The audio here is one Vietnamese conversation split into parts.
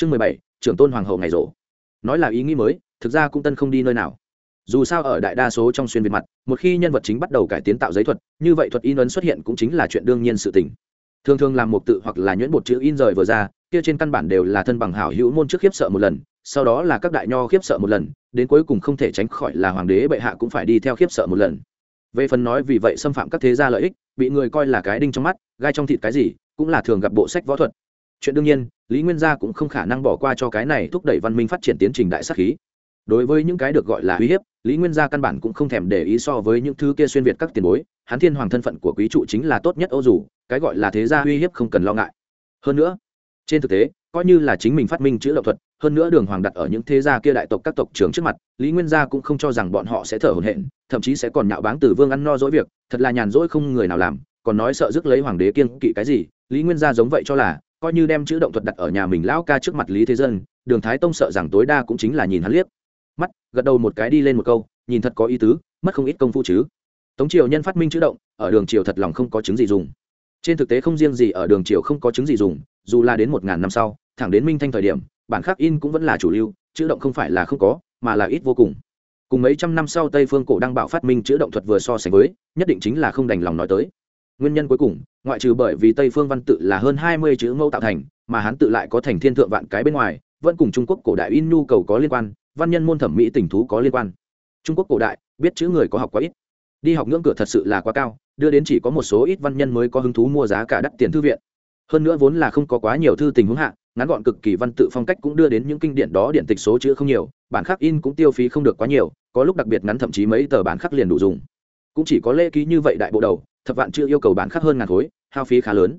chương mười bảy, trưởng tôn hoàng hậu ngày rộ nói là ý nghĩ mới, thực ra cũng tân không đi nơi nào. Dù sao ở đại đa số trong xuyên việt mặt, một khi nhân vật chính bắt đầu cải tiến tạo giấy thuật, như vậy thuật in ấn xuất hiện cũng chính là chuyện đương nhiên sự tình. Thường thường làm một tự hoặc là nhuyễn bột chữ in rời vừa ra, kia trên căn bản đều là thân bằng hảo hữu môn trước khiếp sợ một lần, sau đó là các đại nho khiếp sợ một lần, đến cuối cùng không thể tránh khỏi là hoàng đế bệ hạ cũng phải đi theo khiếp sợ một lần. Về phần nói vì vậy xâm phạm các thế gia lợi ích, bị người coi là cái đinh trong mắt, gai trong thịt cái gì, cũng là thường gặp bộ sách võ thuật chuyện đương nhiên, lý nguyên gia cũng không khả năng bỏ qua cho cái này thúc đẩy văn minh phát triển tiến trình đại sắc khí. Đối với những cái được gọi là uy hiếp, lý nguyên gia căn bản cũng không thèm để ý so với những thứ kia xuyên việt các tiền bối. Hán thiên hoàng thân phận của quý trụ chính là tốt nhất ô dù, cái gọi là thế gia uy hiếp không cần lo ngại. Hơn nữa, trên thực tế, coi như là chính mình phát minh chữ đậu thuật, hơn nữa đường hoàng đặt ở những thế gia kia đại tộc các tộc trưởng trước mặt, lý nguyên gia cũng không cho rằng bọn họ sẽ thở hổn hển, thậm chí sẽ còn nhạo báng từ vương ăn no dỗi việc, thật là nhàn rỗi không người nào làm, còn nói sợ rước lấy hoàng đế kiên kỵ cái gì, lý nguyên gia giống vậy cho là coi như đem chữ động thuật đặt ở nhà mình lão ca trước mặt lý thế dân, đường thái tông sợ rằng tối đa cũng chính là nhìn hắn liếc. Mắt, gật đầu một cái đi lên một câu, nhìn thật có ý tứ, mất không ít công phu chứ. Tống triều nhân phát minh chữ động, ở đường triều thật lòng không có chứng gì dùng. Trên thực tế không riêng gì ở đường triều không có chứng gì dùng, dù là đến một ngàn năm sau, thẳng đến minh thanh thời điểm, bản khắc in cũng vẫn là chủ lưu, chữ động không phải là không có, mà là ít vô cùng. Cùng mấy trăm năm sau tây phương cổ đăng bạo phát minh chữ động thuật vừa so sánh với, nhất định chính là không đành lòng nói tới. Nguyên nhân cuối cùng ngoại trừ bởi vì tây phương văn tự là hơn hai mươi chữ mẫu tạo thành, mà hắn tự lại có thành thiên thượng vạn cái bên ngoài, vẫn cùng trung quốc cổ đại in nhu cầu có liên quan, văn nhân môn thẩm mỹ tình thú có liên quan. Trung quốc cổ đại, biết chữ người có học quá ít. Đi học ngưỡng cửa thật sự là quá cao, đưa đến chỉ có một số ít văn nhân mới có hứng thú mua giá cả đắt tiền thư viện. Hơn nữa vốn là không có quá nhiều thư tình huống hạ, ngắn gọn cực kỳ văn tự phong cách cũng đưa đến những kinh điển đó điện tịch số chữ không nhiều, bản khắc in cũng tiêu phí không được quá nhiều, có lúc đặc biệt ngắn thậm chí mấy tờ bản khắc liền đủ dùng cũng chỉ có lễ ký như vậy đại bộ đầu, thập vạn chưa yêu cầu bản khắc hơn ngàn khối, hao phí khá lớn.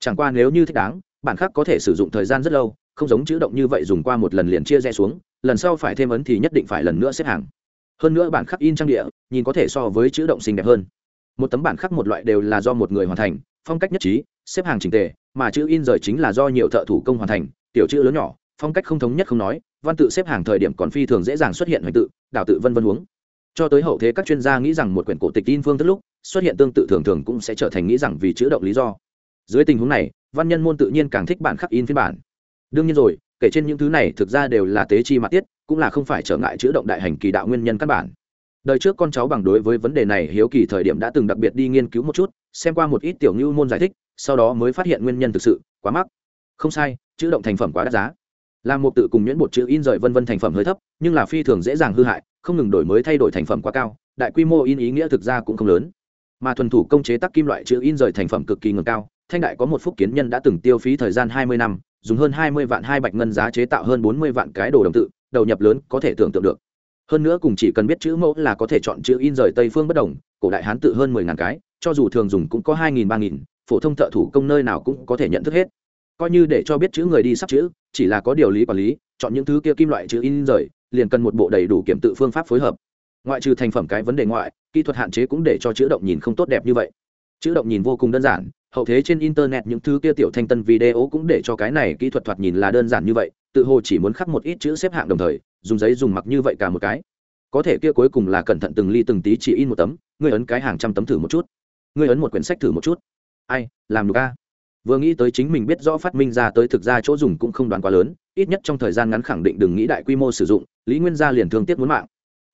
Chẳng qua nếu như thích đáng, bản khắc có thể sử dụng thời gian rất lâu, không giống chữ động như vậy dùng qua một lần liền chia rẽ xuống, lần sau phải thêm ấn thì nhất định phải lần nữa xếp hàng. Hơn nữa bản khắc in trang địa, nhìn có thể so với chữ động xinh đẹp hơn. Một tấm bản khắc một loại đều là do một người hoàn thành, phong cách nhất trí, xếp hàng trình tề, mà chữ in rời chính là do nhiều thợ thủ công hoàn thành, tiểu chữ lớn nhỏ, phong cách không thống nhất không nói, văn tự xếp hàng thời điểm còn phi thường dễ dàng xuất hiện hoành tự đào tự vân vân huống cho tới hậu thế các chuyên gia nghĩ rằng một quyển cổ tịch in phương thức lúc, xuất hiện tương tự thường thường cũng sẽ trở thành nghĩ rằng vì chữ động lý do. Dưới tình huống này, văn nhân môn tự nhiên càng thích bản khắc in phiên bản. Đương nhiên rồi, kể trên những thứ này thực ra đều là tế chi mặt tiết, cũng là không phải trở ngại chữ động đại hành kỳ đạo nguyên nhân căn bản. Đời trước con cháu bằng đối với vấn đề này hiếu kỳ thời điểm đã từng đặc biệt đi nghiên cứu một chút, xem qua một ít tiểu ngưu môn giải thích, sau đó mới phát hiện nguyên nhân thực sự, quá mắc. Không sai, chữ động thành phẩm quá đắt giá làm một tự cùng nhuyễn bột chữ in rời vân vân thành phẩm hơi thấp, nhưng là phi thường dễ dàng hư hại, không ngừng đổi mới thay đổi thành phẩm quá cao, đại quy mô in ý nghĩa thực ra cũng không lớn. Mà thuần thủ công chế tác kim loại chữ in rời thành phẩm cực kỳ ngừng cao, thanh đại có một phúc kiến nhân đã từng tiêu phí thời gian hai mươi năm, dùng hơn hai mươi vạn hai bạch ngân giá chế tạo hơn bốn mươi vạn cái đồ đồng tự, đầu nhập lớn có thể tưởng tượng được. Hơn nữa cùng chỉ cần biết chữ mẫu là có thể chọn chữ in rời tây phương bất đồng, cổ đại hán tự hơn mười ngàn cái, cho dù thường dùng cũng có hai nghìn, ba nghìn, phổ thông thợ thủ công nơi nào cũng có thể nhận thức hết coi như để cho biết chữ người đi sắp chữ, chỉ là có điều lý quản lý, chọn những thứ kia kim loại chữ in rời, liền cần một bộ đầy đủ kiểm tự phương pháp phối hợp. Ngoại trừ thành phẩm cái vấn đề ngoại, kỹ thuật hạn chế cũng để cho chữ động nhìn không tốt đẹp như vậy. Chữ động nhìn vô cùng đơn giản, hậu thế trên internet những thứ kia tiểu thanh tân video cũng để cho cái này kỹ thuật thoạt nhìn là đơn giản như vậy, tự hồ chỉ muốn khắc một ít chữ xếp hạng đồng thời, dùng giấy dùng mặc như vậy cả một cái. Có thể kia cuối cùng là cẩn thận từng ly từng tí chỉ in một tấm, ngươi ấn cái hàng trăm tấm thử một chút. Ngươi ấn một quyển sách thử một chút. Ai, làm được a? Vừa nghĩ tới chính mình biết rõ phát minh ra tới thực ra chỗ dùng cũng không đoán quá lớn, ít nhất trong thời gian ngắn khẳng định đừng nghĩ đại quy mô sử dụng, lý nguyên gia liền thương tiếc muốn mạng.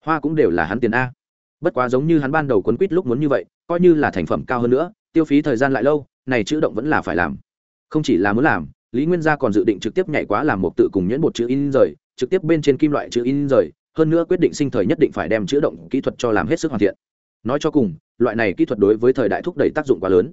Hoa cũng đều là hắn tiền a. Bất quá giống như hắn ban đầu quấn quýt lúc muốn như vậy, coi như là thành phẩm cao hơn nữa, tiêu phí thời gian lại lâu, này chữ động vẫn là phải làm. Không chỉ là muốn làm, lý nguyên gia còn dự định trực tiếp nhảy quá làm một tự cùng nhuyễn một chữ in rời, trực tiếp bên trên kim loại chữ in rời, hơn nữa quyết định sinh thời nhất định phải đem chữ động kỹ thuật cho làm hết sức hoàn thiện. Nói cho cùng, loại này kỹ thuật đối với thời đại thúc đẩy tác dụng quá lớn.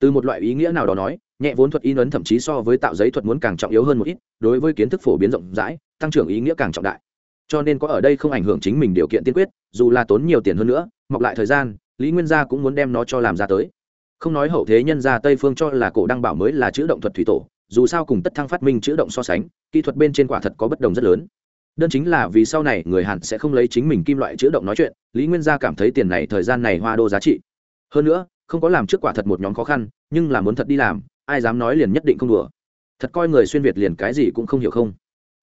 Từ một loại ý nghĩa nào đó nói nhẹ vốn thuật in ấn thậm chí so với tạo giấy thuật muốn càng trọng yếu hơn một ít, đối với kiến thức phổ biến rộng rãi, tăng trưởng ý nghĩa càng trọng đại. Cho nên có ở đây không ảnh hưởng chính mình điều kiện tiên quyết, dù là tốn nhiều tiền hơn nữa, mọc lại thời gian, lý nguyên gia cũng muốn đem nó cho làm ra tới. Không nói hậu thế nhân gia tây phương cho là cổ đăng bảo mới là chữ động thuật thủy tổ, dù sao cùng tất thăng phát minh chữ động so sánh, kỹ thuật bên trên quả thật có bất đồng rất lớn. Đơn chính là vì sau này người hẳn sẽ không lấy chính mình kim loại chữ động nói chuyện, lý nguyên gia cảm thấy tiền này thời gian này hoa đô giá trị. Hơn nữa, không có làm trước quả thật một nhóm khó khăn, nhưng là muốn thật đi làm ai dám nói liền nhất định không đùa. Thật coi người xuyên việt liền cái gì cũng không hiểu không?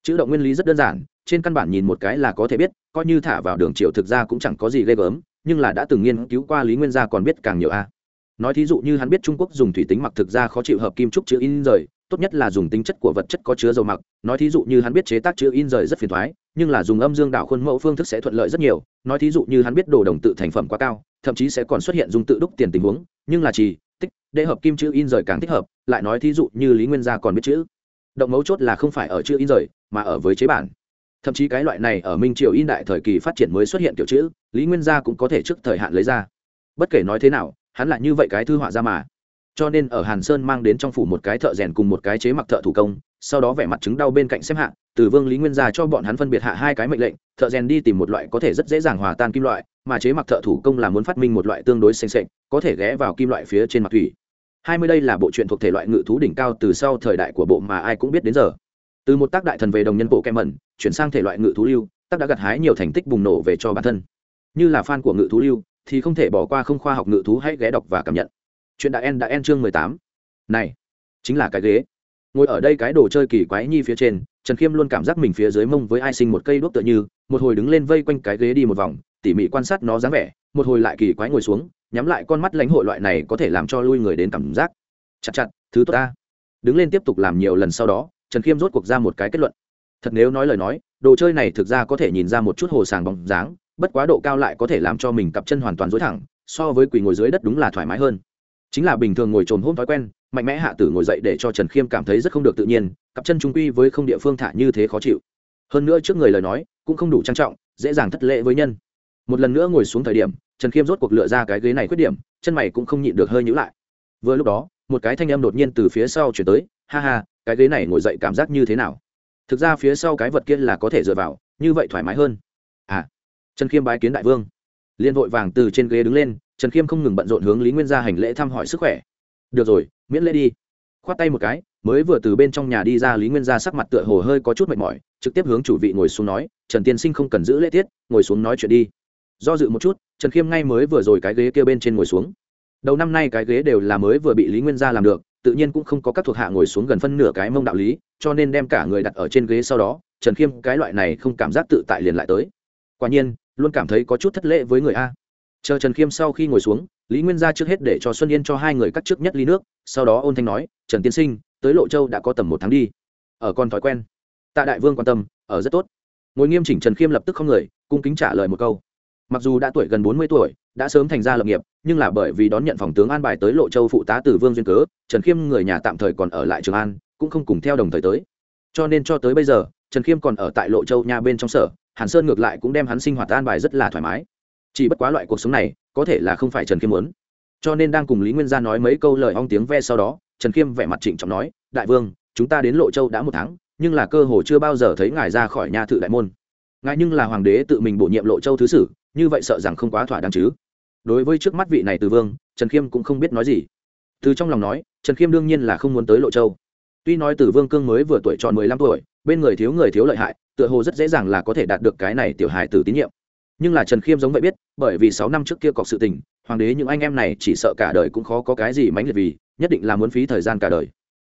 Chữ động nguyên lý rất đơn giản, trên căn bản nhìn một cái là có thể biết, coi như thả vào đường triều thực ra cũng chẳng có gì ghê gớm, nhưng là đã từng nghiên cứu qua lý nguyên gia còn biết càng nhiều a. Nói thí dụ như hắn biết trung quốc dùng thủy tính mặc thực ra khó chịu hợp kim trúc chữ in rời, tốt nhất là dùng tính chất của vật chất có chứa dầu mặc. Nói thí dụ như hắn biết chế tác chữ in rời rất phiền thoái nhưng là dùng âm dương đảo khuôn mẫu phương thức sẽ thuận lợi rất nhiều. Nói thí dụ như hắn biết đồ đồng tự thành phẩm quá cao, thậm chí sẽ còn xuất hiện dùng tự đúc tiền tình huống, nhưng là chỉ tích để hợp kim chữ in rời càng thích hợp, lại nói thí dụ như lý nguyên gia còn biết chữ. Động mấu chốt là không phải ở chữ in rời, mà ở với chế bản. Thậm chí cái loại này ở minh triều in đại thời kỳ phát triển mới xuất hiện kiểu chữ, lý nguyên gia cũng có thể trước thời hạn lấy ra. Bất kể nói thế nào, hắn lại như vậy cái thư họa ra mà. Cho nên ở hàn sơn mang đến trong phủ một cái thợ rèn cùng một cái chế mặc thợ thủ công, sau đó vẻ mặt chứng đau bên cạnh xếp hạ từ vương lý nguyên gia cho bọn hắn phân biệt hạ hai cái mệnh lệnh, thợ rèn đi tìm một loại có thể rất dễ dàng hòa tan kim loại, mà chế mặc thợ thủ công là muốn phát minh một loại tương đối xanh xệch có thể ghé vào kim loại phía trên mặt thủy. Hai mươi đây là bộ truyện thuộc thể loại ngự thú đỉnh cao từ sau thời đại của bộ mà ai cũng biết đến giờ. Từ một tác đại thần về đồng nhân bộ kem mẩn, chuyển sang thể loại ngự thú lưu, tác đã gặt hái nhiều thành tích bùng nổ về cho bản thân. Như là fan của ngự thú lưu, thì không thể bỏ qua không khoa học ngự thú hãy ghé đọc và cảm nhận. Chuyện đã en đã en chương mười tám. Này, chính là cái ghế. Ngồi ở đây cái đồ chơi kỳ quái nhi phía trên, trần khiêm luôn cảm giác mình phía dưới mông với ai sinh một cây đuốc tựa như, một hồi đứng lên vây quanh cái ghế đi một vòng, tỉ mỉ quan sát nó dáng vẻ, một hồi lại kỳ quái ngồi xuống nhắm lại con mắt lãnh hội loại này có thể làm cho lui người đến cảm giác. Chặt chặt, thứ tốt ta. Đứng lên tiếp tục làm nhiều lần sau đó, trần khiêm rốt cuộc ra một cái kết luận. Thật nếu nói lời nói, đồ chơi này thực ra có thể nhìn ra một chút hồ sàng bóng dáng, bất quá độ cao lại có thể làm cho mình cặp chân hoàn toàn dối thẳng, so với quỳ ngồi dưới đất đúng là thoải mái hơn. Chính là bình thường ngồi trồn hôm thói quen, mạnh mẽ hạ tử ngồi dậy để cho trần khiêm cảm thấy rất không được tự nhiên, cặp chân trung quy với không địa phương thả như thế khó chịu. Hơn nữa trước người lời nói, cũng không đủ trang trọng, dễ dàng thất lễ với nhân. Một lần nữa ngồi xuống thời điểm trần khiêm rốt cuộc lựa ra cái ghế này khuyết điểm, chân mày cũng không nhịn được hơi nhữ lại. Vừa lúc đó, một cái thanh âm đột nhiên từ phía sau chuyển tới, ha ha, cái ghế này ngồi dậy cảm giác như thế nào? Thực ra phía sau cái vật kia là có thể dựa vào, như vậy thoải mái hơn. À trần khiêm bái kiến đại vương. Liên vội vàng từ trên ghế đứng lên, trần khiêm không ngừng bận rộn hướng lý nguyên gia hành lễ thăm hỏi sức khỏe. Được rồi, miễn lễ đi. Khoát tay một cái, mới vừa từ bên trong nhà đi ra, lý nguyên gia sắc mặt tựa hồ hơi có chút mệt mỏi, trực tiếp hướng chủ vị ngồi xuống nói, trần tiên sinh không cần giữ lễ tiết, ngồi xuống nói chuyện đi do dự một chút, trần khiêm ngay mới vừa rồi cái ghế kia bên trên ngồi xuống. Đầu năm nay cái ghế đều là mới vừa bị lý nguyên gia làm được, tự nhiên cũng không có các thuộc hạ ngồi xuống gần phân nửa cái mông đạo lý, cho nên đem cả người đặt ở trên ghế sau đó, trần khiêm cái loại này không cảm giác tự tại liền lại tới. Quả nhiên, luôn cảm thấy có chút thất lễ với người a. Chờ trần khiêm sau khi ngồi xuống, lý nguyên gia trước hết để cho xuân yên cho hai người cắt trước nhất ly nước, sau đó ôn thanh nói, trần tiên sinh, tới lộ châu đã có tầm một tháng đi. Ở con thói quen. Tạ đại vương quan tâm, ở rất tốt. Ngồi nghiêm chỉnh trần khiêm lập tức không người, cung kính trả lời một câu mặc dù đã tuổi gần bốn mươi tuổi, đã sớm thành ra lập nghiệp, nhưng là bởi vì đón nhận phòng tướng an bài tới lộ châu phụ tá từ vương duyên cớ, trần khiêm người nhà tạm thời còn ở lại trường an, cũng không cùng theo đồng thời tới. Cho nên cho tới bây giờ, trần khiêm còn ở tại lộ châu nhà bên trong sở, hàn sơn ngược lại cũng đem hắn sinh hoạt an bài rất là thoải mái. Chỉ bất quá loại cuộc sống này, có thể là không phải trần khiêm muốn. Cho nên đang cùng lý nguyên gia nói mấy câu lời ong tiếng ve sau đó, trần khiêm vẻ mặt trịnh trọng nói, đại vương, chúng ta đến lộ châu đã một tháng, nhưng là cơ hồ chưa bao giờ thấy ngài ra khỏi nhà thự đại môn ngài nhưng là hoàng đế tự mình bổ nhiệm lộ châu thứ sử, như vậy sợ rằng không quá thỏa đáng chứ. Đối với trước mắt vị này từ vương, trần khiêm cũng không biết nói gì. Từ trong lòng nói, trần khiêm đương nhiên là không muốn tới lộ châu. Tuy nói từ vương cương mới vừa tuổi tròn mười lăm tuổi, bên người thiếu người thiếu lợi hại, tựa hồ rất dễ dàng là có thể đạt được cái này tiểu hài từ tín nhiệm. Nhưng là trần khiêm giống vậy biết, bởi vì sáu năm trước kia cọc sự tình, hoàng đế những anh em này chỉ sợ cả đời cũng khó có cái gì mãnh liệt vì, nhất định là muốn phí thời gian cả đời.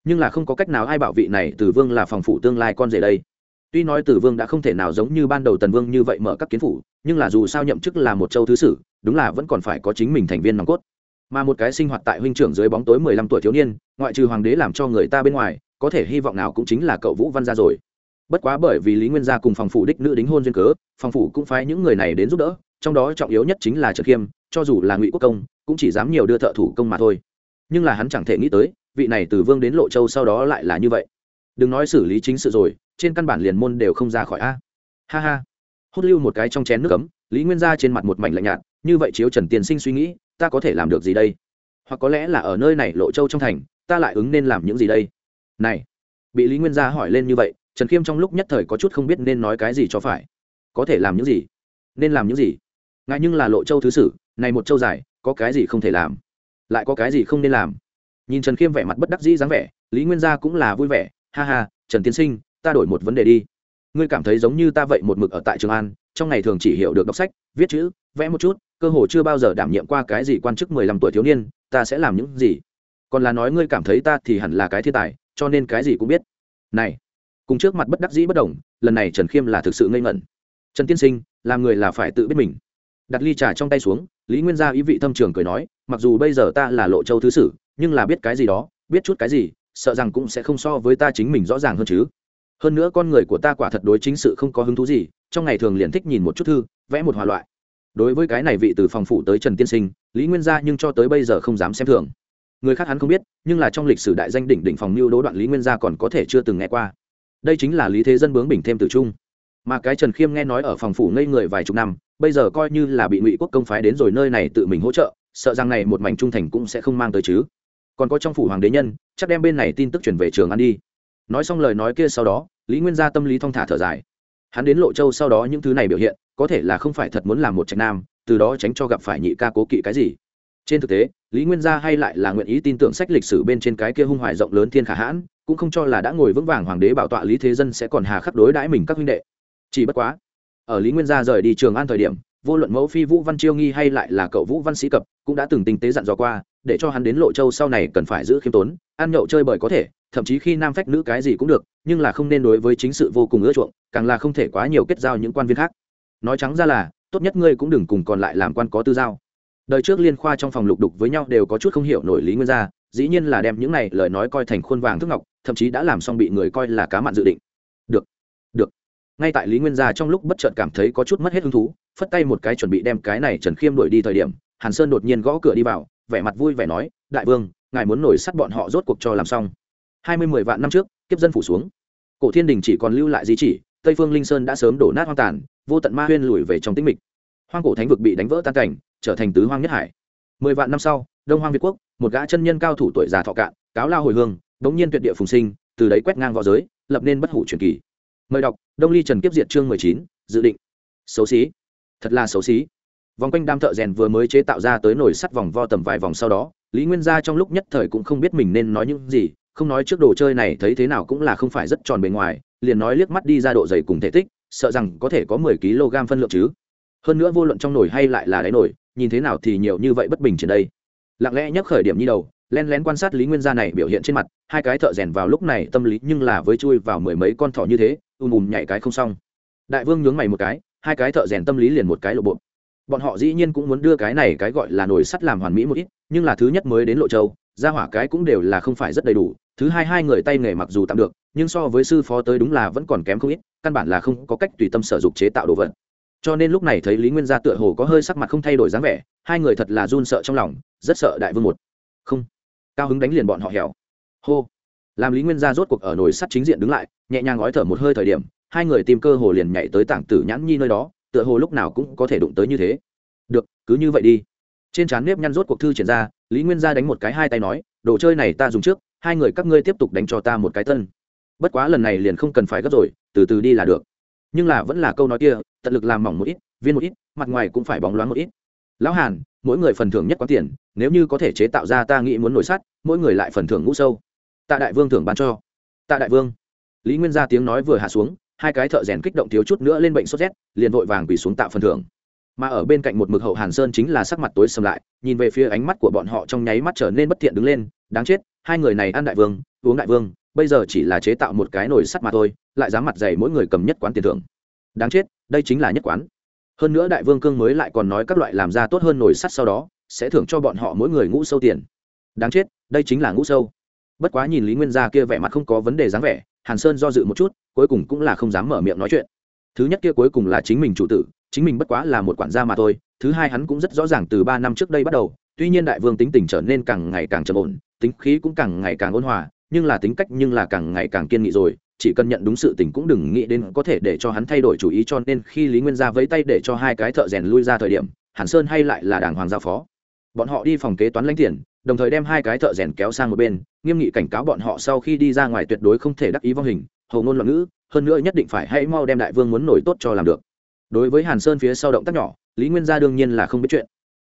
Nhưng là không có cách nào ai bảo vị này từ vương là phòng phủ tương lai con rể đây tuy nói tử vương đã không thể nào giống như ban đầu tần vương như vậy mở các kiến phủ, nhưng là dù sao nhậm chức là một châu thứ sử, đúng là vẫn còn phải có chính mình thành viên nòng cốt. Mà một cái sinh hoạt tại huynh trưởng dưới bóng tối mười lăm tuổi thiếu niên, ngoại trừ hoàng đế làm cho người ta bên ngoài, có thể hy vọng nào cũng chính là cậu vũ văn gia rồi. Bất quá bởi vì lý nguyên gia cùng phòng phủ đích nữ đính hôn duyên cớ, phòng phủ cũng phái những người này đến giúp đỡ, trong đó trọng yếu nhất chính là trợ khiêm, cho dù là ngụy quốc công, cũng chỉ dám nhiều đưa thợ thủ công mà thôi. Nhưng là hắn chẳng thể nghĩ tới, vị này từ vương đến lộ châu sau đó lại là như vậy đừng nói xử lý chính sự rồi, trên căn bản liền môn đều không ra khỏi a. Ha ha. Hút lưu một cái trong chén nước cấm lý nguyên gia trên mặt một mảnh lạnh nhạt, như vậy chiếu trần tiên sinh suy nghĩ, ta có thể làm được gì đây? Hoặc có lẽ là ở nơi này lộ châu trong thành, ta lại ứng nên làm những gì đây? Này, bị lý nguyên gia hỏi lên như vậy, trần khiêm trong lúc nhất thời có chút không biết nên nói cái gì cho phải. Có thể làm những gì? Nên làm những gì? Ngại nhưng là lộ châu thứ sử, này một châu dài, có cái gì không thể làm? Lại có cái gì không nên làm? Nhìn trần khiêm vẻ mặt bất đắc dĩ dáng vẻ, lý nguyên gia cũng là vui vẻ ha ha, trần tiên sinh, ta đổi một vấn đề đi. Ngươi cảm thấy giống như ta vậy một mực ở tại trường an, trong ngày thường chỉ hiểu được đọc sách, viết chữ, vẽ một chút, cơ hồ chưa bao giờ đảm nhiệm qua cái gì quan chức mười lăm tuổi thiếu niên, ta sẽ làm những gì? Còn là nói ngươi cảm thấy ta thì hẳn là cái thiên tài, cho nên cái gì cũng biết. Này, cùng trước mặt bất đắc dĩ bất đồng, lần này trần khiêm là thực sự ngây ngẩn. Trần tiên sinh, làm người là phải tự biết mình. Đặt ly trà trong tay xuống, lý nguyên gia ý vị thâm trường cười nói, mặc dù bây giờ ta là lộ châu thứ sử, nhưng là biết cái gì đó, biết chút cái gì sợ rằng cũng sẽ không so với ta chính mình rõ ràng hơn chứ. Hơn nữa con người của ta quả thật đối chính sự không có hứng thú gì, trong ngày thường liền thích nhìn một chút thư, vẽ một hòa loại. Đối với cái này vị từ phòng phủ tới trần tiên sinh, lý nguyên gia nhưng cho tới bây giờ không dám xem thường. Người khác hắn không biết, nhưng là trong lịch sử đại danh đỉnh đỉnh phòng mưu đố đoạn lý nguyên gia còn có thể chưa từng nghe qua. Đây chính là lý thế dân bướng bình thêm từ trung. Mà cái trần khiêm nghe nói ở phòng phủ ngây người vài chục năm, bây giờ coi như là bị ngụy quốc công phái đến rồi nơi này tự mình hỗ trợ, sợ rằng này một mảnh trung thành cũng sẽ không mang tới chứ còn có trong phủ hoàng đế nhân, chắc đem bên này tin tức chuyển về trường ăn đi. Nói xong lời nói kia sau đó, lý nguyên gia tâm lý thong thả thở dài. Hắn đến lộ châu sau đó những thứ này biểu hiện, có thể là không phải thật muốn làm một trạch nam, từ đó tránh cho gặp phải nhị ca cố kỵ cái gì. Trên thực tế, lý nguyên gia hay lại là nguyện ý tin tưởng sách lịch sử bên trên cái kia hung hoài rộng lớn thiên khả hãn, cũng không cho là đã ngồi vững vàng hoàng đế bảo tọa lý thế dân sẽ còn hà khắc đối đãi mình các huynh đệ. Chỉ bất quá, ở lý nguyên gia rời đi trường an thời điểm vô luận mẫu phi vũ văn chiêu nghi hay lại là cậu vũ văn sĩ cập, cũng đã từng tinh tế dặn dò qua, để cho hắn đến lộ châu sau này cần phải giữ khiêm tốn, ăn nhậu chơi bời có thể, thậm chí khi nam phách nữ cái gì cũng được, nhưng là không nên đối với chính sự vô cùng ưa chuộng, càng là không thể quá nhiều kết giao những quan viên khác. Nói trắng ra là, tốt nhất ngươi cũng đừng cùng còn lại làm quan có tư giao. Đời trước liên khoa trong phòng lục đục với nhau đều có chút không hiểu nổi lý nguyên gia, dĩ nhiên là đem những này lời nói coi thành khuôn vàng thức ngọc, thậm chí đã làm xong bị người coi là cá mặn dự định ngay tại lý nguyên gia trong lúc bất chợt cảm thấy có chút mất hết hứng thú, phất tay một cái chuẩn bị đem cái này trần khiêm đuổi đi thời điểm, hàn sơn đột nhiên gõ cửa đi vào, vẻ mặt vui vẻ nói, đại vương, ngài muốn nổi sắt bọn họ rốt cuộc cho làm xong. Hai mươi mười vạn năm trước, kiếp dân phủ xuống. Cổ thiên đình chỉ còn lưu lại di chỉ, tây phương linh sơn đã sớm đổ nát hoang tàn, vô tận ma huyên lùi về trong tĩnh mịch. Hoang cổ thánh vực bị đánh vỡ tan cảnh, trở thành tứ hoang nhất hải. Mười vạn năm sau, đông hoang việt quốc, một gã chân nhân cao thủ tuổi già thọ cạn, cáo lao hồi hương, bỗng nhiên tuyệt địa phùng sinh, từ đấy quét ngang v õ giới, lập nên bất hủ truyền kỳ mời đọc, đông ly trần kiếp diệt chương mười chín, dự định. Xấu xí. Thật là xấu xí. Vòng quanh đam thợ rèn vừa mới chế tạo ra tới nồi sắt vòng vo tầm vài vòng sau đó, lý nguyên gia trong lúc nhất thời cũng không biết mình nên nói những gì, không nói trước đồ chơi này thấy thế nào cũng là không phải rất tròn bề ngoài, liền nói liếc mắt đi ra độ dày cùng thể tích, sợ rằng có thể có mười kg phân lượng chứ. Hơn nữa vô luận trong nồi hay lại là đáy nồi, nhìn thế nào thì nhiều như vậy bất bình trên đây. Lặng lẽ nhắc khởi điểm như đầu len lén quan sát lý nguyên gia này biểu hiện trên mặt, hai cái thợ rèn vào lúc này tâm lý nhưng là với chui vào mười mấy con thỏ như thế ùm ùm nhảy cái không xong. Đại vương nhướng mày một cái, hai cái thợ rèn tâm lý liền một cái lộ bộ. Bọn họ dĩ nhiên cũng muốn đưa cái này cái gọi là nồi sắt làm hoàn mỹ một ít, nhưng là thứ nhất mới đến lộ châu ra hỏa cái cũng đều là không phải rất đầy đủ, thứ hai hai người tay nghề mặc dù tạm được, nhưng so với sư phó tới đúng là vẫn còn kém không ít, căn bản là không có cách tùy tâm sở dục chế tạo đồ vật. Cho nên lúc này thấy lý nguyên gia tựa hồ có hơi sắc mặt không thay đổi dáng vẻ, hai người thật là run sợ trong lòng, rất sợ đại vương một. Không. Cao hứng đánh liền bọn họ hẻo. Hô làm lý nguyên gia rốt cuộc ở nồi sắt chính diện đứng lại, nhẹ nhàng gói thở một hơi thời điểm, hai người tìm cơ hồ liền nhảy tới tảng tử nhãn nhi nơi đó, tựa hồ lúc nào cũng có thể đụng tới như thế. Được, cứ như vậy đi. Trên trán nếp nhăn rốt cuộc thư triển ra, lý nguyên gia đánh một cái hai tay nói, đồ chơi này ta dùng trước, hai người các ngươi tiếp tục đánh cho ta một cái tân. Bất quá lần này liền không cần phải gấp rồi, từ từ đi là được. Nhưng là vẫn là câu nói kia, tận lực làm mỏng một ít, viên một ít, mặt ngoài cũng phải bóng loáng một ít. Lão hàn, mỗi người phần thưởng nhất có tiền, nếu như có thể chế tạo ra ta nghĩ muốn nổi sắt, mỗi người lại phần thưởng ngũ sâu tạ đại vương thưởng bán cho. Tạ đại vương. Lý nguyên gia tiếng nói vừa hạ xuống, hai cái thợ rèn kích động thiếu chút nữa lên bệnh sốt rét, liền vội vàng quỳ xuống tạo phần thưởng. Mà ở bên cạnh một mực hậu hàn sơn chính là sắc mặt tối sầm lại, nhìn về phía ánh mắt của bọn họ trong nháy mắt trở nên bất thiện đứng lên, đáng chết, hai người này ăn đại vương, uống đại vương, bây giờ chỉ là chế tạo một cái nồi sắt mà thôi, lại dám mặt dày mỗi người cầm nhất quán tiền thưởng. Đáng chết, đây chính là nhất quán. Hơn nữa đại vương cương mới lại còn nói các loại làm ra tốt hơn nồi sắt sau đó, sẽ thưởng cho bọn họ mỗi người ngũ sâu tiền. Đáng chết, đây chính là ngũ sâu bất quá nhìn lý nguyên gia kia vẻ mặt không có vấn đề dáng vẻ, hàn sơn do dự một chút, cuối cùng cũng là không dám mở miệng nói chuyện. Thứ nhất kia cuối cùng là chính mình chủ tử, chính mình bất quá là một quản gia mà thôi, thứ hai hắn cũng rất rõ ràng từ ba năm trước đây bắt đầu, tuy nhiên đại vương tính tình trở nên càng ngày càng trầm ổn, tính khí cũng càng ngày càng ôn hòa, nhưng là tính cách nhưng là càng ngày càng kiên nghị rồi, chỉ cần nhận đúng sự tình cũng đừng nghĩ đến có thể để cho hắn thay đổi chủ ý cho nên khi lý nguyên gia vẫy tay để cho hai cái thợ rèn lui ra thời điểm, hàn sơn hay lại là đàng hoàng giao phó bọn họ đi phòng kế toán lãnh tiền, đồng thời đem hai cái thợ rèn kéo sang một bên, nghiêm nghị cảnh cáo bọn họ sau khi đi ra ngoài tuyệt đối không thể đắc ý vong hình, hầu ngôn loạn ngữ, hơn nữa nhất định phải hãy mau đem đại vương muốn nổi tốt cho làm được. Đối với hàn sơn phía sau động tác nhỏ, lý nguyên gia đương nhiên là không biết chuyện.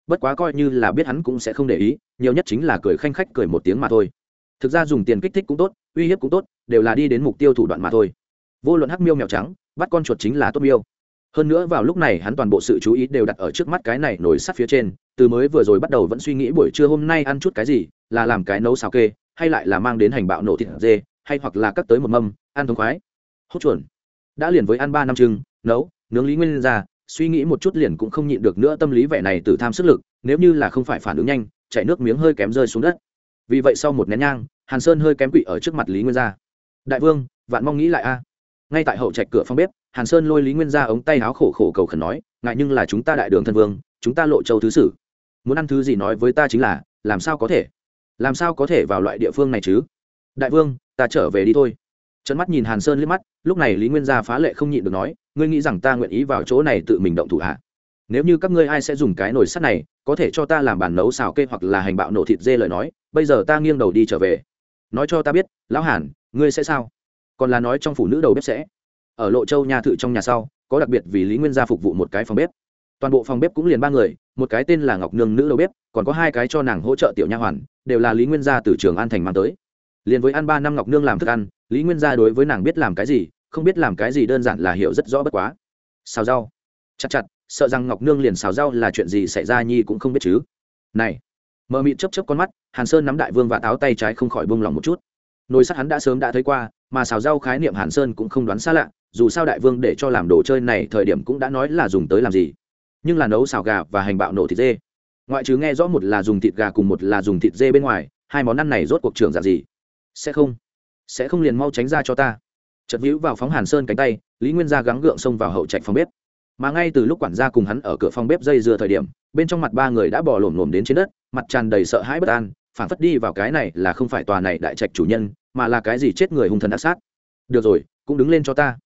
Bất quá coi như là biết hắn cũng sẽ không để ý, nhiều nhất chính là cười khanh khách cười một tiếng mà thôi. Thực ra dùng tiền kích thích cũng tốt, uy hiếp cũng tốt, đều là đi đến mục tiêu thủ đoạn mà thôi. Vô luận hắc miêu mèo trắng, bắt con chuột chính là tốt miêu. Hơn nữa vào lúc này hắn toàn bộ sự chú ý đều đặt ở trước mắt cái này nổi sắt phía trên từ mới vừa rồi bắt đầu vẫn suy nghĩ buổi trưa hôm nay ăn chút cái gì, là làm cái nấu xào kê, hay lại là mang đến hành bạo nổ thịt dê, hay hoặc là cắt tới một mâm, ăn thống khoái. Hốt chuẩn đã liền với ăn ba năm trưng nấu, nướng lý nguyên ra, suy nghĩ một chút liền cũng không nhịn được nữa tâm lý vẻ này từ tham sức lực, nếu như là không phải phản ứng nhanh, chạy nước miếng hơi kém rơi xuống đất. Vì vậy sau một nén nhang, hàn sơn hơi kém quỵ ở trước mặt lý nguyên gia. Đại vương, vạn mong nghĩ lại a. Ngay tại hậu trạch cửa phòng bếp, hàn sơn lôi lý nguyên gia ống tay áo khổ khổ cầu khẩn nói, ngại nhưng là chúng ta đại đường thân vương, chúng ta lộ châu thứ sử muốn ăn thứ gì nói với ta chính là, làm sao có thể? Làm sao có thể vào loại địa phương này chứ? Đại vương, ta trở về đi thôi. Trận mắt nhìn hàn sơn liếc mắt, lúc này lý nguyên gia phá lệ không nhịn được nói, ngươi nghĩ rằng ta nguyện ý vào chỗ này tự mình động thủ hạ nếu như các ngươi ai sẽ dùng cái nồi sắt này, có thể cho ta làm bàn nấu xào kê hoặc là hành bạo nổ thịt dê lời nói, bây giờ ta nghiêng đầu đi trở về. Nói cho ta biết, lão hàn, ngươi sẽ sao? Còn là nói trong phụ nữ đầu bếp sẽ. Ở lộ châu nhà thự trong nhà sau, có đặc biệt vì lý nguyên gia phục vụ một cái phòng bếp. Toàn bộ phòng bếp cũng liền ba người một cái tên là ngọc nương nữ đầu bếp, còn có hai cái cho nàng hỗ trợ tiểu nha hoàn, đều là lý nguyên gia từ trường an thành mang tới. Liền với ăn ba năm ngọc nương làm thức ăn, lý nguyên gia đối với nàng biết làm cái gì, không biết làm cái gì đơn giản là hiểu rất rõ bất quá. Xào rau. Chặt chặt, sợ rằng ngọc nương liền xào rau là chuyện gì xảy ra nhi cũng không biết chứ. Này, mờ mịt chấp chấp con mắt, hàn sơn nắm đại vương và táo tay trái không khỏi bông lòng một chút. Nồi sắt hắn đã sớm đã thấy qua, mà xào rau khái niệm hàn sơn cũng không đoán xa lạ, dù sao đại vương để cho làm đồ chơi này thời điểm cũng đã nói là dùng tới làm gì nhưng là nấu xào gà và hành bạo nổ thịt dê. Ngoại trừ nghe rõ một là dùng thịt gà cùng một là dùng thịt dê bên ngoài, hai món ăn này rốt cuộc trưởng giả gì? Sẽ không. Sẽ không liền mau tránh ra cho ta. Chật hữu vào phóng hàn sơn cánh tay, lý nguyên gia gắng gượng xông vào hậu trạch phòng bếp. Mà ngay từ lúc quản gia cùng hắn ở cửa phòng bếp dây dưa thời điểm, bên trong mặt ba người đã bỏ lổm lổm đến trên đất, mặt tràn đầy sợ hãi bất an, phản phất đi vào cái này là không phải tòa này đại trạch chủ nhân, mà là cái gì chết người hung thần ác sát. Được rồi, cũng đứng lên cho ta.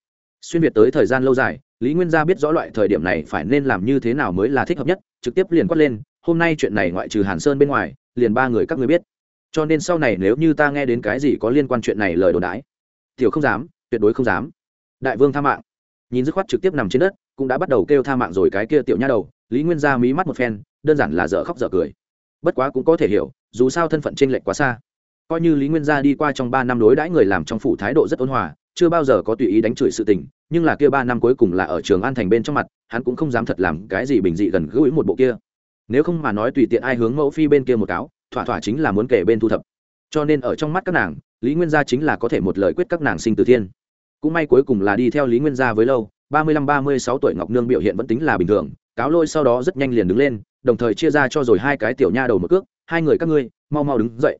Xuyên việt tới thời gian lâu dài lý nguyên gia biết rõ loại thời điểm này phải nên làm như thế nào mới là thích hợp nhất, trực tiếp liền quát lên, hôm nay chuyện này ngoại trừ hàn sơn bên ngoài, liền ba người các người biết. Cho nên sau này nếu như ta nghe đến cái gì có liên quan chuyện này lời đồn đãi, tiểu không dám, tuyệt đối không dám. Đại vương tha mạng. Nhìn dứt khoát trực tiếp nằm trên đất, cũng đã bắt đầu kêu tha mạng rồi cái kia tiểu nha đầu, lý nguyên gia mí mắt một phen, đơn giản là dở khóc dở cười. Bất quá cũng có thể hiểu, dù sao thân phận t r ê n lệch quá xa. Coi như lý nguyên gia đi qua trong ba năm đối đãi người làm trong phủ thái độ rất ôn hòa chưa bao giờ có tùy ý đánh chửi sự tình, nhưng là kia ba năm cuối cùng là ở trường an thành bên trong mặt, hắn cũng không dám thật làm cái gì bình dị gần gũi một bộ kia. Nếu không mà nói tùy tiện ai hướng mẫu phi bên kia một cáo, thỏa thỏa chính là muốn kể bên thu thập. Cho nên ở trong mắt các nàng, lý nguyên gia chính là có thể một lời quyết các nàng sinh từ thiên. Cũng may cuối cùng là đi theo lý nguyên gia với lâu, ba mươi lăm ba mươi sáu tuổi ngọc nương biểu hiện vẫn tính là bình thường, cáo lôi sau đó rất nhanh liền đứng lên, đồng thời chia ra cho rồi hai cái tiểu nha đầu một cước, hai người các ngươi, mau mau đứng dậy.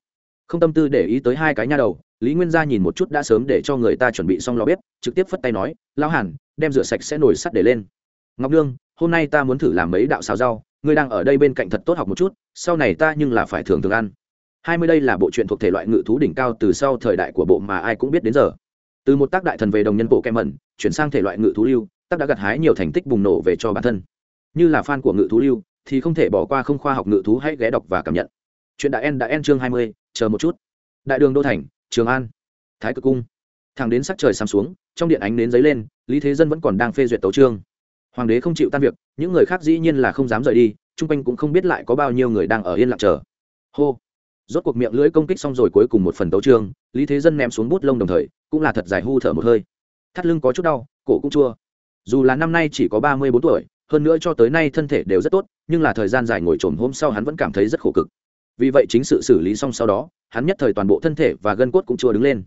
Không tâm tư để ý tới hai cái nha đầu lý nguyên gia nhìn một chút đã sớm để cho người ta chuẩn bị xong lò bếp trực tiếp phất tay nói lao Hàn, đem rửa sạch sẽ nồi sắt để lên. Ngọc nương hôm nay ta muốn thử làm mấy đạo xào rau ngươi đang ở đây bên cạnh thật tốt học một chút sau này ta nhưng là phải thường thường ăn. Hai mươi đây là bộ truyện thuộc thể loại ngự thú đỉnh cao từ sau thời đại của bộ mà ai cũng biết đến giờ. Từ một tác đại thần về đồng nhân bộ kem mẩn chuyển sang thể loại ngự thú lưu tác đã gặt hái nhiều thành tích bùng nổ về cho bản thân. Như là fan của ngự thú lưu thì không thể bỏ qua không khoa học ngự thú hãy ghé đọc và cảm nhận. Chuyện đã en đã en chương hai mươi chờ một chút. Đại đường đô thành trường an, thái cực cung. Thằng đến sắc trời sáng xuống, trong điện ánh đến giấy lên, lý thế dân vẫn còn đang phê duyệt tấu trương hoàng đế không chịu tan việc, những người khác dĩ nhiên là không dám rời đi, chung quanh cũng không biết lại có bao nhiêu người đang ở yên lặng chờ. Hô. Rốt cuộc miệng lưỡi công kích xong rồi cuối cùng một phần tấu trương lý thế dân ném xuống bút lông đồng thời, cũng là thật dài hưu thở một hơi. Thắt lưng có chút đau, cổ cũng chua. Dù là năm nay chỉ có ba mươi bốn tuổi, hơn nữa cho tới nay thân thể đều rất tốt, nhưng là thời gian dài ngồi trồm hôm sau hắn vẫn cảm thấy rất khổ cực vì vậy chính sự xử lý xong sau đó, hắn nhất thời toàn bộ thân thể và gân cốt cũng chưa đứng lên.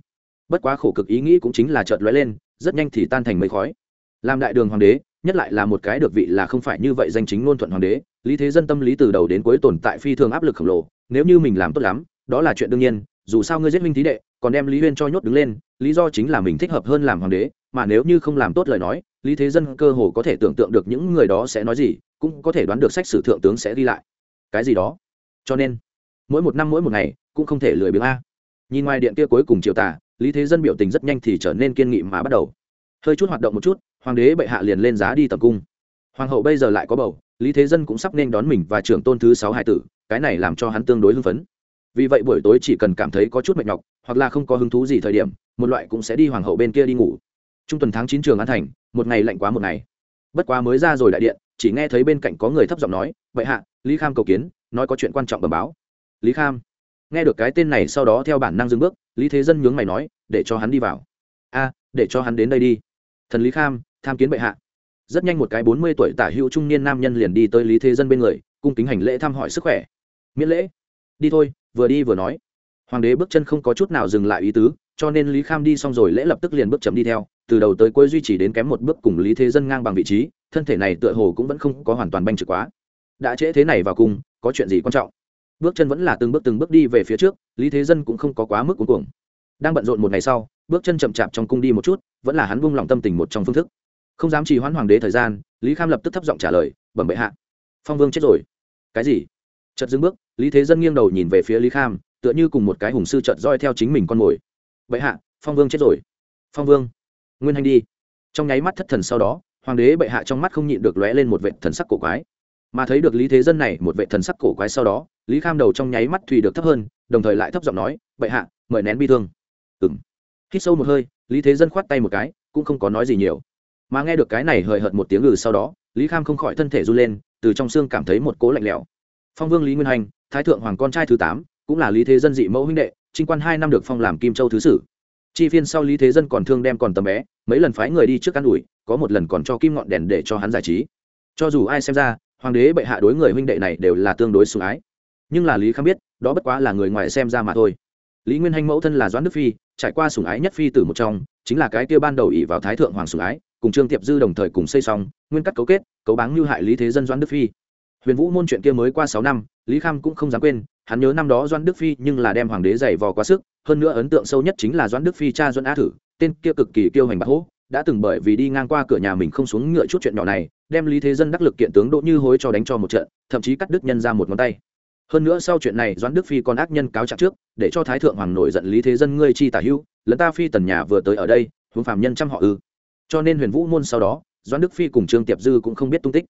Bất quá khổ cực ý nghĩ cũng chính là chợt lóe lên, rất nhanh thì tan thành mây khói. Làm đại đường hoàng đế, nhất lại là một cái được vị là không phải như vậy danh chính ngôn thuận hoàng đế, lý thế dân tâm lý từ đầu đến cuối tồn tại phi thường áp lực khổng lồ, nếu như mình làm tốt lắm, đó là chuyện đương nhiên, dù sao ngươi giết minh thí đệ, còn đem lý huyên cho nhốt đứng lên, lý do chính là mình thích hợp hơn làm hoàng đế, mà nếu như không làm tốt lời nói, lý thế dân cơ hồ có thể tưởng tượng được những người đó sẽ nói gì, cũng có thể đoán được sách sử thượng tướng sẽ đi lại. Cái gì đó. Cho nên mỗi một năm mỗi một ngày cũng không thể lười biếng a. Nhìn ngoài điện kia cuối cùng chiều tả, lý thế dân biểu tình rất nhanh thì trở nên kiên nghị mà bắt đầu. Hơi chút hoạt động một chút, hoàng đế bệ hạ liền lên giá đi tập cung. Hoàng hậu bây giờ lại có bầu, lý thế dân cũng sắp nên đón mình và trưởng tôn thứ sáu hải tử, cái này làm cho hắn tương đối hưng phấn. Vì vậy buổi tối chỉ cần cảm thấy có chút mệt nhọc, hoặc là không có hứng thú gì thời điểm, một loại cũng sẽ đi hoàng hậu bên kia đi ngủ. Trung tuần tháng chín trường an thành, một ngày lạnh quá một ngày. Bất quá mới ra rồi đại điện, chỉ nghe thấy bên cạnh có người thấp giọng nói vậy hạ, lý kham cầu kiến, nói có chuyện quan trọng bẩm báo lý kham. Nghe được cái tên này sau đó theo bản năng dừng bước, lý thế dân nhướng mày nói, để cho hắn đi vào. A, để cho hắn đến đây đi. Thần lý kham, tham kiến bệ hạ. Rất nhanh một cái bốn mươi tuổi tả hữu trung niên nam nhân liền đi tới lý thế dân bên người, cung kính hành lễ thăm hỏi sức khỏe. Miễn lễ. Đi thôi, vừa đi vừa nói. Hoàng đế bước chân không có chút nào dừng lại ý tứ, cho nên lý kham đi xong rồi lễ lập tức liền bước chậm đi theo, từ đầu tới cuối duy trì đến kém một bước cùng lý thế dân ngang bằng vị trí, thân thể này tựa hồ cũng vẫn không có hoàn toàn banh trực quá. Đã trễ thế này vào cung có chuyện gì quan trọng? Bước chân vẫn là từng bước từng bước đi về phía trước, lý thế dân cũng không có quá mức cuống cuồng. Đang bận rộn một ngày sau, bước chân chậm chạp trong cung đi một chút, vẫn là hắn buông lòng tâm tình một trong phương thức. Không dám trì hoãn hoàng đế thời gian, lý kham lập tức thấp giọng trả lời, bẩm bệ hạ. Phong vương chết rồi. Cái gì? Chợt dưng bước, lý thế dân nghiêng đầu nhìn về phía lý kham, tựa như cùng một cái hùng sư chợt roi theo chính mình con mồi. Bệ hạ, phong vương chết rồi. Phong vương, nguyên hành đi. Trong nháy mắt thất thần sau đó, hoàng đế bệ hạ trong mắt không nhịn được lóe lên một vệ thần sắc cổ quái mà thấy được lý thế dân này một vệ thần sắc cổ quái sau đó, lý kham đầu trong nháy mắt thùy được thấp hơn, đồng thời lại thấp giọng nói, bệ hạ, mời nén bi thương. Ừng hít sâu một hơi, lý thế dân khoát tay một cái, cũng không có nói gì nhiều. Mà nghe được cái này hời hợt một tiếng ngừ sau đó, lý kham không khỏi thân thể run lên, từ trong xương cảm thấy một cố lạnh lẽo. Phong vương lý nguyên hành, thái thượng hoàng con trai thứ tám, cũng là lý thế dân dị mẫu huynh đệ, trinh quan hai năm được phong làm kim châu thứ sử. Chi phiên sau lý thế dân còn thương đem còn tầm bé, mấy lần phái người đi trước ăn ủi, có một lần còn cho kim ngọn đèn để cho hắn giải trí. Cho dù ai xem ra hoàng đế bệ hạ đối người huynh đệ này đều là tương đối sủng ái. Nhưng là lý kham biết, đó bất quá là người ngoài xem ra mà thôi. Lý nguyên hanh mẫu thân là doãn đức phi, trải qua sủng ái nhất phi từ một trong, chính là cái kia ban đầu ỷ vào thái thượng hoàng sủng ái, cùng trương tiệp dư đồng thời cùng xây xong, nguyên cắt cấu kết, cấu báng như hại lý thế dân doãn đức phi. Huyền vũ môn chuyện kia mới qua sáu năm, lý kham cũng không dám quên, hắn nhớ năm đó doãn đức phi nhưng là đem hoàng đế giày vò quá sức, hơn nữa ấn tượng sâu nhất chính là doãn đức phi cha doãn a thử, tên kia cực kỳ kiêu hành bạc hố đã từng bởi vì đi ngang qua cửa nhà mình không xuống ngựa chút chuyện nhỏ này, đem lý thế dân đắc lực kiện tướng đỗ như hối cho đánh cho một trận, thậm chí cắt đứt nhân ra một ngón tay. Hơn nữa sau chuyện này, doãn đức phi còn ác nhân cáo trạng trước, để cho thái thượng hoàng nổi giận lý thế dân ngươi chi tả hữu lẫn ta phi tần nhà vừa tới ở đây, hướng phạm nhân trăm họ ư. Cho nên huyền vũ môn sau đó, doãn đức phi cùng trương tiệp dư cũng không biết tung tích.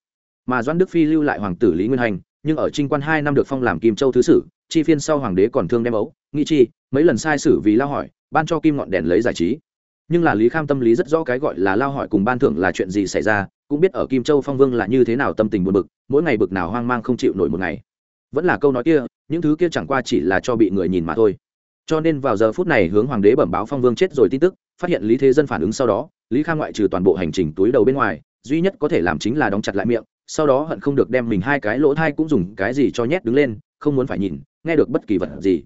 Mà doãn đức phi lưu lại hoàng tử lý nguyên hành, nhưng ở trinh quan hai năm được phong làm kim châu thứ sử, chi phiên sau hoàng đế còn thương đem ấu. Nghĩ chi, mấy lần sai sử vì lao hỏi, ban cho kim ngọn đèn lấy giải trí nhưng là lý kham tâm lý rất rõ cái gọi là lao hỏi cùng ban thưởng là chuyện gì xảy ra, cũng biết ở kim châu phong vương là như thế nào tâm tình buồn bực, mỗi ngày bực nào hoang mang không chịu nổi một ngày. Vẫn là câu nói kia, những thứ kia chẳng qua chỉ là cho bị người nhìn mà thôi. Cho nên vào giờ phút này hướng hoàng đế bẩm báo phong vương chết rồi tin tức, phát hiện lý thế dân phản ứng sau đó, lý kham ngoại trừ toàn bộ hành trình túi đầu bên ngoài, duy nhất có thể làm chính là đóng chặt lại miệng, sau đó hận không được đem mình hai cái lỗ thai cũng dùng cái gì cho nhét đứng lên, không muốn phải nhìn, nghe được bất kỳ vật gì.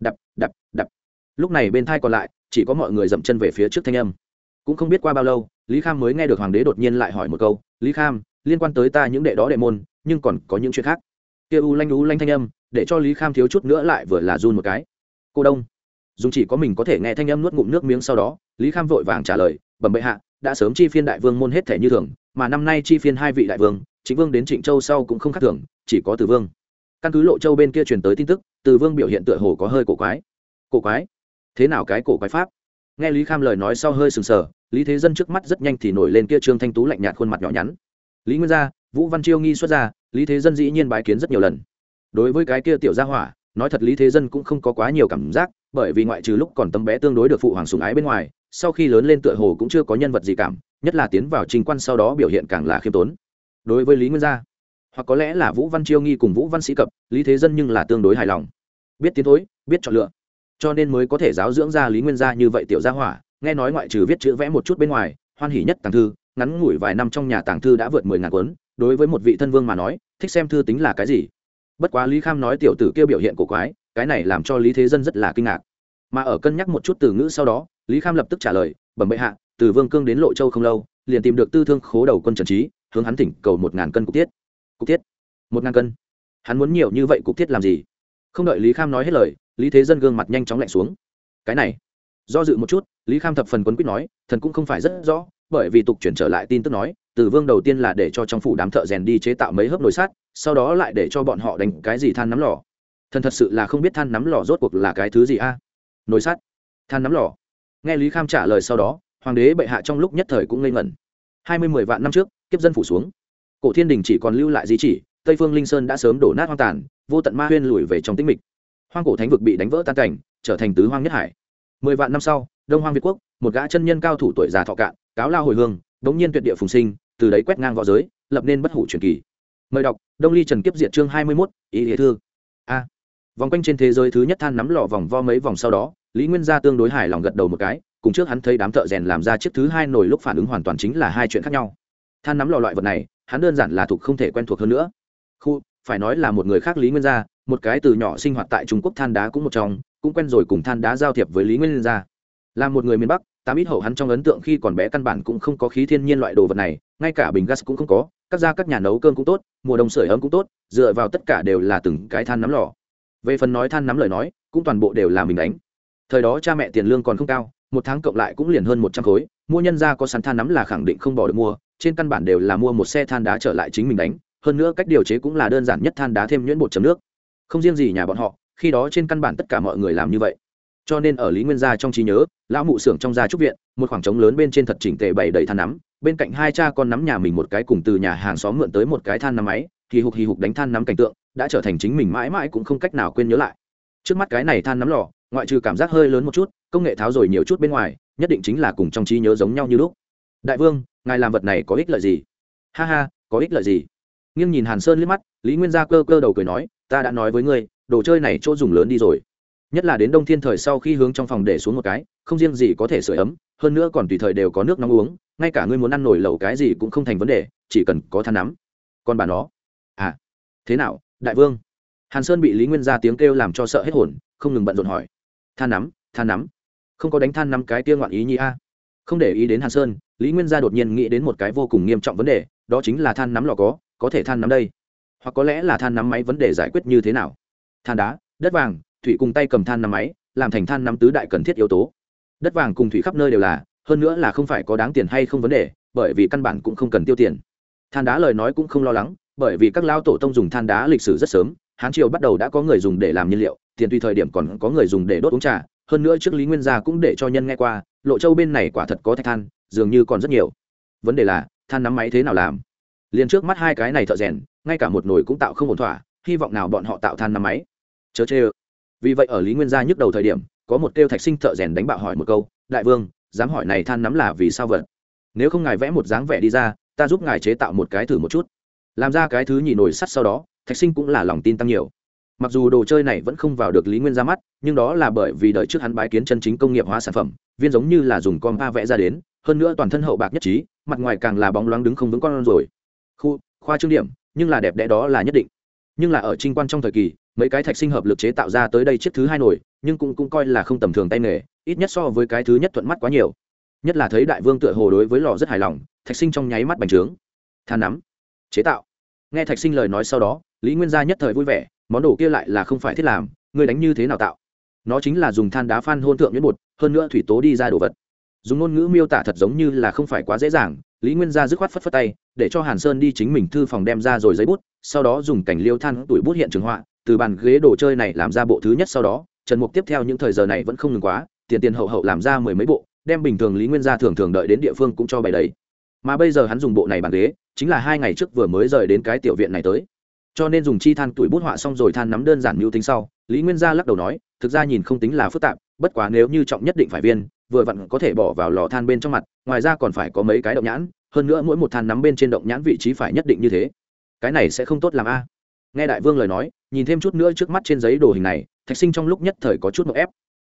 Đập đập đập. Lúc này bên thai còn lại chỉ có mọi người dậm chân về phía trước thanh âm. Cũng không biết qua bao lâu, lý kham mới nghe được hoàng đế đột nhiên lại hỏi một câu, lý kham, liên quan tới ta những đệ đó đệ môn, nhưng còn có những chuyện khác? Kia u lanh u lanh thanh âm, để cho lý kham thiếu chút nữa lại vừa là run một cái. Cô đông. Dùng chỉ có mình có thể nghe thanh âm nuốt ngụm nước miếng sau đó, lý kham vội vàng trả lời, bẩm bệ hạ, đã sớm chi phiên đại vương môn hết thể như thường, mà năm nay chi phiên hai vị đại vương chính vương đến trịnh châu sau cũng không khác thường, chỉ có từ vương. Căn cứ lộ châu bên kia truyền tới tin tức, từ vương biểu hiện tựa hồ có hơi cổ quái. Cổ quái? Thế nào cái cổ quái pháp? Nghe lý kham lời nói sau hơi sừng sờ, lý thế dân trước mắt rất nhanh thì nổi lên kia trương thanh tú lạnh nhạt khuôn mặt nhỏ nhắn. Lý nguyên gia, vũ văn chiêu nghi xuất ra, lý thế dân dĩ nhiên bái kiến rất nhiều lần. Đối với cái kia tiểu gia hỏa, nói thật lý thế dân cũng không có quá nhiều cảm giác, bởi vì ngoại trừ lúc còn tấm bé tương đối được phụ hoàng sùng ái bên ngoài, sau khi lớn lên tựa hồ cũng chưa có nhân vật gì cảm, nhất là tiến vào trình quan sau đó biểu hiện càng là khiêm tốn. Đối với lý nguyên gia, hoặc có lẽ là vũ văn chiêu nghi cùng vũ văn sĩ cập, lý thế dân nhưng là tương đối hài lòng. Biết tiến thối, biết chọn lựa cho nên mới có thể giáo dưỡng ra lý nguyên gia như vậy tiểu gia hỏa, nghe nói ngoại trừ viết chữ vẽ một chút bên ngoài, hoan hỉ nhất tàng thư, ngắn ngủi vài năm trong nhà tàng thư đã vượt mười ngàn cuốn, đối với một vị thân vương mà nói, thích xem thư tính là cái gì? Bất quá lý kham nói tiểu tử kêu biểu hiện của quái, cái này làm cho lý thế dân rất là kinh ngạc. Mà ở cân nhắc một chút từ ngữ sau đó, lý kham lập tức trả lời, bẩm bệ hạ, từ vương cương đến lộ châu không lâu, liền tìm được tư thương khố đầu quân trần trí hướng hắn thỉnh cầu một ngàn cân cục tiết cục tiết một ngàn cân? Hắn muốn nhiều như vậy cục tiết làm gì? Không đợi lý kham nói hết lời, lý thế dân gương mặt nhanh chóng lạnh xuống. Cái này, do dự một chút, lý kham thập phần quấn quýt nói, thần cũng không phải rất rõ, bởi vì tục chuyển trở lại tin tức nói, từ vương đầu tiên là để cho trong phủ đám thợ rèn đi chế tạo mấy hớp nồi sát sau đó lại để cho bọn họ đánh cái gì than nắm lò. Thần thật sự là không biết than nắm lò rốt cuộc là cái thứ gì a? À? nồi sát than nắm lò. Nghe lý kham trả lời sau đó, hoàng đế bệ hạ trong lúc nhất thời cũng ngây ngẩn. Hai mươi mười vạn năm trước, kiếp dân phủ xuống. Cổ thiên đình chỉ còn lưu lại di chỉ, tây phương linh sơn đã sớm đổ nát hoang tàn vô tận ma huyên lùi về trong tĩnh mịch. Hoang cổ thánh vực bị đánh vỡ tan cảnh, trở thành tứ hoang nhất hải. Mười vạn năm sau, đông hoang việt quốc, một gã chân nhân cao thủ tuổi già thọ cạn, cáo lao hồi hương, đống nhiên tuyệt địa phùng sinh, từ đấy quét ngang v õ giới, lập nên bất hủ truyền kỳ. Mời đọc, đông ly trần kiếp diệt chương hai mươi mốt, ý nghĩa thư. A. Vòng quanh trên thế giới thứ nhất than nắm lò vòng vo mấy vòng sau đó, lý nguyên gia tương đối hài lòng gật đầu một cái, cùng trước hắn thấy đám thợ rèn làm ra chiếc thứ hai nổi lúc phản ứng hoàn toàn chính là hai chuyện khác nhau. Than nắm lò loại vật này, hắn đơn giản là thuộc không thể quen thuộc hơn nữa. Khu phải nói là một người khác lý nguyên gia, một cái từ nhỏ sinh hoạt tại trung quốc than đá cũng một trong, cũng quen rồi cùng than đá giao thiệp với lý nguyên gia. Là một người miền bắc, tám ít hậu hắn trong ấn tượng khi còn bé căn bản cũng không có khí thiên nhiên loại đồ vật này, ngay cả bình gas cũng không có, các gia các nhà nấu cơm cũng tốt, mùa đông sưởi ấm cũng tốt, dựa vào tất cả đều là từng cái than nắm lò. Về phần nói than nắm lời nói, cũng toàn bộ đều là mình đánh. Thời đó cha mẹ tiền lương còn không cao, một tháng cộng lại cũng liền hơn một trăm khối, mua nhân ra có sắn than nắm là khẳng định không bỏ được mua, trên căn bản đều là mua một xe than đá trở lại chính mình đánh hơn nữa cách điều chế cũng là đơn giản nhất than đá thêm nhuyễn bột chấm nước. Không riêng gì nhà bọn họ, khi đó trên căn bản tất cả mọi người làm như vậy. Cho nên ở lý nguyên gia trong trí nhớ, lão mụ xưởng trong gia trúc viện, một khoảng trống lớn bên trên thật chỉnh tề bày đầy than nắm, bên cạnh hai cha con nắm nhà mình một cái cùng từ nhà hàng xóm mượn tới một cái than nắm máy thì hục hì hục đánh than nắm cảnh tượng, đã trở thành chính mình mãi mãi cũng không cách nào quên nhớ lại. Trước mắt cái này than nắm lò, ngoại trừ cảm giác hơi lớn một chút, công nghệ tháo rồi nhiều chút bên ngoài, nhất định chính là cùng trong trí nhớ giống nhau như lúc. Đại vương, ngài làm vật này có ích lợi gì? Ha ha, có ích lợi gì? Nghiêng nhìn hàn sơn liếc mắt, lý nguyên gia cơ cơ đầu cười nói, ta đã nói với ngươi, đồ chơi này chỗ dùng lớn đi rồi. Nhất là đến đông thiên thời sau khi hướng trong phòng để xuống một cái, không riêng gì có thể sửa ấm, hơn nữa còn tùy thời đều có nước nóng uống, ngay cả ngươi muốn ăn nổi lẩu cái gì cũng không thành vấn đề, chỉ cần có than nắm. Còn bà nó à thế nào, đại vương? Hàn sơn bị lý nguyên Gia tiếng kêu làm cho sợ hết hồn, không ngừng bận rộn hỏi, than nắm than nắm, không có đánh than nắm cái kia ngoạn ý nhi a? Không để ý đến hàn sơn, lý nguyên gia đột nhiên nghĩ đến một cái vô cùng nghiêm trọng vấn đề, đó chính là than nắm lò có có thể than nắm đây? Hoặc có lẽ là than nắm máy vấn đề giải quyết như thế nào? Than đá, đất vàng, thủy cùng tay cầm than nắm máy, làm thành than nắm tứ đại cần thiết yếu tố. Đất vàng cùng thủy khắp nơi đều là, hơn nữa là không phải có đáng tiền hay không vấn đề, bởi vì căn bản cũng không cần tiêu tiền. Than đá lời nói cũng không lo lắng, bởi vì các lao tổ tông dùng than đá lịch sử rất sớm, hán triều bắt đầu đã có người dùng để làm nhiên liệu, tiền tùy thời điểm còn có người dùng để đốt uống trà, hơn nữa trước lý nguyên gia cũng để cho nhân nghe qua, lộ châu bên này quả thật có thạch than, dường như còn rất nhiều. Vấn đề là, than nắm máy thế nào làm? Liền trước mắt hai cái này thợ rèn, ngay cả một nồi cũng tạo không ổn thỏa, hy vọng nào bọn họ tạo than năm máy. Chớ chê ơ. Vì vậy ở lý nguyên gia nhức đầu thời điểm, có một kêu thạch sinh thợ rèn đánh bạo hỏi một câu, đại vương, dám hỏi này than nắm là vì sao vật nếu không ngài vẽ một dáng vẻ đi ra, ta giúp ngài chế tạo một cái thử một chút. Làm ra cái thứ nhì nồi sắt sau đó, thạch sinh cũng là lòng tin tăng nhiều. Mặc dù đồ chơi này vẫn không vào được lý nguyên ra mắt, nhưng đó là bởi vì đợi trước hắn bái kiến chân chính công nghiệp hóa sản phẩm, viên giống như là dùng con pa vẽ ra đến, hơn nữa toàn thân hậu bạc nhất trí, mặt ngoài càng là bóng loáng đứng không vững con rồi khu, khoa trương điểm, nhưng là đẹp đẽ đó là nhất định. Nhưng là ở trinh quan trong thời kỳ, mấy cái thạch sinh hợp lực chế tạo ra tới đây chiếc thứ hai nổi nhưng cũng cũng coi là không tầm thường tay nghề, ít nhất so với cái thứ nhất thuận mắt quá nhiều. Nhất là thấy đại vương tựa hồ đối với lò rất hài lòng, thạch sinh trong nháy mắt bành trướng. Than nắm. Chế tạo. Nghe thạch sinh lời nói sau đó, lý nguyên gia nhất thời vui vẻ, món đồ kia lại là không phải thiết làm người đánh như thế nào tạo? Nó chính là dùng than đá phan hôn thượng nhuyễn bột, hơn nữa thủy tố đi ra đồ vật. Dùng ngôn ngữ miêu tả thật giống như là không phải quá dễ dàng lý nguyên gia dứt khoát phất phất tay, để cho hàn sơn đi chính mình thư phòng đem ra rồi giấy bút, sau đó dùng cảnh liêu than tuổi bút hiện trường họa, từ bàn ghế đồ chơi này làm ra bộ thứ nhất sau đó, trần mục tiếp theo những thời giờ này vẫn không ngừng quá, tiền tiền hậu hậu làm ra mười mấy bộ, đem bình thường lý nguyên gia thường thường đợi đến địa phương cũng cho bày đấy mà bây giờ hắn dùng bộ này bàn ghế, chính là hai ngày trước vừa mới rời đến cái tiểu viện này tới. Cho nên dùng chi than tuổi bút họa xong rồi than nắm đơn giản mưu tính sau, lý nguyên gia lắc đầu nói, thực ra nhìn không tính là phức tạp, bất quá nếu như trọng nhất định phải viên vừa vặn có thể bỏ vào lò than bên trong mặt, ngoài ra còn phải có mấy cái động nhãn, hơn nữa mỗi một than nắm bên trên động nhãn vị trí phải nhất định như thế. Cái này sẽ không tốt làm a. Nghe đại vương lời nói, nhìn thêm chút nữa trước mắt trên giấy đồ hình này, thạch sinh trong lúc nhất thời có chút một ép.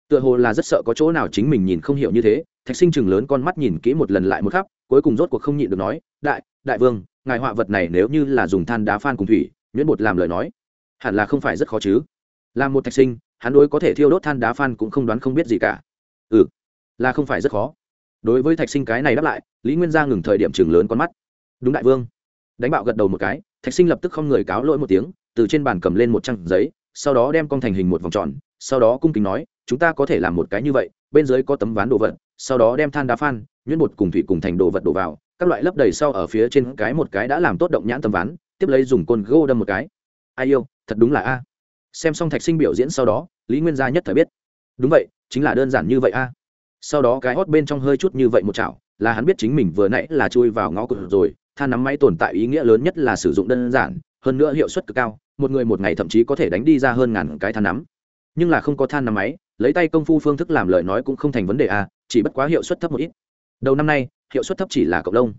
Tựa hồ là rất sợ có chỗ nào chính mình nhìn không hiểu như thế, thạch sinh chừng lớn con mắt nhìn kỹ một lần lại một khắp, cuối cùng rốt cuộc không nhịn được nói, đại đại vương, ngài họa vật này nếu như là dùng than đá phan cùng thủy, nhuyễn bột làm lời nói, hẳn là không phải rất khó chứ. Là một thạch sinh, hắn đối có thể thiêu đốt than đá phan cũng không đoán không biết gì cả. Ừ là không phải rất khó. Đối với thạch sinh cái này đáp lại, lý nguyên gia ngừng thời điểm chừng lớn con mắt. Đúng đại vương. Đánh bạo gật đầu một cái, thạch sinh lập tức không người cáo lỗi một tiếng, từ trên bàn cầm lên một trang giấy, sau đó đem con thành hình một vòng tròn, sau đó cung kính nói, chúng ta có thể làm một cái như vậy, bên dưới có tấm ván đồ vật, sau đó đem than đá phan, nhuyễn bột cùng thủy cùng thành đồ vật đổ vào, các loại lấp đầy sau ở phía trên cái một cái đã làm tốt động nhãn tấm ván, tiếp lấy dùng côn gô đâm một cái. Ai yêu, thật đúng là a. Xem xong thạch sinh biểu diễn sau đó, lý nguyên gia nhất thời biết. Đúng vậy, chính là đơn giản như vậy a sau đó cái hót bên trong hơi chút như vậy một chảo, là hắn biết chính mình vừa nãy là chui vào ngõ cụt rồi than nắm máy tồn tại ý nghĩa lớn nhất là sử dụng đơn giản, hơn nữa hiệu suất cực cao, một người một ngày thậm chí có thể đánh đi ra hơn ngàn cái than nắm. Nhưng là không có than nắm máy, lấy tay công phu phương thức làm lời nói cũng không thành vấn đề à? chỉ bất quá hiệu suất thấp một ít. Đầu năm nay, hiệu suất thấp chỉ là cộng đồng.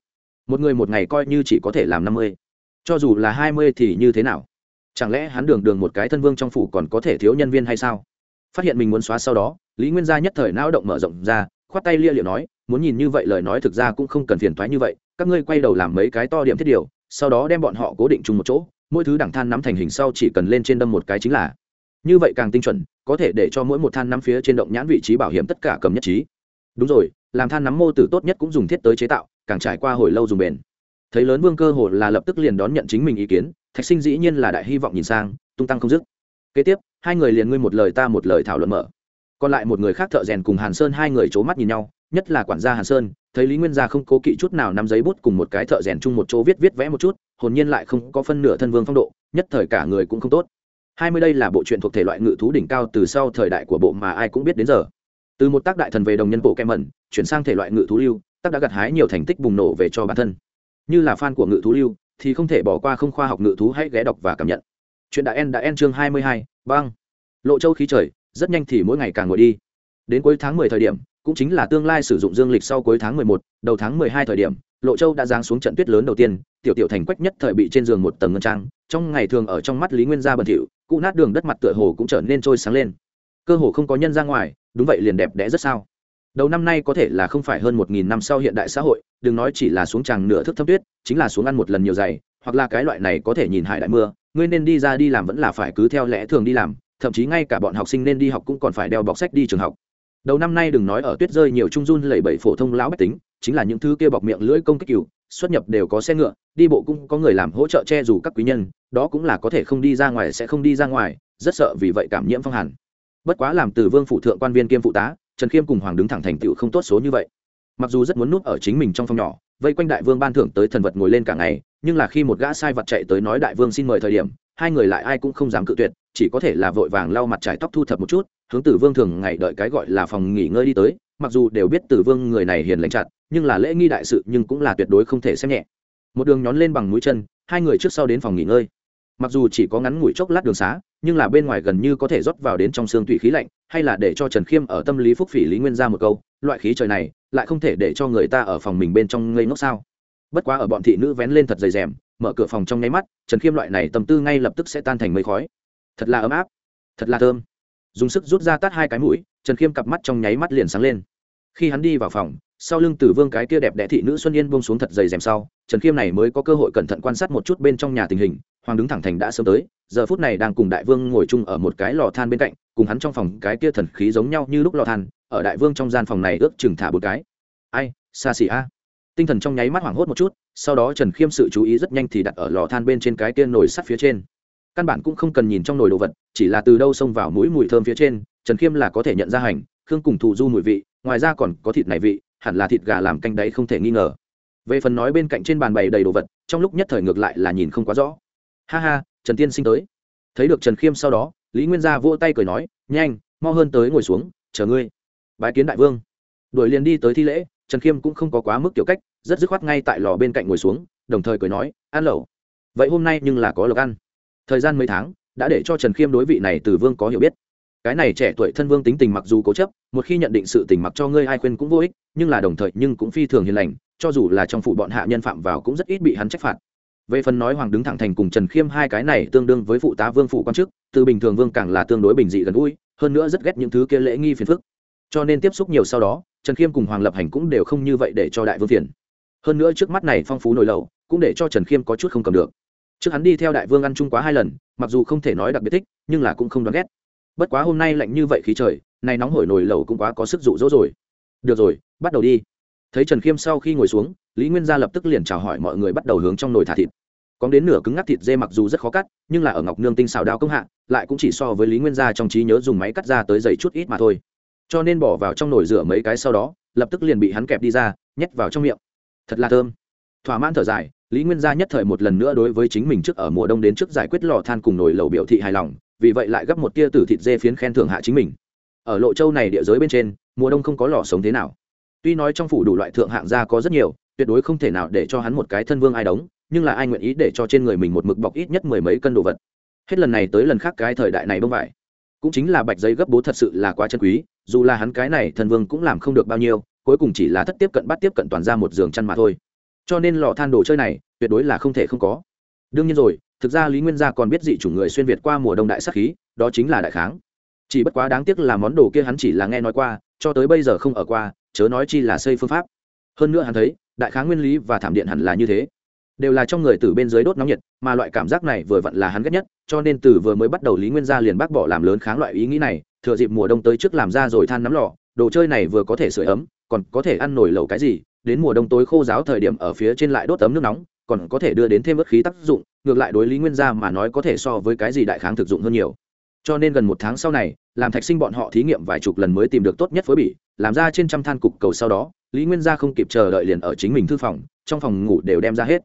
Một người một ngày coi như chỉ có thể làm năm mươi. Cho dù là hai mươi thì như thế nào? Chẳng lẽ hắn đường đường một cái thân vương trong phủ còn có thể thiếu nhân viên hay sao? Phát hiện mình muốn xóa sau đó lý nguyên gia nhất thời não động mở rộng ra, khoát tay lia liệu nói, muốn nhìn như vậy lời nói thực ra cũng không cần phiền thoái như vậy, các ngươi quay đầu làm mấy cái to điểm thiết điều, sau đó đem bọn họ cố định chung một chỗ, mỗi thứ đẳng than nắm thành hình sau chỉ cần lên trên đâm một cái chính là. Như vậy càng tinh chuẩn, có thể để cho mỗi một than nắm phía trên động nhãn vị trí bảo hiểm tất cả cầm nhất trí. Đúng rồi, làm than nắm mô tử tốt nhất cũng dùng thiết tới chế tạo, càng trải qua hồi lâu dùng bền. Thấy lớn vương cơ hồ là lập tức liền đón nhận chính mình ý kiến, thạch sinh dĩ nhiên là đại hy vọng nhìn sang, tung tăng không dứt. Kế tiếp, hai người liền ngươi một lời ta một lời thảo luận mở còn lại một người khác thợ rèn cùng hàn sơn hai người c h ố mắt nhìn nhau, nhất là quản gia hàn sơn, thấy lý nguyên gia không cố kỵ chút nào nắm giấy bút cùng một cái thợ rèn chung một chỗ viết viết vẽ một chút, hồn nhiên lại không có phân nửa thân vương phong độ, nhất thời cả người cũng không tốt. Hai mươi đây là bộ truyện thuộc thể loại ngự thú đỉnh cao từ sau thời đại của bộ mà ai cũng biết đến giờ. Từ một tác đại thần về đồng nhân bộ kem mẩn, chuyển sang thể loại ngự thú lưu, tác đã gặt hái nhiều thành tích bùng nổ về cho bản thân. Như là fan của ngự thú lưu, thì không thể bỏ qua không khoa học ngự thú hãy ghé đọc và cảm nhận. Chuyện đã en đã en chương hai mươi hai, băng. Lộ châu khí trời rất nhanh thì mỗi ngày càng ngồi đi. Đến cuối tháng mười thời điểm, cũng chính là tương lai sử dụng dương lịch sau cuối tháng mười một, đầu tháng mười hai thời điểm, lộ châu đã giáng xuống trận tuyết lớn đầu tiên, tiểu tiểu thành quách nhất thời bị trên giường một tầng ngân trang, trong ngày thường ở trong mắt lý nguyên gia bẩn thỉu cụ nát đường đất mặt tựa hồ cũng trở nên trôi sáng lên. Cơ hồ không có nhân ra ngoài, đúng vậy liền đẹp đẽ rất sao. Đầu năm nay có thể là không phải hơn một nghìn năm sau hiện đại xã hội, đừng nói chỉ là xuống tràng nửa thước thâm tuyết, chính là xuống ăn một lần nhiều dày, hoặc là cái loại này có thể nhìn hải đại mưa, ngươi nên đi ra đi làm vẫn là phải cứ theo lẽ thường đi làm thậm chí ngay cả bọn học sinh nên đi học cũng còn phải đeo bọc sách đi trường học. Đầu năm nay đừng nói ở tuyết rơi nhiều trung run lẩy bẩy phổ thông lão bách tính, chính là những thứ kia bọc miệng lưỡi công kích cựu xuất nhập đều có xe ngựa, đi bộ cũng có người làm hỗ trợ che dù các quý nhân, đó cũng là có thể không đi ra ngoài sẽ không đi ra ngoài, rất sợ vì vậy cảm nhiễm phong hàn. Bất quá làm từ vương phụ thượng quan viên kiêm phụ tá, trần khiêm cùng hoàng đứng thẳng thành tựu không tốt số như vậy. Mặc dù rất muốn núp ở chính mình trong phòng nhỏ, vây quanh đại vương ban thưởng tới thần vật ngồi lên cả ngày, nhưng là khi một gã sai vật chạy tới nói đại vương xin mời thời điểm hai người lại ai cũng không dám cự tuyệt, chỉ có thể là vội vàng lau mặt trải tóc thu thập một chút, hướng tử vương thường ngày đợi cái gọi là phòng nghỉ ngơi đi tới, mặc dù đều biết tử vương người này hiền lành chặt, nhưng là lễ nghi đại sự nhưng cũng là tuyệt đối không thể xem nhẹ. Một đường nhón lên bằng mũi chân, hai người trước sau đến phòng nghỉ ngơi. Mặc dù chỉ có ngắn ngủi chốc lát đường xá, nhưng là bên ngoài gần như có thể rót vào đến trong xương tủy khí lạnh, hay là để cho trần khiêm ở tâm lý phúc phỉ lý nguyên ra một câu, loại khí trời này, lại không thể để cho người ta ở phòng mình bên trong ngây ngốc sao? Bất quá ở bọn thị nữ vén lên thật dày rèm, mở cửa phòng trong nháy mắt, trần khiêm loại này tâm tư ngay lập tức sẽ tan thành mây khói. Thật là ấm áp, thật là thơm. Dùng sức rút ra tắt hai cái mũi, trần khiêm cặp mắt trong nháy mắt liền sáng lên. Khi hắn đi vào phòng, sau lưng tử vương cái kia đẹp đẽ thị nữ xuân yên bông xuống thật dày rèm sau, trần khiêm này mới có cơ hội cẩn thận quan sát một chút bên trong nhà tình hình, hoàng đứng thẳng thành đã sớm tới, giờ phút này đang cùng đại vương ngồi chung ở một cái lò than bên cạnh, cùng hắn trong phòng cái kia thần khí giống nhau như lúc lò than, ở đại vương trong gian phòng này ước chừng thả một cái. Ai, xa xỉ a tinh thần trong nháy mắt hoảng hốt một chút, sau đó trần khiêm sự chú ý rất nhanh thì đặt ở lò than bên trên cái kia nồi sắt phía trên. Căn bản cũng không cần nhìn trong nồi đồ vật, chỉ là từ đâu xông vào mũi mùi thơm phía trên, trần khiêm là có thể nhận ra hành, khương cùng thù du mùi vị, ngoài ra còn có thịt này vị, hẳn là thịt gà làm canh đấy không thể nghi ngờ. Về phần nói bên cạnh trên bàn bày đầy đồ vật, trong lúc nhất thời ngược lại là nhìn không quá rõ. Ha ha, trần tiên sinh tới. Thấy được trần khiêm sau đó, lý nguyên gia vỗ tay cười nói, nhanh, mau hơn tới ngồi xuống, chờ ngươi. Bái kiến đại vương. Đuổi liền đi tới thi lễ trần khiêm cũng không có quá mức kiểu cách, rất dứt khoát ngay tại lò bên cạnh ngồi xuống, đồng thời cười nói ăn lẩu, vậy hôm nay nhưng là có lộc ăn. Thời gian mấy tháng, đã để cho trần khiêm đối vị này từ vương có hiểu biết. Cái này trẻ tuổi thân vương tính tình mặc dù cố chấp, một khi nhận định sự tình mặc cho ngươi ai khuyên cũng vô ích, nhưng là đồng thời nhưng cũng phi thường hiền lành, cho dù là trong phủ bọn hạ nhân phạm vào cũng rất ít bị hắn trách phạt. Về phần nói hoàng đứng thẳng thành cùng trần khiêm hai cái này tương đương với phụ tá vương phụ quan chức, từ bình thường vương càng là tương đối bình dị gần gũi, hơn nữa rất ghét những thứ kia lễ nghi phiền phức. Cho nên tiếp xúc nhiều sau đó trần khiêm cùng hoàng lập hành cũng đều không như vậy để cho đại vương phiền. Hơn nữa trước mắt này phong phú nồi lầu, cũng để cho trần khiêm có chút không cầm được. Trước hắn đi theo đại vương ăn chung quá hai lần, mặc dù không thể nói đặc biệt thích, nhưng là cũng không đoán ghét. Bất quá hôm nay lạnh như vậy khí trời, này nóng hổi nồi lầu cũng quá có sức dụ dỗ rồi. Được rồi, bắt đầu đi. Thấy trần khiêm sau khi ngồi xuống, lý nguyên gia lập tức liền chào hỏi mọi người bắt đầu hướng trong nồi thả thịt. Có đến nửa cứng ngắc thịt dê mặc dù rất khó cắt, nhưng là ở ngọc nương tinh xào đao công hạ, lại cũng chỉ so với lý nguyên gia trong trí nhớ dùng máy cắt ra tới dày chút ít mà thôi cho nên bỏ vào trong nồi rửa mấy cái sau đó, lập tức liền bị hắn kẹp đi ra, nhét vào trong miệng. Thật là thơm. Thỏa mãn thở dài, lý nguyên gia nhất thời một lần nữa đối với chính mình trước ở mùa đông đến trước giải quyết lò than cùng nồi lầu biểu thị hài lòng, vì vậy lại gấp một tia tử thịt dê phiến khen thưởng hạ chính mình. Ở lộ châu này địa giới bên trên, mùa đông không có lò sống thế nào. Tuy nói trong phủ đủ loại thượng hạng gia có rất nhiều, tuyệt đối không thể nào để cho hắn một cái thân vương ai đóng nhưng là ai nguyện ý để cho trên người mình một mực bọc ít nhất mười mấy cân đồ vật. Hết lần này tới lần khác cái thời đại này bông vải cũng chính là bạch giấy gấp bố thật sự là quá chân quý, dù là hắn cái này thần vương cũng làm không được bao nhiêu, cuối cùng chỉ là thất tiếp cận bắt tiếp cận toàn ra một giường chăn mà thôi. Cho nên lò than đồ chơi này, tuyệt đối là không thể không có. Đương nhiên rồi, thực ra lý nguyên gia còn biết dị chủ người xuyên việt qua mùa đông đại sắc khí, đó chính là đại kháng. Chỉ bất quá đáng tiếc là món đồ kia hắn chỉ là nghe nói qua, cho tới bây giờ không ở qua, chớ nói chi là xây phương pháp. Hơn nữa hắn thấy, đại kháng nguyên lý và thảm điện hẳn là như thế đều là trong người từ bên dưới đốt nóng nhiệt, mà loại cảm giác này vừa vặn là hắn ghét nhất, cho nên từ vừa mới bắt đầu lý nguyên gia liền bác bỏ làm lớn kháng loại ý nghĩ này, thừa dịp mùa đông tới trước làm ra rồi than nắm lò, đồ chơi này vừa có thể sửa ấm, còn có thể ăn nổi lẩu cái gì, đến mùa đông tối khô giáo thời điểm ở phía trên lại đốt ấm nước nóng, còn có thể đưa đến thêm bất khí tác dụng, ngược lại đối lý nguyên gia mà nói có thể so với cái gì đại kháng thực dụng hơn nhiều. Cho nên gần một tháng sau này, làm thạch sinh bọn họ thí nghiệm vài chục lần mới tìm được tốt nhất phối bỉ, làm ra trên trăm than cục cầu sau đó, lý nguyên gia không kịp chờ đợi liền ở chính mình thư phòng, trong phòng ngủ đều đem ra hết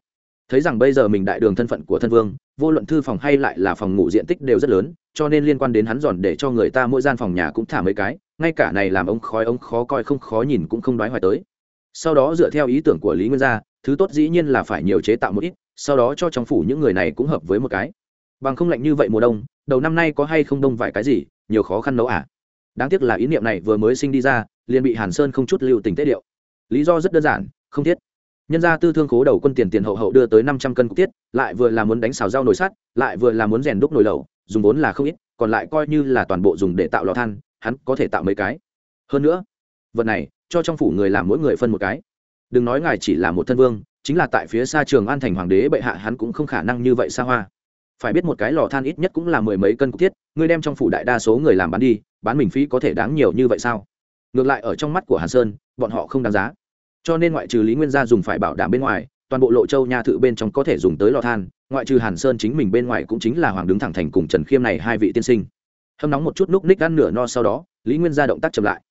thấy rằng bây giờ mình đại đường thân phận của thân vương, vô luận thư phòng hay lại là phòng ngủ diện tích đều rất lớn, cho nên liên quan đến hắn giòn để cho người ta mỗi gian phòng nhà cũng thả mấy cái, ngay cả này làm ông khói ông khó coi không khó nhìn cũng không đoái hoài tới. Sau đó dựa theo ý tưởng của lý nguyên gia, thứ tốt dĩ nhiên là phải nhiều chế tạo một ít, sau đó cho trong phủ những người này cũng hợp với một cái. Bằng không lạnh như vậy mùa đông, đầu năm nay có hay không đông vài cái gì, nhiều khó khăn nấu à? Đáng tiếc là ý niệm này vừa mới sinh đi ra, liền bị hàn sơn không chút lưu tình tế điệu. Lý do rất đơn giản, không thiết nhân ra tư thương khố đầu quân tiền tiền hậu hậu đưa tới năm trăm cân cục tiết, lại vừa là muốn đánh xào rau nồi sắt, lại vừa là muốn rèn đúc nồi lẩu, dùng vốn là không ít, còn lại coi như là toàn bộ dùng để tạo lò than, hắn có thể tạo mấy cái. Hơn nữa, vật này, cho trong phủ người làm mỗi người phân một cái. Đừng nói ngài chỉ là một thân vương, chính là tại phía xa trường an thành hoàng đế bệ hạ hắn cũng không khả năng như vậy xa hoa. Phải biết một cái lò than ít nhất cũng là mười mấy cân cục tiết, ngươi đem trong phủ đại đa số người làm bán đi, bán mình phí có thể đáng nhiều như vậy sao? Ngược lại ở trong mắt của hàn sơn, bọn họ không đáng giá cho nên ngoại trừ lý nguyên gia dùng phải bảo đảm bên ngoài, toàn bộ lộ châu nha thự bên trong có thể dùng tới lò than, ngoại trừ hàn sơn chính mình bên ngoài cũng chính là hoàng đứng thẳng thành cùng trần khiêm này hai vị tiên sinh. Hâm nóng một chút núc ních ăn nửa no sau đó, lý nguyên gia động tác chậm lại.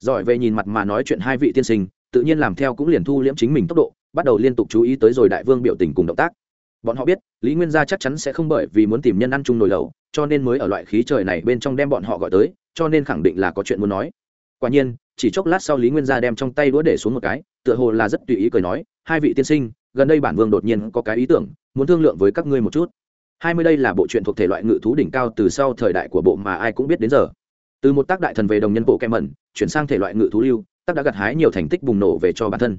Giỏi về nhìn mặt mà nói chuyện hai vị tiên sinh, tự nhiên làm theo cũng liền thu liễm chính mình tốc độ, bắt đầu liên tục chú ý tới rồi đại vương biểu tình cùng động tác. Bọn họ biết, lý nguyên gia chắc chắn sẽ không bởi vì muốn tìm nhân ăn chung nồi lẩu, cho nên mới ở loại khí trời này bên trong đem bọn họ gọi tới, cho nên khẳng định là có chuyện muốn nói. Quả nhiên chỉ chốc lát sau lý nguyên gia đem trong tay đũa để xuống một cái, tựa hồ là rất tùy ý cười nói, hai vị tiên sinh, gần đây bản vương đột nhiên có cái ý tưởng, muốn thương lượng với các ngươi một chút. Hai mươi đây là bộ truyện thuộc thể loại ngự thú đỉnh cao từ sau thời đại của bộ mà ai cũng biết đến giờ. Từ một tác đại thần về đồng nhân bộ kem mẩn, chuyển sang thể loại ngự thú lưu, tác đã gặt hái nhiều thành tích bùng nổ về cho bản thân.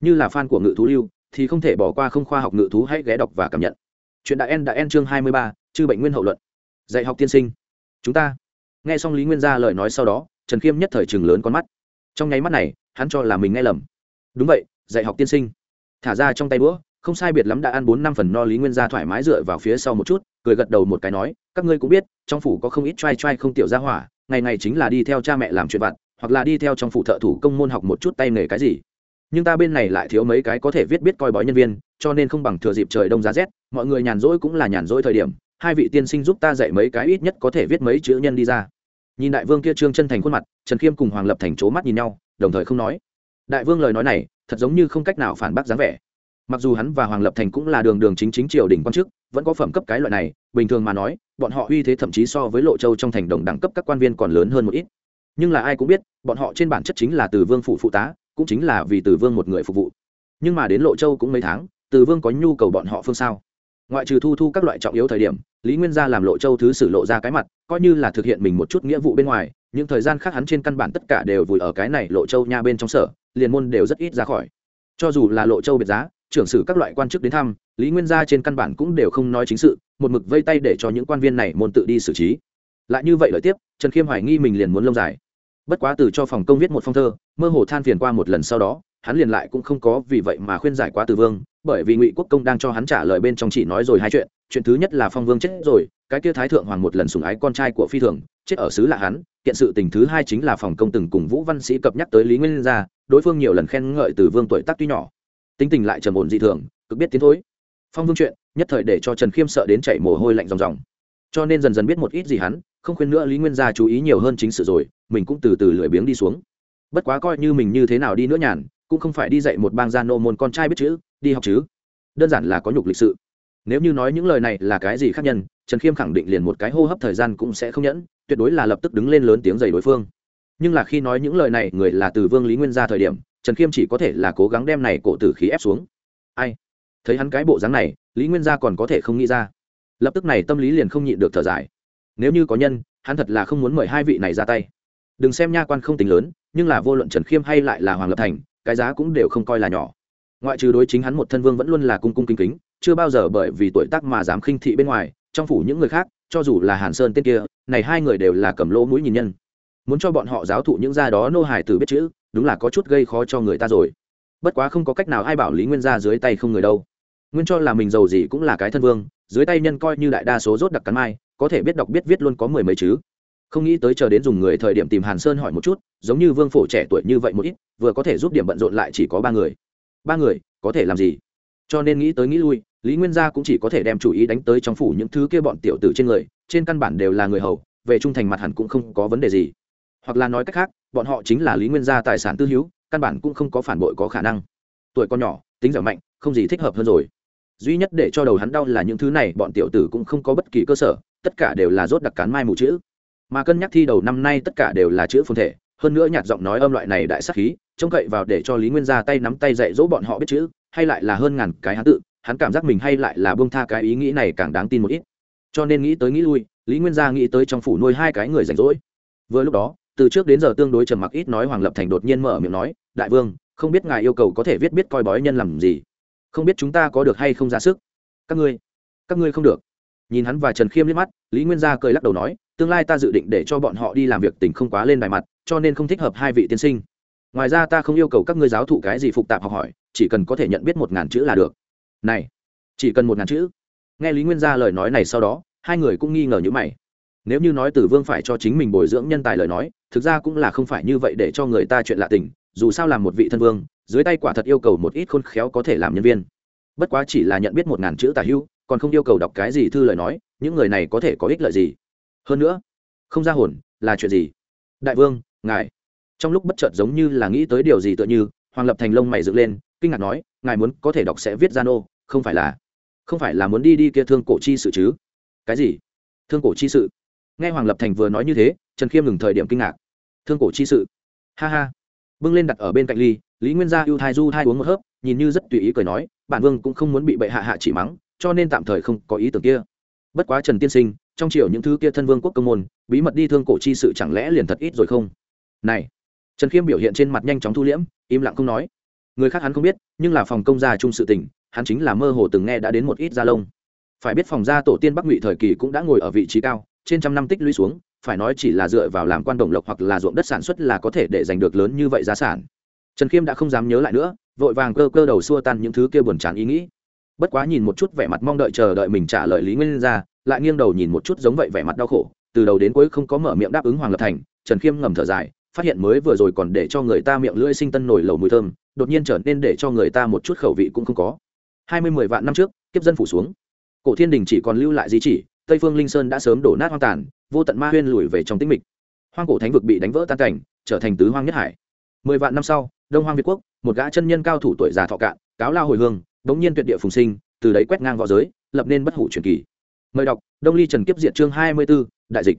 Như là fan của ngự thú lưu, thì không thể bỏ qua không khoa học ngự thú hãy ghé đọc và cảm nhận. Chuyện đại en đã en chương hai mươi ba, chư bệnh nguyên hậu luận. Dạy học tiên sinh. Chúng ta. Nghe xong lý nguyên gia lời nói sau đó trần khiêm nhất thời chừng lớn con mắt. Trong nháy mắt này, hắn cho là mình nghe lầm. Đúng vậy, dạy học tiên sinh. Thả ra trong tay đũa, không sai biệt lắm đã ăn bốn năm phần no lý nguyên gia thoải mái dựa vào phía sau một chút, cười gật đầu một cái nói, các ngươi cũng biết, trong phủ có không ít t r a i t r a i không tiểu gia hỏa, ngày ngày chính là đi theo cha mẹ làm chuyện vặt, hoặc là đi theo trong phủ thợ thủ công môn học một chút tay nghề cái gì. Nhưng ta bên này lại thiếu mấy cái có thể viết biết coi bói nhân viên, cho nên không bằng thừa dịp trời đông giá rét, mọi người nhàn rỗi cũng là nhàn rỗi thời điểm, hai vị tiên sinh giúp ta dạy mấy cái ít nhất có thể viết mấy chữ nhân đi ra nhìn đại vương kia trương chân thành khuôn mặt, trần khiêm cùng hoàng lập thành c mắt nhìn nhau, đồng thời không nói. Đại vương lời nói này, thật giống như không cách nào phản bác dáng vẻ. Mặc dù hắn và hoàng lập thành cũng là đường đường chính chính triều đình quan chức, vẫn có phẩm cấp cái loại này, bình thường mà nói, bọn họ uy thế thậm chí so với lộ châu trong thành đồng đẳng cấp các quan viên còn lớn hơn một ít. Nhưng là ai cũng biết, bọn họ trên bản chất chính là từ vương phụ phụ tá, cũng chính là vì từ vương một người phục vụ. Nhưng mà đến lộ châu cũng mấy tháng, từ vương có nhu cầu bọn họ phương sao? Ngoại trừ thu thu các loại trọng yếu thời điểm, lý nguyên gia làm lộ châu thứ sử lộ ra cái mặt, coi như là thực hiện mình một chút nghĩa vụ bên ngoài, những thời gian khác hắn trên căn bản tất cả đều vùi ở cái này lộ châu nha bên trong sở, liền môn đều rất ít ra khỏi. Cho dù là lộ châu biệt giá, trưởng sử các loại quan chức đến thăm, lý nguyên gia trên căn bản cũng đều không nói chính sự, một mực vây tay để cho những quan viên này môn tự đi xử trí. Lại như vậy lợi tiếp, trần khiêm hoài nghi mình liền muốn lông dài. Bất quá từ cho phòng công viết một phong thơ mơ hồ than phiền qua một lần sau đó, hắn liền lại cũng không có vì vậy mà khuyên giải quá từ vương, bởi vì ngụy quốc công đang cho hắn trả lời bên trong chỉ nói rồi hai chuyện chuyện thứ nhất là phong vương chết rồi, cái kia thái thượng hoàng một lần sùng ái con trai của phi thường, chết ở xứ là hắn, kiện sự tình thứ hai chính là phòng công từng cùng vũ văn sĩ cập nhắc tới lý nguyên gia đối phương nhiều lần khen ngợi từ vương tuổi tác tuy nhỏ. Tính tình lại trầm ổn dị thường, cực biết tiến thối. Phong vương chuyện, nhất thời để cho trần khiêm sợ đến chảy mồ hôi lạnh ròng ròng. Cho nên dần dần biết một ít gì hắn, không khuyên nữa lý nguyên gia chú ý nhiều hơn chính sự rồi, mình cũng từ từ lười biếng đi xuống bất quá coi như mình như thế nào đi nữa nhàn, cũng không phải đi dạy một bang gia nô môn con trai biết chữ, đi học chứ. Đơn giản là có nhục lịch sự. Nếu như nói những lời này là cái gì khác nhân, trần khiêm khẳng định liền một cái hô hấp thời gian cũng sẽ không nhẫn, tuyệt đối là lập tức đứng lên lớn tiếng dày đối phương. Nhưng là khi nói những lời này, người là từ vương lý nguyên ra thời điểm, trần khiêm chỉ có thể là cố gắng đem này cổ tử khí ép xuống. Ai? Thấy hắn cái bộ dáng này, lý nguyên gia còn có thể không nghĩ ra. Lập tức này tâm lý liền không nhịn được thở dài. Nếu như có nhân, hắn thật là không muốn mời hai vị này ra tay. Đừng xem nha quan không tính lớn nhưng là vô luận trần khiêm hay lại là hoàng lập thành, cái giá cũng đều không coi là nhỏ. Ngoại trừ đối chính hắn một thân vương vẫn luôn là cung cung kính kính, chưa bao giờ bởi vì tuổi tác mà dám khinh thị bên ngoài, trong phủ những người khác, cho dù là hàn sơn tên kia, này hai người đều là cầm lỗ mũi nhìn nhân. Muốn cho bọn họ giáo thụ những gia đó nô hải tử biết chữ, đúng là có chút gây khó cho người ta rồi. Bất quá không có cách nào ai bảo lý nguyên gia dưới tay không người đâu. Nguyên cho là mình giàu gì cũng là cái thân vương, dưới tay nhân coi như đại đa số rốt đặc cắn mai, có thể biết đọc biết viết luôn có mười mấy chứ không nghĩ tới chờ đến dùng người thời điểm tìm hàn sơn hỏi một chút, giống như vương phổ trẻ tuổi như vậy một ít, vừa có thể giúp điểm bận rộn lại chỉ có ba người. Ba người, có thể làm gì? Cho nên nghĩ tới nghĩ lui, lý nguyên gia cũng chỉ có thể đem chủ ý đánh tới trong phủ những thứ kia bọn tiểu tử trên người, trên căn bản đều là người hầu, về trung thành mặt hẳn cũng không có vấn đề gì. Hoặc là nói cách khác, bọn họ chính là lý nguyên gia tài sản tư hữu, căn bản cũng không có phản bội có khả năng. Tuổi con nhỏ, tính dẻo mạnh, không gì thích hợp hơn rồi. Duy nhất để cho đầu hắn đau là những thứ này, bọn tiểu tử cũng không có bất kỳ cơ sở, tất cả đều là rốt đặc cán mai mù chữ mà cân nhắc thi đầu năm nay tất cả đều là chữ phồn thể, hơn nữa nhạt giọng nói âm loại này đại sắc khí, trông cậy vào để cho lý nguyên ra tay nắm tay dạy dỗ bọn họ biết chữ, hay lại là hơn ngàn cái hán tự, hắn cảm giác mình hay lại là bông tha cái ý nghĩ này càng đáng tin một ít. Cho nên nghĩ tới nghĩ lui, lý nguyên gia nghĩ tới trong phủ nuôi hai cái người rảnh rỗi. Vừa lúc đó, từ trước đến giờ tương đối trầm mặc ít nói hoàng lập thành đột nhiên mở miệng nói, đại vương, không biết ngài yêu cầu có thể viết biết coi bói nhân làm gì? Không biết chúng ta có được hay không ra sức? Các ngươi các ngươi không được nhìn hắn và trần khiêm liếc mắt, lý nguyên gia cười lắc đầu nói, tương lai ta dự định để cho bọn họ đi làm việc tình không quá lên bài mặt, cho nên không thích hợp hai vị tiên sinh. Ngoài ra ta không yêu cầu các ngươi giáo thụ cái gì phục tạp học hỏi, chỉ cần có thể nhận biết một ngàn chữ là được. Này, chỉ cần một ngàn chữ? Nghe lý nguyên gia lời nói này sau đó, hai người cũng nghi ngờ như mày. Nếu như nói tử vương phải cho chính mình bồi dưỡng nhân tài lời nói, thực ra cũng là không phải như vậy để cho người ta chuyện lạ tình, dù sao làm một vị thân vương, dưới tay quả thật yêu cầu một ít khôn khéo có thể làm nhân viên. Bất quá chỉ là nhận biết một ngàn chữ tả hữu còn không yêu cầu đọc cái gì thư lời nói, những người này có thể có ích lợi gì? Hơn nữa, không ra hồn là chuyện gì? Đại vương, ngài. Trong lúc bất chợt giống như là nghĩ tới điều gì tựa như, hoàng lập thành lông mày dựng lên, kinh ngạc nói, ngài muốn có thể đọc sẽ viết gian ô không phải là, không phải là muốn đi đi kia thương cổ chi sự chứ? Cái gì? Thương cổ chi sự? Nghe hoàng lập thành vừa nói như thế, trần khiêm ngừng thời điểm kinh ngạc. Thương cổ chi sự? Ha ha. Bưng lên đặt ở bên cạnh ly, lý nguyên gia ưu thai du thai uống một hớp, nhìn như rất tùy ý cười nói, bản vương cũng không muốn bị bệ hạ hạ chỉ mắng cho nên tạm thời không có ý tưởng kia. Bất quá trần tiên sinh, trong triều những thứ kia thân vương quốc công môn, bí mật đi thương cổ chi sự chẳng lẽ liền thật ít rồi không? Này, trần khiêm biểu hiện trên mặt nhanh chóng thu liễm, im lặng không nói. Người khác hắn không biết, nhưng là phòng công gia chung sự tỉnh hắn chính là mơ hồ từng nghe đã đến một ít gia lông. Phải biết phòng gia tổ tiên bắc ngụy thời kỳ cũng đã ngồi ở vị trí cao, trên trăm năm tích lũy xuống, phải nói chỉ là dựa vào làm quan đồng lộc hoặc là ruộng đất sản xuất là có thể để giành được lớn như vậy giá sản. Trần khiêm đã không dám nhớ lại nữa, vội vàng cơ cơ đầu xua tan những thứ kia buồn chán ý nghĩ bất quá nhìn một chút vẻ mặt mong đợi chờ đợi mình trả lời lý nguyên ra, lại nghiêng đầu nhìn một chút giống vậy vẻ mặt đau khổ. Từ đầu đến cuối không có mở miệng đáp ứng hoàng lập thành, trần khiêm ngầm thở dài, phát hiện mới vừa rồi còn để cho người ta miệng lưỡi sinh tân nổi lầu mùi thơm, đột nhiên trở nên để cho người ta một chút khẩu vị cũng không có. Hai mươi mười vạn năm trước, kiếp dân phủ xuống. Cổ thiên đình chỉ còn lưu lại di chỉ, tây phương linh sơn đã sớm đổ nát hoang tàn, vô tận ma huyên lùi về trong tĩnh mịch. Hoang cổ thánh vực bị đánh vỡ tan cảnh, trở thành tứ hoang nhất hải. Mười vạn năm sau, đông hoang việt quốc, một gã chân nhân cao thủ tuổi già thọ cạn, cáo lao hồi hương bỗng nhiên tuyệt địa phùng sinh, từ đấy quét ngang v õ giới, lập nên bất hủ truyền kỳ. Mời đọc, đông ly trần kiếp diện chương hai mươi b ố đại dịch.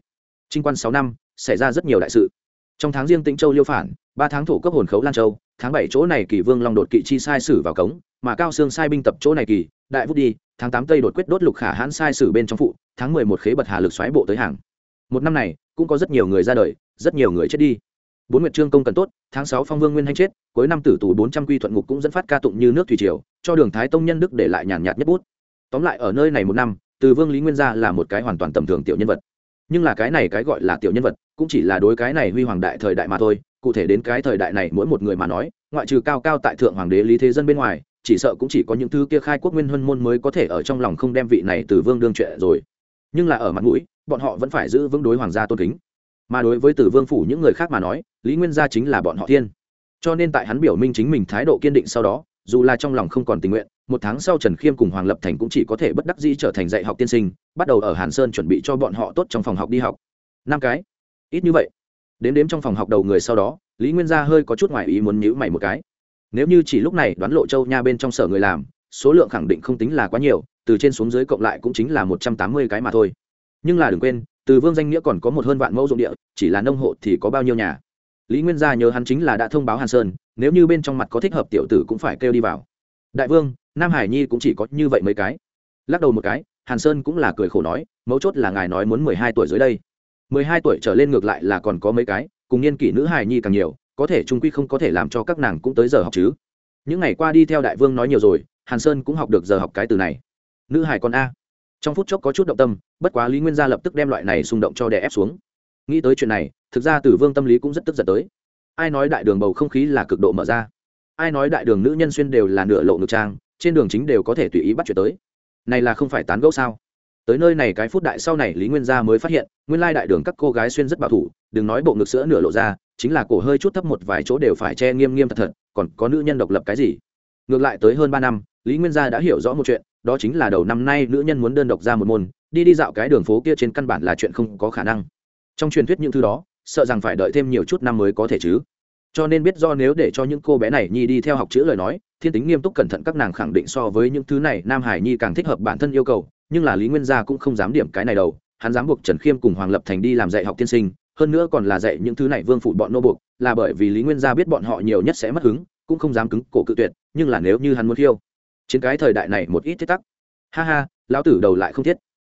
Trinh quan sáu năm, xảy ra rất nhiều đại sự. Trong tháng riêng tĩnh châu liêu phản, ba tháng thổ cấp hồn khấu lan châu, tháng bảy chỗ này kỳ vương long đột kỵ chi sai sử vào cống, mà cao xương sai binh tập chỗ này kỳ, đại vút đi, tháng tám tây đột quyết đốt lục khả hãn sai sử bên trong phụ, tháng mười một khế bật hà lực xoáy bộ tới hàng. Một năm này, cũng có rất nhiều người ra đời, rất nhiều người chết đi bốn nguyệt trương công cần tốt, tháng sáu phong vương nguyên hanh chết, cuối năm tử tù bốn trăm quy thuận ngục cũng dẫn phát ca tụng như nước thủy triều, cho đường thái tông nhân đức để lại nhàn nhạt nhất bút. Tóm lại ở nơi này một năm, từ vương lý nguyên gia là một cái hoàn toàn tầm thường tiểu nhân vật. Nhưng là cái này cái gọi là tiểu nhân vật, cũng chỉ là đối cái này huy hoàng đại thời đại mà thôi, cụ thể đến cái thời đại này mỗi một người mà nói, ngoại trừ cao cao tại thượng hoàng đế lý thế dân bên ngoài, chỉ sợ cũng chỉ có những thứ kia khai quốc nguyên huân môn mới có thể ở trong lòng không đem vị này từ vương đương chuyện rồi. Nhưng là ở mặt mũi, bọn họ vẫn phải giữ vững đối hoàng gia tôn kính mà đối với tử vương phủ những người khác mà nói, lý nguyên gia chính là bọn họ thiên. Cho nên tại hắn biểu minh chính mình thái độ kiên định sau đó, dù là trong lòng không còn tình nguyện, một tháng sau trần khiêm cùng hoàng lập thành cũng chỉ có thể bất đắc dĩ trở thành dạy học tiên sinh, bắt đầu ở hàn sơn chuẩn bị cho bọn họ tốt trong phòng học đi học. Năm cái. Ít như vậy. Đến đếm trong phòng học đầu người sau đó, lý nguyên gia hơi có chút ngoài ý muốn nhữ mày một cái. Nếu như chỉ lúc này đoán lộ châu nha bên trong sở người làm, số lượng khẳng định không tính là quá nhiều, từ trên xuống dưới cộng lại cũng chính là một trăm tám mươi cái mà thôi. Nhưng là đừng quên từ vương danh nghĩa còn có một hơn vạn mẫu dụng địa, chỉ là nông hộ thì có bao nhiêu nhà? Lý nguyên gia nhớ hắn chính là đã thông báo hàn sơn, nếu như bên trong mặt có thích hợp tiểu tử cũng phải kêu đi vào. Đại vương, nam hải nhi cũng chỉ có như vậy mấy cái. Lắc đầu một cái, hàn sơn cũng là cười khổ nói, mấu chốt là ngài nói muốn mười hai tuổi dưới đây. mười hai tuổi trở lên ngược lại là còn có mấy cái, cùng niên kỷ nữ hải nhi càng nhiều, có thể trung quy không có thể làm cho các nàng cũng tới giờ học chứ. Những ngày qua đi theo đại vương nói nhiều rồi, hàn sơn cũng học được giờ học cái từ này. Nữ hải con a trong phút chốc có chút động tâm, bất quá lý nguyên gia lập tức đem loại này xung động cho đè ép xuống. Nghĩ tới chuyện này, thực ra tử vương tâm lý cũng rất tức giận tới. Ai nói đại đường bầu không khí là cực độ mở ra? Ai nói đại đường nữ nhân xuyên đều là nửa lộ ngực trang, trên đường chính đều có thể tùy ý bắt chuyện tới? Này là không phải tán gẫu sao? Tới nơi này cái phút đại sau này, lý nguyên gia mới phát hiện, nguyên lai đại đường các cô gái xuyên rất bảo thủ, đừng nói bộ ngực sữa nửa lộ ra, chính là cổ hơi chút thấp một vài chỗ đều phải che nghiêm nghiêm thật thật, còn có nữ nhân độc lập cái gì? Ngược lại tới hơn ba năm, lý nguyên gia đã hiểu rõ một chuyện đó chính là đầu năm nay nữ nhân muốn đơn độc ra một môn, đi đi dạo cái đường phố kia trên căn bản là chuyện không có khả năng. Trong truyền thuyết những thứ đó, sợ rằng phải đợi thêm nhiều chút năm mới có thể chứ. Cho nên biết do nếu để cho những cô bé này nhi đi theo học chữ lời nói, thiên tính nghiêm túc cẩn thận các nàng khẳng định so với những thứ này nam hải nhi càng thích hợp bản thân yêu cầu, nhưng là lý nguyên gia cũng không dám điểm cái này đâu. Hắn dám buộc trần khiêm cùng hoàng lập thành đi làm dạy học tiên sinh, hơn nữa còn là dạy những thứ này vương phụ bọn nô buộc, là bởi vì lý nguyên gia biết bọn họ nhiều nhất sẽ mất hứng, cũng không dám cứng cổ cự tuyệt, nhưng là nếu như hắn muốn khiêu chiến cái thời đại này một ít thiết tắc. Ha ha, lão tử đầu lại không thiết.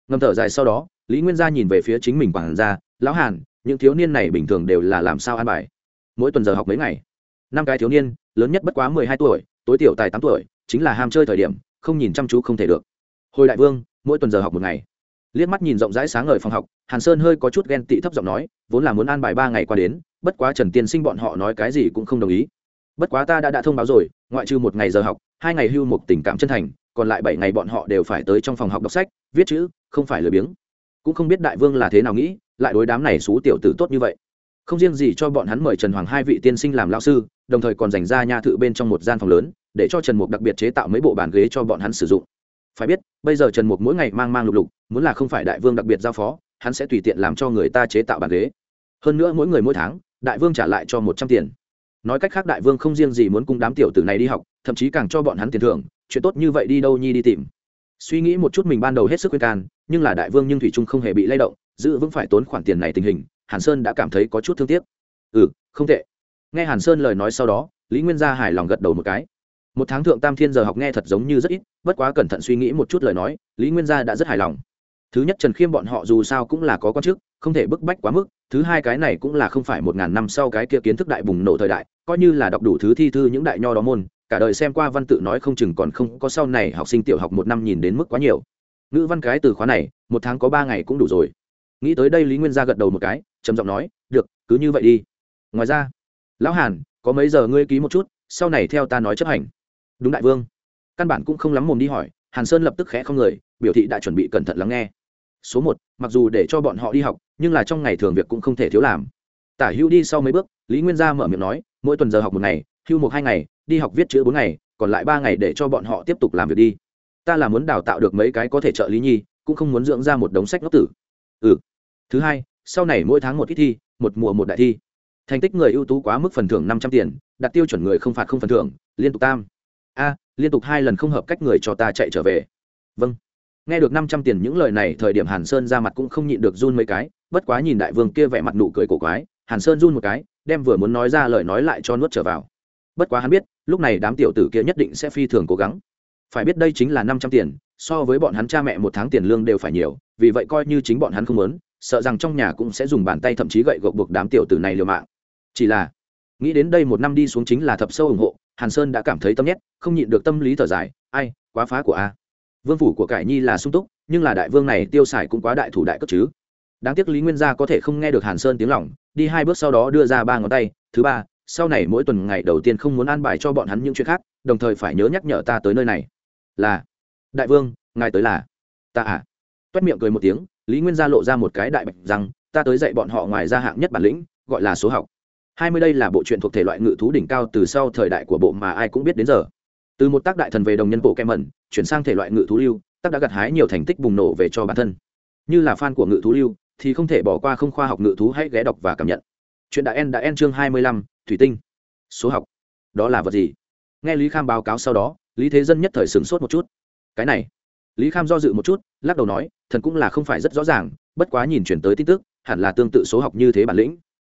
Ngầm thở dài sau đó, lý nguyên gia nhìn về phía chính mình quản gia, lão hàn, những thiếu niên này bình thường đều là làm sao an bài? Mỗi tuần giờ học mấy ngày? Năm cái thiếu niên, lớn nhất bất quá mười hai tuổi, tối tiểu tài tám tuổi, chính là ham chơi thời điểm, không nhìn chăm chú không thể được. Hồi đại vương, mỗi tuần giờ học một ngày. Liếc mắt nhìn rộng rãi sáng ngời phòng học, hàn sơn hơi có chút ghen tị thấp giọng nói, vốn là muốn an bài ba ngày qua đến, bất quá trần tiên sinh bọn họ nói cái gì cũng không đồng ý. Bất quá ta đã đã thông báo rồi ngoại trừ một ngày giờ học, hai ngày hưu một tình cảm chân thành, còn lại bảy ngày bọn họ đều phải tới trong phòng học đọc sách, viết chữ, không phải lười biếng. Cũng không biết đại vương là thế nào nghĩ, lại đối đám này xú tiểu tử tốt như vậy. Không riêng gì cho bọn hắn mời trần hoàng hai vị tiên sinh làm lao sư, đồng thời còn dành ra nha thự bên trong một gian phòng lớn, để cho trần mục đặc biệt chế tạo mấy bộ bàn ghế cho bọn hắn sử dụng. Phải biết, bây giờ trần mục mỗi ngày mang mang lục lục, muốn là không phải đại vương đặc biệt giao phó, hắn sẽ tùy tiện làm cho người ta chế tạo bàn ghế. Hơn nữa mỗi người mỗi tháng, đại vương trả lại cho một trăm tiền nói cách khác đại vương không riêng gì muốn cung đám tiểu tử này đi học, thậm chí càng cho bọn hắn tiền thưởng, chuyện tốt như vậy đi đâu nhi đi tìm. Suy nghĩ một chút mình ban đầu hết sức khuyên can, nhưng là đại vương nhưng thủy trung không hề bị lay động, giữ vững phải tốn khoản tiền này tình hình, hàn sơn đã cảm thấy có chút thương tiếc. Ừ không tệ. Nghe hàn sơn lời nói sau đó, lý nguyên gia hài lòng gật đầu một cái. Một tháng thượng tam thiên giờ học nghe thật giống như rất ít, bất quá cẩn thận suy nghĩ một chút lời nói, lý nguyên gia đã rất hài lòng. Thứ nhất trần khiêm bọn họ dù sao cũng là có quan chức, không thể bức bách quá mức, thứ hai cái này cũng là không phải một ngàn năm sau cái kia kiến thức đại bùng nổ thời đại coi như là đọc đủ thứ thi thư những đại nho đó môn, cả đời xem qua văn tự nói không chừng còn không có sau này học sinh tiểu học một năm nhìn đến mức quá nhiều. Ngữ văn cái từ khóa này, một tháng có ba ngày cũng đủ rồi. Nghĩ tới đây lý nguyên gia gật đầu một cái, trầm giọng nói, được, cứ như vậy đi. Ngoài ra, lão hàn, có mấy giờ ngươi ký một chút, sau này theo ta nói chấp hành. Đúng đại vương. Căn bản cũng không lắm mồm đi hỏi, hàn sơn lập tức khẽ không người, biểu thị đã chuẩn bị cẩn thận lắng nghe. Số một, mặc dù để cho bọn họ đi học, nhưng là trong ngày thường việc cũng không thể thiếu làm. Tả hữu đi sau mấy bước, lý nguyên gia mở miệng nói mỗi tuần giờ học một ngày, hưu một hai ngày, đi học viết chữ bốn ngày, còn lại ba ngày để cho bọn họ tiếp tục làm việc đi. Ta là muốn đào tạo được mấy cái có thể trợ lý nhi, cũng không muốn dưỡng ra một đống sách ngốc tử. Ừ. Thứ hai, sau này mỗi tháng một ít thi, một mùa một đại thi. Thành tích người ưu tú quá mức phần thưởng năm trăm tiền, đặt tiêu chuẩn người không phạt không phần thưởng, liên tục tam. A, liên tục hai lần không hợp cách người cho ta chạy trở về. Vâng. Nghe được năm trăm tiền những lời này, thời điểm hàn sơn ra mặt cũng không nhịn được run mấy cái, bất quá nhìn đại vương kia vẻ mặt nụ cười cổ quái, hàn sơn run một cái đem vừa muốn nói ra lời nói lại cho nuốt trở vào. Bất quá hắn biết, lúc này đám tiểu tử kia nhất định sẽ phi thường cố gắng. Phải biết đây chính là năm trăm tiền, so với bọn hắn cha mẹ một tháng tiền lương đều phải nhiều, vì vậy coi như chính bọn hắn không muốn, sợ rằng trong nhà cũng sẽ dùng bàn tay thậm chí gậy gộc buộc đám tiểu tử này liều mạng. Chỉ là, nghĩ đến đây một năm đi xuống chính là thập sâu ủng hộ, hàn sơn đã cảm thấy tâm nhét, không nhịn được tâm lý thở dài, ai, quá phá của a. Vương phủ của cải nhi là sung túc, nhưng là đại vương này tiêu xài cũng quá đại thủ đại cấp chứ đáng tiếc lý nguyên gia có thể không nghe được hàn sơn tiếng lỏng đi hai bước sau đó đưa ra ba ngón tay, thứ ba, sau này mỗi tuần ngày đầu tiên không muốn an bài cho bọn hắn những chuyện khác, đồng thời phải nhớ nhắc nhở ta tới nơi này. Là. Đại vương, ngài tới là. Ta à. Toét miệng cười một tiếng, lý nguyên gia lộ ra một cái đại bạch rằng ta tới dạy bọn họ ngoài ra hạng nhất bản lĩnh, gọi là số học. Hai mươi đây là bộ truyện thuộc thể loại ngự thú đỉnh cao từ sau thời đại của bộ mà ai cũng biết đến giờ. Từ một tác đại thần về đồng nhân bộ kem mẩn, chuyển sang thể loại ngự thú lưu, tác đã gặt hái nhiều thành tích bùng nổ về cho bản thân. Như là fan của ngự thú lưu thì không thể bỏ qua không khoa học ngự thú hãy ghé đọc và cảm nhận. Chuyện đã en đã en chương hai mươi lăm, thủy tinh. Số học. Đó là vật gì? Nghe lý kham báo cáo sau đó, lý thế dân nhất thời sửng sốt một chút. Cái này. Lý kham do dự một chút, lắc đầu nói, thần cũng là không phải rất rõ ràng, bất quá nhìn chuyển tới tin tức, hẳn là tương tự số học như thế bản lĩnh.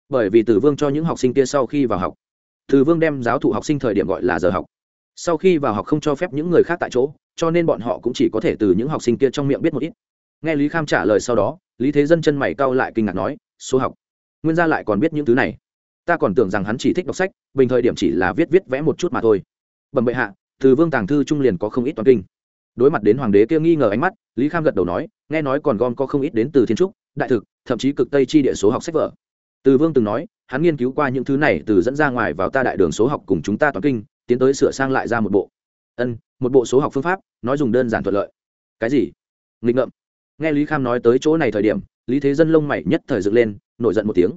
Bởi vì tử vương cho những học sinh kia sau khi vào học. Tử vương đem giáo thụ học sinh thời điểm gọi là giờ học. Sau khi vào học không cho phép những người khác tại chỗ, cho nên bọn họ cũng chỉ có thể từ những học sinh kia trong miệng biết một ít. Nghe lý kham trả lời sau đó lý thế dân chân mày cau lại kinh ngạc nói, số học, nguyên gia lại còn biết những thứ này. Ta còn tưởng rằng hắn chỉ thích đọc sách, bình thời điểm chỉ là viết viết vẽ một chút mà thôi. Bẩm bệ hạ, từ vương tàng thư trung liền có không ít toàn kinh. Đối mặt đến hoàng đế kia nghi ngờ ánh mắt, lý kham gật đầu nói, nghe nói còn gom có không ít đến từ thiên trúc, đại thực, thậm chí cực tây chi địa số học sách vở. Từ vương từng nói, hắn nghiên cứu qua những thứ này từ dẫn ra ngoài vào ta đại đường số học cùng chúng ta toàn kinh, tiến tới sửa sang lại ra một bộ. Ân, một bộ số học phương pháp, nói dùng đơn giản thuận lợi. Cái gì? Nghịch ngợm nghe lý kham nói tới chỗ này thời điểm, lý thế dân lông mày nhất thời dựng lên, nổi giận một tiếng.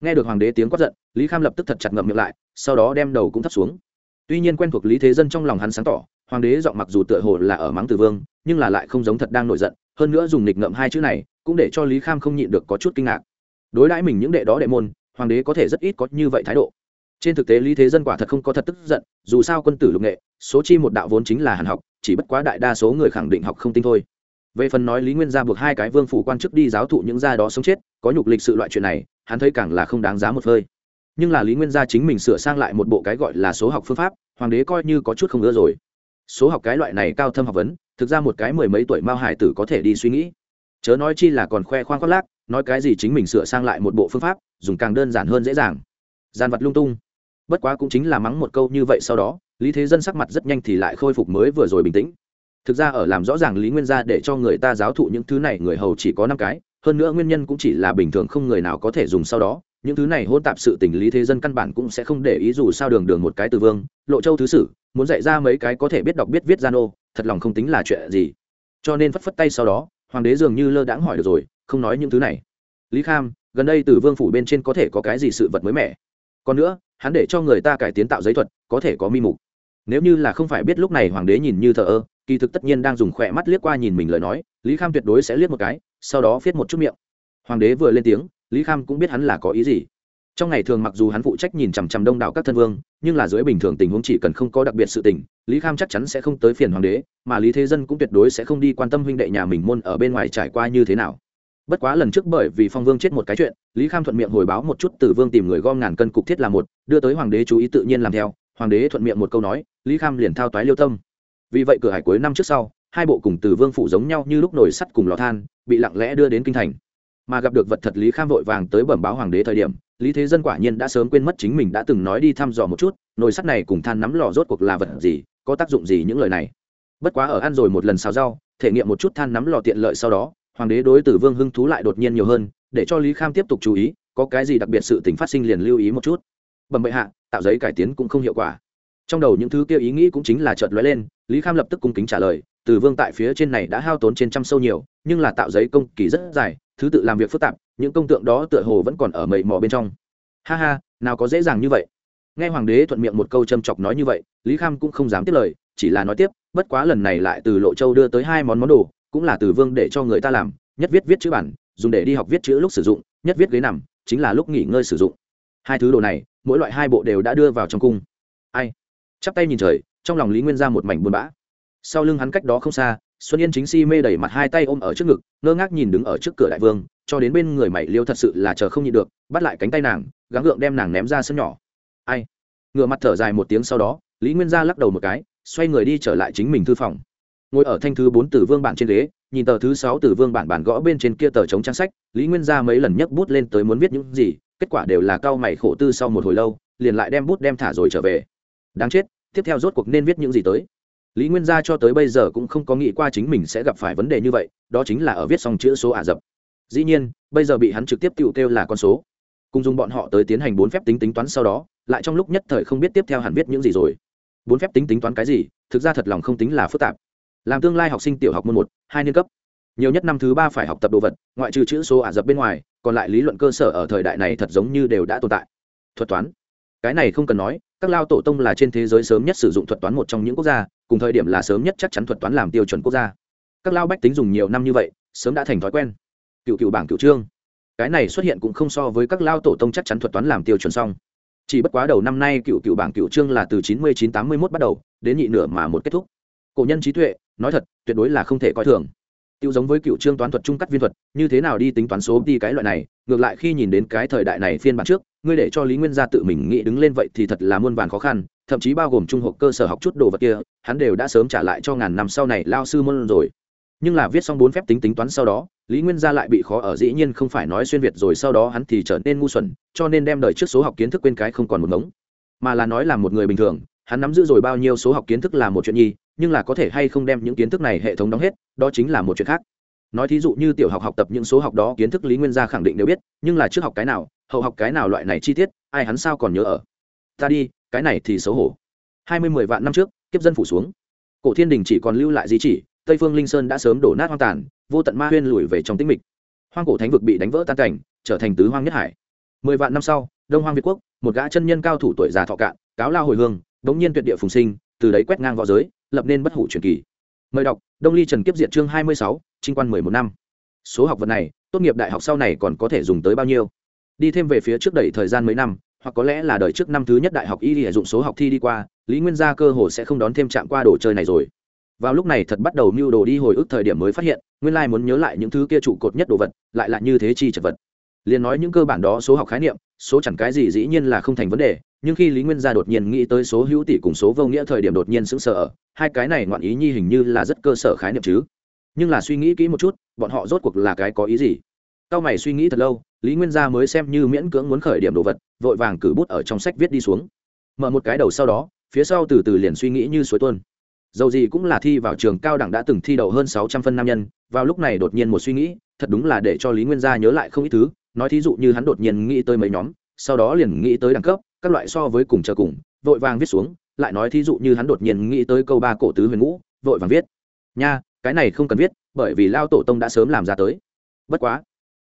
Nghe được hoàng đế tiếng quát giận, lý kham lập tức thật chặt ngậm miệng lại, sau đó đem đầu cũng thấp xuống. Tuy nhiên quen thuộc lý thế dân trong lòng hắn sáng tỏ, hoàng đế giọng mặc dù tựa hồ là ở mắng từ vương, nhưng là lại không giống thật đang nổi giận, hơn nữa dùng nịch ngậm hai chữ này, cũng để cho lý kham không nhịn được có chút kinh ngạc. Đối đãi mình những đệ đó đệ môn, hoàng đế có thể rất ít có như vậy thái độ. Trên thực tế lý thế dân quả thật không có thật tức giận, dù sao quân tử lục nghệ, số chi một đạo vốn chính là hàn học, chỉ bất quá đại đa số người khẳng định học không tinh thôi về phần nói lý nguyên gia buộc hai cái vương phủ quan chức đi giáo thụ những gia đó sống chết, có nhục lịch sự loại chuyện này, hắn thấy càng là không đáng giá một hơi. Nhưng là lý nguyên gia chính mình sửa sang lại một bộ cái gọi là số học phương pháp, hoàng đế coi như có chút không ưa rồi. Số học cái loại này cao thâm học vấn, thực ra một cái mười mấy tuổi mao hải tử có thể đi suy nghĩ. Chớ nói chi là còn khoe khoang khoác lác, nói cái gì chính mình sửa sang lại một bộ phương pháp, dùng càng đơn giản hơn dễ dàng. Gian vật lung tung. Bất quá cũng chính là mắng một câu như vậy sau đó, lý thế dân sắc mặt rất nhanh thì lại khôi phục mới vừa rồi bình tĩnh thực ra ở làm rõ ràng lý nguyên gia để cho người ta giáo thụ những thứ này người hầu chỉ có năm cái, hơn nữa nguyên nhân cũng chỉ là bình thường không người nào có thể dùng sau đó. Những thứ này hôn tạp sự tình lý thế dân căn bản cũng sẽ không để ý dù sao đường đường một cái từ vương, lộ châu thứ sử, muốn dạy ra mấy cái có thể biết đọc biết viết gian ô thật lòng không tính là chuyện gì. Cho nên phất phất tay sau đó, hoàng đế dường như lơ đãng hỏi được rồi, không nói những thứ này. Lý kham, gần đây từ vương phủ bên trên có thể có cái gì sự vật mới mẻ? Còn nữa, hắn để cho người ta cải tiến tạo giấy thuật, có thể có mi mục. Nếu như là không phải biết lúc này hoàng đế nhìn như thờ ơ kỳ thực tất nhiên đang dùng khỏe mắt liếc qua nhìn mình lời nói, lý kham tuyệt đối sẽ liếc một cái, sau đó viết một chút miệng. Hoàng đế vừa lên tiếng, lý kham cũng biết hắn là có ý gì. Trong ngày thường mặc dù hắn phụ trách nhìn chằm chằm đông đảo các thân vương, nhưng là dưới bình thường tình huống chỉ cần không có đặc biệt sự tình, lý kham chắc chắn sẽ không tới phiền hoàng đế, mà lý thế dân cũng tuyệt đối sẽ không đi quan tâm huynh đệ nhà mình môn ở bên ngoài trải qua như thế nào. Bất quá lần trước bởi vì phong vương chết một cái chuyện, lý kham thuận miệng hồi báo một chút từ vương tìm người gom ngàn cân cục thiết là một, đưa tới hoàng đế chú ý tự nhiên làm theo, hoàng đế thuận miệng một câu nói, lý kham liền thao toái liêu tâm vì vậy cửa hải cuối năm trước sau, hai bộ cùng từ vương phủ giống nhau như lúc nồi sắt cùng lò than, bị lặng lẽ đưa đến kinh thành. Mà gặp được vật thật lý kham vội vàng tới bẩm báo hoàng đế thời điểm, lý thế dân quả nhiên đã sớm quên mất chính mình đã từng nói đi thăm dò một chút, nồi sắt này cùng than nắm lò rốt cuộc là vật gì, có tác dụng gì những lời này. Bất quá ở ăn rồi một lần xào rau, thể nghiệm một chút than nắm lò tiện lợi sau đó, hoàng đế đối tử vương hưng thú lại đột nhiên nhiều hơn, để cho lý kham tiếp tục chú ý, có cái gì đặc biệt sự tình phát sinh liền lưu ý một chút. Bẩm bệ hạ, tạo giấy cải tiến cũng không hiệu quả trong đầu những thứ kia ý nghĩ cũng chính là chợt lóe lên, lý kham lập tức cung kính trả lời, từ vương tại phía trên này đã hao tốn trên trăm sâu nhiều, nhưng là tạo giấy công kỳ rất dài, thứ tự làm việc phức tạp, những công tượng đó tựa hồ vẫn còn ở mầy mò bên trong. Ha ha, nào có dễ dàng như vậy. Nghe hoàng đế thuận miệng một câu châm chọc nói như vậy, lý kham cũng không dám tiếp lời, chỉ là nói tiếp, bất quá lần này lại từ lộ châu đưa tới hai món món đồ, cũng là từ vương để cho người ta làm, nhất viết viết chữ bản, dùng để đi học viết chữ lúc sử dụng, nhất viết ghế nằm, chính là lúc nghỉ ngơi sử dụng. Hai thứ đồ này, mỗi loại hai bộ đều đã đưa vào trong cung. Ai? Chắp tay nhìn trời, trong lòng lý nguyên ra một mảnh buồn bã. Sau lưng hắn cách đó không xa, xuân yên chính si mê đẩy mặt hai tay ôm ở trước ngực, ngơ ngác nhìn đứng ở trước cửa đại vương, cho đến bên người mày liêu thật sự là chờ không nhịn được, bắt lại cánh tay nàng, gắng gượng đem nàng ném ra sân nhỏ. Ai? Ngựa mặt thở dài một tiếng sau đó, lý nguyên gia lắc đầu một cái, xoay người đi trở lại chính mình thư phòng. Ngồi ở thanh thứ bốn tử vương bản trên ghế, nhìn tờ thứ sáu tử vương bản bản gõ bên trên kia tờ chống trang sách, lý nguyên gia mấy lần nhấc bút lên tới muốn viết những gì, kết quả đều là cau mày khổ tư sau một hồi lâu, liền lại đem bút đem thả rồi trở về đáng chết, tiếp theo rốt cuộc nên viết những gì tới? Lý nguyên gia cho tới bây giờ cũng không có nghĩ qua chính mình sẽ gặp phải vấn đề như vậy, đó chính là ở viết xong chữ số ả rập. Dĩ nhiên, bây giờ bị hắn trực tiếp tự kêu là con số. Cùng dùng bọn họ tới tiến hành bốn phép tính tính toán sau đó, lại trong lúc nhất thời không biết tiếp theo hẳn viết những gì rồi. Bốn phép tính tính toán cái gì? Thực ra thật lòng không tính là phức tạp. Làm tương lai học sinh tiểu học môn một, hai niên cấp. Nhiều nhất năm thứ ba phải học tập đồ vật, ngoại trừ chữ số ả rập bên ngoài, còn lại lý luận cơ sở ở thời đại này thật giống như đều đã tồn tại. Thuật toán. Cái này không cần nói các lao tổ tông là trên thế giới sớm nhất sử dụng thuật toán một trong những quốc gia, cùng thời điểm là sớm nhất chắc chắn thuật toán làm tiêu chuẩn quốc gia. Các lao bách tính dùng nhiều năm như vậy, sớm đã thành thói quen. Cựu cựu bảng cựu trương. Cái này xuất hiện cũng không so với các lao tổ tông chắc chắn thuật toán làm tiêu chuẩn xong. Chỉ bất quá đầu năm nay cựu cựu bảng cựu trương là từ chín mươi chín tám mươi mốt bắt đầu, đến nhị nửa mà một kết thúc. Cổ nhân trí tuệ, nói thật, tuyệt đối là không thể coi thường. Tiêu giống với cựu trương toán thuật trung cắt viên thuật, như thế nào đi tính toán số đi cái loại này, ngược lại khi nhìn đến cái thời đại này phiên bản trước ngươi để cho lý nguyên gia tự mình nghĩ đứng lên vậy thì thật là muôn vàn khó khăn, thậm chí bao gồm trung học cơ sở học chút đồ vật kia, hắn đều đã sớm trả lại cho ngàn năm sau này lao sư môn rồi. Nhưng là viết xong bốn phép tính tính toán sau đó, lý nguyên gia lại bị khó ở dĩ nhiên không phải nói xuyên việt rồi sau đó hắn thì trở nên ngu xuẩn, cho nên đem đời trước số học kiến thức quên cái không còn một ngống. Mà là nói là một người bình thường, hắn nắm giữ rồi bao nhiêu số học kiến thức là một chuyện nhi, nhưng là có thể hay không đem những kiến thức này hệ thống đóng hết, đó chính là một chuyện khác. Nói thí dụ như tiểu học học tập những số học đó kiến thức lý nguyên gia khẳng định đều biết, nhưng là trước học cái nào hậu học cái nào loại này chi tiết, ai hắn sao còn nhớ ở? Ta đi, cái này thì xấu hổ. Hai mươi mười vạn năm trước, kiếp dân phủ xuống. Cổ thiên đình chỉ còn lưu lại di chỉ, tây phương linh sơn đã sớm đổ nát hoang tàn, vô tận ma huyên lùi về trong tĩnh mịch. Hoang cổ thánh vực bị đánh vỡ tan cảnh, trở thành tứ hoang nhất hải. Mười vạn năm sau, đông hoang việt quốc, một gã chân nhân cao thủ tuổi già thọ cạn, cáo lao hồi hương, đống nhiên tuyệt địa phùng sinh, từ đấy quét ngang v õ giới, lập nên bất hủ truyền kỳ. Mời đọc, đông ly trần kiếp diệt chương hai mươi sáu, trinh quan mười một năm. Số học vật này, tốt nghiệp đại học sau này còn có thể dùng tới bao nhiêu? Đi thêm về phía trước đẩy thời gian mấy năm, hoặc có lẽ là đời trước năm thứ nhất đại học y sử dụng số học thi đi qua, lý nguyên gia cơ hồ sẽ không đón thêm chạm qua đồ chơi này rồi. Vào lúc này thật bắt đầu mưu đồ đi hồi ức thời điểm mới phát hiện, nguyên lai muốn nhớ lại những thứ kia trụ cột nhất đồ vật, lại là như thế chi chật vật. Liền nói những cơ bản đó số học khái niệm, số chẳng cái gì dĩ nhiên là không thành vấn đề, nhưng khi lý nguyên gia đột nhiên nghĩ tới số hữu tỷ cùng số vô nghĩa thời điểm đột nhiên sững sờ hai cái này ngoạn ý nhi hình như là rất cơ sở khái niệm chứ. Nhưng là suy nghĩ kỹ một chút, bọn họ rốt cuộc là cái có ý gì? Cao mày suy nghĩ thật lâu, lý nguyên gia mới xem như miễn cưỡng muốn khởi điểm đồ vật, vội vàng cử bút ở trong sách viết đi xuống. Mở một cái đầu sau đó, phía sau từ từ liền suy nghĩ như suối tuôn. Dầu gì cũng là thi vào trường cao đẳng đã từng thi đậu hơn sáu trăm phân nam nhân, vào lúc này đột nhiên một suy nghĩ, thật đúng là để cho lý nguyên gia nhớ lại không ít thứ, nói thí dụ như hắn đột nhiên nghĩ tới mấy nhóm, sau đó liền nghĩ tới đẳng cấp, các loại so với cùng chờ cùng, vội vàng viết xuống, lại nói thí dụ như hắn đột nhiên nghĩ tới câu ba cổ tứ huyền ngũ, vội vàng viết. Nha, cái này không cần viết, bởi vì lao tổ tông đã sớm làm ra tới. Bất quá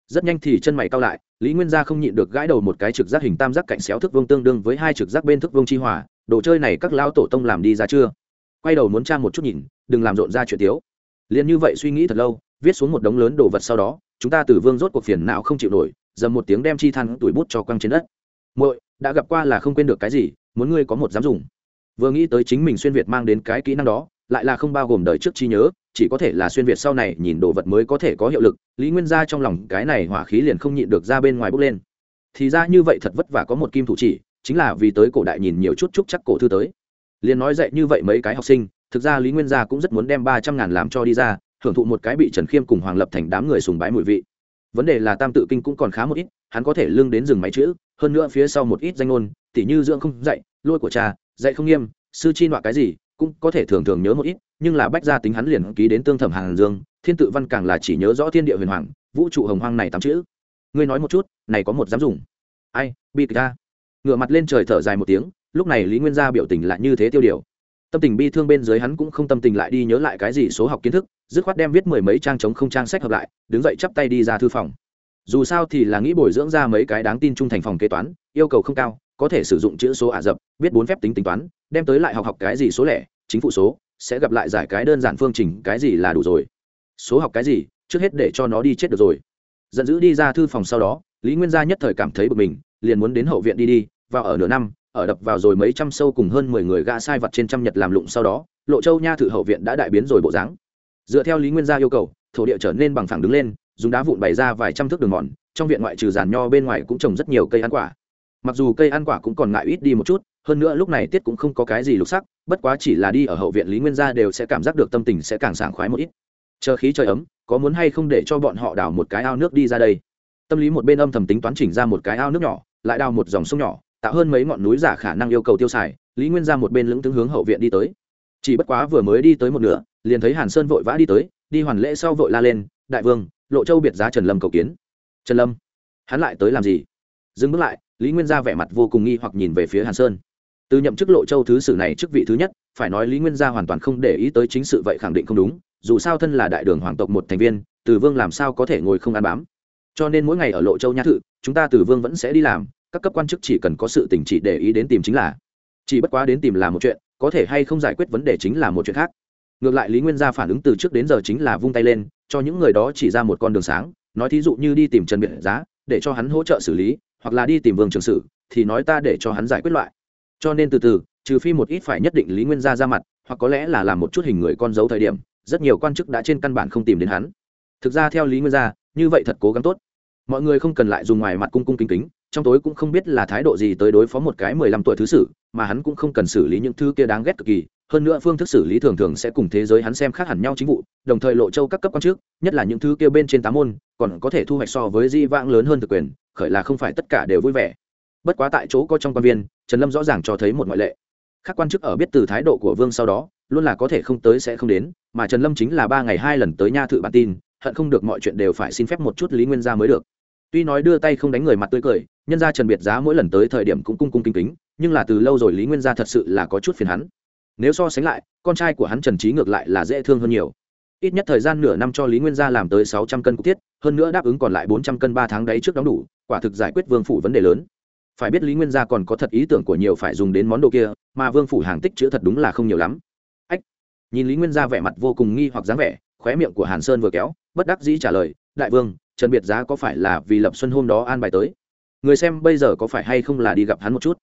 rất nhanh thì chân mày cao lại, lý nguyên gia không nhịn được gãi đầu một cái trực giác hình tam giác cạnh xéo thức vương tương đương với hai trực giác bên thức vương chi hòa, đồ chơi này các lao tổ tông làm đi ra chưa? Quay đầu muốn tra một chút nhìn, đừng làm rộn ra chuyện tiếu. Liền như vậy suy nghĩ thật lâu, viết xuống một đống lớn đồ vật sau đó, chúng ta từ vương rốt cuộc phiền não không chịu nổi, dầm một tiếng đem chi than tuổi bút cho quăng trên đất. Muội, đã gặp qua là không quên được cái gì, muốn ngươi có một dám dùng. Vừa nghĩ tới chính mình xuyên việt mang đến cái kỹ năng đó, lại là không bao gồm đời trước chi nhớ chỉ có thể là xuyên việt sau này nhìn đồ vật mới có thể có hiệu lực, lý nguyên gia trong lòng cái này hỏa khí liền không nhịn được ra bên ngoài bốc lên. Thì ra như vậy thật vất vả có một kim thủ chỉ, chính là vì tới cổ đại nhìn nhiều chút chúc chắc cổ thư tới. Liền nói dạy như vậy mấy cái học sinh, thực ra lý nguyên gia cũng rất muốn đem ba trăm ngàn làm cho đi ra hưởng thụ một cái bị trần khiêm cùng hoàng lập thành đám người sùng bái mùi vị. Vấn đề là tam tự kinh cũng còn khá một ít, hắn có thể lương đến rừng máy chữ, hơn nữa phía sau một ít danh ngôn, tỉ như dưỡng không dạy, lôi của cha, dạy không nghiêm, sư chi nọa cái gì cũng có thể thường thường nhớ một ít, nhưng là bách gia tính hắn liền ký đến tương thẩm hàng dương, thiên tự văn càng là chỉ nhớ rõ thiên địa huyền hoàng, vũ trụ hồng hoang này tám chữ. Ngươi nói một chút, này có một dám dùng? Ai bi kịch ta. Ngửa mặt lên trời thở dài một tiếng, lúc này lý nguyên gia biểu tình lại như thế tiêu điều. Tâm tình bi thương bên dưới hắn cũng không tâm tình lại đi nhớ lại cái gì số học kiến thức, dứt khoát đem viết mười mấy trang chống không trang sách hợp lại, đứng dậy chắp tay đi ra thư phòng. Dù sao thì là nghĩ bồi dưỡng ra mấy cái đáng tin trung thành phòng kế toán, yêu cầu không cao có thể sử dụng chữ số ả rập, biết bốn phép tính tính toán, đem tới lại học học cái gì số lẻ, chính phủ số, sẽ gặp lại giải cái đơn giản phương trình cái gì là đủ rồi. Số học cái gì, trước hết để cho nó đi chết được rồi. Giận dữ đi ra thư phòng sau đó, lý nguyên gia nhất thời cảm thấy bực mình, liền muốn đến hậu viện đi đi, vào ở nửa năm, ở đập vào rồi mấy trăm sâu cùng hơn mười người gã sai vật trên trăm nhật làm lụng sau đó, lộ châu nha thử hậu viện đã đại biến rồi bộ dáng. Dựa theo lý nguyên gia yêu cầu, thổ địa trở nên bằng phẳng đứng lên, dùng đá vụn bày ra vài trăm thước đường mòn, trong viện ngoại trừ giàn nho bên ngoài cũng trồng rất nhiều cây ăn quả mặc dù cây ăn quả cũng còn ngại ít đi một chút, hơn nữa lúc này tiết cũng không có cái gì lục sắc, bất quá chỉ là đi ở hậu viện lý nguyên gia đều sẽ cảm giác được tâm tình sẽ càng sảng khoái một ít. Chờ khí trời ấm, có muốn hay không để cho bọn họ đào một cái ao nước đi ra đây? Tâm lý một bên âm thầm tính toán chỉnh ra một cái ao nước nhỏ, lại đào một dòng sông nhỏ, tạo hơn mấy ngọn núi giả khả năng yêu cầu tiêu xài, lý nguyên ra một bên lững tướng hướng hậu viện đi tới. Chỉ bất quá vừa mới đi tới một nửa, liền thấy hàn sơn vội vã đi tới, đi hoàn lễ sau vội la lên, đại vương, lộ châu biệt giá trần lâm cầu kiến. Trần lâm? Hắn lại tới làm gì? Dừng bước lại, lý nguyên gia vẻ mặt vô cùng nghi hoặc nhìn về phía hàn sơn. Từ nhậm chức lộ châu thứ sử này chức vị thứ nhất, phải nói lý nguyên gia hoàn toàn không để ý tới chính sự vậy khẳng định không đúng, dù sao thân là đại đường hoàng tộc một thành viên, từ vương làm sao có thể ngồi không ăn bám. Cho nên mỗi ngày ở lộ châu nhã thự, chúng ta từ vương vẫn sẽ đi làm, các cấp quan chức chỉ cần có sự tỉnh chỉ để ý đến tìm chính là. Chỉ bất quá đến tìm là một chuyện, có thể hay không giải quyết vấn đề chính là một chuyện khác. Ngược lại lý nguyên gia phản ứng từ trước đến giờ chính là vung tay lên, cho những người đó chỉ ra một con đường sáng, nói thí dụ như đi tìm trần biện giá, để cho hắn hỗ trợ xử lý hoặc là đi tìm vương trường sử, thì nói ta để cho hắn giải quyết loại. Cho nên từ từ, trừ phi một ít phải nhất định lý nguyên gia ra mặt, hoặc có lẽ là làm một chút hình người con dấu thời điểm, rất nhiều quan chức đã trên căn bản không tìm đến hắn. Thực ra theo lý nguyên gia, như vậy thật cố gắng tốt. Mọi người không cần lại dùng ngoài mặt cung cung kính kính, trong tối cũng không biết là thái độ gì tới đối phó một cái mười lăm tuổi thứ sử, mà hắn cũng không cần xử lý những thứ kia đáng ghét cực kỳ hơn nữa phương thức xử lý thường thường sẽ cùng thế giới hắn xem khác hẳn nhau chính vụ, đồng thời lộ châu các cấp quan chức nhất là những thứ kia bên trên tám môn, còn có thể thu hoạch so với di vãng lớn hơn thực quyền, khởi là không phải tất cả đều vui vẻ. Bất quá tại chỗ có trong quan viên, trần lâm rõ ràng cho thấy một ngoại lệ. Các quan chức ở biết từ thái độ của vương sau đó, luôn là có thể không tới sẽ không đến, mà trần lâm chính là ba ngày hai lần tới nha thự bản tin, hận không được mọi chuyện đều phải xin phép một chút lý nguyên gia mới được. Tuy nói đưa tay không đánh người mặt tươi cười, nhân gia trần biệt giá mỗi lần tới thời điểm cũng cung cung kính kính, nhưng là từ lâu rồi lý nguyên gia thật sự là có chút phiền hắn nếu so sánh lại, con trai của hắn trần trí ngược lại là dễ thương hơn nhiều. Ít nhất thời gian nửa năm cho lý nguyên gia làm tới sáu trăm cân cục tiết hơn nữa đáp ứng còn lại bốn trăm cân ba tháng đấy trước đóng đủ, quả thực giải quyết vương phủ vấn đề lớn. Phải biết lý nguyên gia còn có thật ý tưởng của nhiều phải dùng đến món đồ kia, mà vương phủ hàng tích chữ thật đúng là không nhiều lắm. Ách! Nhìn lý nguyên gia vẻ mặt vô cùng nghi hoặc dáng vẻ, khóe miệng của hàn sơn vừa kéo, bất đắc dĩ trả lời, đại vương, trần biệt giá có phải là vì lập xuân hôm đó an bài tới? Người xem bây giờ có phải hay không là đi gặp hắn một chút?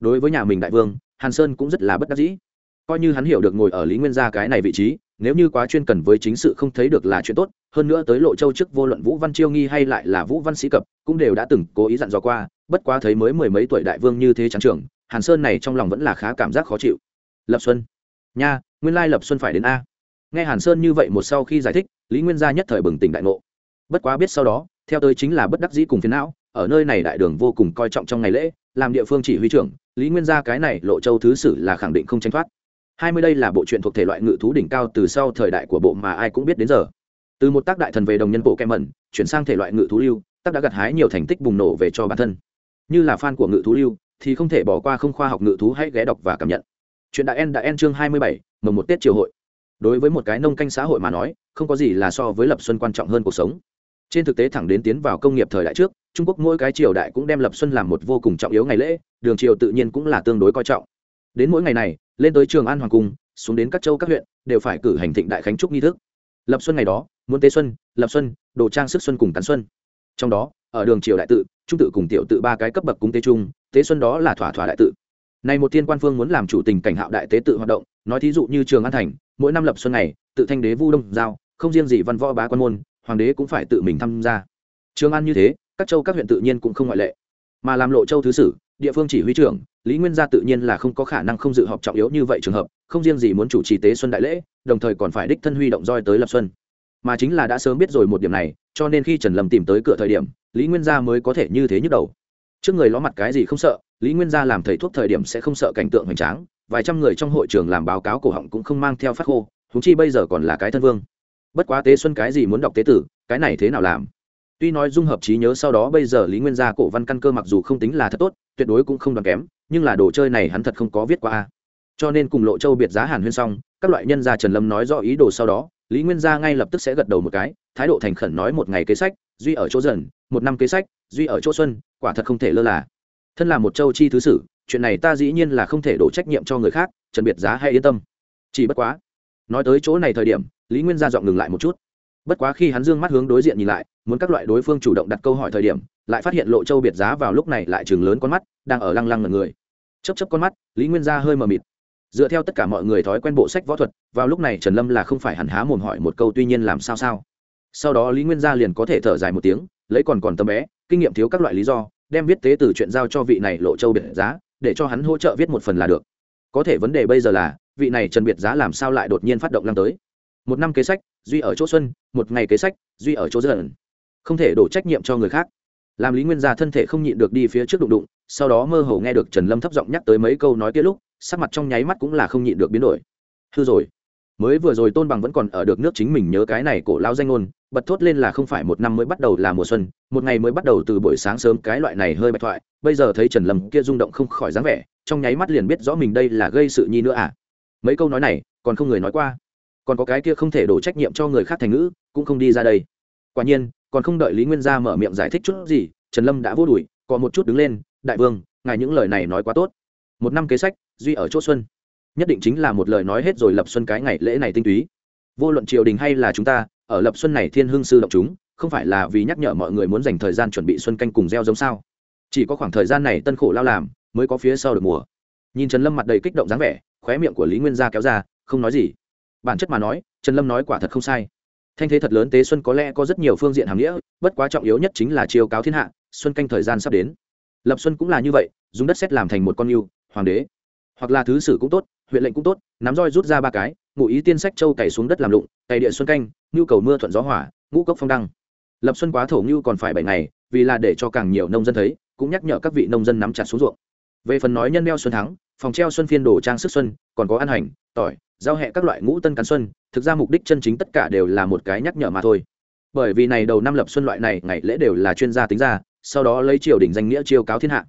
Đối với nhà mình đại vương, hàn sơn cũng rất là bất đắc dĩ coi như hắn hiểu được ngồi ở lý nguyên gia cái này vị trí, nếu như quá chuyên cần với chính sự không thấy được là chuyện tốt, hơn nữa tới lộ châu chức vô luận vũ văn chiêu nghi hay lại là vũ văn sĩ cập, cũng đều đã từng cố ý dặn dò qua, bất quá thấy mới mười mấy tuổi đại vương như thế trắng trưởng hàn sơn này trong lòng vẫn là khá cảm giác khó chịu. Lập xuân. Nha, nguyên lai lập xuân phải đến a. Nghe hàn sơn như vậy một sau khi giải thích, lý nguyên gia nhất thời bừng tỉnh đại ngộ. Bất quá biết sau đó, theo tới chính là bất đắc dĩ cùng phiến não, ở nơi này đại đường vô cùng coi trọng trong ngày lễ, làm địa phương chỉ huy trưởng, lý nguyên gia cái này lộ châu thứ sử là khẳng định không tranh thoát hai mươi đây là bộ truyện thuộc thể loại ngự thú đỉnh cao từ sau thời đại của bộ mà ai cũng biết đến giờ. Từ một tác đại thần về đồng nhân bộ kem mẩn, chuyển sang thể loại ngự thú lưu, tác đã gặt hái nhiều thành tích bùng nổ về cho bản thân. Như là fan của ngự thú lưu, thì không thể bỏ qua không khoa học ngự thú hãy ghé đọc và cảm nhận. Chuyện đại en đã en chương hai mươi bảy mồng một tết triều hội. Đối với một cái nông canh xã hội mà nói, không có gì là so với lập xuân quan trọng hơn cuộc sống. Trên thực tế thẳng đến tiến vào công nghiệp thời đại trước, trung quốc mỗi cái triều đại cũng đem lập xuân làm một vô cùng trọng yếu ngày lễ, đường triều tự nhiên cũng là tương đối coi trọng đến mỗi ngày này, lên tới trường an hoàng cung, xuống đến các châu các huyện, đều phải cử hành thịnh đại khánh trúc nghi thức. Lập xuân ngày đó, muốn tế xuân, lập xuân, đồ trang sức xuân cùng tán xuân. Trong đó, ở đường triều đại tự, trung tự cùng tiểu tự ba cái cấp bậc cung tế trung tế xuân đó là thỏa thỏa đại tự. Này một thiên quan phương muốn làm chủ tình cảnh hạo đại tế tự hoạt động, nói thí dụ như trường an thành, mỗi năm lập xuân này tự thanh đế vu đông giao, không riêng gì văn võ bá quan môn, hoàng đế cũng phải tự mình tham gia. Trường an như thế, các châu các huyện tự nhiên cũng không ngoại lệ. Mà làm lộ châu thứ sử, địa phương chỉ huy trưởng lý nguyên gia tự nhiên là không có khả năng không dự họp trọng yếu như vậy trường hợp, không riêng gì muốn chủ trì tế xuân đại lễ, đồng thời còn phải đích thân huy động roi tới lập xuân. Mà chính là đã sớm biết rồi một điểm này, cho nên khi trần lâm tìm tới cửa thời điểm, lý nguyên gia mới có thể như thế nhức đầu. Trước người ló mặt cái gì không sợ, lý nguyên gia làm thầy thuốc thời điểm sẽ không sợ cảnh tượng hoành tráng, vài trăm người trong hội trường làm báo cáo cổ họng cũng không mang theo phát khô húng chi bây giờ còn là cái thân vương. Bất quá tế xuân cái gì muốn đọc tế tử, cái này thế nào làm? Tuy nói dung hợp trí nhớ sau đó bây giờ lý nguyên gia cổ văn căn cơ mặc dù không tính là thật tốt, tuyệt đối cũng không đoán kém, nhưng là đồ chơi này hắn thật không có viết qua cho nên cùng lộ châu biệt giá hàn huyên xong, các loại nhân gia trần lâm nói rõ ý đồ sau đó, lý nguyên gia ngay lập tức sẽ gật đầu một cái, thái độ thành khẩn nói một ngày kế sách, duy ở chỗ dần, một năm kế sách, duy ở chỗ xuân, quả thật không thể lơ là. Thân là một châu chi thứ sử, chuyện này ta dĩ nhiên là không thể đổ trách nhiệm cho người khác, trần biệt giá hay yên tâm. Chỉ bất quá, nói tới chỗ này thời điểm, lý nguyên gia dọn ngừng lại một chút. Bất quá khi hắn dương mắt hướng đối diện nhìn lại muốn các loại đối phương chủ động đặt câu hỏi thời điểm, lại phát hiện lộ châu biệt giá vào lúc này lại chừng lớn con mắt, đang ở lăng lăng ngần người. Chấp chấp con mắt, lý nguyên gia hơi mờ mịt. Dựa theo tất cả mọi người thói quen bộ sách võ thuật, vào lúc này trần lâm là không phải hẳn há mồm hỏi một câu tuy nhiên làm sao sao. Sau đó lý nguyên gia liền có thể thở dài một tiếng, lấy còn còn tâm bé, kinh nghiệm thiếu các loại lý do, đem viết tế từ chuyện giao cho vị này lộ châu biệt giá, để cho hắn hỗ trợ viết một phần là được. Có thể vấn đề bây giờ là, vị này trần biệt giá làm sao lại đột nhiên phát động lăng tới? Một năm kế sách, duy ở chỗ xuân, một ngày kế sách, duy ở chỗ dần không thể đổ trách nhiệm cho người khác. Làm lý nguyên gia thân thể không nhịn được đi phía trước đụng đụng, sau đó mơ hồ nghe được trần lâm thấp giọng nhắc tới mấy câu nói kia lúc, sắc mặt trong nháy mắt cũng là không nhịn được biến đổi. Hư rồi. Mới vừa rồi tôn bằng vẫn còn ở được nước chính mình nhớ cái này cổ lao danh ngôn, bật thốt lên là không phải một năm mới bắt đầu là mùa xuân, một ngày mới bắt đầu từ buổi sáng sớm cái loại này hơi bạch thoại, bây giờ thấy trần lâm kia rung động không khỏi dáng vẻ, trong nháy mắt liền biết rõ mình đây là gây sự nhi nữa à. Mấy câu nói này, còn không người nói qua. Còn có cái kia không thể đổ trách nhiệm cho người khác thành ngữ, cũng không đi ra đây. Quả nhiên còn không đợi lý nguyên gia mở miệng giải thích chút gì, trần lâm đã vô đùi có một chút đứng lên, đại vương, ngài những lời này nói quá tốt. Một năm kế sách, duy ở chỗ xuân. Nhất định chính là một lời nói hết rồi lập xuân cái ngày lễ này tinh túy. Vô luận triều đình hay là chúng ta, ở lập xuân này thiên hương sư động chúng, không phải là vì nhắc nhở mọi người muốn dành thời gian chuẩn bị xuân canh cùng gieo giống sao? Chỉ có khoảng thời gian này tân khổ lao làm, mới có phía sau được mùa. Nhìn trần lâm mặt đầy kích động dáng vẻ, khóe miệng của lý nguyên gia kéo ra, không nói gì. Bản chất mà nói, trần lâm nói quả thật không sai thanh thế thật lớn tế xuân có lẽ có rất nhiều phương diện hàm nghĩa, bất quá trọng yếu nhất chính là chiêu cáo thiên hạ, xuân canh thời gian sắp đến. Lập xuân cũng là như vậy, dùng đất xét làm thành một con yêu, hoàng đế. Hoặc là thứ sử cũng tốt, huyện lệnh cũng tốt, nắm roi rút ra ba cái, ngụ ý tiên sách châu cày xuống đất làm lụng, cày địa xuân canh, nhu cầu mưa thuận gió hỏa ngũ cốc phong đăng. Lập xuân quá thổ ngưu còn phải bảy ngày, vì là để cho càng nhiều nông dân thấy, cũng nhắc nhở các vị nông dân nắm chặt xuống ruộng. Về phần nói nhân đeo xuân thắng, phòng treo xuân phiên đồ trang sức xuân, còn có ăn hành, tỏi, giao hẹ các loại ngũ tân cán xuân thực ra mục đích chân chính tất cả đều là một cái nhắc nhở mà thôi. Bởi vì này đầu năm lập xuân loại này, ngày lễ đều là chuyên gia tính ra, sau đó lấy triều đình danh nghĩa chiêu cáo thiên hạ.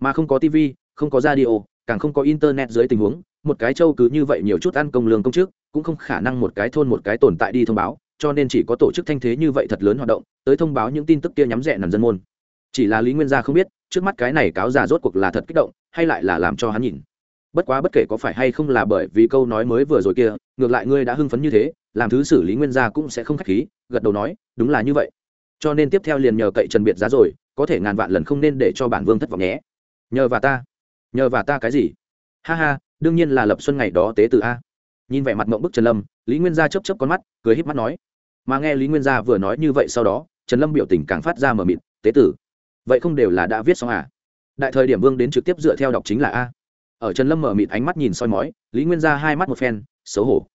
Mà không có tv không có radio, càng không có internet dưới tình huống, một cái châu cứ như vậy nhiều chút ăn công lương công chức cũng không khả năng một cái thôn một cái tồn tại đi thông báo, cho nên chỉ có tổ chức thanh thế như vậy thật lớn hoạt động, tới thông báo những tin tức kia nhắm rẻ nằm dân môn. Chỉ là lý nguyên gia không biết, trước mắt cái này cáo già rốt cuộc là thật kích động, hay lại là làm cho hắn nhìn bất quá bất kể có phải hay không là bởi vì câu nói mới vừa rồi kia, ngược lại ngươi đã hưng phấn như thế, làm thứ xử lý nguyên gia cũng sẽ không k h á c h khí, gật đầu nói, đúng là như vậy. Cho nên tiếp theo liền nhờ cậy trần biệt giá rồi, có thể ngàn vạn lần không nên để cho bản vương thất vọng nhé. Nhờ và ta. Nhờ và ta cái gì? Ha ha, đương nhiên là lập xuân ngày đó tế từ a. Nhìn vẻ mặt mộng bức trần lâm, lý nguyên gia chấp chấp con mắt, cười híp mắt nói. Mà nghe lý nguyên gia vừa nói như vậy sau đó, trần lâm biểu tình càng phát ra mờ mịt, tế tử, vậy không đều là đã viết xong à? Đại thời điểm vương đến trực tiếp dựa theo đọc chính là a ở trần lâm mở mịt ánh mắt nhìn soi mói, lý nguyên ra hai mắt một phen, xấu hổ.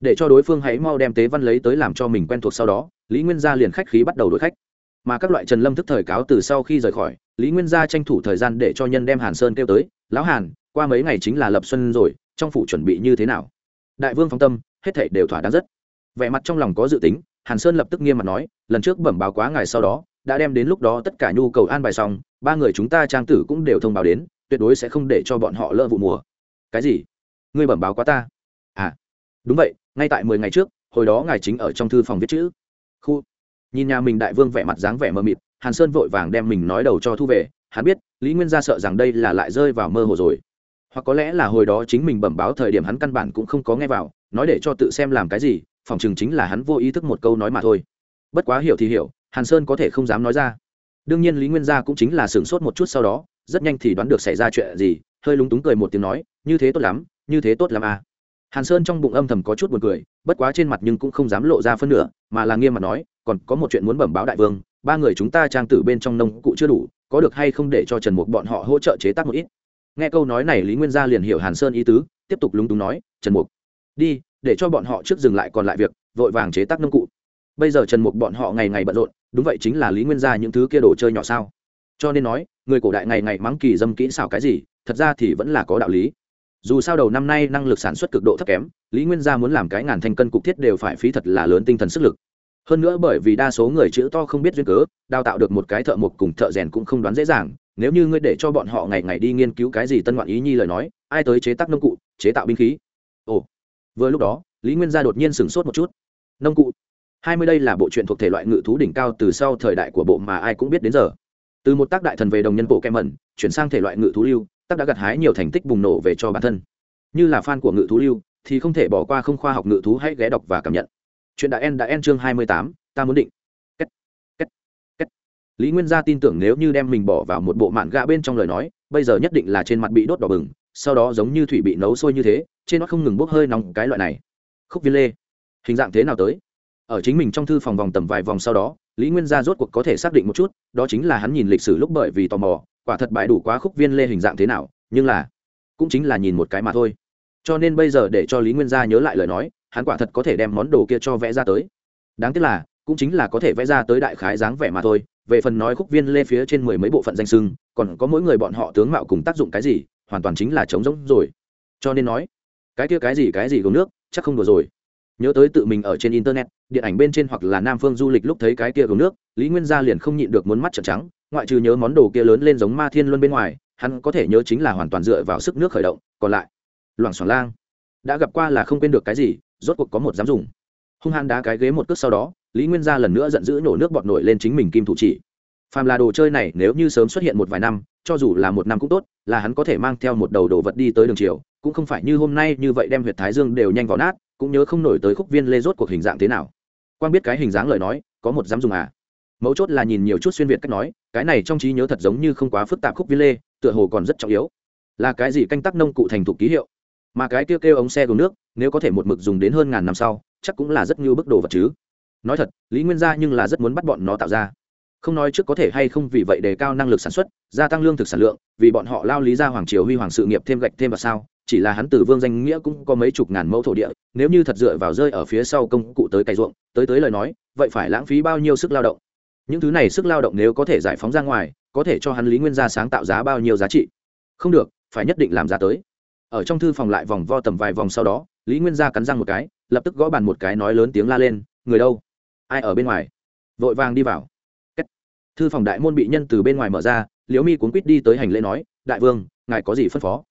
Để cho đối phương hãy mau đem tế văn lấy tới làm cho mình quen thuộc sau đó, lý nguyên gia liền khách khí bắt đầu đổi khách. Mà các loại trần lâm thức thời cáo từ sau khi rời khỏi, lý nguyên gia tranh thủ thời gian để cho nhân đem hàn sơn kêu tới, lão hàn, qua mấy ngày chính là lập xuân rồi, trong phủ chuẩn bị như thế nào? Đại vương phong tâm, hết thảy đều thỏa đáng rất. Vẻ mặt trong lòng có dự tính, hàn sơn lập tức nghiêm mặt nói, lần trước bẩm báo quá ngày sau đó, đã đem đến lúc đó tất cả nhu cầu an bài xong, ba người chúng ta trang tử cũng đều thông báo đến tuyệt đối sẽ không để cho bọn họ lỡ vụ mùa. Cái gì? Ngươi bẩm báo quá ta. À đúng vậy, ngay tại mười ngày trước, hồi đó ngài chính ở trong thư phòng viết chữ. Khu. Nhìn nhà mình đại vương vẻ mặt dáng vẻ mơ mịt, hàn sơn vội vàng đem mình nói đầu cho thu về. Hắn biết, lý nguyên gia sợ rằng đây là lại rơi vào mơ hồ rồi. Hoặc có lẽ là hồi đó chính mình bẩm báo thời điểm hắn căn bản cũng không có nghe vào, nói để cho tự xem làm cái gì, phòng chừng chính là hắn vô ý thức một câu nói mà thôi. Bất quá hiểu thì hiểu, hàn sơn có thể không dám nói ra. Đương nhiên lý nguyên gia cũng chính là sửng sốt một chút sau đó rất nhanh thì đoán được xảy ra chuyện gì, hơi lúng túng cười một tiếng nói, như thế tốt lắm, như thế tốt lắm à. hàn sơn trong bụng âm thầm có chút buồn cười, bất quá trên mặt nhưng cũng không dám lộ ra phân nửa, mà là nghiêm mặt nói, còn có một chuyện muốn bẩm báo đại vương, ba người chúng ta trang tử bên trong nông cụ chưa đủ, có được hay không để cho trần mục bọn họ hỗ trợ chế tác một ít? Nghe câu nói này lý nguyên gia liền hiểu hàn sơn ý tứ, tiếp tục lúng túng nói, trần mục, đi, để cho bọn họ trước dừng lại còn lại việc, vội vàng chế tác nông cụ. Bây giờ trần mục bọn họ ngày ngày bận rộn, đúng vậy chính là lý nguyên gia những thứ kia đồ chơi nhỏ sao? Cho nên nói người cổ đại ngày ngày mắng kỳ dâm kỹ xảo cái gì, thật ra thì vẫn là có đạo lý. Dù sao đầu năm nay năng lực sản xuất cực độ thấp kém, lý nguyên gia muốn làm cái ngàn thanh cân cục thiết đều phải phí thật là lớn tinh thần sức lực. Hơn nữa bởi vì đa số người chữ to không biết duyên cớ, đào tạo được một cái thợ mộc cùng thợ rèn cũng không đoán dễ dàng, nếu như ngươi để cho bọn họ ngày ngày đi nghiên cứu cái gì tân ngoạn ý nhi lời nói, ai tới chế tác nông cụ, chế tạo binh khí? Ồ. Vừa lúc đó, lý nguyên gia đột nhiên sửng sốt một chút. Nông cụ. Hai mươi đây là bộ truyện thuộc thể loại ngự thú đỉnh cao từ sau thời đại của bộ mà ai cũng biết đến giờ từ một tác đại thần về đồng nhân bộ kem mẩn, chuyển sang thể loại ngự thú lưu, tác đã gặt hái nhiều thành tích bùng nổ về cho bản thân như là fan của ngự thú lưu, thì không thể bỏ qua không khoa học ngự thú hãy ghé đọc và cảm nhận chuyện đã en đã en chương hai mươi tám, ta muốn định Kết. Kết. Kết. lý nguyên gia tin tưởng nếu như đem mình bỏ vào một bộ mạn gạ bên trong lời nói, bây giờ nhất định là trên mặt bị đốt đỏ bừng, sau đó giống như thủy bị nấu sôi như thế, trên nó không ngừng bốc hơi nóng cái loại này khúc viên lê, hình dạng thế nào tới ở chính mình trong thư phòng vòng tầm vài vòng sau đó, lý nguyên gia rốt cuộc có thể xác định một chút, đó chính là hắn nhìn lịch sử lúc bởi vì tò mò, quả thật bại đủ quá khúc viên lê hình dạng thế nào, nhưng là, cũng chính là nhìn một cái mà thôi. Cho nên bây giờ để cho lý nguyên gia nhớ lại lời nói, hắn quả thật có thể đem món đồ kia cho vẽ ra tới. Đáng tiếc là, cũng chính là có thể vẽ ra tới đại khái dáng vẻ mà thôi, về phần nói khúc viên lê phía trên mười mấy bộ phận danh sưng, còn có mỗi người bọn họ tướng mạo cùng tác dụng cái gì, hoàn toàn chính là trống rỗng rồi. Cho nên nói, cái kia cái gì cái gì gồm nước, chắc không đùa rồi nhớ tới tự mình ở trên internet, điện ảnh bên trên hoặc là nam phương du lịch lúc thấy cái kia gồm nước, lý nguyên gia liền không nhịn được muốn mắt trợn trắng, ngoại trừ nhớ món đồ kia lớn lên giống ma thiên luân bên ngoài, hắn có thể nhớ chính là hoàn toàn dựa vào sức nước khởi động, còn lại, loảng xoảng lang. Đã gặp qua là không quên được cái gì, rốt cuộc có một dám dùng. Hung hăng đá cái ghế một cước sau đó, lý nguyên gia lần nữa giận dữ nổ nước bọt nổi lên chính mình kim thủ chỉ. Phàm là đồ chơi này nếu như sớm xuất hiện một vài năm, cho dù là một năm cũng tốt, là hắn có thể mang theo một đầu đồ vật đi tới đường chiều, cũng không phải như hôm nay như vậy đem huyệt thái dương đều nhanh vào nát cũng nhớ không nổi tới khúc viên lê rốt cuộc hình dạng thế nào. Quang biết cái hình dáng lời nói, có một dám dùng à? Mấu chốt là nhìn nhiều chút xuyên việt cách nói, cái này trong trí nhớ thật giống như không quá phức tạp khúc viên lê, tựa hồ còn rất trọng yếu. Là cái gì canh tác nông cụ thành thục ký hiệu? Mà cái kêu kêu ống xe gồm nước, nếu có thể một mực dùng đến hơn ngàn năm sau, chắc cũng là rất như bức đồ vật chứ. Nói thật, lý nguyên gia nhưng là rất muốn bắt bọn nó tạo ra. Không nói trước có thể hay không vì vậy đề cao năng lực sản xuất, gia tăng lương thực sản lượng, vì bọn họ lao lý ra hoàng triều huy hoàng sự nghiệp thêm gạch thêm vào sao chỉ là hắn từ vương danh nghĩa cũng có mấy chục ngàn mẫu thổ địa, nếu như thật dựa vào rơi ở phía sau công cụ tới cày ruộng, tới tới lời nói, vậy phải lãng phí bao nhiêu sức lao động? Những thứ này sức lao động nếu có thể giải phóng ra ngoài, có thể cho hắn lý nguyên gia sáng tạo giá bao nhiêu giá trị? Không được, phải nhất định làm ra tới. Ở trong thư phòng lại vòng vo tầm vài vòng sau đó, lý nguyên gia cắn răng một cái, lập tức gõ bàn một cái nói lớn tiếng la lên, người đâu? Ai ở bên ngoài? Vội vàng đi vào. Kết. thư phòng đại môn bị nhân từ bên ngoài mở ra, liễu mi cuốn quýt đi tới hành lễ nói, đại vương, ngài có gì phân phó?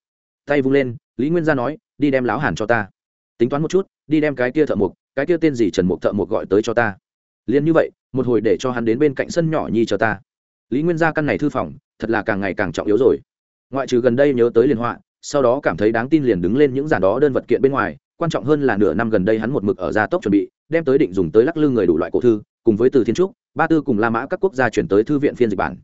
Tay vung lên lý nguyên gia nói, đi đem lão hàn cho ta. Tính toán một chút, đi đem cái kia thợ mục cái kia tên gì trần mục thợ mục gọi tới cho ta. Liền như vậy, một hồi để cho hắn đến bên cạnh sân nhỏ nhi cho ta. Lý nguyên gia căn này thư phòng, thật là càng ngày càng trọng yếu rồi. Ngoại trừ gần đây nhớ tới liên họa, sau đó cảm thấy đáng tin liền đứng lên những giản đó đơn vật kiện bên ngoài, quan trọng hơn là nửa năm gần đây hắn một mực ở gia tốc chuẩn bị, đem tới định dùng tới lắc lư người đủ loại cổ thư, cùng với từ thiên trúc, ba tư cùng la mã các quốc gia chuyển tới thư viện phiên dịch bản.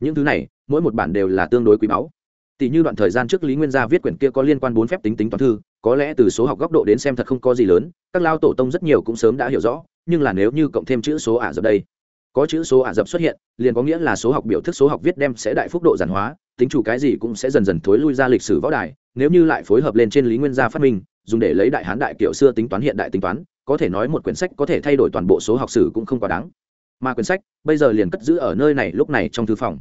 Những thứ này, mỗi một bản đều là tương đối quý báu tỷ như đoạn thời gian trước lý nguyên gia viết quyển kia có liên quan bốn phép tính tính toán thư, có lẽ từ số học góc độ đến xem thật không có gì lớn, các lao tổ tông rất nhiều cũng sớm đã hiểu rõ, nhưng là nếu như cộng thêm chữ số ả rập đây, có chữ số ả rập xuất hiện, liền có nghĩa là số học biểu thức số học viết đem sẽ đại phúc độ giản hóa, tính chủ cái gì cũng sẽ dần dần thối lui ra lịch sử võ đài, nếu như lại phối hợp lên trên lý nguyên gia phát minh, dùng để lấy đại hán đại kiểu xưa tính toán hiện đại tính toán, có thể nói một quyển sách có thể thay đổi toàn bộ số học sử cũng không quá đáng. Mà quyển sách bây giờ liền cất giữ ở nơi này lúc này trong thư phòng.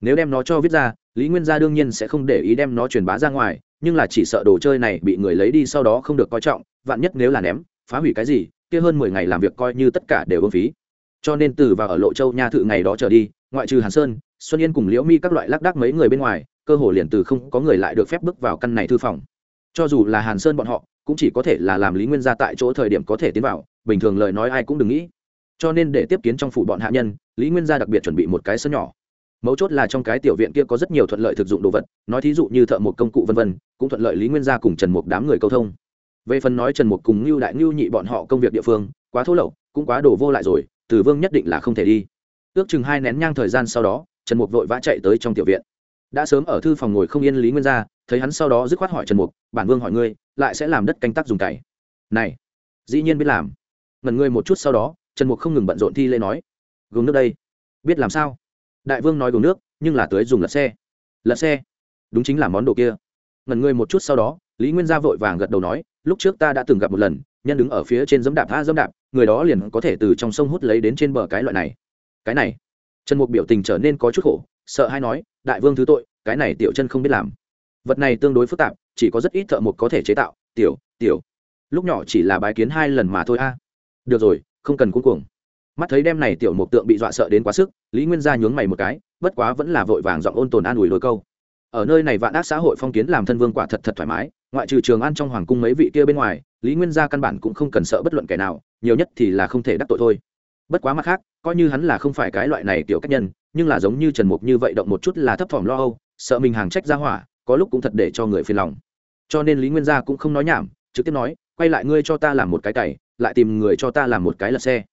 Nếu đem nó cho viết ra lý nguyên gia đương nhiên sẽ không để ý đem nó truyền bá ra ngoài, nhưng là chỉ sợ đồ chơi này bị người lấy đi sau đó không được coi trọng, vạn nhất nếu là ném, phá hủy cái gì, kia hơn mười ngày làm việc coi như tất cả đều ưng phí. Cho nên từ vào ở lộ châu nha thự ngày đó trở đi, ngoại trừ hàn sơn, xuân yên cùng liễu mi các loại lác đác mấy người bên ngoài, cơ hồ liền từ không có người lại được phép bước vào căn này thư phòng. Cho dù là hàn sơn bọn họ, cũng chỉ có thể là làm lý nguyên gia tại chỗ thời điểm có thể tiến vào, bình thường lời nói ai cũng đừng nghĩ. Cho nên để tiếp kiến trong phủ bọn hạ nhân, lý nguyên gia đặc biệt chuẩn bị một cái sân nhỏ mấu chốt là trong cái tiểu viện kia có rất nhiều thuận lợi thực dụng đồ vật, nói thí dụ như thợ một công cụ vân vân, cũng thuận lợi lý nguyên gia cùng trần mục đám người câu thông. Về phần nói trần mục cùng ngưu đại ngưu nhị bọn họ công việc địa phương, quá thô lậu, cũng quá đổ vô lại rồi, từ vương nhất định là không thể đi. Ước chừng hai nén nhang thời gian sau đó, trần mục vội vã chạy tới trong tiểu viện. Đã sớm ở thư phòng ngồi không yên lý nguyên gia, thấy hắn sau đó dứt khoát hỏi trần mục bản vương hỏi ngươi, lại sẽ làm đất canh tác dùng cày? Này, dĩ nhiên biết làm. Ngần ngươi một chút sau đó, trần mục không ngừng bận rộn thi lê nói gồm nước đây, biết làm sao? Đại vương nói gồm nước, nhưng là tưới dùng lật xe. Lật xe? Đúng chính là món đồ kia. Ngần ngươi một chút sau đó, lý nguyên gia vội vàng gật đầu nói, lúc trước ta đã từng gặp một lần, nhân đứng ở phía trên dẫm đạp tha dẫm đạp, người đó liền có thể từ trong sông hút lấy đến trên bờ cái loại này. Cái này? Trần mục biểu tình trở nên có chút khổ, sợ hay nói, đại vương thứ tội, cái này tiểu chân không biết làm. Vật này tương đối phức tạp, chỉ có rất ít thợ mộc có thể chế tạo, tiểu tiểu. Lúc nhỏ chỉ là bái kiến hai lần mà thôi a. Được rồi, không cần cuống cuồng mắt thấy đem này tiểu mục tượng bị dọa sợ đến quá sức, lý nguyên gia nhướng mày một cái, bất quá vẫn là vội vàng giọng ôn tồn an ủi đôi câu. Ở nơi này vạn ác xã hội phong kiến làm thân vương quả thật thật thoải mái, ngoại trừ trường an trong hoàng cung mấy vị kia bên ngoài, lý nguyên gia căn bản cũng không cần sợ bất luận kẻ nào, nhiều nhất thì là không thể đắc tội thôi. Bất quá mặt khác, coi như hắn là không phải cái loại này tiểu cách nhân, nhưng là giống như trần mục như vậy động một chút là thấp thỏm lo âu, sợ mình hàng trách ra hỏa, có lúc cũng thật để cho người phiền lòng. Cho nên lý nguyên gia cũng không nói nhảm, trực tiếp nói, quay lại ngươi cho ta làm một cái cày, lại tìm người cho ta làm một cái lật xe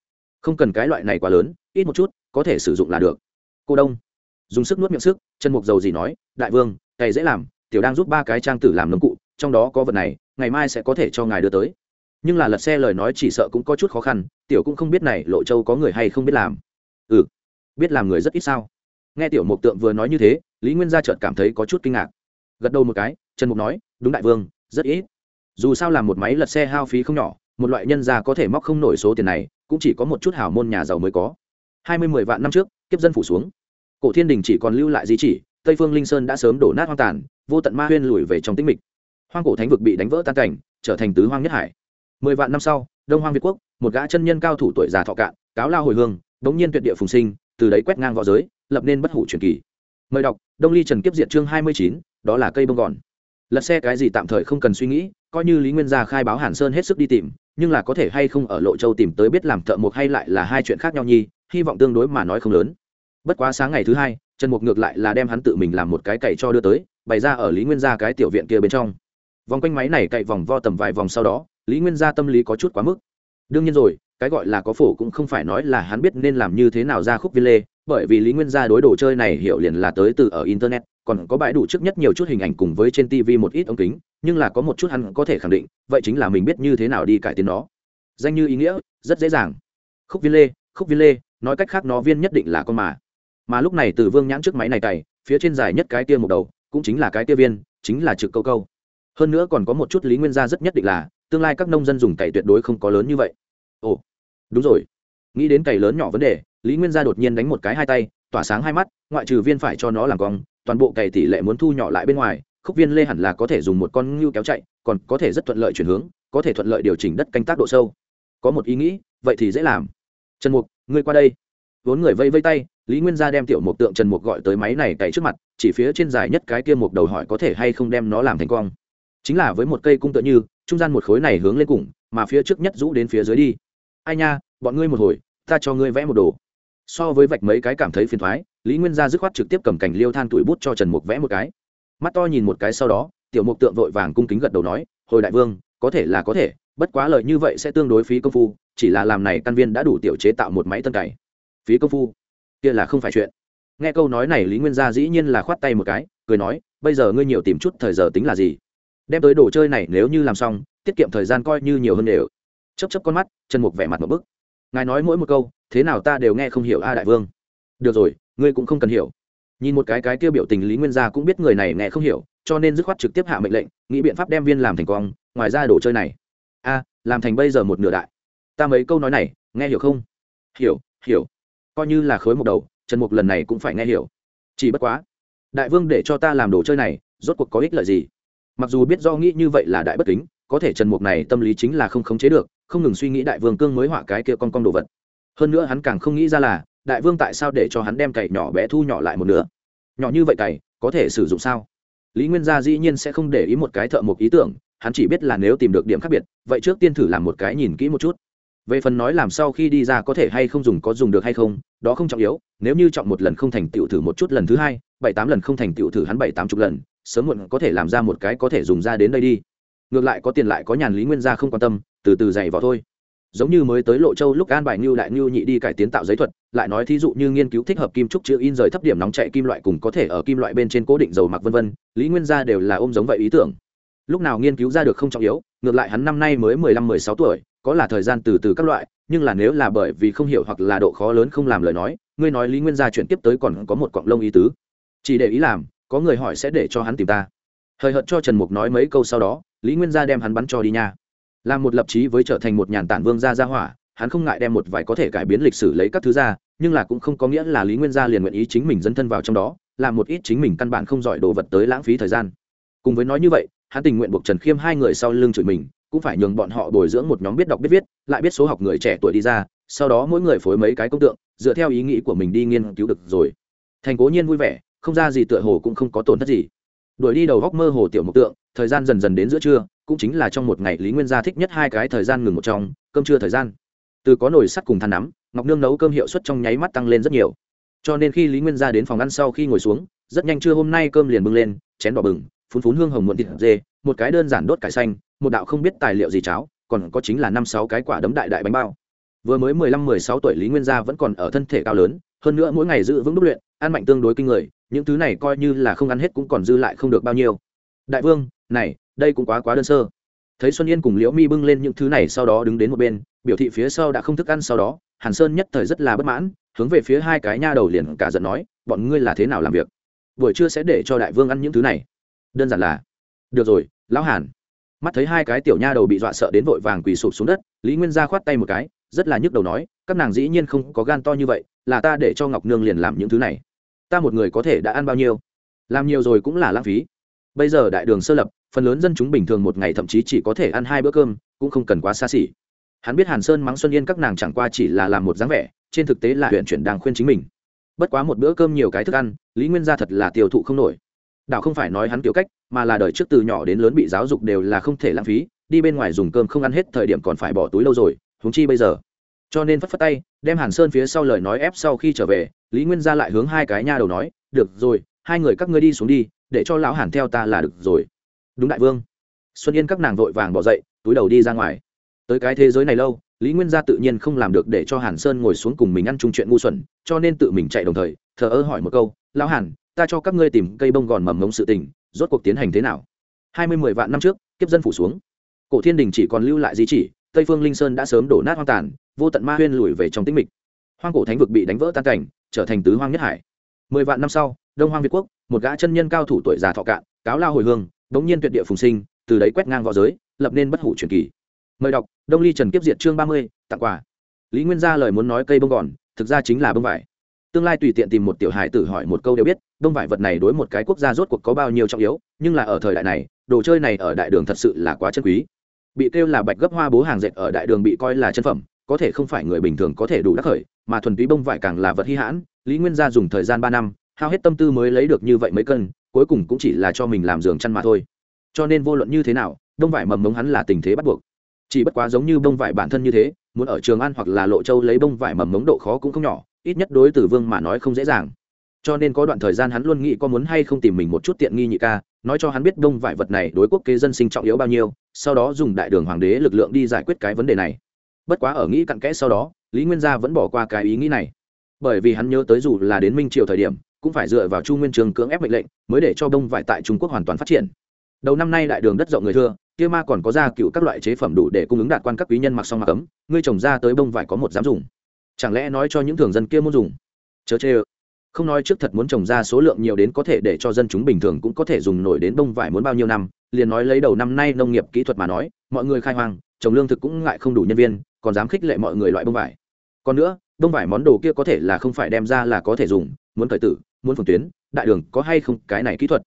không cần cái loại này quá lớn, ít một chút, có thể sử dụng là được. Cô đông, dùng sức nuốt miệng sức, chân mục dầu gì nói, đại vương, cày dễ làm, tiểu đang giúp ba cái trang tử làm nấm cụ, trong đó có vật này, ngày mai sẽ có thể cho ngài đưa tới. Nhưng là lật xe lời nói chỉ sợ cũng có chút khó khăn, tiểu cũng không biết này lộ châu có người hay không biết làm. Ừ biết làm người rất ít sao? Nghe tiểu mục tượng vừa nói như thế, lý nguyên gia chợt cảm thấy có chút kinh ngạc. Gật đầu một cái trần mục nói, đúng đại vương, rất ít. Dù sao làm một máy lật xe hao phí không nhỏ một loại nhân gia có thể móc không nổi số tiền này, cũng chỉ có một chút hào môn nhà giàu mới có. Hai mươi mười vạn năm trước, kiếp dân phủ xuống. Cổ thiên đình chỉ còn lưu lại di chỉ, tây phương linh sơn đã sớm đổ nát hoang tàn, vô tận ma huyên lùi về trong tĩnh mịch. Hoang cổ thánh vực bị đánh vỡ tan cảnh, trở thành tứ hoang nhất hải. Mười vạn năm sau, đông hoang việt quốc, một gã chân nhân cao thủ tuổi già thọ cạn, cáo lao hồi hương, đống nhiên tuyệt địa phùng sinh, từ đấy quét ngang v õ giới, lập nên bất hủ truyền kỳ. Mời đọc, đông ly trần kiếp diệt chương hai mươi chín, đó là cây bông gòn. Lật xe cái gì tạm thời không cần suy nghĩ, coi như lý nguyên gia khai báo hàn sơn hết sức đi tìm nhưng là có thể hay không ở lộ châu tìm tới biết làm thợ mộc hay lại là hai chuyện khác nhau nhi, hy vọng tương đối mà nói không lớn. Bất quá sáng ngày thứ hai, trần mục ngược lại là đem hắn tự mình làm một cái cậy cho đưa tới, bày ra ở lý nguyên gia cái tiểu viện kia bên trong. Vòng quanh máy này cậy vòng vo tầm vài vòng sau đó, lý nguyên gia tâm lý có chút quá mức. Đương nhiên rồi, cái gọi là có phổ cũng không phải nói là hắn biết nên làm như thế nào ra khúc viên lê bởi vì lý nguyên gia đối đồ chơi này hiểu liền là tới từ ở internet, còn có bãi đủ trước nhất nhiều chút hình ảnh cùng với trên tv một ít ống kính, nhưng là có một chút hắn có thể khẳng định, vậy chính là mình biết như thế nào đi cải tiến nó. Danh như ý nghĩa, rất dễ dàng. Khúc viên lê, khúc viên lê, nói cách khác nó viên nhất định là con mà. Mà lúc này từ vương nhãn trước máy này cày, phía trên dài nhất cái tia một đầu, cũng chính là cái tia viên, chính là trực câu câu. Hơn nữa còn có một chút lý nguyên gia rất nhất định là, tương lai các nông dân dùng cày tuyệt đối không có lớn như vậy. Ồ, đúng rồi. Nghĩ đến cày lớn nhỏ vấn đề lý nguyên gia đột nhiên đánh một cái hai tay, tỏa sáng hai mắt, ngoại trừ viên phải cho nó làm cong, toàn bộ cày tỷ lệ muốn thu nhỏ lại bên ngoài, khúc viên lê hẳn là có thể dùng một con ngưu kéo chạy, còn có thể rất thuận lợi chuyển hướng, có thể thuận lợi điều chỉnh đất canh tác độ sâu. Có một ý nghĩ, vậy thì dễ làm. Trần mục, ngươi qua đây. Vốn người vây vây tay, lý nguyên gia đem tiểu mục tượng trần mục gọi tới máy này cày trước mặt, chỉ phía trên dài nhất cái kia mục đầu hỏi có thể hay không đem nó làm thành cong. Chính là với một cây cung tựa như, trung gian một khối này hướng lên cùng, mà phía trước nhất rũ đến phía dưới đi. Ai nha, bọn ngươi một hồi, ta cho ngươi vẽ một đồ so với vạch mấy cái cảm thấy phiền thoái, lý nguyên gia dứt khoát trực tiếp cầm cảnh liêu than tuổi bút cho trần mục vẽ một cái. Mắt to nhìn một cái sau đó, tiểu mục tượng vội vàng cung kính gật đầu nói, hồi đại vương, có thể là có thể, bất quá lời như vậy sẽ tương đối phí công phu, chỉ là làm này căn viên đã đủ tiểu chế tạo một máy tân cày. Phí công phu? Kia là không phải chuyện. Nghe câu nói này, lý nguyên gia dĩ nhiên là khoát tay một cái, cười nói, bây giờ ngươi nhiều tìm chút thời giờ tính là gì? Đem tới đồ chơi này nếu như làm xong, tiết kiệm thời gian coi như nhiều hơn đều. Chấp chấp con mắt chân mục vẻ mặt một bức ngài nói mỗi một câu, thế nào ta đều nghe không hiểu a đại vương. Được rồi, ngươi cũng không cần hiểu. Nhìn một cái cái tiêu biểu tình lý nguyên gia cũng biết người này nghe không hiểu, cho nên dứt khoát trực tiếp hạ mệnh lệnh, nghĩ biện pháp đem viên làm thành quang, ngoài ra đồ chơi này. A, làm thành bây giờ một nửa đại. Ta mấy câu nói này, nghe hiểu không? Hiểu hiểu. Coi như là khối một đầu, trần mục lần này cũng phải nghe hiểu. Chỉ bất quá, đại vương để cho ta làm đồ chơi này, rốt cuộc có ích lợi gì? Mặc dù biết do nghĩ như vậy là đại bất kính, có thể trần mục này tâm lý chính là không khống chế được không ngừng suy nghĩ đại vương cương mới họa cái kia con con đồ vật. Hơn nữa hắn càng không nghĩ ra là, đại vương tại sao để cho hắn đem cày nhỏ bé thu nhỏ lại một nửa? Nhỏ như vậy cày, có thể sử dụng sao? Lý nguyên gia dĩ nhiên sẽ không để ý một cái thợ một ý tưởng, hắn chỉ biết là nếu tìm được điểm khác biệt, vậy trước tiên thử làm một cái nhìn kỹ một chút. Về phần nói làm sau khi đi ra có thể hay không dùng có dùng được hay không, đó không trọng yếu, nếu như chọn một lần không thành tựu thử một chút lần thứ hai, bảy tám lần không thành tựu thử hắn bảy tám chục lần, sớm muộn có thể làm ra một cái có thể dùng ra đến đây đi. Ngược lại có tiền lại có nhàn lý nguyên gia không quan tâm từ từ dày vào thôi. Giống như mới tới lộ châu lúc an bài như đại như nhị đi cải tiến tạo giấy thuật, lại nói thí dụ như nghiên cứu thích hợp kim trúc chữ in rời thấp điểm nóng chạy kim loại cùng có thể ở kim loại bên trên cố định dầu mặc vân vân, lý nguyên gia đều là ôm giống vậy ý tưởng. Lúc nào nghiên cứu ra được không trọng yếu, ngược lại hắn năm nay mới mười lăm, mười sáu tuổi, có là thời gian từ từ các loại, nhưng là nếu là bởi vì không hiểu hoặc là độ khó lớn không làm lời nói, ngươi nói lý nguyên gia chuyển tiếp tới còn có một cọng lông ý tứ. Chỉ để ý làm, có người hỏi sẽ để cho hắn tìm ta. Hời hợt cho trần mục nói mấy câu sau đó, lý nguyên gia đem hắn bắn cho đi nha làm một lập trí với trở thành một nhàn tản vương gia gia hỏa, hắn không ngại đem một vài có thể cải biến lịch sử lấy các thứ ra, nhưng là cũng không có nghĩa là lý nguyên gia liền nguyện ý chính mình dấn thân vào trong đó, làm một ít chính mình căn bản không giỏi đồ vật tới lãng phí thời gian. Cùng với nói như vậy, hắn tình nguyện buộc trần khiêm hai người sau lưng chửi mình, cũng phải nhường bọn họ bồi dưỡng một nhóm biết đọc biết viết, lại biết số học người trẻ tuổi đi ra, sau đó mỗi người phối mấy cái công tượng, dựa theo ý nghĩ của mình đi nghiên cứu được rồi. Thành cố nhiên vui vẻ, không ra gì tựa hồ cũng không có tổn thất gì. Đuổi đi đầu góc mơ hồ tiểu mục tượng thời gian dần dần đến giữa trưa, cũng chính là trong một ngày lý nguyên gia thích nhất hai cái thời gian ngừng một trong, cơm trưa thời gian. Từ có nồi sắt cùng than nắm, ngọc nương nấu cơm hiệu suất trong nháy mắt tăng lên rất nhiều. Cho nên khi lý nguyên gia đến phòng ăn sau khi ngồi xuống, rất nhanh trưa hôm nay cơm liền bưng lên, chén đỏ bừng, phun phún hương hồng muộn thịt dê, một cái đơn giản đốt cải xanh, một đạo không biết tài liệu gì cháo, còn có chính là năm sáu cái quả đấm đại đại bánh bao. Vừa mới mười lăm, mười sáu tuổi lý nguyên gia vẫn còn ở thân thể cao lớn, hơn nữa mỗi ngày giữ vững đúc luyện, ăn mạnh tương đối kinh người, những thứ này coi như là không ăn hết cũng còn dư lại không được bao nhiêu. Đại vương này, đây cũng quá quá đơn sơ. Thấy xuân yên cùng liễu mi bưng lên những thứ này sau đó đứng đến một bên, biểu thị phía sau đã không thức ăn sau đó, hàn sơn nhất thời rất là bất mãn, hướng về phía hai cái nha đầu liền cả giận nói, bọn ngươi là thế nào làm việc? Buổi trưa sẽ để cho đại vương ăn những thứ này. Đơn giản là, được rồi, lão hàn. Mắt thấy hai cái tiểu nha đầu bị dọa sợ đến vội vàng quỳ sụp xuống đất, lý nguyên gia khoát tay một cái, rất là nhức đầu nói, các nàng dĩ nhiên không có gan to như vậy, là ta để cho ngọc nương liền làm những thứ này. Ta một người có thể đã ăn bao nhiêu? Làm nhiều rồi cũng là lãng phí. Bây giờ đại đường sơ lập phần lớn dân chúng bình thường một ngày thậm chí chỉ có thể ăn hai bữa cơm, cũng không cần quá xa xỉ. Hắn biết hàn sơn mắng xuân yên các nàng chẳng qua chỉ là làm một dáng vẻ, trên thực tế là huyện chuyển đang khuyên chính mình. Bất quá một bữa cơm nhiều cái thức ăn, lý nguyên gia thật là tiêu thụ không nổi. Đạo không phải nói hắn kiểu cách, mà là đời trước từ nhỏ đến lớn bị giáo dục đều là không thể lãng phí, đi bên ngoài dùng cơm không ăn hết thời điểm còn phải bỏ túi lâu rồi, huống chi bây giờ. Cho nên phất phất tay, đem hàn sơn phía sau lời nói ép sau khi trở về, lý nguyên gia lại hướng hai cái nha đầu nói, được rồi, hai người các ngươi đi xuống đi, để cho lão hàn theo ta là được rồi đúng đại vương. Xuân yên các nàng vội vàng bỏ dậy, túi đầu đi ra ngoài. Tới cái thế giới này lâu, lý nguyên gia tự nhiên không làm được để cho hàn sơn ngồi xuống cùng mình ăn chung chuyện ngu xuẩn, cho nên tự mình chạy đồng thời, thờ ơ hỏi một câu, lão hàn, ta cho các ngươi tìm cây bông gòn mầm mống sự tình, rốt cuộc tiến hành thế nào? Hai mươi mười vạn năm trước, kiếp dân phủ xuống. Cổ thiên đình chỉ còn lưu lại di chỉ, tây phương linh sơn đã sớm đổ nát hoang tàn, vô tận ma huyên lùi về trong tĩnh mịch. Hoang cổ thánh vực bị đánh vỡ tan cảnh, trở thành tứ hoang nhất hải. Mười vạn năm sau, đông hoang việt quốc, một gã chân nhân cao thủ tuổi già thọ cạn, cáo lao hồi hương bỗng nhiên tuyệt địa phùng sinh, từ đấy quét ngang v õ giới, lập nên bất hủ truyền kỳ. Mời đọc, đông ly trần kiếp diệt chương ba mươi, tặng quà. Lý nguyên gia lời muốn nói cây bông gòn, thực ra chính là bông vải. Tương lai tùy tiện tìm một tiểu hài tử hỏi một câu đều biết, bông vải vật này đối một cái quốc gia rốt cuộc có bao nhiêu trọng yếu, nhưng là ở thời đại này, đồ chơi này ở đại đường thật sự là quá chân quý. Bị kêu là bạch gấp hoa bố hàng dệt ở đại đường bị coi là chân phẩm, có thể không phải người bình thường có thể đủ đắc khởi, mà thuần túy bông vải càng là vật hy hãn, lý nguyên gia dùng thời gian ba năm, hao hết tâm tư mới lấy được như vậy mấy cân cuối cùng cũng chỉ là cho mình làm giường chăn mà thôi. Cho nên vô luận như thế nào, đông vải mầm mống hắn là tình thế bắt buộc. Chỉ bất quá giống như bông vải bản thân như thế, muốn ở trường an hoặc là lộ châu lấy bông vải mầm mống độ khó cũng không nhỏ, ít nhất đối tử vương mà nói không dễ dàng. Cho nên có đoạn thời gian hắn luôn nghĩ có muốn hay không tìm mình một chút tiện nghi nhị ca, nói cho hắn biết đông vải vật này đối quốc kế dân sinh trọng yếu bao nhiêu, sau đó dùng đại đường hoàng đế lực lượng đi giải quyết cái vấn đề này. Bất quá ở nghĩ cặn kẽ sau đó, lý nguyên gia vẫn bỏ qua cái ý nghĩ này. Bởi vì hắn nhớ tới dù là đến minh triều thời điểm cũng phải dựa vào chu nguyên trường cưỡng ép mệnh lệnh, mới để cho bông vải tại trung quốc hoàn toàn phát triển. Đầu năm nay đại đường đất rộng người thưa, kia ma còn có ra cựu các loại chế phẩm đủ để cung ứng đạt quan các quý nhân mặc xong mặc ấm, ngươi trồng ra tới bông vải có một dám dùng. Chẳng lẽ nói cho những thường dân kia muốn dùng? Chớ chê ơ. Không nói trước thật muốn trồng ra số lượng nhiều đến có thể để cho dân chúng bình thường cũng có thể dùng nổi đến bông vải muốn bao nhiêu năm, liền nói lấy đầu năm nay nông nghiệp kỹ thuật mà nói, mọi người khai hoang, trồng lương thực cũng ngại không đủ nhân viên, còn dám khích lệ mọi người loại bông vải. Còn nữa bông vải món đồ kia có thể là không phải đem ra là có thể dùng, muốn khởi tử muốn phường tuyến, đại đường có hay không cái này kỹ thuật?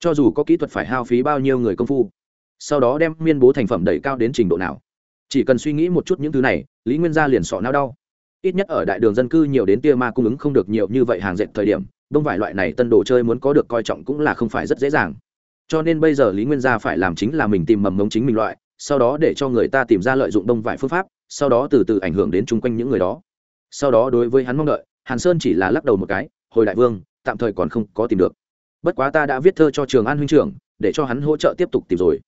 Cho dù có kỹ thuật phải hao phí bao nhiêu người công phu, sau đó đem miên bố thành phẩm đẩy cao đến trình độ nào? Chỉ cần suy nghĩ một chút những thứ này, lý nguyên gia liền sọ nao đau. Ít nhất ở đại đường dân cư nhiều đến tia ma cung ứng không được nhiều như vậy hàng dệt thời điểm, đông vải loại này tân đồ chơi muốn có được coi trọng cũng là không phải rất dễ dàng. Cho nên bây giờ lý nguyên gia phải làm chính là mình tìm mầm mống chính mình loại, sau đó để cho người ta tìm ra lợi dụng đông vải phương pháp, sau đó từ từ ảnh hưởng đến chung quanh những người đó. Sau đó đối với hắn mong đợi, hàn sơn chỉ là lắc đầu một cái, hồi đại vương tạm thời còn không có tìm được. Bất quá ta đã viết thơ cho trường an huynh trưởng, để cho hắn hỗ trợ tiếp tục tìm rồi.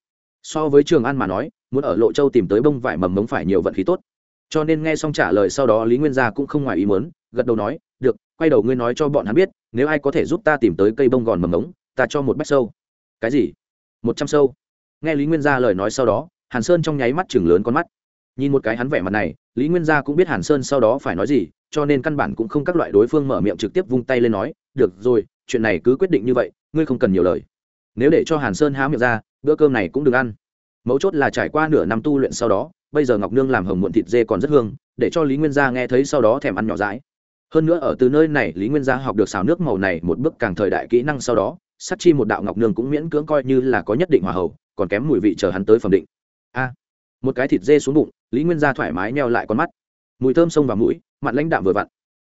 So với trường an mà nói, muốn ở lộ châu tìm tới bông vải mầm mống phải nhiều vận khí tốt. Cho nên nghe xong trả lời sau đó lý nguyên gia cũng không ngoài ý muốn, gật đầu nói, được, quay đầu ngươi nói cho bọn hắn biết, nếu ai có thể giúp ta tìm tới cây bông gòn mầm mống, ta cho một bách sâu. Cái gì? Một trăm sâu. Nghe lý nguyên gia lời nói sau đó, hàn sơn trong nháy mắt chừng lớn con mắt. Nhìn một cái hắn vẻ mặt này, lý nguyên gia cũng biết hàn sơn sau đó phải nói gì, cho nên căn bản cũng không các loại đối phương mở miệng trực tiếp vung tay lên nói được rồi, chuyện này cứ quyết định như vậy, ngươi không cần nhiều lời. Nếu để cho hàn sơn há miệng ra, bữa cơm này cũng đừng ăn. Mấu chốt là trải qua nửa năm tu luyện sau đó, bây giờ ngọc nương làm hồng muộn thịt dê còn rất hương, để cho lý nguyên gia nghe thấy sau đó thèm ăn nhỏ dãi. Hơn nữa ở từ nơi này, lý nguyên gia học được xào nước màu này một bước càng thời đại kỹ năng sau đó sắt chi một đạo ngọc nương cũng miễn cưỡng coi như là có nhất định hòa hậu, còn kém mùi vị chờ hắn tới phẩm định. A! Một cái thịt dê xuống bụng, lý nguyên gia thoải mái neo lại con mắt. Mùi thơm sông vào mũi, mặt lãnh đạm vừa vặn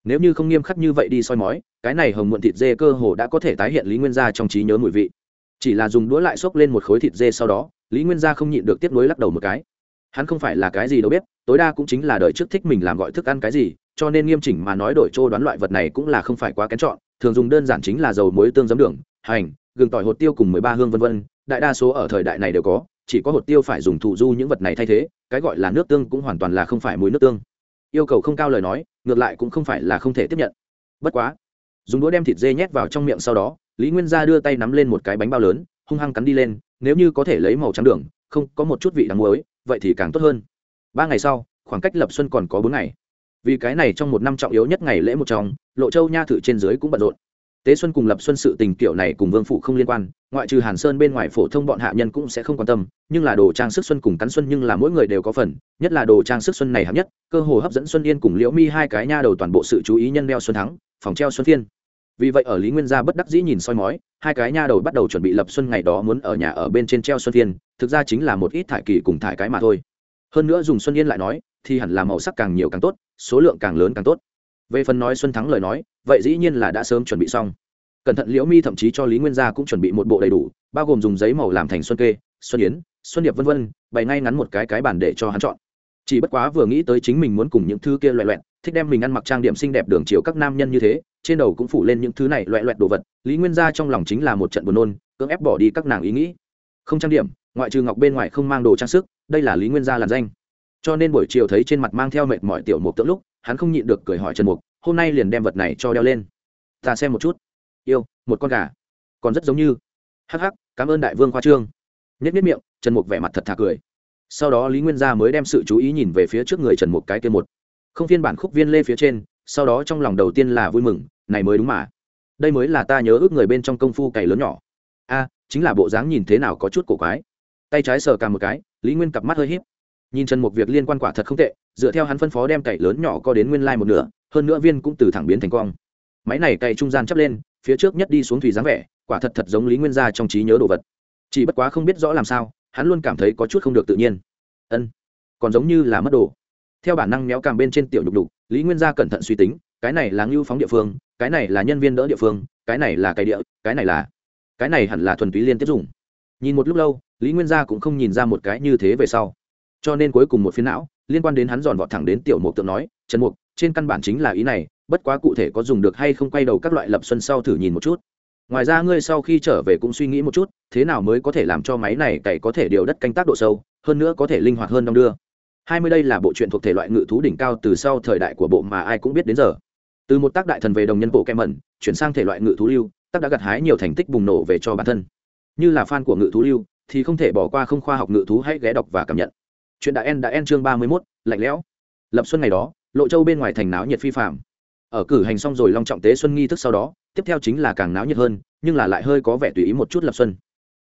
nếu như không nghiêm khắc như vậy đi soi mói, cái này hồng muộn thịt dê cơ hồ đã có thể tái hiện lý nguyên gia trong trí nhớ mùi vị. Chỉ là dùng đũa lại xốc lên một khối thịt dê sau đó, lý nguyên gia không nhịn được tiếp nối lắc đầu một cái. Hắn không phải là cái gì đâu biết, tối đa cũng chính là đợi trước thích mình làm gọi thức ăn cái gì, cho nên nghiêm chỉnh mà nói đổi trô đoán loại vật này cũng là không phải quá kén chọn, thường dùng đơn giản chính là dầu muối tương giấm đường, hành, gừng tỏi hột tiêu cùng mười ba hương vân vân, đại đa số ở thời đại này đều có, chỉ có hột tiêu phải dùng thụ du những vật này thay thế, cái gọi là nước tương cũng hoàn toàn là không phải mùi nước tương. Yêu cầu không cao lời nói ngược lại cũng không phải là không thể tiếp nhận. Bất quá, dùng đũa đem thịt dê nhét vào trong miệng sau đó, lý nguyên gia đưa tay nắm lên một cái bánh bao lớn, hung hăng cắn đi lên, nếu như có thể lấy màu trắng đường, không, có một chút vị đắng muối, vậy thì càng tốt hơn. Ba ngày sau, khoảng cách lập xuân còn có bốn ngày. Vì cái này trong một năm trọng yếu nhất ngày lễ một trong, lộ châu nha thử trên dưới cũng bận rộn tế xuân cùng lập xuân sự tình kiểu này cùng vương phụ không liên quan, ngoại trừ hàn sơn bên ngoài phổ thông bọn hạ nhân cũng sẽ không quan tâm, nhưng là đồ trang sức xuân cùng cắn xuân nhưng là mỗi người đều có phần, nhất là đồ trang sức xuân này hạng nhất, cơ hồ hấp dẫn xuân yên cùng liễu mi hai cái nha đầu toàn bộ sự chú ý nhân đeo xuân thắng, phòng treo xuân Thiên. vì vậy ở lý nguyên gia bất đắc dĩ nhìn soi mói, hai cái nha đầu bắt đầu chuẩn bị lập xuân ngày đó muốn ở nhà ở bên trên treo xuân Thiên. thực ra chính là một ít thải kỳ cùng thải cái mà thôi hơn nữa dùng xuân yên lại nói, thì hẳn là màu sắc càng nhiều càng tốt, số lượng càng lớn càng tốt về phần nói xuân thắng lời nói, vậy dĩ nhiên là đã sớm chuẩn bị xong. Cẩn thận liễu mi thậm chí cho lý nguyên gia cũng chuẩn bị một bộ đầy đủ, bao gồm dùng giấy màu làm thành xuân kê, xuân yến, xuân điệp v v bày ngay ngắn một cái cái bản để cho hắn chọn. Chỉ bất quá vừa nghĩ tới chính mình muốn cùng những thứ kia loẹ loẹn thích đem mình ăn mặc trang điểm xinh đẹp đường chiều các nam nhân như thế, trên đầu cũng phủ lên những thứ này loẹ loẹt đồ vật, lý nguyên gia trong lòng chính là một trận buồn nôn, cưỡng ép bỏ đi các nàng ý nghĩ. Không trang điểm, ngoại trừ ngọc bên ngoài không mang đồ trang sức, đây là lý nguyên gia làn danh. Cho nên buổi chiều thấy trên mặt mang theo mệt mỏi tiểu mục tượng lúc hắn không nhịn được cười hỏi trần mục, hôm nay liền đem vật này cho đeo lên. Ta xem một chút. Yêu, một con gà. Còn rất giống như. Hắc hắc, cảm ơn đại vương khoa trương. Nhất nhất miệng, trần mục vẻ mặt thật thà cười. Sau đó lý nguyên gia mới đem sự chú ý nhìn về phía trước người trần mục cái kia một. Không phiên bản khúc viên lê phía trên, sau đó trong lòng đầu tiên là vui mừng, này mới đúng mà. Đây mới là ta nhớ ước người bên trong công phu cày lớn nhỏ. A, chính là bộ dáng nhìn thế nào có chút cổ quái. Tay trái sờ cả một cái, lý nguyên cặp mắt hơi h í p nhìn trần một việc liên quan quả thật không tệ, dựa theo hắn phân phó đem cày lớn nhỏ co đến nguyên lai một nửa, hơn nữa viên cũng từ thẳng biến thành cong. Máy này cày trung gian chắp lên, phía trước nhất đi xuống thủy dáng vẻ, quả thật thật giống lý nguyên gia trong trí nhớ đồ vật. Chỉ bất quá không biết rõ làm sao, hắn luôn cảm thấy có chút không được tự nhiên. Ân, còn giống như là mất đồ. Theo bản năng méo càng bên trên tiểu nhục đục lý nguyên gia cẩn thận suy tính, cái này là ngưu phóng địa phương, cái này là nhân viên đỡ địa phương, cái này là cày địa, cái này là, cái này hẳn là thuần túy liên tiếp dùng. Nhìn một lúc lâu, lý nguyên gia cũng không nhìn ra một cái như thế về sau cho nên cuối cùng một phiến não, liên quan đến hắn giòn vọt thẳng đến tiểu mục tượng nói, trần mục, trên căn bản chính là ý này, bất quá cụ thể có dùng được hay không quay đầu các loại lập xuân sau thử nhìn một chút. Ngoài ra ngươi sau khi trở về cũng suy nghĩ một chút, thế nào mới có thể làm cho máy này cày có thể điều đất canh tác độ sâu, hơn nữa có thể linh hoạt hơn đong đưa. Hai mươi đây là bộ truyện thuộc thể loại ngự thú đỉnh cao từ sau thời đại của bộ mà ai cũng biết đến giờ. Từ một tác đại thần về đồng nhân bộ kem mẩn chuyển sang thể loại ngự thú lưu, tác đã gặt hái nhiều thành tích bùng nổ về cho bản thân. Như là fan của ngự thú lưu, thì không thể bỏ qua không khoa học ngự thú hãy ghé đọc và cảm nhận chuyện đã en đã en chương ba mươi mốt, lạnh lẽo. Lập xuân ngày đó, lộ châu bên ngoài thành náo nhiệt phi phạm ở cử hành xong rồi long trọng tế xuân nghi thức sau đó, tiếp theo chính là càng náo nhiệt hơn, nhưng là lại hơi có vẻ tùy ý một chút lập xuân.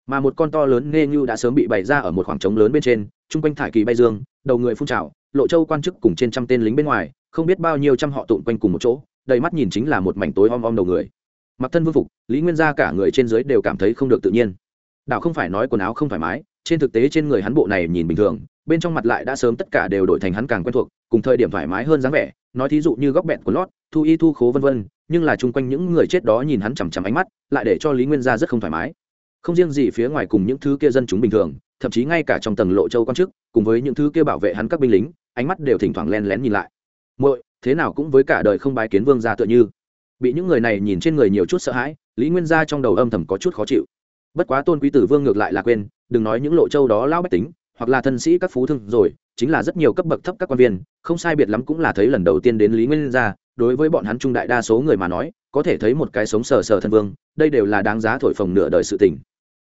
Mà một con to lớn nghe như đã sớm bị bày ra ở một khoảng trống lớn bên trên, chung quanh thải kỳ bay dương, đầu người phun trào, lộ châu quan chức cùng trên trăm tên lính bên ngoài, không biết bao nhiêu trăm họ tụn quanh cùng một chỗ, đầy mắt nhìn chính là một mảnh tối om om đầu người. Mặc thân vương phục, lý nguyên gia cả người trên dưới đều cảm thấy không được tự nhiên. Đạo không phải nói quần áo không thoải mái trên thực tế trên người hắn bộ này nhìn bình thường, bên trong mặt lại đã sớm tất cả đều đổi thành hắn càng quen thuộc, cùng thời điểm thoải mái hơn dáng vẻ, nói thí dụ như góc bẹn của lót, thu y thu khố vân vân, nhưng là chung quanh những người chết đó nhìn hắn chằm chằm ánh mắt, lại để cho lý nguyên gia rất không thoải mái. Không riêng gì phía ngoài cùng những thứ kia dân chúng bình thường, thậm chí ngay cả trong tầng lộ châu quan chức, cùng với những thứ kia bảo vệ hắn các binh lính, ánh mắt đều thỉnh thoảng len lén nhìn lại. Muội, thế nào cũng với cả đời không bái kiến vương gia tựa như. Bị những người này nhìn trên người nhiều chút sợ hãi, lý nguyên gia trong đầu âm thầm có chút khó chịu bất quá tôn quý tử vương ngược lại là quên, đừng nói những lộ châu đó lao bách tính, hoặc là thân sĩ các phú thương rồi, chính là rất nhiều cấp bậc thấp các quan viên, không sai biệt lắm cũng là thấy lần đầu tiên đến lý nguyên gia đối với bọn hắn trung đại đa số người mà nói, có thể thấy một cái sống sờ sờ thân vương, đây đều là đáng giá thổi phồng nửa đời sự tình.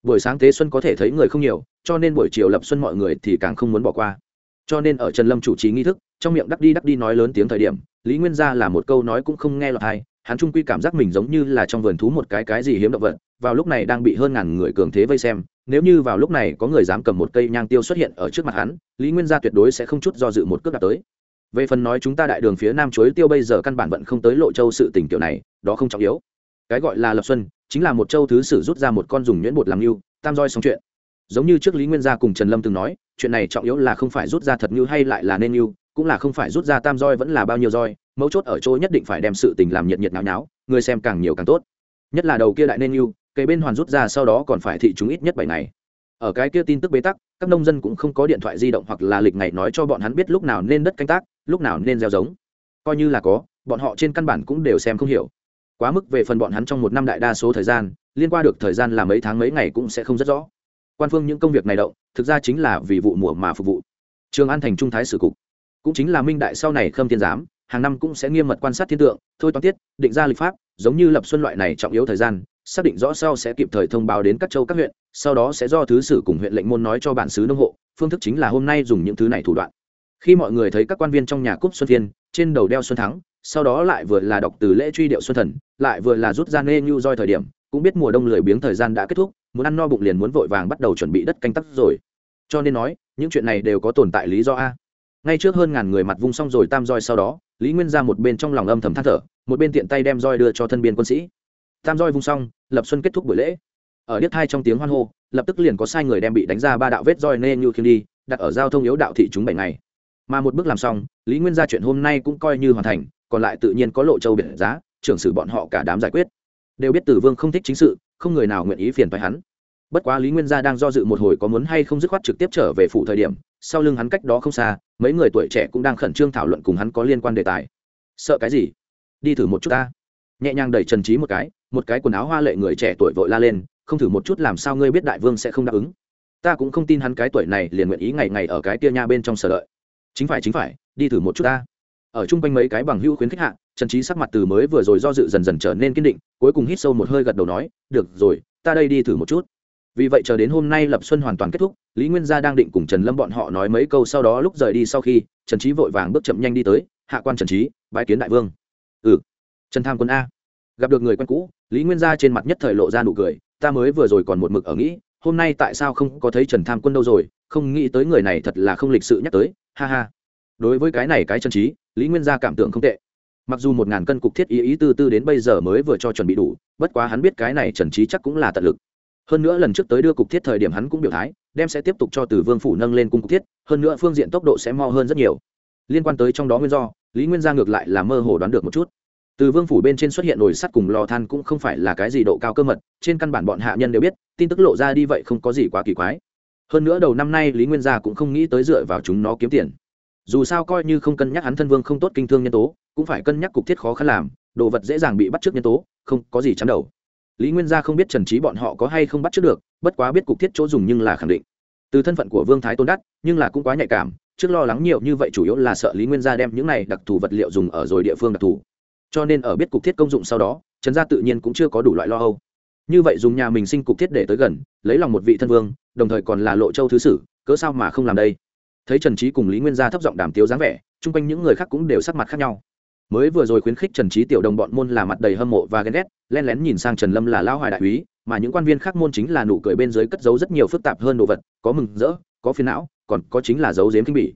Buổi sáng tế xuân có thể thấy người không nhiều, cho nên buổi chiều lập xuân mọi người thì càng không muốn bỏ qua. Cho nên ở trần lâm chủ trì nghi thức, trong miệng đắc đi đắc đi nói lớn tiếng thời điểm, lý nguyên gia là một câu nói cũng không nghe lọt hay hắn trung quy cảm giác mình giống như là trong vườn thú một cái cái gì hiếm động vật, vào lúc này đang bị hơn ngàn người cường thế vây xem, nếu như vào lúc này có người dám cầm một cây nhang tiêu xuất hiện ở trước mặt hắn, lý nguyên gia tuyệt đối sẽ không chút do dự một cước đạp tới. Về phần nói chúng ta đại đường phía nam chuối tiêu bây giờ căn bản vẫn không tới lộ châu sự tình kiểu này, đó không trọng yếu. Cái gọi là lập xuân, chính là một châu thứ sử rút ra một con dùng nhuyễn bột làm mưu tam roi xong chuyện. Giống như trước lý nguyên gia cùng trần lâm từng nói, chuyện này trọng yếu là không phải rút ra thật mưu hay lại là nên mưu cũng là không phải rút ra tam roi vẫn là bao nhiêu roi mấu chốt ở chỗ nhất định phải đem sự tình làm nhiệt nhiệt náo náo người xem càng nhiều càng tốt. Nhất là đầu kia đại nên yêu, cây bên hoàn rút ra sau đó còn phải thị chúng ít nhất bảy ngày. Ở cái kia tin tức bế tắc các nông dân cũng không có điện thoại di động hoặc là lịch ngày nói cho bọn hắn biết lúc nào nên đất canh tác lúc nào nên gieo giống. Coi như là có bọn họ trên căn bản cũng đều xem không hiểu. Quá mức về phần bọn hắn trong một năm đại đa số thời gian liên quan được thời gian là mấy tháng mấy ngày cũng sẽ không rất rõ. Quan phương những công việc này động thực ra chính là vì vụ mùa mà phục vụ. Trường an thành trung thái sử cục cũng chính là minh đại sau này khâm thiên giám hàng năm cũng sẽ nghiêm mật quan sát thiên tượng, thôi toán tiết, định ra lịch pháp, giống như lập xuân loại này trọng yếu thời gian, xác định rõ sau sẽ kịp thời thông báo đến các châu các huyện, sau đó sẽ do thứ sử cùng huyện lệnh môn nói cho bản xứ nông hộ, phương thức chính là hôm nay dùng những thứ này thủ đoạn. Khi mọi người thấy các quan viên trong nhà cúp xuân thiên, trên đầu đeo xuân thắng, sau đó lại vừa là đọc từ lễ truy điệu xuân thần, lại vừa là rút ra nê như roi thời điểm, cũng biết mùa đông lười biếng thời gian đã kết thúc, muốn ăn no bụng liền muốn vội vàng bắt đầu chuẩn bị đất canh tắc rồi. Cho nên nói, những chuyện này đều có tồn tại lý do a. Ngay trước hơn ngàn người mặt vung xong rồi tam roi sau đó lý nguyên ra một bên trong lòng âm thầm than thở, một bên tiện tay đem roi đưa cho thân biên quân sĩ. Tam roi vung xong, lập xuân kết thúc buổi lễ. Ở điếc thai trong tiếng hoan hô, lập tức liền có sai người đem bị đánh ra ba đạo vết roi nê như khiêng đi, đặt ở giao thông yếu đạo thị chúng bảy ngày. Mà một bước làm xong, lý nguyên gia chuyện hôm nay cũng coi như hoàn thành, còn lại tự nhiên có lộ châu biển giá, trưởng sử bọn họ cả đám giải quyết. Đều biết tử vương không thích chính sự, không người nào nguyện ý phiền phải hắn. Bất quá lý nguyên gia đang do dự một hồi có muốn hay không dứt khoát trực tiếp trở về phủ thời điểm sau lưng hắn cách đó không xa, mấy người tuổi trẻ cũng đang khẩn trương thảo luận cùng hắn có liên quan đề tài. Sợ cái gì? Đi thử một chút ta. Nhẹ nhàng đẩy trần trí một cái một cái quần áo hoa lệ người trẻ tuổi vội la lên, không thử một chút làm sao ngươi biết đại vương sẽ không đáp ứng? Ta cũng không tin hắn cái tuổi này liền nguyện ý ngày ngày ở cái tia nha bên trong sở đợi. Chính phải chính phải, đi thử một chút ta. Ở chung quanh mấy cái bằng hữu khuyến khích hạ, trần trí sắc mặt từ mới vừa rồi do dự dần dần trở nên kiên định, cuối cùng hít sâu một hơi gật đầu nói, được rồi, ta đây đi thử một chút vì vậy chờ đến hôm nay lập xuân hoàn toàn kết thúc, lý nguyên gia đang định cùng trần lâm bọn họ nói mấy câu sau đó lúc rời đi sau khi, trần trí vội vàng bước chậm nhanh đi tới, hạ quan trần trí bãi kiến đại vương. Ừ. Trần tham quân a. Gặp được người quen cũ, lý nguyên gia trên mặt nhất thời lộ ra nụ cười, ta mới vừa rồi còn một mực ở nghĩ, hôm nay tại sao không có thấy trần tham quân đâu rồi, không nghĩ tới người này thật là không lịch sự nhắc tới, ha ha. Đối với cái này cái trần trí lý nguyên gia cảm tưởng không tệ. Mặc dù một ngàn cân cục thiết ý ý tư tư đến bây giờ mới vừa cho chuẩn bị đủ, bất quá hắn biết cái này trần trí chắc cũng là tận lực hơn nữa lần trước tới đưa cục thiết thời điểm hắn cũng biểu thái, đem sẽ tiếp tục cho từ vương phủ nâng lên cung cục thiết, hơn nữa phương diện tốc độ sẽ mo hơn rất nhiều. Liên quan tới trong đó nguyên do, lý nguyên gia ngược lại là mơ hồ đoán được một chút. Từ vương phủ bên trên xuất hiện nồi sắt cùng lò than cũng không phải là cái gì độ cao cơ mật, trên căn bản bọn hạ nhân đều biết, tin tức lộ ra đi vậy không có gì quá kỳ quái. Hơn nữa đầu năm nay lý nguyên gia cũng không nghĩ tới dựa vào chúng nó kiếm tiền. Dù sao coi như không cân nhắc hắn thân vương không tốt kinh thương nhân tố, cũng phải cân nhắc cục thiết khó khăn làm, đồ vật dễ dàng bị bắt trước nhân tố, không có gì chắn đầu lý nguyên gia không biết trần trí bọn họ có hay không bắt trước được, bất quá biết cục thiết chỗ dùng nhưng là khẳng định. Từ thân phận của vương thái tôn đắt nhưng là cũng quá nhạy cảm, trước lo lắng nhiều như vậy chủ yếu là sợ lý nguyên gia đem những này đặc thù vật liệu dùng ở rồi địa phương đặc thù. Cho nên ở biết cục thiết công dụng sau đó, trần gia tự nhiên cũng chưa có đủ loại lo âu. Như vậy dùng nhà mình sinh cục thiết để tới gần, lấy lòng một vị thân vương, đồng thời còn là lộ châu thứ sử, cớ sao mà không làm đây? Thấy trần trí cùng lý nguyên gia thấp giọng đàm tiếu dáng vẻ, chung quanh những người khác cũng đều sắc mặt khác nhau mới vừa rồi khuyến khích trần trí tiểu đồng bọn môn là mặt đầy hâm mộ và ghen ghét, len lén nhìn sang trần lâm là lao hoài đại úy, mà những quan viên khác môn chính là nụ cười bên dưới cất giấu rất nhiều phức tạp hơn đồ vật, có mừng rỡ, có phiền não, còn có chính là dấu dếm kinh bỉ.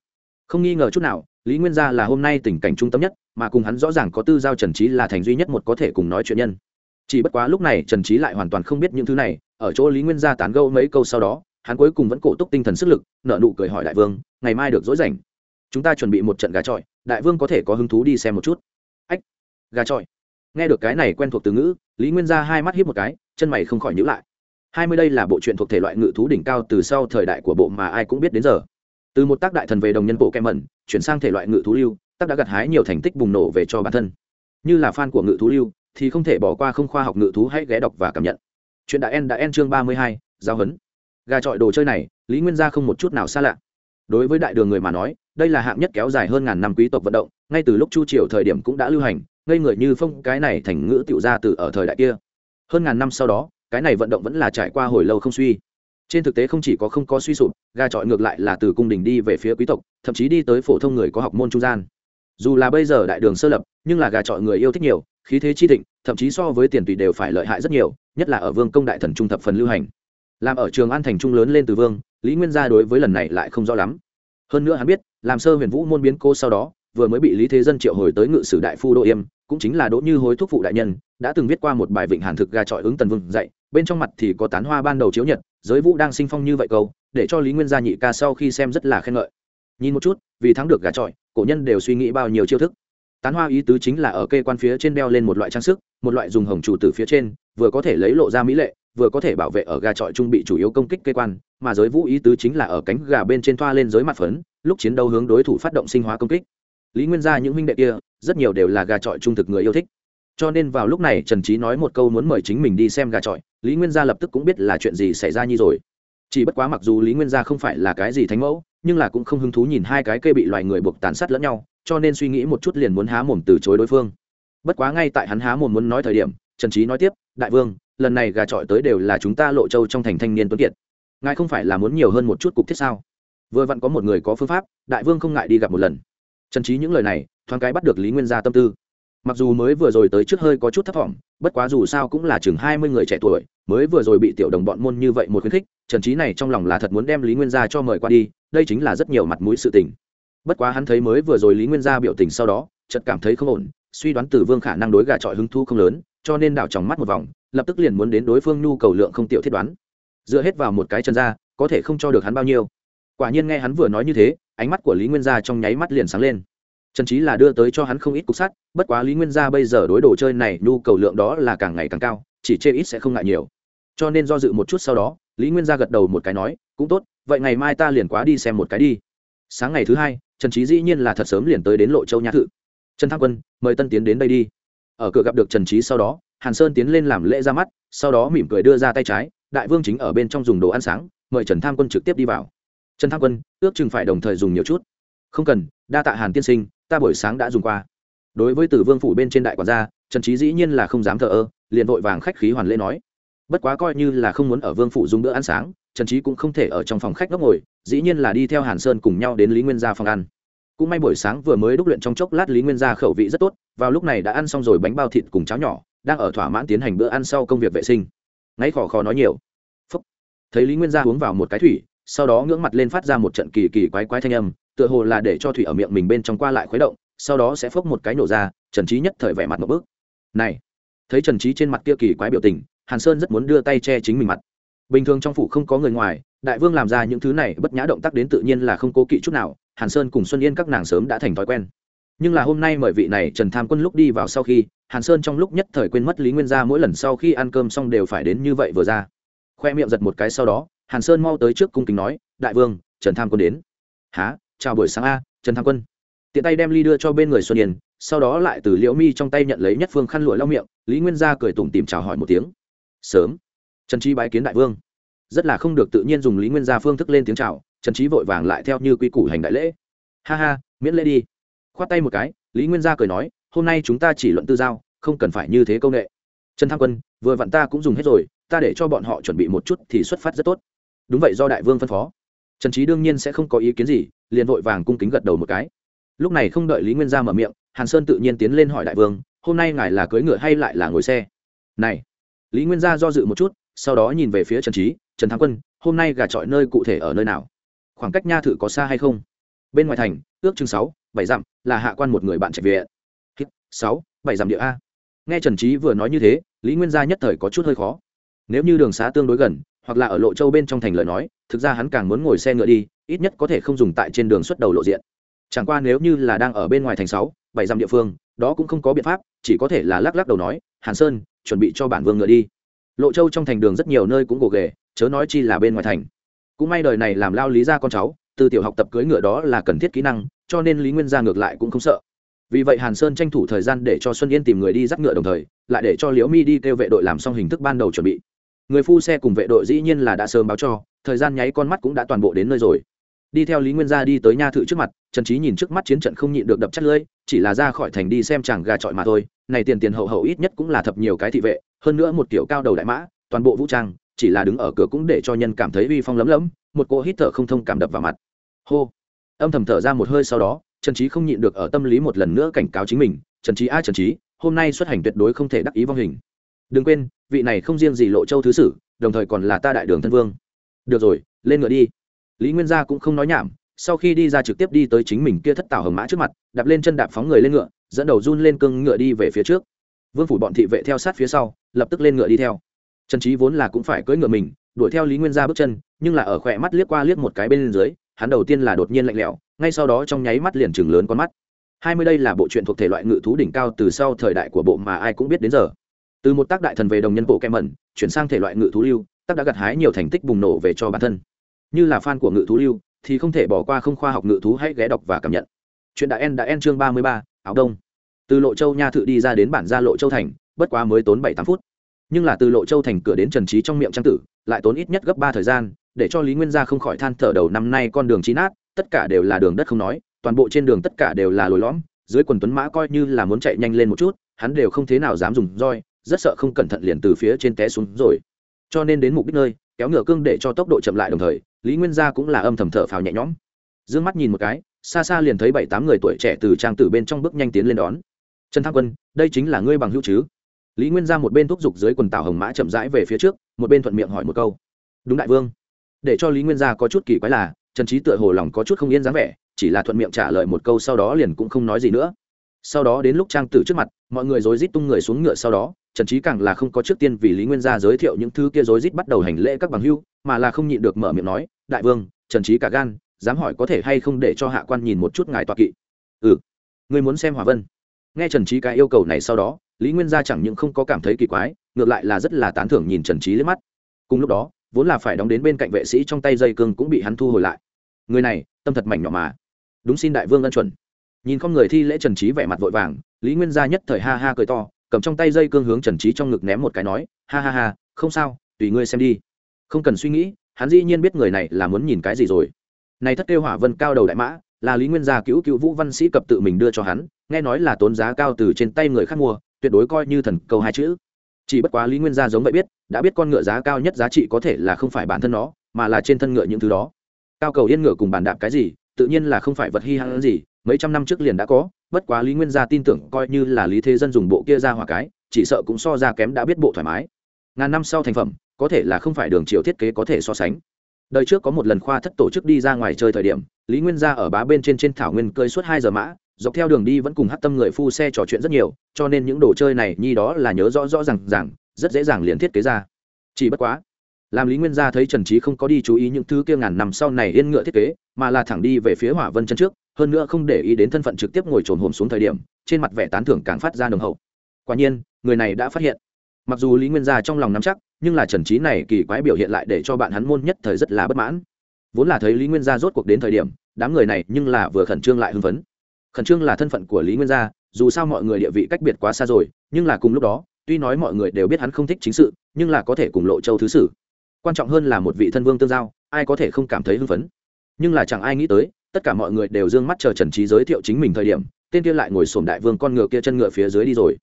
Không nghi ngờ chút nào, lý nguyên gia là hôm nay tình cảnh trung tâm nhất, mà cùng hắn rõ ràng có tư giao trần trí là thành duy nhất một có thể cùng nói chuyện nhân. Chỉ bất quá lúc này trần trí lại hoàn toàn không biết những thứ này, ở chỗ lý nguyên gia tán gâu mấy câu sau đó, hắn cuối cùng vẫn cổ túc tinh thần sức lực nợ nụ cười hỏi đại vương, ngày mai được dối rảnh chúng ta chuẩn bị một trận gà trọi đại vương có thể có hứng thú đi xem một chút. Ách, gà trọi nghe được cái này quen thuộc từ ngữ, lý nguyên gia hai mắt hiếp một cái, chân mày không khỏi nhữ lại. Hai mươi đây là bộ truyện thuộc thể loại ngự thú đỉnh cao từ sau thời đại của bộ mà ai cũng biết đến giờ. Từ một tác đại thần về đồng nhân bộ kem mẩn, chuyển sang thể loại ngự thú lưu, tác đã gặt hái nhiều thành tích bùng nổ về cho bản thân. Như là fan của ngự thú lưu, thì không thể bỏ qua không khoa học ngự thú hãy ghé đọc và cảm nhận. Chuyện đã en đã en chương ba mươi hai, giao hấn. Gà trọi đồ chơi này, lý nguyên gia không một chút nào xa lạ. Đối với đại đường người mà nói đây là hạng nhất kéo dài hơn ngàn năm quý tộc vận động, ngay từ lúc chu triều thời điểm cũng đã lưu hành, ngây người như phong cái này thành ngữ tiểu ra từ ở thời đại kia. Hơn ngàn năm sau đó, cái này vận động vẫn là trải qua hồi lâu không suy. Trên thực tế không chỉ có không có suy sụp, gà trọi ngược lại là từ cung đình đi về phía quý tộc, thậm chí đi tới phổ thông người có học môn trung gian. Dù là bây giờ đại đường sơ lập, nhưng là gà trọi người yêu thích nhiều, khí thế chi thịnh, thậm chí so với tiền tùy đều phải lợi hại rất nhiều, nhất là ở vương công đại thần trung thập phần lưu hành. Làm ở trường an thành trung lớn lên từ vương, lý nguyên gia đối với lần này lại không rõ lắm hơn nữa hắn biết, làm sơ huyền vũ môn biến cô sau đó, vừa mới bị lý thế dân triệu hồi tới ngự sử đại phu đỗ yêm, cũng chính là đỗ như hối thúc phụ đại nhân, đã từng viết qua một bài vịnh hàn thực gà trọi ứng tần vương dạy, bên trong mặt thì có tán hoa ban đầu chiếu nhật, giới vũ đang sinh phong như vậy câu, để cho lý nguyên gia nhị ca sau khi xem rất là khen ngợi. Nhìn một chút, vì thắng được gà trọi, cổ nhân đều suy nghĩ bao nhiêu chiêu thức. Tán hoa ý tứ chính là ở cây quan phía trên đeo lên một loại trang sức, một loại dùng hồng chủ từ phía trên, vừa có thể lấy lộ ra mỹ lệ vừa có thể bảo vệ ở gà trọi trung bị chủ yếu công kích cây quan, mà giới vũ ý tứ chính là ở cánh gà bên trên thoa lên giới mặt phấn, lúc chiến đấu hướng đối thủ phát động sinh hóa công kích. Lý nguyên gia những huynh đệ kia, rất nhiều đều là gà trọi trung thực người yêu thích. Cho nên vào lúc này trần trí nói một câu muốn mời chính mình đi xem gà trọi, lý nguyên gia lập tức cũng biết là chuyện gì xảy ra như rồi. Chỉ bất quá mặc dù lý nguyên gia không phải là cái gì thánh mẫu, nhưng là cũng không hứng thú nhìn hai cái cây bị loài người buộc tàn sát lẫn nhau, cho nên suy nghĩ một chút liền muốn há mồm từ chối đối phương. Bất quá ngay tại hắn há mồm muốn nói thời điểm, trần trí nói tiếp, đại vương lần này gà trọi tới đều là chúng ta lộ châu trong thành thanh niên tuấn kiệt. Ngài không phải là muốn nhiều hơn một chút cục thiết sao? Vừa vặn có một người có phương pháp, đại vương không ngại đi gặp một lần. Trần trí những lời này, thoáng cái bắt được lý nguyên gia tâm tư. Mặc dù mới vừa rồi tới trước hơi có chút thấp thỏm, bất quá dù sao cũng là chừng hai mươi người trẻ tuổi, mới vừa rồi bị tiểu đồng bọn môn như vậy một khuyến khích, trần trí này trong lòng là thật muốn đem lý nguyên gia cho mời qua đi, đây chính là rất nhiều mặt mũi sự tình. Bất quá hắn thấy mới vừa rồi lý nguyên gia biểu tình sau đó, chợt cảm thấy không ổn, suy đoán tử vương khả năng đối gà trọi hứng thu không lớn, cho nên đảo tròng mắt một vòng lập tức liền muốn đến đối phương nhu cầu lượng không tiểu thiết đoán. Dựa hết vào một cái chân ra, có thể không cho được hắn bao nhiêu. Quả nhiên nghe hắn vừa nói như thế, ánh mắt của lý nguyên gia trong nháy mắt liền sáng lên. Trần trí là đưa tới cho hắn không ít cục sắt, bất quá lý nguyên gia bây giờ đối đồ chơi này nhu cầu lượng đó là càng ngày càng cao, chỉ chê ít sẽ không ngại nhiều. Cho nên do dự một chút sau đó, lý nguyên gia gật đầu một cái nói, cũng tốt, vậy ngày mai ta liền quá đi xem một cái đi. Sáng ngày thứ hai, trần trí dĩ nhiên là thật sớm liền tới đến lộ châu nhã thự. Trần tham quân, mời tân tiến đến đây đi. Ở cửa gặp được trần trí sau đó hàn sơn tiến lên làm lễ ra mắt, sau đó mỉm cười đưa ra tay trái, đại vương chính ở bên trong dùng đồ ăn sáng, mời trần tham quân trực tiếp đi vào. Trần tham quân, ước chừng phải đồng thời dùng nhiều chút. Không cần, đa tạ hàn tiên sinh, ta buổi sáng đã dùng qua. Đối với tử vương phủ bên trên đại quản gia, trần trí dĩ nhiên là không dám thờ ơ, liền vội vàng khách khí hoàn lễ nói. Bất quá coi như là không muốn ở vương phủ dùng bữa ăn sáng, trần trí cũng không thể ở trong phòng khách ngốc ngồi, dĩ nhiên là đi theo hàn sơn cùng nhau đến lý nguyên gia phòng ăn. Cũng may buổi sáng vừa mới đúc luyện trong chốc lát lý nguyên gia khẩu vị rất tốt, vào lúc này đã ăn xong rồi bánh bao thịt cùng cháo nhỏ đang ở thỏa mãn tiến hành bữa ăn sau công việc vệ sinh. Ngay khò khò nói nhiều. Phúc. thấy lý nguyên gia uống vào một cái thủy, sau đó ngưỡng mặt lên phát ra một trận kỳ kỳ quái quái thanh âm, tựa hồ là để cho thủy ở miệng mình bên trong qua lại khuấy động, sau đó sẽ phốc một cái nổ ra, trần trí nhất thời vẻ mặt một bước. Này! Thấy trần trí trên mặt kia kỳ quái biểu tình, hàn sơn rất muốn đưa tay che chính mình mặt. Bình thường trong phủ không có người ngoài, đại vương làm ra những thứ này bất nhã động tác đến tự nhiên là không cố kỵ chút nào, hàn sơn cùng xuân yên các nàng sớm đã thành thói quen nhưng là hôm nay mời vị này trần tham quân lúc đi vào sau khi, hàn sơn trong lúc nhất thời quên mất lý nguyên gia mỗi lần sau khi ăn cơm xong đều phải đến như vậy vừa ra. Khoe miệng giật một cái sau đó, hàn sơn mau tới trước cung kính nói, đại vương, trần tham quân đến. Há chào buổi sáng a, trần tham quân. Tiện tay đem ly đưa cho bên người xuân yên, sau đó lại từ liễu mi trong tay nhận lấy nhất phương khăn lụa lau miệng, lý nguyên gia cười tủm tìm chào hỏi một tiếng. Sớm. Trần trí bái kiến đại vương. Rất là không được tự nhiên dùng lý nguyên gia phương thức lên tiếng chào, trần trí vội vàng lại theo như quy củ hành đại lễ. Ha ha, miễn lễ đi khoát tay một cái, lý nguyên gia cười nói, hôm nay chúng ta chỉ luận tư giao, không cần phải như thế công nghệ trần tham quân, vừa vặn ta cũng dùng hết rồi, ta để cho bọn họ chuẩn bị một chút thì xuất phát rất tốt. Đúng vậy do đại vương phân phó. Trần trí đương nhiên sẽ không có ý kiến gì, liền vội vàng cung kính gật đầu một cái. Lúc này không đợi lý nguyên gia mở miệng, hàn sơn tự nhiên tiến lên hỏi đại vương, hôm nay ngài là cưỡi ngựa hay lại là ngồi xe? Này. Lý nguyên gia do dự một chút, sau đó nhìn về phía trần trí trần thắng quân, hôm nay gà trọi nơi cụ thể ở nơi nào? Khoảng cách nha thự có xa hay không? Bên ngoài thành, ước chừng sáu bảy dặm, là hạ quan một người bạn chạy viện sáu, bảy dặm địa a. Nghe trần trí vừa nói như thế, lý nguyên gia nhất thời có chút hơi khó. Nếu như đường xá tương đối gần, hoặc là ở lộ châu bên trong thành lời nói, thực ra hắn càng muốn ngồi xe ngựa đi, ít nhất có thể không dùng tại trên đường xuất đầu lộ diện. Chẳng qua nếu như là đang ở bên ngoài thành sáu, bảy dặm địa phương, đó cũng không có biện pháp, chỉ có thể là lắc lắc đầu nói, hàn sơn, chuẩn bị cho bản vương ngựa đi. Lộ châu trong thành đường rất nhiều nơi cũng gồ ghề, chớ nói chi là bên ngoài thành. Cũng may đời này làm lao lý ra con cháu từ tiểu học tập cưỡi ngựa đó là cần thiết kỹ năng, cho nên lý nguyên gia ngược lại cũng không sợ. Vì vậy hàn sơn tranh thủ thời gian để cho xuân yên tìm người đi dắt ngựa đồng thời, lại để cho liễu mi đi kêu vệ đội làm xong hình thức ban đầu chuẩn bị. Người phu xe cùng vệ đội dĩ nhiên là đã sớm báo cho, thời gian nháy con mắt cũng đã toàn bộ đến nơi rồi. Đi theo lý nguyên gia đi tới nha thự trước mặt, trần trí nhìn trước mắt chiến trận không nhịn được đập chất lưỡi, chỉ là ra khỏi thành đi xem chàng gà trọi mà thôi, này tiền tiền hậu hậu ít nhất cũng là thập nhiều cái thị vệ, hơn nữa một kiểu cao đầu đại mã, toàn bộ vũ trang, chỉ là đứng ở cửa cũng để cho nhân cảm thấy uy phong lấm lấm, một cô hít thở không thông cảm đập vào mặt hô. Âm thầm thở ra một hơi sau đó, trần trí không nhịn được ở tâm lý một lần nữa cảnh cáo chính mình, trần trí a, trần trí hôm nay xuất hành tuyệt đối không thể đắc ý vong hình. Đừng quên, vị này không riêng gì lộ châu thứ sử, đồng thời còn là ta đại đường thân vương. Được rồi, lên ngựa đi. Lý nguyên gia cũng không nói nhảm, sau khi đi ra trực tiếp đi tới chính mình kia thất tảo hồng mã trước mặt, đạp lên chân đạp phóng người lên ngựa, dẫn đầu run lên cưng ngựa đi về phía trước. Vương phủ bọn thị vệ theo sát phía sau, lập tức lên ngựa đi theo. Trần trí vốn là cũng phải cưỡi ngựa mình, đuổi theo lý nguyên gia bước chân, nhưng là ở khỏe mắt liếc qua liếc một cái bên dưới hắn đầu tiên là đột nhiên lạnh lẽo, ngay sau đó trong nháy mắt liền chừng lớn con mắt. Hai mươi đây là bộ truyện thuộc thể loại ngự thú đỉnh cao từ sau thời đại của bộ mà ai cũng biết đến giờ. Từ một tác đại thần về đồng nhân bộ kem mẩn, chuyển sang thể loại ngự thú lưu, tác đã gặt hái nhiều thành tích bùng nổ về cho bản thân. Như là fan của ngự thú lưu, thì không thể bỏ qua không khoa học ngự thú hãy ghé đọc và cảm nhận. Chuyện đã en đã en chương ba mươi ba, áo đông. Từ lộ châu nha thự đi ra đến bản gia lộ châu thành, bất quá mới tốn bảy tám phút. Nhưng là từ lộ châu thành cửa đến trần trí trong miệng trang tử, lại tốn ít nhất gấp ba thời gian để cho lý nguyên gia không khỏi than thở đầu năm nay con đường chín nát, tất cả đều là đường đất không nói, toàn bộ trên đường tất cả đều là lồi lõm, dưới quần tuấn mã coi như là muốn chạy nhanh lên một chút, hắn đều không thế nào dám dùng roi, rất sợ không cẩn thận liền từ phía trên té xuống rồi. Cho nên đến mục đích nơi, kéo ngựa cương để cho tốc độ chậm lại đồng thời, lý nguyên gia cũng là âm thầm thở phào nhẹ nhõm. D ư ơ n g mắt nhìn một cái, xa xa liền thấy bảy tám người tuổi trẻ từ trang tử bên trong bước nhanh tiến lên đón. Trần thăng quân, đây chính là ngươi bằng hữu chứ? Lý nguyên gia một bên thúc giục dưới quần tàu hồng mã chậm rãi về phía trước, một bên thuận miệng hỏi một câu. Đúng đại vương để cho lý nguyên gia có chút kỳ quái là, trần trí tựa hồ lòng có chút không yên dáng vẻ, chỉ là thuận miệng trả lời một câu sau đó liền cũng không nói gì nữa. Sau đó đến lúc trang tử trước mặt, mọi người rối rít tung người xuống ngựa sau đó, trần trí càng là không có trước tiên vì lý nguyên gia giới thiệu những thứ kia rối rít bắt đầu hành lễ các bằng hưu, mà là không nhịn được mở miệng nói, đại vương, trần trí cả gan, dám hỏi có thể hay không để cho hạ quan nhìn một chút ngài toạ kỵ? Ừ người muốn xem hòa vân. Nghe trần trí cái yêu cầu này sau đó, lý nguyên gia chẳng những không có cảm thấy kỳ quái, ngược lại là rất là tán thưởng nhìn trần trí lên mắt. Cùng lúc đó vốn là phải đóng đến bên cạnh vệ sĩ trong tay dây cương cũng bị hắn thu hồi lại. Người này, tâm thật mảnh nhỏ mà. Đúng xin đại vương ân chuẩn. Nhìn con người thi lễ trần trí vẻ mặt vội vàng, lý nguyên gia nhất thời ha ha cười to, cầm trong tay dây cương hướng trần trí trong ngực ném một cái nói, ha ha ha, không sao, tùy ngươi xem đi. Không cần suy nghĩ, hắn dĩ nhiên biết người này là muốn nhìn cái gì rồi. Này thất kêu hỏa vân cao đầu đại mã, là lý nguyên gia cứu cứu vũ văn sĩ cập tự mình đưa cho hắn, nghe nói là tốn giá cao từ trên tay người khác mua, tuyệt đối coi như thần câu hai chữ chỉ bất quá lý nguyên gia giống vậy biết, đã biết con ngựa giá cao nhất giá trị có thể là không phải bản thân nó, mà là trên thân ngựa những thứ đó. Cao cầu yên ngựa cùng bàn đạp cái gì, tự nhiên là không phải vật hy hãn gì, mấy trăm năm trước liền đã có, bất quá lý nguyên gia tin tưởng coi như là lý thế dân dùng bộ kia ra hỏa cái, chỉ sợ cũng so ra kém đã biết bộ thoải mái. Ngàn năm sau thành phẩm, có thể là không phải đường chiều thiết kế có thể so sánh. Đời trước có một lần khoa thất tổ chức đi ra ngoài chơi thời điểm, lý nguyên gia ở bá bên trên trên thảo nguyên cơi suốt hai giờ mã dọc theo đường đi vẫn cùng hát tâm người phu xe trò chuyện rất nhiều, cho nên những đồ chơi này nhi đó là nhớ rõ rõ r à n g rằng rất dễ dàng liền thiết kế ra. Chỉ bất quá, làm lý nguyên gia thấy trần trí không có đi chú ý những thứ kia ngàn năm sau này yên ngựa thiết kế, mà là thẳng đi về phía hỏa vân chân trước, hơn nữa không để ý đến thân phận trực tiếp ngồi trồn hồm xuống thời điểm, trên mặt vẻ tán thưởng càng phát ra nồng hậu. Quả nhiên, người này đã phát hiện. Mặc dù lý nguyên gia trong lòng nắm chắc, nhưng là trần trí này kỳ quái biểu hiện lại để cho bạn hắn môn nhất thời rất là bất mãn. Vốn là thấy lý nguyên gia rốt cuộc đến thời điểm, đám người này nhưng là vừa khẩn trương lại hưng phấn khẩn trương là thân phận của lý nguyên gia, dù sao mọi người địa vị cách biệt quá xa rồi, nhưng là cùng lúc đó, tuy nói mọi người đều biết hắn không thích chính sự, nhưng là có thể cùng lộ châu thứ sử quan trọng hơn là một vị thân vương tương giao, ai có thể không cảm thấy hưng phấn. Nhưng là chẳng ai nghĩ tới, tất cả mọi người đều d ư ơ n g mắt chờ trần trí giới thiệu chính mình thời điểm, tên kia lại ngồi sổm đại vương con ngựa kia chân ngựa phía dưới đi rồi.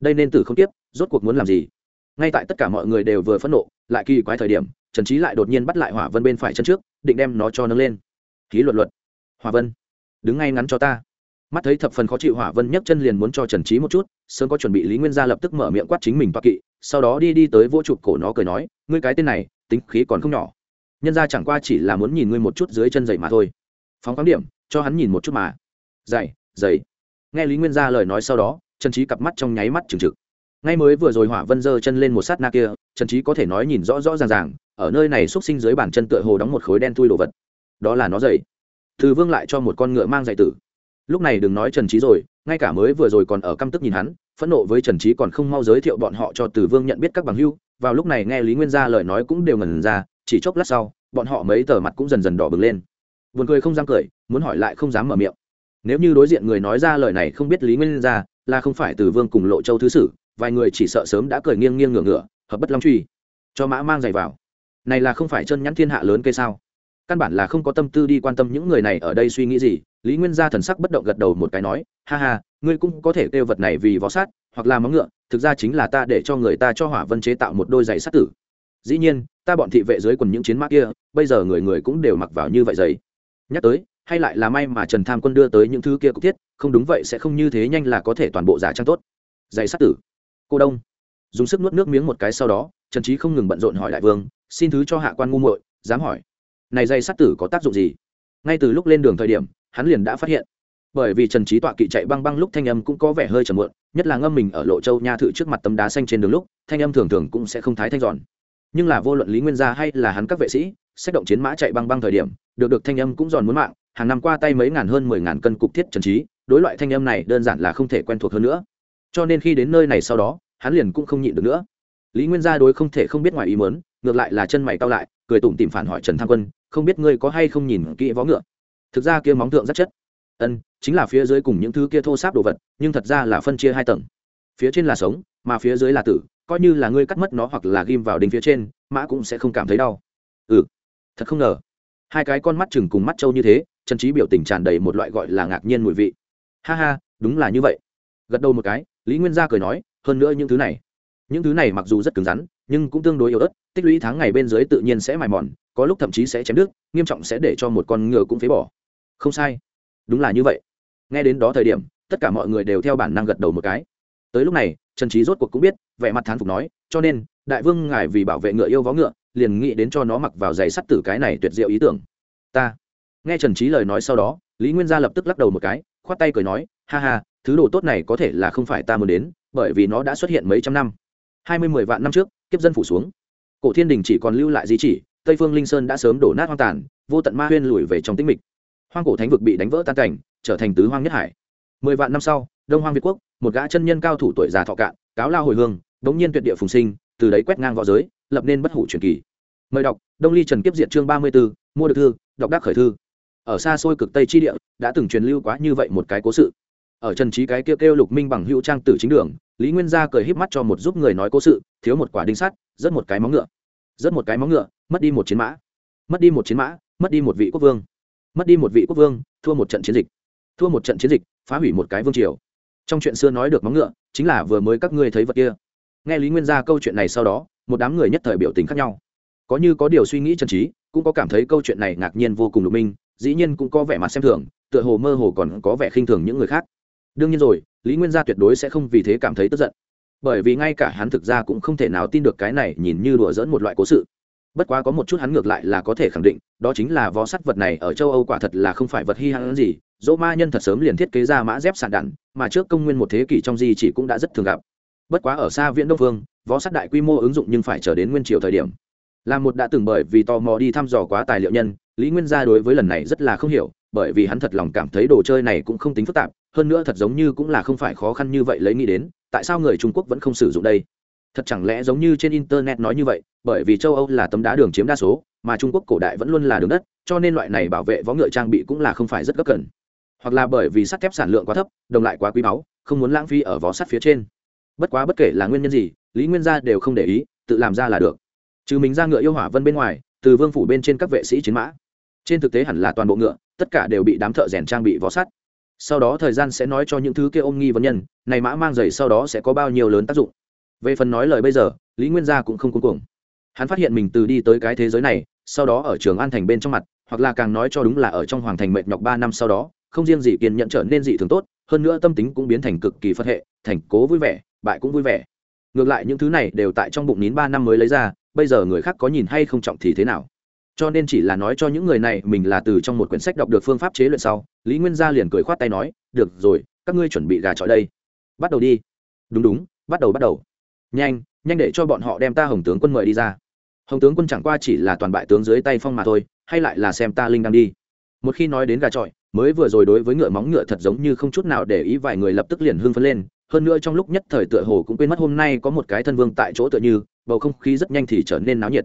Đây nên tử không tiếp, rốt cuộc muốn làm gì? Ngay tại tất cả mọi người đều vừa phẫn nộ, lại kỳ quái thời điểm, trần trí lại đột nhiên bắt lại hỏa vân bên phải chân trước, định đem nó cho nâng lên. Ký luật luật. Hòa vân, đứng ngay ngắn cho ta mắt thấy thập phần khó chịu hỏa vân nhấc chân liền muốn cho trần trí một chút sớm có chuẩn bị lý nguyên gia lập tức mở miệng quát chính mình toa kỵ sau đó đi đi tới vô chụp cổ nó cười nói ngươi cái tên này tính khí còn không nhỏ. Nhân ra chẳng qua chỉ là muốn nhìn ngươi một chút dưới chân dậy mà thôi. Phóng khoáng điểm cho hắn nhìn một chút mà. Dậy, dậy, nghe lý nguyên gia lời nói sau đó trần trí cặp mắt trong nháy mắt trừng trực. Ngay mới vừa rồi hỏa vân giơ chân lên một sát na kia trần trí có thể nói nhìn rõ rõ ràng ràng ở nơi này xúc sinh dưới bàn chân tựa hồ đóng một khối đen thui đồ vật. Đó là nó dậy, từ vương lại cho một con ngựa mang dạy tử lúc này đừng nói trần trí rồi, ngay cả mới vừa rồi còn ở căm tức nhìn hắn, phẫn nộ với trần trí còn không mau giới thiệu bọn họ cho từ vương nhận biết các bằng hưu. Vào lúc này nghe lý nguyên gia lời nói cũng đều ngần ra, chỉ chốc lát sau, bọn họ mấy tờ mặt cũng dần dần đỏ bừng lên. Buồn cười không dám cười, muốn hỏi lại không dám mở miệng. Nếu như đối diện người nói ra lời này không biết lý nguyên gia, là không phải từ vương cùng lộ châu thứ sử, vài người chỉ sợ sớm đã cười nghiêng nghiêng ngửa ngửa, hợp bất long truy. Cho mã mang giày vào. Này là không phải chân nhắn thiên hạ lớn cây sao? Căn bản là không có tâm tư đi quan tâm những người này ở đây suy nghĩ gì, lý nguyên gia thần sắc bất động gật đầu một cái nói, ha ha, ngươi cũng có thể kêu vật này vì vó sát hoặc là móng ngựa, thực ra chính là ta để cho người ta cho hỏa vân chế tạo một đôi giày sát tử. Dĩ nhiên, ta bọn thị vệ dưới quần những chiến mã kia, bây giờ người người cũng đều mặc vào như vậy giày. Nhắc tới, hay lại là may mà trần tham quân đưa tới những thứ kia cục thiết, không đúng vậy sẽ không như thế nhanh là có thể toàn bộ giả trang tốt. Giày sát tử. Cô đông dùng sức nuốt nước miếng một cái sau đó, trần trí không ngừng bận rộn hỏi đại vương, xin thứ cho hạ quan ngu muội. Dám hỏi này dây sắt tử có tác dụng gì? Ngay từ lúc lên đường thời điểm, hắn liền đã phát hiện. Bởi vì trần trí tọa kỵ chạy băng băng lúc thanh âm cũng có vẻ hơi trầm muộn, nhất là ngâm mình ở lộ châu nha thự trước mặt tấm đá xanh trên đường lúc, thanh âm thường thường cũng sẽ không thái thanh giòn. Nhưng là vô luận lý nguyên gia hay là hắn các vệ sĩ sách động chiến mã chạy băng băng thời điểm, được được thanh âm cũng giòn muốn mạng, hàng năm qua tay mấy ngàn hơn mười ngàn cân cục thiết trần trí đối loại thanh âm này đơn giản là không thể quen thuộc hơn nữa. Cho nên khi đến nơi này sau đó, hắn liền cũng không nhịn được nữa. Lý nguyên gia đối không thể không biết ngoài ý mớn ngược lại là chân mày cao lại, cười tủm tìm phản hỏi trần tham quân không biết ngươi có hay không nhìn kỹ vó ngựa. Thực ra kia móng tượng rất chất. Ân, chính là phía dưới cùng những thứ kia thô sáp đồ vật, nhưng thật ra là phân chia hai tầng. Phía trên là sống, mà phía dưới là tử, coi như là ngươi cắt mất nó hoặc là ghim vào đinh phía trên, mã cũng sẽ không cảm thấy đau. Ừ thật không ngờ. Hai cái con mắt chừng cùng mắt trâu như thế trần trí biểu tình tràn đầy một loại gọi là ngạc nhiên mùi vị. Ha ha, đúng là như vậy. Gật đầu một cái, lý nguyên gia cười nói, hơn nữa những thứ này. Những thứ này mặc dù rất cứng rắn, nhưng cũng tương đối yếu ớt, tích lũy tháng ngày bên dưới tự nhiên sẽ mài mòn có lúc thậm chí sẽ chém đứt, nghiêm trọng sẽ để cho một con ngựa cũng phế bỏ. Không sai. Đúng là như vậy. Nghe đến đó thời điểm, tất cả mọi người đều theo bản năng gật đầu một cái. Tới lúc này, trần trí rốt cuộc cũng biết, vẻ mặt thán phục nói, cho nên, đại vương ngài vì bảo vệ ngựa yêu vó ngựa, liền nghĩ đến cho nó mặc vào giày sắt tử cái này tuyệt diệu ý tưởng. Ta. Nghe trần trí lời nói sau đó, lý nguyên gia lập tức lắc đầu một cái, khoát tay cười nói, ha ha, thứ đồ tốt này có thể là không phải ta muốn đến, bởi vì nó đã xuất hiện mấy trăm năm. Hai mươi mười vạn năm trước, kiếp dân phủ xuống. Cổ thiên đình chỉ còn lưu lại di chỉ tây phương linh sơn đã sớm đổ nát hoang tàn, vô tận ma huyên lùi về trong tĩnh mịch. Hoang cổ thánh vực bị đánh vỡ tan cảnh, trở thành tứ hoang nhất hải. Mười vạn năm sau, đông hoang việt quốc, một gã chân nhân cao thủ tuổi già thọ cạn, cáo lao hồi hương đống nhiên tuyệt địa phùng sinh, từ đấy quét ngang v õ giới, lập nên bất hủ truyền kỳ. Mời đọc, đông ly trần kiếp diện chương ba mươi b ố mua được thư, đọc đắc khởi thư. Ở xa xôi cực tây chi địa, đã từng truyền lưu quá như vậy một cái cố sự. Ở trần trí cái kêu kêu lục minh bằng hữu trang tử chính đường, lý nguyên gia cười híp mắt cho một giúp người nói cố sự, thiếu một quả đinh sắt rất một cái móng ngựa rất một cái móng ngựa, mất đi một chiến mã. Mất đi một chiến mã, mất đi một vị quốc vương. Mất đi một vị quốc vương, thua một trận chiến dịch. Thua một trận chiến dịch, phá hủy một cái vương triều. Trong chuyện xưa nói được móng ngựa, chính là vừa mới các ngươi thấy vật kia. Nghe lý nguyên gia câu chuyện này sau đó, một đám người nhất thời biểu tình khác nhau. Có như có điều suy nghĩ chân trí, cũng có cảm thấy câu chuyện này ngạc nhiên vô cùng lục minh, dĩ nhiên cũng có vẻ mặt xem thường, tựa hồ mơ hồ còn có vẻ khinh thường những người khác. Đương nhiên rồi, lý nguyên gia tuyệt đối sẽ không vì thế cảm thấy tức giận bởi vì ngay cả hắn thực ra cũng không thể nào tin được cái này nhìn như đùa dỡn một loại cố sự. Bất quá có một chút hắn ngược lại là có thể khẳng định, đó chính là vó sắt vật này ở châu âu quả thật là không phải vật hy hãn gì, dỗ ma nhân thật sớm liền thiết kế ra mã dép sàn đạn, mà trước công nguyên một thế kỷ trong di chỉ cũng đã rất thường gặp. Bất quá ở xa viễn đông phương vó sắt đại quy mô ứng dụng nhưng phải chờ đến nguyên triều thời điểm. Là một đã từng bởi vì tò mò đi thăm dò quá tài liệu nhân, lý nguyên gia đối với lần này rất là không hiểu, bởi vì hắn thật lòng cảm thấy đồ chơi này cũng không tính phức tạp hơn nữa thật giống như cũng là không phải khó khăn như vậy lấy nghĩ đến, tại sao người trung quốc vẫn không sử dụng đây? Thật chẳng lẽ giống như trên internet nói như vậy, bởi vì châu âu là tấm đá đường chiếm đa số, mà trung quốc cổ đại vẫn luôn là đường đất, cho nên loại này bảo vệ võ ngựa trang bị cũng là không phải rất gấp cần hoặc là bởi vì sắt thép sản lượng quá thấp, đồng lại quá quý báu, không muốn lãng phí ở vó sắt phía trên. Bất quá bất kể là nguyên nhân gì, lý nguyên gia đều không để ý, tự làm ra là được. Trừ mình ra ngựa yêu hỏa vân bên ngoài, từ vương phủ bên trên các vệ sĩ chiến mã. Trên thực tế hẳn là toàn bộ ngựa, tất cả đều bị đám thợ rèn trang bị vó sắt sau đó thời gian sẽ nói cho những thứ kia ôm nghi vấn nhân, này mã mang giày sau đó sẽ có bao nhiêu lớn tác dụng. Về phần nói lời bây giờ, lý nguyên gia cũng không cuối cùng hắn phát hiện mình từ đi tới cái thế giới này, sau đó ở trường an thành bên trong mặt, hoặc là càng nói cho đúng là ở trong hoàng thành mệt nhọc ba năm sau đó, không riêng gì kiên nhận trở nên dị thường tốt, hơn nữa tâm tính cũng biến thành cực kỳ phật hệ, thành cố vui vẻ, bại cũng vui vẻ. Ngược lại những thứ này đều tại trong bụng nín ba năm mới lấy ra, bây giờ người khác có nhìn hay không trọng thì thế nào? Cho nên chỉ là nói cho những người này mình là từ trong một quyển sách đọc được phương pháp chế luyện sau, lý nguyên gia liền cười khoát tay nói, được rồi, các ngươi chuẩn bị gà trọi đây. Bắt đầu đi. Đúng đúng, bắt đầu bắt đầu. Nhanh nhanh để cho bọn họ đem ta hồng tướng quân mời đi ra. Hồng tướng quân chẳng qua chỉ là toàn bại tướng dưới tay phong mà thôi, hay lại là xem ta linh đang đi. Một khi nói đến gà trọi, mới vừa rồi đối với ngựa móng ngựa thật giống như không chút nào để ý vài người lập tức liền hưng phấn lên. Hơn nữa trong lúc nhất thời tựa hồ cũng quên mất hôm nay có một cái thân vương tại chỗ tựa như, bầu không khí rất nhanh thì trở nên náo nhiệt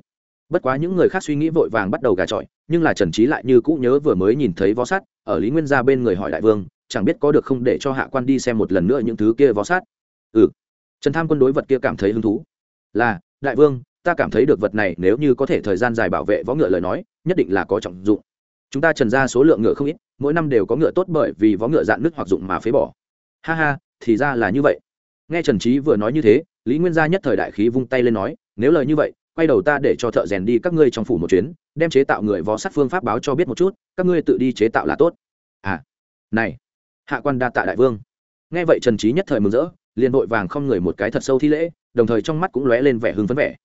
bất quá những người khác suy nghĩ vội vàng bắt đầu gà trọi, nhưng là trần trí lại như cũ nhớ vừa mới nhìn thấy vó sát ở lý nguyên gia bên người hỏi đại vương, chẳng biết có được không để cho hạ quan đi xem một lần nữa những thứ kia vó sát ừ. Trần tham quân đối vật kia cảm thấy hứng thú. Là, đại vương, ta cảm thấy được vật này nếu như có thể thời gian dài bảo vệ võ ngựa lời nói, nhất định là có trọng dụng. Chúng ta trần ra số lượng ngựa không ít, mỗi năm đều có ngựa tốt bởi vì võ ngựa dạn nứt hoặc dụng mà phế bỏ. Ha ha, thì ra là như vậy. Nghe trần trí vừa nói như thế, lý nguyên gia nhất thời đại khí vung tay lên nói, nếu lời như vậy quay đầu ta để cho thợ rèn đi các ngươi trong phủ một chuyến, đem chế tạo người võ sắt phương pháp báo cho biết một chút, các ngươi tự đi chế tạo là tốt. À này, hạ quan đa tạ đại vương. Nghe vậy trần trí nhất thời mừng rỡ, liền vội vàng không người một cái thật sâu thi lễ, đồng thời trong mắt cũng lóe lên vẻ hưng phấn vẻ.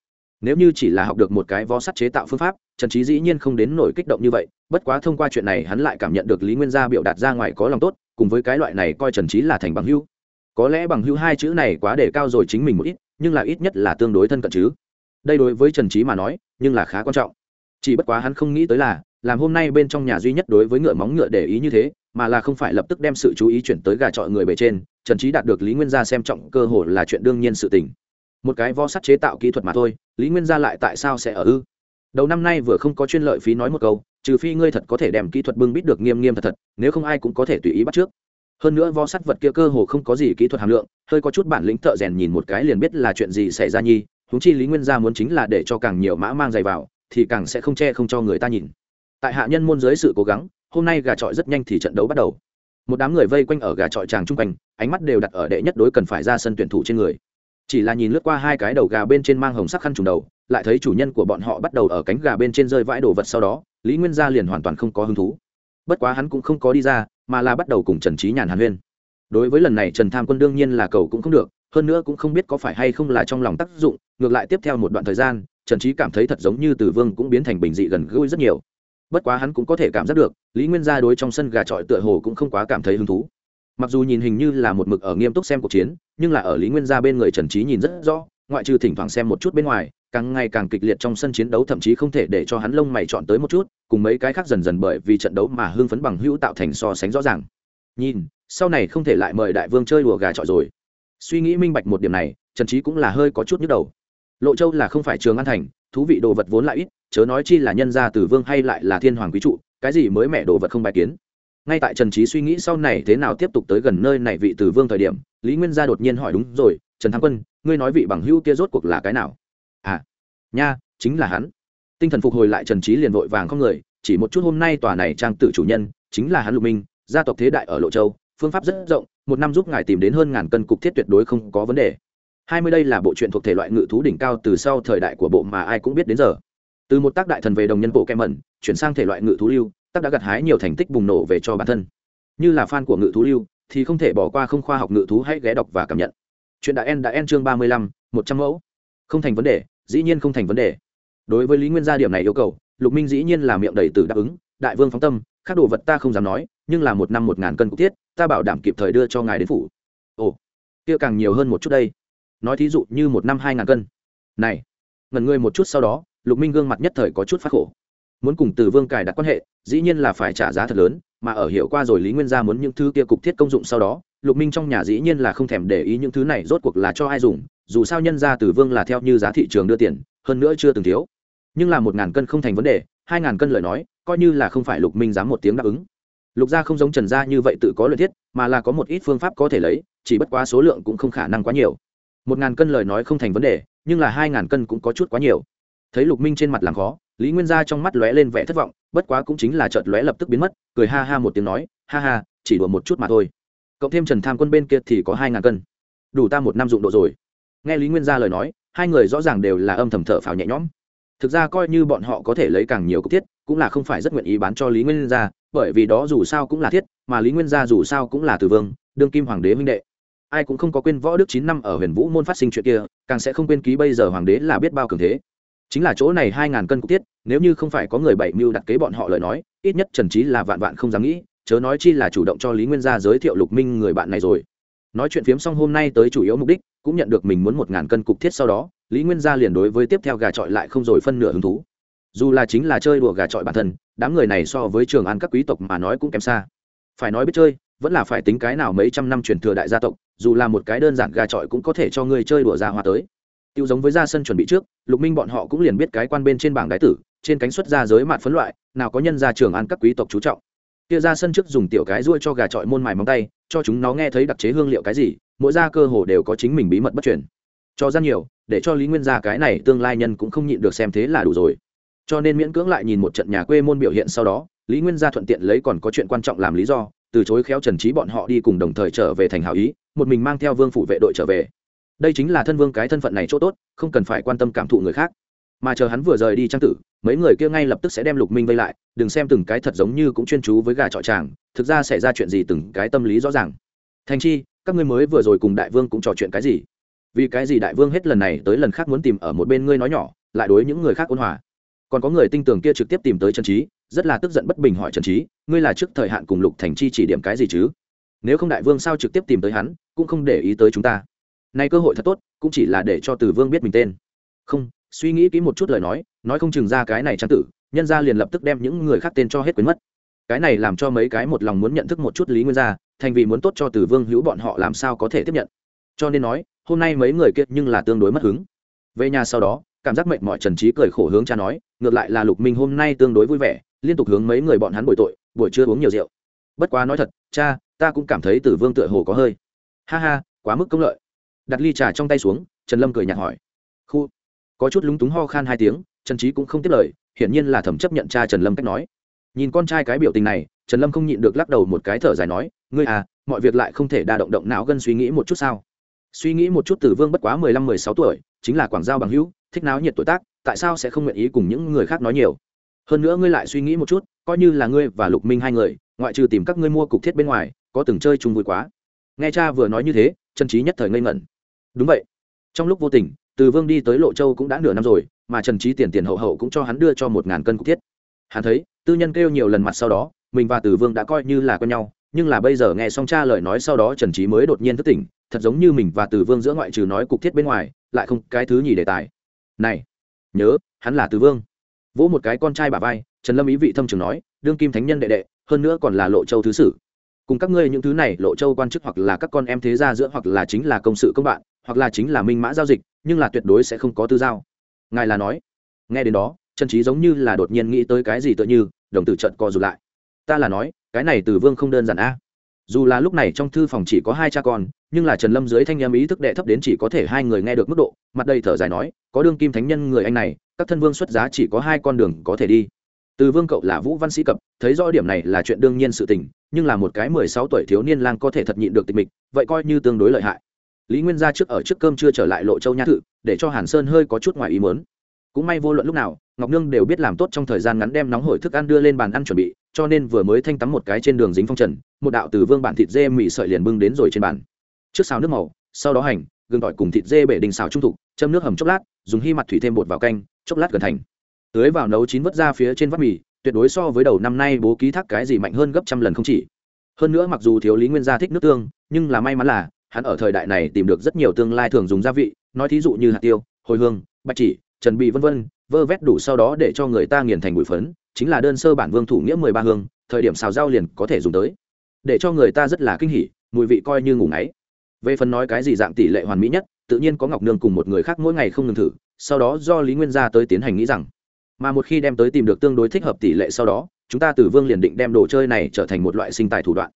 Nếu như chỉ là học được một cái võ sắt chế tạo phương pháp, trần trí dĩ nhiên không đến nổi kích động như vậy, bất quá thông qua chuyện này hắn lại cảm nhận được lý nguyên gia biểu đạt ra ngoài có lòng tốt, cùng với cái loại này coi trần trí là thành bằng hưu. có lẽ bằng hưu hai chữ này quá đề cao rồi chính mình một ít, nhưng là ít nhất là tương đối thân cận chứ đây đối với trần trí mà nói, nhưng là khá quan trọng. Chỉ bất quá hắn không nghĩ tới là, làm hôm nay bên trong nhà duy nhất đối với ngựa móng ngựa để ý như thế, mà là không phải lập tức đem sự chú ý chuyển tới gà trọi người bề trên, trần trí đạt được lý nguyên gia xem trọng cơ hội là chuyện đương nhiên sự tình. Một cái vo sắt chế tạo kỹ thuật mà thôi, lý nguyên gia lại tại sao sẽ ở ư? Đầu năm nay vừa không có chuyên lợi phí nói một câu, trừ phi ngươi thật có thể đem kỹ thuật bưng bít được nghiêm nghiêm thật thật, nếu không ai cũng có thể tùy ý bắt trước. Hơn nữa vo sắt vật kia cơ hồ không có gì kỹ thuật hàm lượng, hơi có chút bản lĩnh thợ rèn nhìn một cái liền biết là chuyện gì xảy ra nhi húng chi lý nguyên gia muốn chính là để cho càng nhiều mã mang giày vào, thì càng sẽ không che không cho người ta nhìn. Tại hạ nhân môn dưới sự cố gắng, hôm nay gà trọi rất nhanh thì trận đấu bắt đầu. Một đám người vây quanh ở gà trọi tràng trung quanh, ánh mắt đều đặt ở đệ nhất đối cần phải ra sân tuyển thủ trên người. Chỉ là nhìn lướt qua hai cái đầu gà bên trên mang hồng sắc khăn trùng đầu, lại thấy chủ nhân của bọn họ bắt đầu ở cánh gà bên trên rơi vãi đồ vật sau đó, lý nguyên gia liền hoàn toàn không có hứng thú. Bất quá hắn cũng không có đi ra, mà là bắt đầu cùng trần trí nhàn hàn huyên. Đối với lần này trần tham quân đương nhiên là cầu cũng không được hơn nữa cũng không biết có phải hay không là trong lòng tác dụng, ngược lại tiếp theo một đoạn thời gian, trần trí cảm thấy thật giống như từ vương cũng biến thành bình dị gần gũi rất nhiều. Bất quá hắn cũng có thể cảm giác được, lý nguyên gia đối trong sân gà trọi tựa hồ cũng không quá cảm thấy hứng thú. Mặc dù nhìn hình như là một mực ở nghiêm túc xem cuộc chiến, nhưng là ở lý nguyên gia bên người trần trí nhìn rất rõ, ngoại trừ thỉnh thoảng xem một chút bên ngoài, càng ngày càng kịch liệt trong sân chiến đấu thậm chí không thể để cho hắn lông mày chọn tới một chút, cùng mấy cái khác dần dần bởi vì trận đấu mà hưng phấn bằng hữu tạo thành so sánh rõ ràng. Nhìn, sau này không thể lại mời đại vương chơi đùa gà trọi rồi suy nghĩ minh bạch một điểm này, trần trí cũng là hơi có chút nhức đầu. Lộ châu là không phải trường an thành, thú vị đồ vật vốn lại ít, chớ nói chi là nhân gia tử vương hay lại là thiên hoàng quý trụ, cái gì mới mẹ đồ vật không bài kiến. Ngay tại trần trí suy nghĩ sau này thế nào tiếp tục tới gần nơi này vị tử vương thời điểm, lý nguyên gia đột nhiên hỏi đúng rồi, trần thắng quân, ngươi nói vị bằng hữu kia rốt cuộc là cái nào? À nha, chính là hắn. Tinh thần phục hồi lại trần trí liền vội vàng không người, chỉ một chút hôm nay tòa này trang tử chủ nhân, chính là hắn lục minh, gia tộc thế đại ở lộ châu phương pháp rất rộng, một năm giúp ngài tìm đến hơn ngàn cân cục thiết tuyệt đối không có vấn đề. Hai mươi đây là bộ truyện thuộc thể loại ngự thú đỉnh cao từ sau thời đại của bộ mà ai cũng biết đến giờ. Từ một tác đại thần về đồng nhân bộ kem mẩn, chuyển sang thể loại ngự thú lưu, tác đã gặt hái nhiều thành tích bùng nổ về cho bản thân. Như là fan của ngự thú lưu, thì không thể bỏ qua không khoa học ngự thú hãy ghé đọc và cảm nhận. Chuyện đã en đã en chương ba mươi lăm, một trăm mẫu. Không thành vấn đề, dĩ nhiên không thành vấn đề. Đối với lý nguyên gia điểm này yêu cầu, lục minh dĩ nhiên là miệng đầy từ đáp ứng, đại vương phóng tâm các đồ vật ta không dám nói nhưng là một năm một ngàn cân cục thiết, ta bảo đảm kịp thời đưa cho ngài đến phủ. Ồ, kia càng nhiều hơn một chút đây. Nói thí dụ như một năm hai ngàn cân. Này ngần ngươi một chút sau đó, lục minh gương mặt nhất thời có chút phát khổ. Muốn cùng từ vương cài đặt quan hệ, dĩ nhiên là phải trả giá thật lớn, mà ở hiệu qua rồi lý nguyên gia muốn những thứ kia cục thiết công dụng sau đó, lục minh trong nhà dĩ nhiên là không thèm để ý những thứ này rốt cuộc là cho ai dùng, dù sao nhân gia từ vương là theo như giá thị trường đưa tiền, hơn nữa chưa từng thiếu. Nhưng là một ngàn cân không thành vấn đề, hai ngàn cân lời nói, coi như là không phải lục minh dám một tiếng đáp ứng lục gia không giống trần gia như vậy tự có lợi thiết, mà là có một ít phương pháp có thể lấy, chỉ bất quá số lượng cũng không khả năng quá nhiều. Một ngàn cân lời nói không thành vấn đề, nhưng là hai ngàn cân cũng có chút quá nhiều. Thấy lục minh trên mặt làm khó, lý nguyên gia trong mắt lóe lên vẻ thất vọng, bất quá cũng chính là chợt lóe lập tức biến mất, cười ha ha một tiếng nói, ha ha, chỉ đùa một chút mà thôi. Cộng thêm trần tham quân bên kia thì có hai ngàn cân. Đủ ta một năm dụng độ rồi. Nghe lý nguyên gia lời nói, hai người rõ ràng đều là âm thầm thở phào nhẹ nhõm. Thực ra coi như bọn họ có thể lấy càng nhiều cốc thiết, cũng là không phải rất nguyện ý bán cho lý nguyên gia bởi vì đó dù sao cũng là thiết, mà lý nguyên gia dù sao cũng là từ vương, đương kim hoàng đế huynh đệ. Ai cũng không có quên võ đức chín năm ở huyền vũ môn phát sinh chuyện kia, càng sẽ không quên ký bây giờ hoàng đế là biết bao cường thế. Chính là chỗ này hai ngàn cân cục tiết nếu như không phải có người bảy mưu đặt kế bọn họ lời nói, ít nhất trần trí là vạn vạn không dám nghĩ, chớ nói chi là chủ động cho lý nguyên gia giới thiệu lục minh người bạn này rồi. Nói chuyện phiếm xong hôm nay tới chủ yếu mục đích, cũng nhận được mình muốn một ngàn cân cục thiết sau đó, lý nguyên gia liền đối với tiếp theo gà trọi lại không rồi phân nửa hứng thú dù là chính là chơi đùa gà trọi bản thân, đám người này so với trường ăn các quý tộc mà nói cũng kém xa. Phải nói biết chơi, vẫn là phải tính cái nào mấy trăm năm truyền thừa đại gia tộc, dù là một cái đơn giản gà trọi cũng có thể cho người chơi đùa ra hoa tới. Tiêu giống với ra sân chuẩn bị trước, lục minh bọn họ cũng liền biết cái quan bên trên bảng đái tử, trên cánh xuất ra giới mạn phấn loại, nào có nhân ra trường ăn các quý tộc chú trọng. Kia ra sân trước dùng tiểu cái ruôi cho gà trọi môn mài móng tay, cho chúng nó nghe thấy đặc chế hương liệu cái gì, mỗi gia cơ hồ đều có chính mình bí mật bất truyền. Cho ra nhiều, để cho lý nguyên gia cái này tương lai nhân cũng không nhịn được xem thế là đủ rồi cho nên miễn cưỡng lại nhìn một trận nhà quê môn biểu hiện sau đó, lý nguyên gia thuận tiện lấy còn có chuyện quan trọng làm lý do, từ chối khéo trần trí bọn họ đi cùng đồng thời trở về thành hảo ý, một mình mang theo vương phủ vệ đội trở về. Đây chính là thân vương cái thân phận này chỗ tốt, không cần phải quan tâm cảm thụ người khác. Mà chờ hắn vừa rời đi trang tử, mấy người kia ngay lập tức sẽ đem lục minh vây lại, đừng xem từng cái thật giống như cũng chuyên chú với gà trọi tràng, thực ra xảy ra chuyện gì từng cái tâm lý rõ ràng. Thành chi, các ngươi mới vừa rồi cùng đại vương cũng trò chuyện cái gì? Vì cái gì đại vương hết lần này tới lần khác muốn tìm ở một bên ngươi nói nhỏ, lại đối những người khác ôn hòa? Còn có người tinh tường kia trực tiếp tìm tới trần trí rất là tức giận bất bình hỏi trần trí ngươi là trước thời hạn cùng lục thành chi chỉ điểm cái gì chứ? Nếu không đại vương sao trực tiếp tìm tới hắn, cũng không để ý tới chúng ta. Nay cơ hội thật tốt, cũng chỉ là để cho từ vương biết mình tên. Không, suy nghĩ kỹ một chút lời nói nói không chừng ra cái này trang tử, nhân gia liền lập tức đem những người khác tên cho hết quyến mất. Cái này làm cho mấy cái một lòng muốn nhận thức một chút lý nguyên gia, thành vì muốn tốt cho từ vương hữu bọn họ làm sao có thể tiếp nhận. Cho nên nói, hôm nay mấy người kiệt nhưng là tương đối mất hứng. Về nhà sau đó cảm giác mệt mọi trần trí cười khổ hướng cha nói, ngược lại là lục minh hôm nay tương đối vui vẻ, liên tục hướng mấy người bọn hắn bồi tội, buổi trưa uống nhiều rượu. Bất quá nói thật, cha, ta cũng cảm thấy tử vương tựa hồ có hơi. Ha ha, quá mức công lợi. Đặt ly trà trong tay xuống, trần lâm cười nhạt hỏi. Khu. Có chút lúng túng ho khan hai tiếng, trần trí cũng không tiếp lời, hiển nhiên là thẩm chấp nhận cha trần lâm cách nói. Nhìn con trai cái biểu tình này, trần lâm không nhịn được lắc đầu một cái thở dài nói, ngươi à mọi việc lại không thể đa động động não gân suy nghĩ một chút sao? Suy nghĩ một chút tử vương bất quá mười lăm, mười sáu tuổi, chính là quảng giao bằng hữu thích náo nhiệt tuổi tác, tại sao sẽ không nguyện ý cùng những người khác nói nhiều? Hơn nữa ngươi lại suy nghĩ một chút, coi như là ngươi và lục minh hai người, ngoại trừ tìm các ngươi mua cục thiết bên ngoài, có từng chơi chung vui quá. Nghe cha vừa nói như thế chân trí nhất thời ngây ngẩn. Đúng vậy. Trong lúc vô tình, từ vương đi tới lộ châu cũng đã nửa năm rồi, mà trần trí tiền tiền hậu hậu cũng cho hắn đưa cho một ngàn cân cục thiết. Hắn thấy, tư nhân kêu nhiều lần mặt sau đó, mình và từ vương đã coi như là con nhau, nhưng là bây giờ nghe xong cha lời nói sau đó trần trí mới đột nhiên thức tỉnh, thật giống như mình và từ vương giữa ngoại trừ nói cục thiết bên ngoài, lại không cái thứ nhì đề tài này, nhớ, hắn là từ vương. Vỗ một cái con trai bà vai, trần lâm ý vị thâm trường nói, đương kim thánh nhân đệ đệ, hơn nữa còn là lộ châu thứ sử. Cùng các ngươi những thứ này, lộ châu quan chức hoặc là các con em thế gia giữa hoặc là chính là công sự công bạn, hoặc là chính là minh mã giao dịch, nhưng là tuyệt đối sẽ không có tư giao. Ngài là nói. Nghe đến đó, trần trí giống như là đột nhiên nghĩ tới cái gì tựa như, đồng tử trận co rụt lại. Ta là nói, cái này từ vương không đơn giản a. Dù là lúc này trong thư phòng chỉ có hai cha con nhưng là trần lâm dưới thanh em ý thức đệ thấp đến chỉ có thể hai người nghe được mức độ, mặt đầy thở dài nói, có đương kim thánh nhân người anh này, các thân vương xuất giá chỉ có hai con đường có thể đi. Từ vương cậu là vũ văn sĩ cập, thấy rõ điểm này là chuyện đương nhiên sự tình, nhưng là một cái mười sáu tuổi thiếu niên lang có thể thật nhịn được tịch mịch, vậy coi như tương đối lợi hại. Lý nguyên gia trước ở trước cơm chưa trở lại lộ châu nha thự, để cho hàn sơn hơi có chút ngoài ý mớn cũng may vô luận lúc nào, ngọc nương đều biết làm tốt trong thời gian ngắn đem nóng hổi thức ăn đưa lên bàn ăn chuẩn bị, cho nên vừa mới thanh tắm một cái trên đường dính phong trần, một đạo từ vương bản thịt dê mì sợi liền bưng đến rồi trên bàn trước xào nước màu, sau đó hành, gừng tỏi cùng thịt dê bể đình xào trung thục, châm nước hầm chốc lát, dùng hy mặt thủy thêm bột vào canh, chốc lát gần thành. Tưới vào nấu chín vớt ra phía trên vắt mì, tuyệt đối so với đầu năm nay bố ký thác cái gì mạnh hơn gấp trăm lần không chỉ. Hơn nữa mặc dù thiếu lý nguyên gia thích nước tương, nhưng là may mắn là, hắn ở thời đại này tìm được rất nhiều tương lai thường dùng gia vị, nói thí dụ như hạt tiêu, hồi hương, bạch chỉ, trần bị vân vân, vơ vét đủ sau đó để cho người ta nghiền thành bụi phấn, chính là đơn sơ bản vương thủ nghĩa mười ba hương, thời điểm xào rau liền có thể dùng tới. Để cho người ta rất là kinh hỉ, mùi vị coi như ngủ ngáy về phần nói cái gì dạng tỷ lệ hoàn mỹ nhất, tự nhiên có ngọc nương cùng một người khác mỗi ngày không ngừng thử, sau đó do lý nguyên gia tới tiến hành nghĩ rằng, mà một khi đem tới tìm được tương đối thích hợp tỷ lệ sau đó, chúng ta từ vương liền định đem đồ chơi này trở thành một loại sinh tài thủ đoạn.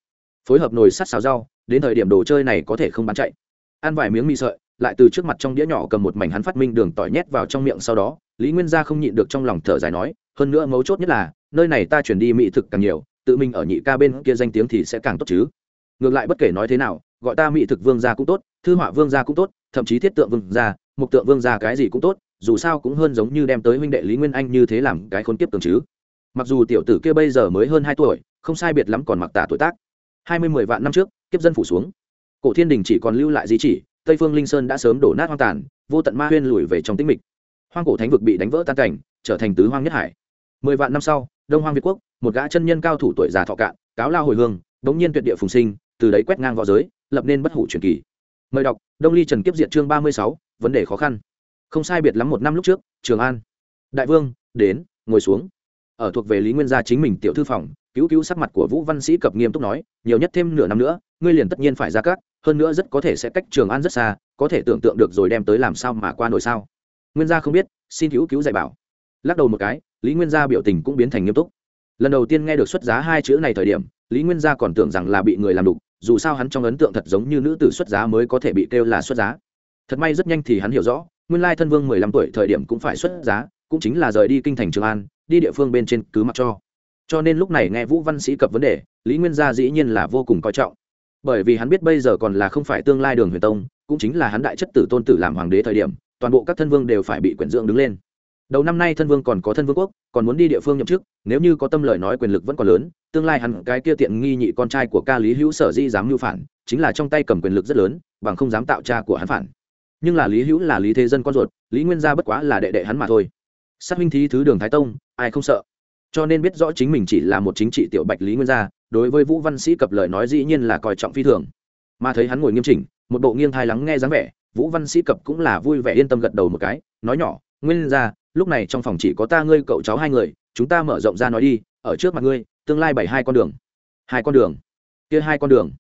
Phối hợp nồi sắt xào rau, đến thời điểm đồ chơi này có thể không bán chạy. Ăn vài miếng mì sợi, lại từ trước mặt trong đĩa nhỏ cầm một mảnh hắn phát minh đường tỏi nhét vào trong miệng sau đó, lý nguyên gia không nhịn được trong lòng thở dài nói, hơn nữa mấu chốt nhất là, nơi này ta chuyển đi mỹ thực càng nhiều, tự mình ở nhị ca bên kia danh tiếng thì sẽ càng tốt chứ. Ngược lại bất kể nói thế nào gọi ta mỹ thực vương gia cũng tốt, thư họa vương gia cũng tốt, thậm chí thiết tượng vương gia, mục tượng vương gia cái gì cũng tốt, dù sao cũng hơn giống như đem tới huynh đệ lý nguyên anh như thế làm cái khốn kiếp tường chứ. Mặc dù tiểu tử kia bây giờ mới hơn hai tuổi, không sai biệt lắm còn mặc tả tuổi tác. Hai mươi mười vạn năm trước, kiếp dân phủ xuống. Cổ thiên đình chỉ còn lưu lại di chỉ, tây phương linh sơn đã sớm đổ nát hoang tàn, vô tận ma huyên lùi về trong tĩnh mịch. Hoang cổ thánh vực bị đánh vỡ tan cảnh, trở thành tứ hoang nhất hải. Mười vạn năm sau, đông hoang việt quốc, một gã chân nhân cao thủ tuổi già thọ cạn, cáo lao hồi hương đống nhiên tuyệt địa phùng sinh, từ đấy quét ngang v õ giới lập nên bất hủ truyền kỳ. Mời đọc, đông ly trần kiếp diện chương ba mươi sáu, vấn đề khó khăn. Không sai biệt lắm một năm lúc trước, trường an. Đại vương, đến, ngồi xuống. Ở thuộc về lý nguyên gia chính mình tiểu thư phòng, cứu cứu sắc mặt của vũ văn sĩ cập nghiêm túc nói, nhiều nhất thêm nửa năm nữa, ngươi liền tất nhiên phải ra cát hơn nữa rất có thể sẽ cách trường an rất xa, có thể tưởng tượng được rồi đem tới làm sao mà qua nổi sao. Nguyên gia không biết, xin cứu cứu dạy bảo. Lắc đầu một cái, lý nguyên gia biểu tình cũng biến thành nghiêm túc. Lần đầu tiên nghe được xuất giá hai chữ này thời điểm, lý nguyên gia còn tưởng rằng là bị người làm đục dù sao hắn trong ấn tượng thật giống như nữ tử xuất giá mới có thể bị kêu là xuất giá. Thật may rất nhanh thì hắn hiểu rõ, nguyên lai thân vương mười lăm tuổi thời điểm cũng phải xuất giá, cũng chính là rời đi kinh thành trường an, đi địa phương bên trên cứ mặc cho. Cho nên lúc này nghe vũ văn sĩ cập vấn đề, lý nguyên gia dĩ nhiên là vô cùng coi trọng. Bởi vì hắn biết bây giờ còn là không phải tương lai đường huyền tông, cũng chính là hắn đại chất tử tôn tử làm hoàng đế thời điểm, toàn bộ các thân vương đều phải bị quyển dưỡng đứng lên đầu năm nay thân vương còn có thân vương quốc, còn muốn đi địa phương nhậm chức, nếu như có tâm lời nói quyền lực vẫn còn lớn, tương lai hẳn cái kia tiện nghi nhị con trai của ca lý hữu sở di dám mưu phản, chính là trong tay cầm quyền lực rất lớn, bằng không dám tạo cha của hắn phản. Nhưng là lý hữu là lý thế dân con ruột, lý nguyên gia bất quá là đệ đệ hắn mà thôi. Sát minh thí thứ đường thái tông, ai không sợ. Cho nên biết rõ chính mình chỉ là một chính trị tiểu bạch lý nguyên gia, đối với vũ văn sĩ cập lời nói dĩ nhiên là coi trọng phi thường. Mà thấy hắn ngồi nghiêm chỉnh, một bộ nghiêng thai lắng nghe dáng vẻ, vũ văn sĩ cập cũng là vui vẻ yên tâm gật đầu một cái, nói nhỏ, nguyên ra lúc này trong phòng chỉ có ta ngươi cậu cháu hai người, chúng ta mở rộng ra nói đi, ở trước mặt ngươi, tương lai bảy hai con đường. Hai con đường? Kia hai con đường?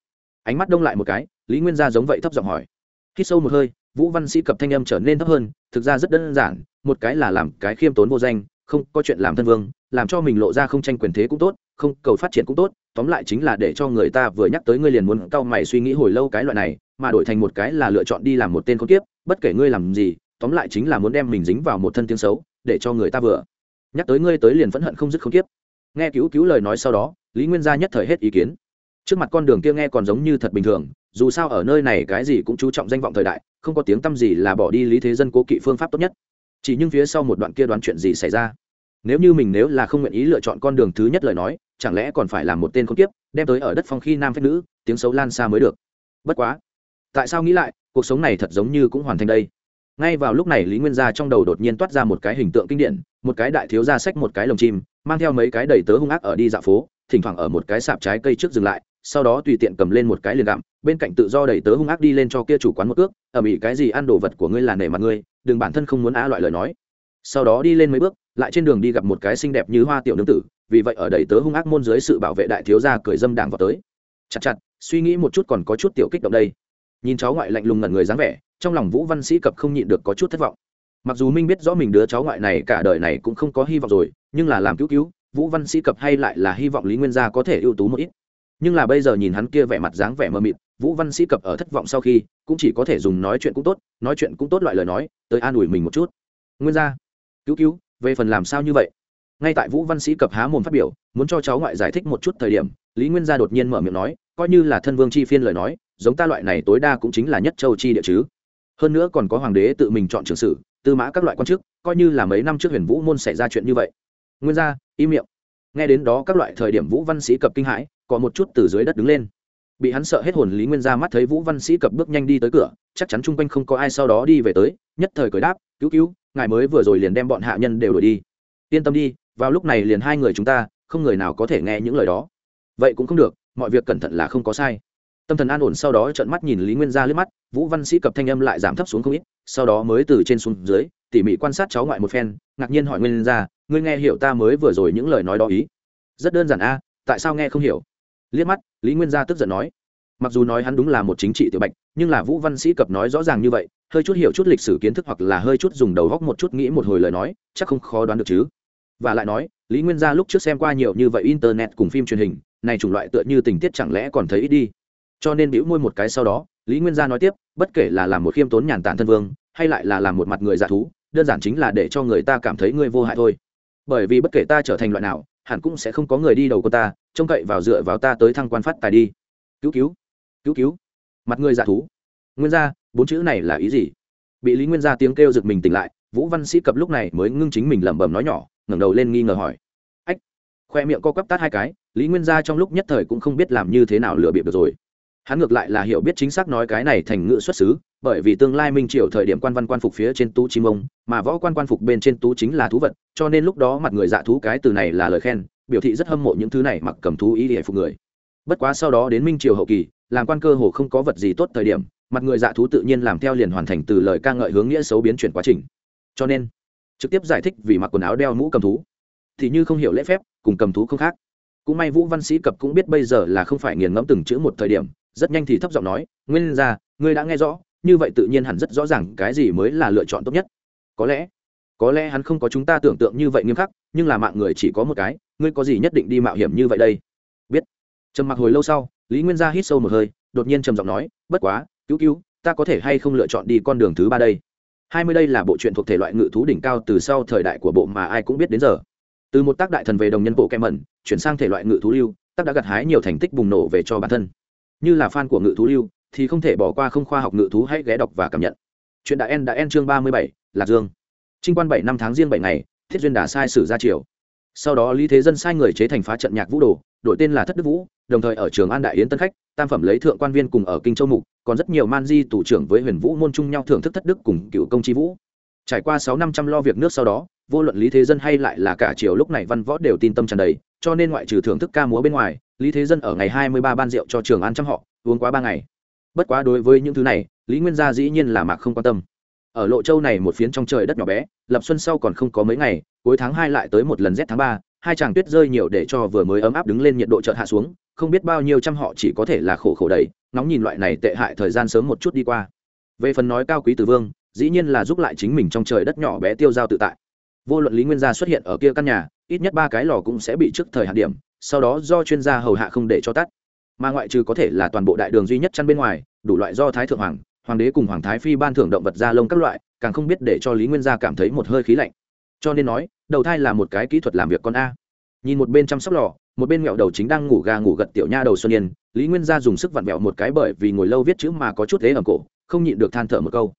Ánh mắt đông lại một cái, lý nguyên gia giống vậy thấp giọng hỏi. Khi sâu một hơi, vũ văn sĩ cập thanh âm trở nên thấp hơn, thực ra rất đơn giản, một cái là làm cái khiêm tốn vô danh, không có chuyện làm thân vương, làm cho mình lộ ra không tranh quyền thế cũng tốt, không, cầu phát triển cũng tốt, tóm lại chính là để cho người ta vừa nhắc tới ngươi liền muốn cau mày suy nghĩ hồi lâu cái loại này, mà đổi thành một cái là lựa chọn đi làm một tên con tiếp bất kể ngươi làm gì tóm lại chính là muốn đem mình dính vào một thân tiếng xấu, để cho người ta vừa. Nhắc tới ngươi tới liền phẫn hận không dứt không tiếp nghe cứu cứu lời nói sau đó, lý nguyên gia nhất thời hết ý kiến. Trước mặt con đường kia nghe còn giống như thật bình thường, dù sao ở nơi này cái gì cũng chú trọng danh vọng thời đại, không có tiếng tăm gì là bỏ đi lý thế dân cố kỵ phương pháp tốt nhất. Chỉ nhưng phía sau một đoạn kia đoán chuyện gì xảy ra? Nếu như mình nếu là không nguyện ý lựa chọn con đường thứ nhất lời nói, chẳng lẽ còn phải là một tên con tiếp đem tới ở đất phong khi nam phép nữ, tiếng xấu lan xa mới được? Bất quá, tại sao nghĩ lại, cuộc sống này thật giống như cũng hoàn thành đây ngay vào lúc này lý nguyên gia trong đầu đột nhiên toát ra một cái hình tượng kinh điển, một cái đại thiếu gia sách một cái lồng chim, mang theo mấy cái đầy tớ hung ác ở đi dạo phố, thỉnh thoảng ở một cái sạp trái cây trước dừng lại, sau đó tùy tiện cầm lên một cái liền gặm, bên cạnh tự do đầy tớ hung ác đi lên cho kia chủ quán một ước, ở bị cái gì ăn đồ vật của ngươi là nể mặt ngươi, đừng bản thân không muốn á loại lời nói. Sau đó đi lên mấy bước, lại trên đường đi gặp một cái xinh đẹp như hoa tiểu nương tử, vì vậy ở đầy tớ hung ác môn dưới sự bảo vệ đại thiếu gia cười dâm đảng vào tới. Chặt chặt, suy nghĩ một chút còn có chút tiểu kích động đây. Nhìn cháu ngoại lạnh lùng ngẩn người dáng vẻ trong lòng vũ văn sĩ cập không nhịn được có chút thất vọng. Mặc dù minh biết rõ mình đứa cháu ngoại này cả đời này cũng không có hy vọng rồi, nhưng là làm cứu cứu, vũ văn sĩ cập hay lại là hy vọng lý nguyên gia có thể ưu tú một ít. Nhưng là bây giờ nhìn hắn kia vẻ mặt dáng vẻ mờ mịt, vũ văn sĩ cập ở thất vọng sau khi, cũng chỉ có thể dùng nói chuyện cũng tốt, nói chuyện cũng tốt loại lời nói, tới an ủi mình một chút. Nguyên gia, cứu cứu, về phần làm sao như vậy? Ngay tại vũ văn sĩ cập há mồm phát biểu, muốn cho cháu ngoại giải thích một chút thời điểm, lý nguyên gia đột nhiên mở miệng nói, coi như là thân vương chi phiên lời nói, giống ta loại này tối đa cũng chính là nhất châu chi địa chứ hơn nữa còn có hoàng đế tự mình chọn trường sử, tư mã các loại quan chức, coi như là mấy năm trước huyền vũ môn xảy ra chuyện như vậy. Nguyên gia im miệng. Nghe đến đó các loại thời điểm vũ văn sĩ cập kinh hãi, có một chút từ dưới đất đứng lên. Bị hắn sợ hết hồn lý nguyên gia mắt thấy vũ văn sĩ cập bước nhanh đi tới cửa, chắc chắn chung quanh không có ai sau đó đi về tới, nhất thời cười đáp, cứu cứu, ngài mới vừa rồi liền đem bọn hạ nhân đều đổi đi. Yên tâm đi, vào lúc này liền hai người chúng ta, không người nào có thể nghe những lời đó. Vậy cũng không được, mọi việc cẩn thận là không có sai tâm thần an ổn sau đó trợn mắt nhìn lý nguyên gia lướt mắt vũ văn sĩ cập thanh âm lại giảm thấp xuống không ít sau đó mới từ trên xuống dưới tỉ mỉ quan sát cháu ngoại một phen ngạc nhiên hỏi nguyên gia ngươi nghe hiểu ta mới vừa rồi những lời nói đó ý rất đơn giản a tại sao nghe không hiểu liếc mắt lý nguyên gia tức giận nói mặc dù nói hắn đúng là một chính trị tiểu bạch nhưng là vũ văn sĩ cập nói rõ ràng như vậy hơi chút hiểu chút lịch sử kiến thức hoặc là hơi chút dùng đầu góc một chút nghĩ một hồi lời nói chắc không khó đoán được chứ và lại nói lý nguyên gia lúc trước xem qua nhiều như vậy internet cùng phim truyền hình này chủng loại tựa như tình tiết chẳng lẽ còn thấy ít đi cho nên bĩu môi một cái sau đó, lý nguyên gia nói tiếp, bất kể là làm một khiêm tốn nhàn tản thân vương, hay lại là làm một mặt người dạ thú, đơn giản chính là để cho người ta cảm thấy ngươi vô hại thôi. Bởi vì bất kể ta trở thành loại nào, hẳn cũng sẽ không có người đi đầu cô ta, trông cậy vào dựa vào ta tới thăng quan phát tài đi. Cứu cứu cứu cứu. Mặt người dạ thú. Nguyên gia, bốn chữ này là ý gì? Bị lý nguyên gia tiếng kêu giật mình tỉnh lại, vũ văn sĩ cập lúc này mới ngưng chính mình lẩm bẩm nói nhỏ, ngẩng đầu lên nghi ngờ hỏi. Ách, khoe miệng co quắp tát hai cái, lý nguyên gia trong lúc nhất thời cũng không biết làm như thế nào lựa bịp được rồi hắn ngược lại là hiểu biết chính xác nói cái này thành ngữ xuất xứ, bởi vì tương lai minh triều thời điểm quan văn quan phục phía trên tú chim ông, mà võ quan quan phục bên trên tú chính là thú vật, cho nên lúc đó mặt người dạ thú cái từ này là lời khen, biểu thị rất hâm mộ những thứ này mặc cầm thú ý để phục người. Bất quá sau đó đến minh triều hậu kỳ, làm quan cơ hồ không có vật gì tốt thời điểm, mặt người dạ thú tự nhiên làm theo liền hoàn thành từ lời ca ngợi hướng nghĩa xấu biến chuyển quá trình. Cho nên, trực tiếp giải thích vì mặc quần áo đeo mũ cầm thú. Thì như không hiểu lễ phép, cùng cầm thú không khác. Cũng may vũ văn sĩ cập cũng biết bây giờ là không phải nghiền ngẫm từng chữ một thời điểm rất nhanh thì thấp giọng nói, nguyên ra ngươi đã nghe rõ, như vậy tự nhiên hẳn rất rõ ràng cái gì mới là lựa chọn tốt nhất. Có lẽ có lẽ hắn không có chúng ta tưởng tượng như vậy nghiêm khắc, nhưng là mạng người chỉ có một cái, ngươi có gì nhất định đi mạo hiểm như vậy đây? Biết. Trầm mặc hồi lâu sau, lý nguyên gia hít sâu một hơi, đột nhiên trầm giọng nói, bất quá, cứu cứu, ta có thể hay không lựa chọn đi con đường thứ ba đây? Hai mươi đây là bộ truyện thuộc thể loại ngự thú đỉnh cao từ sau thời đại của bộ mà ai cũng biết đến giờ. Từ một tác đại thần về đồng nhân bộ kem mẩn chuyển sang thể loại ngự thú lưu, tác đã gặt hái nhiều thành tích bùng nổ về cho bản thân như là fan của ngự thú lưu, thì không thể bỏ qua không khoa học ngự thú hãy ghé đọc và cảm nhận. Chuyện đã en đã en chương ba mươi bảy, lạc dương. Trinh quan bảy năm tháng riêng bảy ngày, thiết duyên đà sai sử ra triều. Sau đó lý thế dân sai người chế thành phá trận nhạc vũ đồ, đổi tên là thất đức vũ, đồng thời ở trường an đại yến tân khách, tam phẩm lấy thượng quan viên cùng ở kinh châu mục, còn rất nhiều man di tủ trưởng với huyền vũ môn chung nhau thưởng thức thất đức cùng cựu công chi vũ. Trải qua sáu năm trăm lo việc nước sau đó, vô luận lý thế dân hay lại là cả triều lúc này văn võ đều tin tâm tràn đầy, cho nên ngoại trừ thưởng thức ca múa bên ngoài lý thế dân ở ngày hai mươi ba ban rượu cho trường ăn trăm họ, uống quá ba ngày. Bất quá đối với những thứ này, lý nguyên gia dĩ nhiên là mạc không quan tâm. Ở lộ châu này một phiến trong trời đất nhỏ bé, lập xuân sau còn không có mấy ngày, cuối tháng hai lại tới một lần rét tháng ba, hai chàng tuyết rơi nhiều để cho vừa mới ấm áp đứng lên nhiệt độ chợt hạ xuống, không biết bao nhiêu trăm họ chỉ có thể là khổ khổ đầy nóng nhìn loại này tệ hại thời gian sớm một chút đi qua. Về phần nói cao quý từ vương, dĩ nhiên là giúp lại chính mình trong trời đất nhỏ bé tiêu dao tự tại. Vô luận lý nguyên gia xuất hiện ở kia căn nhà, ít nhất ba cái lò cũng sẽ bị trước thời hạn điểm sau đó do chuyên gia hầu hạ không để cho tắt. Mà ngoại trừ có thể là toàn bộ đại đường duy nhất chăn bên ngoài, đủ loại do thái thượng hoàng hoàng đế cùng hoàng thái phi ban thưởng động vật da lông các loại, càng không biết để cho lý nguyên gia cảm thấy một hơi khí lạnh. Cho nên nói, đầu thai là một cái kỹ thuật làm việc con a. Nhìn một bên chăm sóc lò, một bên mẹo đầu chính đang ngủ gà ngủ gật tiểu nha đầu xuân yên, lý nguyên gia dùng sức vặn mẹo một cái bởi vì ngồi lâu viết chữ mà có chút thế ở cổ, không nhịn được than thở một câu.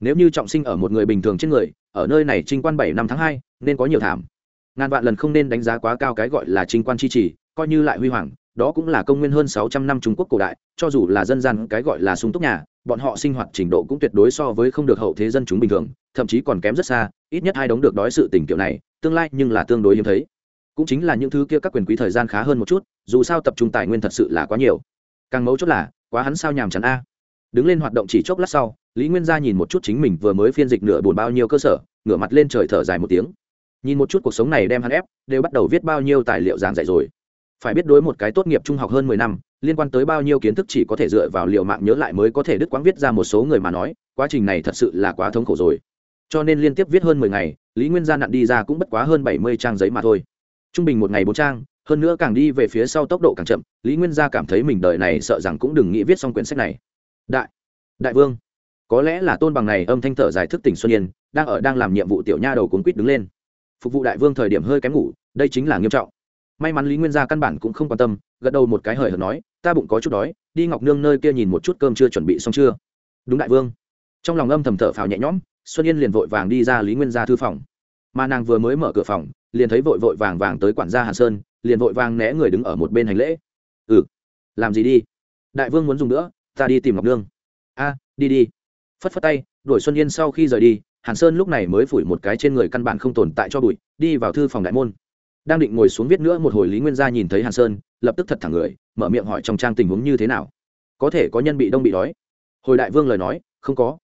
Nếu như trọng sinh ở một người bình thường trên người, ở nơi này trinh quan bảy năm tháng hai, nên có nhiều thảm ngàn vạn lần không nên đánh giá quá cao cái gọi là trinh quan chi trì coi như lại huy hoàng đó cũng là công nguyên hơn sáu trăm năm Trung Quốc cổ đại, cho dù là dân gian cái gọi là sung túc nhà, bọn họ sinh hoạt trình độ cũng tuyệt đối so với không được hậu thế dân chúng bình thường, thậm chí còn kém rất xa, ít nhất hai đống được đói sự tình kiểu này, tương lai nhưng là tương đối hiếm thấy. Cũng chính là những thứ kia các quyền quý thời gian khá hơn một chút, dù sao tập trung tài nguyên thật sự là quá nhiều. Càng mấu chốt là, quá hắn sao nhàm chán a. Đứng lên hoạt động chỉ chốc lát sau, Lý Nguyên Gia nhìn một chút chính mình vừa mới phiên dịch nửa buồn bao nhiêu cơ sở, ngửa mặt lên trời thở dài một tiếng. Nhìn một chút cuộc sống này đem hắn ép, đều bắt đầu viết bao nhiêu tài liệu giảng dạy rồi. Phải biết đối một cái tốt nghiệp trung học hơn mười năm liên quan tới bao nhiêu kiến thức chỉ có thể dựa vào liệu mạng nhớ lại mới có thể đứt quãng viết ra một số người mà nói quá trình này thật sự là quá thống khổ rồi. Cho nên liên tiếp viết hơn mười ngày lý nguyên gia nặn đi ra cũng bất quá hơn bảy mươi trang giấy mà thôi. Trung bình một ngày bốn trang hơn nữa càng đi về phía sau tốc độ càng chậm lý nguyên gia cảm thấy mình đời này sợ rằng cũng đừng nghĩ viết xong quyển sách này. Đại đại vương có lẽ là tôn bằng này âm thanh thở dài thức tỉnh xuân yên đang ở đang làm nhiệm vụ tiểu nha đầu cuốn quýt đứng lên phục vụ đại vương thời điểm hơi kém ngủ, đây chính là nghiêm trọng. May mắn lý nguyên gia căn bản cũng không quan tâm, gật đầu một cái hời hợt nói, ta bụng có chút đói, đi ngọc nương nơi kia nhìn một chút cơm chưa chuẩn bị xong chưa? Đúng đại vương. Trong lòng âm thầm thở phào nhẹ nhõm, xuân yên liền vội vàng đi ra lý nguyên gia thư phòng. Mà nàng vừa mới mở cửa phòng, liền thấy vội vội vàng vàng tới quản gia hàn sơn, liền vội vàng né người đứng ở một bên hành lễ. Ừ làm gì đi? Đại vương muốn dùng nữa, ta đi tìm ngọc nương. A, đi đi. Phất phất tay, đuổi xuân yên sau khi rời đi hàn sơn lúc này mới phủi một cái trên người căn bản không tồn tại cho bụi, đi vào thư phòng đại môn. Đang định ngồi xuống viết nữa một hồi lý nguyên gia nhìn thấy hàn sơn, lập tức thật thẳng người, mở miệng hỏi trong trang tình huống như thế nào. Có thể có nhân bị đông bị đói. Hồi đại vương lời nói, không có.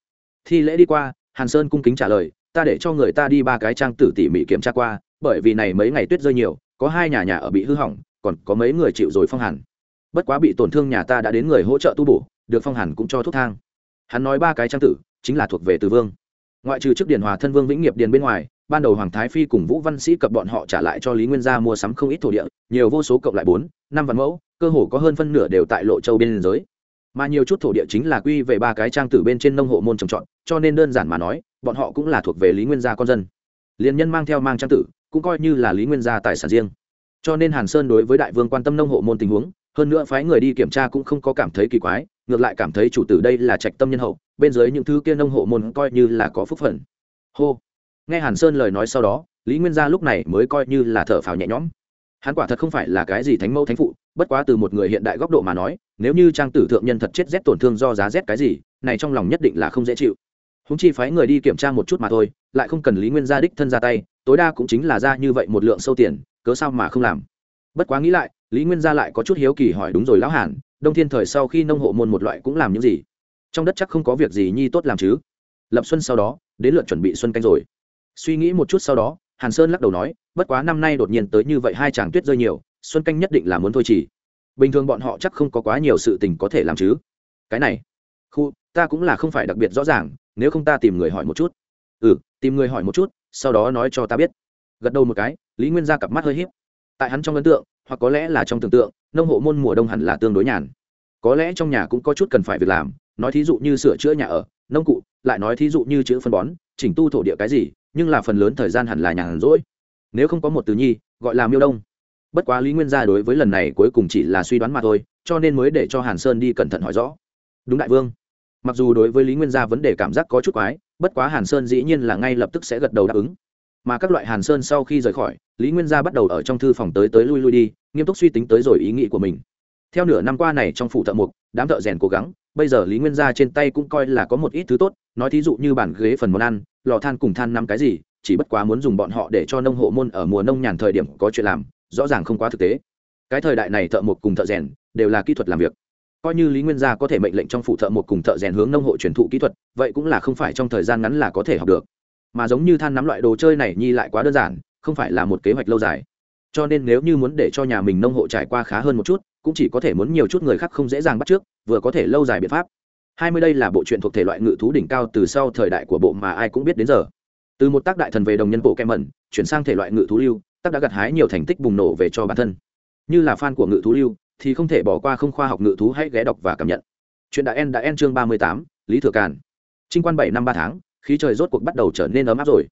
Thi lễ đi qua, hàn sơn cung kính trả lời, ta để cho người ta đi ba cái trang tử tỉ mỉ kiểm tra qua, bởi vì này mấy ngày tuyết rơi nhiều, có hai nhà nhà ở bị hư hỏng, còn có mấy người chịu rồi phong hàn. Bất quá bị tổn thương nhà ta đã đến người hỗ trợ tu bổ, được phong hàn cũng cho thuốc thang. Hắn nói ba cái trang tử, chính là thuộc về từ vương ngoại trừ trước điền hòa thân vương vĩnh nghiệp điền bên ngoài, ban đầu hoàng thái phi cùng vũ văn sĩ cập bọn họ trả lại cho lý nguyên gia mua sắm không ít thổ địa, nhiều vô số cộng lại bốn, năm vạn mẫu, cơ hồ có hơn phân nửa đều tại lộ châu bên giới. Mà nhiều chút thổ địa chính là quy về ba cái trang tử bên trên nông hộ môn trồng trọt, cho nên đơn giản mà nói, bọn họ cũng là thuộc về lý nguyên gia con dân. Liên nhân mang theo mang trang tử, cũng coi như là lý nguyên gia tài sản riêng. Cho nên hàn sơn đối với đại vương quan tâm nông hộ môn tình huống hơn nữa phái người đi kiểm tra cũng không có cảm thấy kỳ quái, ngược lại cảm thấy chủ tử đây là trạch tâm nhân hậu, bên dưới những thứ kia nông hộ môn coi như là có phúc phận hô. Nghe hàn sơn lời nói sau đó, lý nguyên gia lúc này mới coi như là thở phào nhẹ nhõm. Hắn quả thật không phải là cái gì thánh mẫu thánh phụ, bất quá từ một người hiện đại góc độ mà nói, nếu như trang tử thượng nhân thật chết rét tổn thương do giá rét cái gì, này trong lòng nhất định là không dễ chịu. Húng chi phái người đi kiểm tra một chút mà thôi, lại không cần lý nguyên gia đích thân ra tay, tối đa cũng chính là ra như vậy một lượng sâu tiền, cớ sao mà không làm. Bất quá nghĩ lại lý nguyên gia lại có chút hiếu kỳ hỏi, đúng rồi lão hàn, đông thiên thời sau khi nông hộ môn một loại cũng làm những gì? Trong đất chắc không có việc gì nhi tốt làm chứ? Lập xuân sau đó, đến lượt chuẩn bị xuân canh rồi. Suy nghĩ một chút sau đó, hàn sơn lắc đầu nói, bất quá năm nay đột nhiên tới như vậy hai chàng tuyết rơi nhiều, xuân canh nhất định là muốn thôi chỉ. Bình thường bọn họ chắc không có quá nhiều sự tình có thể làm chứ. Cái này, khu, ta cũng là không phải đặc biệt rõ ràng, nếu không ta tìm người hỏi một chút. Ừ tìm người hỏi một chút, sau đó nói cho ta biết. Gật đầu một cái, lý nguyên ra cặp mắt hơi h í p tại hắn trong ấn tượng hoặc có lẽ là trong tưởng tượng, nông hộ môn mùa đông hẳn là tương đối nhàn. Có lẽ trong nhà cũng có chút cần phải việc làm, nói thí dụ như sửa chữa nhà ở, nông cụ, lại nói thí dụ như chữ phân bón, chỉnh tu thổ địa cái gì, nhưng là phần lớn thời gian hẳn là nhàn rỗi. Nếu không có một từ nhi, gọi là miêu đông. Bất quá lý nguyên gia đối với lần này cuối cùng chỉ là suy đoán mà thôi, cho nên mới để cho hàn sơn đi cẩn thận hỏi rõ. Đúng đại vương. Mặc dù đối với lý nguyên gia vấn đề cảm giác có chút quái, bất quá hàn sơn dĩ nhiên là ngay lập tức sẽ gật đầu đáp ứng mà các loại hàn sơn sau khi rời khỏi, lý nguyên gia bắt đầu ở trong thư phòng tới tới lui lui đi, nghiêm túc suy tính tới rồi ý nghĩ của mình. Theo nửa năm qua này trong phủ thợ mục đám thợ rèn cố gắng, bây giờ lý nguyên gia trên tay cũng coi là có một ít thứ tốt, nói thí dụ như bản ghế phần món ăn, lò than cùng than năm cái gì, chỉ bất quá muốn dùng bọn họ để cho nông hộ môn ở mùa nông nhàn thời điểm có chuyện làm, rõ ràng không quá thực tế. Cái thời đại này thợ mục cùng thợ rèn đều là kỹ thuật làm việc. Coi như lý nguyên gia có thể mệnh lệnh trong phụ thợ một cùng thợ rèn hướng nông hộ truyền thụ kỹ thuật, vậy cũng là không phải trong thời gian ngắn là có thể học được mà giống như than nắm loại đồ chơi này nhi lại quá đơn giản, không phải là một kế hoạch lâu dài. Cho nên nếu như muốn để cho nhà mình nông hộ trải qua khá hơn một chút, cũng chỉ có thể muốn nhiều chút người khác không dễ dàng bắt trước, vừa có thể lâu dài biện pháp. Hai mươi đây là bộ truyện thuộc thể loại ngự thú đỉnh cao từ sau thời đại của bộ mà ai cũng biết đến giờ. Từ một tác đại thần về đồng nhân bộ kem mẩn chuyển sang thể loại ngự thú lưu, tác đã gặt hái nhiều thành tích bùng nổ về cho bản thân. Như là fan của ngự thú lưu, thì không thể bỏ qua không khoa học ngự thú hãy ghé đọc và cảm nhận. Chuyện đã en đã en chương ba mươi tám, lý thừa càn. Trinh quan bảy năm ba tháng khí trời rốt cuộc bắt đầu trở nên ấm áp rồi.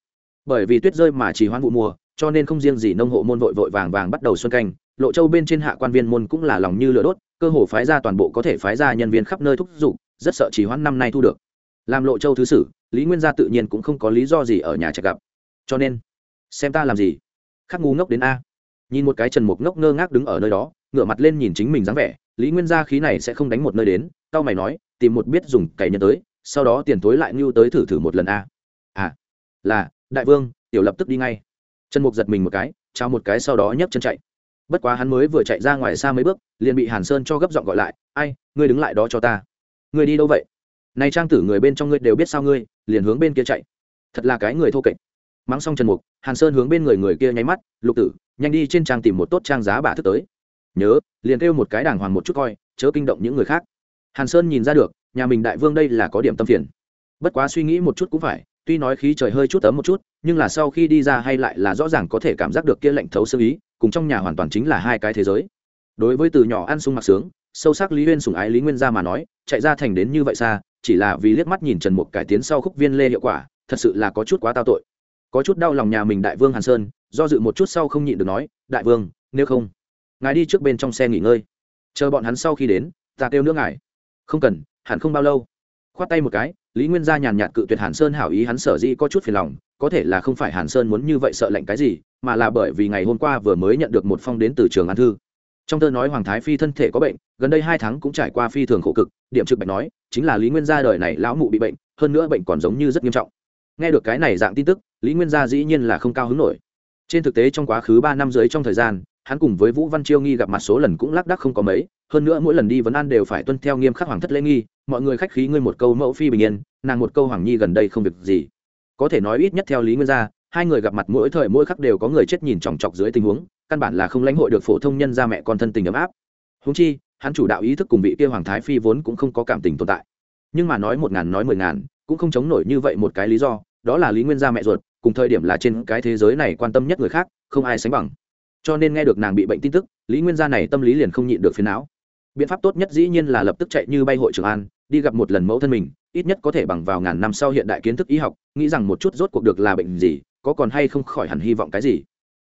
Bởi vì tuyết rơi mà chỉ hoãn vụ mùa, cho nên không riêng gì nông hộ môn vội vội vàng vàng bắt đầu xuân canh, lộ châu bên trên hạ quan viên môn cũng là lòng như lửa đốt, cơ hồ phái ra toàn bộ có thể phái ra nhân viên khắp nơi thúc giục, rất sợ chỉ hoãn năm nay thu được. Làm lộ châu thứ sử, lý nguyên gia tự nhiên cũng không có lý do gì ở nhà trạch gặp. Cho nên, xem ta làm gì? Khắc ngu ngốc đến a. Nhìn một cái trần mục ngốc ngơ ngác đứng ở nơi đó, ngửa mặt lên nhìn chính mình dáng vẻ, lý nguyên gia khí này sẽ không đánh một nơi đến, tao mày nói, tìm một biết dùng cày nhân tới sau đó tiền tối lại ngưu tới thử thử một lần a. À là, đại vương, tiểu lập tức đi ngay. Trần mục giật mình một cái trao một cái sau đó nhấc chân chạy. Bất quá hắn mới vừa chạy ra ngoài xa mấy bước, liền bị hàn sơn cho gấp giọng gọi lại, ai, ngươi đứng lại đó cho ta. Ngươi đi đâu vậy? Này trang tử người bên trong ngươi đều biết sao ngươi, liền hướng bên kia chạy. Thật là cái người thô kệch. Mắng xong trần mục, hàn sơn hướng bên người người kia nháy mắt, lục tử, nhanh đi trên trang tìm một tốt trang giá bà thức tới. Nhớ, liền kêu một cái đàng hoàng một chút coi, chớ kinh động những người khác. Hàn sơn nhìn ra được nhà mình đại vương đây là có điểm tâm phiền. Bất quá suy nghĩ một chút cũng phải, tuy nói khí trời hơi chút ấm một chút, nhưng là sau khi đi ra hay lại là rõ ràng có thể cảm giác được kia lệnh thấu sơ ý, cùng trong nhà hoàn toàn chính là hai cái thế giới. Đối với từ nhỏ ăn sung mặc sướng, sâu sắc lý huyên sùng ái lý nguyên gia mà nói, chạy ra thành đến như vậy xa, chỉ là vì liếc mắt nhìn trần mục cải tiến sau khúc viên lê hiệu quả, thật sự là có chút quá tao tội. Có chút đau lòng nhà mình đại vương hàn sơn, do dự một chút sau không nhịn được nói, đại vương, nếu không, ngài đi trước bên trong xe nghỉ ngơi. Chờ bọn hắn sau khi đến, ta kêu nước ngài. Không cần hẳn không bao lâu. Khoát tay một cái, lý nguyên gia nhàn nhạt cự tuyệt hàn sơn hảo ý hắn sở dĩ có chút phiền lòng, có thể là không phải hàn sơn muốn như vậy sợ lạnh cái gì, mà là bởi vì ngày hôm qua vừa mới nhận được một phong đến từ trường an thư. Trong thơ nói hoàng thái phi thân thể có bệnh, gần đây hai tháng cũng trải qua phi thường khổ cực, điểm trực bạch nói, chính là lý nguyên gia đời này lão mụ bị bệnh, hơn nữa bệnh còn giống như rất nghiêm trọng. Nghe được cái này dạng tin tức, lý nguyên gia dĩ nhiên là không cao hứng nổi. Trên thực tế trong quá khứ ba năm dưới trong thời gian, hắn cùng với vũ văn chiêu nghi gặp mặt số lần cũng lác đắc không có mấy, hơn nữa mỗi lần đi vấn an đều phải tuân theo nghiêm khắc hoàng thất lễ nghi mọi người khách khí ngươi một câu mẫu phi bình yên, nàng một câu hoàng nhi gần đây không việc gì. Có thể nói ít nhất theo lý nguyên gia, hai người gặp mặt mỗi thời mỗi khắc đều có người chết nhìn chòng chọc dưới tình huống, căn bản là không lãnh hội được phổ thông nhân ra mẹ con thân tình ấm áp. Húng chi, hắn chủ đạo ý thức cùng vị kia hoàng thái phi vốn cũng không có cảm tình tồn tại. Nhưng mà nói một ngàn nói mười ngàn, cũng không chống nổi như vậy một cái lý do, đó là lý nguyên gia mẹ ruột, cùng thời điểm là trên cái thế giới này quan tâm nhất người khác, không ai sánh bằng. Cho nên nghe được nàng bị bệnh tin tức, lý nguyên gia này tâm lý liền không nhịn được phiền não. Biện pháp tốt nhất dĩ nhiên là lập tức chạy như bay hội trường an đi gặp một lần mẫu thân mình, ít nhất có thể bằng vào ngàn năm sau hiện đại kiến thức y học, nghĩ rằng một chút rốt cuộc được là bệnh gì, có còn hay không khỏi hẳn hy vọng cái gì.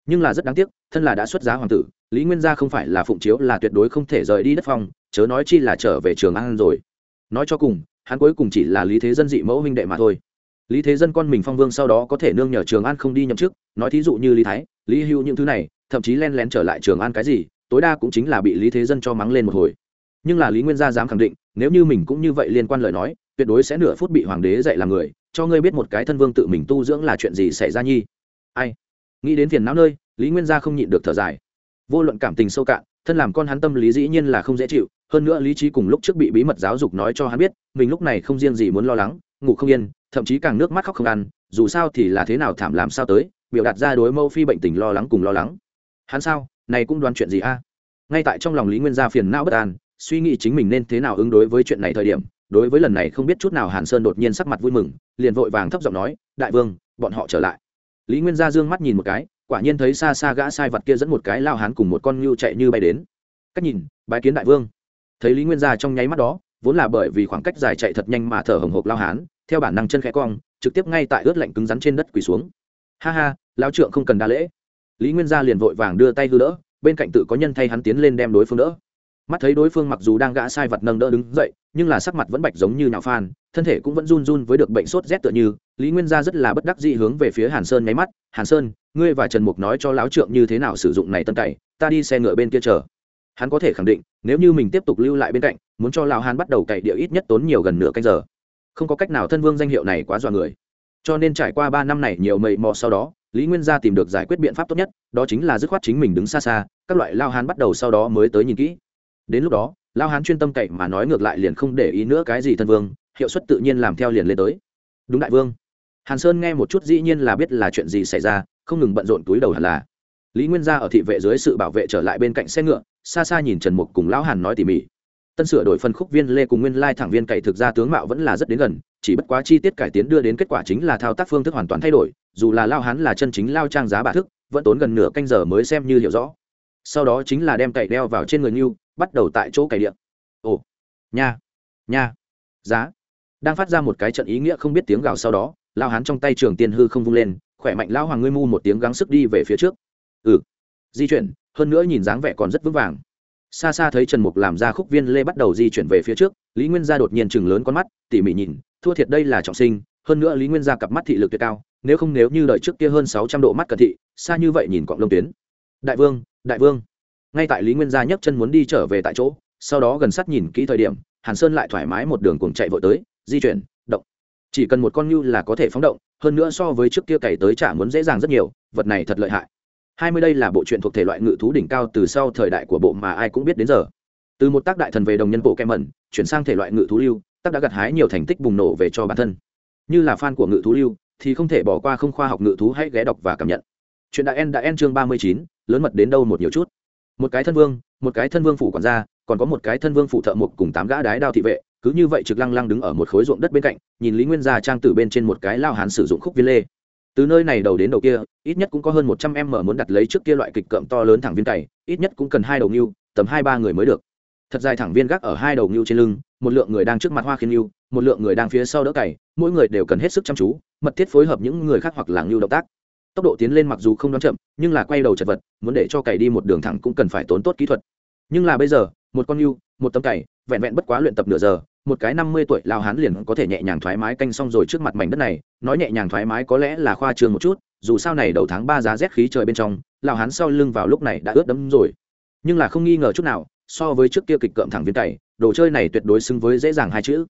Nhưng là rất đáng tiếc, thân là đã xuất giá hoàng tử, lý nguyên gia không phải là phụng chiếu là tuyệt đối không thể rời đi đất phong, chớ nói chi là trở về trường an rồi. Nói cho cùng, hắn cuối cùng chỉ là lý thế dân dị mẫu huynh đệ mà thôi. Lý thế dân con mình phong vương sau đó có thể nương nhờ trường an không đi nhậm chức, nói thí dụ như lý thái, lý hưu những thứ này, thậm chí len lén trở lại trường an cái gì, tối đa cũng chính là bị lý thế dân cho mắng lên một hồi. Nhưng là lý nguyên gia dám khẳng định nếu như mình cũng như vậy liên quan lời nói, tuyệt đối sẽ nửa phút bị hoàng đế dạy làm người, cho ngươi biết một cái thân vương tự mình tu dưỡng là chuyện gì xảy ra nhi. Ai? Nghĩ đến phiền não nơi, lý nguyên gia không nhịn được thở dài. Vô luận cảm tình sâu cạn, thân làm con hắn tâm lý dĩ nhiên là không dễ chịu, hơn nữa lý trí cùng lúc trước bị bí mật giáo dục nói cho hắn biết, mình lúc này không riêng gì muốn lo lắng, ngủ không yên, thậm chí càng nước mắt khóc không ăn, dù sao thì là thế nào thảm làm sao tới, biểu đạt ra đối mâu phi bệnh tình lo lắng cùng lo lắng. Hắn sao? Này cũng đoán chuyện gì a? Ngay tại trong lòng lý nguyên gia phiền não bất an suy nghĩ chính mình nên thế nào ứng đối với chuyện này thời điểm, đối với lần này không biết chút nào hàn sơn đột nhiên sắc mặt vui mừng, liền vội vàng thấp giọng nói, đại vương, bọn họ trở lại. Lý nguyên gia dương mắt nhìn một cái, quả nhiên thấy xa xa gã sai vật kia dẫn một cái lao hán cùng một con ngưu chạy như bay đến. Cách nhìn, bái kiến đại vương. Thấy lý nguyên gia trong nháy mắt đó, vốn là bởi vì khoảng cách dài chạy thật nhanh mà thở hồng hộc lao hán, theo bản năng chân khẽ cong, trực tiếp ngay tại ướt lạnh cứng rắn trên đất quỳ xuống. Ha ha, lao trượng không cần đa lễ. Lý nguyên gia liền vội vàng đưa tay hư đỡ, bên cạnh tự có nhân thay hắn tiến lên đem đối phương đỡ mắt thấy đối phương mặc dù đang gã sai vật nâng đỡ đứng dậy, nhưng là sắc mặt vẫn bạch giống như nhạo phan, thân thể cũng vẫn run run với được bệnh sốt rét tựa như, lý nguyên gia rất là bất đắc dị hướng về phía hàn sơn nháy mắt, hàn sơn, ngươi và trần mục nói cho lão trượng như thế nào sử dụng này tân cày ta đi xe ngựa bên kia chờ. Hắn có thể khẳng định, nếu như mình tiếp tục lưu lại bên cạnh, muốn cho lão hàn bắt đầu cày địa ít nhất tốn nhiều gần nửa canh giờ. Không có cách nào thân vương danh hiệu này quá dọa người. Cho nên trải qua ba năm này nhiều mầy mò sau đó, lý nguyên gia tìm được giải quyết biện pháp tốt nhất, đó chính là dứt khoát chính mình đứng xa xa, các loại lao hán bắt đầu sau đó mới tới nhìn kỹ đến lúc đó, lao hán chuyên tâm cậy mà nói ngược lại liền không để ý nữa cái gì thân vương, hiệu suất tự nhiên làm theo liền lên tới. Đúng đại vương. Hàn sơn nghe một chút dĩ nhiên là biết là chuyện gì xảy ra, không ngừng bận rộn túi đầu hẳn là. Lý nguyên gia ở thị vệ dưới sự bảo vệ trở lại bên cạnh xe ngựa, xa xa nhìn trần mục cùng lão hàn nói tỉ mỉ. Tân sửa đổi phân khúc viên lê cùng nguyên lai thẳng viên cậy thực ra tướng mạo vẫn là rất đến gần, chỉ bất quá chi tiết cải tiến đưa đến kết quả chính là thao tác phương thức hoàn toàn thay đổi, dù là lao hán là chân chính lao trang giá bà thức, vẫn tốn gần nửa canh giờ mới xem như hiểu rõ. Sau đó chính là đem cậy đeo vào trên người như bắt đầu tại chỗ cày điện. Ồ, nha nha, giá. Đang phát ra một cái trận ý nghĩa không biết tiếng gào sau đó lao hán trong tay trường tiên hư không vung lên, khỏe mạnh lao hoàng ngươi mu một tiếng gắng sức đi về phía trước. Ừ di chuyển, hơn nữa nhìn dáng vẻ còn rất vững vàng. Xa xa thấy trần mục làm ra khúc viên lê bắt đầu di chuyển về phía trước, lý nguyên gia đột nhiên chừng lớn con mắt, tỉ mỉ nhìn, thua thiệt đây là trọng sinh, hơn nữa lý nguyên gia cặp mắt thị lực tuyệt cao, nếu không nếu như đợi trước kia hơn sáu trăm độ mắt cận thị, xa như vậy nhìn cọng lông tuyến. Đại vương đại vương ngay tại lý nguyên gia nhấc chân muốn đi trở về tại chỗ, sau đó gần sát nhìn kỹ thời điểm, hàn sơn lại thoải mái một đường cùng chạy vội tới, di chuyển, động. Chỉ cần một con ngưu là có thể phóng động, hơn nữa so với trước kia cày tới chả muốn dễ dàng rất nhiều, vật này thật lợi hại. Hai mươi đây là bộ truyện thuộc thể loại ngự thú đỉnh cao từ sau thời đại của bộ mà ai cũng biết đến giờ. Từ một tác đại thần về đồng nhân bộ kem mẩn, chuyển sang thể loại ngự thú lưu, tác đã gặt hái nhiều thành tích bùng nổ về cho bản thân. Như là fan của ngự thú lưu, thì không thể bỏ qua không khoa học ngự thú hãy ghé đọc và cảm nhận. Chuyện đã en đã en chương ba mươi chín, lớn mật đến đâu một nhiều chút một cái thân vương, một cái thân vương phủ quản gia, còn có một cái thân vương phủ thợ mộc cùng tám gã đái đao thị vệ, cứ như vậy trực lăng lăng đứng ở một khối ruộng đất bên cạnh, nhìn lý nguyên gia trang từ bên trên một cái lao hán sử dụng khúc viên lê. Từ nơi này đầu đến đầu kia, ít nhất cũng có hơn một trăm em mở muốn đặt lấy trước kia loại kịch cợm to lớn thẳng viên cày, ít nhất cũng cần hai đầu ngưu, tầm hai ba người mới được. Thật dài thẳng viên gác ở hai đầu ngưu trên lưng, một lượng người đang trước mặt hoa khiến ngưu, một lượng người đang phía sau đỡ cày, mỗi người đều cần hết sức chăm chú, mật thiết phối hợp những người khác hoặc là ngưu động tác tốc độ tiến lên mặc dù không đoán chậm nhưng là quay đầu chật vật muốn để cho cày đi một đường thẳng cũng cần phải tốn tốt kỹ thuật. Nhưng là bây giờ một con yêu, một tấm cày vẹn vẹn bất quá luyện tập nửa giờ một cái năm mươi tuổi lao hán liền có thể nhẹ nhàng thoải mái canh xong rồi trước mặt mảnh đất này. Nói nhẹ nhàng thoải mái có lẽ là khoa trường một chút dù sao này đầu tháng ba giá rét khí trời bên trong lao hán sau lưng vào lúc này đã ướt đẫm rồi. Nhưng là không nghi ngờ chút nào so với trước kia kịch cợm thẳng viên cày đồ chơi này tuyệt đối xứng với dễ dàng hai chữ.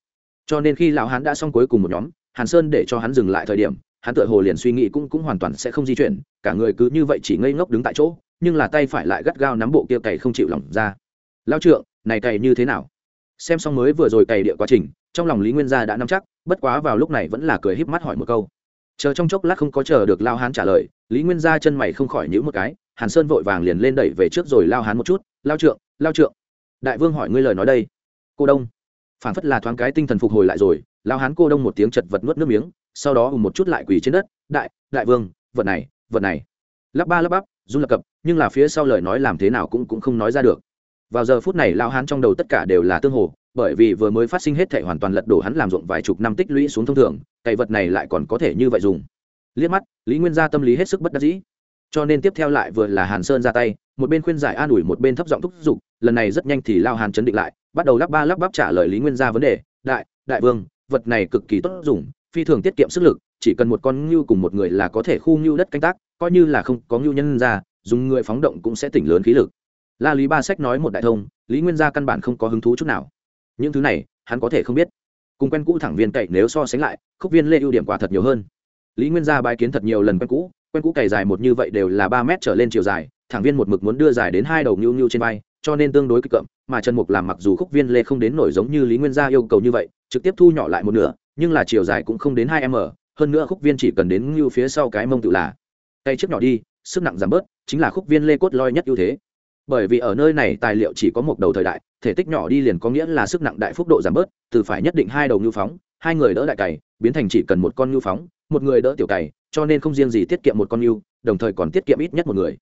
Cho nên khi lão hán đã xong cuối cùng một nhóm hàn sơn để cho hắn dừng lại thời điểm hắn tựa hồ liền suy nghĩ cũng cũng hoàn toàn sẽ không di chuyển, cả người cứ như vậy chỉ ngây ngốc đứng tại chỗ, nhưng là tay phải lại gắt gao nắm bộ kia cày không chịu lỏng ra. Lao trượng, này cày như thế nào? Xem xong mới vừa rồi cày địa quá trình, trong lòng lý nguyên gia đã nắm chắc, bất quá vào lúc này vẫn là cười híp mắt hỏi một câu. Chờ trong chốc lát không có chờ được lao hán trả lời, lý nguyên gia chân mày không khỏi nhữ một cái, hàn sơn vội vàng liền lên đẩy về trước rồi lao hán một chút, lao trượng lao trượng. Đại vương hỏi ngươi lời nói đây. Cô đông. Phản phất là thoáng cái tinh thần phục hồi lại rồi lao hán cô đông một tiếng chật vật nuốt nước miếng, sau đó hùng một chút lại quỳ trên đất, đại đại vương, vật này vật này. Lắp ba lắp bắp, run lập cập, nhưng là phía sau lời nói làm thế nào cũng cũng không nói ra được. Vào giờ phút này lao hán trong đầu tất cả đều là tương hồ, bởi vì vừa mới phát sinh hết thể hoàn toàn lật đổ hắn làm ruộng vài chục năm tích lũy xuống thông thường, cày vật này lại còn có thể như vậy dùng. Liếc mắt, lý nguyên gia tâm lý hết sức bất đắc dĩ. Cho nên tiếp theo lại vừa là hàn sơn ra tay, một bên khuyên giải an ủi, một bên thấp giọng thúc giục, lần này rất nhanh thì lao hàn chấn định lại, bắt đầu lắp ba lắp bắp trả lời lý nguyên Gia vấn đề. Đại đại vương vật này cực kỳ tốt dùng, phi thường tiết kiệm sức lực, chỉ cần một con ngưu cùng một người là có thể khu ngưu đất canh tác, coi như là không có ngưu nhân ra, dùng người phóng động cũng sẽ tỉnh lớn khí lực. La lý ba sách nói một đại thông, lý nguyên gia căn bản không có hứng thú chút nào. Những thứ này, hắn có thể không biết. Cùng quen cũ thẳng viên cậy nếu so sánh lại, khúc viên lê ưu điểm quả thật nhiều hơn. Lý nguyên gia bài kiến thật nhiều lần quen cũ quen cũ cày dài một như vậy đều là ba mét trở lên chiều dài, thẳng viên một mực muốn đưa dài đến hai đầu ngưu ngưu trên vai, cho nên tương đối kịch cậm mà trần mục làm mặc dù khúc viên lê không đến nổi giống như lý nguyên gia yêu cầu như vậy, trực tiếp thu nhỏ lại một nửa, nhưng là chiều dài cũng không đến hai m, hơn nữa khúc viên chỉ cần đến ngưu phía sau cái mông tự là, tay trước nhỏ đi, sức nặng giảm bớt, chính là khúc viên lê cốt loi nhất ưu thế. Bởi vì ở nơi này tài liệu chỉ có một đầu thời đại, thể tích nhỏ đi liền có nghĩa là sức nặng đại phúc độ giảm bớt, từ phải nhất định hai đầu ngưu phóng, hai người đỡ đại cày, biến thành chỉ cần một con ngưu phóng, một người đỡ tiểu cày, cho nên không riêng gì tiết kiệm một con ngưu, đồng thời còn tiết kiệm ít nhất một người.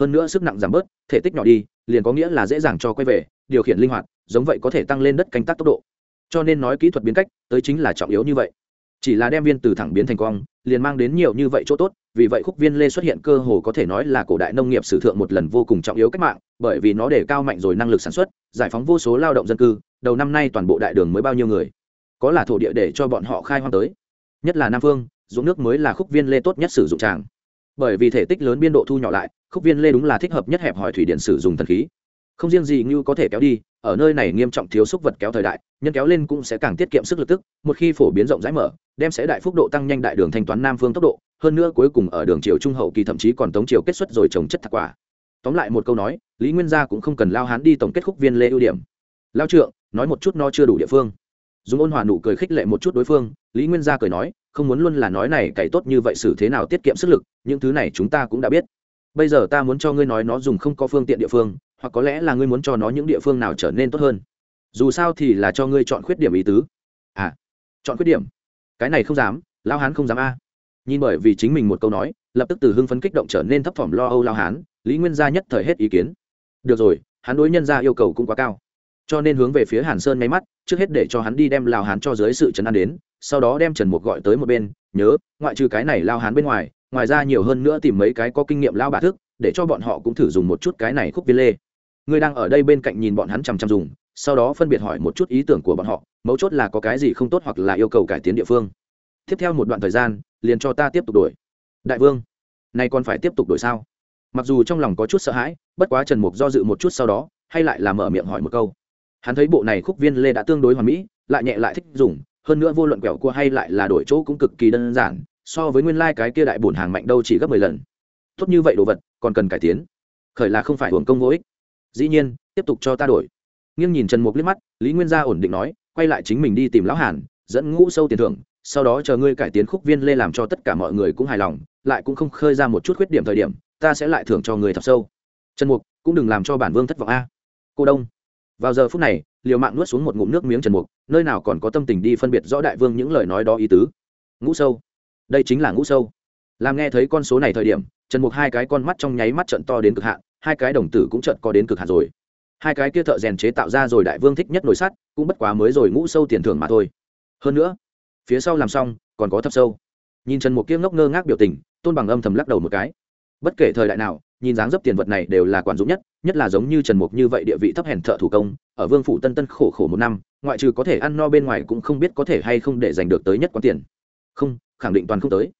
Hơn nữa sức nặng giảm bớt, thể tích nhỏ đi, liền có nghĩa là dễ dàng cho quay về điều khiển linh hoạt, giống vậy có thể tăng lên đất canh tác tốc độ. Cho nên nói kỹ thuật biến cách, tới chính là trọng yếu như vậy. Chỉ là đem viên từ thẳng biến thành cong, liền mang đến nhiều như vậy chỗ tốt, vì vậy khúc viên lê xuất hiện cơ hồ có thể nói là cổ đại nông nghiệp sử thượng một lần vô cùng trọng yếu cách mạng, bởi vì nó để cao mạnh rồi năng lực sản xuất, giải phóng vô số lao động dân cư, đầu năm nay toàn bộ đại đường mới bao nhiêu người. Có là thổ địa để cho bọn họ khai hoang tới. Nhất là nam phương dụng nước mới là khúc viên lê tốt nhất sử dụng tràng. Bởi vì thể tích lớn biên độ thu nhỏ lại, khúc viên lê đúng là thích hợp nhất hẹp hỏi thủy điện sử dụng thần khí không riêng gì như có thể kéo đi, ở nơi này nghiêm trọng thiếu xúc vật kéo thời đại, nhân kéo lên cũng sẽ càng tiết kiệm sức lực tức, một khi phổ biến rộng rãi mở, đem sẽ đại phúc độ tăng nhanh đại đường thanh toán nam phương tốc độ, hơn nữa cuối cùng ở đường triều trung hậu kỳ thậm chí còn tống triều kết xuất rồi trồng chất thạc quả. Tóm lại một câu nói, lý nguyên gia cũng không cần lao hán đi tổng kết khúc viên lê ưu điểm. Lao trượng, nói một chút nó chưa đủ địa phương. Dùng ôn hòa nụ cười khích lệ một chút đối phương, lý nguyên gia cười nói, không muốn luôn là nói này cày tốt như vậy xử thế nào tiết kiệm sức lực, những thứ này chúng ta cũng đã biết. Bây giờ ta muốn cho ngươi nói nó dùng không có phương tiện địa phương hoặc có lẽ là ngươi muốn cho nó những địa phương nào trở nên tốt hơn. Dù sao thì là cho ngươi chọn khuyết điểm ý tứ. À chọn khuyết điểm? Cái này không dám lao hán không dám a. Nhìn bởi vì chính mình một câu nói, lập tức từ hưng phấn kích động trở nên thấp thỏm lo âu lao hán, lý nguyên gia nhất thời hết ý kiến. Được rồi, hắn đối nhân gia yêu cầu cũng quá cao. Cho nên hướng về phía hàn sơn nháy mắt, trước hết để cho hắn đi đem lao hán cho dưới sự chấn an đến, sau đó đem trần mục gọi tới một bên, nhớ, ngoại trừ cái này lao hán bên ngoài ngoài ra nhiều hơn nữa tìm mấy cái có kinh nghiệm lao bà thức, để cho bọn họ cũng thử dùng một chút cái này khúc viên lê ngươi đang ở đây bên cạnh nhìn bọn hắn chằm chằm dùng, sau đó phân biệt hỏi một chút ý tưởng của bọn họ, mấu chốt là có cái gì không tốt hoặc là yêu cầu cải tiến địa phương. Tiếp theo một đoạn thời gian, liền cho ta tiếp tục đổi. Đại vương, nay còn phải tiếp tục đổi sao? Mặc dù trong lòng có chút sợ hãi, bất quá trần mục do dự một chút sau đó, hay lại là mở miệng hỏi một câu. Hắn thấy bộ này khúc viên lê đã tương đối hoàn mỹ, lại nhẹ lại thích dùng, hơn nữa vô luận quẹo cua hay lại là đổi chỗ cũng cực kỳ đơn giản, so với nguyên lai、like、cái kia đại bổn hàng mạnh đâu chỉ gấp mười lần. Tốt như vậy đồ vật, còn cần cải tiến. Khởi là không phải hưởng công vô ích dĩ nhiên, tiếp tục cho ta đổi. Nghiêng nhìn trần mục liếc mắt, lý nguyên gia ổn định nói, quay lại chính mình đi tìm lão hàn, dẫn ngũ sâu tiền thưởng, sau đó chờ ngươi cải tiến khúc viên lê làm cho tất cả mọi người cũng hài lòng, lại cũng không khơi ra một chút khuyết điểm thời điểm, ta sẽ lại thưởng cho người thập sâu. Trần mục, cũng đừng làm cho bản vương thất vọng a. Cô đông. Vào giờ phút này, liều mạng nuốt xuống một ngụm nước miếng trần mục, nơi nào còn có tâm tình đi phân biệt rõ đại vương những lời nói đó ý tứ. Ngũ sâu. Đây chính là ngũ sâu. Làm nghe thấy con số này thời điểm trần mục hai cái con mắt trong nháy mắt trận to đến cực hạn, hai cái đồng tử cũng trận co đến cực hạn rồi. Hai cái kia thợ rèn chế tạo ra rồi đại vương thích nhất nồi sắt, cũng bất quá mới rồi ngũ sâu tiền thưởng mà thôi. Hơn nữa, phía sau làm xong, còn có thập sâu. Nhìn trần mục kia ngốc ngơ ngác biểu tình, tôn bằng âm thầm lắc đầu một cái. Bất kể thời đại nào, nhìn dáng dấp tiền vật này đều là quản dụng nhất nhất là giống như trần mục như vậy địa vị thấp hèn thợ thủ công, ở vương phủ tân tân khổ khổ một năm, ngoại trừ có thể ăn no bên ngoài cũng không biết có thể hay không để giành được tới nhất quán tiền. Không, khẳng định toàn không tới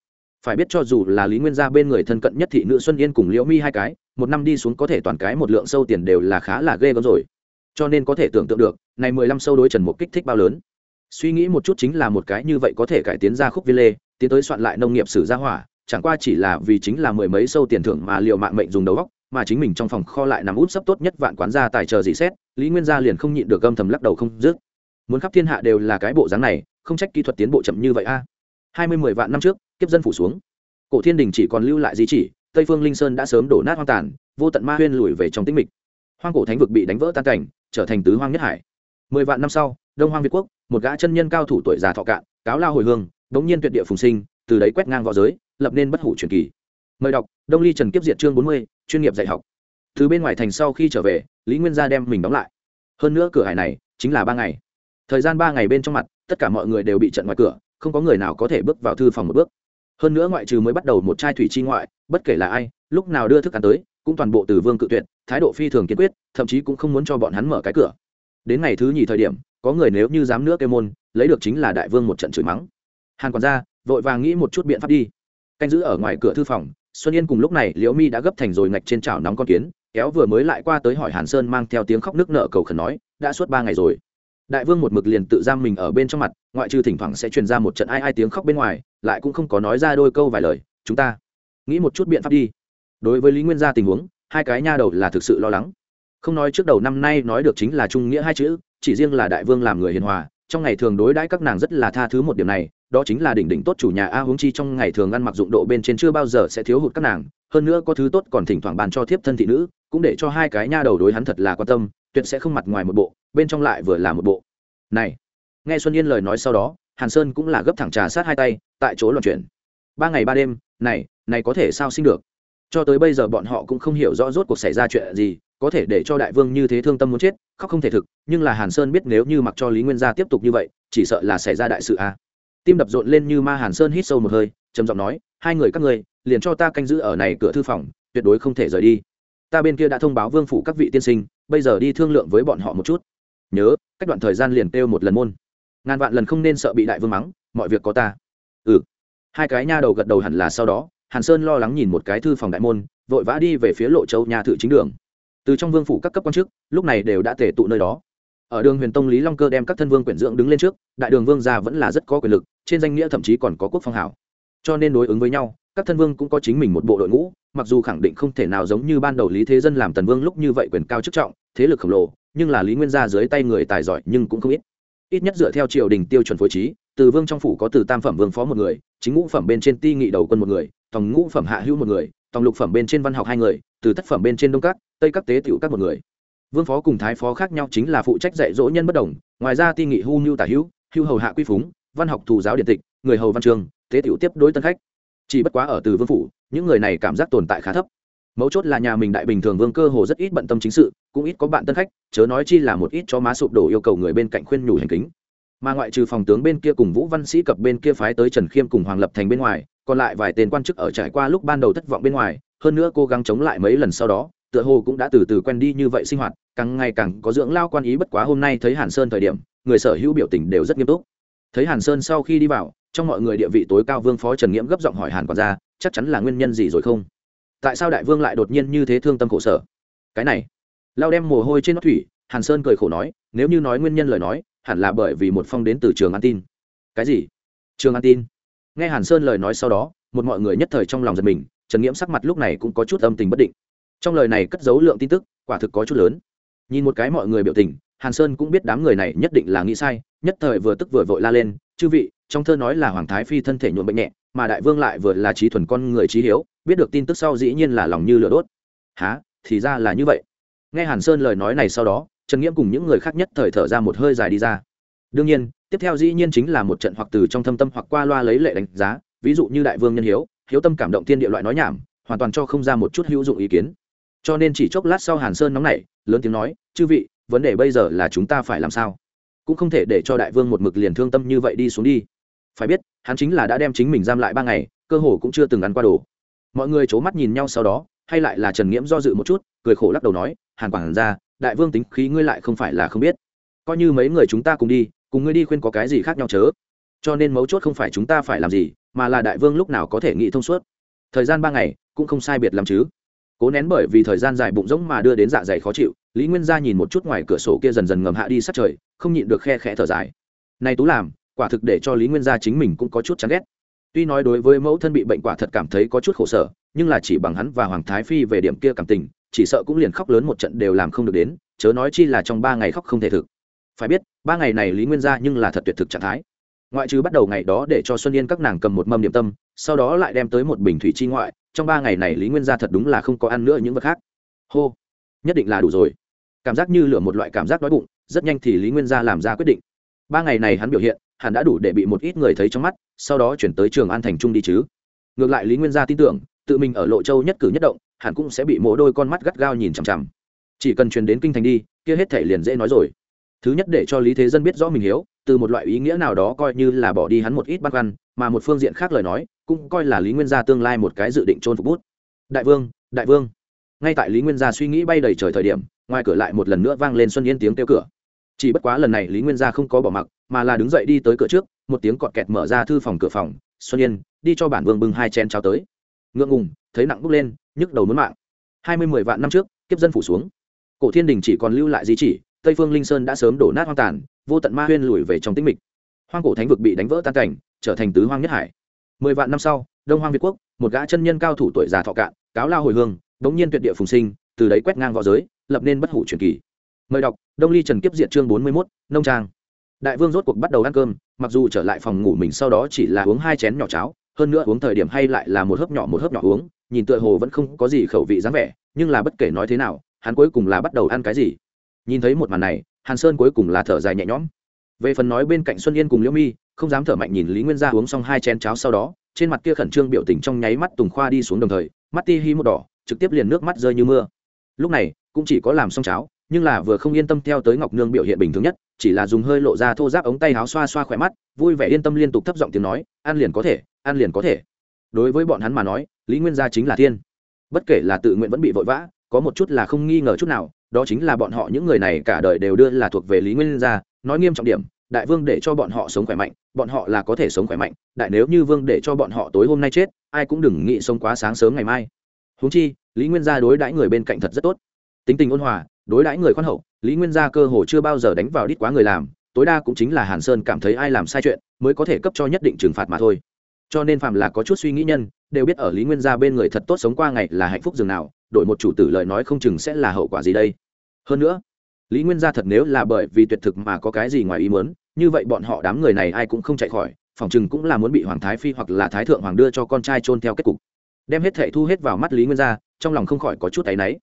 phải biết cho dù là lý nguyên gia bên người thân cận nhất thị nữ xuân yên cùng liễu mi hai cái, một năm đi xuống có thể toàn cái một lượng sâu tiền đều là khá là ghê gớm rồi. Cho nên có thể tưởng tượng được, này mười lăm sâu đối trần mục kích thích bao lớn. Suy nghĩ một chút chính là một cái như vậy có thể cải tiến ra khúc viên lê, tiến tới soạn lại nông nghiệp sử gia hỏa, chẳng qua chỉ là vì chính là mười mấy sâu tiền thưởng mà liệu mạng mệnh dùng đầu góc mà chính mình trong phòng kho lại nằm út sấp tốt nhất vạn quán gia tài chờ gì xét, lý nguyên gia liền không nhịn được gâm thầm lắc đầu không dứt. Muốn khắp thiên hạ đều là cái bộ dáng này, không trách kỹ thuật tiến bộ chậm như vậy a. Hai mươi mười vạn năm trước kiếp dân phủ xuống. Cổ thiên đình chỉ còn lưu lại di chỉ, tây phương linh sơn đã sớm đổ nát hoang tàn, vô tận ma huyên lùi về trong tĩnh mịch. Hoang cổ thánh vực bị đánh vỡ tan cảnh, trở thành tứ hoang nhất hải. Mười vạn năm sau, đông hoang việt quốc, một gã chân nhân cao thủ tuổi già thọ cạn, cáo lao hồi hương, đống nhiên tuyệt địa phùng sinh, từ đấy quét ngang v õ giới, lập nên bất hủ truyền kỳ. Mời đọc, đông ly trần kiếp diệt chương bốn mươi, chuyên nghiệp dạy học. Từ bên ngoài thành sau khi trở về, lý nguyên gia đem mình đóng lại. Hơn nữa cửa hải này chính là ba ngày. Thời gian ba ngày bên trong mặt, tất cả mọi người đều bị trận ngoài cửa, không có người nào có thể bước vào thư phòng một bước hơn nữa ngoại trừ mới bắt đầu một chai thủy chi ngoại, bất kể là ai, lúc nào đưa thức ăn tới, cũng toàn bộ từ vương cự tuyệt, thái độ phi thường kiên quyết, thậm chí cũng không muốn cho bọn hắn mở cái cửa. Đến ngày thứ nhì thời điểm, có người nếu như dám nữa kêu môn, lấy được chính là đại vương một trận chửi mắng. Hàn quản gia, vội vàng nghĩ một chút biện pháp đi. Canh giữ ở ngoài cửa thư phòng, xuân yên cùng lúc này liễu mi đã gấp thành rồi ngạch trên chảo nóng con kiến, kéo vừa mới lại qua tới hỏi hàn sơn mang theo tiếng khóc nước nợ cầu khẩn nói, đã suốt ba ngày rồi đại vương một mực liền tự giam mình ở bên trong mặt, ngoại trừ thỉnh thoảng sẽ truyền ra một trận ai ai tiếng khóc bên ngoài, lại cũng không có nói ra đôi câu vài lời. Chúng ta, nghĩ một chút biện pháp đi. Đối với lý nguyên gia tình huống, hai cái nha đầu là thực sự lo lắng. Không nói trước đầu năm nay nói được chính là trung nghĩa hai chữ, chỉ riêng là đại vương làm người hiền hòa, trong ngày thường đối đãi các nàng rất là tha thứ một điểm này, đó chính là đỉnh đỉnh tốt chủ nhà a huống chi trong ngày thường ăn mặc dụng độ bên trên chưa bao giờ sẽ thiếu hụt các nàng, hơn nữa có thứ tốt còn thỉnh thoảng bàn cho thiếp thân thị nữ, cũng để cho hai cái nha đầu đối hắn thật là quan tâm, tuyệt sẽ không mặt ngoài một bộ bên trong lại vừa là một bộ. Này, nghe xuân yên lời nói sau đó, hàn sơn cũng là gấp thẳng trà sát hai tay, tại chỗ loạn chuyển ba ngày ba đêm, này này có thể sao sinh được? Cho tới bây giờ bọn họ cũng không hiểu rõ rốt cuộc xảy ra chuyện gì, có thể để cho đại vương như thế thương tâm muốn chết, khóc không thể thực, nhưng là hàn sơn biết nếu như mặc cho lý nguyên gia tiếp tục như vậy, chỉ sợ là xảy ra đại sự a tim đập rộn lên như ma hàn sơn hít sâu một hơi, trầm giọng nói, hai người các ngươi, liền cho ta canh giữ ở này cửa thư phòng, tuyệt đối không thể rời đi. Ta bên kia đã thông báo vương phủ các vị tiên sinh, bây giờ đi thương lượng với bọn họ một chút nhớ, cách đoạn thời gian liền kêu một lần môn. Ngàn vạn lần không nên sợ bị đại vương mắng, mọi việc có ta. Ừ. Hai cái nha đầu gật đầu hẳn là sau đó, hàn sơn lo lắng nhìn một cái thư phòng đại môn, vội vã đi về phía lộ châu nhà thự chính đường. Từ trong vương phủ các cấp quan chức, lúc này đều đã tề tụ nơi đó. Ở đường huyền tông lý long cơ đem các thân vương quyển dưỡng đứng lên trước, đại đường vương gia vẫn là rất có quyền lực, trên danh nghĩa thậm chí còn có quốc phong hảo. Cho nên đối ứng với nhau, các thân vương cũng có chính mình một bộ đội ngũ, mặc dù khẳng định không thể nào giống như ban đầu lý thế dân làm tần vương lúc như vậy quyền cao chức trọng, thế lực khổng lồ nhưng là lý nguyên gia dưới tay người tài giỏi nhưng cũng không ít. Ít nhất dựa theo triều đình tiêu chuẩn phối trí, từ vương trong phủ có từ tam phẩm vương phó một người, chính ngũ phẩm bên trên ti nghị đầu quân một người, tòng ngũ phẩm hạ hữu một người, tòng lục phẩm bên trên văn học hai người, từ thất phẩm bên trên đông các, tây các tế tiểu các một người. Vương phó cùng thái phó khác nhau chính là phụ trách dạy dỗ nhân bất đồng, ngoài ra ti nghị hưu mưu tả hữu hưu hầu hạ quy phúng, văn học thù giáo điện tịch, người hầu văn trường, tế tiểu tiếp đối tân khách. Chỉ bất quá ở từ vương phủ, những người này cảm giác tồn tại khá thấp mấu chốt là nhà mình đại bình thường vương cơ hồ rất ít bận tâm chính sự, cũng ít có bạn tân khách, chớ nói chi là một ít cho má sụp đổ yêu cầu người bên cạnh khuyên nhủ hành kính. Mà ngoại trừ phòng tướng bên kia cùng vũ văn sĩ cập bên kia phái tới trần khiêm cùng hoàng lập thành bên ngoài, còn lại vài tên quan chức ở trải qua lúc ban đầu thất vọng bên ngoài, hơn nữa cố gắng chống lại mấy lần sau đó, tựa hồ cũng đã từ từ quen đi như vậy sinh hoạt, càng ngày càng có dưỡng lao quan ý bất quá hôm nay thấy hàn sơn thời điểm, người sở hữu biểu tình đều rất nghiêm túc. Thấy hàn sơn sau khi đi vào, trong mọi người địa vị tối cao vương phó trần nghiễm gấp giọng hỏi hàn quản gia, chắc chắn là nguyên nhân gì rồi không? Tại sao đại vương lại đột nhiên như thế thương tâm khổ sở? Cái này, lao đem mồ hôi trên nót thủy, hàn sơn cười khổ nói, nếu như nói nguyên nhân lời nói, hẳn là bởi vì một phong đến từ trường an tin. Cái gì? Trường an tin? Nghe hàn sơn lời nói sau đó, một mọi người nhất thời trong lòng giật mình, trần nghiễm sắc mặt lúc này cũng có chút âm tình bất định. Trong lời này cất dấu lượng tin tức, quả thực có chút lớn. Nhìn một cái mọi người biểu tình, hàn sơn cũng biết đám người này nhất định là nghĩ sai, nhất thời vừa tức vừa vội la lên, chư vị, trong thơ nói là hoàng thái phi thân thể nhuộm bệnh nhẹ, mà đại vương lại vừa là trí thuần con người trí hiếu biết được tin tức sau dĩ nhiên là lòng như lửa đốt. Há thì ra là như vậy. Nghe hàn sơn lời nói này sau đó, trần nghiễm cùng những người khác nhất thời thở ra một hơi dài đi ra. Đương nhiên, tiếp theo dĩ nhiên chính là một trận hoặc từ trong thâm tâm hoặc qua loa lấy lệ đánh giá, ví dụ như đại vương nhân hiếu hiếu tâm cảm động thiên địa loại nói nhảm, hoàn toàn cho không ra một chút hữu dụng ý kiến. Cho nên chỉ chốc lát sau hàn sơn nóng nảy, lớn tiếng nói, chư vị, vấn đề bây giờ là chúng ta phải làm sao? Cũng không thể để cho đại vương một mực liền thương tâm như vậy đi xuống đi. Phải biết, hắn chính là đã đem chính mình giam lại ba ngày, cơ hồ cũng chưa từng ăn qua đồ mọi người c h ố mắt nhìn nhau sau đó, hay lại là trần nghiễm do dự một chút, cười khổ lắc đầu nói, hàn quảng ra, đại vương tính khí ngươi lại không phải là không biết. Coi như mấy người chúng ta cùng đi, cùng ngươi đi khuyên có cái gì khác nhau chớ? Cho nên mấu chốt không phải chúng ta phải làm gì, mà là đại vương lúc nào có thể nghĩ thông suốt. Thời gian ba ngày, cũng không sai biệt lắm chứ. Cố nén bởi vì thời gian dài bụng rỗng mà đưa đến dạ dày khó chịu, lý nguyên gia nhìn một chút ngoài cửa sổ kia dần dần ngầm hạ đi sát trời, không nhịn được khe khẽ thở dài. Này tú làm, quả thực để cho lý nguyên gia chính mình cũng có chút chán ghét tuy nói đối với mẫu thân bị bệnh quả thật cảm thấy có chút khổ sở, nhưng là chỉ bằng hắn và hoàng thái phi về điểm kia cảm tình, chỉ sợ cũng liền khóc lớn một trận đều làm không được đến, chớ nói chi là trong ba ngày khóc không thể thực. Phải biết, ba ngày này lý nguyên gia nhưng là thật tuyệt thực trạng thái. Ngoại trừ bắt đầu ngày đó để cho xuân yên các nàng cầm một mâm điểm tâm, sau đó lại đem tới một bình thủy chi ngoại, trong ba ngày này lý nguyên gia thật đúng là không có ăn nữa những vật khác. Hô, nhất định là đủ rồi. Cảm giác như lửa một loại cảm giác đói bụng, rất nhanh thì lý nguyên gia làm ra quyết định. Ba ngày này hắn biểu hiện hẳn đã đủ để bị một ít người thấy trong mắt, sau đó chuyển tới trường an thành trung đi chứ. Ngược lại lý nguyên gia tin tưởng, tự mình ở lộ châu nhất cử nhất động, hẳn cũng sẽ bị mỗi đôi con mắt gắt gao nhìn chằm chằm. Chỉ cần truyền đến kinh thành đi, kia hết thể liền dễ nói rồi. Thứ nhất để cho lý thế dân biết rõ mình hiếu, từ một loại ý nghĩa nào đó coi như là bỏ đi hắn một ít băn khoăn, mà một phương diện khác lời nói, cũng coi là lý nguyên gia tương lai một cái dự định trôn phục bút. Đại vương đại vương. Ngay tại lý nguyên gia suy nghĩ bay đầy trời thời điểm, ngoài cửa lại một lần nữa vang lên xuân yên tiếng kêu cửa. Chỉ bất quá lần này lý nguyên gia không có bỏ mặc mà là đứng dậy đi tới cửa trước, một tiếng cọt kẹt mở ra thư phòng cửa phòng, xuân yên, đi cho bản vương bưng hai chén trao tới. Ngượng ngùng, thấy nặng bốc lên, nhức đầu muốn mạng. Hai mươi mười vạn năm trước, kiếp dân phủ xuống. Cổ thiên đình chỉ còn lưu lại di chỉ, tây phương linh sơn đã sớm đổ nát hoang tàn, vô tận ma huyên lùi về trong tĩnh mịch. Hoang cổ thánh vực bị đánh vỡ tan cảnh, trở thành tứ hoang nhất hải. Mười vạn năm sau, đông hoang việt quốc, một gã chân nhân cao thủ tuổi già thọ cạn, cáo lao hồi hương, bỗng nhiên tuyệt địa phùng sinh, từ đấy quét ngang v õ giới, lập nên bất hủ truyền kỳ. Mời đọc, đông ly trần kiếp diện chương bốn mươi mốt, nông trang đại vương rốt cuộc bắt đầu ăn cơm, mặc dù trở lại phòng ngủ mình sau đó chỉ là uống hai chén nhỏ cháo, hơn nữa uống thời điểm hay lại là một hớp nhỏ một hớp nhỏ uống, nhìn tựa hồ vẫn không có gì khẩu vị dáng vẻ, nhưng là bất kể nói thế nào, hắn cuối cùng là bắt đầu ăn cái gì. Nhìn thấy một màn này, hàn sơn cuối cùng là thở dài nhẹ nhõm. Về phần nói bên cạnh xuân yên cùng liễu mi, không dám thở mạnh nhìn lý nguyên gia uống xong hai chén cháo sau đó, trên mặt kia khẩn trương biểu tình trong nháy mắt tùng khoa đi xuống đồng thời, mắt ti hi một đỏ, trực tiếp liền nước mắt rơi như mưa. Lúc này, cũng chỉ có làm xong cháo, nhưng là vừa không yên tâm theo tới ngọc nương biểu hiện bình thường nhất chỉ là dùng hơi lộ ra thô giáp ống tay áo xoa xoa khỏe mắt, vui vẻ yên tâm liên tục thấp giọng tiếng nói, ăn liền có thể, ăn liền có thể. Đối với bọn hắn mà nói, lý nguyên gia chính là thiên. Bất kể là tự nguyện vẫn bị vội vã, có một chút là không nghi ngờ chút nào, đó chính là bọn họ những người này cả đời đều đưa là thuộc về lý nguyên gia, nói nghiêm trọng điểm, đại vương để cho bọn họ sống khỏe mạnh, bọn họ là có thể sống khỏe mạnh, đại nếu như vương để cho bọn họ tối hôm nay chết, ai cũng đừng nghĩ sống quá sáng sớm ngày mai. Húng chi, lý nguyên gia đối đãi người bên cạnh thật rất tốt. Tính tình ôn hòa, đối đãi người khoan hậu lý nguyên gia cơ hồ chưa bao giờ đánh vào đít quá người làm, tối đa cũng chính là hàn sơn cảm thấy ai làm sai chuyện, mới có thể cấp cho nhất định trừng phạt mà thôi. Cho nên phạm là có chút suy nghĩ nhân, đều biết ở lý nguyên gia bên người thật tốt sống qua ngày là hạnh phúc dường nào, đổi một chủ tử lời nói không chừng sẽ là hậu quả gì đây. Hơn nữa, lý nguyên gia thật nếu là bởi vì tuyệt thực mà có cái gì ngoài ý muốn, như vậy bọn họ đám người này ai cũng không chạy khỏi, phòng chừng cũng là muốn bị hoàng thái phi hoặc là thái thượng hoàng đưa cho con trai trôn theo kết cục. Đem hết thệ thu hết vào mắt lý nguyên gia, trong lòng không khỏi có chút áy náy.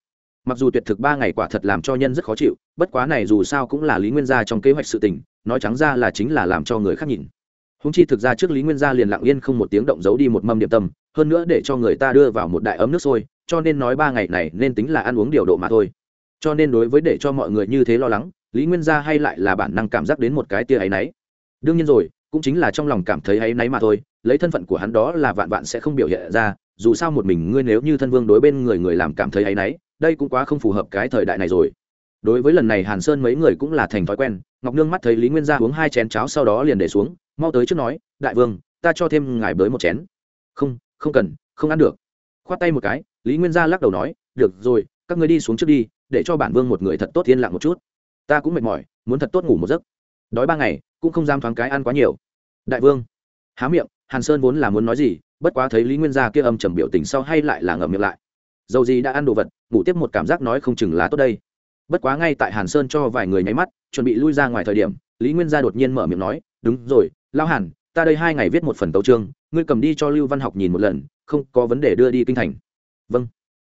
Mặc dù tuyệt thực ba ngày quả thật làm cho nhân rất khó chịu bất quá này dù sao cũng là lý nguyên gia trong kế hoạch sự tình, nói trắng ra là chính là làm cho người khác nhìn. Húng chi thực ra trước lý nguyên gia liền lặng yên không một tiếng động giấu đi một mâm điểm tâm, hơn nữa để cho người ta đưa vào một đại ấm nước sôi, cho nên nói ba ngày này nên tính là ăn uống điều độ mà thôi. Cho nên đối với để cho mọi người như thế lo lắng, lý nguyên gia hay lại là bản năng cảm giác đến một cái tia áy náy. Đương nhiên rồi, cũng chính là trong lòng cảm thấy áy náy mà thôi, lấy thân phận của hắn đó là vạn vạn sẽ không biểu hiện ra, dù sao một mình ngươi nếu như thân vương đối bên người người làm cảm thấy áy náy, đây cũng quá không phù hợp cái thời đại này rồi đối với lần này hàn sơn mấy người cũng là thành thói quen, ngọc nương mắt thấy lý nguyên gia uống hai chén cháo sau đó liền để xuống, mau tới trước nói, đại vương, ta cho thêm ngài bới một chén. Không không cần, không ăn được. Khoát tay một cái, lý nguyên gia lắc đầu nói, được rồi, các ngươi đi xuống trước đi, để cho bản vương một người thật tốt yên lặng một chút. Ta cũng mệt mỏi, muốn thật tốt ngủ một giấc. Đói ba ngày, cũng không dám thoáng cái ăn quá nhiều. Đại vương. Há miệng, hàn sơn vốn là muốn nói gì, bất quá thấy lý nguyên gia kia âm trầm biểu tình sau hay lại là ngậm miệng lại. Dầu gì đã ăn đồ vật, ngủ tiếp một cảm giác nói không chừng là tốt đây bất quá ngay tại hàn sơn cho vài người nháy mắt, chuẩn bị lui ra ngoài thời điểm, lý nguyên gia đột nhiên mở miệng nói, đúng rồi lao hàn, ta đây hai ngày viết một phần tấu trương ngươi cầm đi cho lưu văn học nhìn một lần, không có vấn đề đưa đi kinh thành. Vâng.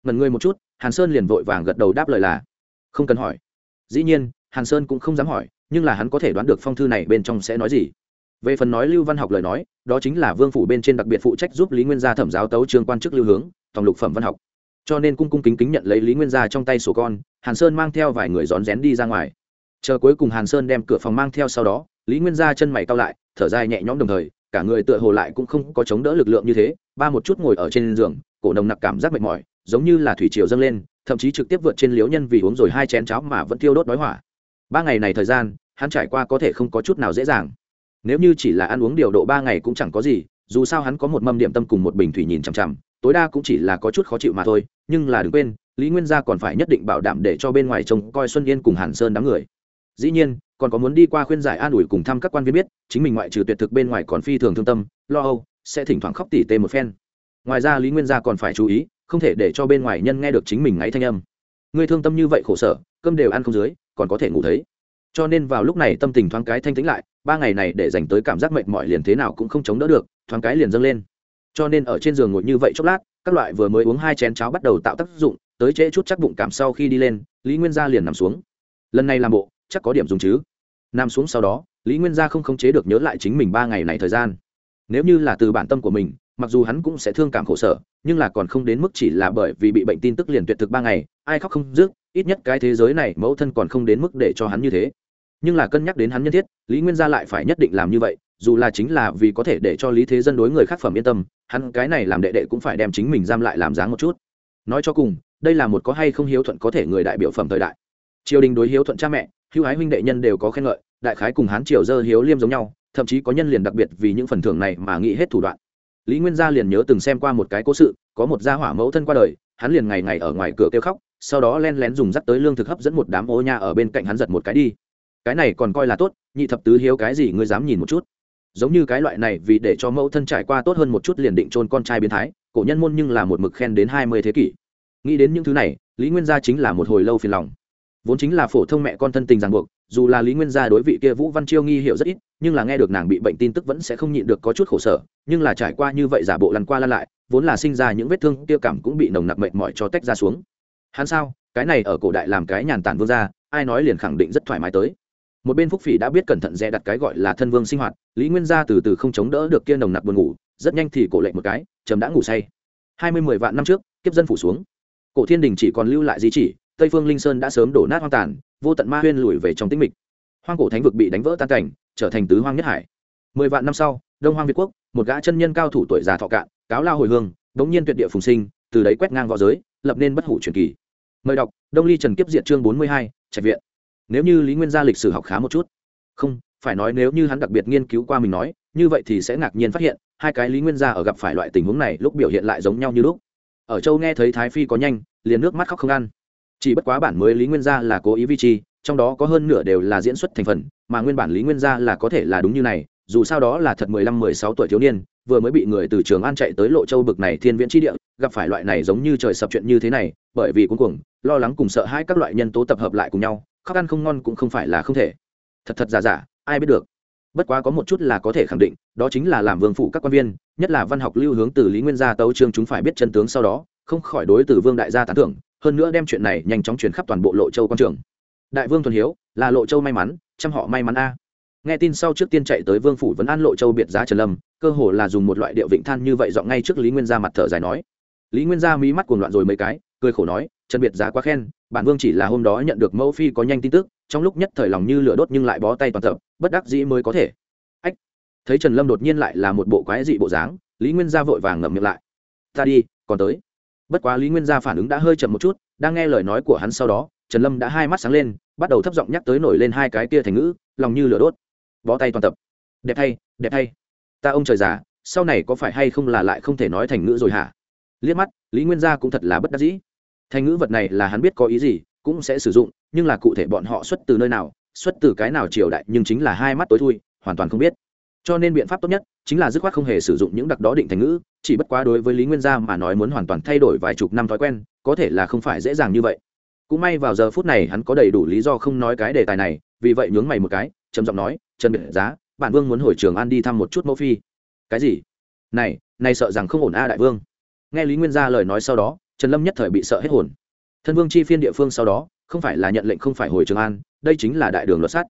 Ngần ngươi một chút, hàn sơn liền vội vàng gật đầu đáp lời là, không cần hỏi. Dĩ nhiên, hàn sơn cũng không dám hỏi, nhưng là hắn có thể đoán được phong thư này bên trong sẽ nói gì. Về phần nói lưu văn học lời nói, đó chính là vương phủ bên trên đặc biệt phụ trách giúp lý nguyên gia thẩm giáo tấu trương quan chức lưu hướng tổng lục phẩm văn học. Cho nên cung cung kính kính nhận lấy lý nguyên gia trong tay sổ con hàn sơn mang theo vài người rón rén đi ra ngoài. Chờ cuối cùng hàn sơn đem cửa phòng mang theo sau đó, lý nguyên gia chân mày cao lại, thở dài nhẹ nhõm đồng thời, cả người tựa hồ lại cũng không có chống đỡ lực lượng như thế, ba một chút ngồi ở trên giường, cổ nồng nặc cảm giác mệt mỏi, giống như là thủy triều dâng lên, thậm chí trực tiếp vượt trên liếu nhân vì uống rồi hai chén cháo mà vẫn tiêu đốt đói hỏa. Ba ngày này thời gian, hắn trải qua có thể không có chút nào dễ dàng. Nếu như chỉ là ăn uống điều độ ba ngày cũng chẳng có gì, dù sao hắn có một mâm điểm tâm cùng một bình thủy nhìn chằm chằm, tối đa cũng chỉ là có chút khó chịu mà thôi, nhưng là đừng quên lý nguyên gia còn phải nhất định bảo đảm để cho bên ngoài trông coi xuân yên cùng hàn sơn đám người. Dĩ nhiên, còn có muốn đi qua khuyên giải an ủi cùng thăm các quan viên biết, chính mình ngoại trừ tuyệt thực bên ngoài còn phi thường thương tâm, lo âu, sẽ thỉnh thoảng khóc tỉ tê một phen. Ngoài ra lý nguyên gia còn phải chú ý, không thể để cho bên ngoài nhân nghe được chính mình ngáy thanh âm. Người thương tâm như vậy khổ sở, cơm đều ăn không dưới, còn có thể ngủ thấy. Cho nên vào lúc này tâm tình thoáng cái thanh tĩnh lại, ba ngày này để dành tới cảm giác mệt mỏi liền thế nào cũng không chống đỡ được, thoáng cái liền dâng lên. Cho nên ở trên giường ngồi như vậy chốc lát, các loại vừa mới uống hai chén cháo bắt đầu tạo tác dụng tới trễ chút chắc bụng cảm sau khi đi lên, lý nguyên gia liền nằm xuống. Lần này làm bộ, chắc có điểm dùng chứ? Nằm xuống sau đó, lý nguyên gia không khống chế được nhớ lại chính mình ba ngày này thời gian. Nếu như là từ bản tâm của mình, mặc dù hắn cũng sẽ thương cảm khổ sở, nhưng là còn không đến mức chỉ là bởi vì bị bệnh tin tức liền tuyệt thực ba ngày, ai khóc không dứt, ít nhất cái thế giới này mẫu thân còn không đến mức để cho hắn như thế. Nhưng là cân nhắc đến hắn nhân thiết, lý nguyên gia lại phải nhất định làm như vậy, dù là chính là vì có thể để cho lý thế dân đối người khác phẩm yên tâm, hắn cái này làm đệ đệ cũng phải đem chính mình giam lại làm dáng một chút. Nói cho cùng đây là một có hay không hiếu thuận có thể người đại biểu phẩm thời đại. Triều đình đối hiếu thuận cha mẹ, hữu hái huynh đệ nhân đều có khen ngợi, đại khái cùng hán triều dơ hiếu liêm giống nhau, thậm chí có nhân liền đặc biệt vì những phần thưởng này mà nghĩ hết thủ đoạn. Lý nguyên gia liền nhớ từng xem qua một cái cố sự, có một gia hỏa mẫu thân qua đời, hắn liền ngày ngày ở ngoài cửa kêu khóc, sau đó len lén dùng dắt tới lương thực hấp dẫn một đám ô nha ở bên cạnh hắn giật một cái đi. Cái này còn coi là tốt, nhị thập tứ hiếu cái gì ngươi dám nhìn một chút. Giống như cái loại này vì để cho mẫu thân trải qua tốt hơn một chút liền định trôn con trai biến thái, cổ nhân môn nhưng là một mực khen đến hai mươi thế kỷ nghĩ đến những thứ này, lý nguyên gia chính là một hồi lâu phiền lòng. Vốn chính là phổ thông mẹ con thân tình ràng buộc, dù là lý nguyên gia đối vị kia vũ văn chiêu nghi hiểu rất ít, nhưng là nghe được nàng bị bệnh tin tức vẫn sẽ không nhịn được có chút khổ sở, nhưng là trải qua như vậy giả bộ lăn qua lăn lại, vốn là sinh ra những vết thương tiêu cảm cũng bị nồng nặc mệnh mỏi cho tách ra xuống. Hắn sao? Cái này ở cổ đại làm cái nhàn tản vương gia, ai nói liền khẳng định rất thoải mái tới. Một bên phúc phỉ đã biết cẩn thận dè đặt cái gọi là thân vương sinh hoạt, lý nguyên gia từ từ không chống đỡ được kia nồng nặc buồn ngủ, rất nhanh thì cổ lệnh một cái, chấm đã ngủ say. Hai mươi mười vạn năm trước, kiếp dân phủ xuống cổ thiên đình chỉ còn lưu lại di chỉ, tây phương linh sơn đã sớm đổ nát hoang tàn, vô tận ma huyên lùi về trong tĩnh mịch. Hoang cổ thánh vực bị đánh vỡ tan cảnh, trở thành tứ hoang nhất hải. Mười vạn năm sau, đông hoang việt quốc, một gã chân nhân cao thủ tuổi già thọ cạn, cáo lao hồi hương, đống nhiên tuyệt địa phùng sinh, từ đấy quét ngang v õ giới, lập nên bất hủ truyền kỳ. Mời đọc, đông ly trần kiếp diện chương bốn mươi hai, trạch viện. Nếu như lý nguyên gia lịch sử học khá một chút. Không, phải nói nếu như hắn đặc biệt nghiên cứu qua mình nói, như vậy thì sẽ ngạc nhiên phát hiện, hai cái lý nguyên gia ở gặp phải loại tình huống này lúc biểu hiện lại giống nhau như lúc ở châu nghe thấy thái phi có nhanh, liền nước mắt khóc không ăn. Chỉ bất quá bản mới lý nguyên gia là cố ý vi chi, trong đó có hơn nửa đều là diễn xuất thành phần, mà nguyên bản lý nguyên gia là có thể là đúng như này, dù sao đó là thật mười lăm, mười sáu tuổi thiếu niên, vừa mới bị người từ trường an chạy tới lộ châu bực này thiên viễn tri địa, gặp phải loại này giống như trời sập chuyện như thế này, bởi vì cuối cùng lo lắng cùng sợ hãi các loại nhân tố tập hợp lại cùng nhau, khóc ăn không ngon cũng không phải là không thể. Thật thật giả giả, ai biết được bất quá có một chút là có thể khẳng định, đó chính là làm vương phủ các quan viên, nhất là văn học lưu hướng từ lý nguyên gia tấu trương chúng phải biết chân tướng sau đó, không khỏi đối từ vương đại gia tán thưởng, hơn nữa đem chuyện này nhanh chóng chuyển khắp toàn bộ lộ châu quan trường. Đại vương thuần hiếu, là lộ châu may mắn, chăm họ may mắn a. Nghe tin sau trước tiên chạy tới vương phủ vấn an lộ châu biệt giá trần lâm, cơ hồ là dùng một loại điệu vịnh than như vậy dọn ngay trước lý nguyên gia mặt thở dài nói. Lý nguyên gia mí mắt cuồng loạn rồi mấy cái, cười khổ nói, trần biệt giá quá khen, bản vương chỉ là hôm đó nhận được mẫu phi có nhanh tin tức, trong lúc nhất thời lòng như lửa đốt nhưng lại bó tay toàn tập bất đắc dĩ mới có thể. Ách, thấy trần lâm đột nhiên lại là một bộ quái dị bộ dáng, lý nguyên gia vội vàng ngậm miệng lại. Ta đi, còn tới. Bất quá lý nguyên gia phản ứng đã hơi chậm một chút, đang nghe lời nói của hắn sau đó, trần lâm đã hai mắt sáng lên, bắt đầu thấp giọng nhắc tới nổi lên hai cái kia thành ngữ, lòng như lửa đốt. Bó tay toàn tập. Đẹp thay đẹp thay ta ông trời già, sau này có phải hay không là lại không thể nói thành ngữ rồi hả? Liếc mắt, lý nguyên gia cũng thật là bất đắc dĩ. Thành ngữ vật này là hắn biết có ý gì, cũng sẽ sử dụng, nhưng là cụ thể bọn họ xuất từ nơi nào xuất từ cái nào triều đại nhưng chính là hai mắt tối thui, hoàn toàn không biết. Cho nên biện pháp tốt nhất chính là dứt khoát không hề sử dụng những đặc đó định thành ngữ, chỉ bất quá đối với lý nguyên gia mà nói muốn hoàn toàn thay đổi vài chục năm thói quen, có thể là không phải dễ dàng như vậy. Cũng may vào giờ phút này hắn có đầy đủ lý do không nói cái đề tài này, vì vậy nhướng mày một cái, trầm giọng nói, trần biệt giá, bản vương muốn hồi trường an đi thăm một chút mẫu phi. Cái gì? Này này sợ rằng không ổn a đại vương. Nghe lý nguyên gia lời nói sau đó, trần lâm nhất thời bị sợ hết hồn. Thân vương chi phiên địa phương sau đó, không phải là nhận lệnh không phải hồi trường an đây chính là đại đường luật sát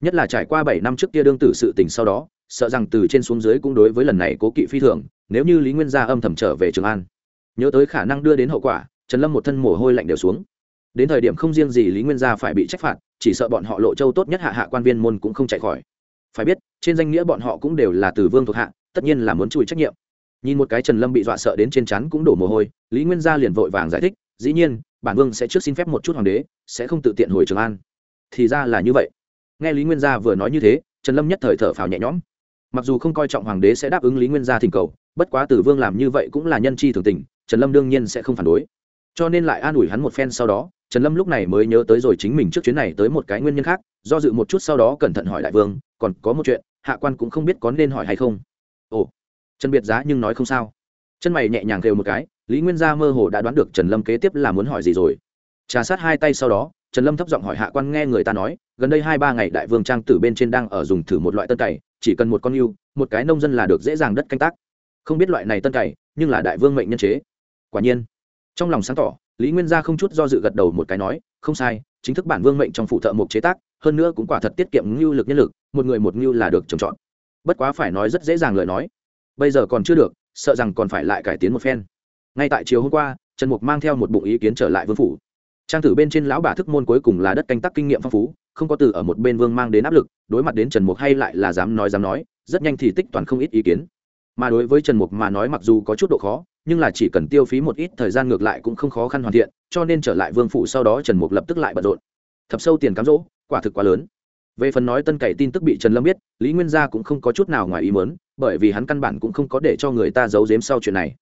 nhất là trải qua bảy năm trước kia đương tử sự tình sau đó, sợ rằng từ trên xuống dưới cũng đối với lần này cố kỵ phi thường, nếu như lý nguyên gia âm thầm trở về trường an. Nhớ tới khả năng đưa đến hậu quả, trần lâm một thân mồ hôi lạnh đều xuống. Đến thời điểm không riêng gì lý nguyên gia phải bị trách phạt, chỉ sợ bọn họ lộ châu tốt nhất hạ hạ quan viên môn cũng không chạy khỏi. Phải biết, trên danh nghĩa bọn họ cũng đều là từ vương thuộc hạ, tất nhiên là muốn chùi trách nhiệm. Nhìn một cái trần lâm bị dọa sợ đến trên chắn cũng đổ mồ hôi, lý nguyên gia liền vội vàng giải thích, dĩ nhiên, bản vương sẽ trước xin phép một chút hoàng đế, sẽ không tự tiện hồi trường an thì ra là như vậy. Nghe lý nguyên gia vừa nói như thế, trần lâm nhất thời thở phào nhẹ nhõm. Mặc dù không coi trọng hoàng đế sẽ đáp ứng lý nguyên gia thỉnh cầu, bất quá tử vương làm như vậy cũng là nhân chi thường tình, trần lâm đương nhiên sẽ không phản đối. Cho nên lại an ủi hắn một phen sau đó, trần lâm lúc này mới nhớ tới rồi chính mình trước chuyến này tới một cái nguyên nhân khác, do dự một chút sau đó cẩn thận hỏi đại vương, còn có một chuyện, hạ quan cũng không biết có nên hỏi hay không. Ồ, trần biệt giá nhưng nói không sao. Chân mày nhẹ nhàng kêu một cái, lý nguyên gia mơ hồ đã đoán được trần lâm kế tiếp là muốn hỏi gì rồi. Trà sát hai tay sau đó trần lâm thấp giọng hỏi hạ quan nghe người ta nói, gần đây hai ba ngày đại vương trang tử bên trên đang ở dùng thử một loại tân cày, chỉ cần một con yêu, một cái nông dân là được dễ dàng đất canh tác. Không biết loại này tân cày, nhưng là đại vương mệnh nhân chế. Quả nhiên, trong lòng sáng tỏ, lý nguyên gia không chút do dự gật đầu một cái nói, không sai, chính thức bản vương mệnh trong phụ thợ mộc chế tác, hơn nữa cũng quả thật tiết kiệm ngưu lực nhân lực, một người một ngưu là được trồng trọt. Bất quá phải nói rất dễ dàng lời nói. Bây giờ còn chưa được, sợ rằng còn phải lại cải tiến một phen. Ngay tại chiều hôm qua, trần mục mang theo một bụng ý kiến trở lại vương phủ trang tử bên trên lão bà thức môn cuối cùng là đất canh tác kinh nghiệm phong phú, không có từ ở một bên vương mang đến áp lực, đối mặt đến trần mục hay lại là dám nói dám nói, rất nhanh thì tích toàn không ít ý kiến. Mà đối với trần mục mà nói mặc dù có chút độ khó, nhưng là chỉ cần tiêu phí một ít thời gian ngược lại cũng không khó khăn hoàn thiện, cho nên trở lại vương phủ sau đó trần mục lập tức lại bận rộn. Thập sâu tiền cám dỗ, quả thực quá lớn. Về phần nói tân cậy tin tức bị trần lâm biết, lý nguyên gia cũng không có chút nào ngoài ý mớn bởi vì hắn căn bản cũng không có để cho người ta giấu giếm sau chuyện này.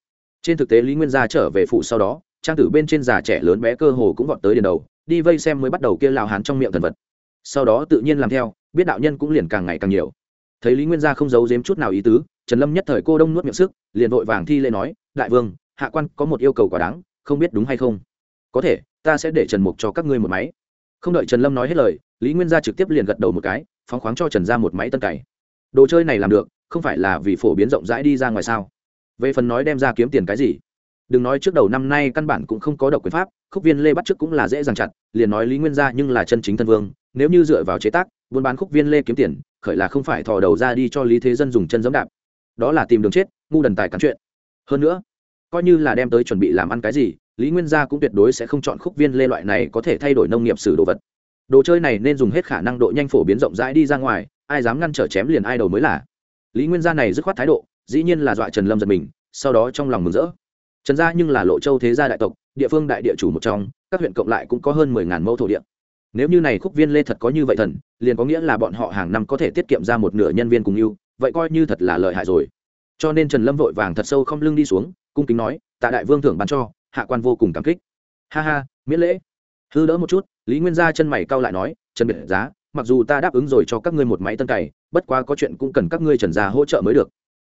Trên thực tế lý nguyên gia trở về phụ sau đó trang tử bên trên già trẻ lớn bé cơ hồ cũng vọt tới đền đầu, đi vây xem mới bắt đầu kia lao hán trong miệng thần vật. Sau đó tự nhiên làm theo, biết đạo nhân cũng liền càng ngày càng nhiều. Thấy lý nguyên gia không giấu giếm chút nào ý tứ, trần lâm nhất thời cô đông nuốt miệng sức, liền vội vàng thi lễ nói, đại vương, hạ quan có một yêu cầu quả đáng, không biết đúng hay không? Có thể, ta sẽ để trần mục cho các ngươi một máy. Không đợi trần lâm nói hết lời, lý nguyên gia trực tiếp liền gật đầu một cái, phóng khoáng cho trần ra một máy tân cày. Đồ chơi này làm được, không phải là vì phổ biến rộng rãi đi ra ngoài sao? Về phần nói đem ra kiếm tiền cái gì đừng nói trước đầu năm nay căn bản cũng không có độc quyền pháp, khúc viên lê bắt trước cũng là dễ dàng chặt, liền nói lý nguyên gia nhưng là chân chính thân vương, nếu như dựa vào chế tác, buôn bán khúc viên lê kiếm tiền, khởi là không phải thò đầu ra đi cho lý thế dân dùng chân giẫm đạp. Đó là tìm đường chết, ngu đần tài cắn chuyện. Hơn nữa, coi như là đem tới chuẩn bị làm ăn cái gì, lý nguyên gia cũng tuyệt đối sẽ không chọn khúc viên lê loại này có thể thay đổi nông nghiệp sử đồ vật. Đồ chơi này nên dùng hết khả năng độ nhanh phổ biến rộng rãi đi ra ngoài, ai dám ngăn trở chém liền ai đầu mới là. Lý nguyên gia này dứt khoát thái độ, dĩ nhiên là dọa trần lâm giật mình, sau đó trong lòng mừng rỡ trần gia nhưng là lộ châu thế gia đại tộc, địa phương đại địa chủ một trong, các huyện cộng lại cũng có hơn mười ngàn mẫu thổ địa. Nếu như này khúc viên lê thật có như vậy thần, liền có nghĩa là bọn họ hàng năm có thể tiết kiệm ra một nửa nhân viên cùng yêu vậy coi như thật là lợi hại rồi. Cho nên trần lâm vội vàng thật sâu không lưng đi xuống, cung kính nói, tạ đại vương thưởng bán cho, hạ quan vô cùng cảm kích. Ha ha, miễn lễ. Hư đỡ một chút, lý nguyên gia chân mày cau lại nói, trần biệt giá, mặc dù ta đáp ứng rồi cho các ngươi một máy tân cày, bất quá có chuyện cũng cần các ngươi trần gia hỗ trợ mới được.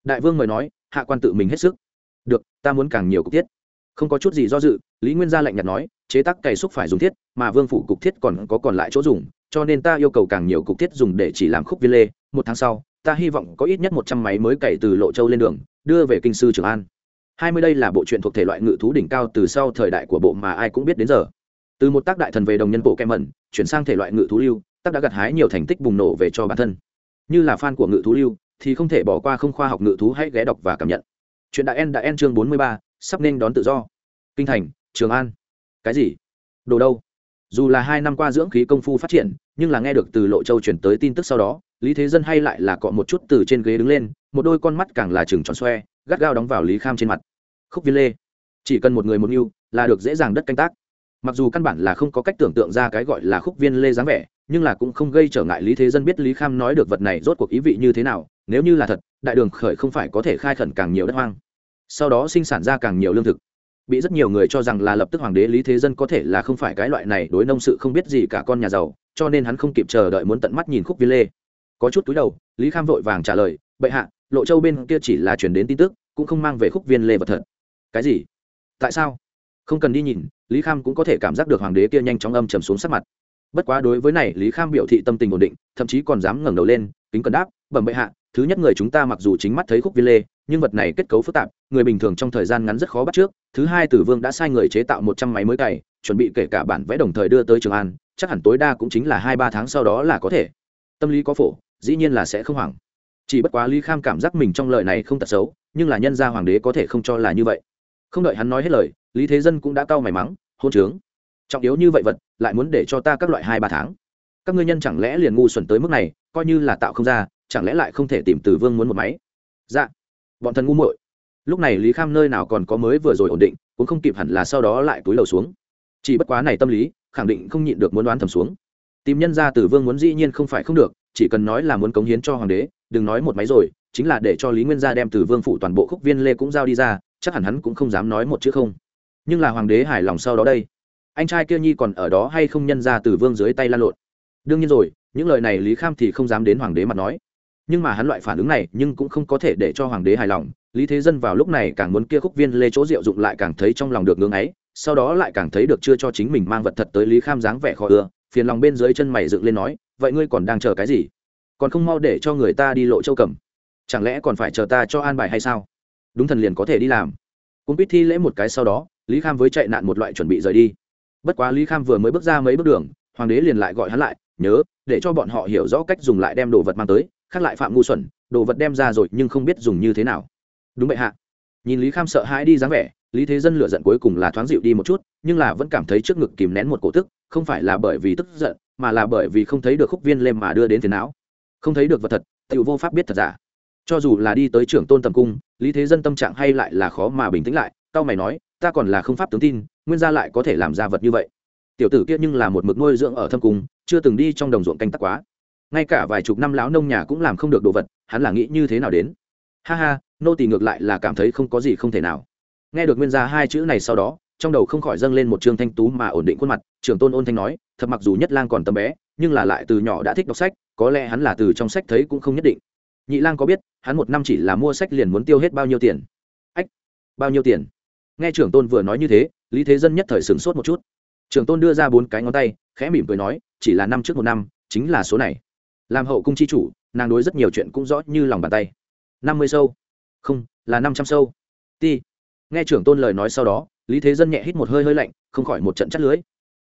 Đại vương mời nói, hạ quan tự mình hết sức được, ta muốn càng nhiều cục thiết. Không có chút gì do dự, lý nguyên gia lạnh nhạt nói, chế tác cày xúc phải dùng thiết, mà vương phủ cục thiết còn có còn lại chỗ dùng, cho nên ta yêu cầu càng nhiều cục thiết dùng để chỉ làm khúc viên lê. Một tháng sau, ta hy vọng có ít nhất một trăm máy mới cày từ lộ châu lên đường, đưa về kinh sư trường an. Hai mươi đây là bộ truyện thuộc thể loại ngự thú đỉnh cao từ sau thời đại của bộ mà ai cũng biết đến giờ. Từ một tác đại thần về đồng nhân bộ kem mẩn, chuyển sang thể loại ngự thú lưu, tác đã gặt hái nhiều thành tích bùng nổ về cho bản thân. Như là fan của ngự thú lưu, thì không thể bỏ qua không khoa học ngự thú hãy ghé đọc và cảm nhận chuyện đại en đại en chương bốn mươi ba, sắp nên đón tự do. Kinh thành, trường an. Cái gì? Đồ đâu? Dù là hai năm qua dưỡng khí công phu phát triển, nhưng là nghe được từ lộ châu chuyển tới tin tức sau đó, lý thế dân hay lại là cọ một chút từ trên ghế đứng lên, một đôi con mắt càng là chừng tròn xoe, gắt gao đóng vào lý kham trên mặt. Khúc viên lê. Chỉ cần một người một mưu là được dễ dàng đất canh tác. Mặc dù căn bản là không có cách tưởng tượng ra cái gọi là khúc viên lê dáng vẻ nhưng là cũng không gây trở ngại lý thế dân biết lý kham nói được vật này rốt cuộc ý vị như thế nào, nếu như là thật, đại đường khởi không phải có thể khai khẩn càng nhiều đất hoang. Sau đó sinh sản ra càng nhiều lương thực. Bị rất nhiều người cho rằng là lập tức hoàng đế lý thế dân có thể là không phải cái loại này đối nông sự không biết gì cả con nhà giàu, cho nên hắn không kịp chờ đợi muốn tận mắt nhìn khúc viên lê. Có chút túi đầu, lý kham vội vàng trả lời, bệ hạ, lộ châu bên kia chỉ là chuyển đến tin tức, cũng không mang về khúc viên lê vật thật. Cái gì? Tại sao? Không cần đi nhìn, lý kham cũng có thể cảm giác được hoàng đế kia nhanh chóng âm trầm xuống sắc mặt bất quá đối với này, lý kham biểu thị tâm tình ổn định, thậm chí còn dám ngẩng đầu lên, kính cần đáp, bẩm bệ hạ, thứ nhất người chúng ta mặc dù chính mắt thấy khúc viên lê, nhưng vật này kết cấu phức tạp, người bình thường trong thời gian ngắn rất khó bắt trước, thứ hai tử vương đã sai người chế tạo một trăm máy mới cày, chuẩn bị kể cả bản vẽ đồng thời đưa tới trường an, chắc hẳn tối đa cũng chính là hai ba tháng sau đó là có thể. Tâm lý có phổ, dĩ nhiên là sẽ không hoảng. Chỉ bất quá lý kham cảm giác mình trong lời này không tật xấu, nhưng là nhân gia hoàng đế có thể không cho là như vậy. Không đợi hắn nói hết lời, lý thế dân cũng đã cau mày mắng, hôn trướng trọng yếu như vậy vật, lại muốn để cho ta các loại hai ba tháng. Các ngươi nhân chẳng lẽ liền ngu xuẩn tới mức này, coi như là tạo không ra, chẳng lẽ lại không thể tìm từ vương muốn một máy? Dạ. Bọn thần ngu muội. Lúc này lý kham nơi nào còn có mới vừa rồi ổn định, cũng không kịp hẳn là sau đó lại túi lầu xuống. Chỉ bất quá này tâm lý, khẳng định không nhịn được muốn đoán thầm xuống. Tìm nhân ra từ vương muốn dĩ nhiên không phải không được, chỉ cần nói là muốn cống hiến cho hoàng đế, đừng nói một máy rồi, chính là để cho lý nguyên gia đem từ vương phủ toàn bộ khúc viên lê cũng giao đi ra, chắc hẳn hắn cũng không dám nói một chữ không. Nhưng là hoàng đế hài lòng sau đó đây anh trai kia nhi còn ở đó hay không nhân ra từ vương dưới tay lan lộn? Đương nhiên rồi, những lời này lý kham thì không dám đến hoàng đế mặt nói. Nhưng mà hắn loại phản ứng này nhưng cũng không có thể để cho hoàng đế hài lòng. Lý thế dân vào lúc này càng muốn kia khúc viên lê chỗ rượu dụng lại càng thấy trong lòng được ngưỡng ấy, sau đó lại càng thấy được chưa cho chính mình mang vật thật tới lý kham dáng vẻ khó ưa, phiền lòng bên dưới chân mày dựng lên nói, vậy ngươi còn đang chờ cái gì? Còn không mau để cho người ta đi lộ châu cầm. Chẳng lẽ còn phải chờ ta cho an bài hay sao? Đúng thần liền có thể đi làm. Cũng biết thi lễ một cái sau đó, lý kham với chạy nạn một loại chuẩn bị rời đi bất quá lý kham vừa mới bước ra mấy bước đường, hoàng đế liền lại gọi hắn lại, nhớ, để cho bọn họ hiểu rõ cách dùng lại đem đồ vật mang tới, khác lại phạm ngu xuẩn, đồ vật đem ra rồi nhưng không biết dùng như thế nào. Đúng vậy hạ. Nhìn lý kham sợ hãi đi dáng vẻ, lý thế dân lựa giận cuối cùng là thoáng dịu đi một chút, nhưng là vẫn cảm thấy trước ngực kìm nén một cổ tức, không phải là bởi vì tức giận, mà là bởi vì không thấy được khúc viên lêm mà đưa đến tiền não. Không thấy được vật thật tự vô pháp biết thật giả. Cho dù là đi tới trưởng tôn tầm cung, lý thế dân tâm trạng hay lại là khó mà bình tĩnh lại tao mày nói, ta còn là không pháp tướng tin nguyên gia lại có thể làm ra vật như vậy. Tiểu tử kia nhưng là một mực nuôi dưỡng ở thâm cung, chưa từng đi trong đồng ruộng canh tắc quá. Ngay cả vài chục năm lão nông nhà cũng làm không được đồ vật, hắn là nghĩ như thế nào đến? Ha ha, nô tỳ ngược lại là cảm thấy không có gì không thể nào. Nghe được nguyên gia hai chữ này sau đó, trong đầu không khỏi dâng lên một trương thanh tú mà ổn định khuôn mặt, trưởng tôn ôn thanh nói, thật mặc dù nhất lang còn tầm bé, nhưng là lại từ nhỏ đã thích đọc sách, có lẽ hắn là từ trong sách thấy cũng không nhất định. Nhị lang có biết, hắn một năm chỉ là mua sách liền muốn tiêu hết bao nhiêu tiền? Ách, bao nhiêu tiền? Nghe trưởng tôn vừa nói như thế lý thế dân nhất thời sửng sốt một chút. Trường tôn đưa ra bốn cái ngón tay, khẽ mỉm cười nói, chỉ là năm trước một năm, chính là số này. Làm hậu cung chi chủ, nàng đối rất nhiều chuyện cũng rõ như lòng bàn tay. Năm mươi sâu. Không, là năm trăm sâu. Ti. Nghe trưởng tôn lời nói sau đó, lý thế dân nhẹ hít một hơi hơi lạnh, không khỏi một trận chắt lưới.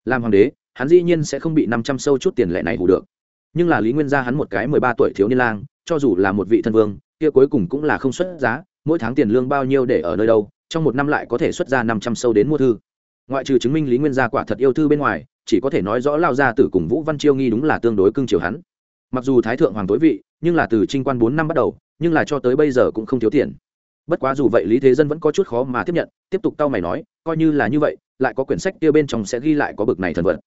Làm hoàng đế, hắn dĩ nhiên sẽ không bị năm trăm sâu chút tiền lệ này hủ được. Nhưng là lý nguyên gia hắn một cái mười ba tuổi thiếu niên lang, cho dù là một vị thân vương, kia cuối cùng cũng là không xuất giá, mỗi tháng tiền lương bao nhiêu để ở nơi đâu trong một năm lại có thể xuất ra năm trăm sâu đến mua thư. Ngoại trừ chứng minh lý nguyên gia quả thật yêu thư bên ngoài, chỉ có thể nói rõ lao gia tử cùng vũ văn chiêu nghi đúng là tương đối cưng chiều hắn. Mặc dù thái thượng hoàng tối vị, nhưng là từ trinh quan bốn năm bắt đầu, nhưng là cho tới bây giờ cũng không thiếu tiền. Bất quá dù vậy lý thế dân vẫn có chút khó mà tiếp nhận, tiếp tục tao mày nói, coi như là như vậy, lại có quyển sách kia bên trong sẽ ghi lại có bực này thần vật.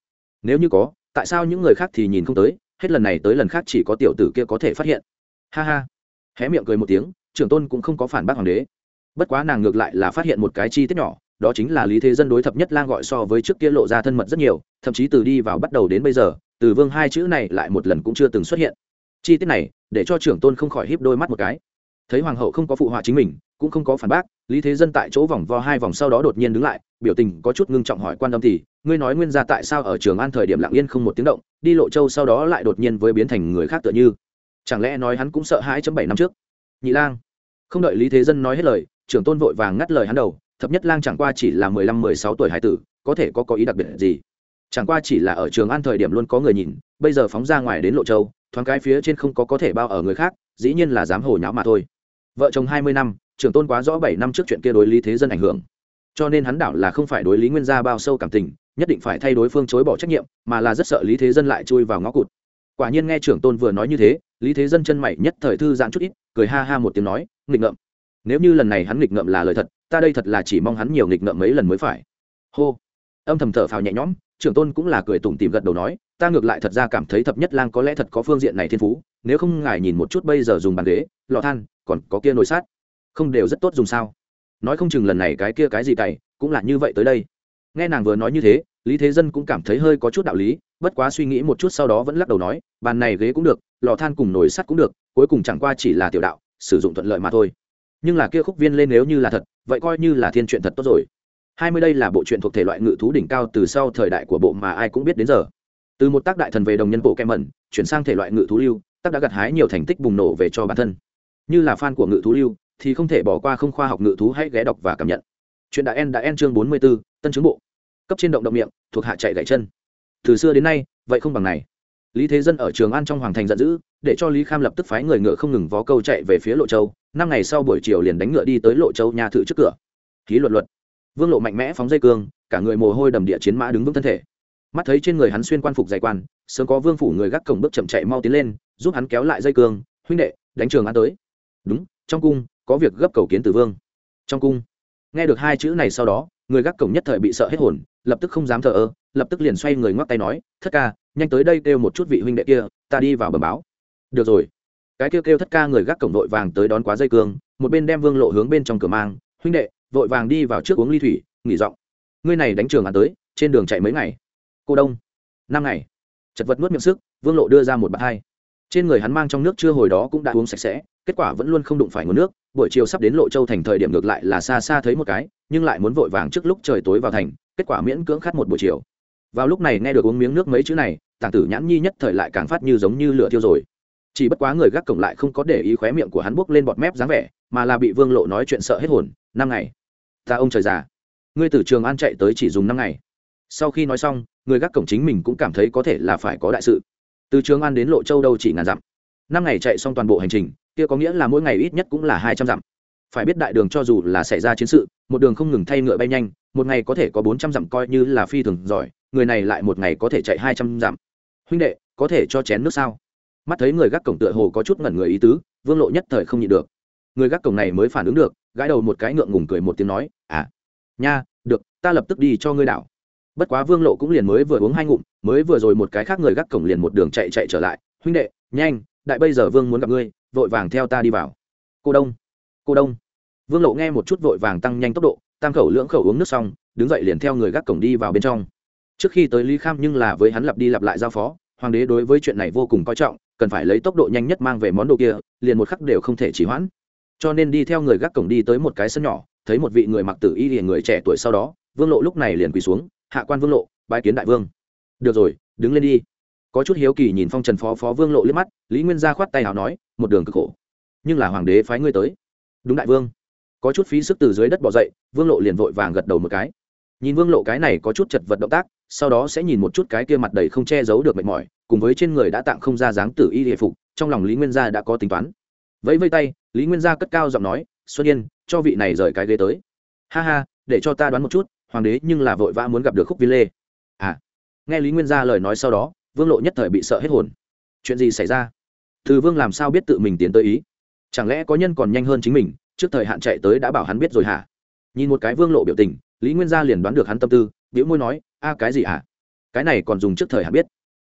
Nếu như có, tại sao những người khác thì nhìn không tới, hết lần này tới lần khác chỉ có tiểu tử kia có thể phát hiện. Ha ha. Hé miệng cười một tiếng, trưởng tôn cũng không có phản bác hoàng đế bất quá nàng ngược lại là phát hiện một cái chi tiết nhỏ, đó chính là lý thế dân đối thập nhất lang gọi so với trước kia lộ ra thân mật rất nhiều, thậm chí từ đi vào bắt đầu đến bây giờ, từ vương hai chữ này lại một lần cũng chưa từng xuất hiện. Chi tiết này, để cho trưởng tôn không khỏi híp đôi mắt một cái. Thấy hoàng hậu không có phụ họa chính mình, cũng không có phản bác, lý thế dân tại chỗ vòng vo hai vòng sau đó đột nhiên đứng lại, biểu tình có chút ngưng trọng hỏi quan tâm thì, ngươi nói nguyên ra tại sao ở trường an thời điểm lặng yên không một tiếng động, đi lộ châu sau đó lại đột nhiên với biến thành người khác tựa như? Chẳng lẽ nói hắn cũng sợ hãi chấm bảy năm trước? Nhị lang, không đợi lý thế dân nói hết lời trưởng tôn vội vàng ngắt lời hắn đầu, thập nhất lang chẳng qua chỉ là mười lăm, mười sáu tuổi hải tử, có thể có có ý đặc biệt gì? Chẳng qua chỉ là ở trường an thời điểm luôn có người nhìn, bây giờ phóng ra ngoài đến lộ châu, thoáng cái phía trên không có có thể bao ở người khác, dĩ nhiên là dám hồ nháo mà thôi. Vợ chồng hai mươi năm, trưởng tôn quá rõ bảy năm trước chuyện kia đối lý thế dân ảnh hưởng. Cho nên hắn đảo là không phải đối lý nguyên gia bao sâu cảm tình, nhất định phải thay đối phương chối bỏ trách nhiệm, mà là rất sợ lý thế dân lại chui vào ngõ cụt. Quả nhiên nghe trưởng tôn vừa nói như thế, lý thế dân chân mày nhất thời thư giãn chút ít, cười ha ha một tiếng nói, nghịch ngợm nếu như lần này hắn nghịch ngợm là lời thật, ta đây thật là chỉ mong hắn nhiều nghịch ngợm mấy lần mới phải. Hô. Âm thầm thở phào nhẹ nhõm, trưởng tôn cũng là cười tủm tìm gật đầu nói, ta ngược lại thật ra cảm thấy thập nhất lang có lẽ thật có phương diện này thiên phú, nếu không ngài nhìn một chút bây giờ dùng bàn ghế lò than, còn có kia nồi sát không đều rất tốt dùng sao? Nói không chừng lần này cái kia cái gì cày, cũng là như vậy tới đây. Nghe nàng vừa nói như thế, lý thế dân cũng cảm thấy hơi có chút đạo lý, bất quá suy nghĩ một chút sau đó vẫn lắc đầu nói, bàn này ghế cũng được lò than cùng nồi sắt cũng được, cuối cùng chẳng qua chỉ là tiểu đạo, sử dụng thuận lợi mà thôi nhưng là kia khúc viên lên nếu như là thật vậy coi như là thiên truyện thật tốt rồi. Hai mươi đây là bộ truyện thuộc thể loại ngự thú đỉnh cao từ sau thời đại của bộ mà ai cũng biết đến giờ. Từ một tác đại thần về đồng nhân bộ kem mẩn chuyển sang thể loại ngự thú lưu tác đã gặt hái nhiều thành tích bùng nổ về cho bản thân. Như là fan của ngự thú lưu thì không thể bỏ qua không khoa học ngự thú hãy ghé đọc và cảm nhận. Chuyện đã en đã en chương bốn mươi 44, tân chứng bộ. Cấp trên động động miệng thuộc hạ chạy gãy chân. Từ xưa đến nay vậy không bằng này. Lý thế dân ở trường an trong hoàng thành giận dữ để cho lý kham lập tức phái người ngựa không ngừng vó câu chạy về phía lộ châu năm ngày sau buổi chiều liền đánh ngựa đi tới lộ châu nhà thự trước cửa. Ký luật luật. Vương lộ mạnh mẽ phóng dây cương, cả người mồ hôi đầm địa chiến mã đứng vững thân thể. Mắt thấy trên người hắn xuyên quan phục dày quan, sớm có vương phủ người gác cổng bước chậm chạy mau tiến lên, giúp hắn kéo lại dây cương, huynh đệ, đánh trường an tới. Đúng, trong cung, có việc gấp cầu kiến từ vương. Trong cung? Nghe được hai chữ này sau đó, người gác cổng nhất thời bị sợ hết hồn, lập tức không dám thờ ơ, lập tức liền xoay người ngoắc tay nói, thất ca, nhanh tới đây kêu một chút vị huynh đệ kia, ta đi vào bờ báo. Được rồi cái kêu kêu thất ca người gác cổng vội vàng tới đón quá dây cương, một bên đem vương lộ hướng bên trong cửa mang, huynh đệ, vội vàng đi vào trước uống ly thủy, nghỉ giọng. Ngươi này đánh trường ăn tới, trên đường chạy mấy ngày? Cô đông. Năm ngày. Chật vật nuốt miệng sức, vương lộ đưa ra một bát hai. Trên người hắn mang trong nước chưa hồi đó cũng đã uống sạch sẽ, kết quả vẫn luôn không đụng phải nguồn nước, buổi chiều sắp đến lộ châu thành thời điểm ngược lại là xa xa thấy một cái, nhưng lại muốn vội vàng trước lúc trời tối vào thành, kết quả miễn cưỡng khát một buổi chiều. Vào lúc này nghe được uống miếng nước mấy chữ này, tàng tử nhãn nhi nhất thời lại càng phát như giống như lửa thiêu rồi chỉ bất quá người gác cổng lại không có để ý khóe miệng của hắn buốc lên bọt mép dáng vẻ, mà là bị vương lộ nói chuyện sợ hết hồn, năm ngày. Ta ông trời già. Ngươi từ trường an chạy tới chỉ dùng năm ngày. Sau khi nói xong, người gác cổng chính mình cũng cảm thấy có thể là phải có đại sự. Từ trường an đến lộ châu đâu chỉ ngàn dặm. Năm ngày chạy xong toàn bộ hành trình, kia có nghĩa là mỗi ngày ít nhất cũng là hai trăm dặm. Phải biết đại đường cho dù là xảy ra chiến sự, một đường không ngừng thay ngựa bay nhanh, một ngày có thể có bốn trăm dặm coi như là phi thường giỏi, người này lại một ngày có thể chạy hai trăm dặm. Huynh đệ, có thể cho chén nước sao? Mắt thấy người gác cổng tựa hồ có chút ngẩn người ý tứ, vương lộ nhất thời không nhịn được. Người gác cổng này mới phản ứng được, gãi đầu một cái ngượng ngùng cười một tiếng nói à nha, được, ta lập tức đi cho ngươi đảo. Bất quá vương lộ cũng liền mới vừa uống hai ngụm, mới vừa rồi một cái khác người gác cổng liền một đường chạy chạy trở lại, huynh đệ, nhanh, đại bây giờ vương muốn gặp ngươi, vội vàng theo ta đi vào. Cô đông cô đông. Vương lộ nghe một chút vội vàng tăng nhanh tốc độ, tam khẩu lưỡng khẩu uống nước xong, đứng dậy liền theo người gác cổng đi vào bên trong. Trước khi tới lý kham nhưng là với hắn lặp đi lặp lại giao phó hoàng đế đối với chuyện này vô cùng coi trọng, cần phải lấy tốc độ nhanh nhất mang về món đồ kia, liền một khắc đều không thể chỉ hoãn. Cho nên đi theo người gác cổng đi tới một cái sân nhỏ, thấy một vị người mặc tử y liền người trẻ tuổi sau đó, vương lộ lúc này liền quỳ xuống, hạ quan vương lộ, bái kiến đại vương. Được rồi, đứng lên đi. Có chút hiếu kỳ nhìn phong trần phó phó vương lộ liếc mắt, lý nguyên gia khoát tay hào nói, một đường cực khổ, nhưng là hoàng đế phái ngươi tới. Đúng đại vương. Có chút phí sức từ dưới đất bỏ dậy, vương lộ liền vội vàng gật đầu một cái nhìn vương lộ cái này có chút chật vật động tác, sau đó sẽ nhìn một chút cái kia mặt đầy không che giấu được mệt mỏi, cùng với trên người đã tặng không ra dáng tử y hệ phục, trong lòng lý nguyên gia đã có tính toán. Vẫy vây tay, lý nguyên gia cất cao giọng nói, xuân yên, cho vị này rời cái ghế tới. Ha ha, để cho ta đoán một chút, hoàng đế nhưng là vội vã muốn gặp được khúc viên lê. À. Nghe lý nguyên gia lời nói sau đó, vương lộ nhất thời bị sợ hết hồn. Chuyện gì xảy ra? Từ vương làm sao biết tự mình tiến tới ý? Chẳng lẽ có nhân còn nhanh hơn chính mình, trước thời hạn chạy tới đã bảo hắn biết rồi hả? Nhìn một cái vương lộ biểu tình lý nguyên gia liền đoán được hắn tâm tư biểu môi nói, a, cái gì à? cái này còn dùng trước thời hạn biết.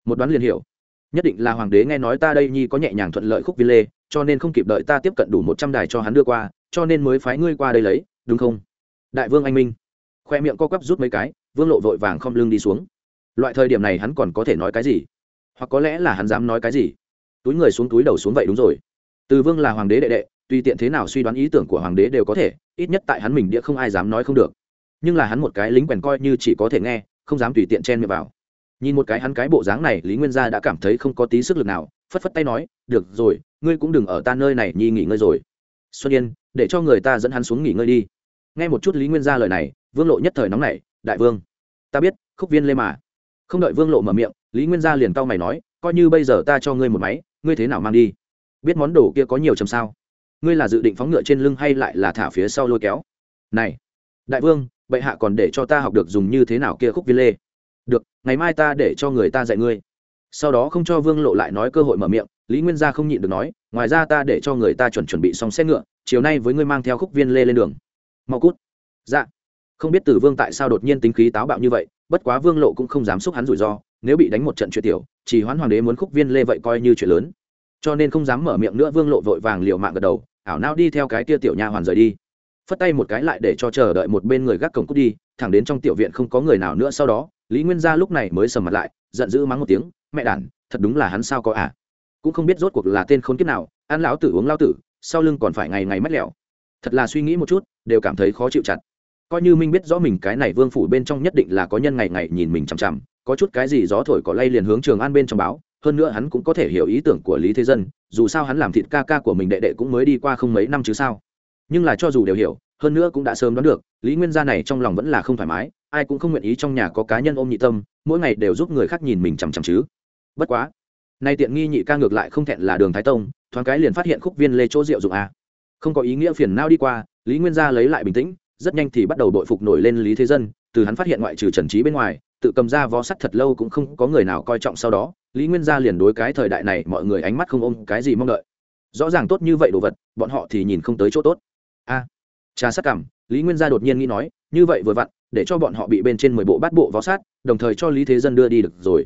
Một đoán liền hiểu. Nhất định là hoàng đế nghe nói ta đây nhi có nhẹ nhàng thuận lợi khúc viên lê, cho nên không kịp đợi ta tiếp cận đủ một trăm đài cho hắn đưa qua, cho nên mới phái ngươi qua đây lấy, đúng không? Đại vương anh minh. Khoe miệng co quắp rút mấy cái, vương lộ vội vàng không lưng đi xuống. Loại thời điểm này hắn còn có thể nói cái gì? Hoặc có lẽ là hắn dám nói cái gì? Túi người xuống túi đầu xuống vậy đúng rồi. Từ vương là hoàng đế đệ đệ, tùy tiện thế nào suy đoán ý tưởng của hoàng đế đều có thể, ít nhất tại hắn mình địa không ai dám nói không được nhưng là hắn một cái lính quèn coi như chỉ có thể nghe, không dám tùy tiện chen miệng vào. Nhìn một cái hắn cái bộ dáng này, lý nguyên gia đã cảm thấy không có tí sức lực nào, phất phất tay nói, được rồi, ngươi cũng đừng ở ta nơi này nhi nghỉ ngơi rồi. Xuân yên, để cho người ta dẫn hắn xuống nghỉ ngơi đi. Nghe một chút lý nguyên gia lời này, vương lộ nhất thời nóng nảy, đại vương, ta biết, khúc viên lê mà. Không đợi vương lộ mở miệng, lý nguyên gia liền cau mày nói, coi như bây giờ ta cho ngươi một máy, ngươi thế nào mang đi? Biết món đồ kia có nhiều chầm sao? Ngươi là dự định phóng ngựa trên lưng hay lại là thả phía sau lôi kéo? Này, đại vương bệ hạ còn để cho ta học được dùng như thế nào kia khúc viên lê. Được, ngày mai ta để cho người ta dạy ngươi. Sau đó không cho vương lộ lại nói cơ hội mở miệng, lý nguyên gia không nhịn được nói, ngoài ra ta để cho người ta chuẩn chuẩn bị xong xe ngựa, chiều nay với ngươi mang theo khúc viên lê lên đường. Mau cút. Dạ. Không biết tử vương tại sao đột nhiên tính khí táo bạo như vậy, bất quá vương lộ cũng không dám xúc hắn rủi ro, nếu bị đánh một trận chuyện tiểu, chỉ hoãn hoàng đế muốn khúc viên lê vậy coi như chuyện lớn. Cho nên không dám mở miệng nữa, vương lộ vội vàng liều mạng gật đầu, ảo nao đi theo cái tia tiểu nha hoàn rời đi phất tay một cái lại để cho chờ đợi một bên người gác cổng cút đi, thẳng đến trong tiểu viện không có người nào nữa sau đó, lý nguyên gia lúc này mới sầm mặt lại, giận dữ mắng một tiếng, mẹ đản thật đúng là hắn sao có à? Cũng không biết rốt cuộc là tên khốn kiếp nào, ăn lão tử uống lao tử, sau lưng còn phải ngày ngày mất lẹo thật là suy nghĩ một chút, đều cảm thấy khó chịu chặt. Coi như minh biết rõ mình cái này vương phủ bên trong nhất định là có nhân ngày ngày nhìn mình chằm chằm, có chút cái gì gió thổi có lay liền hướng trường an bên trong báo, hơn nữa hắn cũng có thể hiểu ý tưởng của lý thế dân, dù sao hắn làm thịt ca ca của mình đệ đệ cũng mới đi qua không mấy năm chứ sao? Nhưng là cho dù đều hiểu, hơn nữa cũng đã sớm đoán được, lý nguyên gia này trong lòng vẫn là không thoải mái, ai cũng không nguyện ý trong nhà có cá nhân ôm nhị tâm, mỗi ngày đều giúp người khác nhìn mình chằm chằm chứ. Bất quá, nay tiện nghi nhị ca ngược lại không thẹn là đường thái tông, thoáng cái liền phát hiện khúc viên lê chỗ rượu dụng a. Không có ý nghĩa phiền nao đi qua, lý nguyên gia lấy lại bình tĩnh, rất nhanh thì bắt đầu đội phục nổi lên lý thế dân, từ hắn phát hiện ngoại trừ trần trí bên ngoài, tự cầm ra vó sắt thật lâu cũng không có người nào coi trọng sau đó, lý nguyên gia liền đối cái thời đại này mọi người ánh mắt không ôm cái gì mong đợi. Rõ ràng tốt như vậy đồ vật, bọn họ thì nhìn không tới chỗ tốt a. Trà sát cảm, lý nguyên gia đột nhiên nghĩ nói, như vậy vừa vặn, để cho bọn họ bị bên trên mười bộ bát bộ vó sát, đồng thời cho lý thế dân đưa đi được rồi.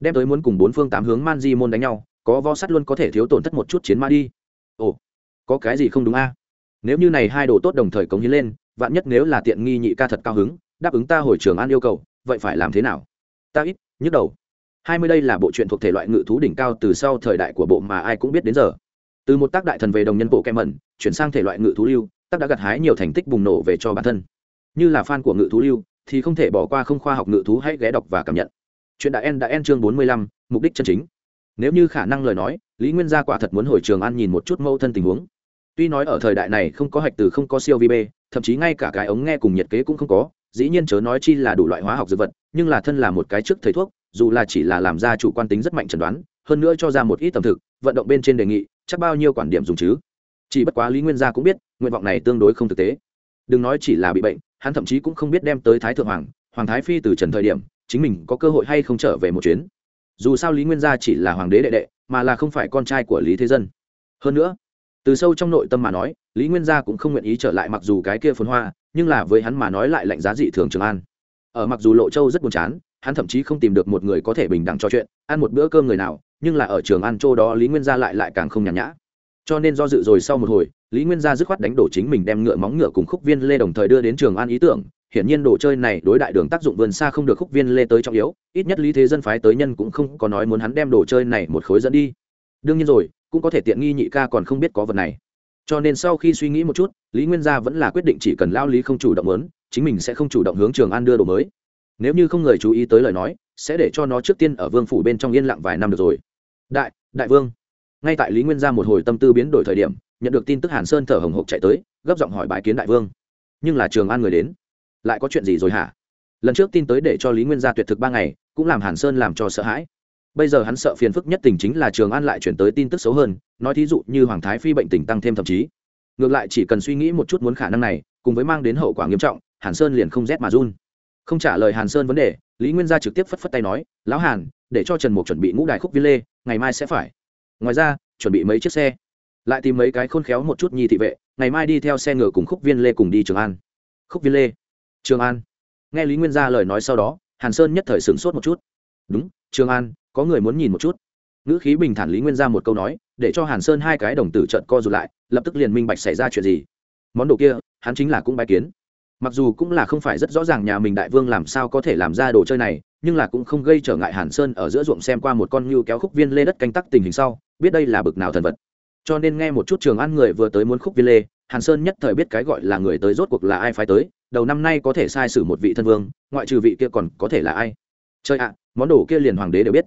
Đem tới muốn cùng bốn phương tám hướng man di môn đánh nhau, có vó sát luôn có thể thiếu tổn thất một chút chiến ma đi. Ồ, có cái gì không đúng a? Nếu như này hai đồ tốt đồng thời cống hiến lên, vạn nhất nếu là tiện nghi nhị ca thật cao hứng, đáp ứng ta hồi trường an yêu cầu, vậy phải làm thế nào? Ta ít, nhức đầu. Hai mươi đây là bộ truyện thuộc thể loại ngự thú đỉnh cao từ sau thời đại của bộ mà ai cũng biết đến giờ. Từ một tác đại thần về đồng nhân bộ kem mẩn, chuyển sang thể loại ngự thú lưu tác đã gặt hái nhiều thành tích bùng nổ về cho bản thân. Như là fan của ngự thú lưu, thì không thể bỏ qua không khoa học ngự thú hãy ghé đọc và cảm nhận. Chuyện đã en đã en chương bốn mươi lăm, mục đích chân chính. Nếu như khả năng lời nói, lý nguyên gia quả thật muốn hồi trường an nhìn một chút mâu thân tình huống. Tuy nói ở thời đại này không có hạch từ không có siêu vi b thậm chí ngay cả cái ống nghe cùng nhiệt kế cũng không có, dĩ nhiên chớ nói chi là đủ loại hóa học dược vật, nhưng là thân là một cái trước thầy thuốc, dù là chỉ là làm ra chủ quan tính rất mạnh chẩn đoán, hơn nữa cho ra một ít tầm thực, vận động bên trên đề nghị, chắc bao nhiêu quản điểm dùng chứ? Chỉ bất quá lý nguyên gia cũng biết nguyện vọng này tương đối không thực tế. Đừng nói chỉ là bị bệnh, hắn thậm chí cũng không biết đem tới thái thượng hoàng hoàng thái phi từ trần thời điểm, chính mình có cơ hội hay không trở về một chuyến. Dù sao lý nguyên gia chỉ là hoàng đế đệ đệ, mà là không phải con trai của lý thế dân. Hơn nữa, từ sâu trong nội tâm mà nói, lý nguyên gia cũng không nguyện ý trở lại mặc dù cái kia phồn hoa, nhưng là với hắn mà nói lại lạnh giá dị thường trường an. Ở mặc dù lộ châu rất buồn chán, hắn thậm chí không tìm được một người có thể bình đẳng trò chuyện, ăn một bữa cơm người nào, nhưng là ở trường ăn châu đó lý nguyên gia lại lại càng không nhàn nhã. Cho nên do dự rồi sau một hồi lý nguyên gia dứt khoát đánh đổ chính mình đem ngựa móng ngựa cùng khúc viên lê đồng thời đưa đến trường an ý tưởng. Hiển nhiên đồ chơi này đối đại đường tác dụng vườn xa không được khúc viên lê tới trọng yếu, ít nhất lý thế dân phái tới nhân cũng không có nói muốn hắn đem đồ chơi này một khối dẫn đi. Đương nhiên rồi, cũng có thể tiện nghi nhị ca còn không biết có vật này. Cho nên sau khi suy nghĩ một chút, lý nguyên gia vẫn là quyết định chỉ cần lao lý không chủ động lớn chính mình sẽ không chủ động hướng trường an đưa đồ mới. Nếu như không người chú ý tới lời nói, sẽ để cho nó trước tiên ở vương phủ bên trong yên lặng vài năm được rồi. Đại đại vương. Ngay tại lý nguyên gia một hồi tâm tư biến đổi thời điểm nhận được tin tức hàn sơn thở hồng hộc chạy tới, gấp giọng hỏi bái kiến đại vương. Nhưng là trường an người đến. Lại có chuyện gì rồi hả? Lần trước tin tới để cho lý nguyên gia tuyệt thực ba ngày, cũng làm hàn sơn làm cho sợ hãi. Bây giờ hắn sợ phiền phức nhất tình chính là trường an lại chuyển tới tin tức xấu hơn, nói thí dụ như hoàng thái phi bệnh tình tăng thêm thậm chí. Ngược lại chỉ cần suy nghĩ một chút muốn khả năng này, cùng với mang đến hậu quả nghiêm trọng, hàn sơn liền không rét mà run. Không trả lời hàn sơn vấn đề, lý nguyên gia trực tiếp phất phất tay nói, lão hàn, để cho trần mục chuẩn bị ngũ đài khúc viên lê, ngày mai sẽ phải. Ngoài ra, chuẩn bị mấy chiếc xe lại tìm mấy cái khôn khéo một chút nhi thị vệ, ngày mai đi theo xe ngựa cùng khúc viên lê cùng đi trường an. Khúc viên lê, trường an. Nghe lý nguyên gia lời nói sau đó, hàn sơn nhất thời sửng sốt một chút. Đúng, trường an, có người muốn nhìn một chút. Ngữ khí bình thản lý nguyên gia một câu nói, để cho hàn sơn hai cái đồng tử trận co rụt lại, lập tức liền minh bạch xảy ra chuyện gì. Món đồ kia, hắn chính là cũng bài kiến. Mặc dù cũng là không phải rất rõ ràng nhà mình đại vương làm sao có thể làm ra đồ chơi này, nhưng là cũng không gây trở ngại hàn sơn ở giữa ruộng xem qua một con ngưu kéo khúc viên lê đất canh tắc tình hình sau, biết đây là bực nào thần vật cho nên nghe một chút trường ăn người vừa tới muốn khúc viên lê, hàn sơn nhất thời biết cái gọi là người tới rốt cuộc là ai phái tới, đầu năm nay có thể sai sử một vị thân vương, ngoại trừ vị kia còn có thể là ai? Chơi ạ, món đồ kia liền hoàng đế đều biết.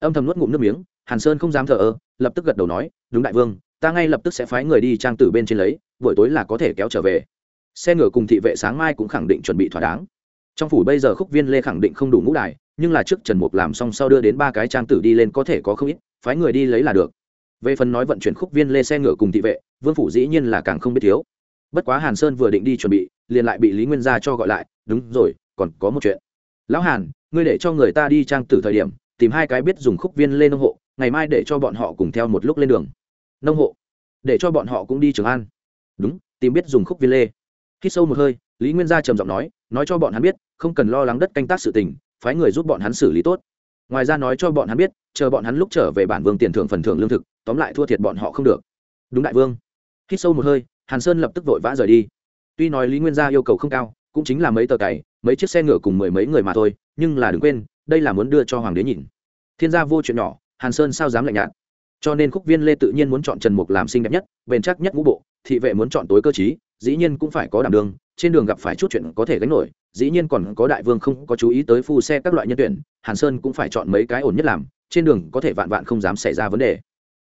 Âm thầm nuốt ngụm nước miếng, hàn sơn không dám thờ ơ, lập tức gật đầu nói, đúng đại vương, ta ngay lập tức sẽ phái người đi trang tử bên trên lấy, buổi tối là có thể kéo trở về. Xe ngựa cùng thị vệ sáng mai cũng khẳng định chuẩn bị thỏa đáng. Trong phủ bây giờ khúc viên lê khẳng định không đủ ngũ đài, nhưng là trước trần mục làm xong sau đưa đến ba cái trang tử đi lên có thể có không ít, phái người đi lấy là được về phần nói vận chuyển khúc viên lê xe ngựa cùng thị vệ, vương phủ dĩ nhiên là càng không biết thiếu. Bất quá hàn sơn vừa định đi chuẩn bị, liền lại bị lý nguyên gia cho gọi lại, đúng rồi, còn có một chuyện. Lão hàn, ngươi để cho người ta đi trang tử thời điểm, tìm hai cái biết dùng khúc viên lên nông hộ, ngày mai để cho bọn họ cùng theo một lúc lên đường. Nông hộ? Để cho bọn họ cũng đi trường an. Đúng, tìm biết dùng khúc viên lê. Khi sâu một hơi, lý nguyên gia trầm giọng nói nói cho bọn hắn biết, không cần lo lắng đất canh tác sự tình, phái người giúp bọn hắn xử lý tốt. Ngoài ra nói cho bọn hắn biết chờ bọn hắn lúc trở về bản vương tiền thưởng phần thưởng lương thực, tóm lại thua thiệt bọn họ không được. Đúng đại vương. Hít sâu một hơi, hàn sơn lập tức vội vã rời đi. Tuy nói lý nguyên gia yêu cầu không cao, cũng chính là mấy tờ cày, mấy chiếc xe ngựa cùng mười mấy người mà thôi, nhưng là đừng quên, đây là muốn đưa cho hoàng đế nhìn. Thiên gia vô chuyện nhỏ, hàn sơn sao dám lạnh nhạt? Cho nên khúc viên lê tự nhiên muốn chọn trần mục làm xinh đẹp nhất, bền chắc nhất ngũ bộ, thị vệ muốn chọn tối cơ chí dĩ nhiên cũng phải có đảm đường trên đường gặp phải chút chuyện có thể gánh nổi, dĩ nhiên còn có đại vương không có chú ý tới phu xe các loại nhân tuyển, hàn sơn cũng phải chọn mấy cái ổn nhất làm trên đường có thể vạn vạn không dám xảy ra vấn đề.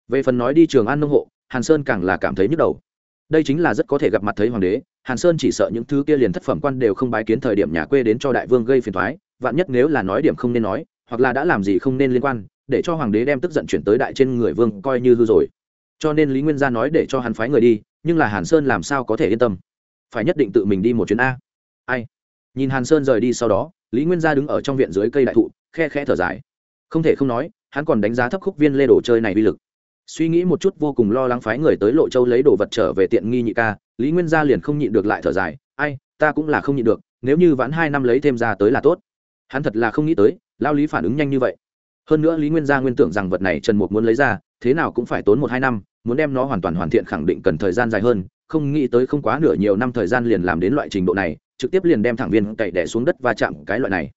Về phần nói đi trường an nông hộ, hàn sơn càng là cảm thấy nhức đầu. Đây chính là rất có thể gặp mặt thấy hoàng đế, hàn sơn chỉ sợ những thứ kia liền thất phẩm quan đều không bái kiến thời điểm nhà quê đến cho đại vương gây phiền thoái vạn nhất nếu là nói điểm không nên nói, hoặc là đã làm gì không nên liên quan, để cho hoàng đế đem tức giận chuyển tới đại trên người vương coi như hư rồi. Cho nên lý nguyên gia nói để cho hắn phái người đi, nhưng là hàn sơn làm sao có thể yên tâm? Phải nhất định tự mình đi một chuyến a. Ai? Nhìn hàn sơn rời đi sau đó, lý nguyên gia đứng ở trong viện dưới cây đại thụ, khe khẽ thở dài. Không thể không nói hắn còn đánh giá thấp khúc viên lê đồ chơi này uy lực. Suy nghĩ một chút vô cùng lo lắng phái người tới lộ châu lấy đồ vật trở về tiện nghi nhị ca, lý nguyên gia liền không nhịn được lại thở dài, ai, ta cũng là không nhịn được, nếu như vãn hai năm lấy thêm ra tới là tốt. Hắn thật là không nghĩ tới, lao lý phản ứng nhanh như vậy. Hơn nữa lý nguyên gia nguyên tưởng rằng vật này trần mục muốn lấy ra, thế nào cũng phải tốn một hai năm, muốn đem nó hoàn toàn hoàn thiện khẳng định cần thời gian dài hơn, không nghĩ tới không quá nửa nhiều năm thời gian liền làm đến loại trình độ này, trực tiếp liền đem thẳng viên cậy đẻ xuống đất và chạm cái loại này.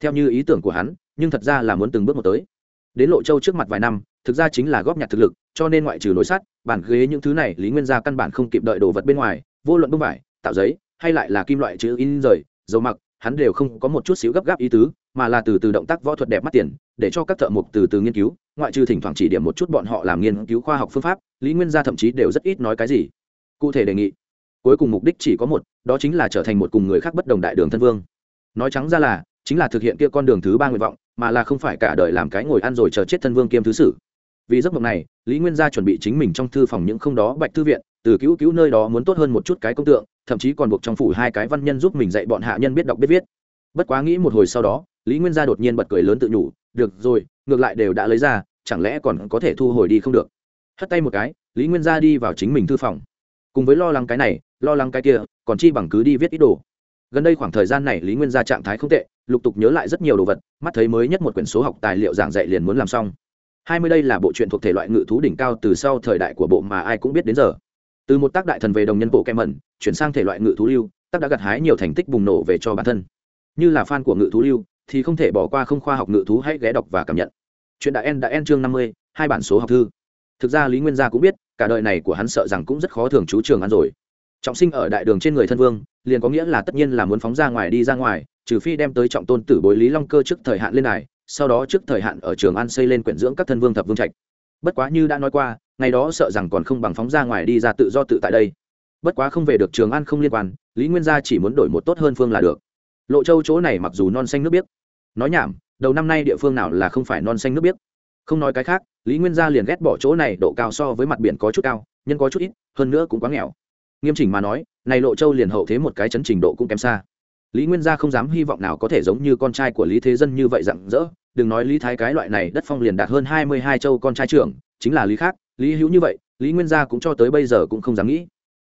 Theo như ý tưởng của hắn, nhưng thật ra là muốn từng bước một tới đến lộ châu trước mặt vài năm, thực ra chính là góp nhặt thực lực, cho nên ngoại trừ nối sắt bàn ghế những thứ này lý nguyên gia căn bản không kịp đợi đồ vật bên ngoài, vô luận bông vải, tạo giấy, hay lại là kim loại chữ in rời, dầu mặc, hắn đều không có một chút xíu gấp gáp ý tứ, mà là từ từ động tác võ thuật đẹp mắt tiền, để cho các thợ mộc từ từ nghiên cứu, ngoại trừ thỉnh thoảng chỉ điểm một chút bọn họ làm nghiên cứu khoa học phương pháp, lý nguyên gia thậm chí đều rất ít nói cái gì. Cụ thể đề nghị, cuối cùng mục đích chỉ có một, đó chính là trở thành một cùng người khác bất đồng đại đường thân vương. Nói trắng ra là, chính là thực hiện kia con đường thứ ba nguyện vọng mà là không phải cả đời làm cái ngồi ăn rồi chờ chết thân vương kiêm thứ sử. Vì giấc mộng này, lý nguyên gia chuẩn bị chính mình trong thư phòng những không đó bạch thư viện, từ cứu cứu nơi đó muốn tốt hơn một chút cái công tượng, thậm chí còn buộc trong phủ hai cái văn nhân giúp mình dạy bọn hạ nhân biết đọc biết viết. Bất quá nghĩ một hồi sau đó, lý nguyên gia đột nhiên bật cười lớn tự nhủ, được rồi, ngược lại đều đã lấy ra, chẳng lẽ còn có thể thu hồi đi không được? Hất tay một cái, lý nguyên gia đi vào chính mình thư phòng. Cùng với lo lắng cái này, lo lắng cái kia, còn chi bằng cứ đi viết ít đồ. Gần đây khoảng thời gian này lý nguyên gia trạng thái không tệ lục tục nhớ lại rất nhiều đồ vật, mắt thấy mới nhất một quyển số học tài liệu giảng dạy liền muốn làm xong. Hai mươi đây là bộ truyện thuộc thể loại ngự thú đỉnh cao từ sau thời đại của bộ mà ai cũng biết đến giờ. Từ một tác đại thần về đồng nhân bộ kem mẩn, chuyển sang thể loại ngự thú lưu, tác đã gặt hái nhiều thành tích bùng nổ về cho bản thân. Như là fan của ngự thú lưu, thì không thể bỏ qua không khoa học ngự thú hãy ghé đọc và cảm nhận. Chuyện đã en đã en chương năm mươi, hai bản số học thư. Thực ra lý nguyên gia cũng biết, cả đời này của hắn sợ rằng cũng rất khó thường chú trường ăn rồi trọng sinh ở đại đường trên người thân vương, liền có nghĩa là tất nhiên là muốn phóng ra ngoài đi ra ngoài, trừ phi đem tới trọng tôn tử bối lý long cơ trước thời hạn lên này sau đó trước thời hạn ở trường an xây lên quyển dưỡng các thân vương thập vương trạch. Bất quá như đã nói qua, ngày đó sợ rằng còn không bằng phóng ra ngoài đi ra tự do tự tại đây. Bất quá không về được trường an không liên quan, lý nguyên gia chỉ muốn đổi một tốt hơn phương là được. Lộ châu chỗ này mặc dù non xanh nước biếc. Nói nhảm, đầu năm nay địa phương nào là không phải non xanh nước biếc. Không nói cái khác, lý nguyên gia liền ghét bỏ chỗ này độ cao so với mặt biển có chút cao, nhân có chút ít, hơn nữa cũng quá nghèo nghiêm chỉnh mà nói, này lộ châu liền hậu thế một cái chấn trình độ cũng kém xa. Lý nguyên gia không dám hy vọng nào có thể giống như con trai của lý thế dân như vậy rặng rỡ. Đừng nói lý thái cái loại này đất phong liền đạt hơn hai mươi hai châu con trai trưởng, chính là lý khác, lý hữu như vậy, lý nguyên gia cũng cho tới bây giờ cũng không dám nghĩ.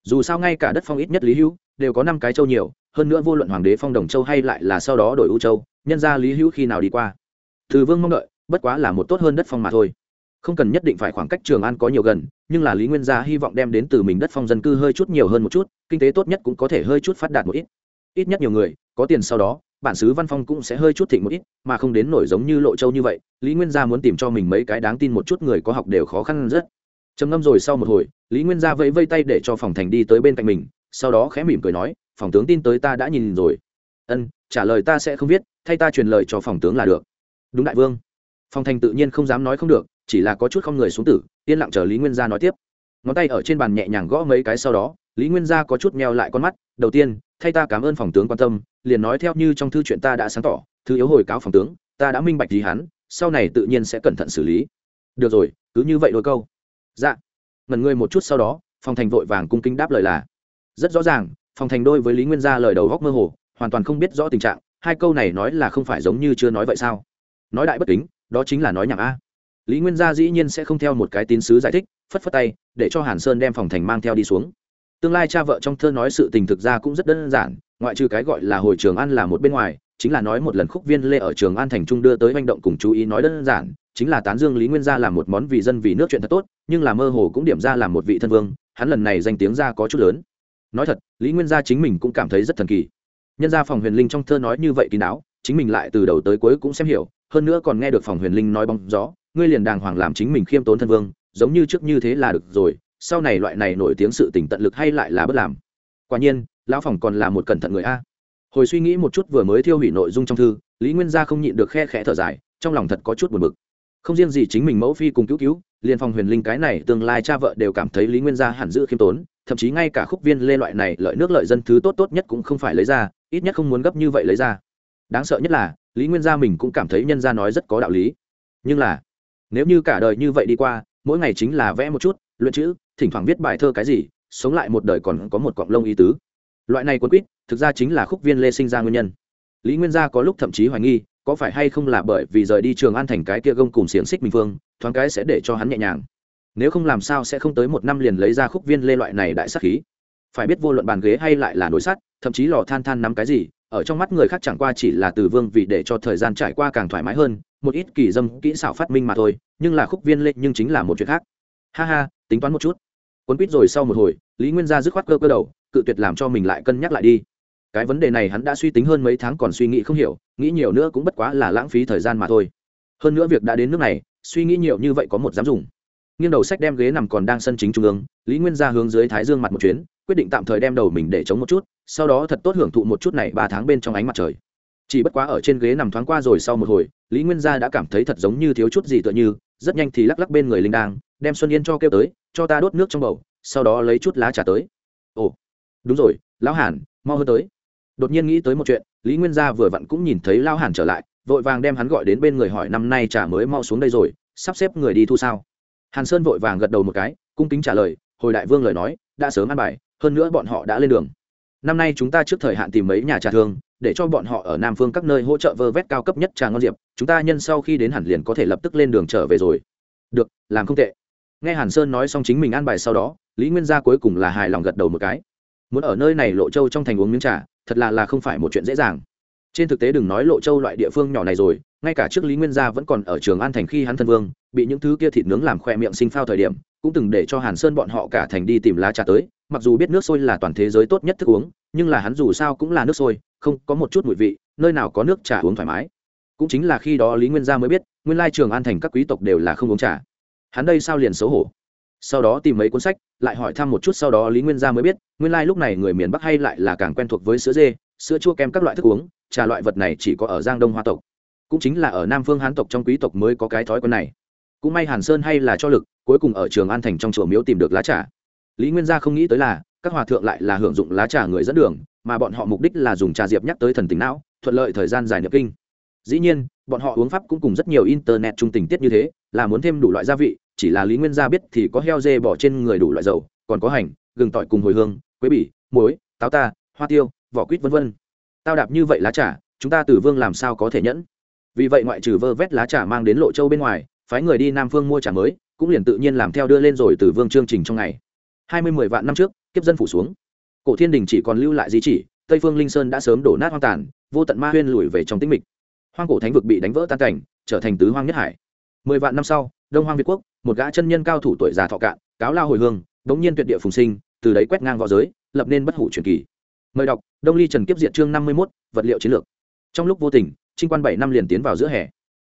Dù sao ngay cả đất phong ít nhất lý hữu đều có năm cái châu nhiều, hơn nữa vô luận hoàng đế phong đồng châu hay lại là sau đó đổi ưu châu, nhân ra lý hữu khi nào đi qua. Từ vương mong đợi, bất quá là một tốt hơn đất phong mà thôi không cần nhất định phải khoảng cách trường an có nhiều gần, nhưng là lý nguyên gia hy vọng đem đến từ mình đất phong dân cư hơi chút nhiều hơn một chút, kinh tế tốt nhất cũng có thể hơi chút phát đạt một ít. Ít nhất nhiều người, có tiền sau đó, bản xứ văn phong cũng sẽ hơi chút thịnh một ít, mà không đến nổi giống như lộ châu như vậy, lý nguyên gia muốn tìm cho mình mấy cái đáng tin một chút người có học đều khó khăn rất. Trầm ngâm rồi sau một hồi, lý nguyên gia vẫy vây tay để cho phòng thành đi tới bên cạnh mình, sau đó khẽ mỉm cười nói, phòng tướng tin tới ta đã nhìn rồi. Ân, trả lời ta sẽ không viết, thay ta truyền lời cho phòng tướng là được. Đúng đại vương. Phòng thành tự nhiên không dám nói không được chỉ là có chút không người xuống tử, yên lặng chờ lý nguyên gia nói tiếp. Ngón tay ở trên bàn nhẹ nhàng gõ mấy cái sau đó, lý nguyên gia có chút meo lại con mắt, đầu tiên, thay ta cảm ơn phòng tướng quan tâm, liền nói theo như trong thư chuyện ta đã sáng tỏ thư yếu hồi cáo phòng tướng, ta đã minh bạch gì hắn, sau này tự nhiên sẽ cẩn thận xử lý. Được rồi, cứ như vậy đôi câu. Dạ. Ngần ngươi một chút sau đó, phòng thành vội vàng cung kính đáp lời là, rất rõ ràng, phòng thành đôi với lý nguyên gia lời đầu góc mơ hồ, hoàn toàn không biết rõ tình trạng, hai câu này nói là không phải giống như chưa nói vậy sao? Nói đại bất kính, đó chính là nói nhảm a lý nguyên gia dĩ nhiên sẽ không theo một cái tín sứ giải thích, phất phất tay, để cho hàn sơn đem phòng thành mang theo đi xuống. Tương lai cha vợ trong thơ nói sự tình thực ra cũng rất đơn giản, ngoại trừ cái gọi là hồi trường an là một bên ngoài, chính là nói một lần khúc viên lê ở trường an thành trung đưa tới manh động cùng chú ý nói đơn giản, chính là tán dương lý nguyên gia làm một món vì dân vì nước chuyện thật tốt, nhưng là mơ hồ cũng điểm ra làm một vị thân vương, hắn lần này danh tiếng ra có chút lớn. Nói thật, lý nguyên gia chính mình cũng cảm thấy rất thần kỳ. Nhân gia phòng huyền linh trong thơ nói như vậy kín đáo chính mình lại từ đầu tới cuối cũng xem hiểu, hơn nữa còn nghe được phòng huyền linh nói bóng gió ngươi liền đàng hoàng làm chính mình khiêm tốn thân vương, giống như trước như thế là được rồi, sau này loại này nổi tiếng sự tỉnh tận lực hay lại là bất làm. Quả nhiên, lão phòng còn là một cẩn thận người a. Hồi suy nghĩ một chút vừa mới thiêu hủy nội dung trong thư, lý nguyên gia không nhịn được khe khẽ thở dài, trong lòng thật có chút buồn bực. Không riêng gì chính mình mẫu phi cùng cứu cứu, liền phòng huyền linh cái này tương lai cha vợ đều cảm thấy lý nguyên gia hẳn giữ khiêm tốn, thậm chí ngay cả khúc viên lê loại này lợi nước lợi dân thứ tốt tốt nhất cũng không phải lấy ra, ít nhất không muốn gấp như vậy lấy ra. Đáng sợ nhất là, lý nguyên gia mình cũng cảm thấy nhân gia nói rất có đạo lý. Nhưng là nếu như cả đời như vậy đi qua, mỗi ngày chính là vẽ một chút, luyện chữ, thỉnh thoảng viết bài thơ cái gì, sống lại một đời còn có một cọng lông ý tứ. Loại này quân quýt, thực ra chính là khúc viên lê sinh ra nguyên nhân. Lý nguyên gia có lúc thậm chí hoài nghi, có phải hay không là bởi vì rời đi trường an thành cái kia gông cùng xiềng xích minh phương thoáng cái sẽ để cho hắn nhẹ nhàng. Nếu không làm sao sẽ không tới một năm liền lấy ra khúc viên lê loại này đại sắc khí. Phải biết vô luận bàn ghế hay lại là nồi sắt, thậm chí lò than than nắm cái gì, ở trong mắt người khác chẳng qua chỉ là từ vương vị để cho thời gian trải qua càng thoải mái hơn một ít kỳ dâm kỹ xảo phát minh mà thôi, nhưng là khúc viên lệ nhưng chính là một chuyện khác. Ha ha, tính toán một chút. Quấn quýt rồi sau một hồi, lý nguyên gia dứt khoát cơ cơ đầu, cự tuyệt làm cho mình lại cân nhắc lại đi. Cái vấn đề này hắn đã suy tính hơn mấy tháng còn suy nghĩ không hiểu, nghĩ nhiều nữa cũng bất quá là lãng phí thời gian mà thôi. Hơn nữa việc đã đến nước này, suy nghĩ nhiều như vậy có một dám dùng. Nghiêng đầu sách đem ghế nằm còn đang sân chính trung ương, lý nguyên gia hướng dưới thái dương mặt một chuyến, quyết định tạm thời đem đầu mình để chống một chút, sau đó thật tốt hưởng thụ một chút này ba tháng bên trong ánh mặt trời chỉ bất quá ở trên ghế nằm thoáng qua rồi sau một hồi, lý nguyên gia đã cảm thấy thật giống như thiếu chút gì tựa như, rất nhanh thì lắc lắc bên người linh đang đem xuân yên cho kêu tới, cho ta đốt nước trong bầu, sau đó lấy chút lá trà tới. Ồ, đúng rồi, lão hàn, mau hơn tới. Đột nhiên nghĩ tới một chuyện, lý nguyên gia vừa vặn cũng nhìn thấy lao hàn trở lại, vội vàng đem hắn gọi đến bên người hỏi năm nay trà mới mau xuống đây rồi, sắp xếp người đi thu sao. Hàn sơn vội vàng gật đầu một cái, cung kính trả lời, hồi đại vương lời nói, đã sớm ăn bài, hơn nữa bọn họ đã lên đường năm nay chúng ta trước thời hạn tìm mấy nhà trà thương, để cho bọn họ ở nam phương các nơi hỗ trợ vơ vét cao cấp nhất trà ngon diệp, chúng ta nhân sau khi đến hẳn liền có thể lập tức lên đường trở về rồi. Được, làm không tệ. Nghe hàn sơn nói xong chính mình an bài sau đó, lý nguyên gia cuối cùng là hài lòng gật đầu một cái. Muốn ở nơi này lộ châu trong thành uống miếng trà, thật là là không phải một chuyện dễ dàng. Trên thực tế đừng nói lộ châu loại địa phương nhỏ này rồi, ngay cả trước lý nguyên gia vẫn còn ở trường an thành khi hắn thân vương, bị những thứ kia thịt nướng làm khoe miệng sinh phao thời điểm cũng từng để cho hàn sơn bọn họ cả thành đi tìm lá trà tới, mặc dù biết nước sôi là toàn thế giới tốt nhất thức uống, nhưng là hắn dù sao cũng là nước sôi, không có một chút mùi vị, nơi nào có nước trà uống thoải mái. Cũng chính là khi đó lý nguyên gia mới biết, nguyên lai trường an thành các quý tộc đều là không uống trà. Hắn đây sao liền xấu hổ? Sau đó tìm mấy cuốn sách, lại hỏi thăm một chút sau đó lý nguyên gia mới biết, nguyên lai lúc này người miền bắc hay lại là càng quen thuộc với sữa dê, sữa chua kem các loại thức uống, trà loại vật này chỉ có ở giang đông hoa tộc. Cũng chính là ở nam phương hán tộc trong quý tộc mới có cái thói quen này. Cũng may hàn sơn hay là cho lực cuối cùng ở trường an thành trong chùa miếu tìm được lá trà. Lý nguyên gia không nghĩ tới là, các hòa thượng lại là hưởng dụng lá trà người dẫn đường, mà bọn họ mục đích là dùng trà diệp nhắc tới thần tính não, thuận lợi thời gian dài nhập kinh. Dĩ nhiên, bọn họ uống pháp cũng cùng rất nhiều internet trung tình tiết như thế, là muốn thêm đủ loại gia vị, chỉ là lý nguyên gia biết thì có heo dê bỏ trên người đủ loại dầu, còn có hành, gừng tỏi cùng hồi hương, quế bỉ, muối, táo ta, hoa tiêu, vỏ quýt vân vân. Tao đạp như vậy lá trà, chúng ta từ vương làm sao có thể nhẫn? Vì vậy ngoại trừ vơ vét lá trà mang đến lộ châu bên ngoài, phái người đi nam phương mua trà mới cũng liền tự nhiên làm theo đưa lên rồi từ vương chương trình trong ngày. Hai mươi mười vạn năm trước, kiếp dân phủ xuống. Cổ thiên đình chỉ còn lưu lại di chỉ, tây phương linh sơn đã sớm đổ nát hoang tàn, vô tận ma huyên lùi về trong tĩnh mịch. Hoang cổ thánh vực bị đánh vỡ tan cảnh, trở thành tứ hoang nhất hải. Mười vạn năm sau, đông hoang việt quốc, một gã chân nhân cao thủ tuổi già thọ cạn, cáo lao hồi hương bỗng nhiên tuyệt địa phùng sinh, từ đấy quét ngang v õ giới, lập nên bất hủ truyền kỳ. Mời đọc, đông ly trần kiếp diệt chương năm mươi mốt, vật liệu chiến lược. Trong lúc vô tình, trinh quan bảy năm liền tiến vào giữa hè.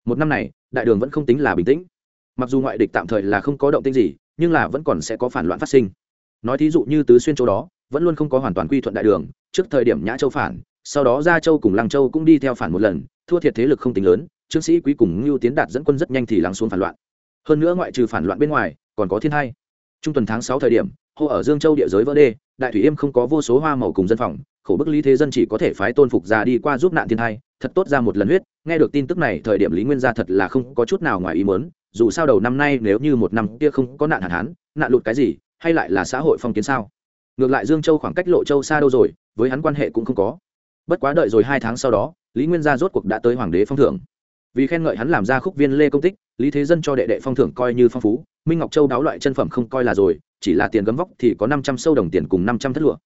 Một năm này, đại đường vẫn không tính là bình tĩnh mặc dù ngoại địch tạm thời là không có động tĩnh gì, nhưng là vẫn còn sẽ có phản loạn phát sinh. Nói thí dụ như tứ xuyên châu đó, vẫn luôn không có hoàn toàn quy thuận đại đường, trước thời điểm nhã châu phản, sau đó gia châu cùng lăng châu cũng đi theo phản một lần, thua thiệt thế lực không tính lớn, trương sĩ quý cùng ngưu tiến đạt dẫn quân rất nhanh thì lắng xuống phản loạn. Hơn nữa ngoại trừ phản loạn bên ngoài, còn có thiên hai. Trung tuần tháng sáu thời điểm, hô ở dương châu địa giới vỡ đê, đại thủy yêm không có vô số hoa màu cùng dân phòng, khổ bức lý thế dân chỉ có thể phái tôn phục ra đi qua giúp nạn thiên hai, thật tốt ra một lần huyết, nghe được tin tức này, thời điểm lý nguyên gia thật là không có chút nào ngoài ý muốn dù sao đầu năm nay nếu như một năm kia không có nạn hạn hán, nạn lụt cái gì, hay lại là xã hội phong kiến sao? Ngược lại dương châu khoảng cách lộ châu xa đâu rồi, với hắn quan hệ cũng không có. Bất quá đợi rồi hai tháng sau đó, lý nguyên gia rốt cuộc đã tới hoàng đế phong thưởng vì khen ngợi hắn làm ra khúc viên lê công tích, lý thế dân cho đệ đệ phong thưởng coi như phong phú, minh ngọc châu đáo loại chân phẩm không coi là rồi, chỉ là tiền gấm vóc thì có năm trăm sâu đồng tiền cùng năm trăm thất lụa.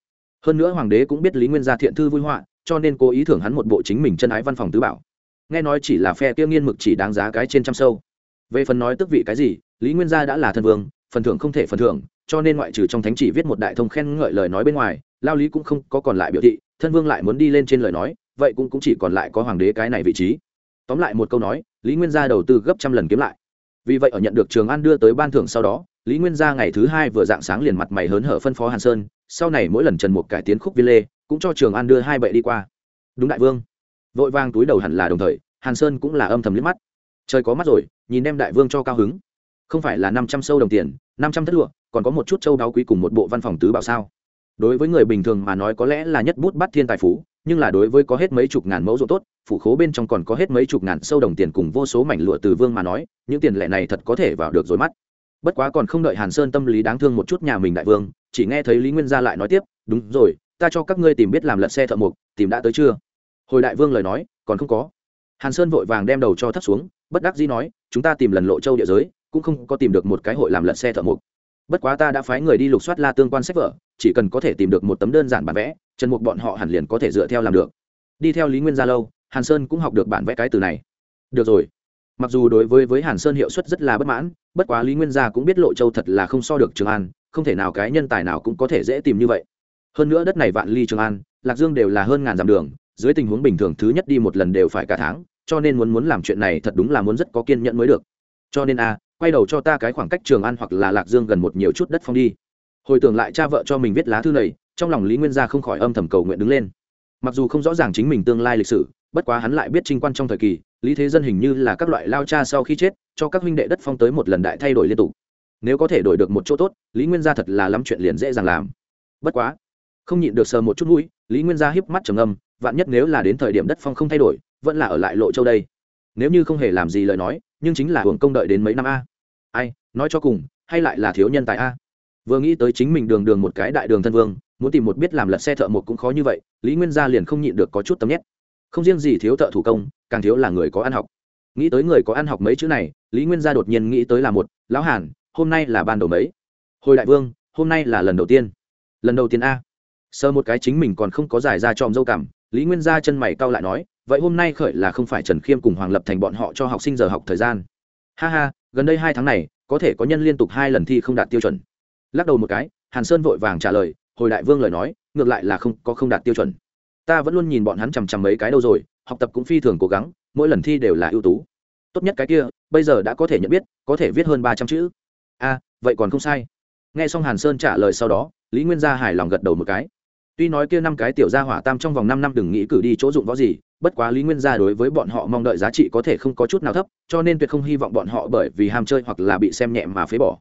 Hơn nữa hoàng đế cũng biết lý nguyên gia thiện thư vui họa, cho nên cố ý thưởng hắn một bộ chính mình chân ái văn phòng tứ bảo. Nghe nói chỉ là phe kia nghiên mực chỉ đáng giá cái trên trăm sâu về phần nói tức vị cái gì lý nguyên gia đã là thân vương phần thưởng không thể phần thưởng cho nên ngoại trừ trong thánh chỉ viết một đại thông khen ngợi lời nói bên ngoài lao lý cũng không có còn lại biểu thị thân vương lại muốn đi lên trên lời nói vậy cũng, cũng chỉ còn lại có hoàng đế cái này vị trí. Tóm lại một câu nói lý nguyên gia đầu tư gấp trăm lần kiếm lại. Vì vậy ở nhận được trường an đưa tới ban thưởng sau đó lý nguyên gia ngày thứ hai vừa dạng sáng liền mặt mày hớn hở phân phó hàn sơn sau này mỗi lần trần mục cải tiến khúc viên lê cũng cho trường an đưa hai bệ đi qua. Đúng đại vương. Vội vang túi đầu hẳn là đồng thời hàn sơn cũng là âm thầm liếc mắt trời có mắt rồi, nhìn đem đại vương cho cao hứng. Không phải là năm trăm sâu đồng tiền, năm trăm thất lụa, còn có một chút châu đáo quý cùng một bộ văn phòng tứ bảo sao? Đối với người bình thường mà nói có lẽ là nhất bút bắt thiên tài phú, nhưng là đối với có hết mấy chục ngàn mẫu ruộng tốt, phủ khố bên trong còn có hết mấy chục ngàn sâu đồng tiền cùng vô số mảnh lụa từ vương mà nói, những tiền lệ này thật có thể vào được rồi mắt. Bất quá còn không đợi hàn sơn tâm lý đáng thương một chút nhà mình đại vương, chỉ nghe thấy lý nguyên gia lại nói tiếp, đúng rồi, ta cho các ngươi tìm biết làm lật xe thợ mộc, tìm đã tới chưa? Hồi đại vương lời nói, còn không có. Hàn sơn vội vàng đem đầu cho thấp xuống bất đắc dĩ nói, chúng ta tìm lần lộ châu địa giới, cũng không có tìm được một cái hội làm lật xe thợ mộc. Bất quá ta đã phái người đi lục soát la tương quan sách vở, chỉ cần có thể tìm được một tấm đơn giản bản vẽ, trần mục bọn họ hẳn liền có thể dựa theo làm được. Đi theo lý nguyên gia lâu, hàn sơn cũng học được bản vẽ cái từ này. Được rồi. Mặc dù đối với với hàn sơn hiệu suất rất là bất mãn, bất quá lý nguyên gia cũng biết lộ châu thật là không so được trường an, không thể nào cái nhân tài nào cũng có thể dễ tìm như vậy. Hơn nữa đất này vạn ly trường an, lạc dương đều là hơn ngàn dặm đường, dưới tình huống bình thường thứ nhất đi một lần đều phải cả tháng cho nên muốn muốn làm chuyện này thật đúng là muốn rất có kiên nhẫn mới được. Cho nên a, quay đầu cho ta cái khoảng cách trường an hoặc là lạc dương gần một nhiều chút đất phong đi. Hồi tưởng lại cha vợ cho mình viết lá thư này, trong lòng lý nguyên gia không khỏi âm thầm cầu nguyện đứng lên. Mặc dù không rõ ràng chính mình tương lai lịch sử, bất quá hắn lại biết trinh quan trong thời kỳ, lý thế dân hình như là các loại lao cha sau khi chết, cho các huynh đệ đất phong tới một lần đại thay đổi liên tục. Nếu có thể đổi được một chỗ tốt, lý nguyên gia thật là lắm chuyện liền dễ dàng làm. Bất quá, không nhịn được sờ một chút mũi, lý nguyên gia hiếp mắt trầm âm vạn nhất nếu là đến thời điểm đất phong không thay đổi vẫn là ở lại lộ châu đây. Nếu như không hề làm gì lời nói, nhưng chính là hưởng công đợi đến mấy năm a. Ai, nói cho cùng, hay lại là thiếu nhân tài a. Vừa nghĩ tới chính mình đường đường một cái đại đường thân vương, muốn tìm một biết làm lật xe thợ một cũng khó như vậy, lý nguyên gia liền không nhịn được có chút tấm nhét. Không riêng gì thiếu thợ thủ công, càng thiếu là người có ăn học. Nghĩ tới người có ăn học mấy chữ này, lý nguyên gia đột nhiên nghĩ tới là một, lão hàn, hôm nay là ban đầu mấy? Hồi đại vương, hôm nay là lần đầu tiên. Lần đầu tiên a. Sơ một cái chính mình còn không có giải ra tròm dâu cảm, lý nguyên gia chân mày cau lại nói vậy hôm nay khởi là không phải trần khiêm cùng hoàng lập thành bọn họ cho học sinh giờ học thời gian. Ha ha, gần đây hai tháng này, có thể có nhân liên tục hai lần thi không đạt tiêu chuẩn. Lắc đầu một cái, hàn sơn vội vàng trả lời, hồi đại vương lời nói, ngược lại là không, có không đạt tiêu chuẩn. Ta vẫn luôn nhìn bọn hắn chằm chằm mấy cái đâu rồi, học tập cũng phi thường cố gắng, mỗi lần thi đều là ưu tú. Tốt nhất cái kia, bây giờ đã có thể nhận biết, có thể viết hơn ba trăm chữ. A vậy còn không sai. Nghe xong hàn sơn trả lời sau đó, lý nguyên gia hài lòng gật đầu một cái tuy nói kia năm cái tiểu gia hỏa tam trong vòng năm năm đừng nghĩ cử đi chỗ dụng võ gì, bất quá lý nguyên gia đối với bọn họ mong đợi giá trị có thể không có chút nào thấp, cho nên tuyệt không hy vọng bọn họ bởi vì ham chơi hoặc là bị xem nhẹ mà phế bỏ.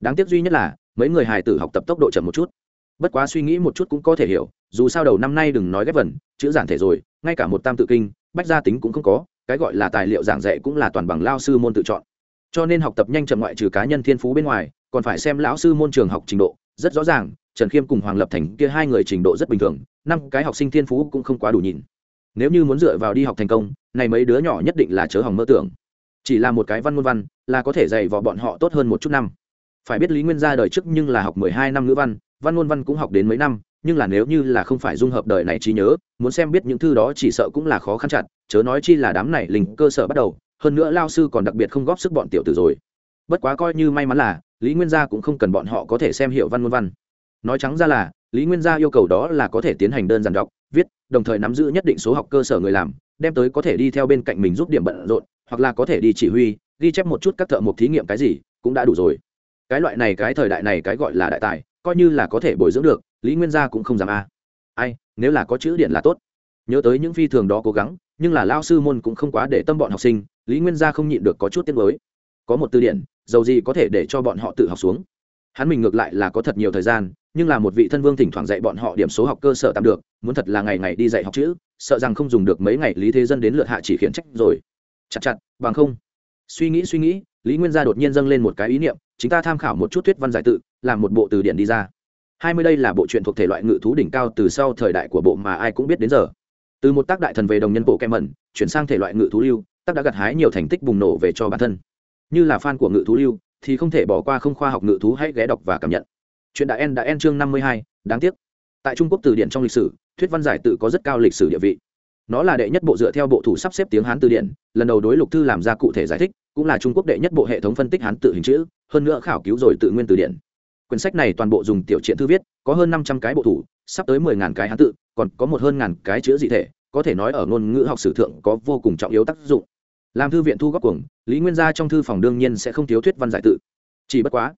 Đáng tiếc duy nhất là, mấy người hài tử học tập tốc độ chậm một chút. Bất quá suy nghĩ một chút cũng có thể hiểu, dù sao đầu năm nay đừng nói ghép vần, chữ giản thể rồi, ngay cả một tam tự kinh, bách gia tính cũng không có, cái gọi là tài liệu giảng dạy cũng là toàn bằng lao sư môn tự chọn. Cho nên học tập nhanh chậm ngoại trừ cá nhân thiên phú bên ngoài, còn phải xem lão sư môn trường học trình độ, rất rõ ràng trần khiêm cùng hoàng lập thành kia hai người trình độ rất bình thường, năm cái học sinh thiên phú cũng không quá đủ nhìn. Nếu như muốn dựa vào đi học thành công, này mấy đứa nhỏ nhất định là chớ hỏng mơ tưởng. Chỉ là một cái văn ngôn văn, là có thể dạy vào bọn họ tốt hơn một chút năm. Phải biết lý nguyên gia đời trước nhưng là học mười hai năm ngữ văn văn ngôn văn cũng học đến mấy năm, nhưng là nếu như là không phải dung hợp đời này trí nhớ, muốn xem biết những thư đó chỉ sợ cũng là khó khăn chặt, chớ nói chi là đám này linh cơ sở bắt đầu, hơn nữa lao sư còn đặc biệt không góp sức bọn tiểu tử rồi. Bất quá coi như may mắn là, lý nguyên gia cũng không cần bọn họ có thể xem hiệu văn ngôn văn nói trắng ra là, lý nguyên gia yêu cầu đó là có thể tiến hành đơn giản đọc, viết, đồng thời nắm giữ nhất định số học cơ sở người làm, đem tới có thể đi theo bên cạnh mình giúp điểm bận rộn, hoặc là có thể đi chỉ huy, ghi chép một chút các thợ mộc thí nghiệm cái gì, cũng đã đủ rồi. Cái loại này, cái thời đại này, cái gọi là đại tài, coi như là có thể bồi dưỡng được, lý nguyên gia cũng không dám a. Ai, nếu là có chữ điện là tốt. Nhớ tới những phi thường đó cố gắng, nhưng là lao sư môn cũng không quá để tâm bọn học sinh, lý nguyên gia không nhịn được có chút tiết mới có một từ điển dầu gì có thể để cho bọn họ tự học xuống hắn mình ngược lại là có thật nhiều thời gian, nhưng là một vị thân vương thỉnh thoảng dạy bọn họ điểm số học cơ sở tạm được, muốn thật là ngày ngày đi dạy học chữ, sợ rằng không dùng được mấy ngày lý thế dân đến lượt hạ chỉ khiển trách rồi. Chặt chặt, bằng không. Suy nghĩ suy nghĩ, lý nguyên gia đột nhiên dâng lên một cái ý niệm chúng ta tham khảo một chút thuyết văn giải tự, làm một bộ từ điển đi ra. Hai mươi đây là bộ truyện thuộc thể loại ngự thú đỉnh cao từ sau thời đại của bộ mà ai cũng biết đến giờ. Từ một tác đại thần về đồng nhân bộ kem mẩn, chuyển sang thể loại ngự thú lưu, tác đã gặt hái nhiều thành tích bùng nổ về cho bản thân. Như là fan của ngự thú lưu thì không thể bỏ qua không khoa học ngự thú hãy ghé đọc và cảm nhận. Chuyện đã en đã en chương năm mươi hai, đáng tiếc. Tại trung quốc từ điển trong lịch sử, thuyết văn giải tự có rất cao lịch sử địa vị. Nó là đệ nhất bộ dựa theo bộ thủ sắp xếp tiếng hán từ điển, lần đầu đối lục thư làm ra cụ thể giải thích, cũng là trung quốc đệ nhất bộ hệ thống phân tích hán tự hình chữ, hơn nữa khảo cứu rồi tự nguyên từ điển. Quyển sách này toàn bộ dùng tiểu truyện thư viết, có hơn năm trăm cái bộ thủ, sắp tới mười ngàn cái hán tự, còn có một hơn ngàn cái chữ dị thể, có thể nói ở ngôn ngữ học sử thượng có vô cùng trọng yếu tác dụng làm thư viện thu góp cuồng, lý nguyên gia trong thư phòng đương nhiên sẽ không thiếu thuyết văn giải tự. Chỉ bất quá,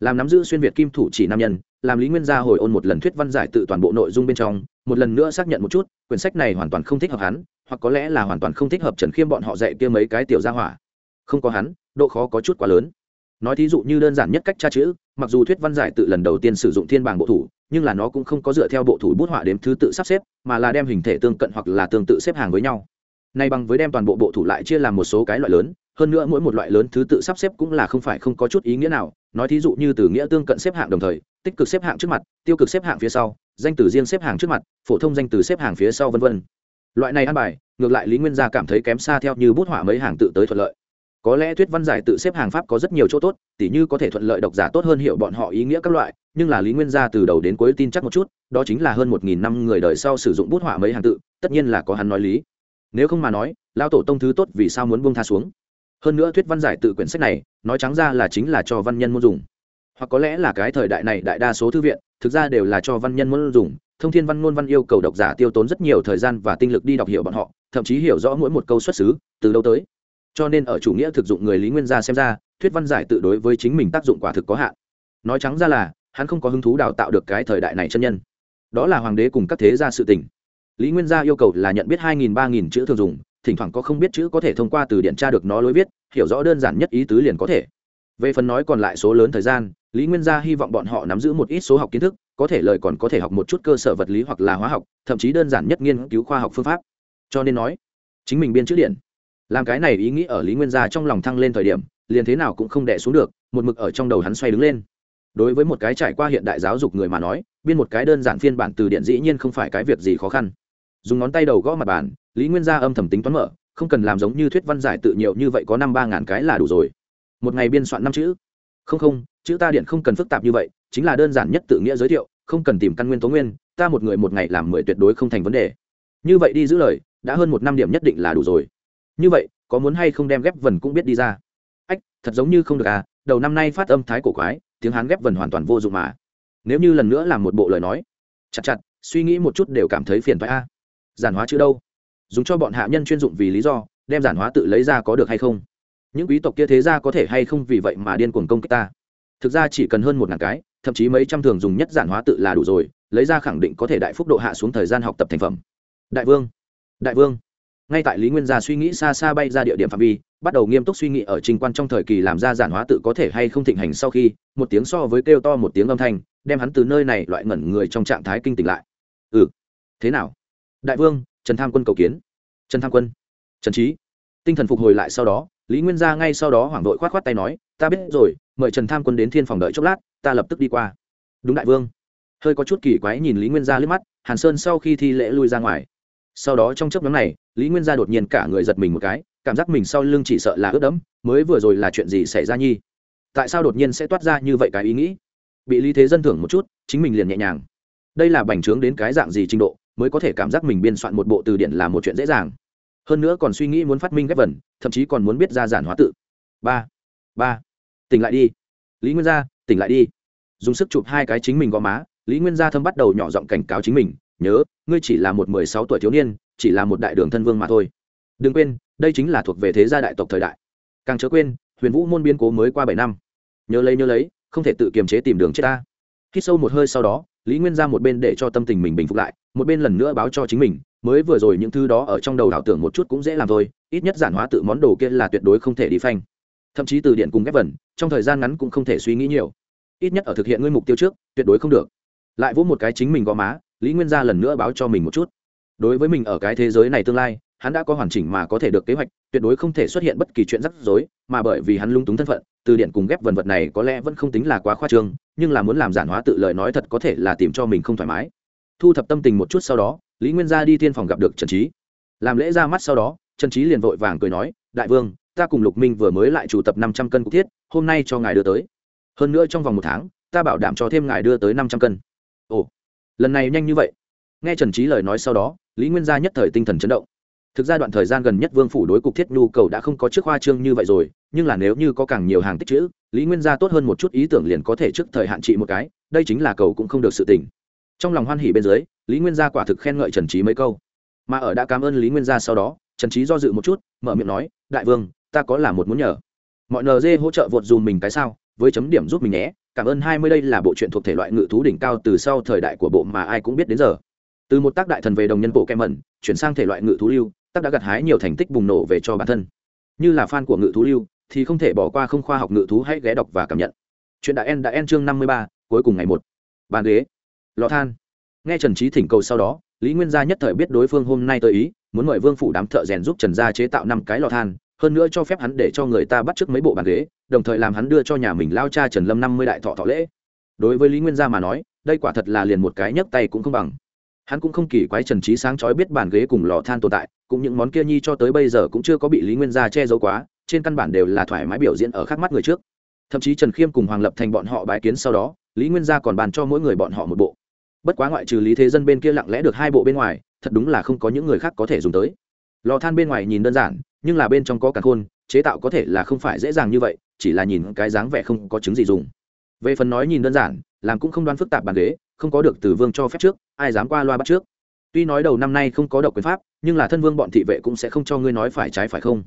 làm nắm giữ xuyên việt kim thủ chỉ nam nhân, làm lý nguyên gia hồi ôn một lần thuyết văn giải tự toàn bộ nội dung bên trong, một lần nữa xác nhận một chút, quyển sách này hoàn toàn không thích hợp hắn, hoặc có lẽ là hoàn toàn không thích hợp trần khiêm bọn họ dạy kia mấy cái tiểu gia hỏa. Không có hắn, độ khó có chút quá lớn. Nói thí dụ như đơn giản nhất cách tra chữ, mặc dù thuyết văn giải tự lần đầu tiên sử dụng thiên bảng bộ thủ, nhưng là nó cũng không có dựa theo bộ thủ bút họa đếm thứ tự sắp xếp, mà là đem hình thể tương cận hoặc là tương tự xếp hàng với nhau nay bằng với đem toàn bộ bộ thủ lại chia làm một số cái loại lớn, hơn nữa mỗi một loại lớn thứ tự sắp xếp cũng là không phải không có chút ý nghĩa nào. Nói thí dụ như từ nghĩa tương cận xếp hạng đồng thời, tích cực xếp hạng trước mặt, tiêu cực xếp hạng phía sau, danh từ riêng xếp hạng trước mặt, phổ thông danh từ xếp hạng phía sau vân vân. Loại này ăn bài, ngược lại lý nguyên gia cảm thấy kém xa theo như bút họa mấy hàng tự tới thuận lợi. Có lẽ thuyết văn giải tự xếp hàng pháp có rất nhiều chỗ tốt, tỉ như có thể thuận lợi độc giả tốt hơn hiểu bọn họ ý nghĩa các loại, nhưng là lý nguyên gia từ đầu đến cuối tin chắc một chút, đó chính là hơn một nghìn năm người đời sau sử dụng bút họa mấy hàng tự, tất nhiên là có hắn nói lý nếu không mà nói lao tổ tông thứ tốt vì sao muốn buông tha xuống? Hơn nữa thuyết văn giải tự quyển sách này, nói trắng ra là chính là cho văn nhân muốn dùng. Hoặc có lẽ là cái thời đại này đại đa số thư viện, thực ra đều là cho văn nhân muốn dùng. Thông thiên văn ngôn văn yêu cầu độc giả tiêu tốn rất nhiều thời gian và tinh lực đi đọc hiểu bọn họ, thậm chí hiểu rõ mỗi một câu xuất xứ, từ đâu tới. Cho nên ở chủ nghĩa thực dụng người lý nguyên gia xem ra, thuyết văn giải tự đối với chính mình tác dụng quả thực có hạn. Nói trắng ra là, hắn không có hứng thú đào tạo được cái thời đại này chân nhân. Đó là hoàng đế cùng các thế gia sự tình lý nguyên gia yêu cầu là nhận biết hai nghìn, ba nghìn chữ thường dùng, thỉnh thoảng có không biết chữ có thể thông qua từ điện tra được nó lối viết, hiểu rõ đơn giản nhất ý tứ liền có thể. Về phần nói còn lại số lớn thời gian, lý nguyên gia hy vọng bọn họ nắm giữ một ít số học kiến thức, có thể lời còn có thể học một chút cơ sở vật lý hoặc là hóa học, thậm chí đơn giản nhất nghiên cứu khoa học phương pháp. Cho nên nói, chính mình biên chữ điện. Làm cái này ý nghĩ ở lý nguyên gia trong lòng thăng lên thời điểm, liền thế nào cũng không đẻ xuống được, một mực ở trong đầu hắn xoay đứng lên. Đối với một cái trải qua hiện đại giáo dục người mà nói, biên một cái đơn giản phiên bản từ điện dĩ nhiên không phải cái việc gì khó khăn dùng ngón tay đầu gõ mặt bàn, lý nguyên gia âm thầm tính toán mở, không cần làm giống như thuyết văn giải tự nhiều như vậy có năm ba ngàn cái là đủ rồi. Một ngày biên soạn năm chữ. Không không, chữ ta điện không cần phức tạp như vậy, chính là đơn giản nhất tự nghĩa giới thiệu, không cần tìm căn nguyên tố nguyên, ta một người một ngày làm mười tuyệt đối không thành vấn đề. Như vậy đi giữ lời, đã hơn một năm điểm nhất định là đủ rồi. Như vậy, có muốn hay không đem ghép vần cũng biết đi ra. Ách, thật giống như không được à đầu năm nay phát âm thái cổ quái, tiếng hán ghép vần hoàn toàn vô dụng mà. Nếu như lần nữa làm một bộ lời nói, chặt chặt, suy nghĩ một chút đều cảm thấy phiền phái a giản hóa chữ đâu? Dùng cho bọn hạ nhân chuyên dụng vì lý do, đem giản hóa tự lấy ra có được hay không? Những quý tộc kia thế ra có thể hay không vì vậy mà điên cuồng công kích ta? Thực ra chỉ cần hơn một ngàn cái, thậm chí mấy trăm thường dùng nhất giản hóa tự là đủ rồi, lấy ra khẳng định có thể đại phúc độ hạ xuống thời gian học tập thành phẩm. Đại vương! Đại vương! Ngay tại lý nguyên gia suy nghĩ xa xa bay ra địa điểm phạm vi, bắt đầu nghiêm túc suy nghĩ ở trình quan trong thời kỳ làm ra giản hóa tự có thể hay không thịnh hành sau khi, một tiếng so với kêu to một tiếng âm thanh, đem hắn từ nơi này loại ngẩn người trong trạng thái kinh tỉnh lại. Ừ. Thế nào? Đại vương, trần tham quân cầu kiến. Trần tham quân. Trần trí tinh thần phục hồi lại sau đó, lý nguyên gia ngay sau đó hoảng đội k h o á t k h o á t tay nói, ta biết rồi, mời trần tham quân đến thiên phòng đợi chốc lát, ta lập tức đi qua. Đúng đại vương. Hơi có chút kỳ quái nhìn lý nguyên gia liếc mắt, hàn sơn sau khi thi lễ lui ra ngoài. Sau đó trong chấp nhóm này, lý nguyên gia đột nhiên cả người giật mình một cái, cảm giác mình sau lưng chỉ sợ là ướt đẫm, mới vừa rồi là chuyện gì xảy ra nhi? Tại sao đột nhiên sẽ toát ra như vậy cái ý nghĩ? Bị lý thế dân thưởng một chút, chính mình liền nhẹ nhàng. Đây là bành trướng đến cái dạng gì trình độ? Mới có thể cảm giác mình biên soạn một bộ từ điển là một chuyện dễ dàng. Hơn nữa còn suy nghĩ muốn phát minh ghép vần, thậm chí còn muốn biết ra giản hóa tự. Ba ba, tỉnh lại đi. Lý nguyên gia, tỉnh lại đi. Dùng sức chụp hai cái chính mình gò má, lý nguyên gia thâm bắt đầu nhỏ giọng cảnh cáo chính mình, nhớ, ngươi chỉ là một mười sáu tuổi thiếu niên, chỉ là một đại đường thân vương mà thôi. Đừng quên, đây chính là thuộc về thế gia đại tộc thời đại. Càng chớ quên, huyền vũ môn biên cố mới qua bảy năm. Nhớ lấy nhớ lấy, không thể tự kiềm chế tìm đường chết ta. Khi sâu một hơi sau đó lý nguyên ra một bên để cho tâm tình mình bình phục lại, một bên lần nữa báo cho chính mình, mới vừa rồi những thứ đó ở trong đầu đảo tưởng một chút cũng dễ làm thôi, ít nhất giản hóa tự món đồ kia là tuyệt đối không thể đi phanh. Thậm chí từ điện cùng ghép vần, trong thời gian ngắn cũng không thể suy nghĩ nhiều. Ít nhất ở thực hiện ngươi mục tiêu trước, tuyệt đối không được. Lại vỗ một cái chính mình gõ má, lý nguyên gia lần nữa báo cho mình một chút. Đối với mình ở cái thế giới này tương lai, hắn đã có hoàn chỉnh mà có thể được kế hoạch tuyệt đối không thể xuất hiện bất kỳ chuyện rắc rối, mà bởi vì hắn lung túng thân phận, từ điện cùng ghép vần vật này có lẽ vẫn không tính là quá khoa trương, nhưng là muốn làm giản hóa tự lời nói thật có thể là tìm cho mình không thoải mái. Thu thập tâm tình một chút sau đó, lý nguyên gia đi thiên phòng gặp được trần trí làm lễ ra mắt sau đó, trần trí liền vội vàng cười nói, đại vương, ta cùng lục minh vừa mới lại chủ tập năm trăm cân cục thiết, hôm nay cho ngài đưa tới. Hơn nữa trong vòng một tháng, ta bảo đảm cho thêm ngài đưa tới năm trăm cân. Ồ, lần này nhanh như vậy. Nghe trần trí lời nói sau đó, lý nguyên gia nhất thời tinh thần chấn động thực ra đoạn thời gian gần nhất vương phủ đối cục thiết nhu cầu đã không có trước hoa trương như vậy rồi, nhưng là nếu như có càng nhiều hàng tích chữ, lý nguyên gia tốt hơn một chút ý tưởng liền có thể trước thời hạn trị một cái, đây chính là cầu cũng không được sự tỉnh trong lòng hoan hỉ bên dưới, lý nguyên gia quả thực khen ngợi trần trí mấy câu. Mà ở đã cảm ơn lý nguyên gia sau đó, trần trí do dự một chút, mở miệng nói, đại vương, ta có là một muốn nhờ. Mọi nd hỗ trợ vượt dùm mình cái sao, với chấm điểm giúp mình nhé, cảm ơn hai mươi đây là bộ truyện thuộc thể loại ngự thú đỉnh cao từ sau thời đại của bộ mà ai cũng biết đến giờ. Từ một tác đại thần về đồng nhân bộ kem mẩn, chuyển sang thể loại ngự thú lưu tác đã gặt hái nhiều thành tích bùng nổ về cho bản thân. Như là fan của ngự thú lưu, thì không thể bỏ qua không khoa học ngự thú hãy ghé đọc và cảm nhận. Chuyện đã en đã en chương năm mươi ba, cuối cùng ngày một. Bàn ghế. Lò than. Nghe trần trí thỉnh cầu sau đó, lý nguyên gia nhất thời biết đối phương hôm nay tới ý, muốn mời vương phủ đám thợ rèn giúp trần gia chế tạo năm cái lò than, hơn nữa cho phép hắn để cho người ta bắt trước mấy bộ bàn ghế, đồng thời làm hắn đưa cho nhà mình lao cha trần lâm năm mươi đại thọ thọ lễ. Đối với lý nguyên gia mà nói, đây quả thật là liền một cái nhấc tay cũng không bằng. Hắn cũng không kỳ quái trần trí sáng chói biết bàn ghế cùng lò than tồn tại cũng những món kia nhi cho tới bây giờ cũng chưa có bị lý nguyên gia che giấu quá, trên căn bản đều là thoải mái biểu diễn ở khắc mắt người trước. Thậm chí trần khiêm cùng hoàng lập thành bọn họ bãi kiến sau đó, lý nguyên gia còn bàn cho mỗi người bọn họ một bộ. Bất quá ngoại trừ lý thế dân bên kia lặng lẽ được hai bộ bên ngoài, thật đúng là không có những người khác có thể dùng tới. Lò than bên ngoài nhìn đơn giản, nhưng là bên trong có cả khôn, chế tạo có thể là không phải dễ dàng như vậy, chỉ là nhìn cái dáng vẻ không có chứng gì dùng. Về phần nói nhìn đơn giản, làm cũng không đoán phức tạp bàn ghế, không có được từ vương cho phép trước, ai dám qua loa bắt trước tuy nói đầu năm nay không có độc quyền pháp, nhưng là thân vương bọn thị vệ cũng sẽ không cho ngươi nói phải trái phải không.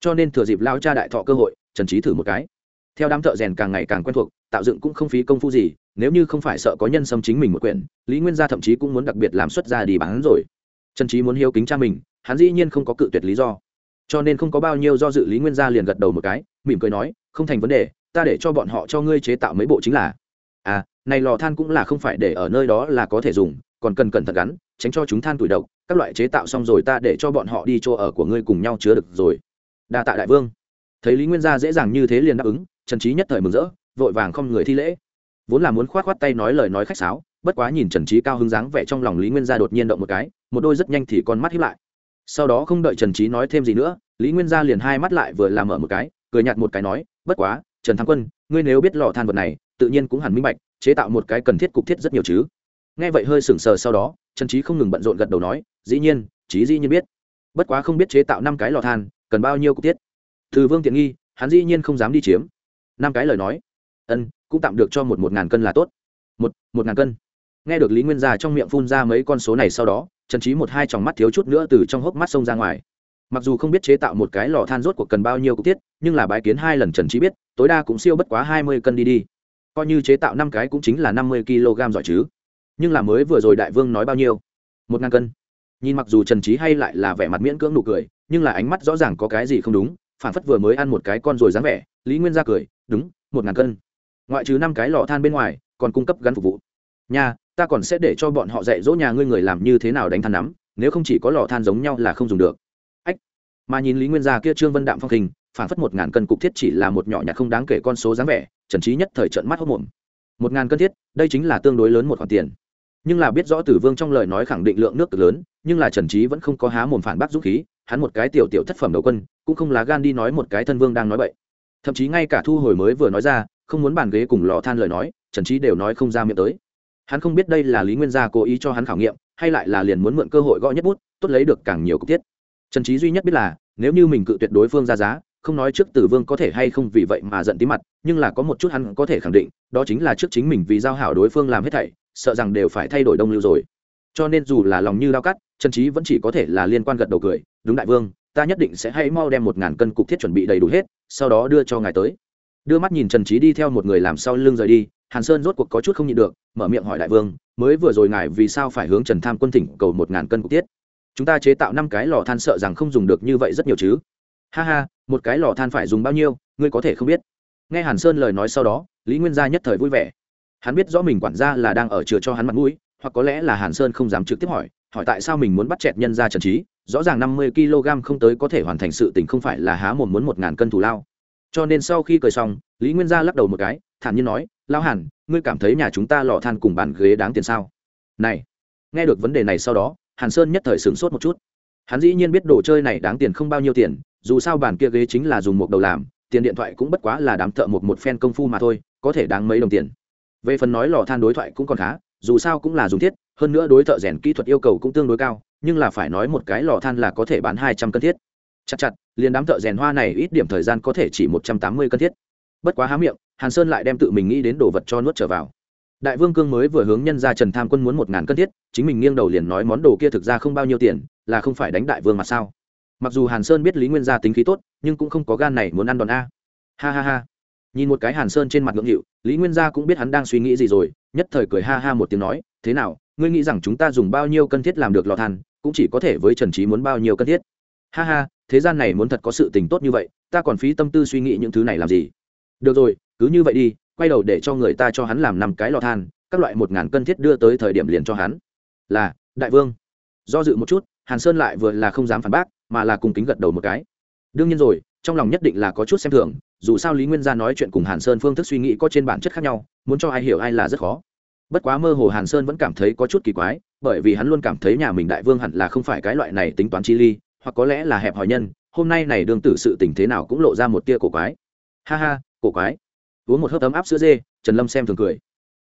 Cho nên thừa dịp lao cha đại thọ cơ hội, trần trí thử một cái. Theo đám thợ rèn càng ngày càng quen thuộc, tạo dựng cũng không phí công phu gì, nếu như không phải sợ có nhân xâm chính mình một quyển, lý nguyên gia thậm chí cũng muốn đặc biệt làm xuất ra đi bán rồi. Trần trí muốn hiếu kính cha mình, hắn dĩ nhiên không có cự tuyệt lý do. Cho nên không có bao nhiêu do dự lý nguyên gia liền gật đầu một cái, mỉm cười nói, không thành vấn đề, ta để cho bọn họ cho ngươi chế tạo mấy bộ chính là. À này lò than cũng là không phải để ở nơi đó là có thể dùng, còn cần cẩn thận gắn tránh cho chúng than tuổi độc, các loại chế tạo xong rồi ta để cho bọn họ đi chỗ ở của ngươi cùng nhau chứa được rồi. Đa tạ đại vương. Thấy lý nguyên gia dễ dàng như thế liền đáp ứng, trần trí nhất thời mừng rỡ, vội vàng không người thi lễ. Vốn là muốn khoát khoát tay nói lời nói khách sáo, bất quá nhìn trần trí cao hứng dáng vẻ trong lòng lý nguyên gia đột nhiên động một cái, một đôi rất nhanh thì con mắt hiếp lại. Sau đó không đợi trần trí nói thêm gì nữa, lý nguyên gia liền hai mắt lại vừa làm mở một cái, cười nhạt một cái nói, bất quá, trần thắng quân, ngươi nếu biết lò than vật này, tự nhiên cũng hẳn minh bạch, chế tạo một cái cần thiết cục thiết rất nhiều chứ. Nghe vậy hơi sừng sờ sau đó trần trí không ngừng bận rộn gật đầu nói, dĩ nhiên trí dĩ nhiên biết. Bất quá không biết chế tạo năm cái lò than, cần bao nhiêu cục tiết. Từ vương tiện nghi, hắn dĩ nhiên không dám đi chiếm. Năm cái lời nói. Ân, cũng tạm được cho một một ngàn cân là tốt. Một một ngàn cân. Nghe được lý nguyên gia trong miệng phun ra mấy con số này sau đó, trần trí một hai tròng mắt thiếu chút nữa từ trong hốc mắt sông ra ngoài. Mặc dù không biết chế tạo một cái lò than rốt cuộc cần bao nhiêu cục tiết, nhưng là bái kiến hai lần trần trí biết, tối đa cũng siêu bất quá hai mươi cân đi đi. Coi như chế tạo năm cái cũng chính là năm mươi kg giỏi chứ nhưng là mới vừa rồi đại vương nói bao nhiêu? Một ngàn cân. Nhìn mặc dù trần trí hay lại là vẻ mặt miễn cưỡng nụ cười, nhưng là ánh mắt rõ ràng có cái gì không đúng, phản phất vừa mới ăn một cái con rồi dáng vẻ, lý nguyên ra cười, đúng, một ngàn cân. Ngoại trừ năm cái lò than bên ngoài, còn cung cấp gắn phục vụ. Nhà ta còn sẽ để cho bọn họ dạy dỗ nhà ngươi người làm như thế nào đánh than nắm, nếu không chỉ có lò than giống nhau là không dùng được. Ách. Mà nhìn lý nguyên gia kia trương vân đạm phong hình, phản phất một ngàn cân cục thiết chỉ là một nhỏ nhặt không đáng kể con số dáng vẻ, trần trí nhất thời trận mắt hốc mồm. Một ngàn cân thiết, đây chính là tương đối lớn một khoản tiền nhưng là biết rõ tử vương trong lời nói khẳng định lượng nước cực lớn, nhưng là trần trí vẫn không có há mồm phản bác dũng khí, hắn một cái tiểu tiểu thất phẩm đầu quân, cũng không lá gan đi nói một cái thân vương đang nói vậy thậm chí ngay cả thu hồi mới vừa nói ra, không muốn bàn ghế cùng lò than lời nói, trần trí đều nói không ra miệng tới. Hắn không biết đây là lý nguyên gia cố ý cho hắn khảo nghiệm, hay lại là liền muốn mượn cơ hội gõ nhất bút, tốt lấy được càng nhiều cục tiết. Trần trí duy nhất biết là, nếu như mình cự tuyệt đối phương ra giá, không nói trước tử vương có thể hay không vì vậy mà giận tí mặt, nhưng là có một chút hắn có thể khẳng định, đó chính là trước chính mình vì giao hảo đối phương làm hết thảy sợ rằng đều phải thay đổi đông lưu rồi. Cho nên dù là lòng như lao cắt, trần trí vẫn chỉ có thể là liên quan gật đầu cười, đúng đại vương, ta nhất định sẽ hãy mau đem một ngàn cân cục thiết chuẩn bị đầy đủ hết, sau đó đưa cho ngài tới. Đưa mắt nhìn trần trí đi theo một người làm sau lưng rời đi, hàn sơn rốt cuộc có chút không nhịn được, mở miệng hỏi đại vương, mới vừa rồi ngài vì sao phải hướng trần tham quân thỉnh cầu một ngàn cân cục tiết chúng ta chế tạo năm cái lò than sợ rằng không dùng được như vậy rất nhiều chứ. Ha ha, một cái lò than phải dùng bao nhiêu, ngươi có thể không biết. Nghe hàn sơn lời nói sau đó, lý nguyên gia nhất thời vui vẻ hắn biết rõ mình quản gia là đang ở chừa cho hắn mặt mũi, hoặc có lẽ là hàn sơn không dám trực tiếp hỏi hỏi tại sao mình muốn bắt chẹt nhân ra trần trí rõ ràng năm mươi kg không tới có thể hoàn thành sự tình không phải là há mồm muốn một ngàn cân thù lao. Cho nên sau khi cười xong, lý nguyên gia lắc đầu một cái, thản nhiên nói lao hàn, ngươi cảm thấy nhà chúng ta lò than cùng bàn ghế đáng tiền sao? Này. Nghe được vấn đề này sau đó, hàn sơn nhất thời sửng sốt một chút. Hắn dĩ nhiên biết đồ chơi này đáng tiền không bao nhiêu tiền, dù sao bàn kia ghế chính là dùng một đầu làm, tiền điện thoại cũng bất quá là đám thợ một một phen công phu mà thôi, có thể đáng mấy đồng tiền về phần nói lò than đối thoại cũng còn khá, dù sao cũng là dùng thiết, hơn nữa đối thợ rèn kỹ thuật yêu cầu cũng tương đối cao, nhưng là phải nói một cái lò than là có thể bán hai trăm cân thiết. Chặt chặt, liền đám thợ rèn hoa này ít điểm thời gian có thể chỉ một trăm tám mươi cân thiết. Bất quá há miệng, hàn sơn lại đem tự mình nghĩ đến đồ vật cho nuốt trở vào. Đại vương cương mới vừa hướng nhân ra trần tham quân muốn một ngàn cân thiết, chính mình nghiêng đầu liền nói món đồ kia thực ra không bao nhiêu tiền, là không phải đánh đại vương mà sao? Mặc dù hàn sơn biết lý nguyên gia tính khí tốt, nhưng cũng không có gan này muốn ăn đòn a. Ha ha ha nhìn một cái hàn sơn trên mặt ngưỡng hiệu lý nguyên gia cũng biết hắn đang suy nghĩ gì rồi, nhất thời cười ha ha một tiếng nói, thế nào, ngươi nghĩ rằng chúng ta dùng bao nhiêu cân thiết làm được lò than cũng chỉ có thể với trần trí muốn bao nhiêu cân thiết? Ha ha, thế gian này muốn thật có sự tình tốt như vậy, ta còn phí tâm tư suy nghĩ những thứ này làm gì? Được rồi, cứ như vậy đi, quay đầu để cho người ta cho hắn làm năm cái lò than các loại một ngàn cân thiết đưa tới thời điểm liền cho hắn. Là, đại vương. Do dự một chút, hàn sơn lại vừa là không dám phản bác, mà là cùng kính gật đầu một cái. Đương nhiên rồi, trong lòng nhất định là có chút xem thường dù sao lý nguyên gia nói chuyện cùng hàn sơn phương thức suy nghĩ có trên bản chất khác nhau muốn cho ai hiểu ai là rất khó bất quá mơ hồ hàn sơn vẫn cảm thấy có chút kỳ quái bởi vì hắn luôn cảm thấy nhà mình đại vương hẳn là không phải cái loại này tính toán chi ly hoặc có lẽ là hẹp hòi nhân hôm nay này đương tử sự tình thế nào cũng lộ ra một tia cổ quái ha ha cổ quái uống một hớp ấm áp sữa dê trần lâm xem thường cười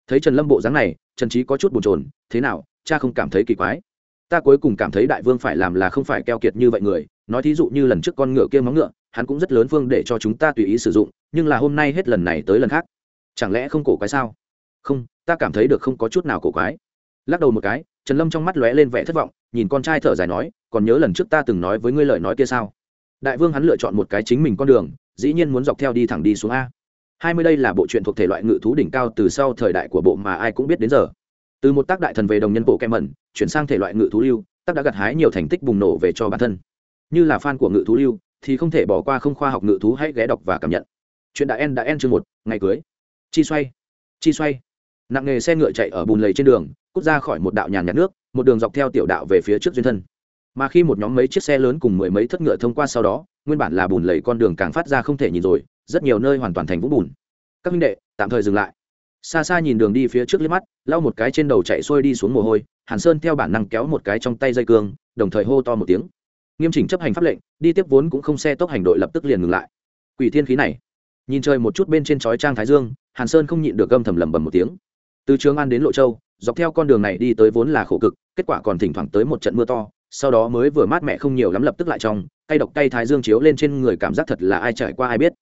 thấy trần lâm bộ dáng này trần trí có chút bồn chồn thế nào cha không cảm thấy kỳ quái ta cuối cùng cảm thấy đại vương phải làm là không phải keo kiệt như vậy người, nói thí dụ như lần trước con ngựa kia móng ngựa, hắn cũng rất lớn phương để cho chúng ta tùy ý sử dụng, nhưng là hôm nay hết lần này tới lần khác. Chẳng lẽ không cổ quái sao? Không, ta cảm thấy được không có chút nào cổ quái. Lắc đầu một cái, trần lâm trong mắt lóe lên vẻ thất vọng, nhìn con trai thở dài nói, còn nhớ lần trước ta từng nói với ngươi lời nói kia sao? Đại vương hắn lựa chọn một cái chính mình con đường, dĩ nhiên muốn dọc theo đi thẳng đi xuống a. Hai mươi đây là bộ truyện thuộc thể loại ngự thú đỉnh cao từ sau thời đại của bộ mà ai cũng biết đến giờ từ một tác đại thần về đồng nhân bộ kem mẩn, chuyển sang thể loại ngự thú lưu, tác đã gặt hái nhiều thành tích bùng nổ về cho bản thân. Như là fan của ngự thú lưu, thì không thể bỏ qua không khoa học ngự thú hãy ghé đọc và cảm nhận. Chuyện đã en đã en chương một, ngày cưới. Chi xoay chi xoay. Nặng nghề xe ngựa chạy ở bùn lầy trên đường, cút ra khỏi một đạo nhàn nhạt nước, một đường dọc theo tiểu đạo về phía trước duyên thân. Mà khi một nhóm mấy chiếc xe lớn cùng mười mấy thất ngựa thông qua sau đó, nguyên bản là bùn lầy con đường càng phát ra không thể nhìn rồi, rất nhiều nơi hoàn toàn thành vũng bùn. Các minh đệ, tạm thời dừng lại xa xa nhìn đường đi phía trước liếc mắt, lau một cái trên đầu chạy xuôi đi xuống mồ hôi, hàn sơn theo bản năng kéo một cái trong tay dây cương, đồng thời hô to một tiếng. Nghiêm chỉnh chấp hành pháp lệnh, đi tiếp vốn cũng không xe tốc hành đội lập tức liền ngừng lại. Quỷ thiên khí này. Nhìn trời một chút bên trên chói trang thái dương, hàn sơn không nhịn được gâm thầm lầm bầm một tiếng. Từ trường an đến lộ châu, dọc theo con đường này đi tới vốn là khổ cực, kết quả còn thỉnh thoảng tới một trận mưa to, sau đó mới vừa mát mẹ không nhiều lắm lập tức lại trong, cay độc cay thái dương chiếu lên trên người cảm giác thật là ai trải qua ai biết.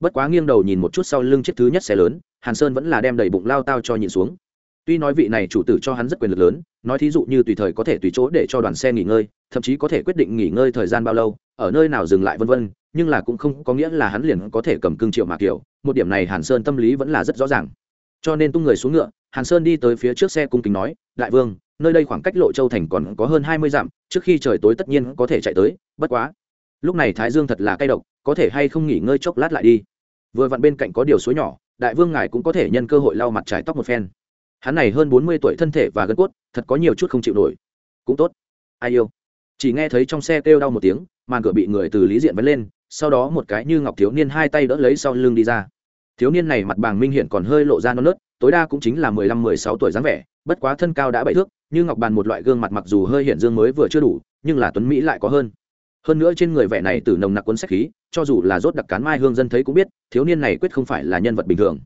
Bất quá nghiêng đầu nhìn một chút sau lưng chiếc thứ nhất xe lớn hàn sơn vẫn là đem đầy bụng lao tao cho nhìn xuống. Tuy nói vị này chủ tử cho hắn rất quyền lực lớn, nói thí dụ như tùy thời có thể tùy chỗ để cho đoàn xe nghỉ ngơi, thậm chí có thể quyết định nghỉ ngơi thời gian bao lâu, ở nơi nào dừng lại vân vân, nhưng là cũng không có nghĩa là hắn liền có thể cầm cương triệu mà kiểu, một điểm này hàn sơn tâm lý vẫn là rất rõ ràng. Cho nên tung người xuống ngựa, hàn sơn đi tới phía trước xe cung kính nói, đại vương, nơi đây khoảng cách lộ châu thành còn có hơn hai mươi dặm, trước khi trời tối tất nhiên có thể chạy tới, bất quá, lúc này thái dương thật là cay độc, có thể hay không nghỉ ngơi chốc lát lại đi. Vừa vặn bên cạnh có điều suối nhỏ đại vương ngài cũng có thể nhân cơ hội lau mặt trải tóc một phen. Hắn này hơn bốn mươi tuổi thân thể và gân cốt, thật có nhiều chút không chịu nổi. Cũng tốt. Ai yêu? Chỉ nghe thấy trong xe kêu đau một tiếng, màn cửa bị người từ lý diện vấn lên, sau đó một cái như ngọc thiếu niên hai tay đỡ lấy sau lưng đi ra. Thiếu niên này mặt bàng minh hiện còn hơi lộ ra non nớt, tối đa cũng chính là mười lăm, mười sáu tuổi dáng vẻ, bất quá thân cao đã bảy thước, như ngọc bàn một loại gương mặt mặc dù hơi hiện dương mới vừa chưa đủ, nhưng là tuấn mỹ lại có hơn hơn nữa trên người vẻ này từ nồng nặc cuốn sách khí, cho dù là rốt đặc cán mai hương dân thấy cũng biết, thiếu niên này quyết không phải là nhân vật bình thường.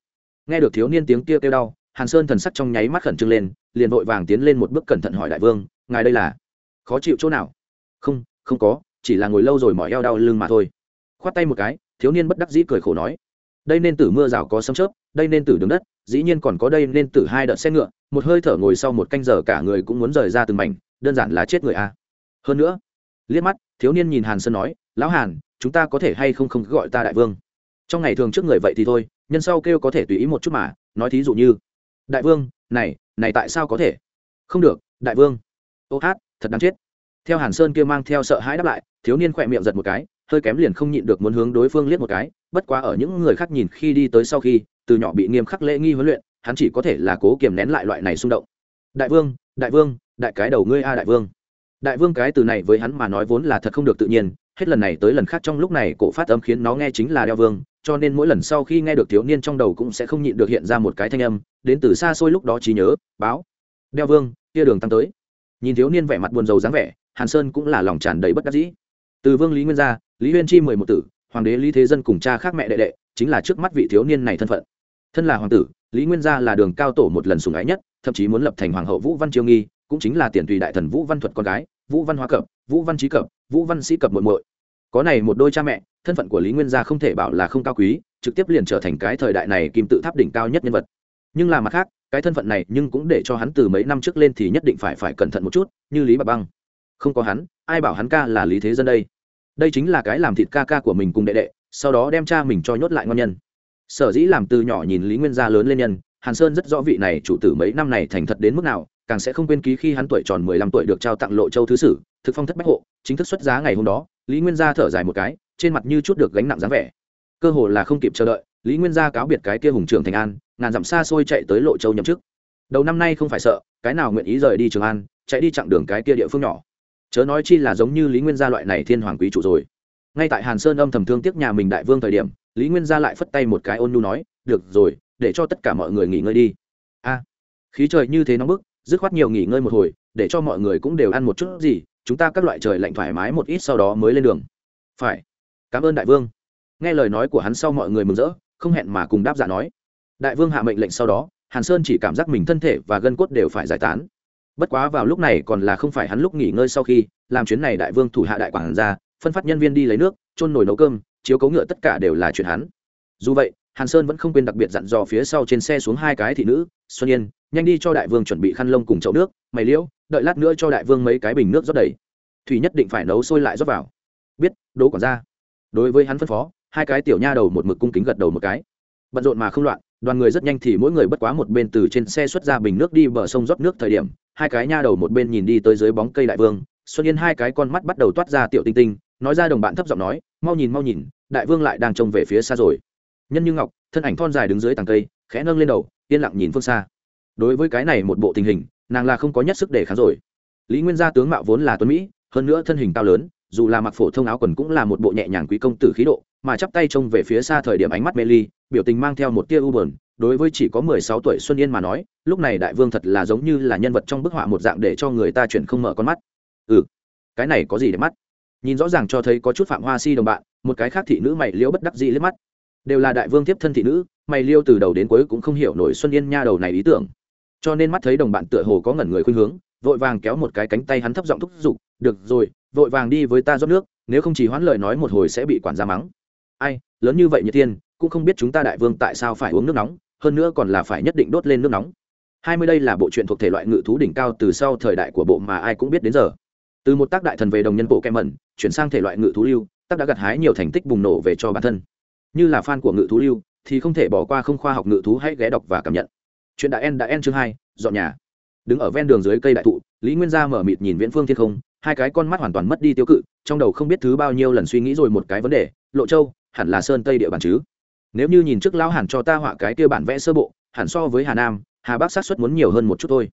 Nghe được thiếu niên tiếng kia kêu đau, hàn sơn thần sắc trong nháy mắt khẩn trương lên, liền vội vàng tiến lên một bước cẩn thận hỏi đại vương, ngài đây là khó chịu chỗ nào? Không không có, chỉ là ngồi lâu rồi mỏi eo đau lưng mà thôi. Khoát tay một cái, thiếu niên bất đắc dĩ cười khổ nói, đây nên tử mưa rào có sấm chớp, đây nên tử đứng đất, dĩ nhiên còn có đây nên tử hai đợt xe ngựa, một hơi thở ngồi sau một canh giờ cả người cũng muốn rời ra từng mảnh, đơn giản là chết người a. Hơn nữa, liếc mắt thiếu niên nhìn hàn sơn nói, lão hàn, chúng ta có thể hay không không gọi ta đại vương? Trong ngày thường trước người vậy thì thôi, nhân sau kêu có thể tùy ý một chút mà, nói thí dụ như, đại vương, này này tại sao có thể? Không được, đại vương. Ô hát, thật đáng chết. Theo hàn sơn kia mang theo sợ hãi đáp lại, thiếu niên khỏe miệng giật một cái, hơi kém liền không nhịn được muốn hướng đối phương liếc một cái, bất quá ở những người khác nhìn khi đi tới sau khi, từ nhỏ bị nghiêm khắc lễ nghi huấn luyện, hắn chỉ có thể là cố kiềm nén lại loại này xung động. Đại vương đại vương, đại cái đầu ngươi a đại vương đại vương cái từ này với hắn mà nói vốn là thật không được tự nhiên, hết lần này tới lần khác trong lúc này cổ phát âm khiến nó nghe chính là đeo vương, cho nên mỗi lần sau khi nghe được thiếu niên trong đầu cũng sẽ không nhịn được hiện ra một cái thanh âm, đến từ xa xôi lúc đó trí nhớ, báo. Đeo vương, kia đường tăng tới. Nhìn thiếu niên vẻ mặt buồn rầu dáng vẻ, hàn sơn cũng là lòng tràn đầy bất đắc dĩ. Từ vương lý nguyên gia, lý huyên chi mười một tử, hoàng đế lý thế dân cùng cha khác mẹ đệ đệ, chính là trước mắt vị thiếu niên này thân phận. Thân là hoàng tử, lý nguyên gia là đường cao tổ một lần sùng ái nhất, thậm chí muốn lập thành hoàng hậu vũ văn chiêu nghi cũng chính là tiền tùy đại thần vũ văn thuật con gái, vũ văn hóa cập, vũ văn trí cập, vũ văn sĩ cập muội muội. Có này một đôi cha mẹ, thân phận của lý nguyên gia không thể bảo là không cao quý, trực tiếp liền trở thành cái thời đại này kim tự tháp đỉnh cao nhất nhân vật. Nhưng là mặt khác, cái thân phận này nhưng cũng để cho hắn từ mấy năm trước lên thì nhất định phải phải cẩn thận một chút, như lý bà băng. Không có hắn, ai bảo hắn ca là lý thế dân đây? Đây chính là cái làm thịt ca ca của mình cùng đệ đệ, sau đó đem cha mình cho nhốt lại ngon nhân. Sở dĩ làm từ nhỏ nhìn lý nguyên gia lớn lên nhân, hàn sơn rất rõ vị này chủ tử mấy năm này thành thật đến mức nào càng sẽ không quên ký khi hắn tuổi tròn mười lăm tuổi được trao tặng lộ châu thứ sử, thực phong thất bách hộ, chính thức xuất giá ngày hôm đó, lý nguyên gia thở dài một cái, trên mặt như chút được gánh nặng dáng vẻ. Cơ hồ là không kịp chờ đợi, lý nguyên gia cáo biệt cái kia hùng trưởng thành an, ngàn dặm xa xôi chạy tới lộ châu nhậm chức. Đầu năm nay không phải sợ, cái nào nguyện ý rời đi trường an, chạy đi chặng đường cái kia địa phương nhỏ. Chớ nói chi là giống như lý nguyên gia loại này thiên hoàng quý chủ rồi. Ngay tại hàn sơn âm thầm thương tiếc nhà mình đại vương thời điểm, lý nguyên gia lại phất tay một cái ôn nhu nói, được rồi, để cho tất cả mọi người nghỉ ngơi đi. A, khí trời như thế nóng bức dứt khoát nhiều nghỉ ngơi một hồi, để cho mọi người cũng đều ăn một chút gì, chúng ta các loại trời lạnh thoải mái một ít sau đó mới lên đường. Phải. Cảm ơn đại vương. Nghe lời nói của hắn sau mọi người mừng rỡ, không hẹn mà cùng đáp giả nói. Đại vương hạ mệnh lệnh sau đó, hàn sơn chỉ cảm giác mình thân thể và gân cốt đều phải giải tán. Bất quá vào lúc này còn là không phải hắn lúc nghỉ ngơi sau khi, làm chuyến này đại vương thủ hạ đại quản ra phân phát nhân viên đi lấy nước trôn nồi nấu cơm, chiếu cấu ngựa tất cả đều là chuyện hắn. Dù vậy, hàn sơn vẫn không quên đặc biệt dặn dò phía sau trên xe xuống hai cái thị nữ xuân yên, nhanh đi cho đại vương chuẩn bị khăn lông cùng chậu nước, mày liễu, đợi lát nữa cho đại vương mấy cái bình nước rót đầy. Thủy nhất định phải nấu sôi lại rót vào. Biết đỗ quản gia. Đối với hắn phân phó, hai cái tiểu nha đầu một mực cung kính gật đầu một cái. Bận rộn mà không loạn, đoàn người rất nhanh thì mỗi người bất quá một bên từ trên xe xuất ra bình nước đi bờ sông rót nước thời điểm, hai cái nha đầu một bên nhìn đi tới dưới bóng cây đại vương. Xuân yên hai cái con mắt bắt đầu toát ra tiểu tinh tinh, nói ra đồng bạn thấp giọng nói, mau nhìn mau nhìn, đại vương lại đang trông về phía xa rồi. Nhân như ngọc, thân ảnh thon dài đứng dưới tàng cây, khẽ nâng lên đầu yên lặng nhìn phương xa. Đối với cái này một bộ tình hình, nàng là không có nhất sức để kháng rồi. Lý nguyên gia tướng mạo vốn là tuấn mỹ, hơn nữa thân hình cao lớn, dù là mặc phổ thông áo quần cũng là một bộ nhẹ nhàng quý công tử khí độ, mà chắp tay trông về phía xa thời điểm ánh mắt mê ly, biểu tình mang theo một tia u bờn đối với chỉ có mười sáu tuổi xuân yên mà nói, lúc này đại vương thật là giống như là nhân vật trong bức họa một dạng để cho người ta chuyển không mở con mắt. Ừ cái này có gì để mắt? Nhìn rõ ràng cho thấy có chút phạm hoa si đồng bạn, một cái khác thị nữ mày liễu bất đắc dĩ liếc mắt. Đều là đại vương tiếp thân thị nữ mày liêu từ đầu đến cuối cũng không hiểu nổi xuân yên nha đầu này ý tưởng. Cho nên mắt thấy đồng bạn tựa hồ có ngẩn người khuynh hướng, vội vàng kéo một cái cánh tay hắn thấp giọng thúc giục, được rồi, vội vàng đi với ta rót nước, nếu không chỉ hoãn lời nói một hồi sẽ bị quản gia mắng. Ai, lớn như vậy như tiên cũng không biết chúng ta đại vương tại sao phải uống nước nóng, hơn nữa còn là phải nhất định đốt lên nước nóng. Hai mươi đây là bộ truyện thuộc thể loại ngự thú đỉnh cao từ sau thời đại của bộ mà ai cũng biết đến giờ. Từ một tác đại thần về đồng nhân bộ kem mẩn, chuyển sang thể loại ngự thú lưu, tác đã gặt hái nhiều thành tích bùng nổ về cho bản thân. Như là fan của ngự thú lưu thì không thể bỏ qua không khoa học ngự thú, hãy ghé đọc và cảm nhận. Chuyện đã en đã en chương hai, dọn nhà. Đứng ở ven đường dưới cây đại thụ, lý nguyên gia mở mịt nhìn viễn phương thiên không, hai cái con mắt hoàn toàn mất đi tiêu cự, trong đầu không biết thứ bao nhiêu lần suy nghĩ rồi một cái vấn đề, lộ châu, hẳn là sơn tây địa bàn chứ? Nếu như nhìn trước lão hẳn cho ta họa cái kia bản vẽ sơ bộ, hẳn so với hà nam, hà bắc sát xuất muốn nhiều hơn một chút thôi.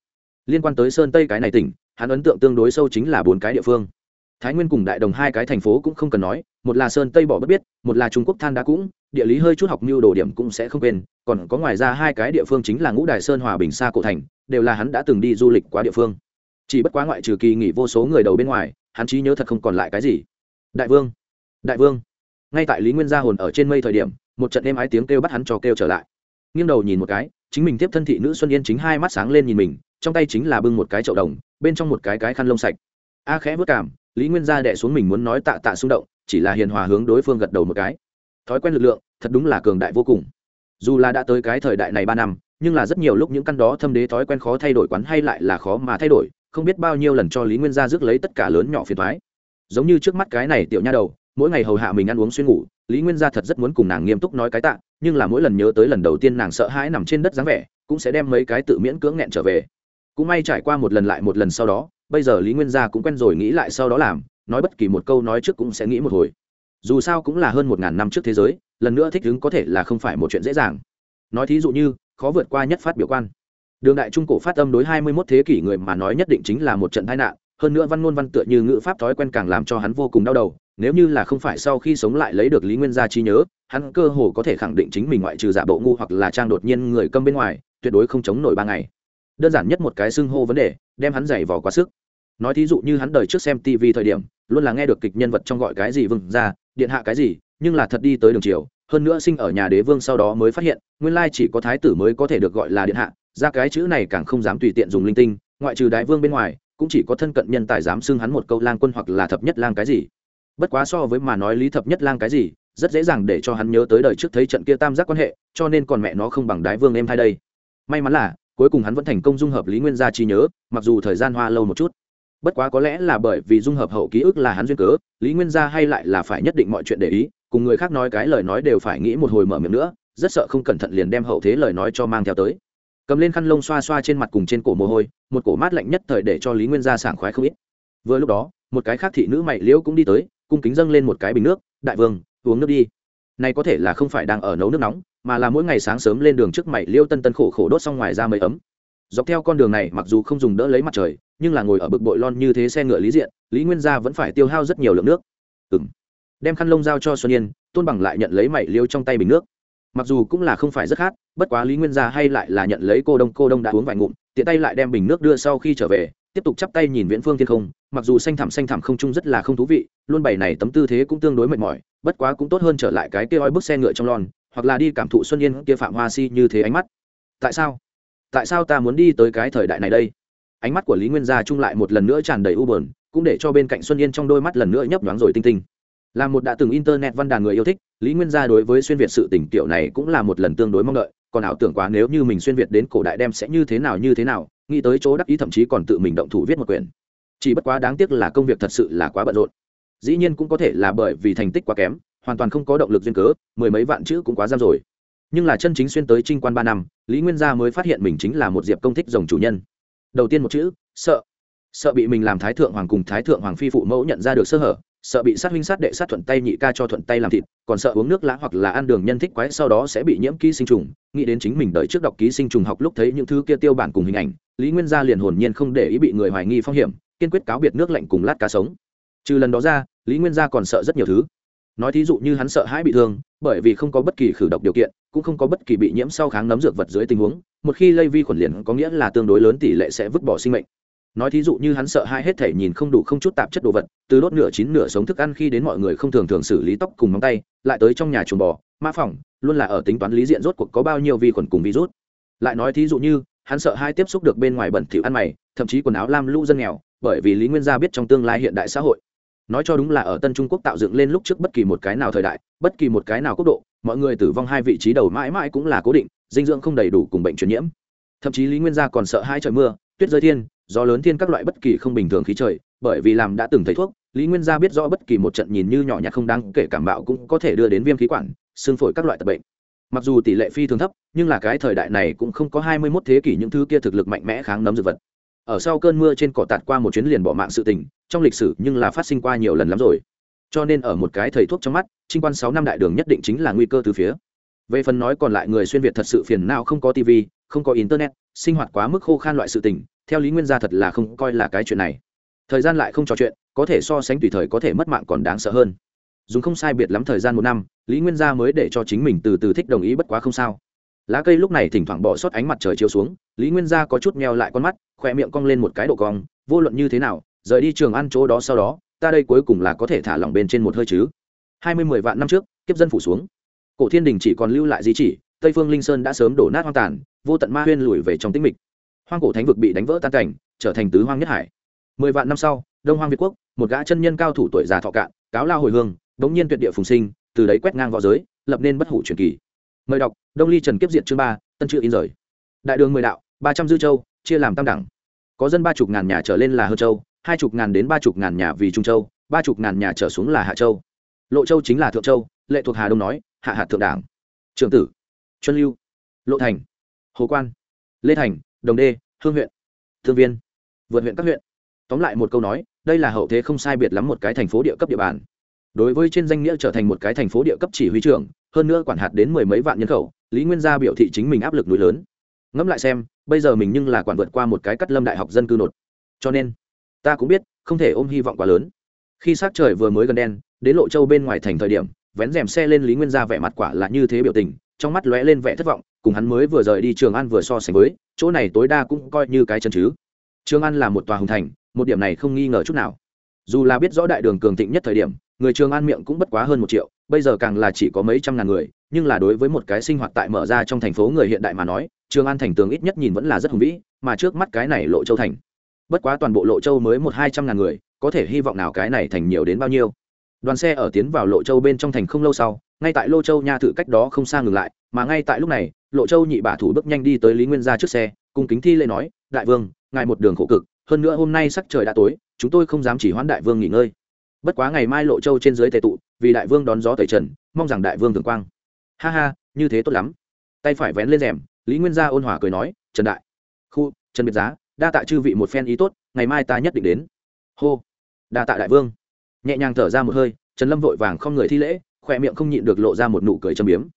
Liên quan tới sơn tây cái này tỉnh, hắn ấn tượng tương đối sâu chính là bốn cái địa phương thái nguyên cùng đại đồng hai cái thành phố cũng không cần nói, một là sơn tây bỏ bất biết, một là trung quốc than đá cũng, địa lý hơi chút học mưu đồ điểm cũng sẽ không quên, còn có ngoài ra hai cái địa phương chính là ngũ đài sơn, hòa bình, sa cổ thành, đều là hắn đã từng đi du lịch qua địa phương. Chỉ bất quá ngoại trừ kỳ nghỉ vô số người đầu bên ngoài, hắn trí nhớ thật không còn lại cái gì. Đại vương! Đại vương! Ngay tại lý nguyên gia hồn ở trên mây thời điểm, một trận êm ái tiếng kêu bắt hắn cho kêu trở lại. Nghiêng đầu nhìn một cái, chính mình tiếp thân thị nữ xuân yên chính hai mắt sáng lên nhìn mình, trong tay chính là bưng một cái chậu đồng, bên trong một cái cái khăn lông sạch. A khẽ vất cảm lý nguyên gia đẻ xuống mình muốn nói tạ tạ xung động, chỉ là hiền hòa hướng đối phương gật đầu một cái. Thói quen lực lượng, thật đúng là cường đại vô cùng. Dù là đã tới cái thời đại này ba năm, nhưng là rất nhiều lúc những căn đó thâm đế thói quen khó thay đổi quán hay lại là khó mà thay đổi, không biết bao nhiêu lần cho lý nguyên gia rước lấy tất cả lớn nhỏ phiền thoái giống như trước mắt cái này tiểu nha đầu, mỗi ngày hầu hạ mình ăn uống xuyên ngủ, lý nguyên gia thật rất muốn cùng nàng nghiêm túc nói cái tạ, nhưng là mỗi lần nhớ tới lần đầu tiên nàng sợ hãi nằm trên đất dáng vẻ, cũng sẽ đem mấy cái tự miễn cưỡng nghẹn trở về. Cũng may trải qua một lần lại một lần sau đó bây giờ lý nguyên gia cũng quen rồi nghĩ lại sau đó làm, nói bất kỳ một câu nói trước cũng sẽ nghĩ một hồi. Dù sao cũng là hơn một ngàn năm trước thế giới, lần nữa thích ứng có thể là không phải một chuyện dễ dàng. Nói thí dụ như, khó vượt qua nhất phát biểu quan. Đường đại trung cổ phát âm đối hai mươi mốt thế kỷ người mà nói nhất định chính là một trận tai nạn, hơn nữa văn ngôn văn tựa như ngữ pháp thói quen càng làm cho hắn vô cùng đau đầu, nếu như là không phải sau khi sống lại lấy được lý nguyên gia trí nhớ, hắn cơ hồ có thể khẳng định chính mình ngoại trừ giả bộ ngu hoặc là trang đột nhiên người câm bên ngoài, tuyệt đối không chống nổi ba ngày đơn giản nhất một cái xưng hô vấn đề, đem hắn giày vò quá sức. Nói thí dụ như hắn đời trước xem tv thời điểm, luôn là nghe được kịch nhân vật trong gọi cái gì vừng ra, điện hạ cái gì, nhưng là thật đi tới đường triều, hơn nữa sinh ở nhà đế vương sau đó mới phát hiện, nguyên lai chỉ có thái tử mới có thể được gọi là điện hạ, ra cái chữ này càng không dám tùy tiện dùng linh tinh, ngoại trừ đại vương bên ngoài, cũng chỉ có thân cận nhân tài dám xưng hắn một câu lang quân hoặc là thập nhất lang cái gì. Bất quá so với mà nói lý thập nhất lang cái gì, rất dễ dàng để cho hắn nhớ tới đời trước thấy trận kia tam giác quan hệ, cho nên còn mẹ nó không bằng đái vương em hai đây. May mắn là cuối cùng hắn vẫn thành công dung hợp lý nguyên gia trí nhớ, mặc dù thời gian hoa lâu một chút. Bất quá có lẽ là bởi vì dung hợp hậu ký ức là hắn duyên cớ, lý nguyên gia hay lại là phải nhất định mọi chuyện để ý, cùng người khác nói cái lời nói đều phải nghĩ một hồi mở miệng nữa, rất sợ không cẩn thận liền đem hậu thế lời nói cho mang theo tới. Cầm lên khăn lông xoa xoa trên mặt cùng trên cổ mồ hôi, một cổ mát lạnh nhất thời để cho lý nguyên gia sảng khoái không ít. Vừa lúc đó, một cái khác thị nữ mày liễu cũng đi tới, cung kính dâng lên một cái bình nước, đại vương, uống nước đi này có thể là không phải đang ở nấu nước nóng, mà là mỗi ngày sáng sớm lên đường trước mày liêu tân tân khổ khổ đốt xong ngoài ra mấy ấm. Dọc theo con đường này, mặc dù không dùng đỡ lấy mặt trời, nhưng là ngồi ở bực bội lon như thế xe ngựa lý diện, lý nguyên gia vẫn phải tiêu hao rất nhiều lượng nước. Ừ m đem khăn lông giao cho xuân yên, tôn bằng lại nhận lấy mày liêu trong tay bình nước. Mặc dù cũng là không phải rất khát, bất quá lý nguyên gia hay lại là nhận lấy cô đông cô đông đã uống vài ngụm, tiện tay lại đem bình nước đưa sau khi trở về tiếp tục chắp tay nhìn viễn phương thiên không, mặc dù xanh thẳm xanh thẳm không trung rất là không thú vị, luôn bày này tấm tư thế cũng tương đối mệt mỏi, bất quá cũng tốt hơn trở lại cái kia oi bức xe ngựa trong lon, hoặc là đi cảm thụ xuân yên kia phạm hoa si như thế ánh mắt. Tại sao? Tại sao ta muốn đi tới cái thời đại này đây? Ánh mắt của lý nguyên gia chung lại một lần nữa tràn đầy u bờn cũng để cho bên cạnh xuân yên trong đôi mắt lần nữa nhấp nhoáng rồi tinh tinh. Là một đã từng internet văn đàn người yêu thích, lý nguyên gia đối với xuyên việt sự tỉnh kiểu này cũng là một lần tương đối mong đợi, còn ảo tưởng quá nếu như mình xuyên việt đến cổ đại đem sẽ như thế nào như thế nào nghĩ tới chỗ đắc ý thậm chí còn tự mình động thủ viết một quyển. Chỉ bất quá đáng tiếc là công việc thật sự là quá bận rộn. Dĩ nhiên cũng có thể là bởi vì thành tích quá kém, hoàn toàn không có động lực duyên cớ, mười mấy vạn chữ cũng quá giam rồi. Nhưng là chân chính xuyên tới trinh quan ba năm, lý nguyên gia mới phát hiện mình chính là một diệp công thích rồng chủ nhân. Đầu tiên một chữ, sợ. Sợ bị mình làm thái thượng hoàng cùng thái thượng hoàng phi phụ mẫu nhận ra được sơ hở, sợ bị sát huynh sát đệ sát thuận tay nhị ca cho thuận tay làm thịt, còn sợ uống nước lã hoặc là ăn đường nhân thích quái sau đó sẽ bị nhiễm ký sinh trùng. Nghĩ đến chính mình đợi trước đọc ký sinh trùng học lúc thấy những thứ kia tiêu bản cùng hình ảnh lý nguyên gia liền hồn nhiên không để ý bị người hoài nghi phong hiểm, kiên quyết cáo biệt nước lạnh cùng lát cá sống. Trừ lần đó ra, lý nguyên gia còn sợ rất nhiều thứ. Nói thí dụ như hắn sợ hãi bị thương, bởi vì không có bất kỳ khử độc điều kiện, cũng không có bất kỳ bị nhiễm sau kháng nấm dược vật dưới tình huống, một khi lây vi khuẩn liền có nghĩa là tương đối lớn tỷ lệ sẽ vứt bỏ sinh mệnh. Nói thí dụ như hắn sợ hai hết thể nhìn không đủ không chút tạp chất đồ vật, từ đốt nửa chín nửa sống thức ăn khi đến mọi người không thường thường xử lý tóc cùng móng tay, lại tới trong nhà chuồng bò ma phỏng, luôn là ở tính toán lý diện rốt cuộc có bao nhiêu vi khuẩn cùng virus. Lại nói thí dụ như hắn sợ hai tiếp xúc được bên ngoài bẩn thỉu ăn mày, thậm chí quần áo lam lũ dân nghèo, bởi vì lý nguyên gia biết trong tương lai hiện đại xã hội. Nói cho đúng là ở tân trung quốc tạo dựng lên lúc trước bất kỳ một cái nào thời đại, bất kỳ một cái nào quốc độ, mọi người tử vong hai vị trí đầu mãi mãi cũng là cố định, dinh dưỡng không đầy đủ cùng bệnh truyền nhiễm. Thậm chí lý nguyên gia còn sợ hai trời mưa, tuyết rơi thiên, gió lớn thiên các loại bất kỳ không bình thường khí trời, bởi vì làm đã từng thấy thuốc, lý nguyên gia biết rõ bất kỳ một trận nhìn như nhỏ nhặt không đáng kể cảm bạo cũng có thể đưa đến viêm khí quản, xương phổi các loại tật bệnh mặc dù tỷ lệ phi thường thấp, nhưng là cái thời đại này cũng không có hai mươi 21 thế kỷ những thứ kia thực lực mạnh mẽ kháng nấm dược vật. Ở sau cơn mưa trên cỏ tạt qua một chuyến liền bỏ mạng sự tình, trong lịch sử nhưng là phát sinh qua nhiều lần lắm rồi. Cho nên ở một cái thầy thuốc trong mắt, trinh quan sáu năm đại đường nhất định chính là nguy cơ từ phía. Về phần nói còn lại người xuyên việt thật sự phiền nào không có tv không có internet, sinh hoạt quá mức khô khan loại sự tình, theo lý nguyên gia thật là không coi là cái chuyện này. Thời gian lại không trò chuyện, có thể so sánh tùy thời có thể mất mạng còn đáng sợ hơn. Dùng không sai biệt lắm thời gian một năm lý nguyên gia mới để cho chính mình từ từ thích đồng ý bất quá không sao. Lá cây lúc này thỉnh thoảng bỏ sót ánh mặt trời chiếu xuống, lý nguyên gia có chút meo lại con mắt, khỏe miệng cong lên một cái độ cong, vô luận như thế nào, rời đi trường ăn chỗ đó sau đó, ta đây cuối cùng là có thể thả lỏng bên trên một hơi chứ. Hai mươi mười vạn năm trước, kiếp dân phủ xuống. Cổ thiên đình chỉ còn lưu lại di chỉ, tây phương linh sơn đã sớm đổ nát hoang tàn, vô tận ma huyên lùi về trong tĩnh mịch. Hoang cổ thánh vực bị đánh vỡ tan cảnh, trở thành tứ hoang nhất hải. Mười vạn năm sau, đông hoang việt quốc, một gã chân nhân cao thủ tuổi già thọ cạn, cáo lao hồi hương, đống nhiên tuyệt địa phùng sinh từ đấy quét ngang võ giới, lập nên bất hủ truyền kỳ. Mời đọc, đông ly trần kiếp diện chương ba, tân chữ in rời. Đại đường mười đạo, ba trăm dư châu, chia làm tam đẳng. Có dân ba chục ngàn nhà trở lên là hơ châu, hai chục ngàn đến ba chục ngàn nhà vì trung châu, ba chục ngàn nhà trở xuống là hạ châu. Lộ châu chính là thượng châu, lệ thuộc hà đông nói, hạ hạt thượng đảng. Trường tử chuân lưu, lộ thành, hồ quan, lê thành, đồng đê, hương huyện, thương viên, vượt huyện các huyện. Tóm lại một câu nói, đây là hậu thế không sai biệt lắm một cái thành phố địa cấp địa bàn đối với trên danh nghĩa trở thành một cái thành phố địa cấp chỉ huy trưởng, hơn nữa quản hạt đến mười mấy vạn nhân khẩu, lý nguyên gia biểu thị chính mình áp lực núi lớn. Ngẫm lại xem, bây giờ mình nhưng là quản vượt qua một cái cắt lâm đại học dân cư nột. Cho nên, ta cũng biết, không thể ôm hy vọng quá lớn. Khi s á c trời vừa mới gần đen, đến lộ châu bên ngoài thành thời điểm, vén rèm xe lên lý nguyên gia vẻ mặt quả là như thế biểu tình, trong mắt lóe lên vẻ thất vọng, cùng hắn mới vừa rời đi trường an vừa so sánh với, chỗ này tối đa cũng coi như cái chân chứ. Trường an là một tòa hùng thành, một điểm này không nghi ngờ chút nào. Dù là biết rõ đại đường cường thịnh nhất thời điểm người trường an miệng cũng bất quá hơn một triệu, bây giờ càng là chỉ có mấy trăm ngàn người, nhưng là đối với một cái sinh hoạt tại mở ra trong thành phố người hiện đại mà nói, trường an thành tường ít nhất nhìn vẫn là rất hùng vĩ, mà trước mắt cái này lộ châu thành. Bất quá toàn bộ lộ châu mới một hai trăm ngàn người, có thể hy vọng nào cái này thành nhiều đến bao nhiêu. Đoàn xe ở tiến vào lộ châu bên trong thành không lâu sau, ngay tại lô châu nha thự cách đó không xa ngừng lại, mà ngay tại lúc này, lộ châu nhị bả thủ bước nhanh đi tới lý nguyên gia trước xe cùng kính thi lễ nói, đại vương, ngài một đường khổ cực, hơn nữa hôm nay sắc trời đã tối, chúng tôi không dám chỉ hoãn đại vương nghỉ ngơi bất quá ngày mai lộ châu trên dưới tề tụ, vì đại vương đón gió tẩy trần, mong rằng đại vương thường quang. Ha ha, như thế tốt lắm. Tay phải vén lên rèm, lý nguyên gia ôn hòa cười nói, trần đại, khu, trần biệt giá, đa tạ chư vị một phen ý tốt, ngày mai ta nhất định đến. Hô, đa tạ đại vương. Nhẹ nhàng thở ra một hơi, trần lâm vội vàng không người thi lễ, khoe miệng không nhịn được lộ ra một nụ cười châm biếm.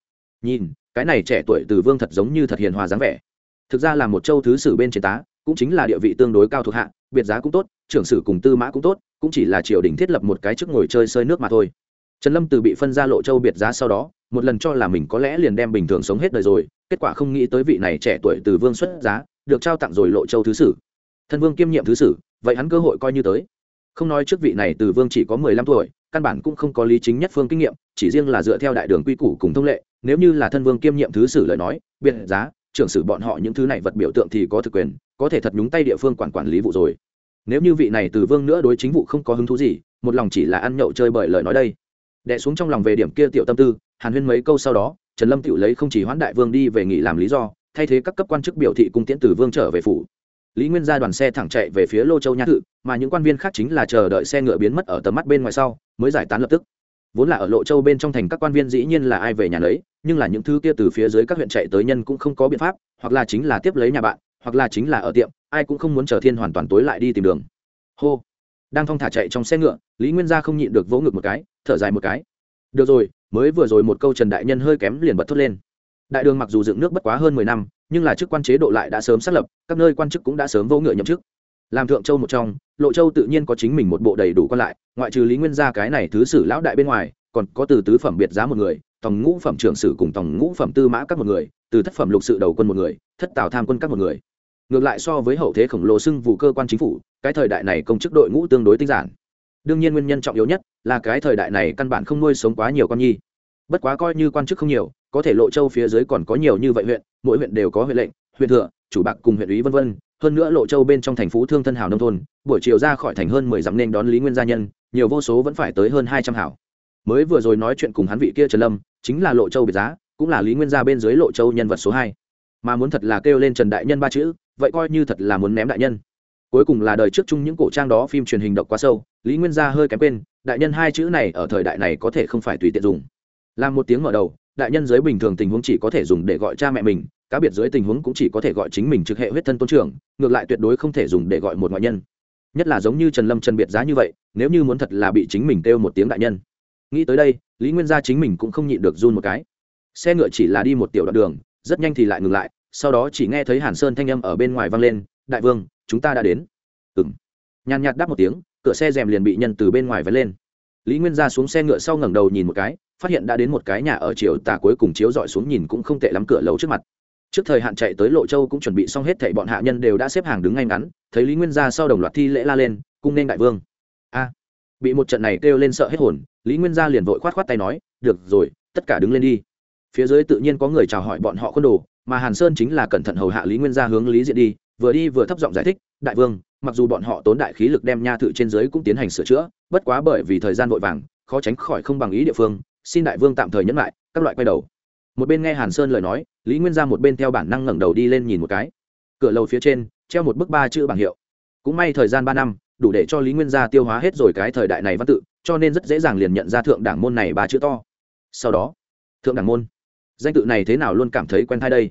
Nhìn, cái này trẻ tuổi từ vương thật giống như thật hiền hòa dáng vẻ. Thực ra là một châu thứ sử bên chế tá cũng chính là địa vị tương đối cao thuộc hạ, biệt giá cũng tốt, trưởng sử cùng tư mã cũng tốt, cũng chỉ là triều đình thiết lập một cái chức ngồi chơi sơi nước mà thôi. Trần lâm từ bị phân ra lộ châu biệt giá sau đó, một lần cho là mình có lẽ liền đem bình thường sống hết đời rồi, kết quả không nghĩ tới vị này trẻ tuổi từ vương xuất giá, được trao tặng rồi lộ châu thứ sử. Thân vương kiêm nhiệm thứ sử, vậy hắn cơ hội coi như tới. Không nói trước vị này từ vương chỉ có mười lăm tuổi, căn bản cũng không có lý chính nhất phương kinh nghiệm, chỉ riêng là dựa theo đại đường quy củ cùng thông lệ, nếu như là thân vương kiêm nhiệm thứ sử lời nói, biệt giá, trưởng sử bọn họ những thứ này vật biểu tượng thì có thực quyền có thể thật nhúng tay địa phương quản quản lý vụ rồi. Nếu như vị này từ vương nữa đối chính vụ không có hứng thú gì, một lòng chỉ là ăn nhậu chơi bởi lời nói đây. Đẻ xuống trong lòng về điểm kia tiểu tâm tư, hàn huyên mấy câu sau đó, trần lâm tự lấy không chỉ hoãn đại vương đi về nghỉ làm lý do, thay thế các cấp quan chức biểu thị cung tiễn từ vương trở về phủ. Lý nguyên ra đoàn xe thẳng chạy về phía lô châu nhã thự mà những quan viên khác chính là chờ đợi xe ngựa biến mất ở tầm mắt bên ngoài sau, mới giải tán lập tức. Vốn là ở lộ châu bên trong thành các quan viên dĩ nhiên là ai về nhà lấy nhưng là những thứ kia từ phía dưới các huyện chạy tới nhân cũng không có biện pháp, hoặc là chính là tiếp lấy nhà bạn hoặc là chính là ở tiệm, ai cũng không muốn chờ thiên hoàn toàn tối lại đi tìm đường. Hô. Đang thong thả chạy trong xe ngựa, lý nguyên gia không nhịn được vỗ ngực một cái, thở dài một cái. Được rồi, mới vừa rồi một câu trần đại nhân hơi kém liền bật thốt lên. Đại đường mặc dù dựng nước bất quá hơn mười năm, nhưng là chức quan chế độ lại đã sớm xác lập, các nơi quan chức cũng đã sớm vô ngựa nhậm chức. Làm thượng châu một trong, lộ châu tự nhiên có chính mình một bộ đầy đủ quan lại, ngoại trừ lý nguyên gia cái này thứ sử lão đại bên ngoài, còn có từ tứ phẩm biệt giá một người, tòng ngũ phẩm trưởng sử cùng tòng ngũ phẩm tư mã các một người từ thất phẩm lục sự đầu quân một người, thất tào tham quân các một người. Ngược lại so với hậu thế khổng lồ xưng vụ cơ quan chính phủ, cái thời đại này công chức đội ngũ tương đối tinh giản. Đương nhiên nguyên nhân trọng yếu nhất là cái thời đại này căn bản không nuôi sống quá nhiều con nhi. Bất quá coi như quan chức không nhiều, có thể lộ châu phía dưới còn có nhiều như vậy huyện, mỗi huyện đều có huyện lệnh, huyện thừa, chủ bạc cùng huyện ủy vân vân. Hơn nữa lộ châu bên trong thành phố thương thân hào nông thôn, buổi chiều ra khỏi thành hơn mười dặm nên đón lý nguyên gia nhân, nhiều vô số vẫn phải tới hơn hai trăm hảo. Mới vừa rồi nói chuyện cùng hắn vị kia trần lâm, chính là lộ châu biệt giá cũng là lý nguyên gia bên dưới lộ châu nhân vật số hai. Mà muốn thật là kêu lên trần đại nhân ba chữ, vậy coi như thật là muốn ném đại nhân. Cuối cùng là đời trước chung những cổ trang đó phim truyền hình độc quá sâu, lý nguyên gia hơi kém quên, đại nhân hai chữ này ở thời đại này có thể không phải tùy tiện dùng. Làm một tiếng mở đầu, đại nhân giới bình thường tình huống chỉ có thể dùng để gọi cha mẹ mình, cá biệt dưới tình huống cũng chỉ có thể gọi chính mình trực hệ huyết thân tôn trưởng, ngược lại tuyệt đối không thể dùng để gọi một ngoại nhân. Nhất là giống như trần lâm trần biệt giá như vậy, nếu như muốn thật là bị chính mình kêu một tiếng đại nhân. Nghĩ tới đây, lý nguyên gia chính mình cũng không nhịn được run một cái xe ngựa chỉ là đi một tiểu đoạn đường, rất nhanh thì lại ngừng lại, sau đó chỉ nghe thấy hàn sơn thanh âm ở bên ngoài vang lên, đại vương, chúng ta đã đến. Ừng nhàn nhạt đáp một tiếng, cửa xe rèm liền bị nhân từ bên ngoài vén lên. Lý nguyên gia xuống xe ngựa sau ngẩng đầu nhìn một cái, phát hiện đã đến một cái nhà ở chiều tà cuối cùng chiếu dọi xuống nhìn cũng không tệ lắm cửa lầu trước mặt. Trước thời hạn chạy tới lộ châu cũng chuẩn bị xong hết thảy bọn hạ nhân đều đã xếp hàng đứng ngay ngắn, thấy lý nguyên gia sau đồng loạt thi lễ la lên, cung nên đại vương. A. Bị một trận này kêu lên sợ hết hồn, lý nguyên gia liền vội khoát khoát tay nói, được rồi, tất cả đứng lên đi phía dưới tự nhiên có người chào hỏi bọn họ khuôn đồ, mà hàn sơn chính là cẩn thận hầu hạ lý nguyên gia hướng lý diện đi, vừa đi vừa thấp giọng giải thích, đại vương, mặc dù bọn họ tốn đại khí lực đem nha thự trên dưới cũng tiến hành sửa chữa, bất quá bởi vì thời gian vội vàng, khó tránh khỏi không bằng ý địa phương, xin đại vương tạm thời nhẫn lại, các loại quay đầu. Một bên nghe hàn sơn lời nói, lý nguyên ra một bên theo bản năng ngẩng đầu đi lên nhìn một cái. Cửa lầu phía trên, treo một bức ba chữ bảng hiệu. Cũng may thời gian ba năm, đủ để cho lý nguyên gia tiêu hóa hết rồi cái thời đại này văn tự, cho nên rất dễ dàng liền nhận ra thượng đảng môn này ba chữ to. Sau đó, thượng đảng môn danh tự này thế nào luôn cảm thấy quen thai đây?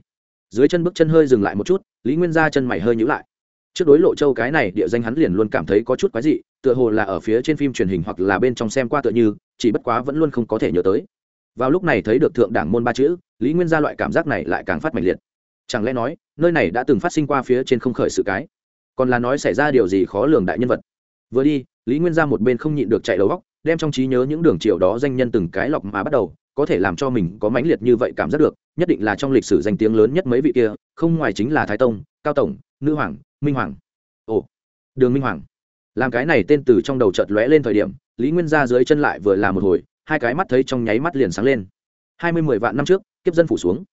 Dưới chân bước chân hơi dừng lại một chút, lý nguyên gia chân mày hơi nhữ lại. Trước đối lộ châu cái này, địa danh hắn liền luôn cảm thấy có chút quái dị, tựa hồ là ở phía trên phim truyền hình hoặc là bên trong xem qua tựa như, chỉ bất quá vẫn luôn không có thể nhớ tới. Vào lúc này thấy được thượng đảng môn ba chữ, lý nguyên gia loại cảm giác này lại càng phát mạnh liệt. Chẳng lẽ nói, nơi này đã từng phát sinh qua phía trên không khởi sự cái? Còn là nói xảy ra điều gì khó lường đại nhân vật? Vừa đi, lý nguyên gia một bên không nhịn được chạy đầu góc, đem trong trí nhớ những đường triều đó danh nhân từng cái lọc mà bắt đầu có thể làm cho mình có mãnh liệt như vậy cảm giác được, nhất định là trong lịch sử danh tiếng lớn nhất mấy vị kia, không ngoài chính là thái tông, cao tổng, nữ hoàng, minh hoàng. Ồ, đường minh hoàng. Làm cái này tên từ trong đầu chợt lóe lên thời điểm, lý nguyên gia dưới chân lại vừa là một hồi, hai cái mắt thấy trong nháy mắt liền sáng lên. Hai mươi mười vạn năm trước, kiếp dân phủ xuống.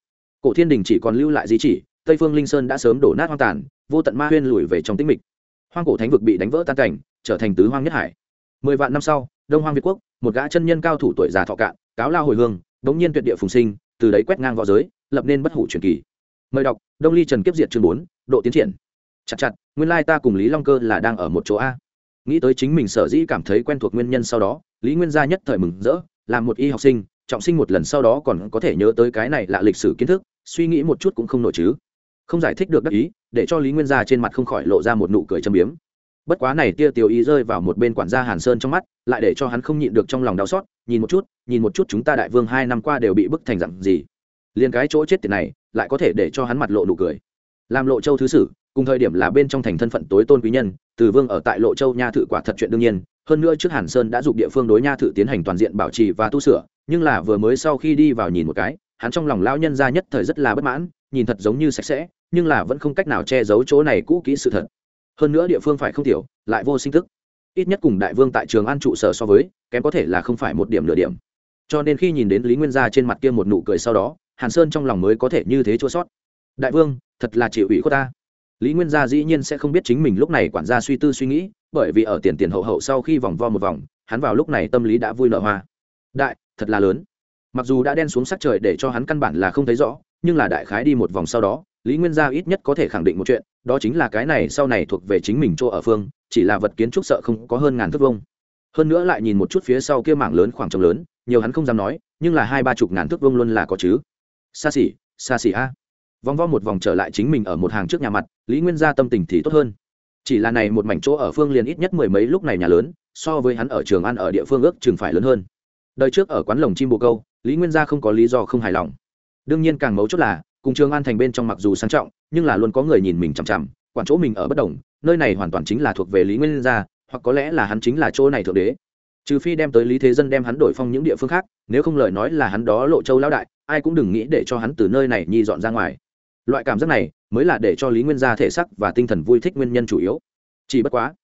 Cổ thiên đình chỉ còn lưu lại di chỉ, tây phương linh sơn đã sớm đổ nát hoang tàn, vô tận ma huyên lùi về trong tĩnh mịch. Hoang cổ thánh vực bị đánh vỡ tan cảnh, trở thành tứ hoang nhất hải. Mười vạn năm sau, đông hoang việt quốc, một gã chân nhân cao thủ tuổi già thọ cạn cáo lao hồi hương bỗng nhiên tuyệt địa phùng sinh, từ đấy quét ngang v õ giới, lập nên bất hủ truyền kỳ. Mời đọc, đông ly trần kiếp diệt chương bốn, độ tiến triển. Chặt chặt, nguyên lai ta cùng lý long cơ là đang ở một chỗ a. Nghĩ tới chính mình sở dĩ cảm thấy quen thuộc nguyên nhân sau đó, lý nguyên gia nhất thời mừng rỡ làm một y học sinh, trọng sinh một lần sau đó còn có thể nhớ tới cái này là lịch sử kiến thức, suy nghĩ một chút cũng không nổi chứ. Không giải thích được đắc ý, để cho lý nguyên gia trên mặt không khỏi lộ ra một nụ cười châm biếm bất quá này tia tiểu ý rơi vào một bên quản gia hàn sơn trong mắt, lại để cho hắn không nhịn được trong lòng đau xót, nhìn một chút, nhìn một chút chúng ta đại vương hai năm qua đều bị bức thành dặn gì. Liền cái chỗ chết tiền này, lại có thể để cho hắn mặt lộ nụ cười. Làm lộ châu thứ sử, cùng thời điểm là bên trong thành thân phận tối tôn quý nhân, từ vương ở tại lộ châu nha thự quả thật chuyện đương nhiên, hơn nữa trước hàn sơn đã dục địa phương đối nha thự tiến hành toàn diện bảo trì và tu sửa, nhưng là vừa mới sau khi đi vào nhìn một cái, hắn trong lòng lão nhân ra nhất thời rất là bất mãn, nhìn thật giống như sạch sẽ, nhưng là vẫn không cách nào che giấu chỗ này cũ kỹ sự thật hơn nữa địa phương phải không tiểu, lại vô sinh thức. Ít nhất cùng đại vương tại trường an trụ sở so với, kém có thể là không phải một điểm nửa điểm. Cho nên khi nhìn đến lý nguyên gia trên mặt kia một nụ cười sau đó, hàn sơn trong lòng mới có thể như thế chua sót. Đại vương, thật là chịu ủy của ta. Lý nguyên gia dĩ nhiên sẽ không biết chính mình lúc này quản gia suy tư suy nghĩ, bởi vì ở tiền tiền hậu hậu sau khi vòng vo một vòng, hắn vào lúc này tâm lý đã vui nở hoa. Đại, thật là lớn. Mặc dù đã đen xuống sắc trời để cho hắn căn bản là không thấy rõ, nhưng là đại khái đi một vòng sau đó lý nguyên gia ít nhất có thể khẳng định một chuyện, đó chính là cái này sau này thuộc về chính mình chỗ ở phương, chỉ là vật kiến trúc sợ không có hơn ngàn thước vông hơn nữa lại nhìn một chút phía sau kia mảng lớn khoảng trống lớn, nhiều hắn không dám nói, nhưng là hai ba chục ngàn thước vông luôn là có chứ. Xa xỉ xa xỉ a. Vòng vo một vòng trở lại chính mình ở một hàng trước nhà mặt, lý nguyên gia tâm tình thì tốt hơn. Chỉ là này một mảnh chỗ ở phương liền ít nhất mười mấy lúc này nhà lớn, so với hắn ở trường ăn ở địa phương ước chừng phải lớn hơn. Đời trước ở quán lồng chim bồ câu, lý nguyên gia không có lý do không hài lòng. Đương nhiên càng mấu chốt là cùng trường an thành bên trong mặc dù sang trọng, nhưng là luôn có người nhìn mình chằm chằm, quản chỗ mình ở bất đồng, nơi này hoàn toàn chính là thuộc về lý nguyên gia, hoặc có lẽ là hắn chính là chỗ này thượng đế. Trừ phi đem tới lý thế dân đem hắn đổi phong những địa phương khác, nếu không lời nói là hắn đó lộ châu lão đại, ai cũng đừng nghĩ để cho hắn từ nơi này nhi dọn ra ngoài. Loại cảm giác này mới là để cho lý nguyên gia thể sắc và tinh thần vui thích nguyên nhân chủ yếu. Chỉ bất quá,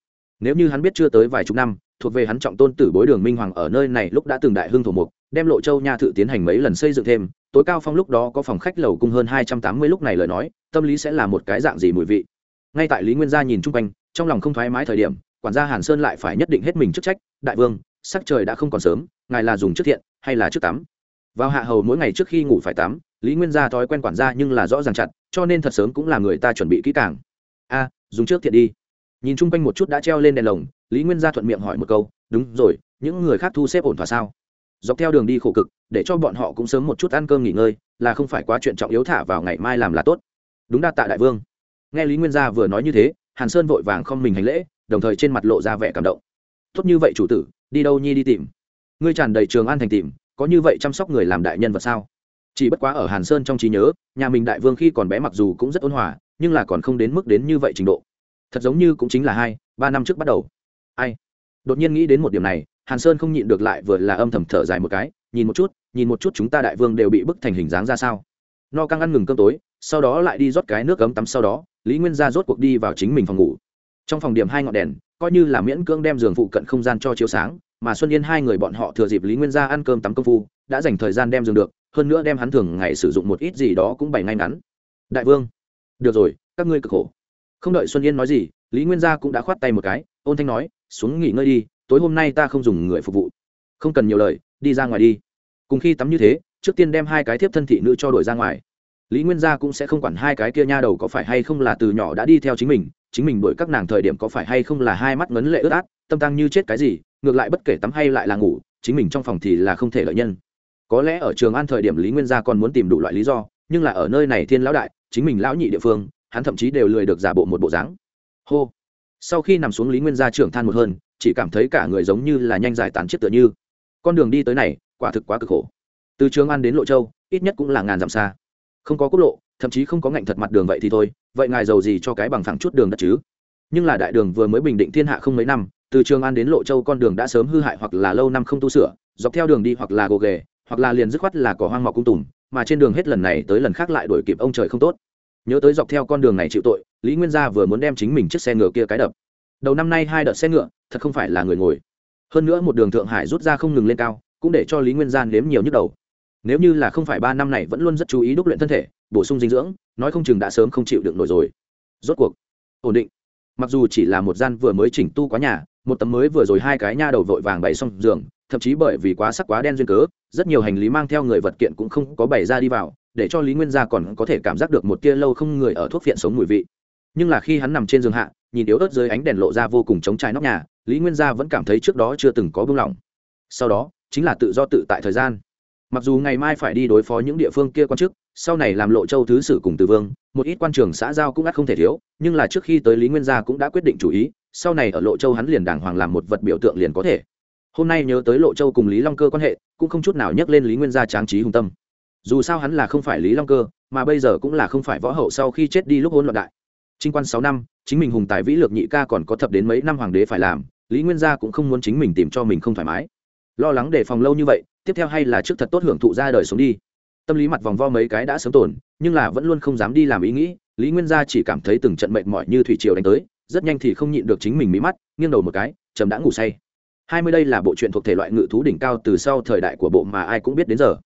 nếu như hắn biết chưa tới vài chục năm, thuộc về hắn trọng tôn tử bối đường minh hoàng ở nơi này lúc đã từng đại hưng thổ mục đem lộ châu nha thự tiến hành mấy lần xây dựng thêm, tối cao phong lúc đó có phòng khách lầu cung hơn hai trăm tám mươi lúc này lời nói, tâm lý sẽ là một cái dạng gì mùi vị. Ngay tại lý nguyên gia nhìn chung quanh, trong lòng không thoải mái thời điểm, quản gia hàn sơn lại phải nhất định hết mình chức trách, đại vương, sắc trời đã không còn sớm, ngài là dùng trước thiện hay là trước tắm? Vào hạ hầu mỗi ngày trước khi ngủ phải tắm, lý nguyên gia thói quen quản gia nhưng là rõ ràng chặt, cho nên thật sớm cũng là người ta chuẩn bị kỹ càng. A, dùng trước thiện đi. Nhìn chung quanh một chút đã treo lên đèn lồng, lý nguyên gia thuận miệng hỏi một câu, đúng rồi, những người khác thu xếp ổn thỏa sao? Dọc theo đường đi khổ cực, để cho bọn họ cũng sớm một chút ăn cơm nghỉ ngơi, là không phải quá chuyện trọng yếu thả vào ngày mai làm là tốt. Đúng đa tạ đại vương. Nghe lý nguyên gia vừa nói như thế, hàn sơn vội vàng không mình hành lễ, đồng thời trên mặt lộ ra vẻ cảm động. Tốt như vậy chủ tử, đi đâu nhi đi tìm? Ngươi tràn đầy trường an thành tìm, có như vậy chăm sóc người làm đại nhân vật sao? Chỉ bất quá ở hàn sơn trong trí nhớ, nhà mình đại vương khi còn bé mặc dù cũng rất ôn hòa, nhưng là còn không đến mức đến như vậy trình độ. Thật giống như cũng chính là hai, ba năm trước bắt đầu. Ai? Đột nhiên nghĩ đến một điểm này hàn sơn không nhịn được lại vừa là âm thầm thở dài một cái, nhìn một chút, nhìn một chút chúng ta đại vương đều bị bức thành hình dáng ra sao? No căng ăn ngừng cơm tối, sau đó lại đi rót cái nước cấm tắm sau đó, lý nguyên gia rốt cuộc đi vào chính mình phòng ngủ. Trong phòng điểm hai ngọn đèn, coi như là miễn cưỡng đem giường phụ cận không gian cho chiếu sáng, mà xuân yên hai người bọn họ thừa dịp lý nguyên gia ăn cơm tắm công phu, đã dành thời gian đem giường được, hơn nữa đem hắn thường ngày sử dụng một ít gì đó cũng bày ngay ngắn. Đại vương. Được rồi, các ngươi cực khổ. Không đợi xuân yên nói gì, lý nguyên gia cũng đã khoát tay một cái, ôn thanh nói, xuống nghỉ ngơi đi tối hôm nay ta không dùng người phục vụ. Không cần nhiều lời, đi ra ngoài đi. Cùng khi tắm như thế, trước tiên đem hai cái thiếp thân thị nữ cho đổi ra ngoài. Lý nguyên gia cũng sẽ không quản hai cái kia nha đầu có phải hay không là từ nhỏ đã đi theo chính mình chính mình đổi các nàng thời điểm có phải hay không là hai mắt ngấn lệ ướt át, tâm tăng như chết cái gì, ngược lại bất kể tắm hay lại là ngủ, chính mình trong phòng thì là không thể lợi nhân. Có lẽ ở trường an thời điểm lý nguyên gia còn muốn tìm đủ loại lý do, nhưng là ở nơi này thiên lão đại, chính mình lão nhị địa phương, hắn thậm chí đều lười được giả bộ một bộ dáng. Hô. Sau khi nằm xuống lý nguyên gia trưởng than một hơn chỉ cảm thấy cả người giống như là nhanh giải tán chiếc tựa như. Con đường đi tới này, quả thực quá cực khổ. Từ trường an đến lộ châu, ít nhất cũng là ngàn dặm xa. Không có quốc lộ, thậm chí không có ngạnh thật mặt đường vậy thì thôi, vậy ngài giàu gì cho cái bằng phẳng chút đường đất chứ? Nhưng là đại đường vừa mới bình định thiên hạ không mấy năm, từ trường an đến lộ châu con đường đã sớm hư hại hoặc là lâu năm không tu sửa, dọc theo đường đi hoặc là gồ ghề, hoặc là liền dứt khoát là cỏ hoang mọc cung tùm mà trên đường hết lần này tới lần khác lại đổi kịp ông trời không tốt. Nhớ tới dọc theo con đường này chịu tội, lý nguyên gia vừa muốn đem chính mình chiếc xe ngựa kia cái đập đầu năm nay hai đợt xe ngựa, thật không phải là người ngồi. Hơn nữa một đường thượng hải rút ra không ngừng lên cao, cũng để cho lý nguyên gian nếm nhiều nhức đầu. Nếu như là không phải ba năm này vẫn luôn rất chú ý đúc luyện thân thể, bổ sung dinh dưỡng, nói không chừng đã sớm không chịu được nổi rồi. Rốt cuộc, ổn định. Mặc dù chỉ là một gian vừa mới chỉnh tu quá nhà, một tấm mới vừa rồi hai cái nha đầu vội vàng bày xong giường, thậm chí bởi vì quá sắc quá đen duyên cớ, rất nhiều hành lý mang theo người vật kiện cũng không có bày ra đi vào, để cho lý nguyên gia còn có thể cảm giác được một tia lâu không người ở thuốc viện sống mùi vị nhưng là khi hắn nằm trên giường hạ, nhìn yếu ớt dưới ánh đèn lộ ra vô cùng chống trái nóc nhà, lý nguyên gia vẫn cảm thấy trước đó chưa từng có buông lỏng. Sau đó, chính là tự do tự tại thời gian. Mặc dù ngày mai phải đi đối phó những địa phương kia quan chức, sau này làm lộ châu thứ sử cùng từ vương, một ít quan trường xã giao cũng ắt không thể thiếu, nhưng là trước khi tới lý nguyên gia cũng đã quyết định chủ ý, sau này ở lộ châu hắn liền đàng hoàng làm một vật biểu tượng liền có thể. Hôm nay nhớ tới lộ châu cùng lý long cơ quan hệ, cũng không chút nào nhắc lên lý nguyên gia tráng trí hùng tâm. Dù sao hắn là không phải lý long cơ, mà bây giờ cũng là không phải võ hậu sau khi chết đi lúc hôn loạn đại trinh quan sáu năm, chính mình hùng tài vĩ lược nhị ca còn có thập đến mấy năm hoàng đế phải làm, lý nguyên gia cũng không muốn chính mình tìm cho mình không thoải mái. Lo lắng đề phòng lâu như vậy, tiếp theo hay là trước thật tốt hưởng thụ ra đời sống đi. Tâm lý mặt vòng vo mấy cái đã sớm tổn nhưng là vẫn luôn không dám đi làm ý nghĩ, lý nguyên gia chỉ cảm thấy từng trận mệt mỏi như thủy triều đánh tới, rất nhanh thì không nhịn được chính mình mí mắt, nghiêng đầu một cái chầm đã ngủ say. Hai mươi đây là bộ truyện thuộc thể loại ngự thú đỉnh cao từ sau thời đại của bộ mà ai cũng biết đến giờ.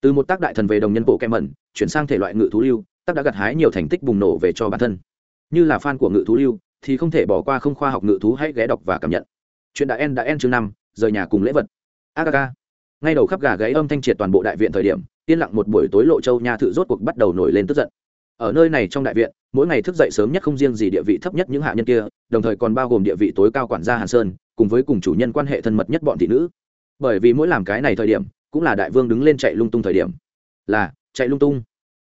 Từ một tác đại thần về đồng nhân bộ kem mẩn chuyển sang thể loại ngự thú lưu, tác đã gặt hái nhiều thành tích bùng nổ về cho bản thân như là fan của ngự thú lưu, thì không thể bỏ qua không khoa học ngự thú hãy ghé đọc và cảm nhận. Chuyện đã en đã en chương năm, rời nhà cùng lễ vật. Aga ngay đầu khắp gà gáy âm thanh triệt toàn bộ đại viện thời điểm, yên lặng một buổi tối lộ châu nha thự rốt cuộc bắt đầu nổi lên tức giận. Ở nơi này trong đại viện, mỗi ngày thức dậy sớm nhất không riêng gì địa vị thấp nhất những hạ nhân kia, đồng thời còn bao gồm địa vị tối cao quản gia hàn sơn, cùng với cùng chủ nhân quan hệ thân mật nhất bọn thị nữ. Bởi vì mỗi làm cái này thời điểm, cũng là đại vương đứng lên chạy lung tung thời điểm. Là, chạy lung tung.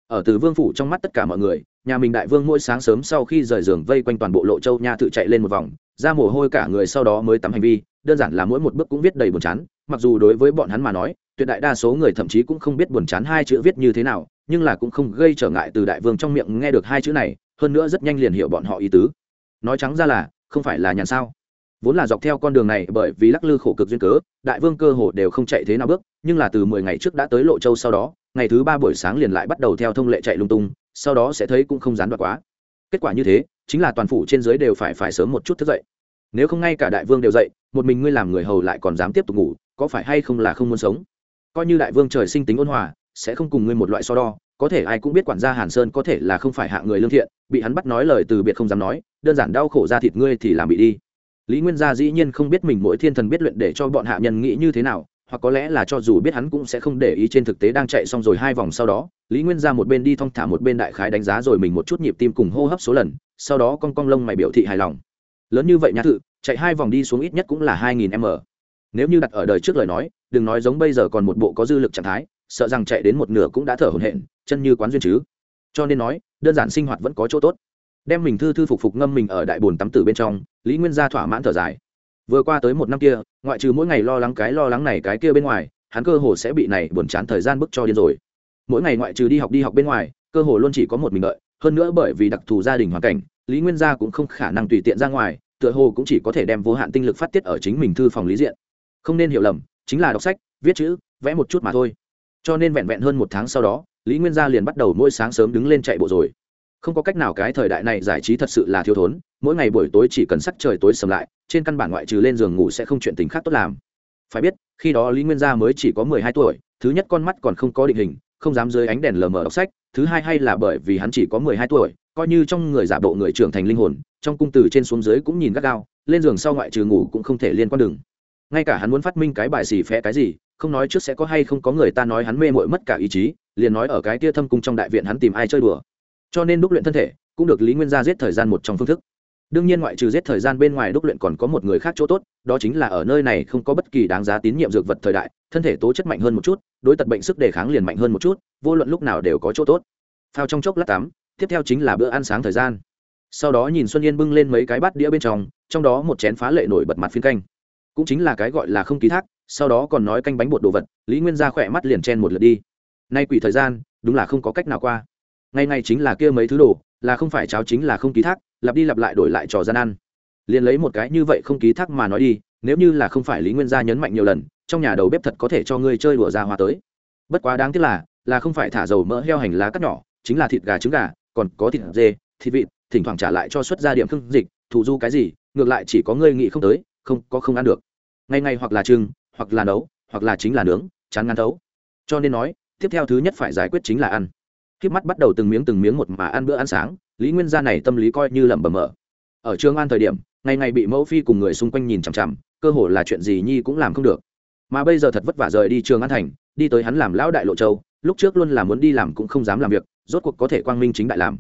Ở từ vương phủ trong mắt tất cả mọi người nhà mình đại vương mỗi sáng sớm sau khi rời giường vây quanh toàn bộ lộ châu nha tự chạy lên một vòng, ra mồ hôi cả người sau đó mới tắm hành vi, đơn giản là mỗi một bước cũng viết đầy buồn chán, mặc dù đối với bọn hắn mà nói, tuyệt đại đa số người thậm chí cũng không biết buồn chán hai chữ viết như thế nào, nhưng là cũng không gây trở ngại từ đại vương trong miệng nghe được hai chữ này, hơn nữa rất nhanh liền hiểu bọn họ ý tứ. Nói trắng ra là, không phải là nhàn sao. Vốn là dọc theo con đường này, bởi vì lắc lư khổ cực duyên cớ, đại vương cơ hồ đều không chạy thế nào bước, nhưng là từ mười ngày trước đã tới lộ châu sau đó ngày thứ ba buổi sáng liền lại bắt đầu theo thông lệ chạy lung tung, sau đó sẽ thấy cũng không gián đoạn quá. Kết quả như thế, chính là toàn phủ trên dưới đều phải phải sớm một chút thức dậy. Nếu không ngay cả đại vương đều dậy, một mình ngươi làm người hầu lại còn dám tiếp tục ngủ, có phải hay không là không muốn sống? Coi như đại vương trời sinh tính ôn hòa, sẽ không cùng ngươi một loại so đo, có thể ai cũng biết quản gia hàn sơn có thể là không phải hạ người lương thiện, bị hắn bắt nói lời từ biệt không dám nói, đơn giản đau khổ ra thịt ngươi thì làm bị đi. Lý nguyên gia dĩ nhiên không biết mình mỗi thiên thần biết luyện để cho bọn hạ nhân nghĩ như thế nào hoặc có lẽ là cho dù biết hắn cũng sẽ không để ý trên thực tế đang chạy xong rồi hai vòng sau đó, lý nguyên ra một bên đi thong thả một bên đại khái đánh giá rồi mình một chút nhịp tim cùng hô hấp số lần, sau đó con cong lông mày biểu thị hài lòng. Lớn như vậy nhã thự chạy hai vòng đi xuống ít nhất cũng là hai nghìn m. Nếu như đặt ở đời trước lời nói, đừng nói giống bây giờ còn một bộ có dư lực trạng thái, sợ rằng chạy đến một nửa cũng đã thở hổn hển, chân như quán duyên chứ. Cho nên nói, đơn giản sinh hoạt vẫn có chỗ tốt. Đem mình thư thư phục phục ngâm mình ở đại bồn tắm tử bên trong, lý nguyên gia thỏa mãn thở dài vừa qua tới một năm kia, ngoại trừ mỗi ngày lo lắng cái lo lắng này cái kia bên ngoài, hắn cơ hồ sẽ bị này buồn chán thời gian bức cho điên rồi. Mỗi ngày ngoại trừ đi học đi học bên ngoài, cơ hồ luôn chỉ có một mình đợi, hơn nữa bởi vì đặc thù gia đình hoàn cảnh, lý nguyên gia cũng không khả năng tùy tiện ra ngoài, tựa hồ cũng chỉ có thể đem vô hạn tinh lực phát tiết ở chính mình thư phòng lý diện. Không nên hiểu lầm, chính là đọc sách, viết chữ, vẽ một chút mà thôi. Cho nên vẹn vẹn hơn một tháng sau đó, lý nguyên gia liền bắt đầu mỗi sáng sớm đứng lên chạy bộ rồi không có cách nào cái thời đại này giải trí thật sự là thiếu thốn, mỗi ngày buổi tối chỉ cần sắc trời tối sầm lại, trên căn bản ngoại trừ lên giường ngủ sẽ không chuyện tình khác tốt làm. Phải biết, khi đó lý nguyên gia mới chỉ có mười hai tuổi, thứ nhất con mắt còn không có định hình, không dám dưới ánh đèn lờ mờ đọc sách, thứ hai hay là bởi vì hắn chỉ có mười hai tuổi, coi như trong người giả bộ người trưởng thành linh hồn, trong cung từ trên xuống dưới cũng nhìn gắt gao, lên giường sau ngoại trừ ngủ cũng không thể liên quan đường. Ngay cả hắn muốn phát minh cái bài xì phé cái gì, không nói trước sẽ có hay không có người ta nói hắn mê mội mất cả ý chí, liền nói ở cái tia thâm cung trong đại viện hắn tìm ai chơi đùa cho nên đúc luyện thân thể cũng được lý nguyên gia giết thời gian một trong phương thức đương nhiên ngoại trừ giết thời gian bên ngoài đúc luyện còn có một người khác chỗ tốt đó chính là ở nơi này không có bất kỳ đáng giá tín nhiệm dược vật thời đại thân thể tố chất mạnh hơn một chút đối tật bệnh sức đề kháng liền mạnh hơn một chút vô luận lúc nào đều có chỗ tốt phao trong chốc lát tắm tiếp theo chính là bữa ăn sáng thời gian sau đó nhìn xuân yên bưng lên mấy cái bát đĩa bên trong trong đó một chén phá lệ nổi bật mặt phiên canh cũng chính là cái gọi là không ký thác sau đó còn nói canh bánh bột đồ vật lý nguyên ra khỏe mắt liền chen một lượt đi nay quỷ thời gian đúng là không có cách nào qua ngày ngày chính là kia mấy thứ đồ, là không phải cháo chính là không ký thác, lặp đi lặp lại đổi lại trò gian ăn. Liền lấy một cái như vậy không ký thác mà nói đi, nếu như là không phải lý nguyên gia nhấn mạnh nhiều lần, trong nhà đầu bếp thật có thể cho ngươi chơi đùa ra hoa tới. Bất quá đáng tiếc là là không phải thả dầu mỡ heo hành lá cắt nhỏ, chính là thịt gà trứng gà, còn có thịt dê, thịt vịt, thỉnh thoảng trả lại cho xuất ra điểm khương dịch, thù du cái gì, ngược lại chỉ có ngươi nghĩ không tới, không, có không ăn được. Ngay ngay hoặc là trưng, hoặc là nấu, hoặc là chính là nướng, chán ngăn thấu. Cho nên nói, tiếp theo thứ nhất phải giải quyết chính là ăn kiếp mắt bắt đầu từng miếng từng miếng một mà ăn bữa ăn sáng, lý nguyên gia này tâm lý coi như lẩm bẩm mở. Ở trường an thời điểm, ngày ngày bị mẫu phi cùng người xung quanh nhìn chằm chằm, cơ hồ là chuyện gì nhi cũng làm không được. Mà bây giờ thật vất vả rời đi trường an thành, đi tới hắn làm lão đại lộ châu, lúc trước luôn là muốn đi làm cũng không dám làm việc, rốt cuộc có thể quang minh chính đại làm.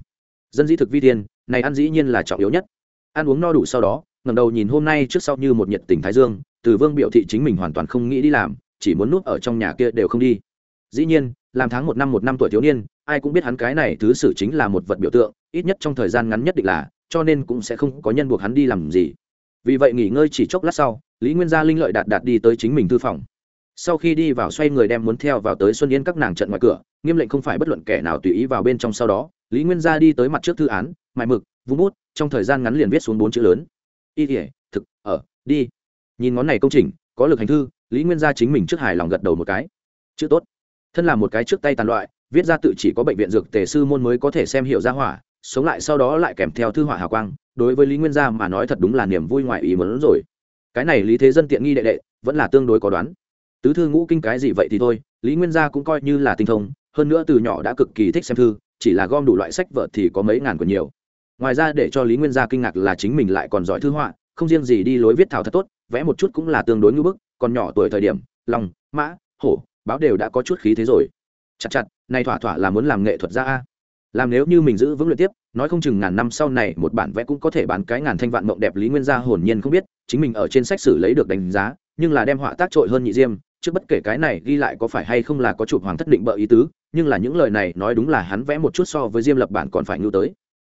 Dân dĩ thực vi tiên này ăn dĩ nhiên là trọng yếu nhất. Ăn uống no đủ sau đó ngầm đầu nhìn hôm nay trước sau như một nhiệt tình thái dương, từ vương biểu thị chính mình hoàn toàn không nghĩ đi làm, chỉ muốn nuốt ở trong nhà kia đều không đi. Dĩ nhiên, làm tháng một năm một năm tuổi thiếu niên ai cũng biết hắn cái này thứ sử chính là một vật biểu tượng, ít nhất trong thời gian ngắn nhất định là, cho nên cũng sẽ không có nhân buộc hắn đi làm gì. Vì vậy nghỉ ngơi chỉ chốc lát sau, lý nguyên gia linh lợi đạt đạt đi tới chính mình thư phòng. Sau khi đi vào xoay người đem muốn theo vào tới xuân yên các nàng trận ngoài cửa, nghiêm lệnh không phải bất luận kẻ nào tùy ý vào bên trong sau đó, lý nguyên gia đi tới mặt trước thư án mại mực, vung bút, trong thời gian ngắn liền viết xuống bốn chữ lớn. Y thể thực, ở, đi. Nhìn ngón này công trình, có lực hành thư, lý nguyên gia chính mình trước hài lòng gật đầu một cái. Chữ tốt. Thân là một cái trước tay tàn loại viết ra tự chỉ có bệnh viện dược tề sư môn mới có thể xem hiểu ra hỏa, sống lại sau đó lại kèm theo thư hỏa hào quang, đối với lý nguyên gia mà nói thật đúng là niềm vui ngoài ý muốn rồi. Cái này lý thế dân tiện nghi đệ đệ, vẫn là tương đối có đoán. Tứ thư ngũ kinh cái gì vậy thì thôi, lý nguyên gia cũng coi như là tinh thông, hơn nữa từ nhỏ đã cực kỳ thích xem thư, chỉ là gom đủ loại sách vợ thì có mấy ngàn còn nhiều. Ngoài ra để cho lý nguyên gia kinh ngạc là chính mình lại còn giỏi thư họa, không riêng gì đi lối viết thảo thật tốt, vẽ một chút cũng là tương đối ngưỡng bức, còn nhỏ tuổi thời điểm, lòng, mã, hổ, báo đều đã có chút khí thế rồi. Chặt chặt này thỏa thỏa là muốn làm nghệ thuật ra a. Làm nếu như mình giữ vững luyện tiếp, nói không chừng ngàn năm sau này một bản vẽ cũng có thể bán cái ngàn thanh vạn mộng đẹp lý nguyên gia hồn nhiên không biết, chính mình ở trên sách sử lấy được đánh giá, nhưng là đem họa tác trội hơn nhị diêm, trước bất kể cái này ghi lại có phải hay không là có chụp hoàng thất định bợ ý tứ, nhưng là những lời này nói đúng là hắn vẽ một chút so với diêm lập bản còn phải ngưu tới.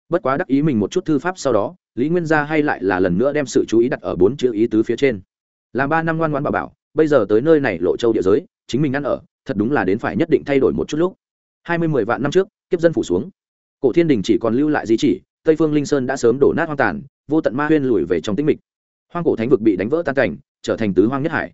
Bất quá đắc ý mình một chút thư pháp sau đó, lý nguyên gia hay lại là lần nữa đem sự chú ý đặt ở bốn chữ ý tứ phía trên. Làm ba năm ngoan ngoan bảo bảo, bây giờ tới nơi này lộ châu địa giới, chính mình ăn ở, thật đúng là đến phải nhất định thay đổi một chút lúc hai mươi mười vạn năm trước, kiếp dân phủ xuống. Cổ thiên đình chỉ còn lưu lại di chỉ, tây phương linh sơn đã sớm đổ nát hoang tàn, vô tận ma huyên lùi về trong tĩnh mịch. Hoang cổ thánh vực bị đánh vỡ tan cảnh, trở thành tứ hoang nhất hải.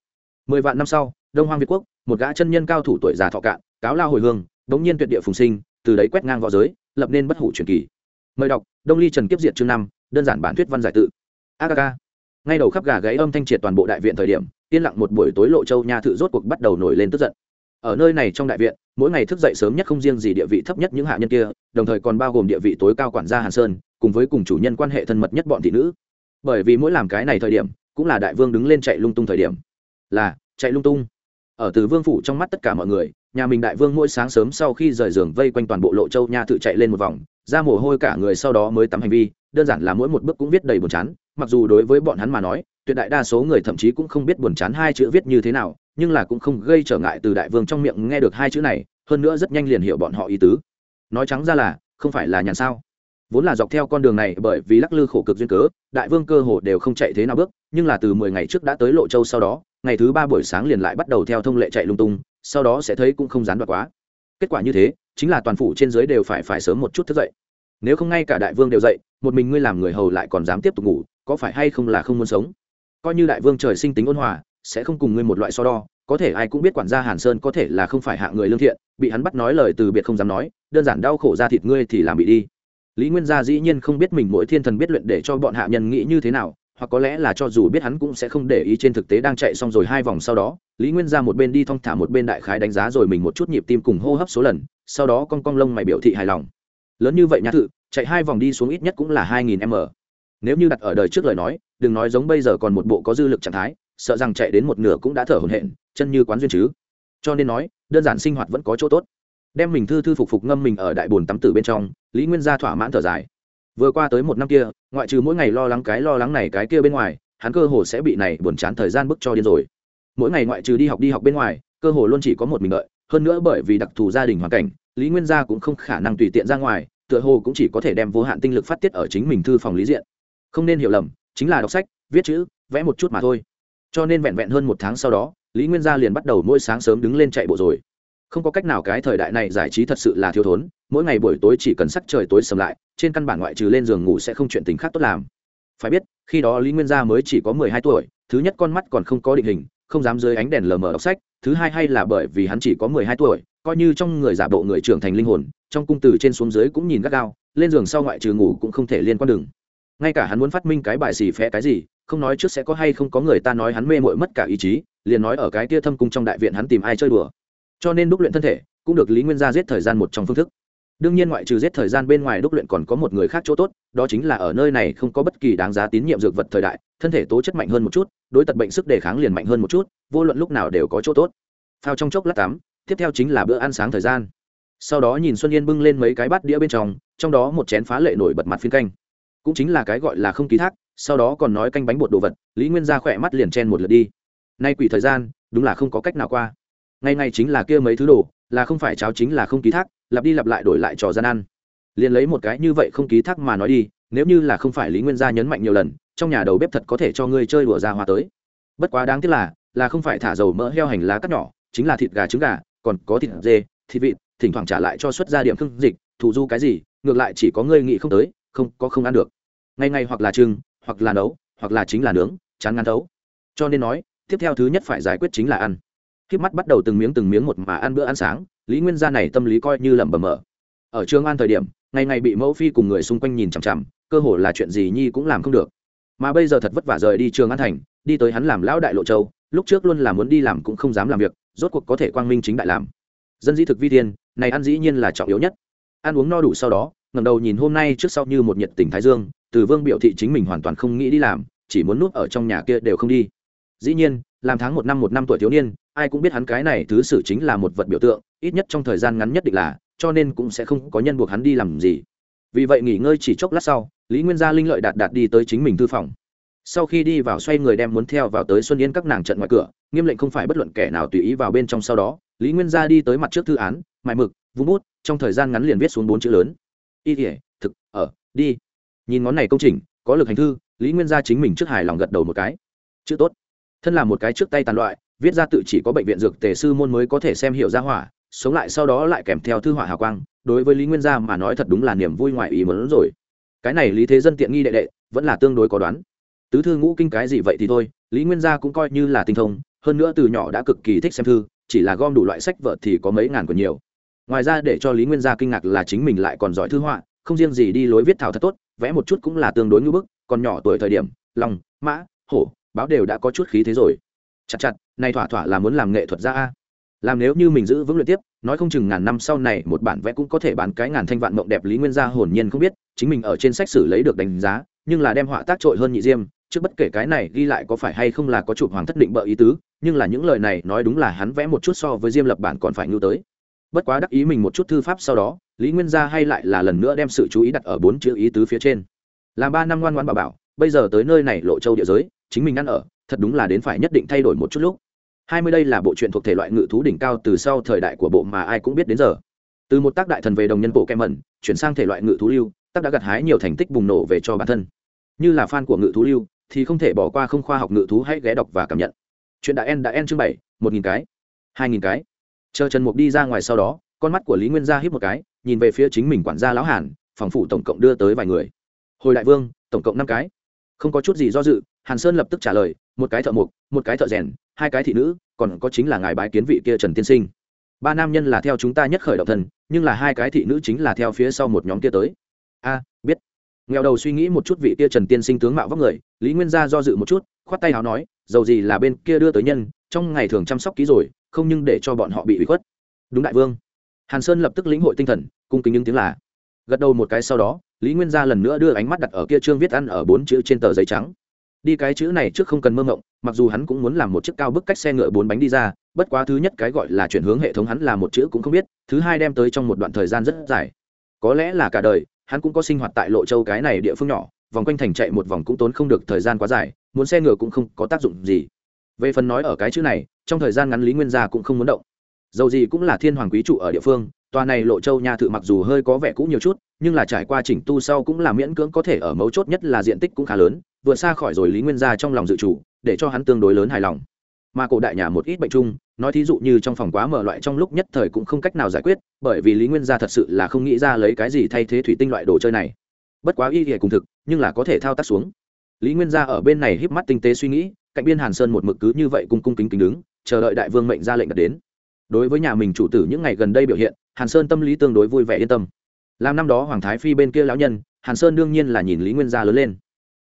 Mười vạn năm sau, đông hoang việt quốc, một gã chân nhân cao thủ tuổi già thọ cạn, cáo lao hồi hương bỗng nhiên tuyệt địa phùng sinh, từ đấy quét ngang v õ giới, lập nên bất hủ truyền kỳ. Mời đọc, đông ly trần kiếp diệt chương năm, đơn giản bản thuyết văn giải tự. Aga ngay đầu khắp gà gáy âm thanh triệt toàn bộ đại viện thời điểm, yên lặng một buổi tối lộ châu nha thự rốt cuộc bắt đầu nổi lên tức giận ở nơi này trong đại viện, mỗi ngày thức dậy sớm nhất không riêng gì địa vị thấp nhất những hạ nhân kia, đồng thời còn bao gồm địa vị tối cao quản gia hàn sơn, cùng với cùng chủ nhân quan hệ thân mật nhất bọn thị nữ. Bởi vì mỗi làm cái này thời điểm, cũng là đại vương đứng lên chạy lung tung thời điểm. Là, chạy lung tung. Ở từ vương phủ trong mắt tất cả mọi người, nhà mình đại vương mỗi sáng sớm sau khi rời giường vây quanh toàn bộ lộ châu nha tự chạy lên một vòng, ra mồ hôi cả người sau đó mới tắm hành vi, đơn giản là mỗi một bước cũng viết đầy buồn chán mặc dù đối với bọn hắn mà nói, tuyệt đại đa số người thậm chí cũng không biết buồn chán hai chữ viết như thế nào, nhưng là cũng không gây trở ngại từ đại vương trong miệng nghe được hai chữ này, hơn nữa rất nhanh liền hiểu bọn họ ý tứ. Nói trắng ra là, không phải là nhàn sao. Vốn là dọc theo con đường này, bởi vì lắc lư khổ cực duyên cớ, đại vương cơ hồ đều không chạy thế nào bước, nhưng là từ mười ngày trước đã tới lộ châu sau đó, ngày thứ ba buổi sáng liền lại bắt đầu theo thông lệ chạy lung tung, sau đó sẽ thấy cũng không gián đoạn quá. Kết quả như thế, chính là toàn phủ trên dưới đều phải phải sớm một chút thức dậy. Nếu không ngay cả đại vương đều dậy, một mình ngươi làm người hầu lại còn dám tiếp tục ngủ có phải hay không là không muốn sống? Coi như đại vương trời sinh tính ôn hòa, sẽ không cùng ngươi một loại so đo, có thể ai cũng biết quản gia hàn sơn có thể là không phải hạ người lương thiện, bị hắn bắt nói lời từ biệt không dám nói, đơn giản đau khổ ra thịt ngươi thì làm bị đi. Lý nguyên gia dĩ nhiên không biết mình mỗi thiên thần biết luyện để cho bọn hạ nhân nghĩ như thế nào, hoặc có lẽ là cho dù biết hắn cũng sẽ không để ý trên thực tế đang chạy xong rồi hai vòng sau đó, lý nguyên ra một bên đi thong thả một bên đại khái đánh giá rồi mình một chút nhịp tim cùng hô hấp số lần, sau đó con cong lông mày biểu thị hài lòng. Lớn như vậy nhã thự, chạy hai vòng đi xuống ít nhất cũng là hai nghìn m nếu như đặt ở đời trước lời nói, đừng nói giống bây giờ còn một bộ có dư lực trạng thái, sợ rằng chạy đến một nửa cũng đã thở hổn hển, chân như quán duyên chứ. Cho nên nói, đơn giản sinh hoạt vẫn có chỗ tốt. Đem mình thư thư phục phục ngâm mình ở đại bồn tắm tử bên trong, lý nguyên gia thỏa mãn thở dài. Vừa qua tới một năm kia, ngoại trừ mỗi ngày lo lắng cái lo lắng này cái kia bên ngoài, hắn cơ hồ sẽ bị này buồn chán thời gian bức cho điên rồi. Mỗi ngày ngoại trừ đi học đi học bên ngoài, cơ hồ luôn chỉ có một mình đợi, hơn nữa bởi vì đặc thù gia đình hoàn cảnh, lý nguyên gia cũng không khả năng tùy tiện ra ngoài, tựa hồ cũng chỉ có thể đem vô hạn tinh lực phát tiết ở chính mình thư phòng lý diện không nên hiểu lầm, chính là đọc sách, viết chữ, vẽ một chút mà thôi. Cho nên vẹn vẹn hơn một tháng sau đó, lý nguyên gia liền bắt đầu mỗi sáng sớm đứng lên chạy bộ rồi. Không có cách nào cái thời đại này giải trí thật sự là thiếu thốn, mỗi ngày buổi tối chỉ cần sắc trời tối sầm lại, trên căn bản ngoại trừ lên giường ngủ sẽ không chuyện tình khác tốt làm. Phải biết, khi đó lý nguyên gia mới chỉ có mười hai tuổi, thứ nhất con mắt còn không có định hình, không dám dưới ánh đèn lờ mờ đọc sách, thứ hai hay là bởi vì hắn chỉ có mười hai tuổi, coi như trong người giả bộ người trưởng thành linh hồn, trong cung từ trên xuống dưới cũng nhìn gắt gao, lên giường sau ngoại trừ ngủ cũng không thể liên quan đường ngay cả hắn muốn phát minh cái bài xì phé cái gì, không nói trước sẽ có hay không có người ta nói hắn mê mội mất cả ý chí, liền nói ở cái kia thâm cung trong đại viện hắn tìm ai chơi đùa. Cho nên đúc luyện thân thể, cũng được lý nguyên gia giết thời gian một trong phương thức. Đương nhiên ngoại trừ giết thời gian bên ngoài đúc luyện còn có một người khác chỗ tốt, đó chính là ở nơi này không có bất kỳ đáng giá tín nhiệm dược vật thời đại, thân thể tố chất mạnh hơn một chút, đối tật bệnh sức đề kháng liền mạnh hơn một chút, vô luận lúc nào đều có chỗ tốt. Phao trong chốc lát tắm, tiếp theo chính là bữa ăn sáng thời gian. Sau đó nhìn xuân yên bưng lên mấy cái bát đĩa bên trong trong đó một chén phá lệ nổi bật mặt phiên canh cũng chính là cái gọi là không ký thác, sau đó còn nói canh bánh bột đồ vật, lý nguyên ra khỏe mắt liền chen một lượt đi. Nay quỷ thời gian, đúng là không có cách nào qua. Ngày ngày chính là kia mấy thứ đồ, là không phải cháo chính là không ký thác, lặp đi lặp lại đổi lại trò gian ăn. Liền lấy một cái như vậy không ký thác mà nói đi, nếu như là không phải lý nguyên gia nhấn mạnh nhiều lần, trong nhà đầu bếp thật có thể cho ngươi chơi đùa ra hoa tới. Bất quá đáng tiếc là là không phải thả dầu mỡ heo hành lá cắt nhỏ, chính là thịt gà trứng gà, còn có thịt dê, thịt vịt, thỉnh thoảng trả lại cho xuất ra điểm khương dịch, thù du cái gì, ngược lại chỉ có ngươi nghĩ không tới không có không ăn được. Ngay ngay hoặc là trưng, hoặc là nấu, hoặc là chính là nướng, chán ngăn thấu. Cho nên nói, tiếp theo thứ nhất phải giải quyết chính là ăn. Khiếp mắt bắt đầu từng miếng từng miếng một mà ăn bữa ăn sáng, lý nguyên gia này tâm lý coi như lẩm bẩm mở. Ở trường an thời điểm ngày ngày bị mẫu phi cùng người xung quanh nhìn chằm chằm, cơ hồ là chuyện gì nhi cũng làm không được. Mà bây giờ thật vất vả rời đi trường an thành, đi tới hắn làm lão đại lộ châu, lúc trước luôn là muốn đi làm cũng không dám làm việc, rốt cuộc có thể quang minh chính đại làm. Dân dĩ thực vi tiên này ăn dĩ nhiên là trọng yếu nhất. Ăn uống no đủ sau đó ngẩng đầu nhìn hôm nay trước sau như một nhiệt tình thái dương, từ vương biểu thị chính mình hoàn toàn không nghĩ đi làm, chỉ muốn núp ở trong nhà kia đều không đi. Dĩ nhiên, làm tháng một năm một năm tuổi thiếu niên, ai cũng biết hắn cái này thứ sử chính là một vật biểu tượng, ít nhất trong thời gian ngắn nhất định là, cho nên cũng sẽ không có nhân buộc hắn đi làm gì. Vì vậy nghỉ ngơi chỉ chốc lát sau, lý nguyên gia linh lợi đạt đạt đi tới chính mình thư phòng. Sau khi đi vào xoay người đem muốn theo vào tới xuân yên các nàng trận ngoài cửa, nghiêm lệnh không phải bất luận kẻ nào tùy ý vào bên trong sau đó, lý nguyên gia đi tới mặt trước thư án, mài mực, vung bút, trong thời gian ngắn liền viết xuống bốn chữ lớn y thể thực, ở, đi. Nhìn ngón này công trình, có lực hành thư, lý nguyên gia chính mình trước hài lòng gật đầu một cái. Chữ tốt. Thân là một cái trước tay tàn loại, viết ra tự chỉ có bệnh viện dược tề sư môn mới có thể xem hiểu ra hỏa, sống lại sau đó lại kèm theo thư hỏa hào quang, đối với lý nguyên gia mà nói thật đúng là niềm vui ngoại ý mớn rồi. Cái này lý thế dân tiện nghi đệ đệ, vẫn là tương đối có đoán. Tứ thư ngũ kinh cái gì vậy thì thôi, lý nguyên gia cũng coi như là tinh thông, hơn nữa từ nhỏ đã cực kỳ thích xem thư, chỉ là gom đủ loại sách vợ thì có mấy ngàn còn nhiều ngoài ra để cho lý nguyên gia kinh ngạc là chính mình lại còn giỏi thư họa, không riêng gì đi lối viết thảo thật tốt, vẽ một chút cũng là tương đối ngưỡng bức, còn nhỏ tuổi thời điểm, lòng, mã, hổ, báo đều đã có chút khí thế rồi. Chặt chặt này thỏa thỏa là muốn làm nghệ thuật ra a. Làm nếu như mình giữ vững luyện tiếp, nói không chừng ngàn năm sau này một bản vẽ cũng có thể bán cái ngàn thanh vạn mộng đẹp lý nguyên gia hồn nhiên không biết, chính mình ở trên sách sử lấy được đánh giá, nhưng là đem họa tác trội hơn nhị diêm, trước bất kể cái này ghi lại có phải hay không là có chụp hoàng thất định bợ ý tứ, nhưng là những lời này nói đúng là hắn vẽ một chút so với diêm lập bản còn phải ngưu tới bất quá đắc ý mình một chút thư pháp sau đó, lý nguyên gia hay lại là lần nữa đem sự chú ý đặt ở bốn chữ ý tứ phía trên. Làm ba năm ngoan ngoan bảo bảo, bây giờ tới nơi này lộ châu địa giới, chính mình ăn ở, thật đúng là đến phải nhất định thay đổi một chút lúc. Hai mươi đây là bộ truyện thuộc thể loại ngự thú đỉnh cao từ sau thời đại của bộ mà ai cũng biết đến giờ. Từ một tác đại thần về đồng nhân bộ kem mẩn chuyển sang thể loại ngự thú lưu, tác đã gặt hái nhiều thành tích bùng nổ về cho bản thân. Như là fan của ngự thú lưu, thì không thể bỏ qua không khoa học ngự thú hãy ghé đọc và cảm nhận. Chuyện đã en đã en chương bảy, một nghìn cái, hai nghìn cái chờ trần mục đi ra ngoài sau đó con mắt của lý nguyên gia híp một cái nhìn về phía chính mình quản gia lão hàn phòng phủ tổng cộng đưa tới vài người. Hồi đại vương tổng cộng năm cái. Không có chút gì do dự hàn sơn lập tức trả lời một cái thợ mộc một cái thợ rèn hai cái thị nữ còn có chính là ngài bái kiến vị kia trần tiên sinh. Ba nam nhân là theo chúng ta nhất khởi động thần, nhưng là hai cái thị nữ chính là theo phía sau một nhóm kia tới. A biết. Nghèo đầu suy nghĩ một chút vị kia trần tiên sinh tướng mạo vóc người lý nguyên gia do dự một chút khoát tay h à o nói dầu gì là bên kia đưa tới nhân trong ngày thường chăm sóc ký rồi không nhưng để cho bọn họ bị ủy khuất. Đúng đại vương. Hàn sơn lập tức lĩnh hội tinh thần, cung kính những tiếng là. Gật đầu một cái sau đó, lý nguyên gia lần nữa đưa ánh mắt đặt ở kia trương viết ăn ở bốn chữ trên tờ giấy trắng. Đi cái chữ này trước không cần mơ ngộng mặc dù hắn cũng muốn làm một chiếc cao bức cách xe ngựa bốn bánh đi ra, bất quá thứ nhất cái gọi là chuyển hướng hệ thống hắn là một chữ cũng không biết, thứ hai đem tới trong một đoạn thời gian rất dài. Có lẽ là cả đời, hắn cũng có sinh hoạt tại lộ châu cái này địa phương nhỏ, vòng quanh thành chạy một vòng cũng tốn không được thời gian quá dài, muốn xe ngựa cũng không có tác dụng gì về phần nói ở cái chữ này, trong thời gian ngắn lý nguyên gia cũng không muốn động. Dầu gì cũng là thiên hoàng quý trụ ở địa phương, tòa này lộ châu nhà thự mặc dù hơi có vẻ cũ nhiều chút, nhưng là trải qua chỉnh tu sau cũng là miễn cưỡng có thể ở mấu chốt nhất là diện tích cũng khá lớn vượt xa khỏi rồi lý nguyên gia trong lòng dự chủ, để cho hắn tương đối lớn hài lòng. Mà cổ đại nhà một ít bệnh chung nói thí dụ như trong phòng quá mở loại trong lúc nhất thời cũng không cách nào giải quyết, bởi vì lý nguyên gia thật sự là không nghĩ ra lấy cái gì thay thế thủy tinh loại đồ chơi này. Bất quá y hệ cùng thực, nhưng là có thể thao tác xuống. Lý nguyên gia ở bên này híp mắt tinh tế suy nghĩ cạnh biên hàn sơn một mực cứ như vậy cung cung kính kính đứng, chờ đợi đại vương mệnh ra lệnh đặt đến. Đối với nhà mình chủ tử những ngày gần đây biểu hiện, hàn sơn tâm lý tương đối vui vẻ yên tâm. Làm năm đó hoàng thái phi bên kia lão nhân, hàn sơn đương nhiên là nhìn lý nguyên gia lớn lên.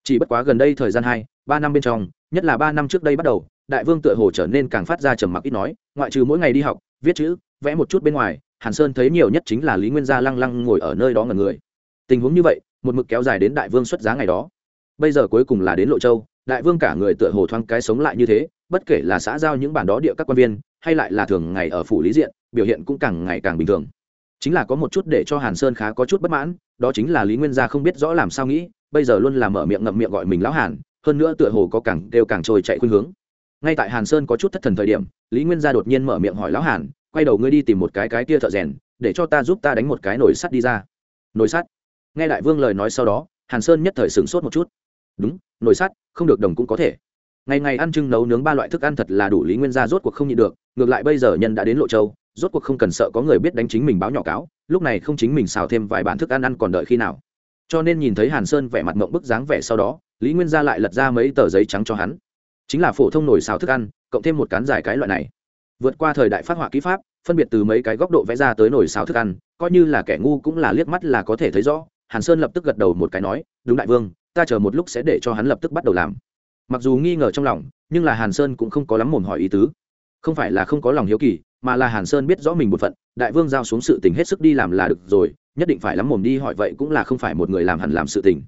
Chỉ bất quá gần đây thời gian hai, ba năm bên trong, nhất là ba năm trước đây bắt đầu, đại vương tựa hồ trở nên càng phát ra trầm mặc ít nói, ngoại trừ mỗi ngày đi học, viết chữ, vẽ một chút bên ngoài, hàn sơn thấy nhiều nhất chính là lý nguyên gia lăng lăng ngồi ở nơi đó ngần người. Tình huống như vậy, một mực kéo dài đến đại vương xuất giá ngày đó. Bây giờ cuối cùng là đến lộ châu đại vương cả người tựa hồ thoáng cái sống lại như thế, bất kể là xã giao những bản đó địa các quan viên, hay lại là thường ngày ở phủ lý diện, biểu hiện cũng càng ngày càng bình thường. Chính là có một chút để cho hàn sơn khá có chút bất mãn, đó chính là lý nguyên gia không biết rõ làm sao nghĩ, bây giờ luôn là mở miệng ngậm miệng gọi mình lão hàn, hơn nữa tựa hồ có càng đều càng trôi chạy khuynh hướng. Ngay tại hàn sơn có chút thất thần thời điểm, lý nguyên gia đột nhiên mở miệng hỏi lão hàn, quay đầu ngươi đi tìm một cái cái kia thợ rèn, để cho ta giúp ta đánh một cái nồi sắt đi ra. Nồi sắt? Nghe đại vương lời nói sau đó, hàn sơn nhất thời sửng sốt một chút đúng, nồi sắt, không được đồng cũng có thể. Ngày ngày ăn trưng nấu nướng ba loại thức ăn thật là đủ lý nguyên gia rốt cuộc không nhịn được, ngược lại bây giờ nhân đã đến lộ châu, rốt cuộc không cần sợ có người biết đánh chính mình báo nhỏ cáo, lúc này không chính mình xào thêm vài bản thức ăn ăn còn đợi khi nào. Cho nên nhìn thấy hàn sơn vẻ mặt mộng bức dáng vẻ sau đó, lý nguyên gia lại lật ra mấy tờ giấy trắng cho hắn. Chính là phổ thông nồi xào thức ăn, cộng thêm một cán dài cái loại này. Vượt qua thời đại phát họa kỹ pháp, phân biệt từ mấy cái góc độ vẽ ra tới nồi xào thức ăn, coi như là kẻ ngu cũng là liếc mắt là có thể thấy rõ, hàn sơn lập tức gật đầu một cái nói, đúng đại vương ta chờ một lúc sẽ để cho hắn lập tức bắt đầu làm. Mặc dù nghi ngờ trong lòng, nhưng là hàn sơn cũng không có lắm mồm hỏi ý tứ. Không phải là không có lòng hiếu kỳ, mà là hàn sơn biết rõ mình một phận, đại vương giao xuống sự tình hết sức đi làm là được rồi, nhất định phải lắm mồm đi hỏi vậy cũng là không phải một người làm hẳn làm sự tình.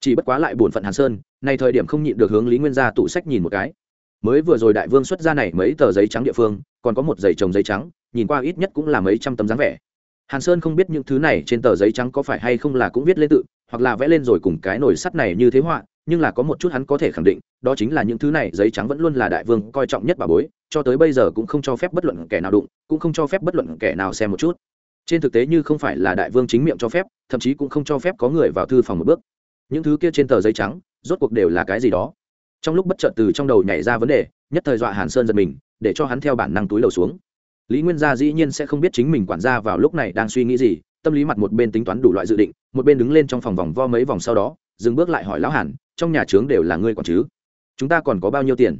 Chỉ bất quá lại buồn phận hàn sơn, nay thời điểm không nhịn được hướng lý nguyên gia tủ sách nhìn một cái. Mới vừa rồi đại vương xuất ra này mấy tờ giấy trắng địa phương, còn có một giày trồng giấy trắng, nhìn qua ít nhất cũng là mấy trăm tấm dáng vẻ hàn sơn không biết những thứ này trên tờ giấy trắng có phải hay không là cũng viết lên tự, hoặc là vẽ lên rồi cùng cái nồi sắt này như thế họa, nhưng là có một chút hắn có thể khẳng định, đó chính là những thứ này giấy trắng vẫn luôn là đại vương coi trọng nhất bà bối, cho tới bây giờ cũng không cho phép bất luận kẻ nào đụng, cũng không cho phép bất luận kẻ nào xem một chút. Trên thực tế như không phải là đại vương chính miệng cho phép, thậm chí cũng không cho phép có người vào thư phòng một bước. Những thứ kia trên tờ giấy trắng, rốt cuộc đều là cái gì đó? Trong lúc bất chợt từ trong đầu nhảy ra vấn đề, nhất thời dọa hàn sơn giật mình, để cho hắn theo bản năng túi đầu xuống lý nguyên gia dĩ nhiên sẽ không biết chính mình quản gia vào lúc này đang suy nghĩ gì, tâm lý mặt một bên tính toán đủ loại dự định, một bên đứng lên trong phòng vòng vo mấy vòng sau đó, dừng bước lại hỏi lão hàn, trong nhà trướng đều là ngươi còn chứ? Chúng ta còn có bao nhiêu tiền?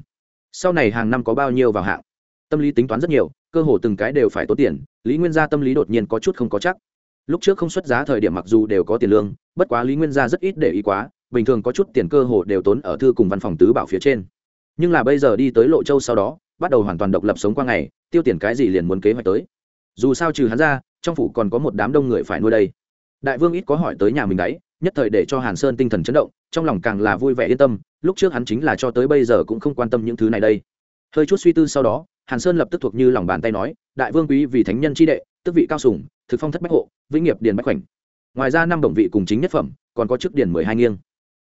Sau này hàng năm có bao nhiêu vào hạng? Tâm lý tính toán rất nhiều, cơ hồ từng cái đều phải tốn tiền, lý nguyên gia tâm lý đột nhiên có chút không có chắc. Lúc trước không xuất giá thời điểm mặc dù đều có tiền lương, bất quá lý nguyên gia rất ít để ý quá, bình thường có chút tiền cơ hồ đều tốn ở thư cùng văn phòng tứ bảo phía trên. Nhưng là bây giờ đi tới lộ châu sau đó bắt đầu hoàn toàn độc lập sống qua ngày, tiêu tiền cái gì liền muốn kế hoạch tới. Dù sao trừ hắn ra, trong phủ còn có một đám đông người phải nuôi đây. Đại vương ít có hỏi tới nhà mình đấy, nhất thời để cho hàn sơn tinh thần chấn động, trong lòng càng là vui vẻ yên tâm, lúc trước hắn chính là cho tới bây giờ cũng không quan tâm những thứ này đây. Hơi chút suy tư sau đó, hàn sơn lập tức thuộc như lòng bàn tay nói, đại vương quý vì thánh nhân tri đệ tức vị cao sủng, thực phong thất bách hộ, vĩnh nghiệp điền bách khoảnh. Ngoài ra năm đồng vị cùng chính nhất phẩm, còn có chức điền mười hai nghiêng.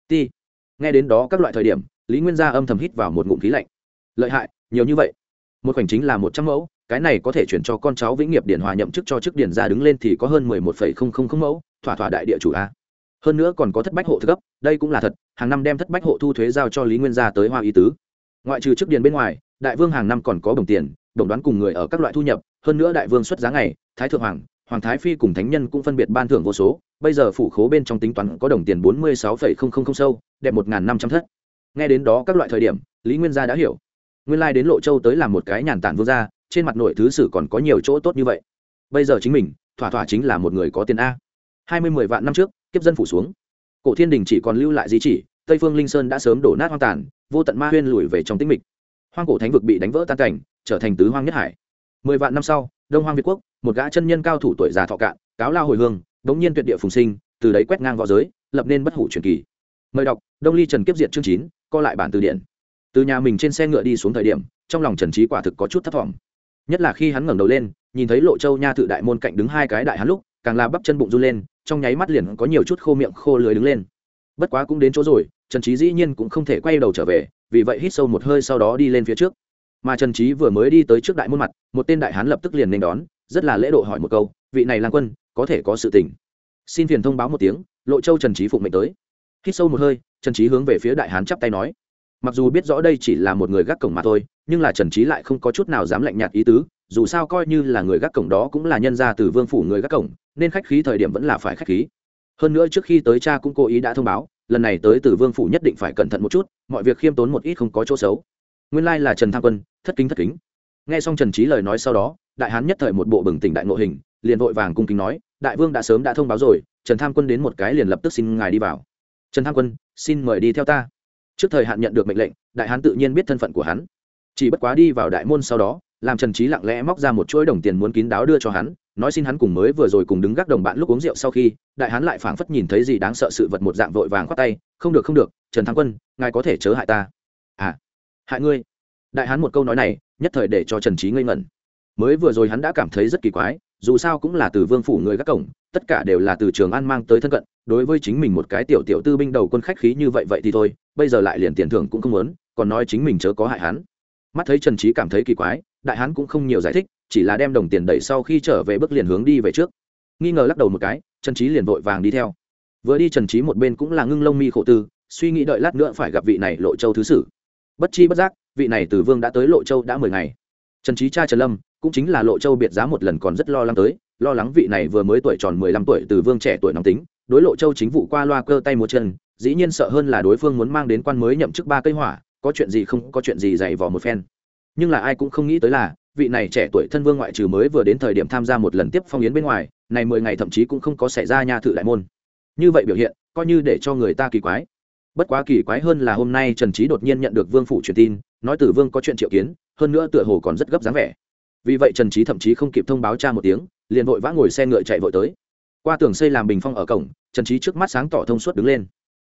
Ti. Nghe đến đó các loại thời điểm, lý nguyên gia âm thầm hít vào một ngụm khí lạnh lợi hại, nhiều như vậy. Một khoảnh chính là một trăm mẫu, cái này có thể chuyển cho con cháu vĩnh nghiệp điển hòa nhậm chức cho chức điển ra đứng lên thì có hơn mười một phẩy không không không mẫu, thỏa thỏa đại địa chủ a. Hơn nữa còn có thất bách hộ thực cấp, đây cũng là thật, hàng năm đem thất bách hộ thu thuế giao cho lý nguyên gia tới hoa ý tứ. Ngoại trừ chức điển bên ngoài, đại vương hàng năm còn có đồng tiền, đồng đoán cùng người ở các loại thu nhập, hơn nữa đại vương xuất giá ngày, thái thượng hoàng hoàng thái phi cùng thánh nhân cũng phân biệt ban thưởng vô số, bây giờ phủ khố bên trong tính toán có đồng tiền bốn mươi sáu phẩy không không không sâu, đẹp một năm trăm thất. Nghe đến đó các loại thời điểm, lý nguyên gia đã hiểu nguyên lai đến lộ châu tới làm một cái nhàn tản vương gia, trên mặt nội thứ sử còn có nhiều chỗ tốt như vậy. Bây giờ chính mình, thỏa thỏa chính là một người có tiền a. Hai mươi mười vạn năm trước, kiếp dân phủ xuống. Cổ thiên đình chỉ còn lưu lại di chỉ, tây phương linh sơn đã sớm đổ nát hoang tàn, vô tận ma huyên lùi về trong tĩnh mịch. Hoang cổ thánh vực bị đánh vỡ tan cảnh, trở thành tứ hoang nhất hải. Mười vạn năm sau, đông hoang việt quốc, một gã chân nhân cao thủ tuổi già thọ cạn, cáo lao hồi hương, đống nhiên tuyệt địa phùng sinh, từ đấy quét ngang v õ giới, lập nên bất hủ truyền kỳ. Mời đọc, đông ly trần kiếp diệt chương chín, co lại bản từ điển từ nhà mình trên xe ngựa đi xuống thời điểm, trong lòng trần trí quả thực có chút thất vọng nhất là khi hắn ngẩng đầu lên, nhìn thấy lộ châu nha thự đại môn cạnh đứng hai cái đại hắn lúc, càng là bắp chân bụng run lên, trong nháy mắt liền có nhiều chút khô miệng, khô lưới đứng lên. Bất quá cũng đến chỗ rồi, trần trí dĩ nhiên cũng không thể quay đầu trở về, vì vậy hít sâu một hơi sau đó đi lên phía trước. Mà trần trí vừa mới đi tới trước đại môn mặt, một tên đại hán lập tức liền nên đón, rất là lễ độ hỏi một câu, vị này lang quân, có thể có sự tình? Xin phiền thông báo một tiếng. Lộ châu trần trí phụng mệnh tới. Hít sâu một hơi, trần trí hướng về phía đại hán chắp tay nói mặc dù biết rõ đây chỉ là một người gác cổng mà thôi, nhưng là trần trí lại không có chút nào dám lạnh nhạt ý tứ, dù sao coi như là người gác cổng đó cũng là nhân gia từ vương phủ người gác cổng, nên khách khí thời điểm vẫn là phải khách khí. Hơn nữa trước khi tới cha cũng cố ý đã thông báo, lần này tới từ vương phủ nhất định phải cẩn thận một chút, mọi việc khiêm tốn một ít không có chỗ xấu. Nguyên lai là trần tham quân, thất kính thất kính. Nghe xong trần trí lời nói sau đó, đại hán nhất thời một bộ bừng tỉnh đại ngộ hình, liền vội vàng cung kính nói, đại vương đã sớm đã thông báo rồi, trần tham quân đến một cái liền lập tức xin ngài đi vào. Trần tham quân, xin mời đi theo ta trước thời hạn nhận được mệnh lệnh, đại hán tự nhiên biết thân phận của hắn. Chỉ bất quá đi vào đại môn sau đó, làm trần trí lặng lẽ móc ra một chuỗi đồng tiền muốn kín đáo đưa cho hắn, nói xin hắn cùng mới vừa rồi cùng đứng gác đồng bạn lúc uống rượu sau khi, đại hán lại phảng phất nhìn thấy gì đáng sợ sự vật một dạng vội vàng khoát tay, không được không được, trần thắng quân, ngài có thể chớ hại ta. À hại ngươi? Đại hán một câu nói này, nhất thời để cho trần trí ngây ngẩn. Mới vừa rồi hắn đã cảm thấy rất kỳ quái, dù sao cũng là từ vương phủ người gác cổng, tất cả đều là từ trường an mang tới thân cận, đối với chính mình một cái tiểu tiểu tư binh đầu quân khách khí như vậy vậy thì thôi bây giờ lại liền tiền thưởng cũng không muốn, còn nói chính mình chớ có hại hắn. Mắt thấy trần trí cảm thấy kỳ quái, đại hán cũng không nhiều giải thích, chỉ là đem đồng tiền đẩy sau khi trở về bước liền hướng đi về trước. Nghi ngờ lắc đầu một cái, trần trí liền vội vàng đi theo. Vừa đi trần trí một bên cũng là ngưng lông mi khổ tư, suy nghĩ đợi lát nữa phải gặp vị này lộ châu thứ sử. Bất chi bất giác, vị này từ vương đã tới lộ châu đã mười ngày. Trần trí cha trần lâm, cũng chính là lộ châu biệt giá một lần còn rất lo lắng tới, lo lắng vị này vừa mới tuổi tròn mười lăm tuổi từ vương trẻ tuổi nóng tính, đối lộ châu chính vụ qua loa cơ tay múa chân dĩ nhiên sợ hơn là đối phương muốn mang đến quan mới nhậm chức ba cây hỏa, có chuyện gì không, có chuyện gì dày vò một phen. Nhưng là ai cũng không nghĩ tới là, vị này trẻ tuổi thân vương ngoại trừ mới vừa đến thời điểm tham gia một lần tiếp phong yến bên ngoài, này mười ngày thậm chí cũng không có xảy ra nha thự đại môn. Như vậy biểu hiện, coi như để cho người ta kỳ quái. Bất quá kỳ quái hơn là hôm nay trần trí đột nhiên nhận được vương phủ truyền tin, nói tử vương có chuyện triệu kiến, hơn nữa tựa hồ còn rất gấp dáng vẻ. Vì vậy trần trí thậm chí không kịp thông báo cha một tiếng, liền vội vã ngồi xe ngựa chạy vội tới. Qua tường xây làm bình phong ở cổng, trần trí trước mắt sáng tỏ thông suốt đứng lên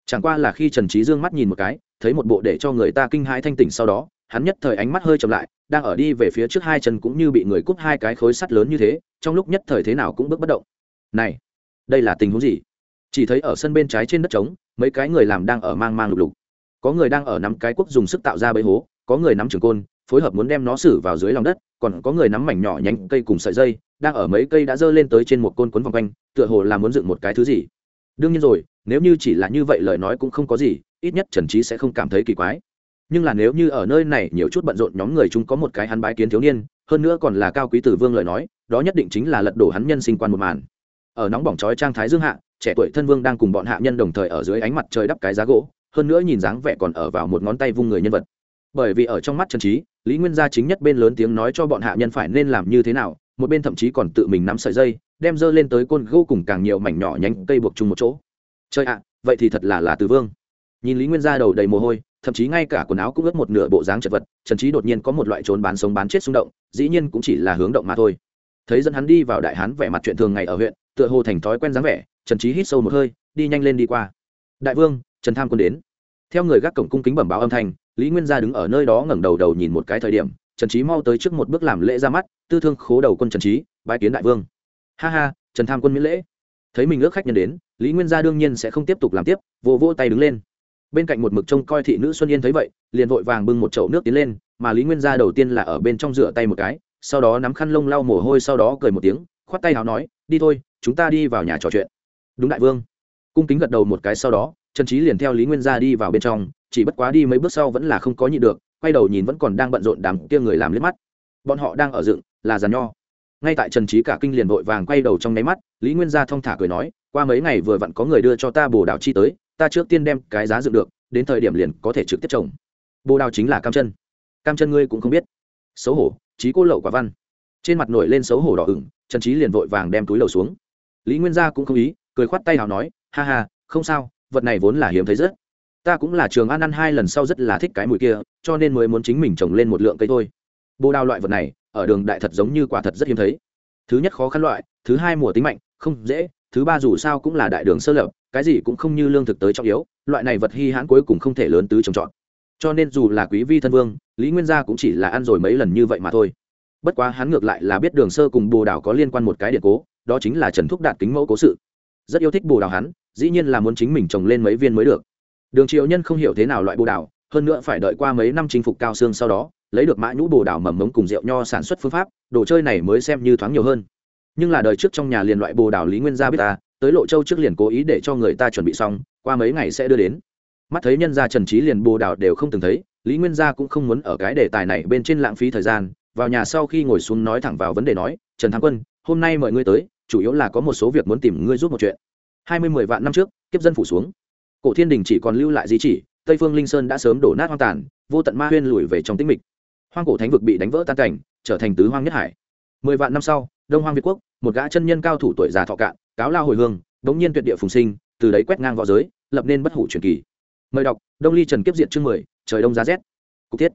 chẳng qua là khi trần trí dương mắt nhìn một cái, thấy một bộ để cho người ta kinh hãi thanh tỉnh sau đó, hắn nhất thời ánh mắt hơi chậm lại, đang ở đi về phía trước hai chân cũng như bị người cúp hai cái khối sắt lớn như thế, trong lúc nhất thời thế nào cũng bước bất động. Này, đây là tình huống gì? Chỉ thấy ở sân bên trái trên đất trống, mấy cái người làm đang ở mang mang lục lục. Có người đang ở nắm cái quốc dùng sức tạo ra bẫy hố, có người nắm trường côn, phối hợp muốn đem nó xử vào dưới lòng đất, còn có người nắm mảnh nhỏ nhánh cây cùng sợi dây, đang ở mấy cây đã dơ lên tới trên một côn quấn vòng quanh, tựa hồ là muốn dựng một cái thứ gì đương nhiên rồi, nếu như chỉ là như vậy lời nói cũng không có gì, ít nhất trần trí sẽ không cảm thấy kỳ quái. Nhưng là nếu như ở nơi này nhiều chút bận rộn nhóm người chúng có một cái hắn bái kiến thiếu niên, hơn nữa còn là cao quý tử vương lời nói, đó nhất định chính là lật đổ hắn nhân sinh quan một màn. Ở nóng bỏng chói trang thái dương hạ, trẻ tuổi thân vương đang cùng bọn hạ nhân đồng thời ở dưới ánh mặt trời đắp cái giá gỗ, hơn nữa nhìn dáng vẻ còn ở vào một ngón tay vung người nhân vật. Bởi vì ở trong mắt trần trí lý nguyên gia chính nhất bên lớn tiếng nói cho bọn hạ nhân phải nên làm như thế nào một bên thậm chí còn tự mình nắm sợi dây, đem dơ lên tới côn gỗ cùng càng nhiều mảnh nhỏ nhánh cây buộc chung một chỗ. Chơi ạ, vậy thì thật là là từ vương. Nhìn lý nguyên gia đầu đầy mồ hôi, thậm chí ngay cả quần áo cũng ướt một nửa bộ dáng chật vật, trần trí đột nhiên có một loại trốn bán sống bán chết xung động, dĩ nhiên cũng chỉ là hướng động mà thôi. Thấy dẫn hắn đi vào đại hán vẻ mặt chuyện thường ngày ở huyện, tựa hồ thành thói quen dáng vẻ, trần trí hít sâu một hơi, đi nhanh lên đi qua. Đại vương, trần tham quân đến. Theo người gác cổng cung kính bẩm báo âm thanh, lý nguyên gia đứng ở nơi đó ngẩng đầu đầu nhìn một cái thời điểm trần trí mau tới trước một bước làm lễ ra mắt, tư thương khố đầu quân trần trí bái kiến đại vương. Ha ha, trần tham quân miễn lễ. Thấy mình ước khách nhân đến, lý nguyên gia đương nhiên sẽ không tiếp tục làm tiếp vô vô tay đứng lên. Bên cạnh một mực trông coi thị nữ xuân yên thấy vậy, liền vội vàng bưng một chậu nước tiến lên, mà lý nguyên gia đầu tiên là ở bên trong rửa tay một cái, sau đó nắm khăn lông lau mồ hôi sau đó cười một tiếng, khoát tay h nói, đi thôi, chúng ta đi vào nhà trò chuyện. Đúng đại vương. Cung kính gật đầu một cái sau đó trần trí liền theo lý nguyên gia đi vào bên trong, chỉ bất quá đi mấy bước sau vẫn là không có nhịn được, quay đầu nhìn vẫn còn đang bận rộn đám kia người làm liếc mắt. Bọn họ đang ở dựng, là giàn nho. Ngay tại trần trí cả kinh liền vội vàng quay đầu trong nháy mắt, lý nguyên gia thong thả cười nói, qua mấy ngày vừa vặn có người đưa cho ta bồ đào chi tới, ta trước tiên đem cái giá dựng được, đến thời điểm liền có thể trực tiếp trồng. Bồ đào chính là cam chân. Cam chân ngươi cũng không biết. Xấu hổ trí cô lậu quả văn. Trên mặt nổi lên xấu hổ đỏ ửng, trần trí liền vội vàng đem túi lầu xuống. Lý nguyên gia cũng không ý, cười khoát tay nào nói, ha ha, không sao vật này vốn là hiếm thấy rất. Ta cũng là trường ăn ăn hai lần sau rất là thích cái mùi kia, cho nên mới muốn chính mình trồng lên một lượng cây thôi. Bồ đào loại vật này, ở đường đại thật giống như quả thật rất hiếm thấy. Thứ nhất khó khăn loại, thứ hai mùa tính mạnh, không dễ, thứ ba dù sao cũng là đại đường sơ lập, cái gì cũng không như lương thực tới trọng yếu, loại này vật hy hãn cuối cùng không thể lớn tứ trồng trọt. Cho nên dù là quý vi thân vương, lý nguyên gia cũng chỉ là ăn rồi mấy lần như vậy mà thôi. Bất quá hắn ngược lại là biết đường sơ cùng bồ đào có liên quan một cái điện cố, đó chính là trần thúc đạt kính mẫu cố sự. Rất yêu thích bồ đào hắn dĩ nhiên là muốn chính mình trồng lên mấy viên mới được. Đường triệu nhân không hiểu thế nào loại bồ đào, hơn nữa phải đợi qua mấy năm chinh phục cao xương sau đó, lấy được mã nhũ bồ đào mầm mống cùng rượu nho sản xuất phương pháp, đồ chơi này mới xem như thoáng nhiều hơn. Nhưng là đời trước trong nhà liền loại bồ đào lý nguyên gia biết ta, tới lộ châu trước liền cố ý để cho người ta chuẩn bị xong, qua mấy ngày sẽ đưa đến. Mắt thấy nhân gia trần trí liền bồ đào đều không từng thấy, lý nguyên gia cũng không muốn ở cái đề tài này bên trên lãng phí thời gian, vào nhà sau khi ngồi xuống nói thẳng vào vấn đề nói, trần thắng quân, hôm nay mời ngươi tới, chủ yếu là có một số việc muốn tìm ngươi giúp một chuyện hai mươi mười vạn năm trước, kiếp dân phủ xuống. Cổ thiên đình chỉ còn lưu lại di chỉ, tây phương linh sơn đã sớm đổ nát hoang tàn, vô tận ma huyên lùi về trong tĩnh mịch. Hoang cổ thánh vực bị đánh vỡ tan cảnh, trở thành tứ hoang nhất hải. Mười vạn năm sau, đông hoang việt quốc, một gã chân nhân cao thủ tuổi già thọ cạn, cáo lao hồi hương, đống nhiên tuyệt địa phùng sinh, từ đấy quét ngang v õ giới, lập nên bất hủ truyền kỳ. Mời đọc, đông ly trần kiếp diện chương mười, trời đông giá rét. Cục thiết.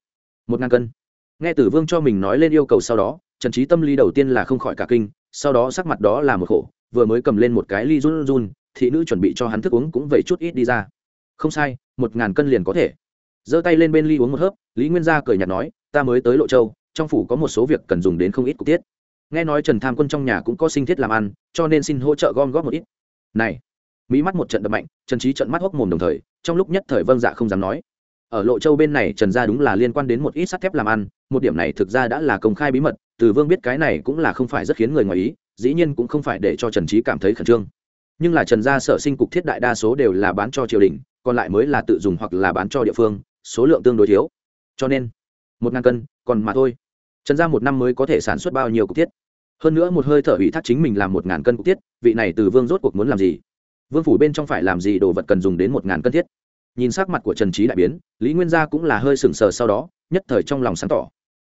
Một ngàn cân. Nghe tử vương cho mình nói lên yêu cầu sau đó, trần trí tâm lý đầu tiên là không khỏi cả kinh, sau đó sắc mặt đó là một khổ, vừa mới cầm lên một cái ly run run thị nữ chuẩn bị cho hắn thức uống cũng vậy chút ít đi ra. Không sai, một ngàn cân liền có thể. Giơ tay lên bên ly uống một hớp, lý nguyên gia cười nhạt nói, ta mới tới lộ châu, trong phủ có một số việc cần dùng đến không ít cục tiết. Nghe nói trần tham quân trong nhà cũng có sinh thiết làm ăn, cho nên xin hỗ trợ gom góp một ít. Này mỹ mắt một trận đập mạnh, trần trí trận mắt hốc mồm đồng thời, trong lúc nhất thời vâng dạ không dám nói. Ở lộ châu bên này trần gia đúng là liên quan đến một ít sắt thép làm ăn, một điểm này thực ra đã là công khai bí mật, từ vương biết cái này cũng là không phải rất khiến người ngoài ý, dĩ nhiên cũng không phải để cho trần trí cảm thấy khẩn trương nhưng là trần gia sở sinh cục thiết đại đa số đều là bán cho triều đình, còn lại mới là tự dùng hoặc là bán cho địa phương, số lượng tương đối thiếu. Cho nên, một ngàn cân, còn mà thôi. Trần gia một năm mới có thể sản xuất bao nhiêu cục thiết? Hơn nữa một hơi thở ủy thác chính mình làm một ngàn cân cục thiết, vị này từ vương rốt cuộc muốn làm gì? Vương phủ bên trong phải làm gì đồ vật cần dùng đến một ngàn cân thiết? Nhìn sắc mặt của trần trí đại biến, lý nguyên gia cũng là hơi sừng sờ sau đó, nhất thời trong lòng sáng tỏ.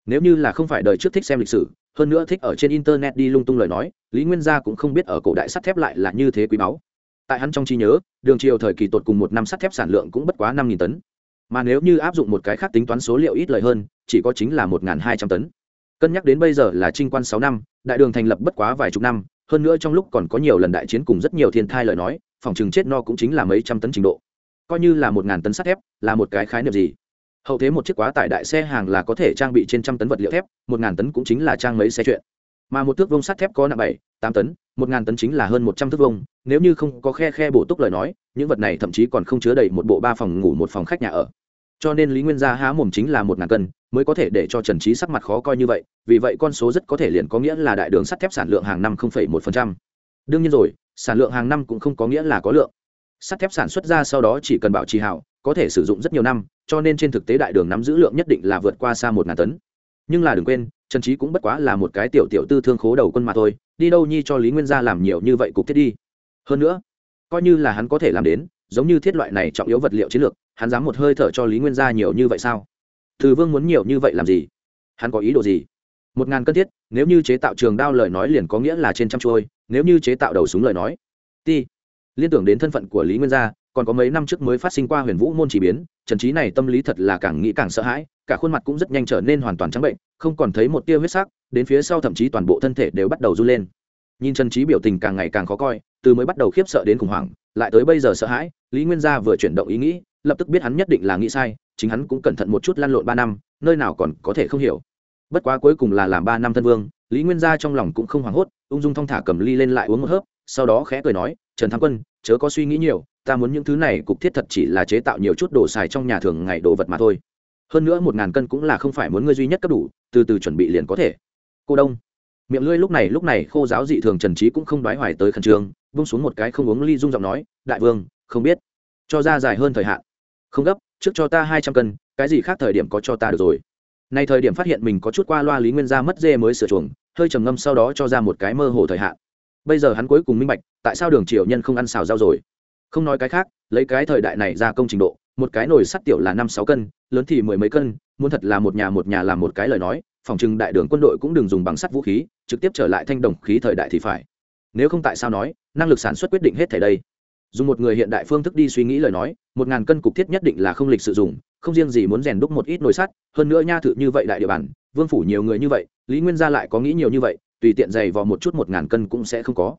Nếu như là không phải đời trước thích xem lịch sử hơn nữa thích ở trên internet đi lung tung lời nói, lý nguyên gia cũng không biết ở cổ đại sắt thép lại là như thế quý báu. Tại hắn trong trí nhớ, đường triều thời kỳ tột cùng một năm sắt thép sản lượng cũng bất quá năm tấn. Mà nếu như áp dụng một cái khác tính toán số liệu ít lời hơn, chỉ có chính là một hai trăm tấn. Cân nhắc đến bây giờ là trinh quan sáu năm, đại đường thành lập bất quá vài chục năm, hơn nữa trong lúc còn có nhiều lần đại chiến cùng rất nhiều thiên thai lời nói, phòng chừng chết no cũng chính là mấy trăm tấn trình độ. Coi như là một ngàn tấn sắt thép, là một cái khái niệm gì? Hậu thế một chiếc quá tải đại xe hàng là có thể trang bị trên trăm tấn vật liệu thép, một ngàn tấn cũng chính là trang mấy xe chuyện. Mà một thước vông sắt thép có nặng bảy, tám tấn, một ngàn tấn chính là hơn một trăm thước vông nếu như không có khe khe bổ túc lời nói, những vật này thậm chí còn không chứa đầy một bộ ba phòng ngủ, một phòng khách nhà ở. Cho nên lý nguyên gia há mồm chính là một ngàn cân, mới có thể để cho trần trí sắc mặt khó coi như vậy, vì vậy con số rất có thể liền có nghĩa là đại đường sắt thép sản lượng hàng năm một đương nhiên rồi, sản lượng hàng năm cũng không có nghĩa là có lượng. Sắt thép sản xuất ra sau đó chỉ cần bảo trì hảo có thể sử dụng rất nhiều năm, cho nên trên thực tế đại đường nắm giữ lượng nhất định là vượt qua xa một ngàn tấn. Nhưng là đừng quên, trần trí cũng bất quá là một cái tiểu tiểu tư thương khố đầu quân mà thôi, đi đâu nhi cho lý nguyên gia làm nhiều như vậy cục thiết đi. Hơn nữa, coi như là hắn có thể làm đến, giống như thiết loại này trọng yếu vật liệu chiến lược, hắn dám một hơi thở cho lý nguyên gia nhiều như vậy sao? Thư vương muốn nhiều như vậy làm gì? Hắn có ý đồ gì? Một ngàn cân thiết, nếu như chế tạo trường đao lời nói liền có nghĩa là trên trăm trôi nếu như chế tạo đầu súng lời nói, ti, liên tưởng đến thân phận của lý nguyên gia còn có mấy năm trước mới phát sinh qua huyền vũ môn chỉ biến, trần trí này tâm lý thật là càng nghĩ càng sợ hãi, cả khuôn mặt cũng rất nhanh trở nên hoàn toàn trắng bệnh, không còn thấy một tia huyết sắc, đến phía sau thậm chí toàn bộ thân thể đều bắt đầu run lên. Nhìn trần trí biểu tình càng ngày càng khó coi, từ mới bắt đầu khiếp sợ đến khủng hoảng, lại tới bây giờ sợ hãi, lý nguyên gia vừa chuyển động ý nghĩ, lập tức biết hắn nhất định là nghĩ sai, chính hắn cũng cẩn thận một chút lăn lộn ba năm, nơi nào còn có thể không hiểu. Bất quá cuối cùng là làm ba năm thân vương, lý nguyên gia trong lòng cũng không hoảng hốt, ung dung thong thả cầm ly lên lại uống một hớp, sau đó khẽ cười nói, trần thắng quân chớ có suy nghĩ nhiều, ta muốn những thứ này cục thiết thật chỉ là chế tạo nhiều chút đồ xài trong nhà thường ngày đồ vật mà thôi. Hơn nữa một ngàn cân cũng là không phải muốn ngươi duy nhất cấp đủ, từ từ chuẩn bị liền có thể. Cô đông. Miệng lưỡi lúc này lúc này khô giáo dị thường trần trí cũng không đoái hoài tới khẩn trương bung xuống một cái không uống ly dung giọng nói, đại vương, không biết. Cho ra dài hơn thời hạn. Không gấp, trước cho ta hai trăm cân, cái gì khác thời điểm có cho ta được rồi. Nay thời điểm phát hiện mình có chút qua loa lý nguyên gia mất dê mới sửa chuồng, hơi trầm ngâm sau đó cho ra một cái mơ hồ thời hạn bây giờ hắn cuối cùng minh bạch, tại sao đường triều nhân không ăn xào rau rồi? Không nói cái khác, lấy cái thời đại này ra công trình độ, một cái nồi sắt tiểu là năm sáu cân, lớn thì mười mấy cân, muốn thật là một nhà một nhà làm một cái lời nói, phòng trừng đại đường quân đội cũng đừng dùng bằng sắt vũ khí, trực tiếp trở lại thanh đồng khí thời đại thì phải. Nếu không tại sao nói, năng lực sản xuất quyết định hết thể đây. Dùng một người hiện đại phương thức đi suy nghĩ lời nói, một ngàn cân cục thiết nhất định là không lịch sử dụng không riêng gì muốn rèn đúc một ít nồi sắt, hơn nữa nha thự như vậy đại địa bàn, vương phủ nhiều người như vậy, lý nguyên gia lại có nghĩ nhiều như vậy tùy tiện dày vò một chút một ngàn cân cũng sẽ không có.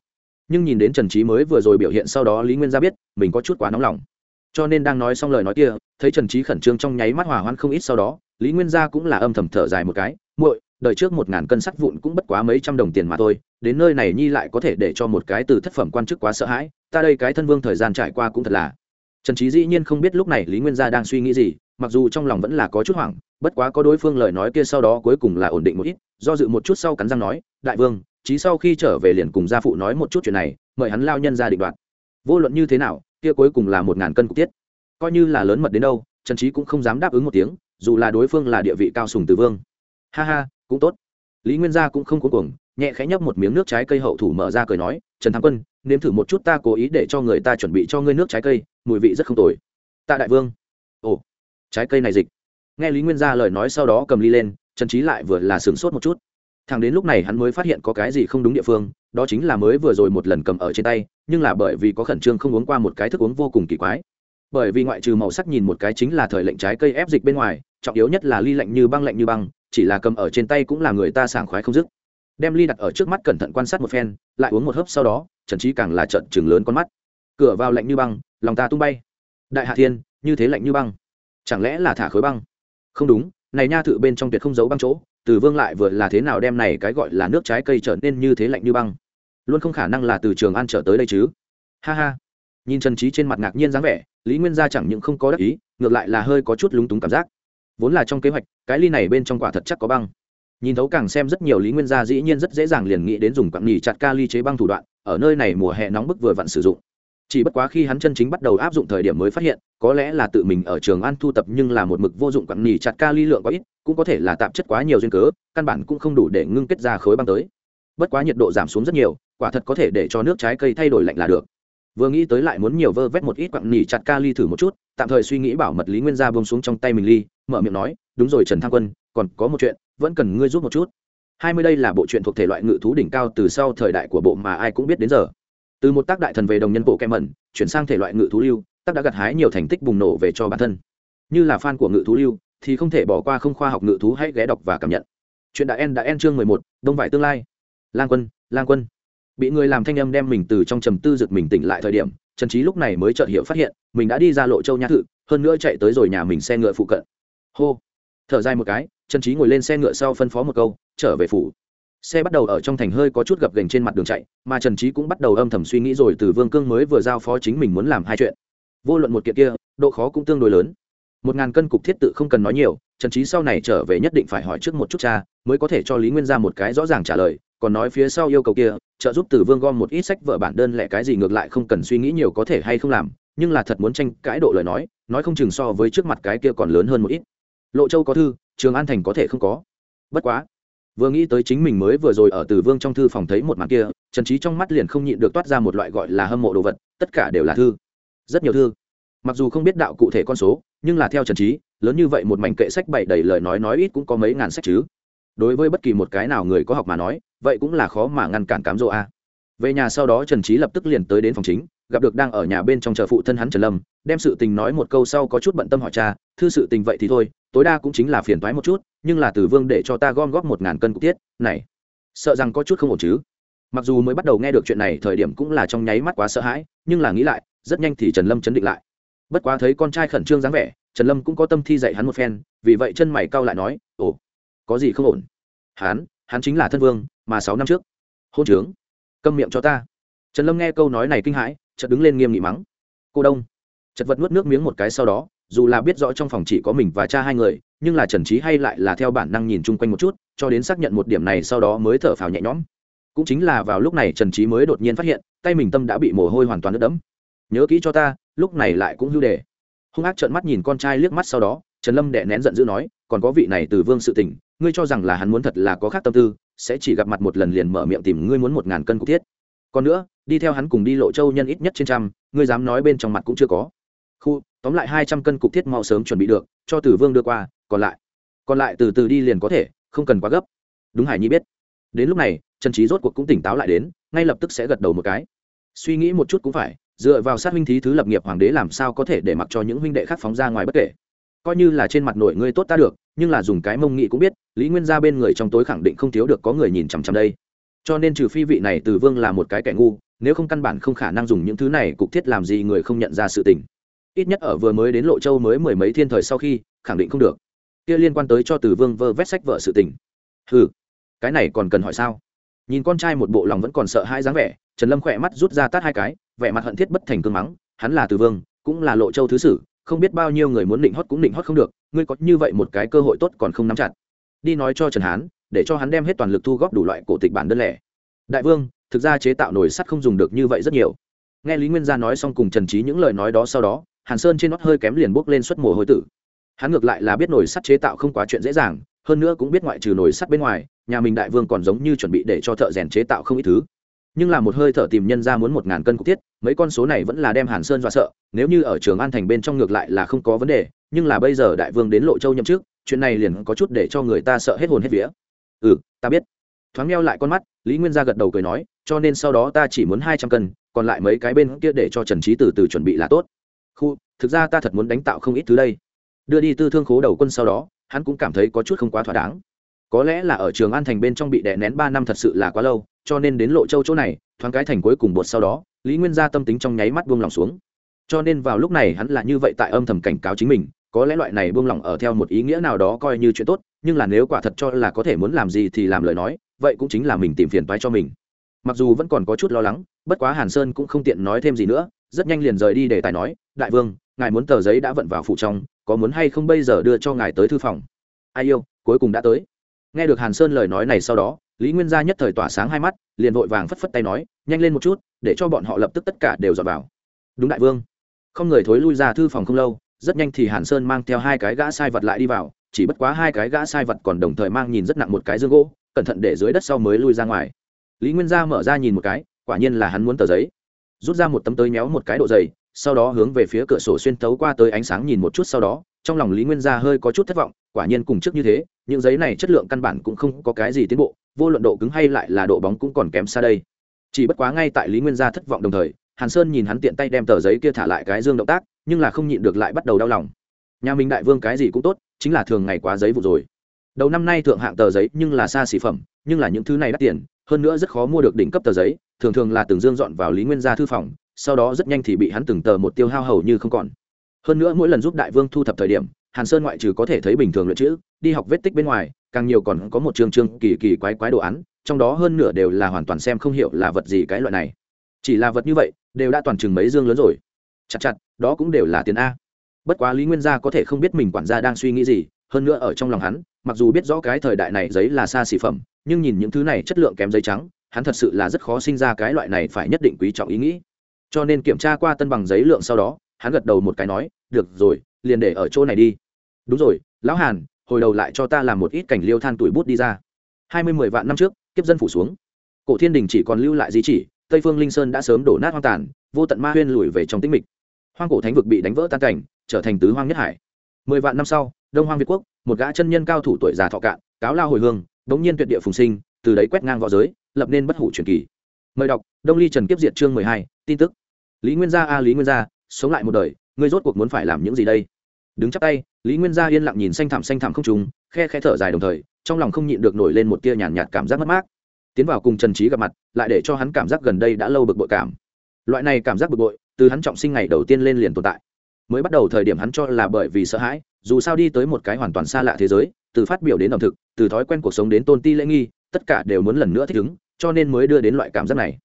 Nhưng nhìn đến trần trí mới vừa rồi biểu hiện sau đó lý nguyên gia biết, mình có chút quá nóng lòng. Cho nên đang nói xong lời nói kia, thấy trần trí khẩn trương trong nháy mắt hòa hoãn không ít sau đó, lý nguyên gia cũng là âm thầm thở dài một cái, muội đợi trước một ngàn cân sắt vụn cũng bất quá mấy trăm đồng tiền mà thôi, đến nơi này nhi lại có thể để cho một cái từ thất phẩm quan chức quá sợ hãi, ta đây cái thân vương thời gian trải qua cũng thật là. Trần trí dĩ nhiên không biết lúc này lý nguyên gia đang suy nghĩ gì mặc dù trong lòng vẫn là có chút hoảng, bất quá có đối phương lời nói kia sau đó cuối cùng là ổn định một ít, do dự một chút sau cắn răng nói, đại vương, chí sau khi trở về liền cùng gia phụ nói một chút chuyện này, mời hắn lao nhân ra định đoạt. Vô luận như thế nào, kia cuối cùng là một ngàn cân cục tiết. Coi như là lớn mật đến đâu, trần trí cũng không dám đáp ứng một tiếng, dù là đối phương là địa vị cao sùng từ vương. Ha ha, cũng tốt. Lý nguyên gia cũng không cuối cùng nhẹ khẽ nhấp một miếng nước trái cây hậu thủ mở ra cười nói, trần thắng quân, nếm thử một chút ta cố ý để cho người ta chuẩn bị cho ngươi nước trái cây, mùi vị rất không tồi. Tạ đại vương. Ồ trái cây này dịch. Nghe lý nguyên gia lời nói sau đó cầm ly lên, trần trí lại vừa là sửng sốt một chút. Thằng đến lúc này hắn mới phát hiện có cái gì không đúng địa phương, đó chính là mới vừa rồi một lần cầm ở trên tay, nhưng là bởi vì có khẩn trương không uống qua một cái thức uống vô cùng kỳ quái. Bởi vì ngoại trừ màu sắc nhìn một cái chính là thời lệnh trái cây ép dịch bên ngoài, trọng yếu nhất là ly lạnh như băng lạnh như băng, chỉ là cầm ở trên tay cũng là người ta sảng khoái không dứt. Đem ly đặt ở trước mắt cẩn thận quan sát một phen, lại uống một hớp sau đó, trần trí càng là trận chừng lớn con mắt. Cửa vào lạnh như băng, lòng ta tung bay. Đại hạ thiên, như thế lạnh như băng chẳng lẽ là thả khối băng? Không đúng, này nha thự bên trong tuyệt không giấu băng chỗ, từ vương lại vừa là thế nào đem này cái gọi là nước trái cây trở nên như thế lạnh như băng? Luôn không khả năng là từ trường ăn trở tới đây chứ. Ha ha. Nhìn trần trí trên mặt ngạc nhiên dáng vẻ, lý nguyên gia chẳng những không có đắc ý, ngược lại là hơi có chút lúng túng cảm giác. Vốn là trong kế hoạch, cái ly này bên trong quả thật chắc có băng. Nhìn thấu càng xem rất nhiều lý nguyên gia dĩ nhiên rất dễ dàng liền nghĩ đến dùng quặng nhì chặt ca ly chế băng thủ đoạn, ở nơi này mùa hè nóng bức vừa vặn sử dụng chỉ bất quá khi hắn chân chính bắt đầu áp dụng thời điểm mới phát hiện, có lẽ là tự mình ở trường ăn thu tập nhưng là một mực vô dụng quặng nỉ chặt ca ly lượng quá ít, cũng có thể là tạp chất quá nhiều duyên cớ, căn bản cũng không đủ để ngưng kết ra khối băng tới. Bất quá nhiệt độ giảm xuống rất nhiều, quả thật có thể để cho nước trái cây thay đổi lạnh là được. Vừa nghĩ tới lại muốn nhiều vơ vét một ít quặng nỉ chặt ca ly thử một chút, tạm thời suy nghĩ bảo mật lý nguyên gia bông xuống trong tay mình ly, mở miệng nói, đúng rồi trần thăng quân, còn có một chuyện, vẫn cần ngươi giúp một chút. Hai mươi đây là bộ truyện thuộc thể loại ngự thú đỉnh cao từ sau thời đại của bộ mà ai cũng biết đến giờ từ một tác đại thần về đồng nhân bộ kem mẩn, chuyển sang thể loại ngự thú lưu, tác đã gặt hái nhiều thành tích bùng nổ về cho bản thân. Như là fan của ngự thú lưu, thì không thể bỏ qua không khoa học ngự thú hãy ghé đọc và cảm nhận. Chuyện đã en đã en chương mười một, đông vải tương lai. Lang quân lang quân. Bị người làm thanh âm đem mình từ trong trầm tư giật mình tỉnh lại thời điểm, trần trí lúc này mới chợt hiểu phát hiện, mình đã đi ra lộ châu nhã thự, hơn nữa chạy tới rồi nhà mình xe ngựa phụ cận. Hô. Thở dài một cái, trần trí ngồi lên xe ngựa sau phân phó một câu, trở về phủ xe bắt đầu ở trong thành hơi có chút gập gành trên mặt đường chạy, mà trần trí cũng bắt đầu âm thầm suy nghĩ rồi từ vương cương mới vừa giao phó chính mình muốn làm hai chuyện. Vô luận một kiện kia, độ khó cũng tương đối lớn. Một ngàn cân cục thiết tự không cần nói nhiều, trần trí sau này trở về nhất định phải hỏi trước một chút cha, mới có thể cho lý nguyên ra một cái rõ ràng trả lời, còn nói phía sau yêu cầu kia, trợ giúp từ vương gom một ít sách vở bản đơn lẻ cái gì ngược lại không cần suy nghĩ nhiều có thể hay không làm, nhưng là thật muốn tranh cãi độ lời nói nói không chừng so với trước mặt cái kia còn lớn hơn một ít. Lộ châu có thư, trường an thành có thể không có. Bất quá vừa nghĩ tới chính mình mới vừa rồi ở từ vương trong thư phòng thấy một màn kia, trần trí trong mắt liền không nhịn được toát ra một loại gọi là hâm mộ đồ vật, tất cả đều là thư. Rất nhiều thư. Mặc dù không biết đạo cụ thể con số, nhưng là theo trần trí lớn như vậy một mảnh kệ sách bày đầy lời nói nói ít cũng có mấy ngàn sách chứ. Đối với bất kỳ một cái nào người có học mà nói, vậy cũng là khó mà ngăn cản cám dỗ a. Về nhà sau đó trần trí lập tức liền tới đến phòng chính gặp được đang ở nhà bên trong chờ phụ thân hắn trần lâm, đem sự tình nói một câu sau có chút bận tâm hỏi cha, thư sự tình vậy thì thôi, tối đa cũng chính là phiền thoái một chút, nhưng là tử vương để cho ta gom góp một ngàn cân cục tiết, này, sợ rằng có chút không ổn chứ. Mặc dù mới bắt đầu nghe được chuyện này, thời điểm cũng là trong nháy mắt quá sợ hãi, nhưng là nghĩ lại, rất nhanh thì trần lâm chấn định lại. Bất quá thấy con trai khẩn trương dáng vẻ, trần lâm cũng có tâm thi dạy hắn một phen, vì vậy chân mày cau lại nói, ồ, có gì không ổn? Hắn hắn chính là thân vương, mà sáu năm trước. Hôn trướng, câm miệng cho ta. Trần lâm nghe câu nói này kinh hãi chợt đứng lên nghiêm nghị mắng. Cô đông. Chật vật nuốt nước miếng một cái sau đó, dù là biết rõ trong phòng chỉ có mình và cha hai người, nhưng là trần trí hay lại là theo bản năng nhìn chung quanh một chút, cho đến xác nhận một điểm này sau đó mới thở phào nhẹ nhõm. Cũng chính là vào lúc này trần trí mới đột nhiên phát hiện, tay mình tâm đã bị mồ hôi hoàn toàn ướt đẫm. Nhớ kỹ cho ta, lúc này lại cũng hưu đề. Hung ác trợn mắt nhìn con trai liếc mắt sau đó, trần lâm đệ nén giận dữ nói, còn có vị này từ vương sự tình, ngươi cho rằng là hắn muốn thật là có khác tâm tư, sẽ chỉ gặp mặt một lần liền mở miệng tìm ngươi muốn một ngàn cân cục thiết. Còn nữa đi theo hắn cùng đi lộ châu nhân ít nhất trên trăm, ngươi dám nói bên trong mặt cũng chưa có. Khu, tóm lại hai trăm cân cục thiết mau sớm chuẩn bị được, cho tử vương đưa qua, còn lại còn lại từ từ đi liền có thể, không cần quá gấp. Đúng hải nhi biết. Đến lúc này, trần trí rốt cuộc cũng tỉnh táo lại đến, ngay lập tức sẽ gật đầu một cái. Suy nghĩ một chút cũng phải, dựa vào sát huynh thí thứ lập nghiệp hoàng đế làm sao có thể để mặc cho những huynh đệ khác phóng ra ngoài bất kể. Coi như là trên mặt nội ngươi tốt ta được, nhưng là dùng cái mông nghị cũng biết, lý nguyên gia bên người trong tối khẳng định không thiếu được có người nhìn chằm chằm đây. Cho nên trừ phi vị này từ vương là một cái kẻ ngu nếu không căn bản không khả năng dùng những thứ này, cục thiết làm gì người không nhận ra sự tình. Ít nhất ở vừa mới đến lộ châu mới mười mấy thiên thời sau khi, khẳng định không được. Kia liên quan tới cho từ vương vơ vét sách vợ sự tình. Ừ cái này còn cần hỏi sao? Nhìn con trai một bộ lòng vẫn còn sợ hai dáng vẻ, trần lâm khỏe mắt rút ra tát hai cái, vẻ mặt hận thiết bất thành cương mắng, hắn là từ vương, cũng là lộ châu thứ sử, không biết bao nhiêu người muốn định hót cũng định hót không được, ngươi có như vậy một cái cơ hội tốt còn không nắm chặt. Đi nói cho trần hán, để cho hắn đem hết toàn lực thu góp đủ loại cổ tịch bản đơn lẻ. Đại vương thực ra chế tạo nồi sắt không dùng được như vậy rất nhiều. Nghe lý nguyên gia nói xong cùng trần trí những lời nói đó sau đó hàn sơn trên nót hơi kém liền bốc lên suất mồ hôi tử. Hắn ngược lại là biết nồi sắt chế tạo không quá chuyện dễ dàng hơn nữa cũng biết ngoại trừ nồi sắt bên ngoài nhà mình đại vương còn giống như chuẩn bị để cho thợ rèn chế tạo không ít thứ. Nhưng là một hơi thở tìm nhân ra muốn một ngàn cân cục thiết, mấy con số này vẫn là đem hàn sơn dọa sợ nếu như ở trường an thành bên trong ngược lại là không có vấn đề nhưng là bây giờ đại vương đến lộ châu nhậm chức chuyện này liền có chút để cho người ta sợ hết hồn hết vía. Ừ ta biết thoáng meo lại con mắt, lý nguyên gia gật đầu cười nói, cho nên sau đó ta chỉ muốn hai trăm cân, còn lại mấy cái bên kia để cho trần trí từ từ chuẩn bị là tốt. Khu, thực ra ta thật muốn đánh tạo không ít thứ đây. Đưa đi tư thương khố đầu quân sau đó, hắn cũng cảm thấy có chút không quá thỏa đáng. Có lẽ là ở trường an thành bên trong bị đè nén ba năm thật sự là quá lâu, cho nên đến lộ châu chỗ này, thoáng cái thành cuối cùng bột sau đó, lý nguyên gia tâm tính trong nháy mắt buông lòng xuống. Cho nên vào lúc này hắn là như vậy tại âm thầm cảnh cáo chính mình, có lẽ loại này buông lỏng ở theo một ý nghĩa nào đó coi như chuyện tốt, nhưng là nếu quả thật cho là có thể muốn làm gì thì làm lời nói vậy cũng chính là mình tìm phiền toái cho mình. Mặc dù vẫn còn có chút lo lắng, bất quá hàn sơn cũng không tiện nói thêm gì nữa, rất nhanh liền rời đi để tài nói, đại vương, ngài muốn tờ giấy đã vận vào phụ trong, có muốn hay không bây giờ đưa cho ngài tới thư phòng? Ai yêu, cuối cùng đã tới. Nghe được hàn sơn lời nói này sau đó, lý nguyên gia nhất thời tỏa sáng hai mắt, liền vội vàng phất phất tay nói, nhanh lên một chút, để cho bọn họ lập tức tất cả đều dọn vào. Đúng đại vương. Không người thối lui ra thư phòng không lâu, rất nhanh thì hàn sơn mang theo hai cái gã sai vật lại đi vào, chỉ bất quá hai cái gã sai vật còn đồng thời mang nhìn rất nặng một cái dương gỗ cẩn thận để dưới đất sau mới lui ra ngoài. Lý nguyên gia mở ra nhìn một cái, quả nhiên là hắn muốn tờ giấy. Rút ra một tấm tới méo một cái độ dày, sau đó hướng về phía cửa sổ xuyên tấu qua tới ánh sáng nhìn một chút sau đó, trong lòng lý nguyên gia hơi có chút thất vọng, quả nhiên cùng trước như thế, những giấy này chất lượng căn bản cũng không có cái gì tiến bộ, vô luận độ cứng hay lại là độ bóng cũng còn kém xa đây. Chỉ bất quá ngay tại lý nguyên gia thất vọng đồng thời, hàn sơn nhìn hắn tiện tay đem tờ giấy kia thả lại cái dương động tác, nhưng là không nhịn được lại bắt đầu đau lòng. Nhà mình đại vương cái gì cũng tốt, chính là thường ngày quá giấy vụ rồi đầu năm nay thượng hạng tờ giấy nhưng là xa xỉ phẩm, nhưng là những thứ này đắt tiền, hơn nữa rất khó mua được đỉnh cấp tờ giấy, thường thường là từng dương dọn vào lý nguyên gia thư phòng, sau đó rất nhanh thì bị hắn từng tờ một tiêu hao hầu như không còn. Hơn nữa mỗi lần giúp đại vương thu thập thời điểm, hàn sơn ngoại trừ có thể thấy bình thường luyện chữ, đi học vết tích bên ngoài, càng nhiều còn có một chương chương kỳ kỳ quái quái đồ án, trong đó hơn nửa đều là hoàn toàn xem không hiểu là vật gì cái loại này. Chỉ là vật như vậy, đều đã toàn chừng mấy dương lớn rồi. Chặt chặt, đó cũng đều là tiền a. Bất quá lý nguyên gia có thể không biết mình quản gia đang suy nghĩ gì, hơn nữa ở trong lòng hắn mặc dù biết rõ cái thời đại này giấy là xa xỉ phẩm, nhưng nhìn những thứ này chất lượng kém giấy trắng, hắn thật sự là rất khó sinh ra cái loại này phải nhất định quý trọng ý nghĩ. Cho nên kiểm tra qua tân bằng giấy lượng sau đó, hắn gật đầu một cái nói, được rồi, liền để ở chỗ này đi. Đúng rồi, lão hàn, hồi đầu lại cho ta làm một ít cảnh liêu than tuổi bút đi ra. Hai mươi mười vạn năm trước, kiếp dân phủ xuống. Cổ thiên đình chỉ còn lưu lại di chỉ, tây phương linh sơn đã sớm đổ nát hoang tàn, vô tận ma huyên lùi về trong tĩnh mịch. Hoang cổ thánh vực bị đánh vỡ tan cảnh, trở thành tứ hoang nhất hải. Mười vạn năm sau, đông hoang việt quốc một gã chân nhân cao thủ tuổi già thọ cạn cáo lao hồi hương đống nhiên tuyệt địa phùng sinh từ đấy quét ngang v õ giới lập nên bất hủ truyền kỳ. Mời đọc đông ly trần kiếp diệt chương mười hai tin tức. Lý nguyên gia a lý nguyên gia sống lại một đời ngươi rốt cuộc muốn phải làm những gì đây? Đứng chắp tay lý nguyên gia yên lặng nhìn xanh thảm xanh thảm không trùng khe khe thở dài đồng thời trong lòng không nhịn được nổi lên một tia nhàn nhạt, cảm giác mất mát. Tiến vào cùng trần trí gặp mặt lại để cho hắn cảm giác gần đây đã lâu bực bội cảm. Loại này cảm giác bực bội từ hắn trọng sinh ngày đầu tiên lên liền tồn tại. Mới bắt đầu thời điểm hắn cho là bởi vì sợ hãi dù sao đi tới một cái hoàn toàn xa lạ thế giới, từ phát biểu đến ẩm thực, từ thói quen cuộc sống đến tôn ti lễ nghi, tất cả đều muốn lần nữa thích ứng, cho nên mới đưa đến loại cảm giác này.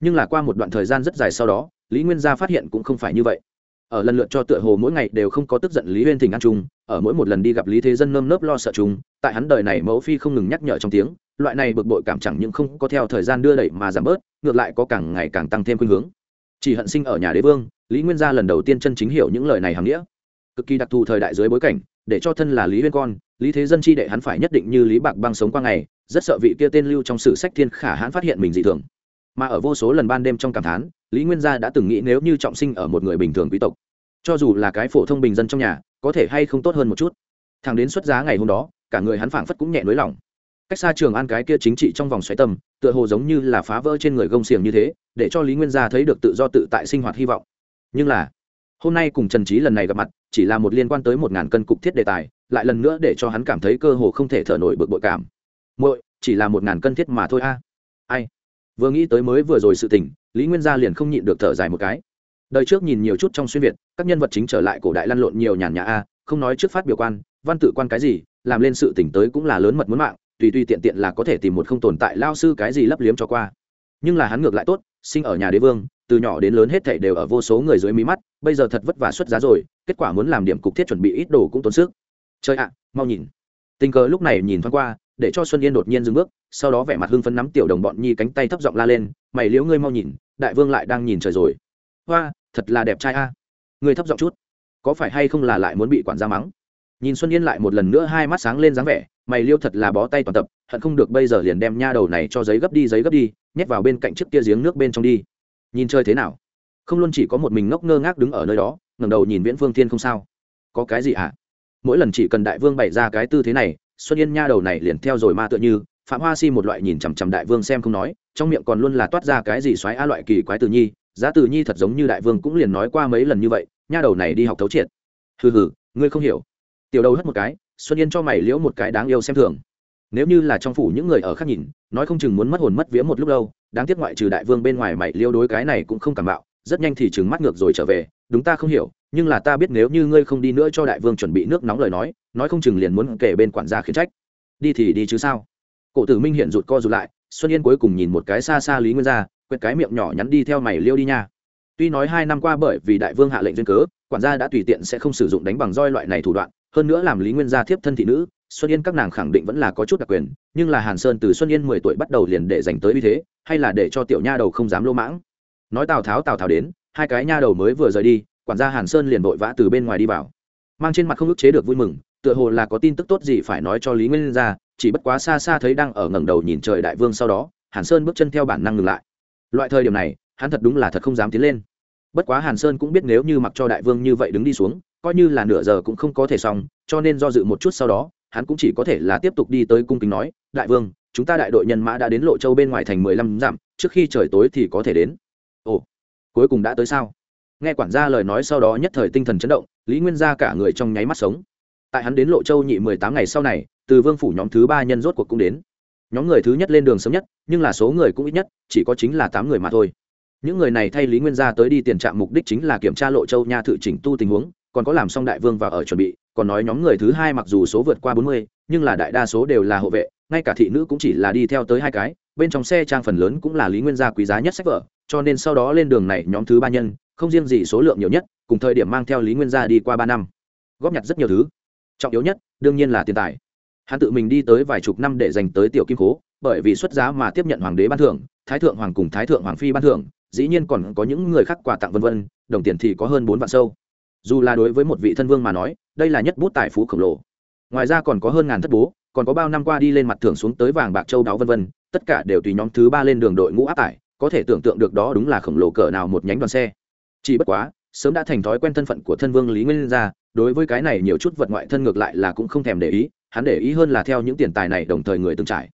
Nhưng là qua một đoạn thời gian rất dài sau đó, lý nguyên gia phát hiện cũng không phải như vậy. Ở lần lượt cho tựa hồ mỗi ngày đều không có tức giận lý huyên thỉnh ăn chung, ở mỗi một lần đi gặp lý thế dân nơm nớp lo sợ chung, tại hắn đời này mẫu phi không ngừng nhắc nhở trong tiếng, loại này bực bội cảm chẳng những không có theo thời gian đưa đẩy mà giảm bớt, ngược lại có càng ngày càng tăng thêm khuynh hướng. Chỉ hận sinh ở nhà đế vương, lý nguyên gia lần đầu tiên chân chính hiểu những lời này hàm nghĩa cực kỳ đặc thù thời đại dưới bối cảnh, để cho thân là lý huyên con, lý thế dân chi đệ hắn phải nhất định như lý bạc băng sống qua ngày, rất sợ vị kia tên lưu trong sử sách thiên khả hãn phát hiện mình dị thường. Mà ở vô số lần ban đêm trong cảm thán, lý nguyên gia đã từng nghĩ nếu như trọng sinh ở một người bình thường quý tộc, cho dù là cái phổ thông bình dân trong nhà, có thể hay không tốt hơn một chút. Thằng đến xuất giá ngày hôm đó, cả người hắn phảng phất cũng nhẹ nới lỏng. Cách xa trường an cái kia chính trị trong vòng xoáy tầm, tựa hồ giống như là phá vỡ trên người gông xiềng như thế, để cho lý nguyên gia thấy được tự do tự tại sinh hoạt hy vọng. Nhưng là hôm nay cùng trần trí lần này gặp mặt, chỉ là một liên quan tới một ngàn cân cục thiết đề tài, lại lần nữa để cho hắn cảm thấy cơ hồ không thể thở nổi bực bội cảm. Muội, chỉ là một ngàn cân thiết mà thôi a. Ai? Vừa nghĩ tới mới vừa rồi sự tình, lý nguyên gia liền không nhịn được thở dài một cái. Đời trước nhìn nhiều chút trong xuyên việt, các nhân vật chính trở lại cổ đại lăn lộn nhiều nhàn nhã a, không nói trước phát biểu quan, văn tự quan cái gì, làm lên sự tỉnh tới cũng là lớn mật muốn mạng, tùy tùy tiện tiện là có thể tìm một không tồn tại lao sư cái gì lấp liếm cho qua. Nhưng là hắn ngược lại tốt, sinh ở nhà đế vương từ nhỏ đến lớn hết thảy đều ở vô số người dưới mí mắt, bây giờ thật vất vả xuất giá rồi, kết quả muốn làm điểm cục thiết chuẩn bị ít đồ cũng tốn sức. Chơi ạ, mau nhìn. Tình cờ lúc này nhìn thoáng qua, để cho xuân yên đột nhiên dừng bước, sau đó vẻ mặt hưng phấn nắm tiểu đồng bọn nhi cánh tay thấp giọng la lên, mày liếu ngươi mau nhìn, đại vương lại đang nhìn trời rồi. Hoa, thật là đẹp trai a. Ngươi thấp giọng chút. Có phải hay không là lại muốn bị quản gia mắng? Nhìn xuân yên lại một lần nữa hai mắt sáng lên dáng vẻ, mày liêu thật là bó tay toàn tập, hận không được bây giờ liền đem nha đầu này cho giấy gấp đi, giấy gấp đi, nhét vào bên cạnh trước kia giếng nước bên trong đi nhìn chơi thế nào? Không luôn chỉ có một mình ngốc ngơ ngác đứng ở nơi đó, ngẩng đầu nhìn viễn phương thiên không sao. Có cái gì à? mỗi lần chỉ cần đại vương bày ra cái tư thế này, xuân yên nha đầu này liền theo rồi ma tựa như, phạm hoa si một loại nhìn chằm chằm đại vương xem không nói, trong miệng còn luôn là toát ra cái gì xoáy a loại kỳ quái từ nhi, giá từ nhi thật giống như đại vương cũng liền nói qua mấy lần như vậy, nha đầu này đi học thấu triệt. Hừ hừ, ngươi không hiểu. Tiểu đầu hất một cái, xuân yên cho mày liễu một cái đáng yêu xem thường. Nếu như là trong phủ những người ở khác nhìn, nói không chừng muốn mất hồn mất vía một lúc lâu đáng tiếc ngoại trừ đại vương bên ngoài mày liêu đối cái này cũng không cảm bạo rất nhanh thì chừng mắt ngược rồi trở về, đúng ta không hiểu, nhưng là ta biết nếu như ngươi không đi nữa cho đại vương chuẩn bị nước nóng lời nói nói không chừng liền muốn kể bên quản gia khiến trách. Đi thì đi chứ sao? Cổ tử minh hiện rụt co rụt lại, xuân yên cuối cùng nhìn một cái xa xa lý nguyên gia quẹt cái miệng nhỏ nhắn đi theo mày liêu đi nha. Tuy nói hai năm qua bởi vì đại vương hạ lệnh duyên cớ, quản gia đã tùy tiện sẽ không sử dụng đánh bằng roi loại này thủ đoạn hơn nữa làm lý nguyên gia thiếp thân thị nữ, xuân yên các nàng khẳng định vẫn là có chút đặc quyền, nhưng là hàn sơn từ xuân yên mười tuổi bắt đầu liền để dành tới uy thế, hay là để cho tiểu nha đầu không dám lô mãng. Nói tào tháo tào tháo đến, hai cái nha đầu mới vừa rời đi, quản gia hàn sơn liền vội vã từ bên ngoài đi vào. Mang trên mặt không ức chế được vui mừng, tựa hồ là có tin tức tốt gì phải nói cho lý nguyên gia, chỉ bất quá xa xa thấy đang ở ngẩng đầu nhìn trời đại vương sau đó, hàn sơn bước chân theo bản năng ngừng lại. Loại thời điểm này, hắn thật đúng là thật không dám tiến lên. Bất quá hàn sơn cũng biết nếu như mặc cho đại vương như vậy đứng đi xuống coi như là nửa giờ cũng không có thể xong, cho nên do dự một chút sau đó, hắn cũng chỉ có thể là tiếp tục đi tới cung kính nói, đại vương, chúng ta đại đội nhân mã đã đến lộ châu bên ngoài thành mười lăm dặm, trước khi trời tối thì có thể đến. Ồ, cuối cùng đã tới sao? Nghe quản gia lời nói sau đó nhất thời tinh thần chấn động, lý nguyên gia cả người trong nháy mắt sống. Tại hắn đến lộ châu nhị mười tám ngày sau này, từ vương phủ nhóm thứ ba nhân rốt cuộc cũng đến. Nhóm người thứ nhất lên đường sớm nhất, nhưng là số người cũng ít nhất, chỉ có chính là tám người mà thôi. Những người này thay lý nguyên gia tới đi tiền trạm mục đích chính là kiểm tra lộ châu nha thự chỉnh tu tình huống còn có làm xong đại vương và ở chuẩn bị, còn nói nhóm người thứ hai mặc dù số vượt qua bốn mươi, nhưng là đại đa số đều là hộ vệ, ngay cả thị nữ cũng chỉ là đi theo tới hai cái, bên trong xe trang phần lớn cũng là lý nguyên gia quý giá nhất sách vở, cho nên sau đó lên đường này nhóm thứ ba nhân, không riêng gì số lượng nhiều nhất, cùng thời điểm mang theo lý nguyên gia đi qua ba năm. Góp nhặt rất nhiều thứ. Trọng yếu nhất, đương nhiên là tiền tài. Hắn tự mình đi tới vài chục năm để dành tới tiểu kim cố bởi vì xuất giá mà tiếp nhận hoàng đế ban thưởng, thái thượng hoàng cùng thái thượng hoàng phi ban thưởng, dĩ nhiên còn có những người khác quà tặng vân vân, đồng tiền thì có hơn bốn vạn sâu dù là đối với một vị thân vương mà nói, đây là nhất bút tài phú khổng lồ. Ngoài ra còn có hơn ngàn thất bố, còn có bao năm qua đi lên mặt thưởng xuống tới vàng bạc châu đáo vân vân, tất cả đều tùy nhóm thứ ba lên đường đội ngũ áp tải, có thể tưởng tượng được đó đúng là khổng lồ cỡ nào một nhánh đoàn xe. Chỉ bất quá, sớm đã thành thói quen thân phận của thân vương lý nguyên gia đối với cái này nhiều chút vật ngoại thân ngược lại là cũng không thèm để ý, hắn để ý hơn là theo những tiền tài này đồng thời người từng trải.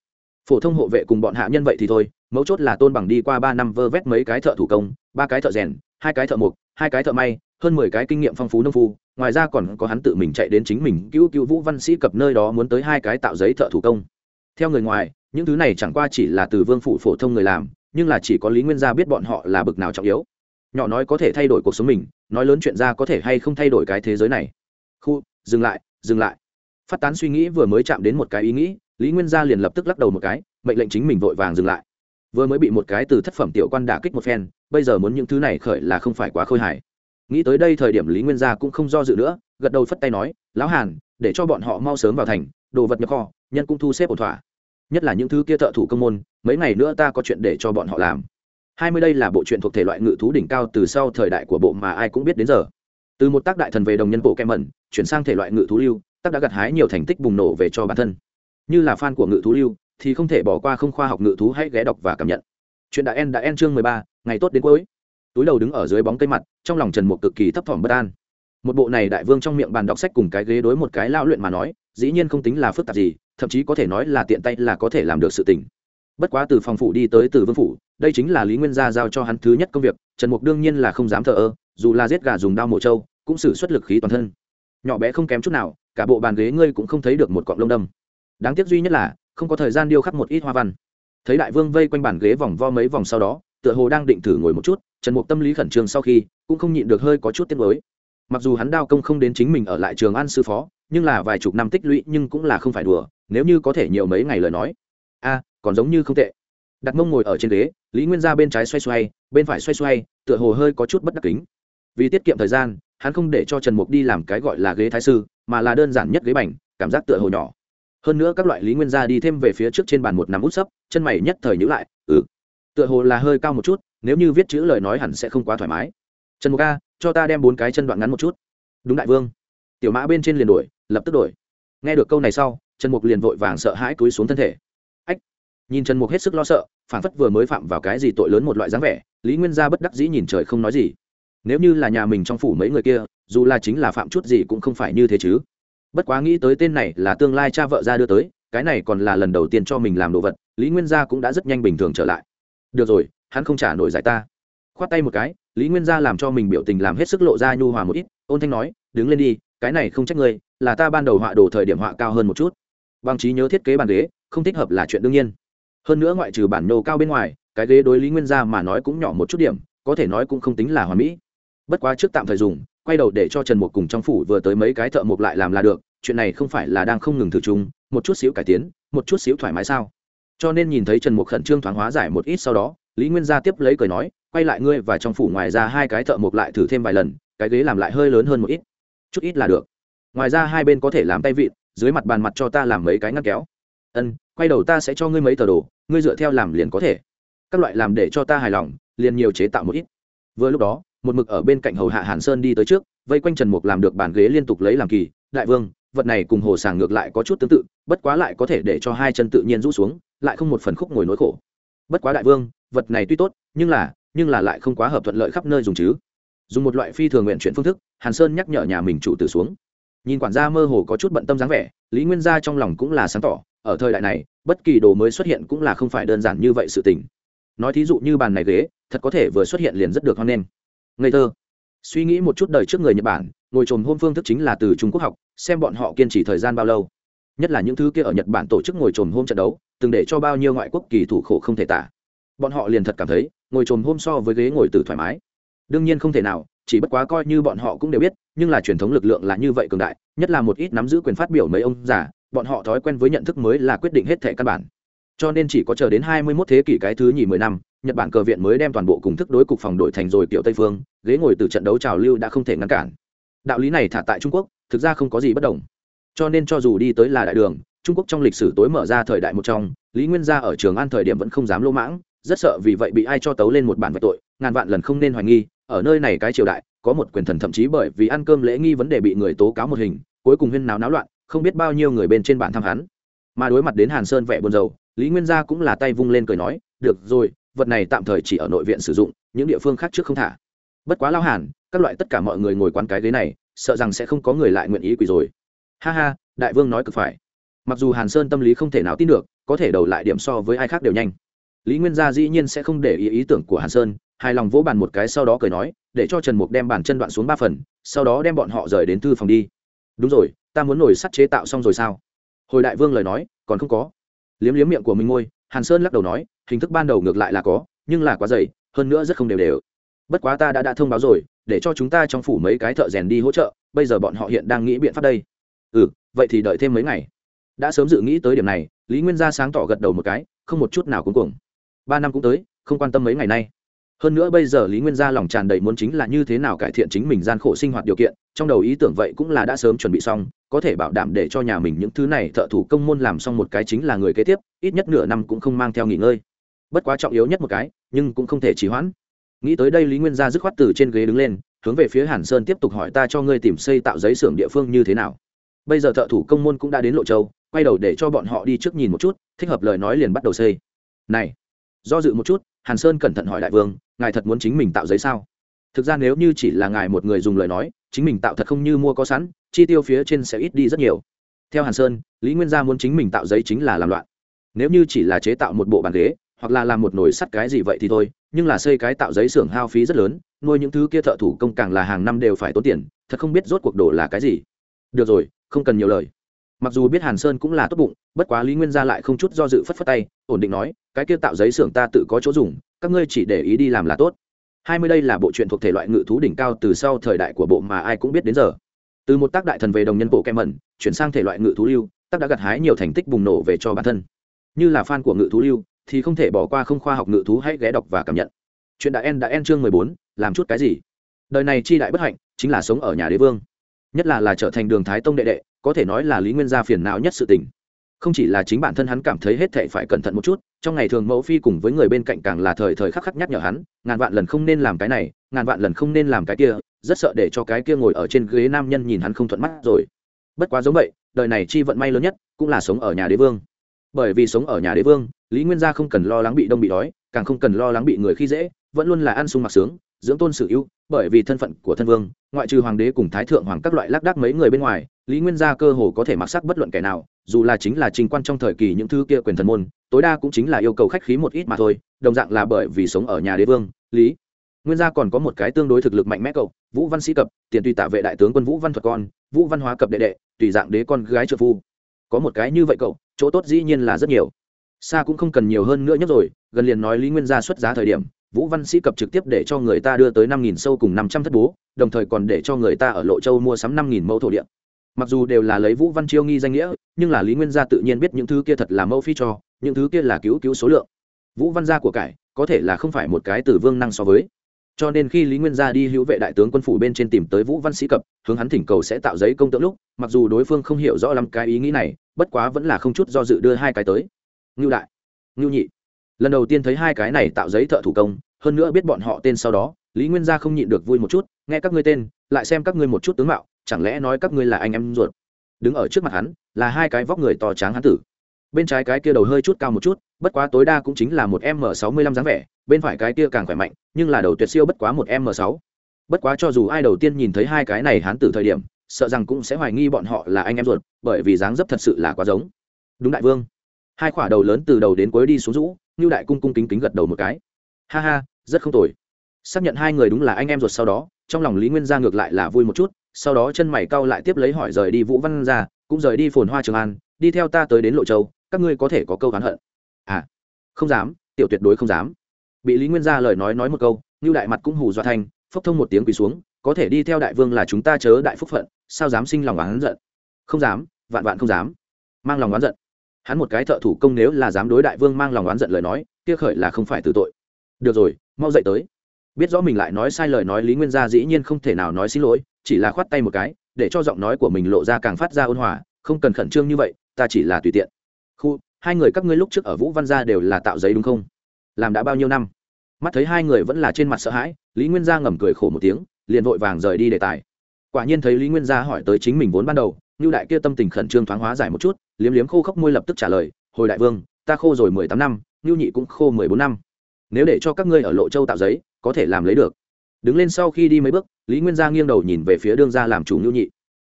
Phổ thông hộ vệ cùng bọn hạ nhân vậy thì thôi, mấu chốt là tôn bằng đi qua ba năm vơ vét mấy cái thợ thủ công, ba cái thợ rèn, hai cái thợ mộc, hai cái thợ may hơn mười cái kinh nghiệm phong phú nông phu, ngoài ra còn có hắn tự mình chạy đến chính mình cứu cứu vũ văn sĩ cập nơi đó muốn tới hai cái tạo giấy thợ thủ công. Theo người ngoài, những thứ này chẳng qua chỉ là từ vương phủ phổ thông người làm, nhưng là chỉ có lý nguyên gia biết bọn họ là bực nào trọng yếu. Nhỏ nói có thể thay đổi cuộc sống mình, nói lớn chuyện ra có thể hay không thay đổi cái thế giới này. Khu, dừng lại dừng lại. Phát tán suy nghĩ vừa mới chạm đến một cái ý nghĩ, lý nguyên gia liền lập tức lắc đầu một cái, mệnh lệnh chính mình vội vàng dừng lại. Vừa mới bị một cái từ thất phẩm tiểu quan đả kích một phen, bây giờ muốn những thứ này khởi là không phải quá khôi hài nghĩ tới đây thời điểm lý nguyên gia cũng không do dự nữa, gật đầu phất tay nói, lão hàn, để cho bọn họ mau sớm vào thành, đồ vật nhập kho, nhân cũng thu xếp ổn thỏa. Nhất là những thứ kia thợ thủ công môn, mấy ngày nữa ta có chuyện để cho bọn họ làm. Hai mươi đây là bộ truyện thuộc thể loại ngự thú đỉnh cao từ sau thời đại của bộ mà ai cũng biết đến giờ. Từ một tác đại thần về đồng nhân bộ kem mẩn, chuyển sang thể loại ngự thú lưu, tác đã gặt hái nhiều thành tích bùng nổ về cho bản thân. Như là fan của ngự thú lưu, thì không thể bỏ qua không khoa học ngự thú hãy ghé đọc và cảm nhận. Chuyện đã en đã en chương mười ba, ngày tốt đến cuối túi đầu đứng ở dưới bóng cây mặt, trong lòng trần mục cực kỳ thấp thỏm bất an. Một bộ này đại vương trong miệng bàn đọc sách cùng cái ghế đối một cái lao luyện mà nói, dĩ nhiên không tính là phức tạp gì, thậm chí có thể nói là tiện tay là có thể làm được sự tình. Bất quá từ phòng phủ đi tới từ vương phủ, đây chính là lý nguyên gia giao cho hắn thứ nhất công việc, trần mục đương nhiên là không dám thờ ơ, dù là giết gà dùng đao mổ trâu, cũng xử xuất lực khí toàn thân. Nhỏ bé không kém chút nào, cả bộ bàn ghế ngươi cũng không thấy được một cọng lông đâm. Đáng tiếc duy nhất là, không có thời gian điêu khắc một ít hoa văn. Thấy đại vương vây quanh bàn ghế vòng vo mấy vòng sau đó tựa hồ đang định thử ngồi một chút, trần mục tâm lý khẩn trương sau khi, cũng không nhịn được hơi có chút tiếc mới mặc dù hắn đao công không đến chính mình ở lại trường an sư phó, nhưng là vài chục năm tích lũy nhưng cũng là không phải đùa, nếu như có thể nhiều mấy ngày lời nói. A, còn giống như không tệ. Đặt mông ngồi ở trên ghế, lý nguyên ra bên trái xoay xoay, bên phải xoay xoay, tựa hồ hơi có chút bất đắc kính. Vì tiết kiệm thời gian, hắn không để cho trần mục đi làm cái gọi là ghế thái sư, mà là đơn giản nhất ghế bành, cảm giác tựa hồ nhỏ. Hơn nữa các loại lý nguyên gia đi thêm về phía trước trên bàn một nằm út sấp, chân mày nhất thời nhữ lại ừ tựa hồ là hơi cao một chút, nếu như viết chữ lời nói hẳn sẽ không quá thoải mái. Trần mục a, cho ta đem bốn cái chân đoạn ngắn một chút. Đúng đại vương. Tiểu mã bên trên liền đổi, lập tức đổi. Nghe được câu này sau, trần mục liền vội vàng sợ hãi túi xuống thân thể. Ách! Nhìn trần mục hết sức lo sợ, phản phất vừa mới phạm vào cái gì tội lớn một loại dáng vẻ, lý nguyên gia bất đắc dĩ nhìn trời không nói gì. Nếu như là nhà mình trong phủ mấy người kia, dù là chính là phạm chút gì cũng không phải như thế chứ. Bất quá nghĩ tới tên này là tương lai cha vợ ra đưa tới, cái này còn là lần đầu tiên cho mình làm đồ vật, lý nguyên gia cũng đã rất nhanh bình thường trở lại được rồi, hắn không trả nổi giải ta. Khoát tay một cái, lý nguyên gia làm cho mình biểu tình làm hết sức lộ ra nhu hòa một ít, ôn thanh nói, đứng lên đi, cái này không trách ngươi, là ta ban đầu họa đồ thời điểm họa cao hơn một chút. Bằng trí nhớ thiết kế bàn ghế, không thích hợp là chuyện đương nhiên. Hơn nữa ngoại trừ bản nô cao bên ngoài, cái ghế đối lý nguyên gia mà nói cũng nhỏ một chút điểm, có thể nói cũng không tính là hoàn mỹ. Bất quá trước tạm thời dùng, quay đầu để cho trần mục cùng trong phủ vừa tới mấy cái thợ mộc lại làm là được, chuyện này không phải là đang không ngừng thử chung, một chút xíu cải tiến, một chút xíu thoải mái sao? Cho nên nhìn thấy trần mục khẩn trương thoáng hóa giải một ít sau đó, lý nguyên gia tiếp lấy cười nói, quay lại ngươi và trong phủ ngoài ra hai cái thợ mộc lại thử thêm vài lần, cái ghế làm lại hơi lớn hơn một ít. Chút ít là được. Ngoài ra hai bên có thể làm tay vịn, dưới mặt bàn mặt cho ta làm mấy cái ngăn kéo. Ân, quay đầu ta sẽ cho ngươi mấy tờ đồ, ngươi dựa theo làm liền có thể. Các loại làm để cho ta hài lòng, liền nhiều chế tạo một ít. Vừa lúc đó, một mực ở bên cạnh hầu hạ hàn sơn đi tới trước, vây quanh trần mục làm được bàn ghế liên tục lấy làm kỳ, đại vương, vật này cùng hồ sàng ngược lại có chút tương tự, bất quá lại có thể để cho hai chân tự nhiên rũ xuống lại không một phần khúc ngồi nỗi khổ. Bất quá đại vương, vật này tuy tốt, nhưng là nhưng là lại không quá hợp thuận lợi khắp nơi dùng chứ. Dùng một loại phi thường nguyện chuyển phương thức, hàn sơn nhắc nhở nhà mình chủ tử xuống. Nhìn quản gia mơ hồ có chút bận tâm dáng vẻ, lý nguyên gia trong lòng cũng là sáng tỏ, ở thời đại này, bất kỳ đồ mới xuất hiện cũng là không phải đơn giản như vậy sự tình. Nói thí dụ như bàn này ghế, thật có thể vừa xuất hiện liền rất được hoan nghênh. Ngây thơ. Suy nghĩ một chút đời trước người nhật bản, ngồi trồm hôm phương thức chính là từ trung quốc học, xem bọn họ kiên trì thời gian bao lâu nhất là những thứ kia ở nhật bản tổ chức ngồi trồm hôm trận đấu, từng để cho bao nhiêu ngoại quốc kỳ thủ khổ không thể tả. Bọn họ liền thật cảm thấy, ngồi trồm hôm so với ghế ngồi từ thoải mái. Đương nhiên không thể nào, chỉ bất quá coi như bọn họ cũng đều biết, nhưng là truyền thống lực lượng là như vậy cường đại, nhất là một ít nắm giữ quyền phát biểu mấy ông già, bọn họ thói quen với nhận thức mới là quyết định hết thể căn bản. Cho nên chỉ có chờ đến hai mươi 21 thế kỷ cái thứ nhì mười năm, nhật bản cờ viện mới đem toàn bộ cùng thức đối cục phòng đội thành rồi kiểu tây phương, ghế ngồi từ trận đấu trào lưu đã không thể ngăn cản. Đạo lý này thả tại trung quốc, thực ra không có gì bất đồng cho nên cho dù đi tới là đại đường, trung quốc trong lịch sử tối mở ra thời đại một trong, lý nguyên gia ở trường an thời điểm vẫn không dám lỗ mãng, rất sợ vì vậy bị ai cho tấu lên một bản vạch tội, ngàn vạn lần không nên hoài nghi, ở nơi này cái triều đại, có một quyền thần thậm chí bởi vì ăn cơm lễ nghi vấn đề bị người tố cáo một hình, cuối cùng huyên náo náo loạn, không biết bao nhiêu người bên trên bản thăm hắn. Mà đối mặt đến hàn sơn vẻ buồn rầu, lý nguyên gia cũng là tay vung lên cười nói, được rồi, vật này tạm thời chỉ ở nội viện sử dụng, những địa phương khác trước không thả. Bất quá lao hàn, các loại tất cả mọi người ngồi quán cái ghế này, sợ rằng sẽ không có người lại nguyện ý quỳ rồi ha ha, đại vương nói cực phải. Mặc dù hàn sơn tâm lý không thể nào tin được, có thể đầu lại điểm so với ai khác đều nhanh. Lý nguyên gia dĩ nhiên sẽ không để ý ý tưởng của hàn sơn, hài lòng vỗ bàn một cái sau đó cười nói, để cho trần mục đem bàn chân đoạn xuống ba phần, sau đó đem bọn họ rời đến thư phòng đi. Đúng rồi, ta muốn nổi sắt chế tạo xong rồi sao? Hồi đại vương lời nói, còn không có. Liếm liếm miệng của mình ngôi, hàn sơn lắc đầu nói, hình thức ban đầu ngược lại là có, nhưng là quá dày, hơn nữa rất không đều đều. Bất quá ta đã đã thông báo rồi, để cho chúng ta trong phủ mấy cái thợ rèn đi hỗ trợ, bây giờ bọn họ hiện đang nghĩ biện pháp đây ừ vậy thì đợi thêm mấy ngày. Đã sớm dự nghĩ tới điểm này, lý nguyên gia sáng tỏ gật đầu một cái, không một chút nào cuối cùng ba năm cũng tới, không quan tâm mấy ngày nay. Hơn nữa bây giờ lý nguyên gia lòng tràn đầy muốn chính là như thế nào cải thiện chính mình gian khổ sinh hoạt điều kiện, trong đầu ý tưởng vậy cũng là đã sớm chuẩn bị xong, có thể bảo đảm để cho nhà mình những thứ này thợ thủ công môn làm xong một cái chính là người kế tiếp, ít nhất nửa năm cũng không mang theo nghỉ ngơi. Bất quá trọng yếu nhất một cái, nhưng cũng không thể trì hoãn. Nghĩ tới đây lý nguyên gia dứt khoát từ trên ghế đứng lên, hướng về phía hàn sơn tiếp tục hỏi ta cho ngươi tìm xây tạo giấy xưởng địa phương như thế nào bây giờ thợ thủ công môn cũng đã đến lộ châu, quay đầu để cho bọn họ đi trước nhìn một chút, thích hợp lời nói liền bắt đầu xây. Này, do dự một chút, hàn sơn cẩn thận hỏi đại vương, ngài thật muốn chính mình tạo giấy sao? Thực ra nếu như chỉ là ngài một người dùng lời nói, chính mình tạo thật không như mua có sẵn, chi tiêu phía trên sẽ ít đi rất nhiều. Theo hàn sơn, lý nguyên gia muốn chính mình tạo giấy chính là làm loạn. Nếu như chỉ là chế tạo một bộ bàn ghế, hoặc là làm một nồi sắt cái gì vậy thì thôi, nhưng là xây cái tạo giấy xưởng hao phí rất lớn, nuôi những thứ kia thợ thủ công càng là hàng năm đều phải tốn tiền, thật không biết rốt cuộc đồ là cái gì. Được rồi không cần nhiều lời. Mặc dù biết hàn sơn cũng là tốt bụng, bất quá lý nguyên gia lại không chút do dự phất phất tay, ổn định nói, cái kia tạo giấy xưởng ta tự có chỗ dùng, các ngươi chỉ để ý đi làm là tốt. Hai mươi đây là bộ truyện thuộc thể loại ngự thú đỉnh cao từ sau thời đại của bộ mà ai cũng biết đến giờ. Từ một tác đại thần về đồng nhân bộ kem mẩn, chuyển sang thể loại ngự thú lưu, tác đã gặt hái nhiều thành tích bùng nổ về cho bản thân. Như là fan của ngự thú lưu, thì không thể bỏ qua không khoa học ngự thú hãy ghé đọc và cảm nhận. Chuyện đã en đã en chương mười bốn, làm chút cái gì? Đời này chi đại bất hạnh, chính là sống ở nhà đế vương nhất là là trở thành đường thái tông đệ đệ, có thể nói là lý nguyên gia phiền não nhất sự tình. Không chỉ là chính bản thân hắn cảm thấy hết thệ phải cẩn thận một chút, trong ngày thường mẫu phi cùng với người bên cạnh càng là thời thời khắc khắc nhắc nhở hắn, ngàn vạn lần không nên làm cái này, ngàn vạn lần không nên làm cái kia, rất sợ để cho cái kia ngồi ở trên ghế nam nhân nhìn hắn không thuận mắt rồi. Bất quá giống vậy, đời này chi vận may lớn nhất cũng là sống ở nhà đế vương. Bởi vì sống ở nhà đế vương, lý nguyên gia không cần lo lắng bị đông bị đói, càng không cần lo lắng bị người khi dễ, vẫn luôn là ăn sung mặc sướng dưỡng tôn sự ưu, bởi vì thân phận của thân vương, ngoại trừ hoàng đế cùng thái thượng hoàng các loại lác đác mấy người bên ngoài, lý nguyên gia cơ hồ có thể mặc sắc bất luận kẻ nào, dù là chính là trình quan trong thời kỳ những thứ kia quyền thần môn, tối đa cũng chính là yêu cầu khách khí một ít mà thôi, đồng dạng là bởi vì sống ở nhà đế vương, lý nguyên gia còn có một cái tương đối thực lực mạnh mẽ cậu, vũ văn sĩ cập, tiền tùy tạ vệ đại tướng quân vũ văn thuật con, vũ văn hóa cập đệ đệ, tùy dạng đế con gái trợ phu. Có một cái như vậy cậu, chỗ tốt dĩ nhiên là rất nhiều. Xa cũng không cần nhiều hơn nữa nhất rồi, gần liền nói lý nguyên gia xuất giá thời điểm vũ văn sĩ cập trực tiếp để cho người ta đưa tới năm nghìn sâu cùng năm trăm thất bố, đồng thời còn để cho người ta ở lộ châu mua sắm năm nghìn mẫu thổ địa. Mặc dù đều là lấy vũ văn chiêu nghi danh nghĩa, nhưng là lý nguyên gia tự nhiên biết những thứ kia thật là mẫu phi cho, những thứ kia là cứu cứu số lượng. Vũ văn gia của cải, có thể là không phải một cái từ vương năng so với. Cho nên khi lý nguyên gia đi hữu vệ đại tướng quân phủ bên trên tìm tới vũ văn sĩ cập, hướng hắn thỉnh cầu sẽ tạo giấy công tượng lúc, mặc dù đối phương không hiểu rõ lắm cái ý nghĩ này, bất quá vẫn là không chút do dự đưa hai cái tới. Ngưu đại, ngưu nhị lần đầu tiên thấy hai cái này tạo giấy thợ thủ công, hơn nữa biết bọn họ tên sau đó, lý nguyên gia không nhịn được vui một chút, nghe các ngươi tên, lại xem các ngươi một chút tướng mạo, chẳng lẽ nói các ngươi là anh em ruột? Đứng ở trước mặt hắn, là hai cái vóc người to tráng hắn tử. Bên trái cái kia đầu hơi chút cao một chút, bất quá tối đa cũng chính là một m sáu mươi lăm dáng vẻ, bên phải cái kia càng khỏe mạnh, nhưng là đầu tuyệt siêu bất quá một m sáu. Bất quá cho dù ai đầu tiên nhìn thấy hai cái này hắn tử thời điểm, sợ rằng cũng sẽ hoài nghi bọn họ là anh em ruột, bởi vì dáng dấp thật sự là quá giống. Đúng đại vương. Hai khỏa đầu lớn từ đầu đến cuối đi xuống rũ như đại cung cung kính kính gật đầu một cái. Ha ha, rất không tồi. Xác nhận hai người đúng là anh em ruột sau đó, trong lòng lý nguyên gia ngược lại là vui một chút, sau đó chân mày cau lại tiếp lấy hỏi rời đi vũ văn ra cũng rời đi phồn hoa trường an, đi theo ta tới đến lộ châu, các ngươi có thể có câu oán hận. À không dám, tiểu tuyệt đối không dám. Bị lý nguyên gia lời nói nói một câu như đại mặt cũng hù dọa thanh phốc thông một tiếng quỳ xuống, có thể đi theo đại vương là chúng ta chớ đại phúc phận, sao dám sinh lòng oán giận? Không dám, vạn vạn không dám. Mang lòng oán giận hắn một cái thợ thủ công nếu là dám đối đại vương mang lòng oán giận lời nói, kia khởi là không phải từ tội. Được rồi, mau dậy tới. Biết rõ mình lại nói sai lời nói lý nguyên gia dĩ nhiên không thể nào nói xin lỗi, chỉ là khoát tay một cái, để cho giọng nói của mình lộ ra càng phát ra ôn hòa, không cần khẩn trương như vậy, ta chỉ là tùy tiện. Khu, hai người các ngươi lúc trước ở vũ văn gia đều là tạo giấy đúng không? Làm đã bao nhiêu năm? Mắt thấy hai người vẫn là trên mặt sợ hãi, lý nguyên gia ngầm cười khổ một tiếng, liền vội vàng rời đi đề tài. Quả nhiên thấy lý nguyên gia hỏi tới chính mình vốn ban đầu như đại kia tâm tình khẩn trương thoáng hóa giải một chút liếm liếm khô khốc môi lập tức trả lời, hồi đại vương, ta khô rồi mười tám năm ngưu nhị cũng khô mười bốn năm. Nếu để cho các ngươi ở lộ châu tạo giấy, có thể làm lấy được. Đứng lên sau khi đi mấy bước, lý nguyên gia nghiêng đầu nhìn về phía đương gia làm chủ ngưu nhị.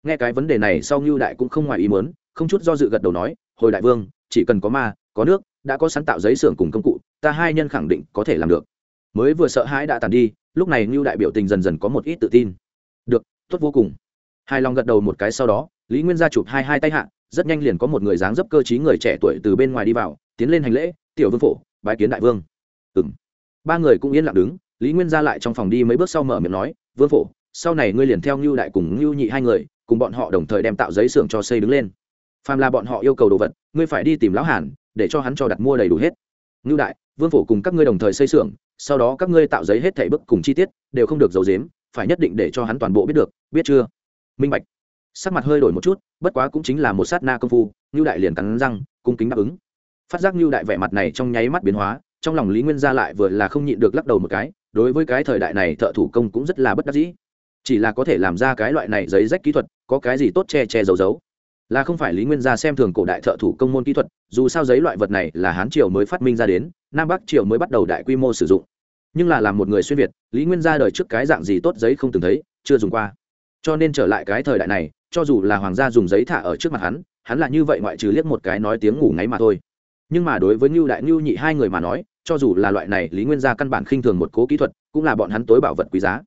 Nghe cái vấn đề này sau ngưu đại cũng không ngoài ý muốn, không chút do dự gật đầu nói, hồi đại vương, chỉ cần có ma, có nước, đã có sáng tạo giấy xưởng cùng công cụ, ta hai nhân khẳng định có thể làm được. Mới vừa sợ hãi đã tàn đi, lúc này ngưu đại biểu tình dần dần có một ít tự tin. Được, tốt vô cùng. Hai lòng gật đầu một cái sau đó, lý nguyên gia chụp hai hai tay hạ rất nhanh liền có một người dáng dấp cơ t người trẻ tuổi từ bên ngoài đi vào, tiến lên hành lễ, tiểu vương phổ, bái kiến đại vương. Ừ m ba người cũng yên lặng đứng, lý nguyên ra lại trong phòng đi mấy bước sau mở miệng nói, vương phổ, sau này ngươi liền theo ngưu đại cùng ngưu nhị hai người, cùng bọn họ đồng thời đem tạo giấy xưởng cho xây đứng lên. Phàm là bọn họ yêu cầu đồ vật, ngươi phải đi tìm lão hàn, để cho hắn cho đặt mua đầy đủ hết. Ngưu đại, vương phổ cùng các ngươi đồng thời xây xưởng, sau đó các ngươi tạo giấy hết thảy bức cùng chi tiết, đều không được giấu dếm phải nhất định để cho hắn toàn bộ biết được, biết chưa? Minh bạch sắc mặt hơi đổi một chút, bất quá cũng chính là một sát na công phu ngưu đại liền cắn răng, cung kính đáp ứng. Phát giác ngưu đại vẻ mặt này trong nháy mắt biến hóa, trong lòng lý nguyên gia lại vừa là không nhịn được lắc đầu một cái, đối với cái thời đại này thợ thủ công cũng rất là bất đắc dĩ. Chỉ là có thể làm ra cái loại này giấy rách kỹ thuật, có cái gì tốt che che giấu giấu. Là không phải lý nguyên gia xem thường cổ đại thợ thủ công môn kỹ thuật, dù sao giấy loại vật này là hán triều mới phát minh ra đến, nam bắc triều mới bắt đầu đại quy mô sử dụng. Nhưng là làm một người xuyên việt, lý nguyên gia đời trước cái dạng gì tốt giấy không từng thấy, chưa dùng qua. Cho nên trở lại cái thời đại này cho dù là hoàng gia dùng giấy thả ở trước mặt hắn hắn là như vậy ngoại trừ liếc một cái nói tiếng ngủ ngáy mà thôi. Nhưng mà đối với ngưu đại ngưu nhị hai người mà nói, cho dù là loại này, lý nguyên gia căn bản khinh thường một cố kỹ thuật, cũng là bọn hắn tối bảo vật quý giá.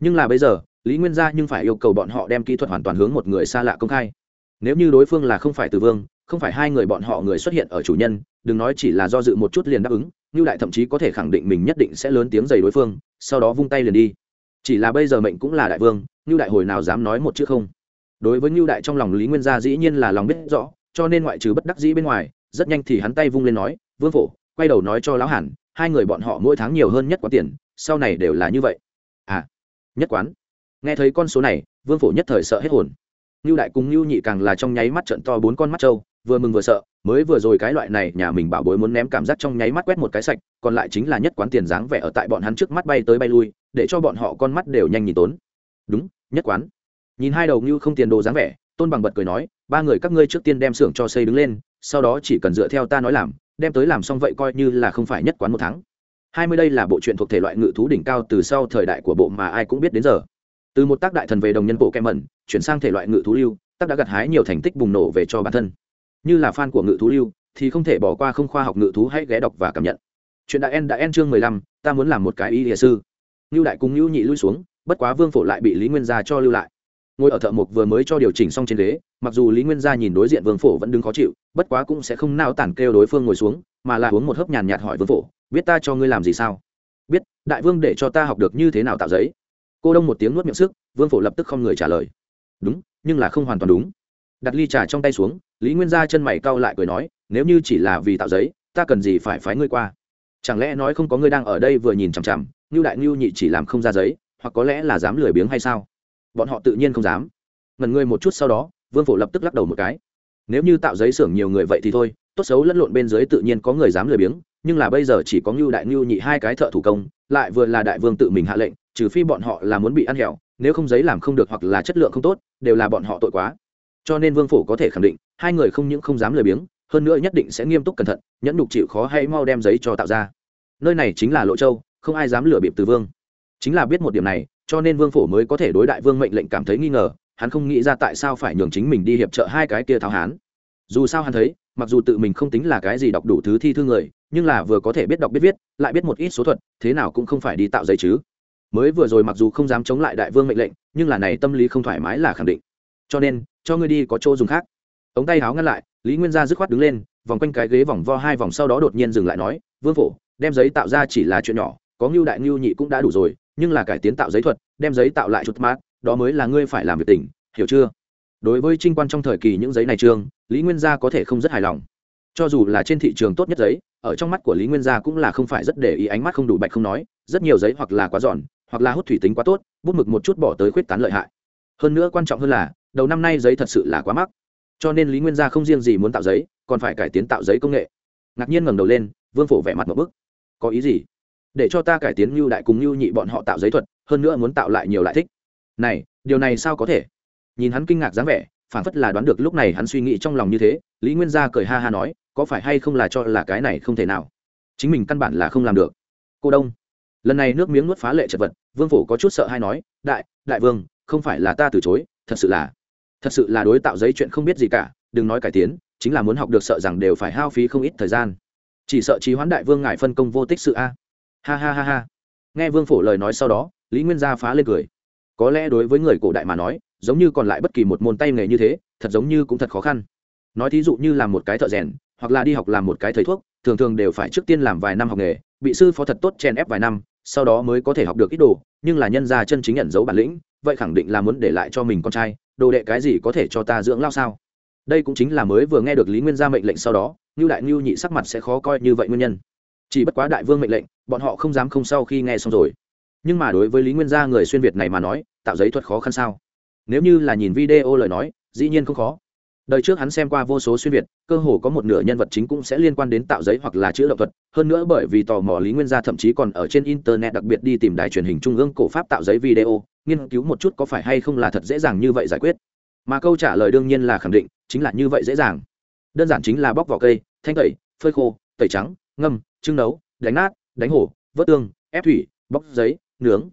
Nhưng là bây giờ, lý nguyên gia nhưng phải yêu cầu bọn họ đem kỹ thuật hoàn toàn hướng một người xa lạ công khai. Nếu như đối phương là không phải từ vương, không phải hai người bọn họ người xuất hiện ở chủ nhân, đừng nói chỉ là do dự một chút liền đáp ứng, ngưu đại thậm chí có thể khẳng định mình nhất định sẽ lớn tiếng giày đối phương, sau đó vung tay liền đi. Chỉ là bây giờ mệnh cũng là đại vương, ngưu đại hồi nào dám nói một chữ không? Đối với ngưu đại trong lòng lý nguyên gia dĩ nhiên là lòng biết rõ cho nên ngoại trừ bất đắc dĩ bên ngoài rất nhanh thì hắn tay vung lên nói vương phổ quay đầu nói cho lão hẳn hai người bọn họ mỗi tháng nhiều hơn nhất quán tiền sau này đều là như vậy à nhất quán nghe thấy con số này vương phổ nhất thời sợ hết hồn ngưu đại cùng ngưu nhị càng là trong nháy mắt trận to bốn con mắt trâu, vừa mừng vừa sợ, mới vừa rồi cái loại này nhà mình bảo bối muốn ném cảm giác trong nháy mắt quét một cái sạch, còn lại chính là nhất quán tiền dáng vẻ ở tại bọn hắn trước mắt bay tới bay lui, để cho bọn họ con mắt đều nhanh nhìn tốn. Đúng, nhất quán. Nhìn hai đầu như không tiền đồ dáng vẻ, Tôn Bằng bật cười nói, ba người các ngươi trước tiên đem xưởng cho xây đứng lên, sau đó chỉ cần dựa theo ta nói làm, đem tới làm xong vậy coi như là không phải nhất quán một tháng. Hai mươi đây là bộ truyện thuộc thể loại ngự thú đỉnh cao từ sau thời đại của bộ mà ai cũng biết đến giờ. Từ một tác đại thần về đồng nhân bộ kem mẩn chuyển sang thể loại ngự thú lưu tác đã gặt hái nhiều thành tích bùng nổ về cho bản thân. Như là fan của ngự thú lưu thì không thể bỏ qua không khoa học ngự thú hãy ghé đọc và cảm nhận. Chuyện đại en đã en chương mười lăm ta muốn làm một cái y địa sư. Như đại cùng như nhị lui xuống bất quá vương phổ lại bị lý nguyên gia cho lưu lại ngồi ở thợ mộc vừa mới cho điều chỉnh xong trên ghế, mặc dù lý nguyên gia nhìn đối diện vương phổ vẫn đứng khó chịu, bất quá cũng sẽ không nao tản kêu đối phương ngồi xuống, mà là uống một hớp nhàn nhạt hỏi vương phổ, biết ta cho ngươi làm gì sao? Biết, đại vương để cho ta học được như thế nào tạo giấy. Cô đông một tiếng nuốt miệng sức, vương phổ lập tức không người trả lời. Đúng, nhưng là không hoàn toàn đúng. Đặt ly trà trong tay xuống, lý nguyên gia chân mày cau lại cười nói, nếu như chỉ là vì tạo giấy, ta cần gì phải phái ngươi qua? Chẳng lẽ nói không có ngươi đang ở đây vừa nhìn chằm chằm như đại ngưu nhị chỉ làm không ra giấy, hoặc có lẽ là dám lười biếng hay sao? Bọn họ tự nhiên không dám. Ngần ngươi một chút sau đó, vương phổ lập tức lắc đầu một cái. Nếu như tạo giấy xưởng nhiều người vậy thì thôi, tốt xấu lẫn lộn bên dưới tự nhiên có người dám lười biếng, nhưng là bây giờ chỉ có ngưu đại ngưu nhị hai cái thợ thủ công, lại vừa là đại vương tự mình hạ lệnh, trừ phi bọn họ là muốn bị ăn hẹo, nếu không giấy làm không được hoặc là chất lượng không tốt, đều là bọn họ tội quá. Cho nên vương phủ có thể khẳng định, hai người không những không dám lười biếng, hơn nữa nhất định sẽ nghiêm túc cẩn thận, nhẫn nhục chịu khó hay mau đem giấy cho tạo ra. Nơi này chính là lộ châu, không ai dám lừa bịp từ vương. Chính là biết một điểm này cho nên vương phủ mới có thể đối đại vương mệnh lệnh cảm thấy nghi ngờ, hắn không nghĩ ra tại sao phải nhường chính mình đi hiệp trợ hai cái kia tháo hán. Dù sao hắn thấy, mặc dù tự mình không tính là cái gì đọc đủ thứ thi thư người, nhưng là vừa có thể biết đọc biết viết, lại biết một ít số thuật, thế nào cũng không phải đi tạo giấy chứ. Mới vừa rồi mặc dù không dám chống lại đại vương mệnh lệnh, nhưng là này tâm lý không thoải mái là khẳng định. Cho nên, cho ngươi đi có chỗ dùng khác. Ống tay háo ngăn lại, lý nguyên gia dứt khoát đứng lên, vòng quanh cái ghế vòng vo hai vòng sau đó đột nhiên dừng lại nói, vương phổ, đem giấy tạo ra chỉ là chuyện nhỏ, có ngưu đại ngưu nhị cũng đã đủ rồi nhưng là cải tiến tạo giấy thuật, đem giấy tạo lại chút mát, đó mới là ngươi phải làm việc tỉnh, hiểu chưa? Đối với trinh quan trong thời kỳ những giấy này trương, lý nguyên gia có thể không rất hài lòng. Cho dù là trên thị trường tốt nhất giấy, ở trong mắt của lý nguyên gia cũng là không phải rất để ý ánh mắt không đủ bạch không nói, rất nhiều giấy hoặc là quá giòn, hoặc là hút thủy tính quá tốt, bút mực một chút bỏ tới khuyết tán lợi hại. Hơn nữa quan trọng hơn là, đầu năm nay giấy thật sự là quá mắc. Cho nên lý nguyên gia không riêng gì muốn tạo giấy, còn phải cải tiến tạo giấy công nghệ. Ngạc nhiên ngẩng đầu lên, vương phổ vẻ mặt một bức. Có ý gì? Để cho ta cải tiến như đại cùng như nhị bọn họ tạo giấy thuật, hơn nữa muốn tạo lại nhiều lại thích. Này, điều này sao có thể? Nhìn hắn kinh ngạc dáng vẻ phản phất là đoán được lúc này hắn suy nghĩ trong lòng như thế, lý nguyên gia cười ha ha nói, có phải hay không là cho là cái này không thể nào? Chính mình căn bản là không làm được. Cô đông, lần này nước miếng nuốt phá lệ chật vật, vương phủ có chút sợ hay nói, đại đại vương, không phải là ta từ chối, thật sự là, thật sự là đối tạo giấy chuyện không biết gì cả, đừng nói cải tiến, chính là muốn học được sợ rằng đều phải hao phí không ít thời gian. Chỉ sợ trí hoãn đại vương ngài phân công vô tích sự a ha ha ha ha. Nghe vương phổ lời nói sau đó, lý nguyên gia phá lên cười. Có lẽ đối với người cổ đại mà nói, giống như còn lại bất kỳ một môn tay nghề như thế, thật giống như cũng thật khó khăn. Nói thí dụ như làm một cái thợ rèn, hoặc là đi học làm một cái thầy thuốc, thường thường đều phải trước tiên làm vài năm học nghề, bị sư phó thật tốt chen ép vài năm, sau đó mới có thể học được ít đồ, nhưng là nhân gia chân chính nhận dấu bản lĩnh, vậy khẳng định là muốn để lại cho mình con trai, đồ đệ cái gì có thể cho ta dưỡng lao sao? Đây cũng chính là mới vừa nghe được lý nguyên gia mệnh lệnh sau đó như đại ngưu nhị sắc mặt sẽ khó coi như vậy nguyên nhân chỉ bất quá đại vương mệnh lệnh, bọn họ không dám không sau khi nghe xong rồi. Nhưng mà đối với lý nguyên gia người xuyên việt này mà nói, tạo giấy thuật khó khăn sao? Nếu như là nhìn video lời nói, dĩ nhiên không khó. Đời trước hắn xem qua vô số xuyên việt, cơ hồ có một nửa nhân vật chính cũng sẽ liên quan đến tạo giấy hoặc là chữ động thuật. Hơn nữa bởi vì tò mò lý nguyên gia thậm chí còn ở trên internet đặc biệt đi tìm đài truyền hình trung ương cổ pháp tạo giấy video, nghiên cứu một chút có phải hay không là thật dễ dàng như vậy giải quyết. Mà câu trả lời đương nhiên là khẳng định, chính là như vậy dễ dàng. Đơn giản chính là bóc vỏ cây, thanh tẩy, phơi khô, tẩy trắng ngâm, trưng nấu, đánh nát, đánh hổ, vớt tương, ép thủy, bóc giấy, nướng.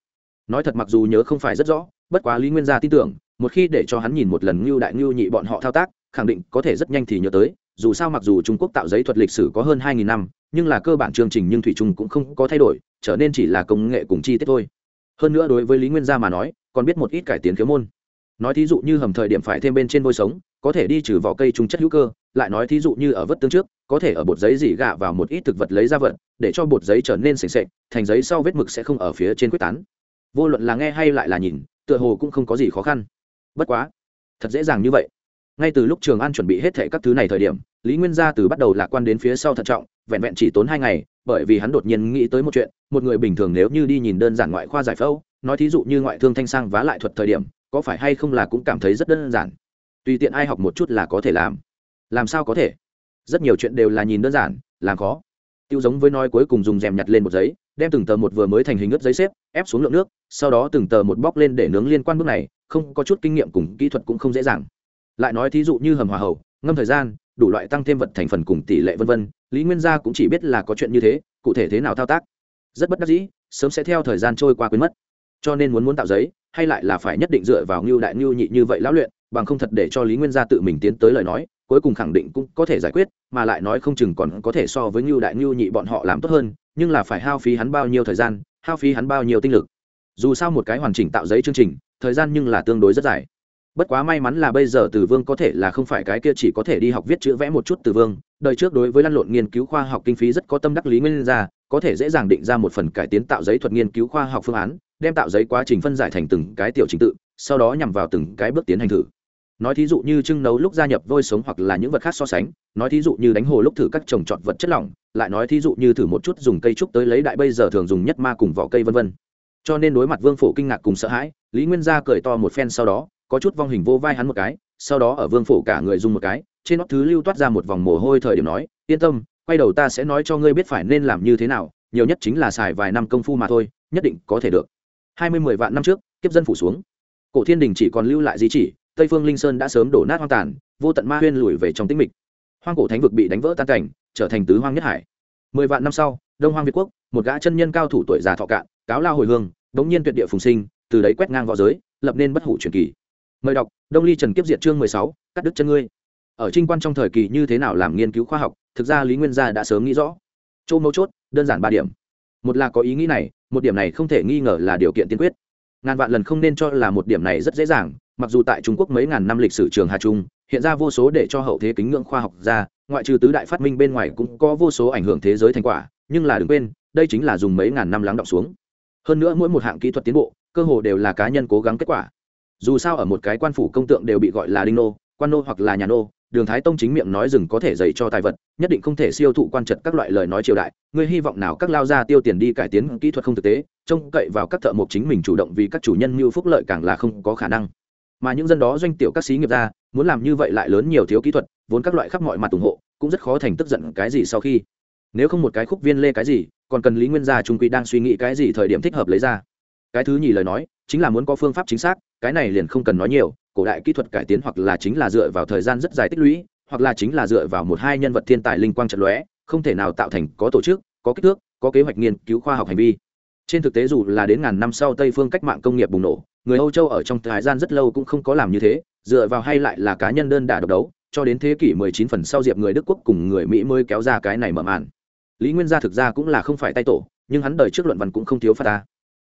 Nói thật mặc dù nhớ không phải rất rõ, bất quá lý nguyên gia tin tưởng, một khi để cho hắn nhìn một lần ngưu đại ngưu nhị bọn họ thao tác, khẳng định có thể rất nhanh thì nhớ tới. Dù sao mặc dù trung quốc tạo giấy thuật lịch sử có hơn hai nghìn năm, nhưng là cơ bản chương trình nhưng thủy trung cũng không có thay đổi, trở nên chỉ là công nghệ cùng chi tiết thôi. Hơn nữa đối với lý nguyên gia mà nói, còn biết một ít cải tiến khiếu môn nói thí dụ như hầm thời điểm phải thêm bên trên vôi sống, có thể đi trừ vỏ cây trùng chất hữu cơ, lại nói thí dụ như ở vất tương trước, có thể ở bột giấy dỉ gạ vào một ít thực vật lấy ra vật, để cho bột giấy trở nên sềnh sệch thành giấy sau vết mực sẽ không ở phía trên quyết tán. Vô luận là nghe hay lại là nhìn, tựa hồ cũng không có gì khó khăn. Bất quá, thật dễ dàng như vậy. Ngay từ lúc trường an chuẩn bị hết thệ các thứ này thời điểm, lý nguyên gia từ bắt đầu lạc quan đến phía sau thận trọng, vẹn vẹn chỉ tốn hai ngày, bởi vì hắn đột nhiên nghĩ tới một chuyện, một người bình thường nếu như đi nhìn đơn giản ngoại khoa giải phẫu, nói thí dụ như ngoại thương thanh sang vá lại thuật thời điểm có phải hay không là cũng cảm thấy rất đơn giản? Tùy tiện ai học một chút là có thể làm. Làm sao có thể? Rất nhiều chuyện đều là nhìn đơn giản, làm khó. Tiêu giống với nói cuối cùng dùng rèm nhặt lên một giấy, đem từng tờ một vừa mới thành hình ướt giấy xếp, ép xuống lượng nước, sau đó từng tờ một bóc lên để nướng liên quan bước này, không có chút kinh nghiệm cùng kỹ thuật cũng không dễ dàng. Lại nói thí dụ như hầm hòa hậu, ngâm thời gian, đủ loại tăng thêm vật thành phần cùng tỷ lệ vân vân, lý nguyên gia cũng chỉ biết là có chuyện như thế, cụ thể thế nào thao tác. Rất bất đắc dĩ, sớm sẽ theo thời gian trôi qua quên mất. Cho nên muốn muốn tạo giấy hay lại là phải nhất định dựa vào ngưu đại ngưu nhị như vậy lão luyện, bằng không thật để cho lý nguyên gia tự mình tiến tới lời nói, cuối cùng khẳng định cũng có thể giải quyết, mà lại nói không chừng còn có thể so với ngưu đại ngưu nhị bọn họ làm tốt hơn, nhưng là phải hao phí hắn bao nhiêu thời gian, hao phí hắn bao nhiêu tinh lực. Dù sao một cái hoàn chỉnh tạo giấy chương trình, thời gian nhưng là tương đối rất dài. Bất quá may mắn là bây giờ từ vương có thể là không phải cái kia chỉ có thể đi học viết chữ vẽ một chút từ vương, đời trước đối với lăn lộn nghiên cứu khoa học kinh phí rất có tâm đắc lý nguyên ra có thể dễ dàng định ra một phần cải tiến tạo giấy thuật nghiên cứu khoa học phương án đem tạo giấy quá trình phân giải thành từng cái tiểu trình tự, sau đó nhằm vào từng cái bước tiến hành thử. Nói thí dụ như trưng nấu lúc gia nhập vôi sống hoặc là những vật khác so sánh, nói thí dụ như đánh hồ lúc thử các trồng trọt vật chất lỏng, lại nói thí dụ như thử một chút dùng cây trúc tới lấy đại bây giờ thường dùng nhất ma cùng vỏ cây vân vân. Cho nên đối mặt vương phổ kinh ngạc cùng sợ hãi, lý nguyên gia cười to một phen sau đó, có chút vong hình vô vai hắn một cái, sau đó ở vương phổ cả người dùng một cái, trên nót thứ lưu toát ra một vòng mồ hôi thời điểm nói, yên tâm, quay đầu ta sẽ nói cho ngươi biết phải nên làm như thế nào, nhiều nhất chính là xài vài năm công phu mà thôi, nhất định có thể được hai mươi mười vạn năm trước, kiếp dân phủ xuống. Cổ thiên đình chỉ còn lưu lại di chỉ, tây phương linh sơn đã sớm đổ nát hoang tàn, vô tận ma huyên lùi về trong tĩnh mịch. Hoang cổ thánh vực bị đánh vỡ tan cảnh, trở thành tứ hoang nhất hải. Mười vạn năm sau, đông hoang việt quốc, một gã chân nhân cao thủ tuổi già thọ cạn, cáo lao hồi hương, đống nhiên tuyệt địa phùng sinh, từ đấy quét ngang v õ giới, lập nên bất hủ truyền kỳ. Mời đọc, đông ly trần kiếp diệt chương mười sáu, cắt đứt chân ngươi. Ở trinh quan trong thời kỳ như thế nào làm nghiên cứu khoa học, thực ra lý nguyên gia đã sớm nghĩ rõ. Chỗ mấu chốt, đơn giản ba điểm. Một là có ý nghĩ này một điểm này không thể nghi ngờ là điều kiện tiên quyết. Ngàn vạn lần không nên cho là một điểm này rất dễ dàng, mặc dù tại trung quốc mấy ngàn năm lịch sử trường hà trung, hiện ra vô số để cho hậu thế kính ngưỡng khoa học ra, ngoại trừ tứ đại phát minh bên ngoài cũng có vô số ảnh hưởng thế giới thành quả, nhưng là đừng quên, đây chính là dùng mấy ngàn năm lắng động xuống. Hơn nữa mỗi một hạng kỹ thuật tiến bộ, cơ hồ đều là cá nhân cố gắng kết quả. Dù sao ở một cái quan phủ công tượng đều bị gọi là đinh nô, quan nô hoặc là nhà nô đường thái tông chính miệng nói rừng có thể dạy cho tài vật, nhất định không thể siêu thụ quan trật các loại lời nói triều đại. Ngươi hy vọng nào các lao gia tiêu tiền đi cải tiến kỹ thuật không thực tế, trông cậy vào các thợ mộc chính mình chủ động vì các chủ nhân mưu phúc lợi càng là không có khả năng. Mà những dân đó doanh tiểu các sĩ nghiệp ra, muốn làm như vậy lại lớn nhiều thiếu kỹ thuật, vốn các loại khắp mọi mặt ủng hộ, cũng rất khó thành tức giận cái gì sau khi. Nếu không một cái khúc viên lê cái gì, còn cần lý nguyên gia trung quy đang suy nghĩ cái gì thời điểm thích hợp lấy ra. Cái thứ nhì lời nói, chính là muốn có phương pháp chính xác, cái này liền không cần nói nhiều cổ đại kỹ thuật cải tiến hoặc là chính là dựa vào thời gian rất dài tích lũy, hoặc là chính là dựa vào một hai nhân vật thiên tài linh quang trận lóe, không thể nào tạo thành có tổ chức, có kích thước, có kế hoạch nghiên cứu khoa học hành vi. Trên thực tế dù là đến ngàn năm sau tây phương cách mạng công nghiệp bùng nổ, người âu châu ở trong thời gian rất lâu cũng không có làm như thế, dựa vào hay lại là cá nhân đơn đả độc đấu, cho đến thế kỷ 19 phần sau diệp người đức quốc cùng người mỹ mới kéo ra cái này mở màn. Lý nguyên gia thực ra cũng là không phải tay tổ, nhưng hắn đời trước luận văn cũng không thiếu phát ta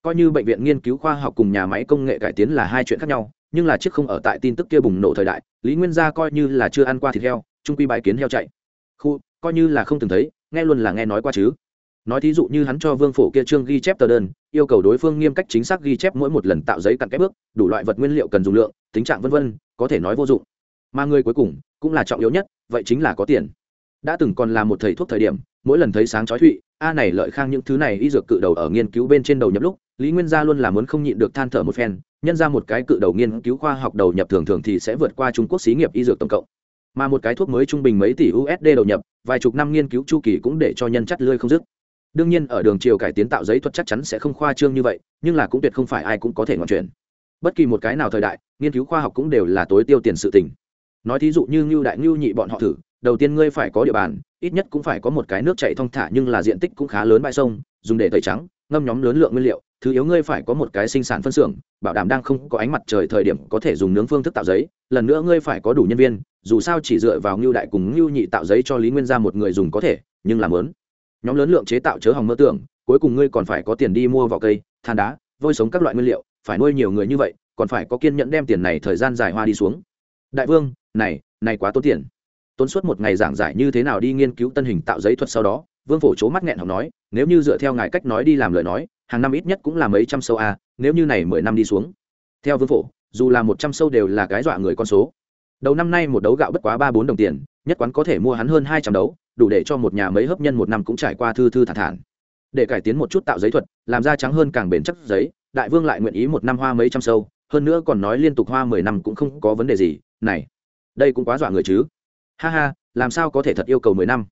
coi như bệnh viện nghiên cứu khoa học cùng nhà máy công nghệ cải tiến là hai chuyện khác nhau nhưng là chiếc không ở tại tin tức kia bùng nổ thời đại, lý nguyên gia coi như là chưa ăn qua thịt heo, trung quy bãi kiến heo chạy. Khu, coi như là không từng thấy, nghe luôn là nghe nói qua chứ. Nói thí dụ như hắn cho vương phổ kia trương ghi chép tờ đơn, yêu cầu đối phương nghiêm cách chính xác ghi chép mỗi một lần tạo giấy cặn kép bước, đủ loại vật nguyên liệu cần dùng lượng, tính trạng vân vân, có thể nói vô dụng. Mà người cuối cùng, cũng là trọng yếu nhất, vậy chính là có tiền. Đã từng còn là một thầy thuốc thời điểm, mỗi lần thấy sáng chói thụy, a này lợi khang những thứ này y dược cự đầu ở nghiên cứu bên trên đầu nhập lúc, lý nguyên gia luôn là muốn không nhịn được than thở một phen nhân ra một cái cự đầu nghiên cứu khoa học đầu nhập thường thường thì sẽ vượt qua trung quốc xí nghiệp y dược tổng cộng. Mà một cái thuốc mới trung bình mấy tỷ usd đầu nhập, vài chục năm nghiên cứu chu kỳ cũng để cho nhân chắt lươi không dứt. Đương nhiên, ở đường chiều cải tiến tạo giấy thuật chắc chắn sẽ không khoa trương như vậy, nhưng là cũng tuyệt không phải ai cũng có thể ngoạn chuyển bất kỳ một cái nào thời đại, nghiên cứu khoa học cũng đều là tối tiêu tiền sự tình. Nói thí dụ như ngưu đại ngưu nhị bọn họ thử, đầu tiên ngươi phải có địa bàn, ít nhất cũng phải có một cái nước chạy thong thả nhưng là diện tích cũng khá lớn bãi sông, dùng để tẩy trắng, ngâm nhóm lớn lượng nguyên liệu thứ yếu ngươi phải có một cái sinh sản phân xưởng, bảo đảm đang không có ánh mặt trời thời điểm có thể dùng nướng phương thức tạo giấy. Lần nữa ngươi phải có đủ nhân viên, dù sao chỉ dựa vào ngưu đại cùng ngưu nhị tạo giấy cho lý nguyên ra một người dùng có thể, nhưng làm lớn. Nhóm lớn lượng chế tạo chớ hỏng mơ tưởng, cuối cùng ngươi còn phải có tiền đi mua vỏ cây, than đá, vôi sống các loại nguyên liệu, phải nuôi nhiều người như vậy, còn phải có kiên nhẫn đem tiền này thời gian dài hoa đi xuống. Đại vương, này này quá tốn tiền. Tốn suốt một ngày giảng giải như thế nào đi nghiên cứu tân hình tạo giấy thuật sau đó, vương phổ c mắt nghẹn học nói, nếu như dựa theo ngài cách nói đi làm lời nói hàng năm ít nhất cũng là mấy trăm sâu a, nếu như này mười năm đi xuống. Theo vương phổ, dù là một trăm sâu đều là cái dọa người con số. Đầu năm nay một đấu gạo bất quá ba bốn đồng tiền, nhất quán có thể mua hắn hơn hai trăm đấu, đủ để cho một nhà mấy hấp nhân một năm cũng trải qua thư thư thản thản. Để cải tiến một chút tạo giấy thuật, làm da trắng hơn càng bền chắc giấy, đại vương lại nguyện ý một năm hoa mấy trăm sâu, hơn nữa còn nói liên tục hoa mười năm cũng không có vấn đề gì, này, đây cũng quá dọa người chứ. Ha ha, làm sao có thể thật yêu cầu mười năm?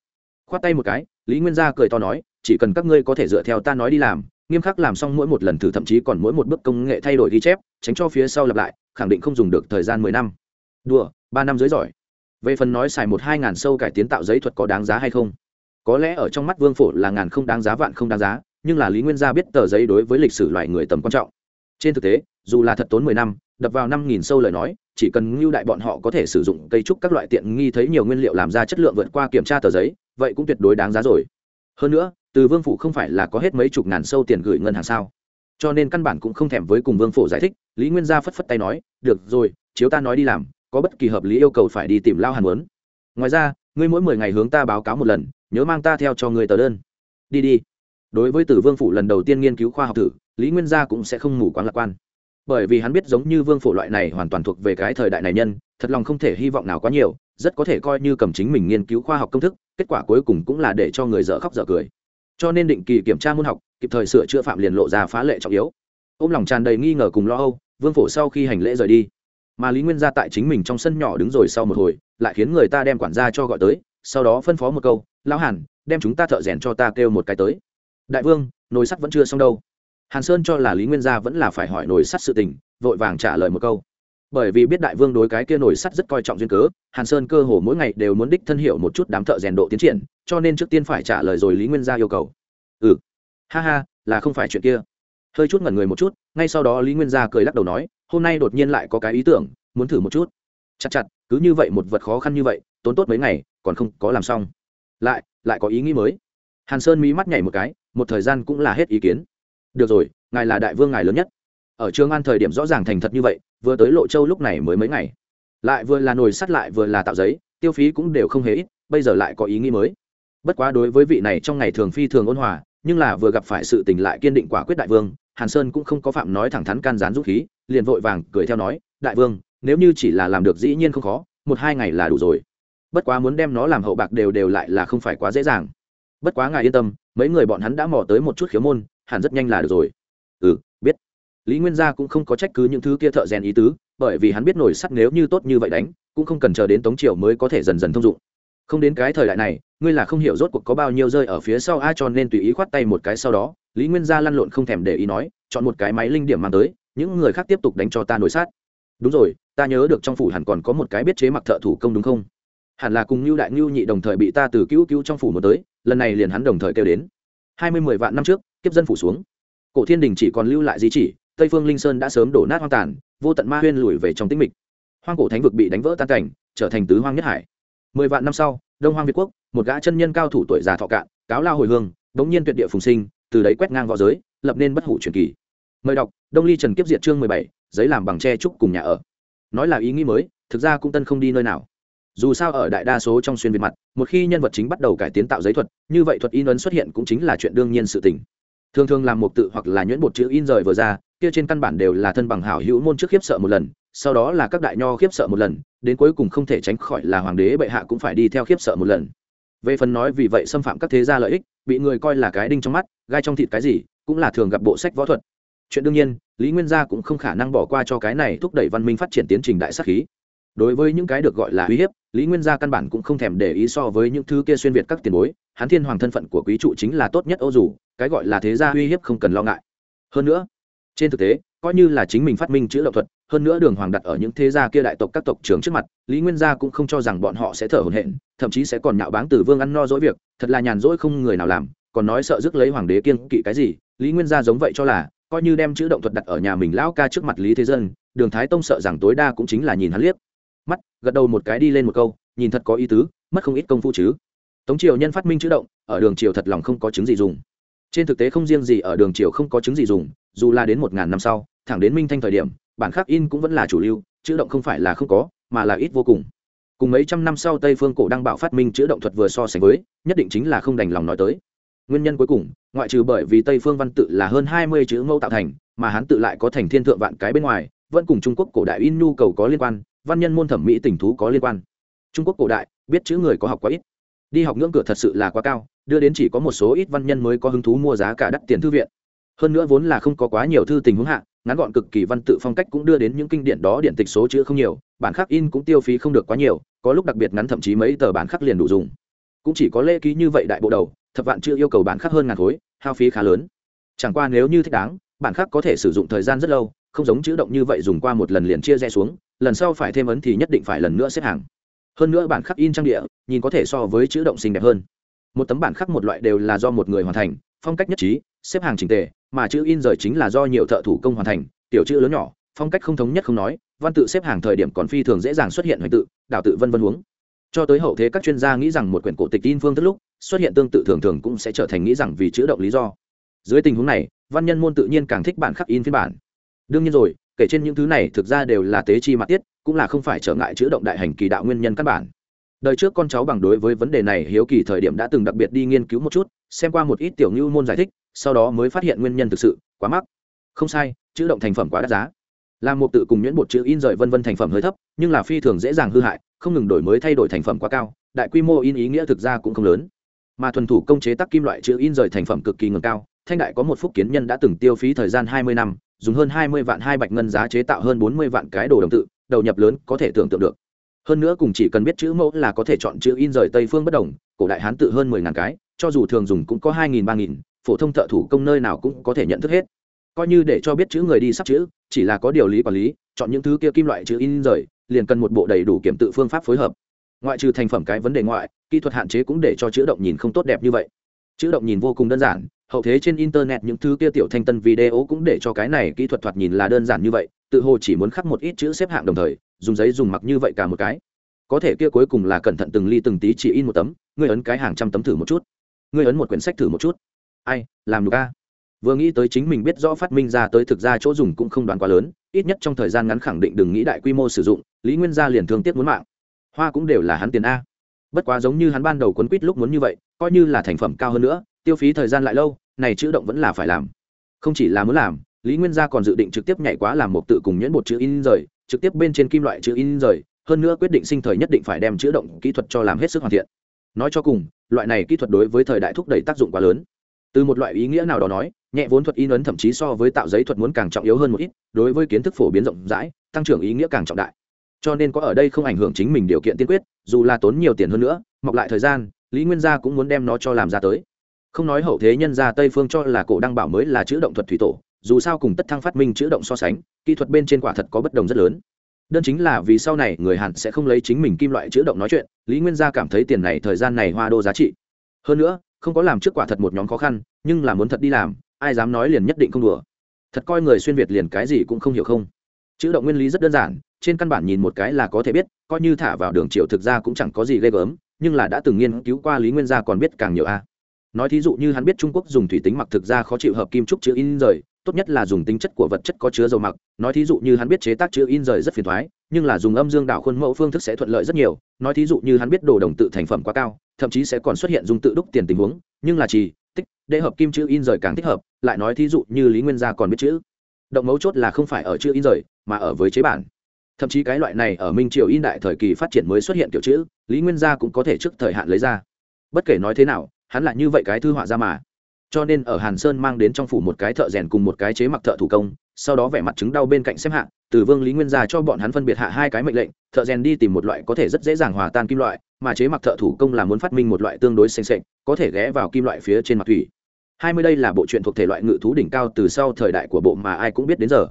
Khoát tay một cái, lý nguyên gia cười to nói, chỉ cần các ngươi có thể dựa theo ta nói đi làm nghiêm khắc làm xong mỗi một lần thử thậm chí còn mỗi một bước công nghệ thay đổi ghi chép, tránh cho phía sau lặp lại, khẳng định không dùng được thời gian mười năm. Đùa, ba năm dưới giỏi. Về phần nói xài một hai ngàn sâu cải tiến tạo giấy thuật có đáng giá hay không? Có lẽ ở trong mắt vương phổ là ngàn không đáng giá, vạn không đáng giá, nhưng là lý nguyên gia biết tờ giấy đối với lịch sử loại người tầm quan trọng. Trên thực tế, dù là thật tốn mười năm, đập vào năm nghìn sâu lời nói, chỉ cần ngưu đại bọn họ có thể sử dụng cây trúc các loại tiện nghi thấy nhiều nguyên liệu làm ra chất lượng vượt qua kiểm tra tờ giấy, vậy cũng tuyệt đối đáng giá rồi. Hơn nữa từ vương phủ không phải là có hết mấy chục ngàn sâu tiền gửi ngân hàng sao? Cho nên căn bản cũng không thèm với cùng vương phủ giải thích, lý nguyên gia phất phất tay nói, được rồi, chiếu ta nói đi làm, có bất kỳ hợp lý yêu cầu phải đi tìm lao hàn muốn. Ngoài ra, ngươi mỗi mười ngày hướng ta báo cáo một lần, nhớ mang ta theo cho người tờ đơn. Đi đi. Đối với tử vương phủ lần đầu tiên nghiên cứu khoa học thử, lý nguyên gia cũng sẽ không mù quáng lạc quan. Bởi vì hắn biết giống như vương phổ loại này hoàn toàn thuộc về cái thời đại này nhân, thật lòng không thể hy vọng nào quá nhiều, rất có thể coi như cầm chính mình nghiên cứu khoa học công thức, kết quả cuối cùng cũng là để cho người dở khóc dở cười cho nên định kỳ kiểm tra môn học, kịp thời sửa chữa phạm liền lộ ra phá lệ trọng yếu. Ôm lòng tràn đầy nghi ngờ cùng lo âu, vương phổ sau khi hành lễ rời đi. Mà lý nguyên ra tại chính mình trong sân nhỏ đứng rồi sau một hồi, lại khiến người ta đem quản gia cho gọi tới, sau đó phân phó một câu, lão hàn, đem chúng ta thợ rèn cho ta kêu một cái tới. Đại vương, nồi sắt vẫn chưa xong đâu. Hàn sơn cho là lý nguyên gia vẫn là phải hỏi nồi sắt sự tình, vội vàng trả lời một câu bởi vì biết đại vương đối cái kia nổi sắt rất coi trọng duyên cớ, hàn sơn cơ hồ mỗi ngày đều muốn đích thân hiểu một chút đám thợ rèn độ tiến triển, cho nên trước tiên phải trả lời rồi lý nguyên gia yêu cầu. Ừ. Ha ha, là không phải chuyện kia. Hơi chút ngẩn người một chút, ngay sau đó lý nguyên gia cười lắc đầu nói, hôm nay đột nhiên lại có cái ý tưởng, muốn thử một chút. Chặt chặt, cứ như vậy một vật khó khăn như vậy, tốn tốt mấy ngày, còn không có làm xong. Lại lại có ý nghĩ mới. Hàn sơn mí mắt nhảy một cái, một thời gian cũng là hết ý kiến. Được rồi, ngài là đại vương ngài lớn nhất ở trường an thời điểm rõ ràng thành thật như vậy, vừa tới lộ châu lúc này mới mấy ngày. Lại vừa là nồi sắt lại vừa là tạo giấy, tiêu phí cũng đều không hề ít, bây giờ lại có ý nghĩ mới. Bất quá đối với vị này trong ngày thường phi thường ôn hòa, nhưng là vừa gặp phải sự tình lại kiên định quả quyết đại vương, hàn sơn cũng không có phạm nói thẳng thắn can gián rút khí, liền vội vàng cười theo nói, đại vương, nếu như chỉ là làm được dĩ nhiên không khó, một hai ngày là đủ rồi. Bất quá muốn đem nó làm hậu bạc đều đều lại là không phải quá dễ dàng. Bất quá ngài yên tâm, mấy người bọn hắn đã mò tới một chút khiếu môn, hẳn rất nhanh là được rồi. Ừ lý nguyên gia cũng không có trách cứ những thứ kia thợ rèn ý tứ, bởi vì hắn biết nổi sắt nếu như tốt như vậy đánh, cũng không cần chờ đến tống triều mới có thể dần dần thông dụng. Không đến cái thời đại này, ngươi là không hiểu rốt cuộc có bao nhiêu rơi ở phía sau ai cho nên tùy ý khoát tay một cái sau đó, lý nguyên gia lăn lộn không thèm để ý nói, chọn một cái máy linh điểm mang tới, những người khác tiếp tục đánh cho ta nổi sát đúng rồi, ta nhớ được trong phủ hẳn còn có một cái biết chế mặc thợ thủ công đúng không? Hẳn là cùng lưu đại lưu nhị đồng thời bị ta từ cứu cứu trong phủ một tới, lần này liền hắn đồng thời kêu đến. Hai mươi mười vạn năm trước, kiếp dân phủ xuống. Cổ thiên đình chỉ còn lưu lại di chỉ tây phương linh sơn đã sớm đổ nát hoang tàn, vô tận ma huyên lùi về trong tĩnh mịch. Hoang cổ thánh vực bị đánh vỡ tan cảnh, trở thành tứ hoang nhất hải. Mười vạn năm sau, đông hoang việt quốc, một gã chân nhân cao thủ tuổi già thọ cạn, cáo lao hồi hương, bỗng nhiên tuyệt địa phùng sinh, từ đấy quét ngang v õ giới, lập nên bất hủ truyền kỳ. Mời đọc, đông ly trần kiếp diệt chương mười bảy, giấy làm bằng tre trúc cùng nhà ở. Nói là ý nghĩ mới, thực ra cũng tân không đi nơi nào. Dù sao ở đại đa số trong xuyên việt mặt, một khi nhân vật chính bắt đầu cải tiến tạo giấy thuật, như vậy thuật in ấn xuất hiện cũng chính là chuyện đương nhiên sự tình. Thường thường làm một tự hoặc là nhuyễn bột chữ in rời vừa ra kia trên căn bản đều là thân bằng hảo hữu môn trước khiếp sợ một lần, sau đó là các đại nho khiếp sợ một lần, đến cuối cùng không thể tránh khỏi là hoàng đế bệ hạ cũng phải đi theo khiếp sợ một lần. Về phần nói vì vậy xâm phạm các thế gia lợi ích, bị người coi là cái đinh trong mắt, gai trong thịt cái gì, cũng là thường gặp bộ sách võ thuật. Chuyện đương nhiên, lý nguyên gia cũng không khả năng bỏ qua cho cái này thúc đẩy văn minh phát triển tiến trình đại sắc khí. Đối với những cái được gọi là uy hiếp, lý nguyên gia căn bản cũng không thèm để ý so với những thứ kia xuyên việt các tiền bối, hắn thiên hoàng thân phận của quý trụ chính là tốt nhất ô dù, cái gọi là thế gia uy hiếp không cần lo ngại. Hơn nữa trên thực tế, coi như là chính mình phát minh chữ lậu thuật, hơn nữa đường hoàng đặt ở những thế gia kia đại tộc các tộc trưởng trước mặt, lý nguyên gia cũng không cho rằng bọn họ sẽ thở hổn hển, thậm chí sẽ còn nhạo báng từ vương ăn no dỗi việc, thật là nhàn dỗi không người nào làm, còn nói sợ rước lấy hoàng đế kiên kỵ cái gì, lý nguyên gia giống vậy cho là, coi như đem chữ động thuật đặt ở nhà mình lão ca trước mặt lý thế dân, đường thái tông sợ rằng tối đa cũng chính là nhìn hắn liếc. Mắt, gật đầu một cái đi lên một câu, nhìn thật có ý tứ, mất không ít công phu chứ. Tống triều nhân phát minh chữ động, ở đường triều thật lòng không có chứng gì dùng. Trên thực tế không riêng gì, ở đường triều không có chứng gì dùng dù là đến một ngàn năm sau, thẳng đến minh thanh thời điểm, bản khắc in cũng vẫn là chủ lưu, chữ động không phải là không có, mà là ít vô cùng. Cùng mấy trăm năm sau tây phương cổ đăng bạo phát minh chữ động thuật vừa so sánh với, nhất định chính là không đành lòng nói tới. Nguyên nhân cuối cùng, ngoại trừ bởi vì tây phương văn tự là hơn hai mươi chữ mẫu tạo thành, mà hắn tự lại có thành thiên thượng vạn cái bên ngoài, vẫn cùng trung quốc cổ đại in nhu cầu có liên quan, văn nhân môn thẩm mỹ tình thú có liên quan. Trung quốc cổ đại, biết chữ người có học quá ít. Đi học ngưỡng cửa thật sự là quá cao, đưa đến chỉ có một số ít văn nhân mới có hứng thú mua giá cả đắt tiền thư viện hơn nữa vốn là không có quá nhiều thư tình huống hạ, ngắn gọn cực kỳ văn tự phong cách cũng đưa đến những kinh điển đó điện tịch số chữ không nhiều, bản khắc in cũng tiêu phí không được quá nhiều, có lúc đặc biệt ngắn thậm chí mấy tờ bản khắc liền đủ dùng. Cũng chỉ có lễ ký như vậy đại bộ đầu, thập vạn chưa yêu cầu bản khắc hơn ngàn khối, hao phí khá lớn. Chẳng qua nếu như thích đáng, bản khắc có thể sử dụng thời gian rất lâu, không giống chữ động như vậy dùng qua một lần liền chia rẽ xuống, lần sau phải thêm ấn thì nhất định phải lần nữa xếp hàng. Hơn nữa bản khắc in trang địa, nhìn có thể so với chữ động xinh đẹp hơn. Một tấm bản khắc một loại đều là do một người hoàn thành, phong cách nhất trí, xếp hàng trình tề mà chữ in rời chính là do nhiều thợ thủ công hoàn thành, tiểu chữ lớn nhỏ, phong cách không thống nhất không nói, văn tự xếp hàng thời điểm còn phi thường dễ dàng xuất hiện hoành tự, đảo tự vân vân huống. Cho tới hậu thế các chuyên gia nghĩ rằng một quyển cổ tịch in phương tức lúc, xuất hiện tương tự thường thường cũng sẽ trở thành nghĩ rằng vì chữ động lý do. Dưới tình huống này, văn nhân môn tự nhiên càng thích bản khắc in phiên bản. Đương nhiên rồi, kể trên những thứ này thực ra đều là tế chi mặt tiết, cũng là không phải trở ngại chữ động đại hành kỳ đạo nguyên nhân căn bản. Đời trước con cháu bằng đối với vấn đề này hiếu kỳ thời điểm đã từng đặc biệt đi nghiên cứu một chút, xem qua một ít tiểu ngưu môn giải thích sau đó mới phát hiện nguyên nhân thực sự, quá mắc. Không sai, chữ động thành phẩm quá đắt giá. Làm một tự cùng nhuyễn bột chữ in rời vân vân thành phẩm hơi thấp, nhưng là phi thường dễ dàng hư hại, không ngừng đổi mới thay đổi thành phẩm quá cao, đại quy mô in ý nghĩa thực ra cũng không lớn. Mà thuần thủ công chế tác kim loại chữ in rời thành phẩm cực kỳ ngừng cao, thanh đại có một phúc kiến nhân đã từng tiêu phí thời gian hai mươi năm, dùng hơn hai mươi vạn hai bạch ngân giá chế tạo hơn bốn mươi vạn cái đồ đồng tự, đầu nhập lớn có thể tưởng tượng được. Hơn nữa cùng chỉ cần biết chữ mẫu là có thể chọn chữ in rời tây phương bất đồng, cổ đại hán tự hơn mười ngàn cái, cho dù thường dùng cũng có hai nghìn, ba nghìn phổ thông thợ thủ công nơi nào cũng có thể nhận thức hết. Coi như để cho biết chữ người đi sắp chữ, chỉ là có điều lý quản lý, chọn những thứ kia kim loại chữ in rời, liền cần một bộ đầy đủ kiểm tự phương pháp phối hợp. Ngoại trừ thành phẩm cái vấn đề ngoại, kỹ thuật hạn chế cũng để cho chữ động nhìn không tốt đẹp như vậy. Chữ động nhìn vô cùng đơn giản, hậu thế trên internet những thứ kia tiểu thanh tân video cũng để cho cái này kỹ thuật thoạt nhìn là đơn giản như vậy, tự hồ chỉ muốn khắc một ít chữ xếp hạng đồng thời, dùng giấy dùng mặc như vậy cả một cái. Có thể kia cuối cùng là cẩn thận từng ly từng tí chỉ in một tấm ngươi ấn cái hàng trăm tấm thử một chút. Ngươi ấn một quyển sách thử một chút ai, làm được a. Vừa nghĩ tới chính mình biết rõ phát minh ra tới thực ra chỗ dùng cũng không đoán quá lớn, ít nhất trong thời gian ngắn khẳng định đừng nghĩ đại quy mô sử dụng, lý nguyên gia liền thương tiếc muốn mạng. Hoa cũng đều là hắn tiền a. Bất quá giống như hắn ban đầu quấn quýt lúc muốn như vậy, coi như là thành phẩm cao hơn nữa, tiêu phí thời gian lại lâu, này chữ động vẫn là phải làm. Không chỉ là muốn làm, lý nguyên gia còn dự định trực tiếp nhảy quá làm một tự cùng nhuyễn bột chữ in rời, trực tiếp bên trên kim loại chữ in rời, hơn nữa quyết định sinh thời nhất định phải đem chữ động kỹ thuật cho làm hết sức hoàn thiện. Nói cho cùng, loại này kỹ thuật đối với thời đại thúc đẩy tác dụng quá lớn từ một loại ý nghĩa nào đó nói, nhẹ vốn thuật in ấn thậm chí so với tạo giấy thuật muốn càng trọng yếu hơn một ít, đối với kiến thức phổ biến rộng rãi, tăng trưởng ý nghĩa càng trọng đại. Cho nên có ở đây không ảnh hưởng chính mình điều kiện tiên quyết, dù là tốn nhiều tiền hơn nữa, mọc lại thời gian, lý nguyên gia cũng muốn đem nó cho làm ra tới. Không nói hậu thế nhân gia tây phương cho là cổ đăng bảo mới là chữ động thuật thủy tổ, dù sao cùng tất thăng phát minh chữ động so sánh, kỹ thuật bên trên quả thật có bất đồng rất lớn. Đơn chính là vì sau này người hẳn sẽ không lấy chính mình kim loại chữ động nói chuyện, lý nguyên gia cảm thấy tiền này thời gian này hoa đô giá trị. Hơn nữa không có làm trước quả thật một nhóm khó khăn, nhưng là muốn thật đi làm, ai dám nói liền nhất định không đùa. Thật coi người xuyên việt liền cái gì cũng không hiểu không? Chữ động nguyên lý rất đơn giản, trên căn bản nhìn một cái là có thể biết, coi như thả vào đường triệu thực ra cũng chẳng có gì ghê gớm, nhưng là đã từng nghiên cứu qua lý nguyên gia còn biết càng nhiều a. Nói thí dụ như hắn biết trung quốc dùng thủy tính mặc thực ra khó chịu hợp kim trúc chữ in rời, tốt nhất là dùng tính chất của vật chất có chứa dầu mặc. Nói thí dụ như hắn biết chế tác chữ in rời rất phiền thoái, nhưng là dùng âm dương đảo khuôn mẫu phương thức sẽ thuận lợi rất nhiều. Nói thí dụ như hắn biết đồ đồng tự thành phẩm quá cao thậm chí sẽ còn xuất hiện dùng tự đúc tiền tình huống, nhưng là chỉ, tích để hợp kim chữ in rời càng thích hợp, lại nói thí dụ như lý nguyên gia còn biết chữ. Động mấu chốt là không phải ở chữ in rời, mà ở với chế bản. Thậm chí cái loại này ở minh triều in đại thời kỳ phát triển mới xuất hiện kiểu chữ, lý nguyên gia cũng có thể trước thời hạn lấy ra. Bất kể nói thế nào, hắn là như vậy cái thư họa ra mà. Cho nên ở hàn sơn mang đến trong phủ một cái thợ rèn cùng một cái chế mặc thợ thủ công sau đó vẻ mặt chứng đau bên cạnh xếp hạng từ vương lý nguyên gia cho bọn hắn phân biệt hạ hai cái mệnh lệnh, thợ rèn đi tìm một loại có thể rất dễ dàng hòa tan kim loại, mà chế mặc thợ thủ công là muốn phát minh một loại tương đối xanh xệch có thể ghé vào kim loại phía trên mặt thủy. Hai mươi đây là bộ truyện thuộc thể loại ngự thú đỉnh cao từ sau thời đại của bộ mà ai cũng biết đến giờ.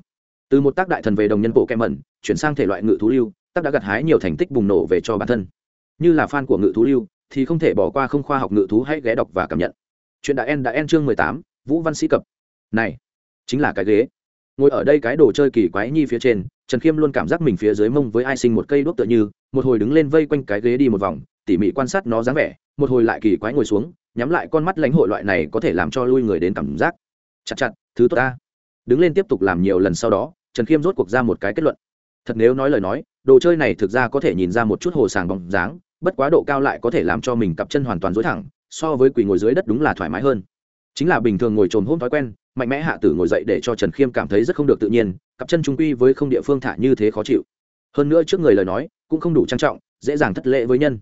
Từ một tác đại thần về đồng nhân bộ kem mẩn, chuyển sang thể loại ngự thú lưu, tác đã gặt hái nhiều thành tích bùng nổ về cho bản thân. Như là fan của ngự thú lưu, thì không thể bỏ qua không khoa học ngự thú hãy ghé đọc và cảm nhận. Chuyện đã en đã en chương mười tám, vũ văn sĩ cập. Này, chính là cái ghế ngồi ở đây cái đồ chơi kỳ quái nhi phía trên, trần khiêm luôn cảm giác mình phía dưới mông với ai sinh một cây đuốc tựa như, một hồi đứng lên vây quanh cái ghế đi một vòng, tỉ mỉ quan sát nó dáng vẻ, một hồi lại kỳ quái ngồi xuống, nhắm lại con mắt lãnh hội loại này có thể làm cho lui người đến cảm giác. Chặt chặt, thứ tốt ta. Đứng lên tiếp tục làm nhiều lần sau đó, trần khiêm rốt cuộc ra một cái kết luận. Thật nếu nói lời nói, đồ chơi này thực ra có thể nhìn ra một chút hồ sàng bóng dáng, bất quá độ cao lại có thể làm cho mình cặp chân hoàn toàn dối thẳng, so với quỳ ngồi dưới đất đúng là thoải mái hơn chính là bình thường ngồi trồn hôm thói quen, mạnh mẽ hạ tử ngồi dậy để cho trần khiêm cảm thấy rất không được tự nhiên, cặp chân trung quy với không địa phương thả như thế khó chịu. Hơn nữa trước người lời nói, cũng không đủ trang trọng, dễ dàng thất lễ với nhân.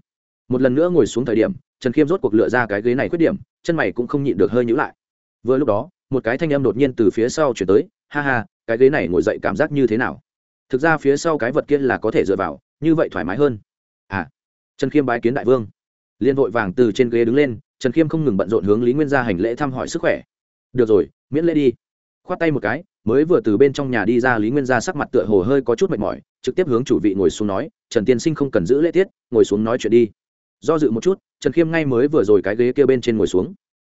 Một lần nữa ngồi xuống thời điểm, trần khiêm rốt cuộc lựa ra cái ghế này khuyết điểm, chân mày cũng không nhịn được hơi nhữ lại. Vừa lúc đó, một cái thanh âm đột nhiên từ phía sau chuyển tới, ha ha, cái ghế này ngồi dậy cảm giác như thế nào? Thực ra phía sau cái vật kia là có thể dựa vào, như vậy thoải mái hơn. À trần khiêm bái kiến đại vương. Liên vội vàng từ trên ghế đứng lên trần khiêm không ngừng bận rộn hướng lý nguyên gia hành lễ thăm hỏi sức khỏe. Được rồi, miễn lễ đi. Khoát tay một cái, mới vừa từ bên trong nhà đi ra, lý nguyên gia sắc mặt tựa hồ hơi có chút mệt mỏi, trực tiếp hướng chủ vị ngồi xuống nói, trần tiên sinh không cần giữ lễ tiết, ngồi xuống nói chuyện đi. Do dự một chút, trần khiêm ngay mới vừa rồi cái ghế kia bên trên ngồi xuống.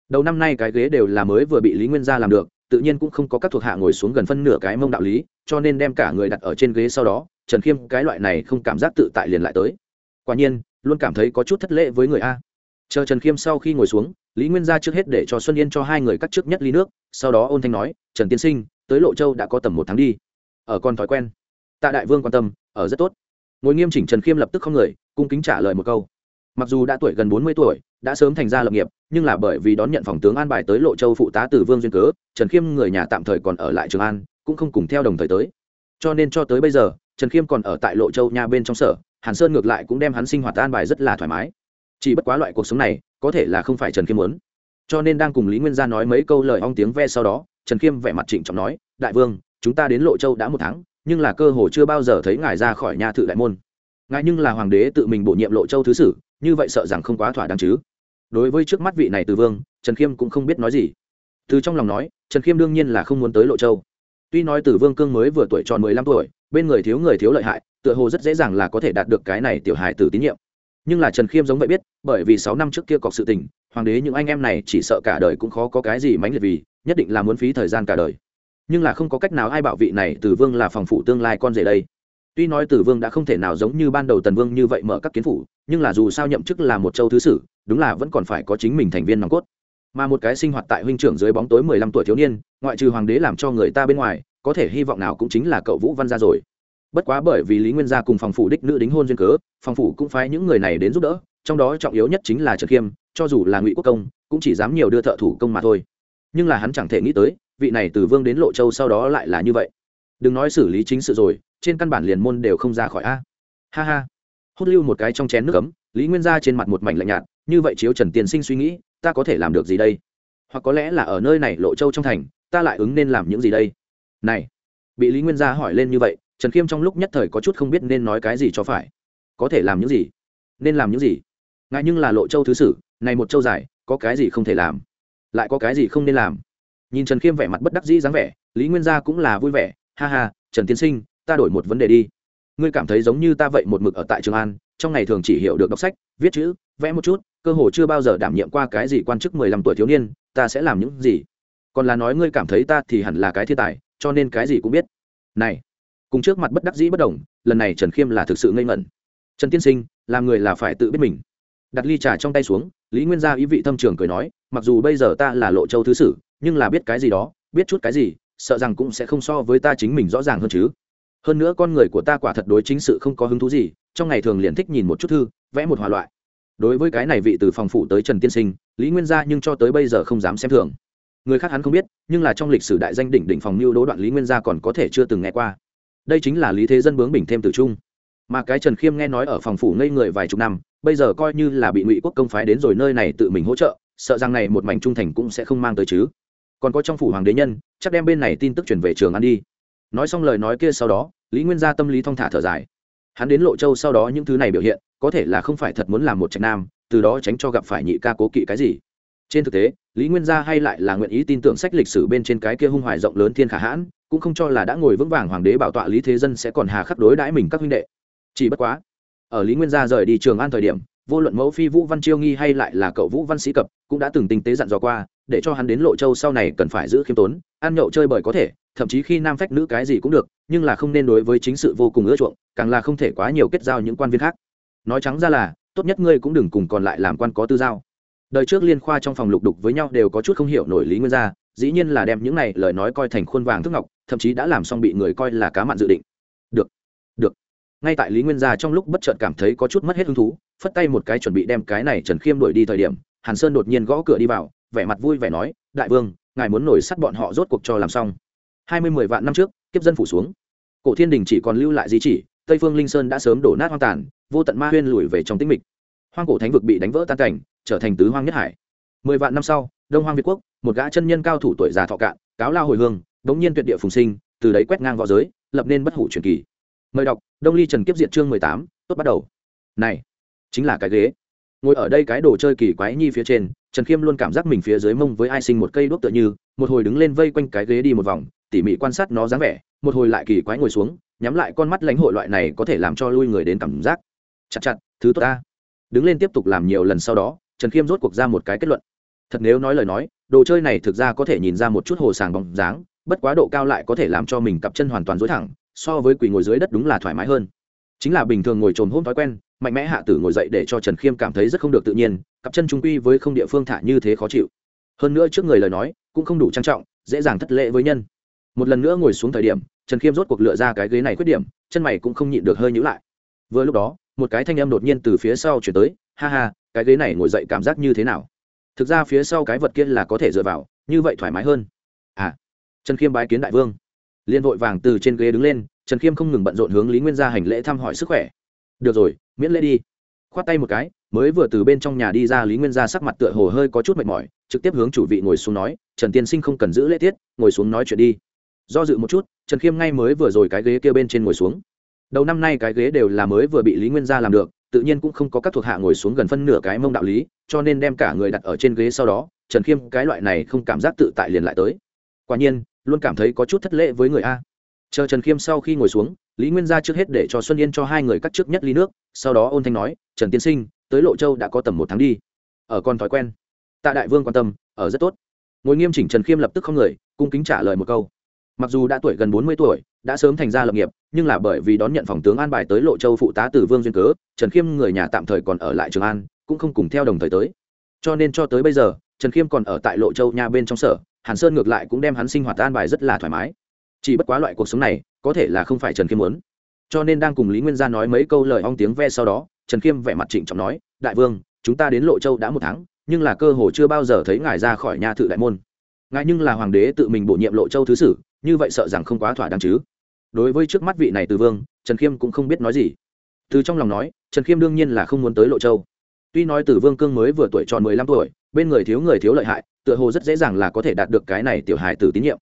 Đầu năm nay cái ghế đều là mới vừa bị lý nguyên gia làm được, tự nhiên cũng không có các thuộc hạ ngồi xuống gần phân nửa cái mông đạo lý, cho nên đem cả người đặt ở trên ghế sau đó, trần khiêm cái loại này không cảm giác tự tại liền lại tới. Quả nhiên, luôn cảm thấy có chút thất lễ với người a chờ trần khiêm sau khi ngồi xuống, lý nguyên gia trước hết để cho xuân yên cho hai người cắt trước nhất ly nước, sau đó ôn thanh nói, trần tiên sinh, tới lộ châu đã có tầm một tháng đi. Ở con thói quen. Tạ đại vương quan tâm, ở rất tốt. Ngồi nghiêm chỉnh trần khiêm lập tức không người, cung kính trả lời một câu. Mặc dù đã tuổi gần bốn mươi tuổi, đã sớm thành ra lập nghiệp, nhưng là bởi vì đón nhận phòng tướng an bài tới lộ châu phụ tá từ vương duyên cớ, trần khiêm người nhà tạm thời còn ở lại trường an, cũng không cùng theo đồng thời tới. Cho nên cho tới bây giờ, trần khiêm còn ở tại lộ châu nhà bên trong sở, hàn sơn ngược lại cũng đem hắn sinh hoạt an bài rất là thoải mái chỉ bất quá loại cuộc sống này, có thể là không phải trần khiêm muốn. Cho nên đang cùng lý nguyên gia nói mấy câu lời ong tiếng ve sau đó, trần khiêm vẻ mặt trịnh trọng nói, đại vương, chúng ta đến lộ châu đã một tháng, nhưng là cơ hồ chưa bao giờ thấy ngài ra khỏi nhà thự đại môn. Ngài nhưng là hoàng đế tự mình bổ nhiệm lộ châu thứ sử, như vậy sợ rằng không quá thỏa đáng chứ. Đối với trước mắt vị này từ vương, trần khiêm cũng không biết nói gì. Từ trong lòng nói, trần khiêm đương nhiên là không muốn tới lộ châu. Tuy nói từ vương cương mới vừa tuổi tròn mười lăm tuổi, bên người thiếu người thiếu lợi hại, tựa hồ rất dễ dàng là có thể đạt được cái này tiểu hài tử tín nhiệm nhưng là trần khiêm giống vậy biết, bởi vì sáu năm trước kia cọc sự tình, hoàng đế những anh em này chỉ sợ cả đời cũng khó có cái gì mãnh liệt vì, nhất định là muốn phí thời gian cả đời. Nhưng là không có cách nào ai bảo vị này tử vương là phòng phủ tương lai con rể đây. Tuy nói tử vương đã không thể nào giống như ban đầu tần vương như vậy mở các kiến phủ, nhưng là dù sao nhậm chức là một châu thứ sử, đúng là vẫn còn phải có chính mình thành viên nòng cốt. Mà một cái sinh hoạt tại huynh trưởng dưới bóng tối mười lăm tuổi thiếu niên, ngoại trừ hoàng đế làm cho người ta bên ngoài, có thể hy vọng nào cũng chính là cậu vũ văn gia rồi bất quá bởi vì lý nguyên gia cùng phòng phủ đích nữ đính hôn duyên cớ, phòng phủ cũng phái những người này đến giúp đỡ, trong đó trọng yếu nhất chính là trần khiêm, cho dù là ngụy quốc công, cũng chỉ dám nhiều đưa thợ thủ công mà thôi. Nhưng là hắn chẳng thể nghĩ tới, vị này từ vương đến lộ châu sau đó lại là như vậy. Đừng nói xử lý chính sự rồi, trên căn bản liền môn đều không ra khỏi a. Ha ha. Hốt lưu một cái trong chén nước ấm, lý nguyên gia trên mặt một mảnh lạnh nhạt, như vậy chiếu trần tiên sinh suy nghĩ, ta có thể làm được gì đây? Hoặc có lẽ là ở nơi này lộ châu trong thành, ta lại ứng nên làm những gì đây? Này, bị lý nguyên gia hỏi lên như vậy trần khiêm trong lúc nhất thời có chút không biết nên nói cái gì cho phải. Có thể làm những gì? Nên làm những gì? Ngại nhưng là lộ châu thứ sử, này một châu dài, có cái gì không thể làm? Lại có cái gì không nên làm? Nhìn trần khiêm vẻ mặt bất đắc dĩ dáng vẻ, lý nguyên gia cũng là vui vẻ. Ha ha, trần tiên sinh, ta đổi một vấn đề đi. Ngươi cảm thấy giống như ta vậy một mực ở tại trường an, trong ngày thường chỉ hiểu được đọc sách, viết chữ, vẽ một chút, cơ hồ chưa bao giờ đảm nhiệm qua cái gì quan chức mười lăm tuổi thiếu niên, ta sẽ làm những gì? Còn là nói ngươi cảm thấy ta thì hẳn là cái thiên tài, cho nên cái gì cũng biết. Này cùng trước mặt bất đắc dĩ bất đồng, lần này trần khiêm là thực sự ngây ngẩn. Trần tiên sinh, làm người là phải tự biết mình. Đặt ly trà trong tay xuống, lý nguyên gia ý vị thâm trường cười nói, mặc dù bây giờ ta là lộ châu thứ sử, nhưng là biết cái gì đó, biết chút cái gì, sợ rằng cũng sẽ không so với ta chính mình rõ ràng hơn chứ. Hơn nữa con người của ta quả thật đối chính sự không có hứng thú gì, trong ngày thường liền thích nhìn một chút thư, vẽ một hòa loại. Đối với cái này vị từ phòng phủ tới trần tiên sinh, lý nguyên gia nhưng cho tới bây giờ không dám xem thường. Người khác hắn không biết, nhưng là trong lịch sử đại danh đỉnh đỉnh phòng mưu đố đoạn lý nguyên gia còn có thể chưa từng nghe qua đây chính là lý thế dân bướng bình thêm tử trung. Mà cái trần khiêm nghe nói ở phòng phủ ngây người vài chục năm, bây giờ coi như là bị ngụy quốc công phái đến rồi nơi này tự mình hỗ trợ, sợ rằng này một mảnh trung thành cũng sẽ không mang tới chứ. Còn có trong phủ hoàng đế nhân, chắc đem bên này tin tức chuyển về trường ăn đi. Nói xong lời nói kia sau đó, lý nguyên gia tâm lý thong thả thở dài. Hắn đến lộ châu sau đó những thứ này biểu hiện, có thể là không phải thật muốn làm một trạch nam, từ đó tránh cho gặp phải nhị ca cố kỵ cái gì. Trên thực tế, lý nguyên gia hay lại là nguyện ý tin tưởng sách lịch sử bên trên cái kia hung hoài rộng lớn thiên khả hãn cũng không cho là đã ngồi vững vàng hoàng đế bảo tọa lý thế dân sẽ còn hà khắc đối đãi mình các huynh đệ. Chỉ bất quá, ở lý nguyên gia rời đi trường an thời điểm, vô luận mẫu phi vũ văn chiêu nghi hay lại là cậu vũ văn sĩ cập cũng đã từng tinh tế dặn dò qua, để cho hắn đến lộ châu sau này cần phải giữ khiêm tốn, ăn nhậu chơi bời có thể, thậm chí khi nam phách nữ cái gì cũng được, nhưng là không nên đối với chính sự vô cùng ưa chuộng, càng là không thể quá nhiều kết giao những quan viên khác. Nói trắng ra là, tốt nhất ngươi cũng đừng cùng còn lại làm quan có tư giao. Đời trước liên khoa trong phòng lục đục với nhau đều có chút không hiểu nổi lý nguyên gia dĩ nhiên là đem những này lời nói coi thành khuôn vàng thức ngọc, thậm chí đã làm xong bị người coi là cá mặn dự định. Được được. Ngay tại lý nguyên gia trong lúc bất chợt cảm thấy có chút mất hết hứng thú, phất tay một cái chuẩn bị đem cái này trần khiêm đuổi đi thời điểm, hàn sơn đột nhiên gõ cửa đi vào, vẻ mặt vui vẻ nói, đại vương, ngài muốn nổi sắt bọn họ rốt cuộc cho làm xong. Hai mươi mười vạn năm trước, kiếp dân phủ xuống. Cổ thiên đình chỉ còn lưu lại di chỉ, tây phương linh sơn đã sớm đổ nát hoang tàn, vô tận ma huyên lùi về trong tĩnh mịch. Hoang cổ thánh vực bị đánh vỡ tan cảnh, trở thành tứ hoang nhất hải. Mười vạn năm sau đông hoang việt quốc, một gã chân nhân cao thủ tuổi già thọ cạn, cáo lao hồi hương, đống nhiên tuyệt địa phùng sinh, từ đấy quét ngang v õ giới, lập nên bất hủ truyền kỳ. Mời đọc, đông ly trần kiếp diện chương mười tám, tốt bắt đầu. Này, chính là cái ghế. Ngồi ở đây cái đồ chơi kỳ quái nhi phía trên, trần khiêm luôn cảm giác mình phía dưới mông với ai sinh một cây đuốc tựa như, một hồi đứng lên vây quanh cái ghế đi một vòng, tỉ mỉ quan sát nó dáng vẻ, một hồi lại kỳ quái ngồi xuống, nhắm lại con mắt lãnh hội loại này có thể làm cho lui người đến cảm giác. Chặt chặt, thứ tốt ta. Đứng lên tiếp tục làm nhiều lần sau đó, trần khiêm rốt cuộc ra một cái kết luận thật nếu nói lời nói, đồ chơi này thực ra có thể nhìn ra một chút hồ sàng bóng dáng, bất quá độ cao lại có thể làm cho mình cặp chân hoàn toàn dối thẳng, so với quỳ ngồi dưới đất đúng là thoải mái hơn. Chính là bình thường ngồi trồn hôm thói quen, mạnh mẽ hạ tử ngồi dậy để cho trần khiêm cảm thấy rất không được tự nhiên, cặp chân trung quy với không địa phương thả như thế khó chịu. Hơn nữa trước người lời nói, cũng không đủ trang trọng, dễ dàng thất lễ với nhân. Một lần nữa ngồi xuống thời điểm, trần khiêm rốt cuộc lựa ra cái ghế này khuyết điểm, chân mày cũng không nhịn được hơi nhữ lại. Vừa lúc đó, một cái thanh âm đột nhiên từ phía sau chuyển tới, ha ha, cái ghế này ngồi dậy cảm giác như thế nào? Thực ra phía sau cái vật kia là có thể dựa vào, như vậy thoải mái hơn. À trần khiêm bái kiến đại vương. Liên vội vàng từ trên ghế đứng lên, trần khiêm không ngừng bận rộn hướng lý nguyên gia hành lễ thăm hỏi sức khỏe. Được rồi, miễn lễ đi. Khoát tay một cái, mới vừa từ bên trong nhà đi ra, lý nguyên gia sắc mặt tựa hồ hơi có chút mệt mỏi, trực tiếp hướng chủ vị ngồi xuống nói, trần tiên sinh không cần giữ lễ tiết, ngồi xuống nói chuyện đi. Do dự một chút, trần khiêm ngay mới vừa rồi cái ghế kia bên trên ngồi xuống. Đầu năm nay cái ghế đều là mới vừa bị lý nguyên gia làm được tự nhiên cũng không có các thuộc hạ ngồi xuống gần phân nửa cái mông đạo lý, cho nên đem cả người đặt ở trên ghế sau đó, trần khiêm cái loại này không cảm giác tự tại liền lại tới. Quả nhiên, luôn cảm thấy có chút thất lễ với người a. Chờ trần khiêm sau khi ngồi xuống, lý nguyên gia trước hết để cho xuân yên cho hai người cắt trước nhất ly nước, sau đó ôn thanh nói, trần tiên sinh, tới lộ châu đã có tầm một tháng đi. Ở con thói quen. Tạ đại vương quan tâm, ở rất tốt. Ngồi nghiêm chỉnh trần khiêm lập tức không người, cung kính trả lời một câu. Mặc dù đã tuổi gần bốn mươi tuổi, đã sớm thành ra lập nghiệp nhưng là bởi vì đón nhận phòng tướng an bài tới lộ châu phụ tá từ vương duyên cớ, trần khiêm người nhà tạm thời còn ở lại trường an, cũng không cùng theo đồng thời tới. Cho nên cho tới bây giờ, trần khiêm còn ở tại lộ châu nhà bên trong sở, hàn sơn ngược lại cũng đem hắn sinh hoạt an bài rất là thoải mái. Chỉ bất quá loại cuộc sống này, có thể là không phải trần khiêm muốn. Cho nên đang cùng lý nguyên gia nói mấy câu lời ong tiếng ve sau đó, trần khiêm vẻ mặt trịnh trọng nói, đại vương, chúng ta đến lộ châu đã một tháng, nhưng là cơ hồ chưa bao giờ thấy ngài ra khỏi nhà thự đại môn. Ngài nhưng là hoàng đế tự mình bổ nhiệm lộ châu thứ sử, như vậy sợ rằng không quá thỏa đáng chứ đối với trước mắt vị này từ vương, trần khiêm cũng không biết nói gì. Từ trong lòng nói, trần khiêm đương nhiên là không muốn tới lộ châu. Tuy nói từ vương cương mới vừa tuổi tròn mười lăm tuổi, bên người thiếu người thiếu lợi hại, tựa hồ rất dễ dàng là có thể đạt được cái này tiểu hài từ tín nhiệm.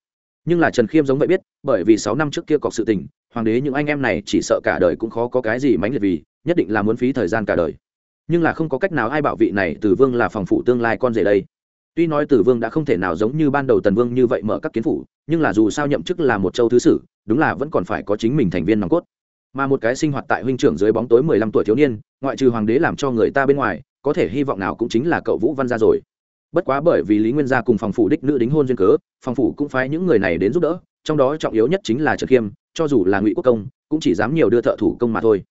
Nhưng là trần khiêm giống vậy biết, bởi vì sáu năm trước kia cọc sự tình, hoàng đế những anh em này chỉ sợ cả đời cũng khó có cái gì mãnh liệt vì, nhất định là muốn phí thời gian cả đời. Nhưng là không có cách nào ai bảo vị này từ vương là phòng phủ tương lai con rể đây. Tuy nói tử vương đã không thể nào giống như ban đầu tần vương như vậy mở các kiến phủ, nhưng là dù sao nhậm chức là một châu thứ sử đúng là vẫn còn phải có chính mình thành viên nòng cốt. Mà một cái sinh hoạt tại huynh trưởng dưới bóng tối mười lăm tuổi thiếu niên, ngoại trừ hoàng đế làm cho người ta bên ngoài, có thể hy vọng nào cũng chính là cậu vũ văn gia rồi. Bất quá bởi vì lý nguyên gia cùng phòng phủ đích nữ đính hôn duyên cớ, phòng phủ cũng phái những người này đến giúp đỡ, trong đó trọng yếu nhất chính là trần khiêm, cho dù là ngụy quốc công, cũng chỉ dám nhiều đưa thợ thủ công mà thôi.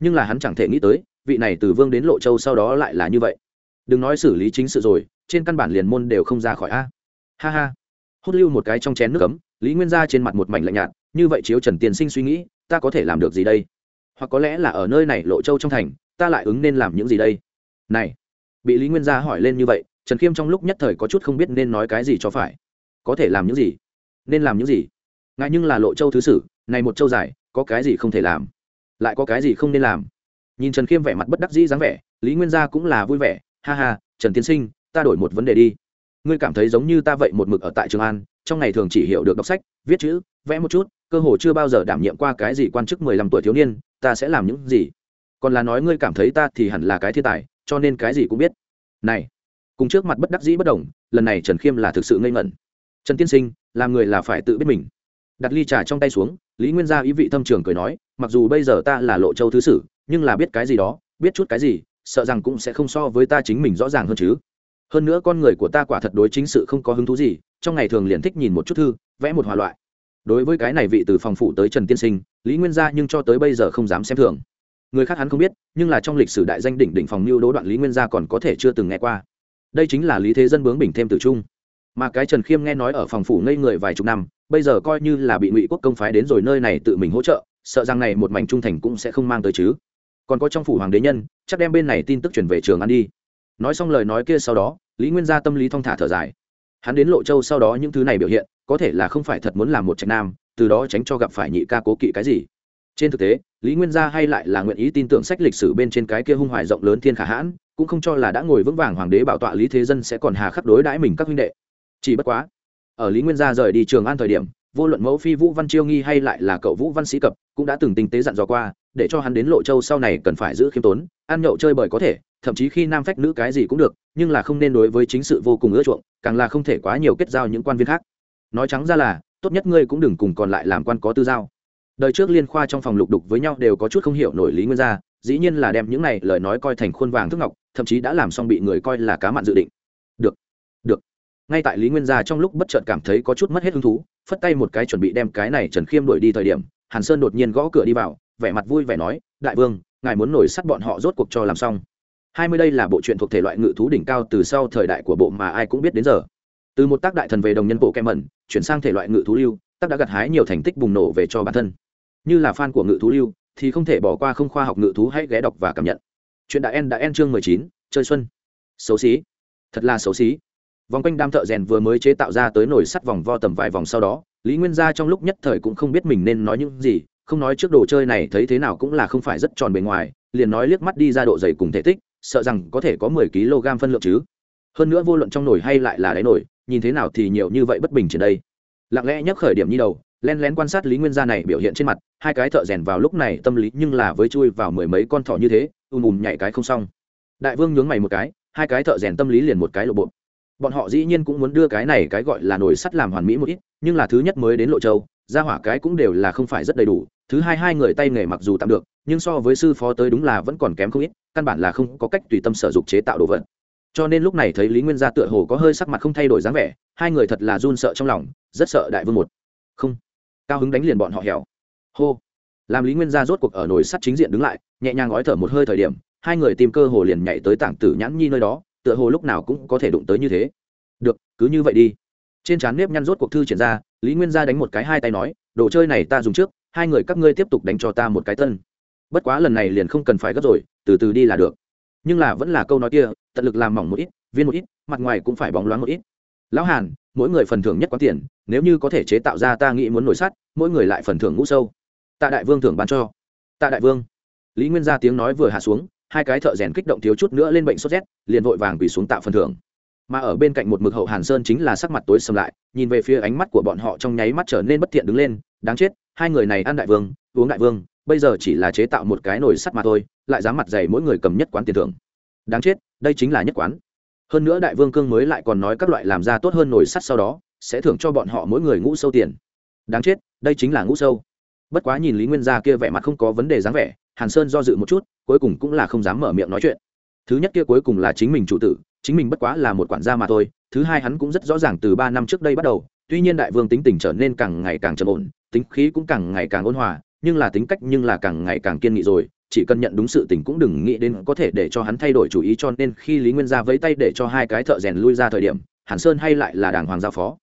Nhưng là hắn chẳng thể nghĩ tới, vị này từ vương đến lộ châu sau đó lại là như vậy. Đừng nói xử lý chính sự rồi, trên căn bản liền môn đều không ra khỏi a. Ha ha. Hút lưu một cái trong chén nước cấm lý nguyên gia trên mặt một mảnh lạnh nhạt như vậy chiếu trần tiên sinh suy nghĩ, ta có thể làm được gì đây? Hoặc có lẽ là ở nơi này lộ châu trong thành, ta lại ứng nên làm những gì đây? Này, bị lý nguyên gia hỏi lên như vậy, trần khiêm trong lúc nhất thời có chút không biết nên nói cái gì cho phải. Có thể làm những gì? Nên làm những gì? Ngại nhưng là lộ châu thứ sử, này một châu dài, có cái gì không thể làm? Lại có cái gì không nên làm? Nhìn trần khiêm vẻ mặt bất đắc dĩ dáng vẻ, lý nguyên gia cũng là vui vẻ, ha ha, trần tiên sinh, ta đổi một vấn đề đi. Ngươi cảm thấy giống như ta vậy một mực ở tại trường an, trong ngày thường chỉ hiểu được đọc sách, viết chữ, vẽ một chút cơ hồ chưa bao giờ đảm nhiệm qua cái gì quan chức mười lăm tuổi thiếu niên, ta sẽ làm những gì? Còn là nói ngươi cảm thấy ta thì hẳn là cái thiên tài, cho nên cái gì cũng biết. Này, cùng trước mặt bất đắc dĩ bất đồng, lần này trần khiêm là thực sự ngây ngẩn. Trần tiên sinh, làm người là phải tự biết mình. Đặt ly trà trong tay xuống, lý nguyên gia ý vị thâm trường cười nói, mặc dù bây giờ ta là lộ châu thứ sử, nhưng là biết cái gì đó, biết chút cái gì, sợ rằng cũng sẽ không so với ta chính mình rõ ràng hơn chứ. Hơn nữa con người của ta quả thật đối chính sự không có hứng thú gì, trong ngày thường liền thích nhìn một chút thư, vẽ một hòa loại đối với cái này vị từ phòng phụ tới trần tiên sinh, lý nguyên gia nhưng cho tới bây giờ không dám xem thường. Người khác hắn không biết, nhưng là trong lịch sử đại danh đỉnh đỉnh phòng mưu đố đoạn lý nguyên gia còn có thể chưa từng nghe qua. Đây chính là lý thế dân bướng bình thêm tử trung. Mà cái trần khiêm nghe nói ở phòng phủ ngây người vài chục năm, bây giờ coi như là bị ngụy quốc công phái đến rồi nơi này tự mình hỗ trợ, sợ rằng này một mảnh trung thành cũng sẽ không mang tới chứ. Còn có trong phủ hoàng đế nhân, chắc đem bên này tin tức chuyển về trường ăn đi. Nói xong lời nói kia sau đó, lý nguyên gia tâm lý thong thả thở dài. Hắn đến lộ châu sau đó những thứ này biểu hiện có thể là không phải thật muốn làm một trạch nam, từ đó tránh cho gặp phải nhị ca cố kỵ cái gì. Trên thực tế, lý nguyên gia hay lại là nguyện ý tin tưởng sách lịch sử bên trên cái kia hung hoài rộng lớn thiên khả hãn, cũng không cho là đã ngồi vững vàng hoàng đế bảo tọa lý thế dân sẽ còn hà khắc đối đãi mình các huynh đệ. Chỉ bất quá, ở lý nguyên gia rời đi trường an thời điểm, vô luận mẫu phi vũ văn chiêu nghi hay lại là cậu vũ văn sĩ cập cũng đã từng tinh tế dặn dò qua, để cho hắn đến lộ châu sau này cần phải giữ khiêm tốn, ăn nhậu chơi bời có thể, thậm chí khi nam phách nữ cái gì cũng được, nhưng là không nên đối với chính sự vô cùng ưa chuộng, càng là không thể quá nhiều kết giao những quan viên khác nói trắng ra là, tốt nhất ngươi cũng đừng cùng còn lại làm quan có tư giao. Đời trước liên khoa trong phòng lục đục với nhau đều có chút không hiểu nổi lý nguyên gia, dĩ nhiên là đem những này lời nói coi thành khuôn vàng thức ngọc, thậm chí đã làm xong bị người coi là cá mặn dự định. Được được. Ngay tại lý nguyên gia trong lúc bất chợt cảm thấy có chút mất hết hứng thú, phất tay một cái chuẩn bị đem cái này trần khiêm đuổi đi thời điểm, hàn sơn đột nhiên gõ cửa đi vào, vẻ mặt vui vẻ nói, đại vương, ngài muốn nổi sắt bọn họ rốt cuộc cho làm xong. Hai mươi đây là bộ truyện thuộc thể loại ngự thú đỉnh cao từ sau thời đại của bộ mà ai cũng biết đến giờ từ một tác đại thần về đồng nhân bộ kem mẩn, chuyển sang thể loại ngự thú lưu, tác đã gặt hái nhiều thành tích bùng nổ về cho bản thân. Như là fan của ngự thú lưu, thì không thể bỏ qua không khoa học ngự thú hãy ghé đọc và cảm nhận. Chuyện đã en đã en chương mười chín, chơi xuân. Xấu xí. Thật là xấu xí. Vòng quanh đam thợ rèn vừa mới chế tạo ra tới nồi sắt vòng vo tầm vài vòng sau đó, lý nguyên gia trong lúc nhất thời cũng không biết mình nên nói những gì, không nói trước đồ chơi này thấy thế nào cũng là không phải rất tròn bề ngoài, liền nói liếc mắt đi ra độ dày cùng thể tích, sợ rằng có thể có mười kg phân lượng chứ. Hơn nữa vô luận trong nồi hay lại là đáy nồi nhìn thế nào thì nhiều như vậy bất bình trên đây. Lặng lẽ nhắc khởi điểm như đầu len lén quan sát lý nguyên gia này biểu hiện trên mặt, hai cái thợ rèn vào lúc này tâm lý nhưng là với chui vào mười mấy con thỏ như thế, ùm ùm nhảy cái không xong. Đại vương nhướng mày một cái, hai cái thợ rèn tâm lý liền một cái lộ bộ. Bọn họ dĩ nhiên cũng muốn đưa cái này cái gọi là nồi sắt làm hoàn mỹ một ít, nhưng là thứ nhất mới đến lộ châu ra hỏa cái cũng đều là không phải rất đầy đủ, thứ hai hai người tay nghề mặc dù tạm được, nhưng so với sư phó tới đúng là vẫn còn kém không ít, căn bản là không có cách tùy tâm sở dục chế tạo đồ vật cho nên lúc này thấy lý nguyên gia tựa hồ có hơi sắc mặt không thay đổi dáng vẻ, hai người thật là run sợ trong lòng, rất sợ đại vương một. Không. Cao hứng đánh liền bọn họ hẻo. Hô. Làm lý nguyên gia rốt cuộc ở nồi sắt chính diện đứng lại, nhẹ nhàng gói thở một hơi thời điểm, hai người tìm cơ hồ liền nhảy tới tảng tử nhãn nhi nơi đó, tựa hồ lúc nào cũng có thể đụng tới như thế. Được, cứ như vậy đi. Trên trán nếp nhăn rốt cuộc thư triển ra, lý nguyên gia đánh một cái hai tay nói, đồ chơi này ta dùng trước, hai người các ngươi tiếp tục đánh cho ta một cái tân. Bất quá lần này liền không cần phải gấp rồi, từ từ đi là được. Nhưng là vẫn là câu nói kia tận lực làm mỏng một ít, viên một ít, mặt ngoài cũng phải bóng loáng một ít. Lão hàn, mỗi người phần thưởng nhất quán tiền, nếu như có thể chế tạo ra ta nghĩ muốn nổi sắt, mỗi người lại phần thưởng ngũ sâu. Tạ đại vương thưởng bán cho. Tạ đại vương. Lý nguyên gia tiếng nói vừa hạ xuống, hai cái thợ rèn kích động thiếu chút nữa lên bệnh sốt rét, liền vội vàng quỳ xuống tạo phần thưởng. Mà ở bên cạnh một mực hậu hàn sơn chính là sắc mặt tối sầm lại, nhìn về phía ánh mắt của bọn họ trong nháy mắt trở nên bất thiện đứng lên, đáng chết, hai người này ăn đại vương, uống đại vương, bây giờ chỉ là chế tạo một cái nồi sắt mà thôi, lại dám mặt dày mỗi người cầm nhất quán tiền thưởng. Đáng chết đây chính là nhất quán. Hơn nữa đại vương cương mới lại còn nói các loại làm ra tốt hơn nồi sắt sau đó, sẽ thưởng cho bọn họ mỗi người ngũ sâu tiền. Đáng chết, đây chính là ngũ sâu. Bất quá nhìn lý nguyên gia kia vẻ mặt không có vấn đề dáng vẻ, hàn sơn do dự một chút, cuối cùng cũng là không dám mở miệng nói chuyện. Thứ nhất kia cuối cùng là chính mình chủ tử, chính mình bất quá là một quản gia mà thôi, thứ hai hắn cũng rất rõ ràng từ ba năm trước đây bắt đầu, tuy nhiên đại vương tính tình trở nên càng ngày càng trầm ổn, tính khí cũng càng ngày càng ôn hòa, nhưng là tính cách nhưng là càng ngày càng kiên nghị rồi chỉ cần nhận đúng sự tình cũng đừng nghĩ đến có thể để cho hắn thay đổi chủ ý, cho nên khi lý nguyên gia vẫy tay để cho hai cái thợ rèn lui ra thời điểm, hàn sơn hay lại là đàng hoàng giao phó.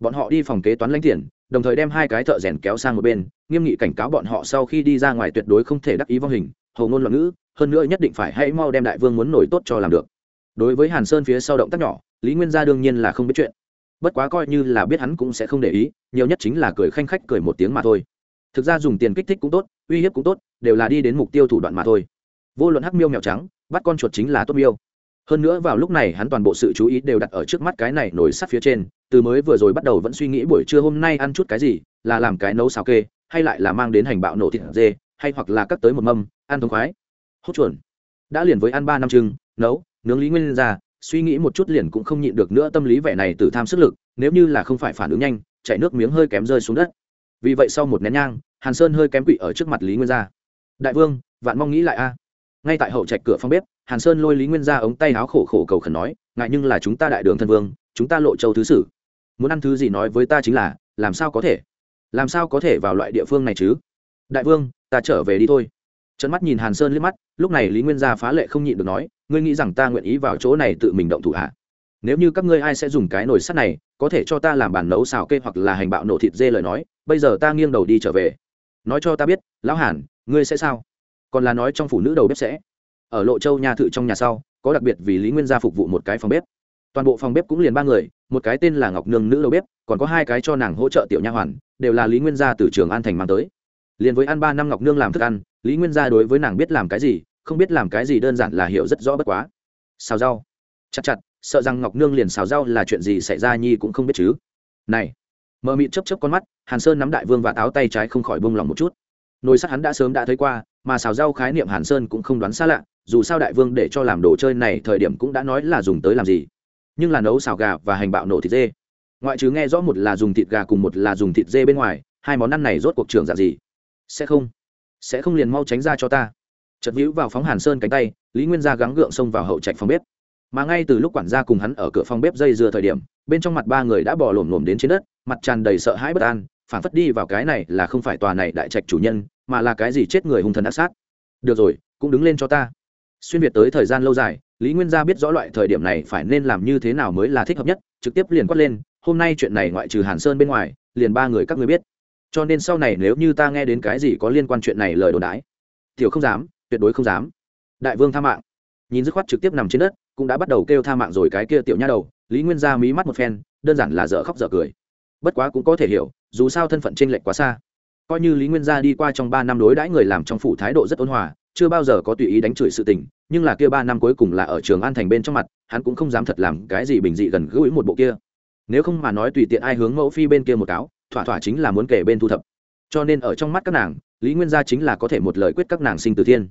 Bọn họ đi phòng kế toán lãnh tiền, đồng thời đem hai cái thợ rèn kéo sang một bên, nghiêm nghị cảnh cáo bọn họ sau khi đi ra ngoài tuyệt đối không thể đắc ý vong hình hầu ngôn loạn ngữ, hơn nữa nhất định phải hãy mau đem đại vương muốn nổi tốt cho làm được. Đối với hàn sơn phía sau động tác nhỏ, lý nguyên gia đương nhiên là không biết chuyện. Bất quá coi như là biết hắn cũng sẽ không để ý, nhiều nhất chính là cười khanh khách cười một tiếng mà thôi. Thực ra dùng tiền kích thích cũng tốt, uy hiếp cũng tốt đều là đi đến mục tiêu thủ đoạn mà thôi. Vô luận hắc miêu mèo trắng, bắt con chuột chính là tốt miêu. Hơn nữa vào lúc này hắn toàn bộ sự chú ý đều đặt ở trước mắt cái này nổi sắt phía trên, từ mới vừa rồi bắt đầu vẫn suy nghĩ buổi trưa hôm nay ăn chút cái gì, là làm cái nấu xào kê, hay lại là mang đến hành bạo nổ thịt dê, hay hoặc là cắt tới một mâm, ăn thống khoái. Hốt chuẩn đã liền với ăn ba năm trưng nấu, nướng lý nguyên ra, suy nghĩ một chút liền cũng không nhịn được nữa tâm lý vẻ này từ tham sức lực, nếu như là không phải phản ứng nhanh chạy nước miếng hơi kém rơi xuống đất. Vì vậy sau một nén nhang, hàn sơn hơi kém quỵ ở trước mặt lý nguyên gia đại vương, vạn mong nghĩ lại a. Ngay tại hậu trạch cửa phong bếp, hàn sơn lôi lý nguyên gia ống tay áo khổ khổ cầu khẩn nói ngại nhưng là chúng ta đại đường thân vương, chúng ta lộ châu thứ sử. Muốn ăn thứ gì nói với ta chính là, làm sao có thể? Làm sao có thể vào loại địa phương này chứ? Đại vương, ta trở về đi thôi. Trận mắt nhìn hàn sơn liếc mắt, lúc này lý nguyên gia phá lệ không nhịn được nói, ngươi nghĩ rằng ta nguyện ý vào chỗ này tự mình động thủ hạ nếu như các ngươi ai sẽ dùng cái nồi sắt này, có thể cho ta làm bàn nấu xào kê hoặc là hành bạo nổ thịt dê lời nói, bây giờ ta nghiêng đầu đi trở về. Nói cho ta biết, lão hàn ngươi sẽ sao? Còn là nói trong phụ nữ đầu bếp sẽ. Ở lộ châu nhà thự trong nhà sau, có đặc biệt vì lý nguyên gia phục vụ một cái phòng bếp. Toàn bộ phòng bếp cũng liền ba người, một cái tên là ngọc nương nữ đầu bếp, còn có hai cái cho nàng hỗ trợ tiểu nha hoàn, đều là lý nguyên gia từ trường an thành mang tới. Liền với ăn ba năm ngọc nương làm thức ăn, lý nguyên gia đối với nàng biết làm cái gì, không biết làm cái gì đơn giản là hiểu rất rõ bất quá. Xào rau. Chặt chặt, sợ rằng ngọc nương liền xào rau là chuyện gì xảy ra nhi cũng không biết chứ. Này, mờ mịt chấp chấp con mắt, hàn sơn nắm đại vương và táo tay trái không khỏi bông lòng một chút nồi sắt hắn đã sớm đã thấy qua, mà xào rau khái niệm hàn sơn cũng không đoán xa lạ, dù sao đại vương để cho làm đồ chơi này thời điểm cũng đã nói là dùng tới làm gì. Nhưng là nấu xào gà và hành bạo nổ thịt dê. Ngoại trừ nghe rõ một là dùng thịt gà cùng một là dùng thịt dê bên ngoài, hai món ăn này rốt cuộc trường dạng gì? Sẽ không. Sẽ không liền mau tránh ra cho ta. Chật hữu vào phóng hàn sơn cánh tay, lý nguyên gia gắng gượng xông vào hậu trạch phòng bếp. Mà ngay từ lúc quản gia cùng hắn ở cửa phòng bếp dây dưa thời điểm, bên trong mặt ba người đã bỏ lổm lổm đến trên đất, mặt tràn đầy sợ hãi bất an phản phất đi vào cái này là không phải tòa này đại trạch chủ nhân, mà là cái gì chết người hung thần ác sát. Được rồi, cũng đứng lên cho ta. Xuyên việt tới thời gian lâu dài, lý nguyên gia biết rõ loại thời điểm này phải nên làm như thế nào mới là thích hợp nhất, trực tiếp liền quát lên, hôm nay chuyện này ngoại trừ hàn sơn bên ngoài, liền ba người các người biết. Cho nên sau này nếu như ta nghe đến cái gì có liên quan chuyện này lời đồn đái tiểu không dám, tuyệt đối không dám. Đại vương tha mạng. Nhìn dứt khoát trực tiếp nằm trên đất, cũng đã bắt đầu kêu tha mạng rồi cái kia tiểu nha đầu, lý nguyên gia mí mắt một phen, đơn giản là dở khóc dở cười bất quá cũng có thể hiểu, dù sao thân phận t r ê n lệch quá xa. Coi như lý nguyên gia đi qua trong ba năm đối đãi người làm trong phủ thái độ rất ôn hòa, chưa bao giờ có tùy ý đánh chửi sự tình, nhưng là kia ba năm cuối cùng là ở trường an thành bên trong mặt, hắn cũng không dám thật làm cái gì bình dị gần gũi một bộ kia. Nếu không mà nói tùy tiện ai hướng mẫu phi bên kia một cáo, thỏa thỏa chính là muốn kể bên thu thập. Cho nên ở trong mắt các nàng, lý nguyên gia chính là có thể một lời quyết các nàng sinh từ thiên.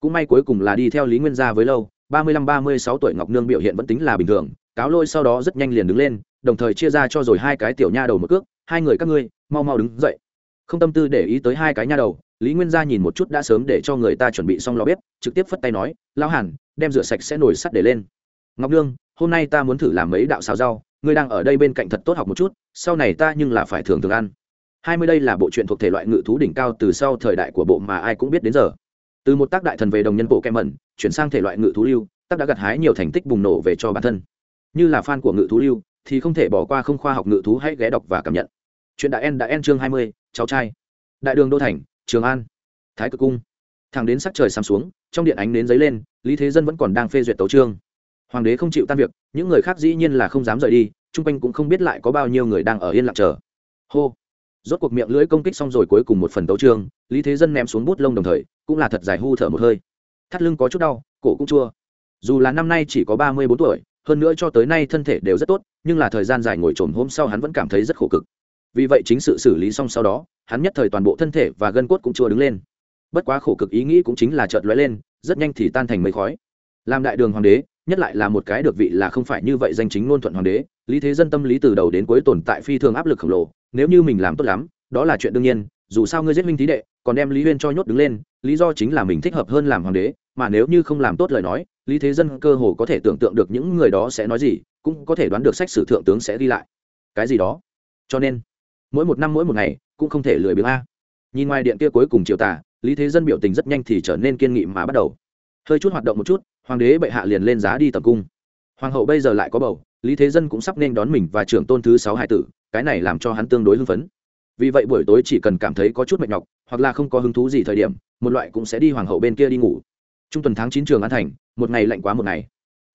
Cũng may cuối cùng là đi theo lý nguyên gia với lâu, ba mươi lăm, ba mươi sáu tuổi ngọc nương biểu hiện vẫn tính là bình thường cáo lôi sau đó rất nhanh liền đứng lên, đồng thời chia ra cho rồi hai cái tiểu nha đầu một cước, hai người các ngươi, mau mau đứng dậy. Không tâm tư để ý tới hai cái nha đầu, lý nguyên gia nhìn một chút đã sớm để cho người ta chuẩn bị xong lò bếp, trực tiếp phất tay nói lao hẳn đem rửa sạch sẽ nổi sắt để lên. Ngọc nương, hôm nay ta muốn thử làm mấy đạo xào rau, ngươi đang ở đây bên cạnh thật tốt học một chút, sau này ta nhưng là phải thường thường ăn. Hai mươi đây là bộ truyện thuộc thể loại ngự thú đỉnh cao từ sau thời đại của bộ mà ai cũng biết đến giờ. Từ một tác đại thần về đồng nhân bộ kem mẩn chuyển sang thể loại ngự thú lưu, tác đã gặt hái nhiều thành tích bùng nổ về cho bản thân như là fan của ngự thú lưu, thì không thể bỏ qua không khoa học ngự thú hãy ghé đọc và cảm nhận. Chuyện đại en đã en chương hai mươi, cháu trai. Đại đường đô thành, trường an. Thái cực cung. Thẳng đến sắc trời sắm xuống, trong điện ánh đến giấy lên, lý thế dân vẫn còn đang phê duyệt tấu trương hoàng đế không chịu tan việc, những người khác dĩ nhiên là không dám rời đi, chung quanh cũng không biết lại có bao nhiêu người đang ở yên lặng chờ. Hô. Rốt cuộc miệng lưỡi công kích xong rồi cuối cùng một phần tấu trương lý thế dân ném xuống bút lông đồng thời, cũng là thật dài hu thở một hơi. Thắt lưng có chút đau, cổ cũng chua. Dù là năm nay chỉ có ba mươi bốn tuổi hơn nữa cho tới nay thân thể đều rất tốt, nhưng là thời gian dài ngồi trồm hôm sau hắn vẫn cảm thấy rất khổ cực. Vì vậy chính sự xử lý xong sau đó, hắn nhất thời toàn bộ thân thể và gân cốt cũng chưa đứng lên. Bất quá khổ cực ý nghĩ cũng chính là chợt lóe lên, rất nhanh thì tan thành mây khói. Làm đại đường hoàng đế, nhất lại là một cái được vị là không phải như vậy danh chính ngôn thuận hoàng đế, lý thế dân tâm lý từ đầu đến cuối tồn tại phi thường áp lực khổng lồ, nếu như mình làm tốt lắm, đó là chuyện đương nhiên, dù sao ngươi giết minh thí đệ còn đem lý huyên cho nhốt đứng lên lý do chính là mình thích hợp hơn làm hoàng đế mà nếu như không làm tốt lời nói lý thế dân cơ hồ có thể tưởng tượng được những người đó sẽ nói gì cũng có thể đoán được sách sử thượng tướng sẽ ghi lại. Cái gì đó? Cho nên mỗi một năm mỗi một ngày cũng không thể lười biếng a. Nhìn ngoài điện kia cuối cùng chiều tả, lý thế dân biểu tình rất nhanh thì trở nên kiên nghị mà bắt đầu. Hơi chút hoạt động một chút hoàng đế bệ hạ liền lên giá đi tập cung. Hoàng hậu bây giờ lại có bầu lý thế dân cũng sắp nên đón mình và trưởng tôn thứ sáu hải tử cái này làm cho hắn tương đối hưng phấn vì vậy buổi tối chỉ cần cảm thấy có chút mệt nhọc, hoặc là không có hứng thú gì thời điểm, một loại cũng sẽ đi hoàng hậu bên kia đi ngủ. Trung tuần tháng chín trường an thành, một ngày lạnh quá một ngày.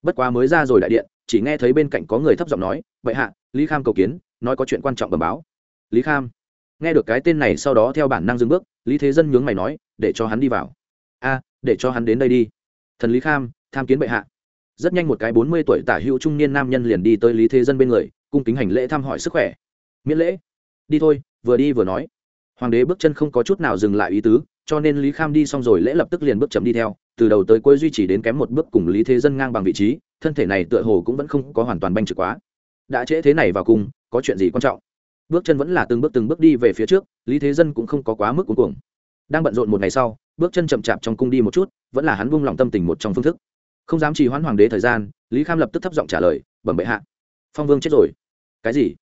Bất quá mới ra rồi đại điện, chỉ nghe thấy bên cạnh có người thấp giọng nói vậy hạ, lý kham cầu kiến, nói có chuyện quan trọng bẩm báo. Lý kham? Nghe được cái tên này sau đó theo bản năng dừng bước, lý thế dân nhướng mày nói, để cho hắn đi vào. A, để cho hắn đến đây đi. Thần lý kham, tham kiến bệ hạ. Rất nhanh một cái bốn mươi tuổi tả hữu trung niên nam nhân liền đi tới lý thế dân bên người, cung kính hành lễ thăm hỏi sức khỏe. Miễn lễ đi thôi, vừa đi vừa nói. Hoàng đế bước chân không có chút nào dừng lại ý tứ, cho nên lý kham đi xong rồi lễ lập tức liền bước chậm đi theo, từ đầu tới cuối duy trì đến kém một bước cùng lý thế dân ngang bằng vị trí, thân thể này tựa hồ cũng vẫn không có hoàn toàn banh trực quá. Đã trễ thế này vào cùng, có chuyện gì quan trọng? Bước chân vẫn là từng bước từng bước đi về phía trước, lý thế dân cũng không có quá mức cuối cùng đang bận rộn một ngày sau, bước chân chậm chạp trong cung đi một chút, vẫn là hắn buông lòng tâm tình một trong phương thức. Không dám trì hoãn hoàng đế thời gian, lý kham lập tức thấp giọng trả lời, bẩm bệ hạ. Phong vương chết rồi. Cái gì?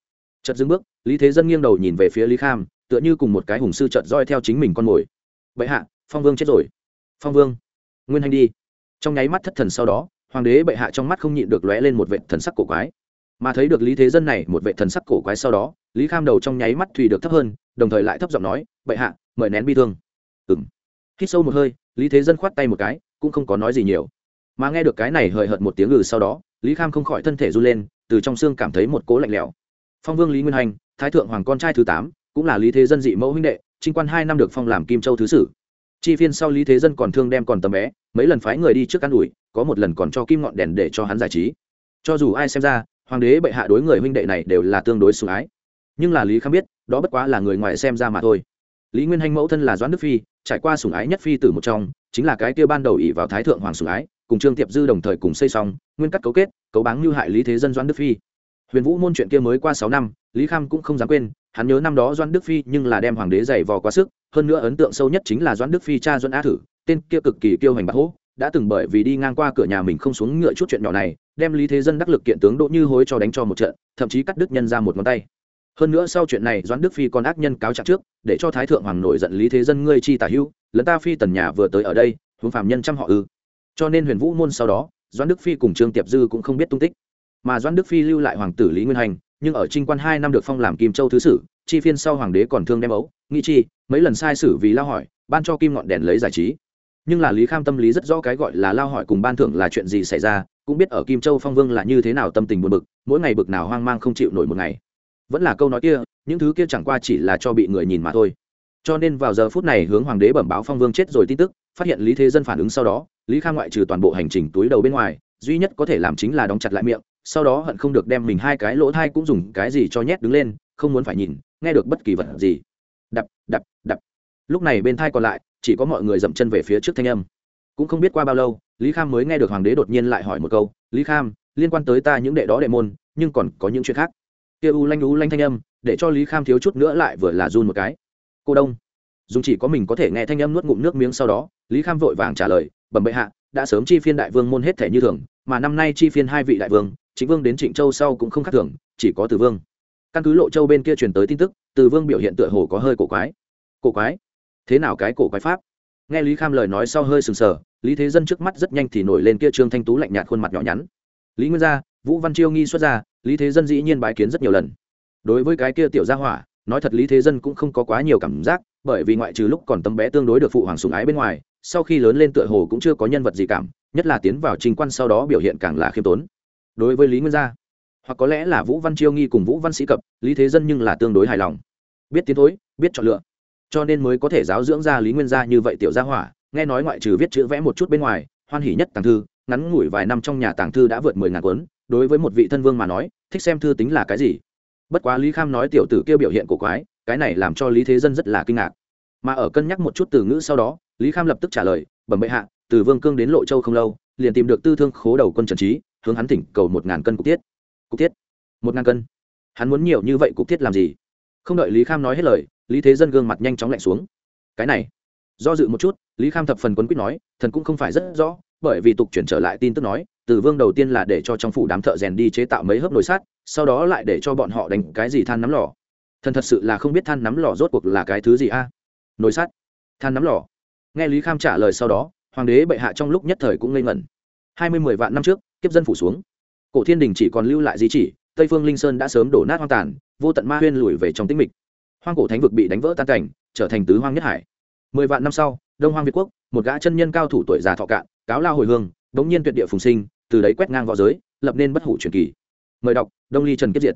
Chật dưng bước lý thế dân nghiêng đầu nhìn về phía lý kham, tựa như cùng một cái hùng sư trợt roi theo chính mình con mồi. Bệ hạ, phong vương chết rồi. Phong vương, nguyên hành đi. Trong nháy mắt thất thần sau đó, hoàng đế bệ hạ trong mắt không nhịn được lóe lên một vệ thần sắc cổ quái. Mà thấy được lý thế dân này một vệ thần sắc cổ quái sau đó, lý kham đầu trong nháy mắt thùy được thấp hơn, đồng thời lại thấp giọng nói, bệ hạ, mời nén bi thương. Ừ m hít sâu một hơi, lý thế dân khoát tay một cái, cũng không có nói gì nhiều. Mà nghe được cái này hời hợt một tiếng ngừ sau đó, lý kham không khỏi thân thể run lên, từ trong xương cảm thấy một cố lạnh lẽo phong vương lý nguyên hành, thái thượng hoàng con trai thứ tám, cũng là lý thế dân dị mẫu huynh đệ, trinh quan hai năm được phong làm kim châu thứ sử. Chi phiên sau lý thế dân còn thương đem còn tầm bé, mấy lần phái người đi trước ă n ủi, có một lần còn cho kim ngọn đèn để cho hắn giải trí. Cho dù ai xem ra, hoàng đế bệ hạ đối người huynh đệ này đều là tương đối sủng ái. Nhưng là lý Khang biết, đó bất quá là người ngoài xem ra mà thôi. Lý nguyên hanh mẫu thân là doãn đức phi, trải qua sủng ái nhất phi tử một trong, chính là cái kia ban đầu ỷ vào thái thượng hoàng sủng ái, cùng trương tiệp dư đồng thời cùng xây xong, nguyên cắt cấu kết, cấu báng như hại lý thế dân doãn đức phi huyền vũ môn chuyện kia mới qua sáu năm, lý kham cũng không dám quên, hắn nhớ năm đó doãn đức phi nhưng là đem hoàng đế giày vò quá sức, hơn nữa ấn tượng sâu nhất chính là doãn đức phi cha doãn á thử, tên kia cực kỳ kiêu hành bạc hố, đã từng bởi vì đi ngang qua cửa nhà mình không xuống ngựa chút chuyện nhỏ này, đem lý thế dân đắc lực kiện tướng đỗ như hối cho đánh cho một trận, thậm chí cắt đứt nhân ra một ngón tay. Hơn nữa sau chuyện này, doãn đức phi còn ác nhân cáo trạng trước, để cho thái thượng hoàng nổi giận lý thế dân ngươi chi tả hữu lẫn ta phi tần nhà vừa tới ở đây, huống phạm nhân trăm họ ư. Cho nên huyền vũ môn sau đó, doãn đức phi cùng trương tiệp dư cũng không biết tung tích mà doãn đức phi lưu lại hoàng tử lý nguyên hành, nhưng ở trinh quan hai năm được phong làm kim châu thứ sử, chi phiên sau hoàng đế còn thương đem ấu nghĩ chi, mấy lần sai sử vì lao hỏi, ban cho kim ngọn đèn lấy giải trí. Nhưng là lý kham tâm lý rất rõ cái gọi là lao hỏi cùng ban thưởng là chuyện gì xảy ra, cũng biết ở kim châu phong vương là như thế nào tâm tình buồn bực, mỗi ngày bực nào hoang mang không chịu nổi một ngày. Vẫn là câu nói kia, những thứ kia chẳng qua chỉ là cho bị người nhìn mà thôi. Cho nên vào giờ phút này hướng hoàng đế bẩm báo phong vương chết rồi tin tức, phát hiện lý thế dân phản ứng sau đó, lý khang ngoại trừ toàn bộ hành trình túi đầu bên ngoài, duy nhất có thể làm chính là đóng chặt lại miệng sau đó hận không được đem mình hai cái lỗ thai cũng dùng cái gì cho nhét đứng lên, không muốn phải nhìn, nghe được bất kỳ vật gì. Đập đập đập. Lúc này bên thai còn lại, chỉ có mọi người dậm chân về phía trước thanh âm. Cũng không biết qua bao lâu, lý kham mới nghe được hoàng đế đột nhiên lại hỏi một câu, lý kham, liên quan tới ta những đệ đó đệ môn, nhưng còn có những chuyện khác. Kia u lanh u lanh thanh âm, để cho lý kham thiếu chút nữa lại vừa là run một cái. Cô đông. Dùng chỉ có mình có thể nghe thanh âm nuốt ngụm nước miếng sau đó, lý kham vội vàng trả lời, bẩm bệ hạ, đã sớm chi phiên đại vương môn hết thể như thường, mà năm nay chi phiên hai vị đại vương chính vương đến trịnh châu sau cũng không khác thường, chỉ có từ vương. Căn cứ lộ châu bên kia truyền tới tin tức, từ vương biểu hiện tựa hồ có hơi cổ quái. Cổ quái? Thế nào cái cổ quái pháp? Nghe lý kham lời nói sau hơi sừng sờ, lý thế dân trước mắt rất nhanh thì nổi lên kia trương thanh tú lạnh nhạt khuôn mặt nhỏ nhắn. Lý nguyên gia, vũ văn chiêu nghi xuất ra, lý thế dân dĩ nhiên bái kiến rất nhiều lần. Đối với cái kia tiểu gia hỏa, nói thật lý thế dân cũng không có quá nhiều cảm giác, bởi vì ngoại trừ lúc còn tấm bé tương đối được phụ hoàng sùng ái bên ngoài, sau khi lớn lên tựa hồ cũng chưa có nhân vật gì cảm, nhất là tiến vào trình quan sau đó biểu hiện càng là khiêm tốn đối với lý nguyên gia, hoặc có lẽ là vũ văn chiêu nghi cùng vũ văn sĩ cập, lý thế dân nhưng là tương đối hài lòng. Biết tiến thối, biết chọn lựa, cho nên mới có thể giáo dưỡng ra lý nguyên gia như vậy tiểu gia hỏa, nghe nói ngoại trừ viết chữ vẽ một chút bên ngoài, hoan hỉ nhất tàng thư, ngắn ngủi vài năm trong nhà tàng thư đã vượt mười ngàn cuốn, đối với một vị thân vương mà nói, thích xem thư tính là cái gì? Bất quá lý kham nói tiểu tử kêu biểu hiện của quái, cái này làm cho lý thế dân rất là kinh ngạc. Mà ở cân nhắc một chút từ ngữ sau đó, lý kham lập tức trả lời, bẩm bệ hạ, từ vương cương đến lộ châu không lâu, liền tìm được tư thương khố đầu quân trần trí hướng hắn thỉnh cầu một ngàn cân cục tiết cục tiết một ngàn cân? Hắn muốn nhiều như vậy cục tiết làm gì? Không đợi lý kham nói hết lời, lý thế dân gương mặt nhanh chóng lạnh xuống. Cái này, do dự một chút, lý kham thập phần quấn quýt nói, thần cũng không phải rất rõ, bởi vì tục chuyển trở lại tin tức nói, từ vương đầu tiên là để cho trong phủ đám thợ rèn đi chế tạo mấy hớp nồi sắt, sau đó lại để cho bọn họ đánh cái gì than nắm lò. Thần thật sự là không biết than nắm lò rốt cuộc là cái thứ gì a? Nồi sắt? Than nắm lò? Nghe lý kham trả lời sau đó, hoàng đế bệ hạ trong lúc nhất thời cũng ngây ngẩn. Hai mươi mười vạn năm trước kiếp dân phủ xuống. Cổ thiên đình chỉ còn lưu lại di chỉ, tây phương linh sơn đã sớm đổ nát hoang tàn, vô tận ma huyên lùi về trong tĩnh mịch. Hoang cổ thánh vực bị đánh vỡ tan cảnh, trở thành tứ hoang nhất hải. Mười vạn năm sau, đông hoang việt quốc, một gã chân nhân cao thủ tuổi già thọ cạn, cáo lao hồi hương bỗng nhiên tuyệt địa phùng sinh, từ đấy quét ngang v õ giới, lập nên bất hủ truyền kỳ. Mời đọc, đông ly trần kiếp diệt.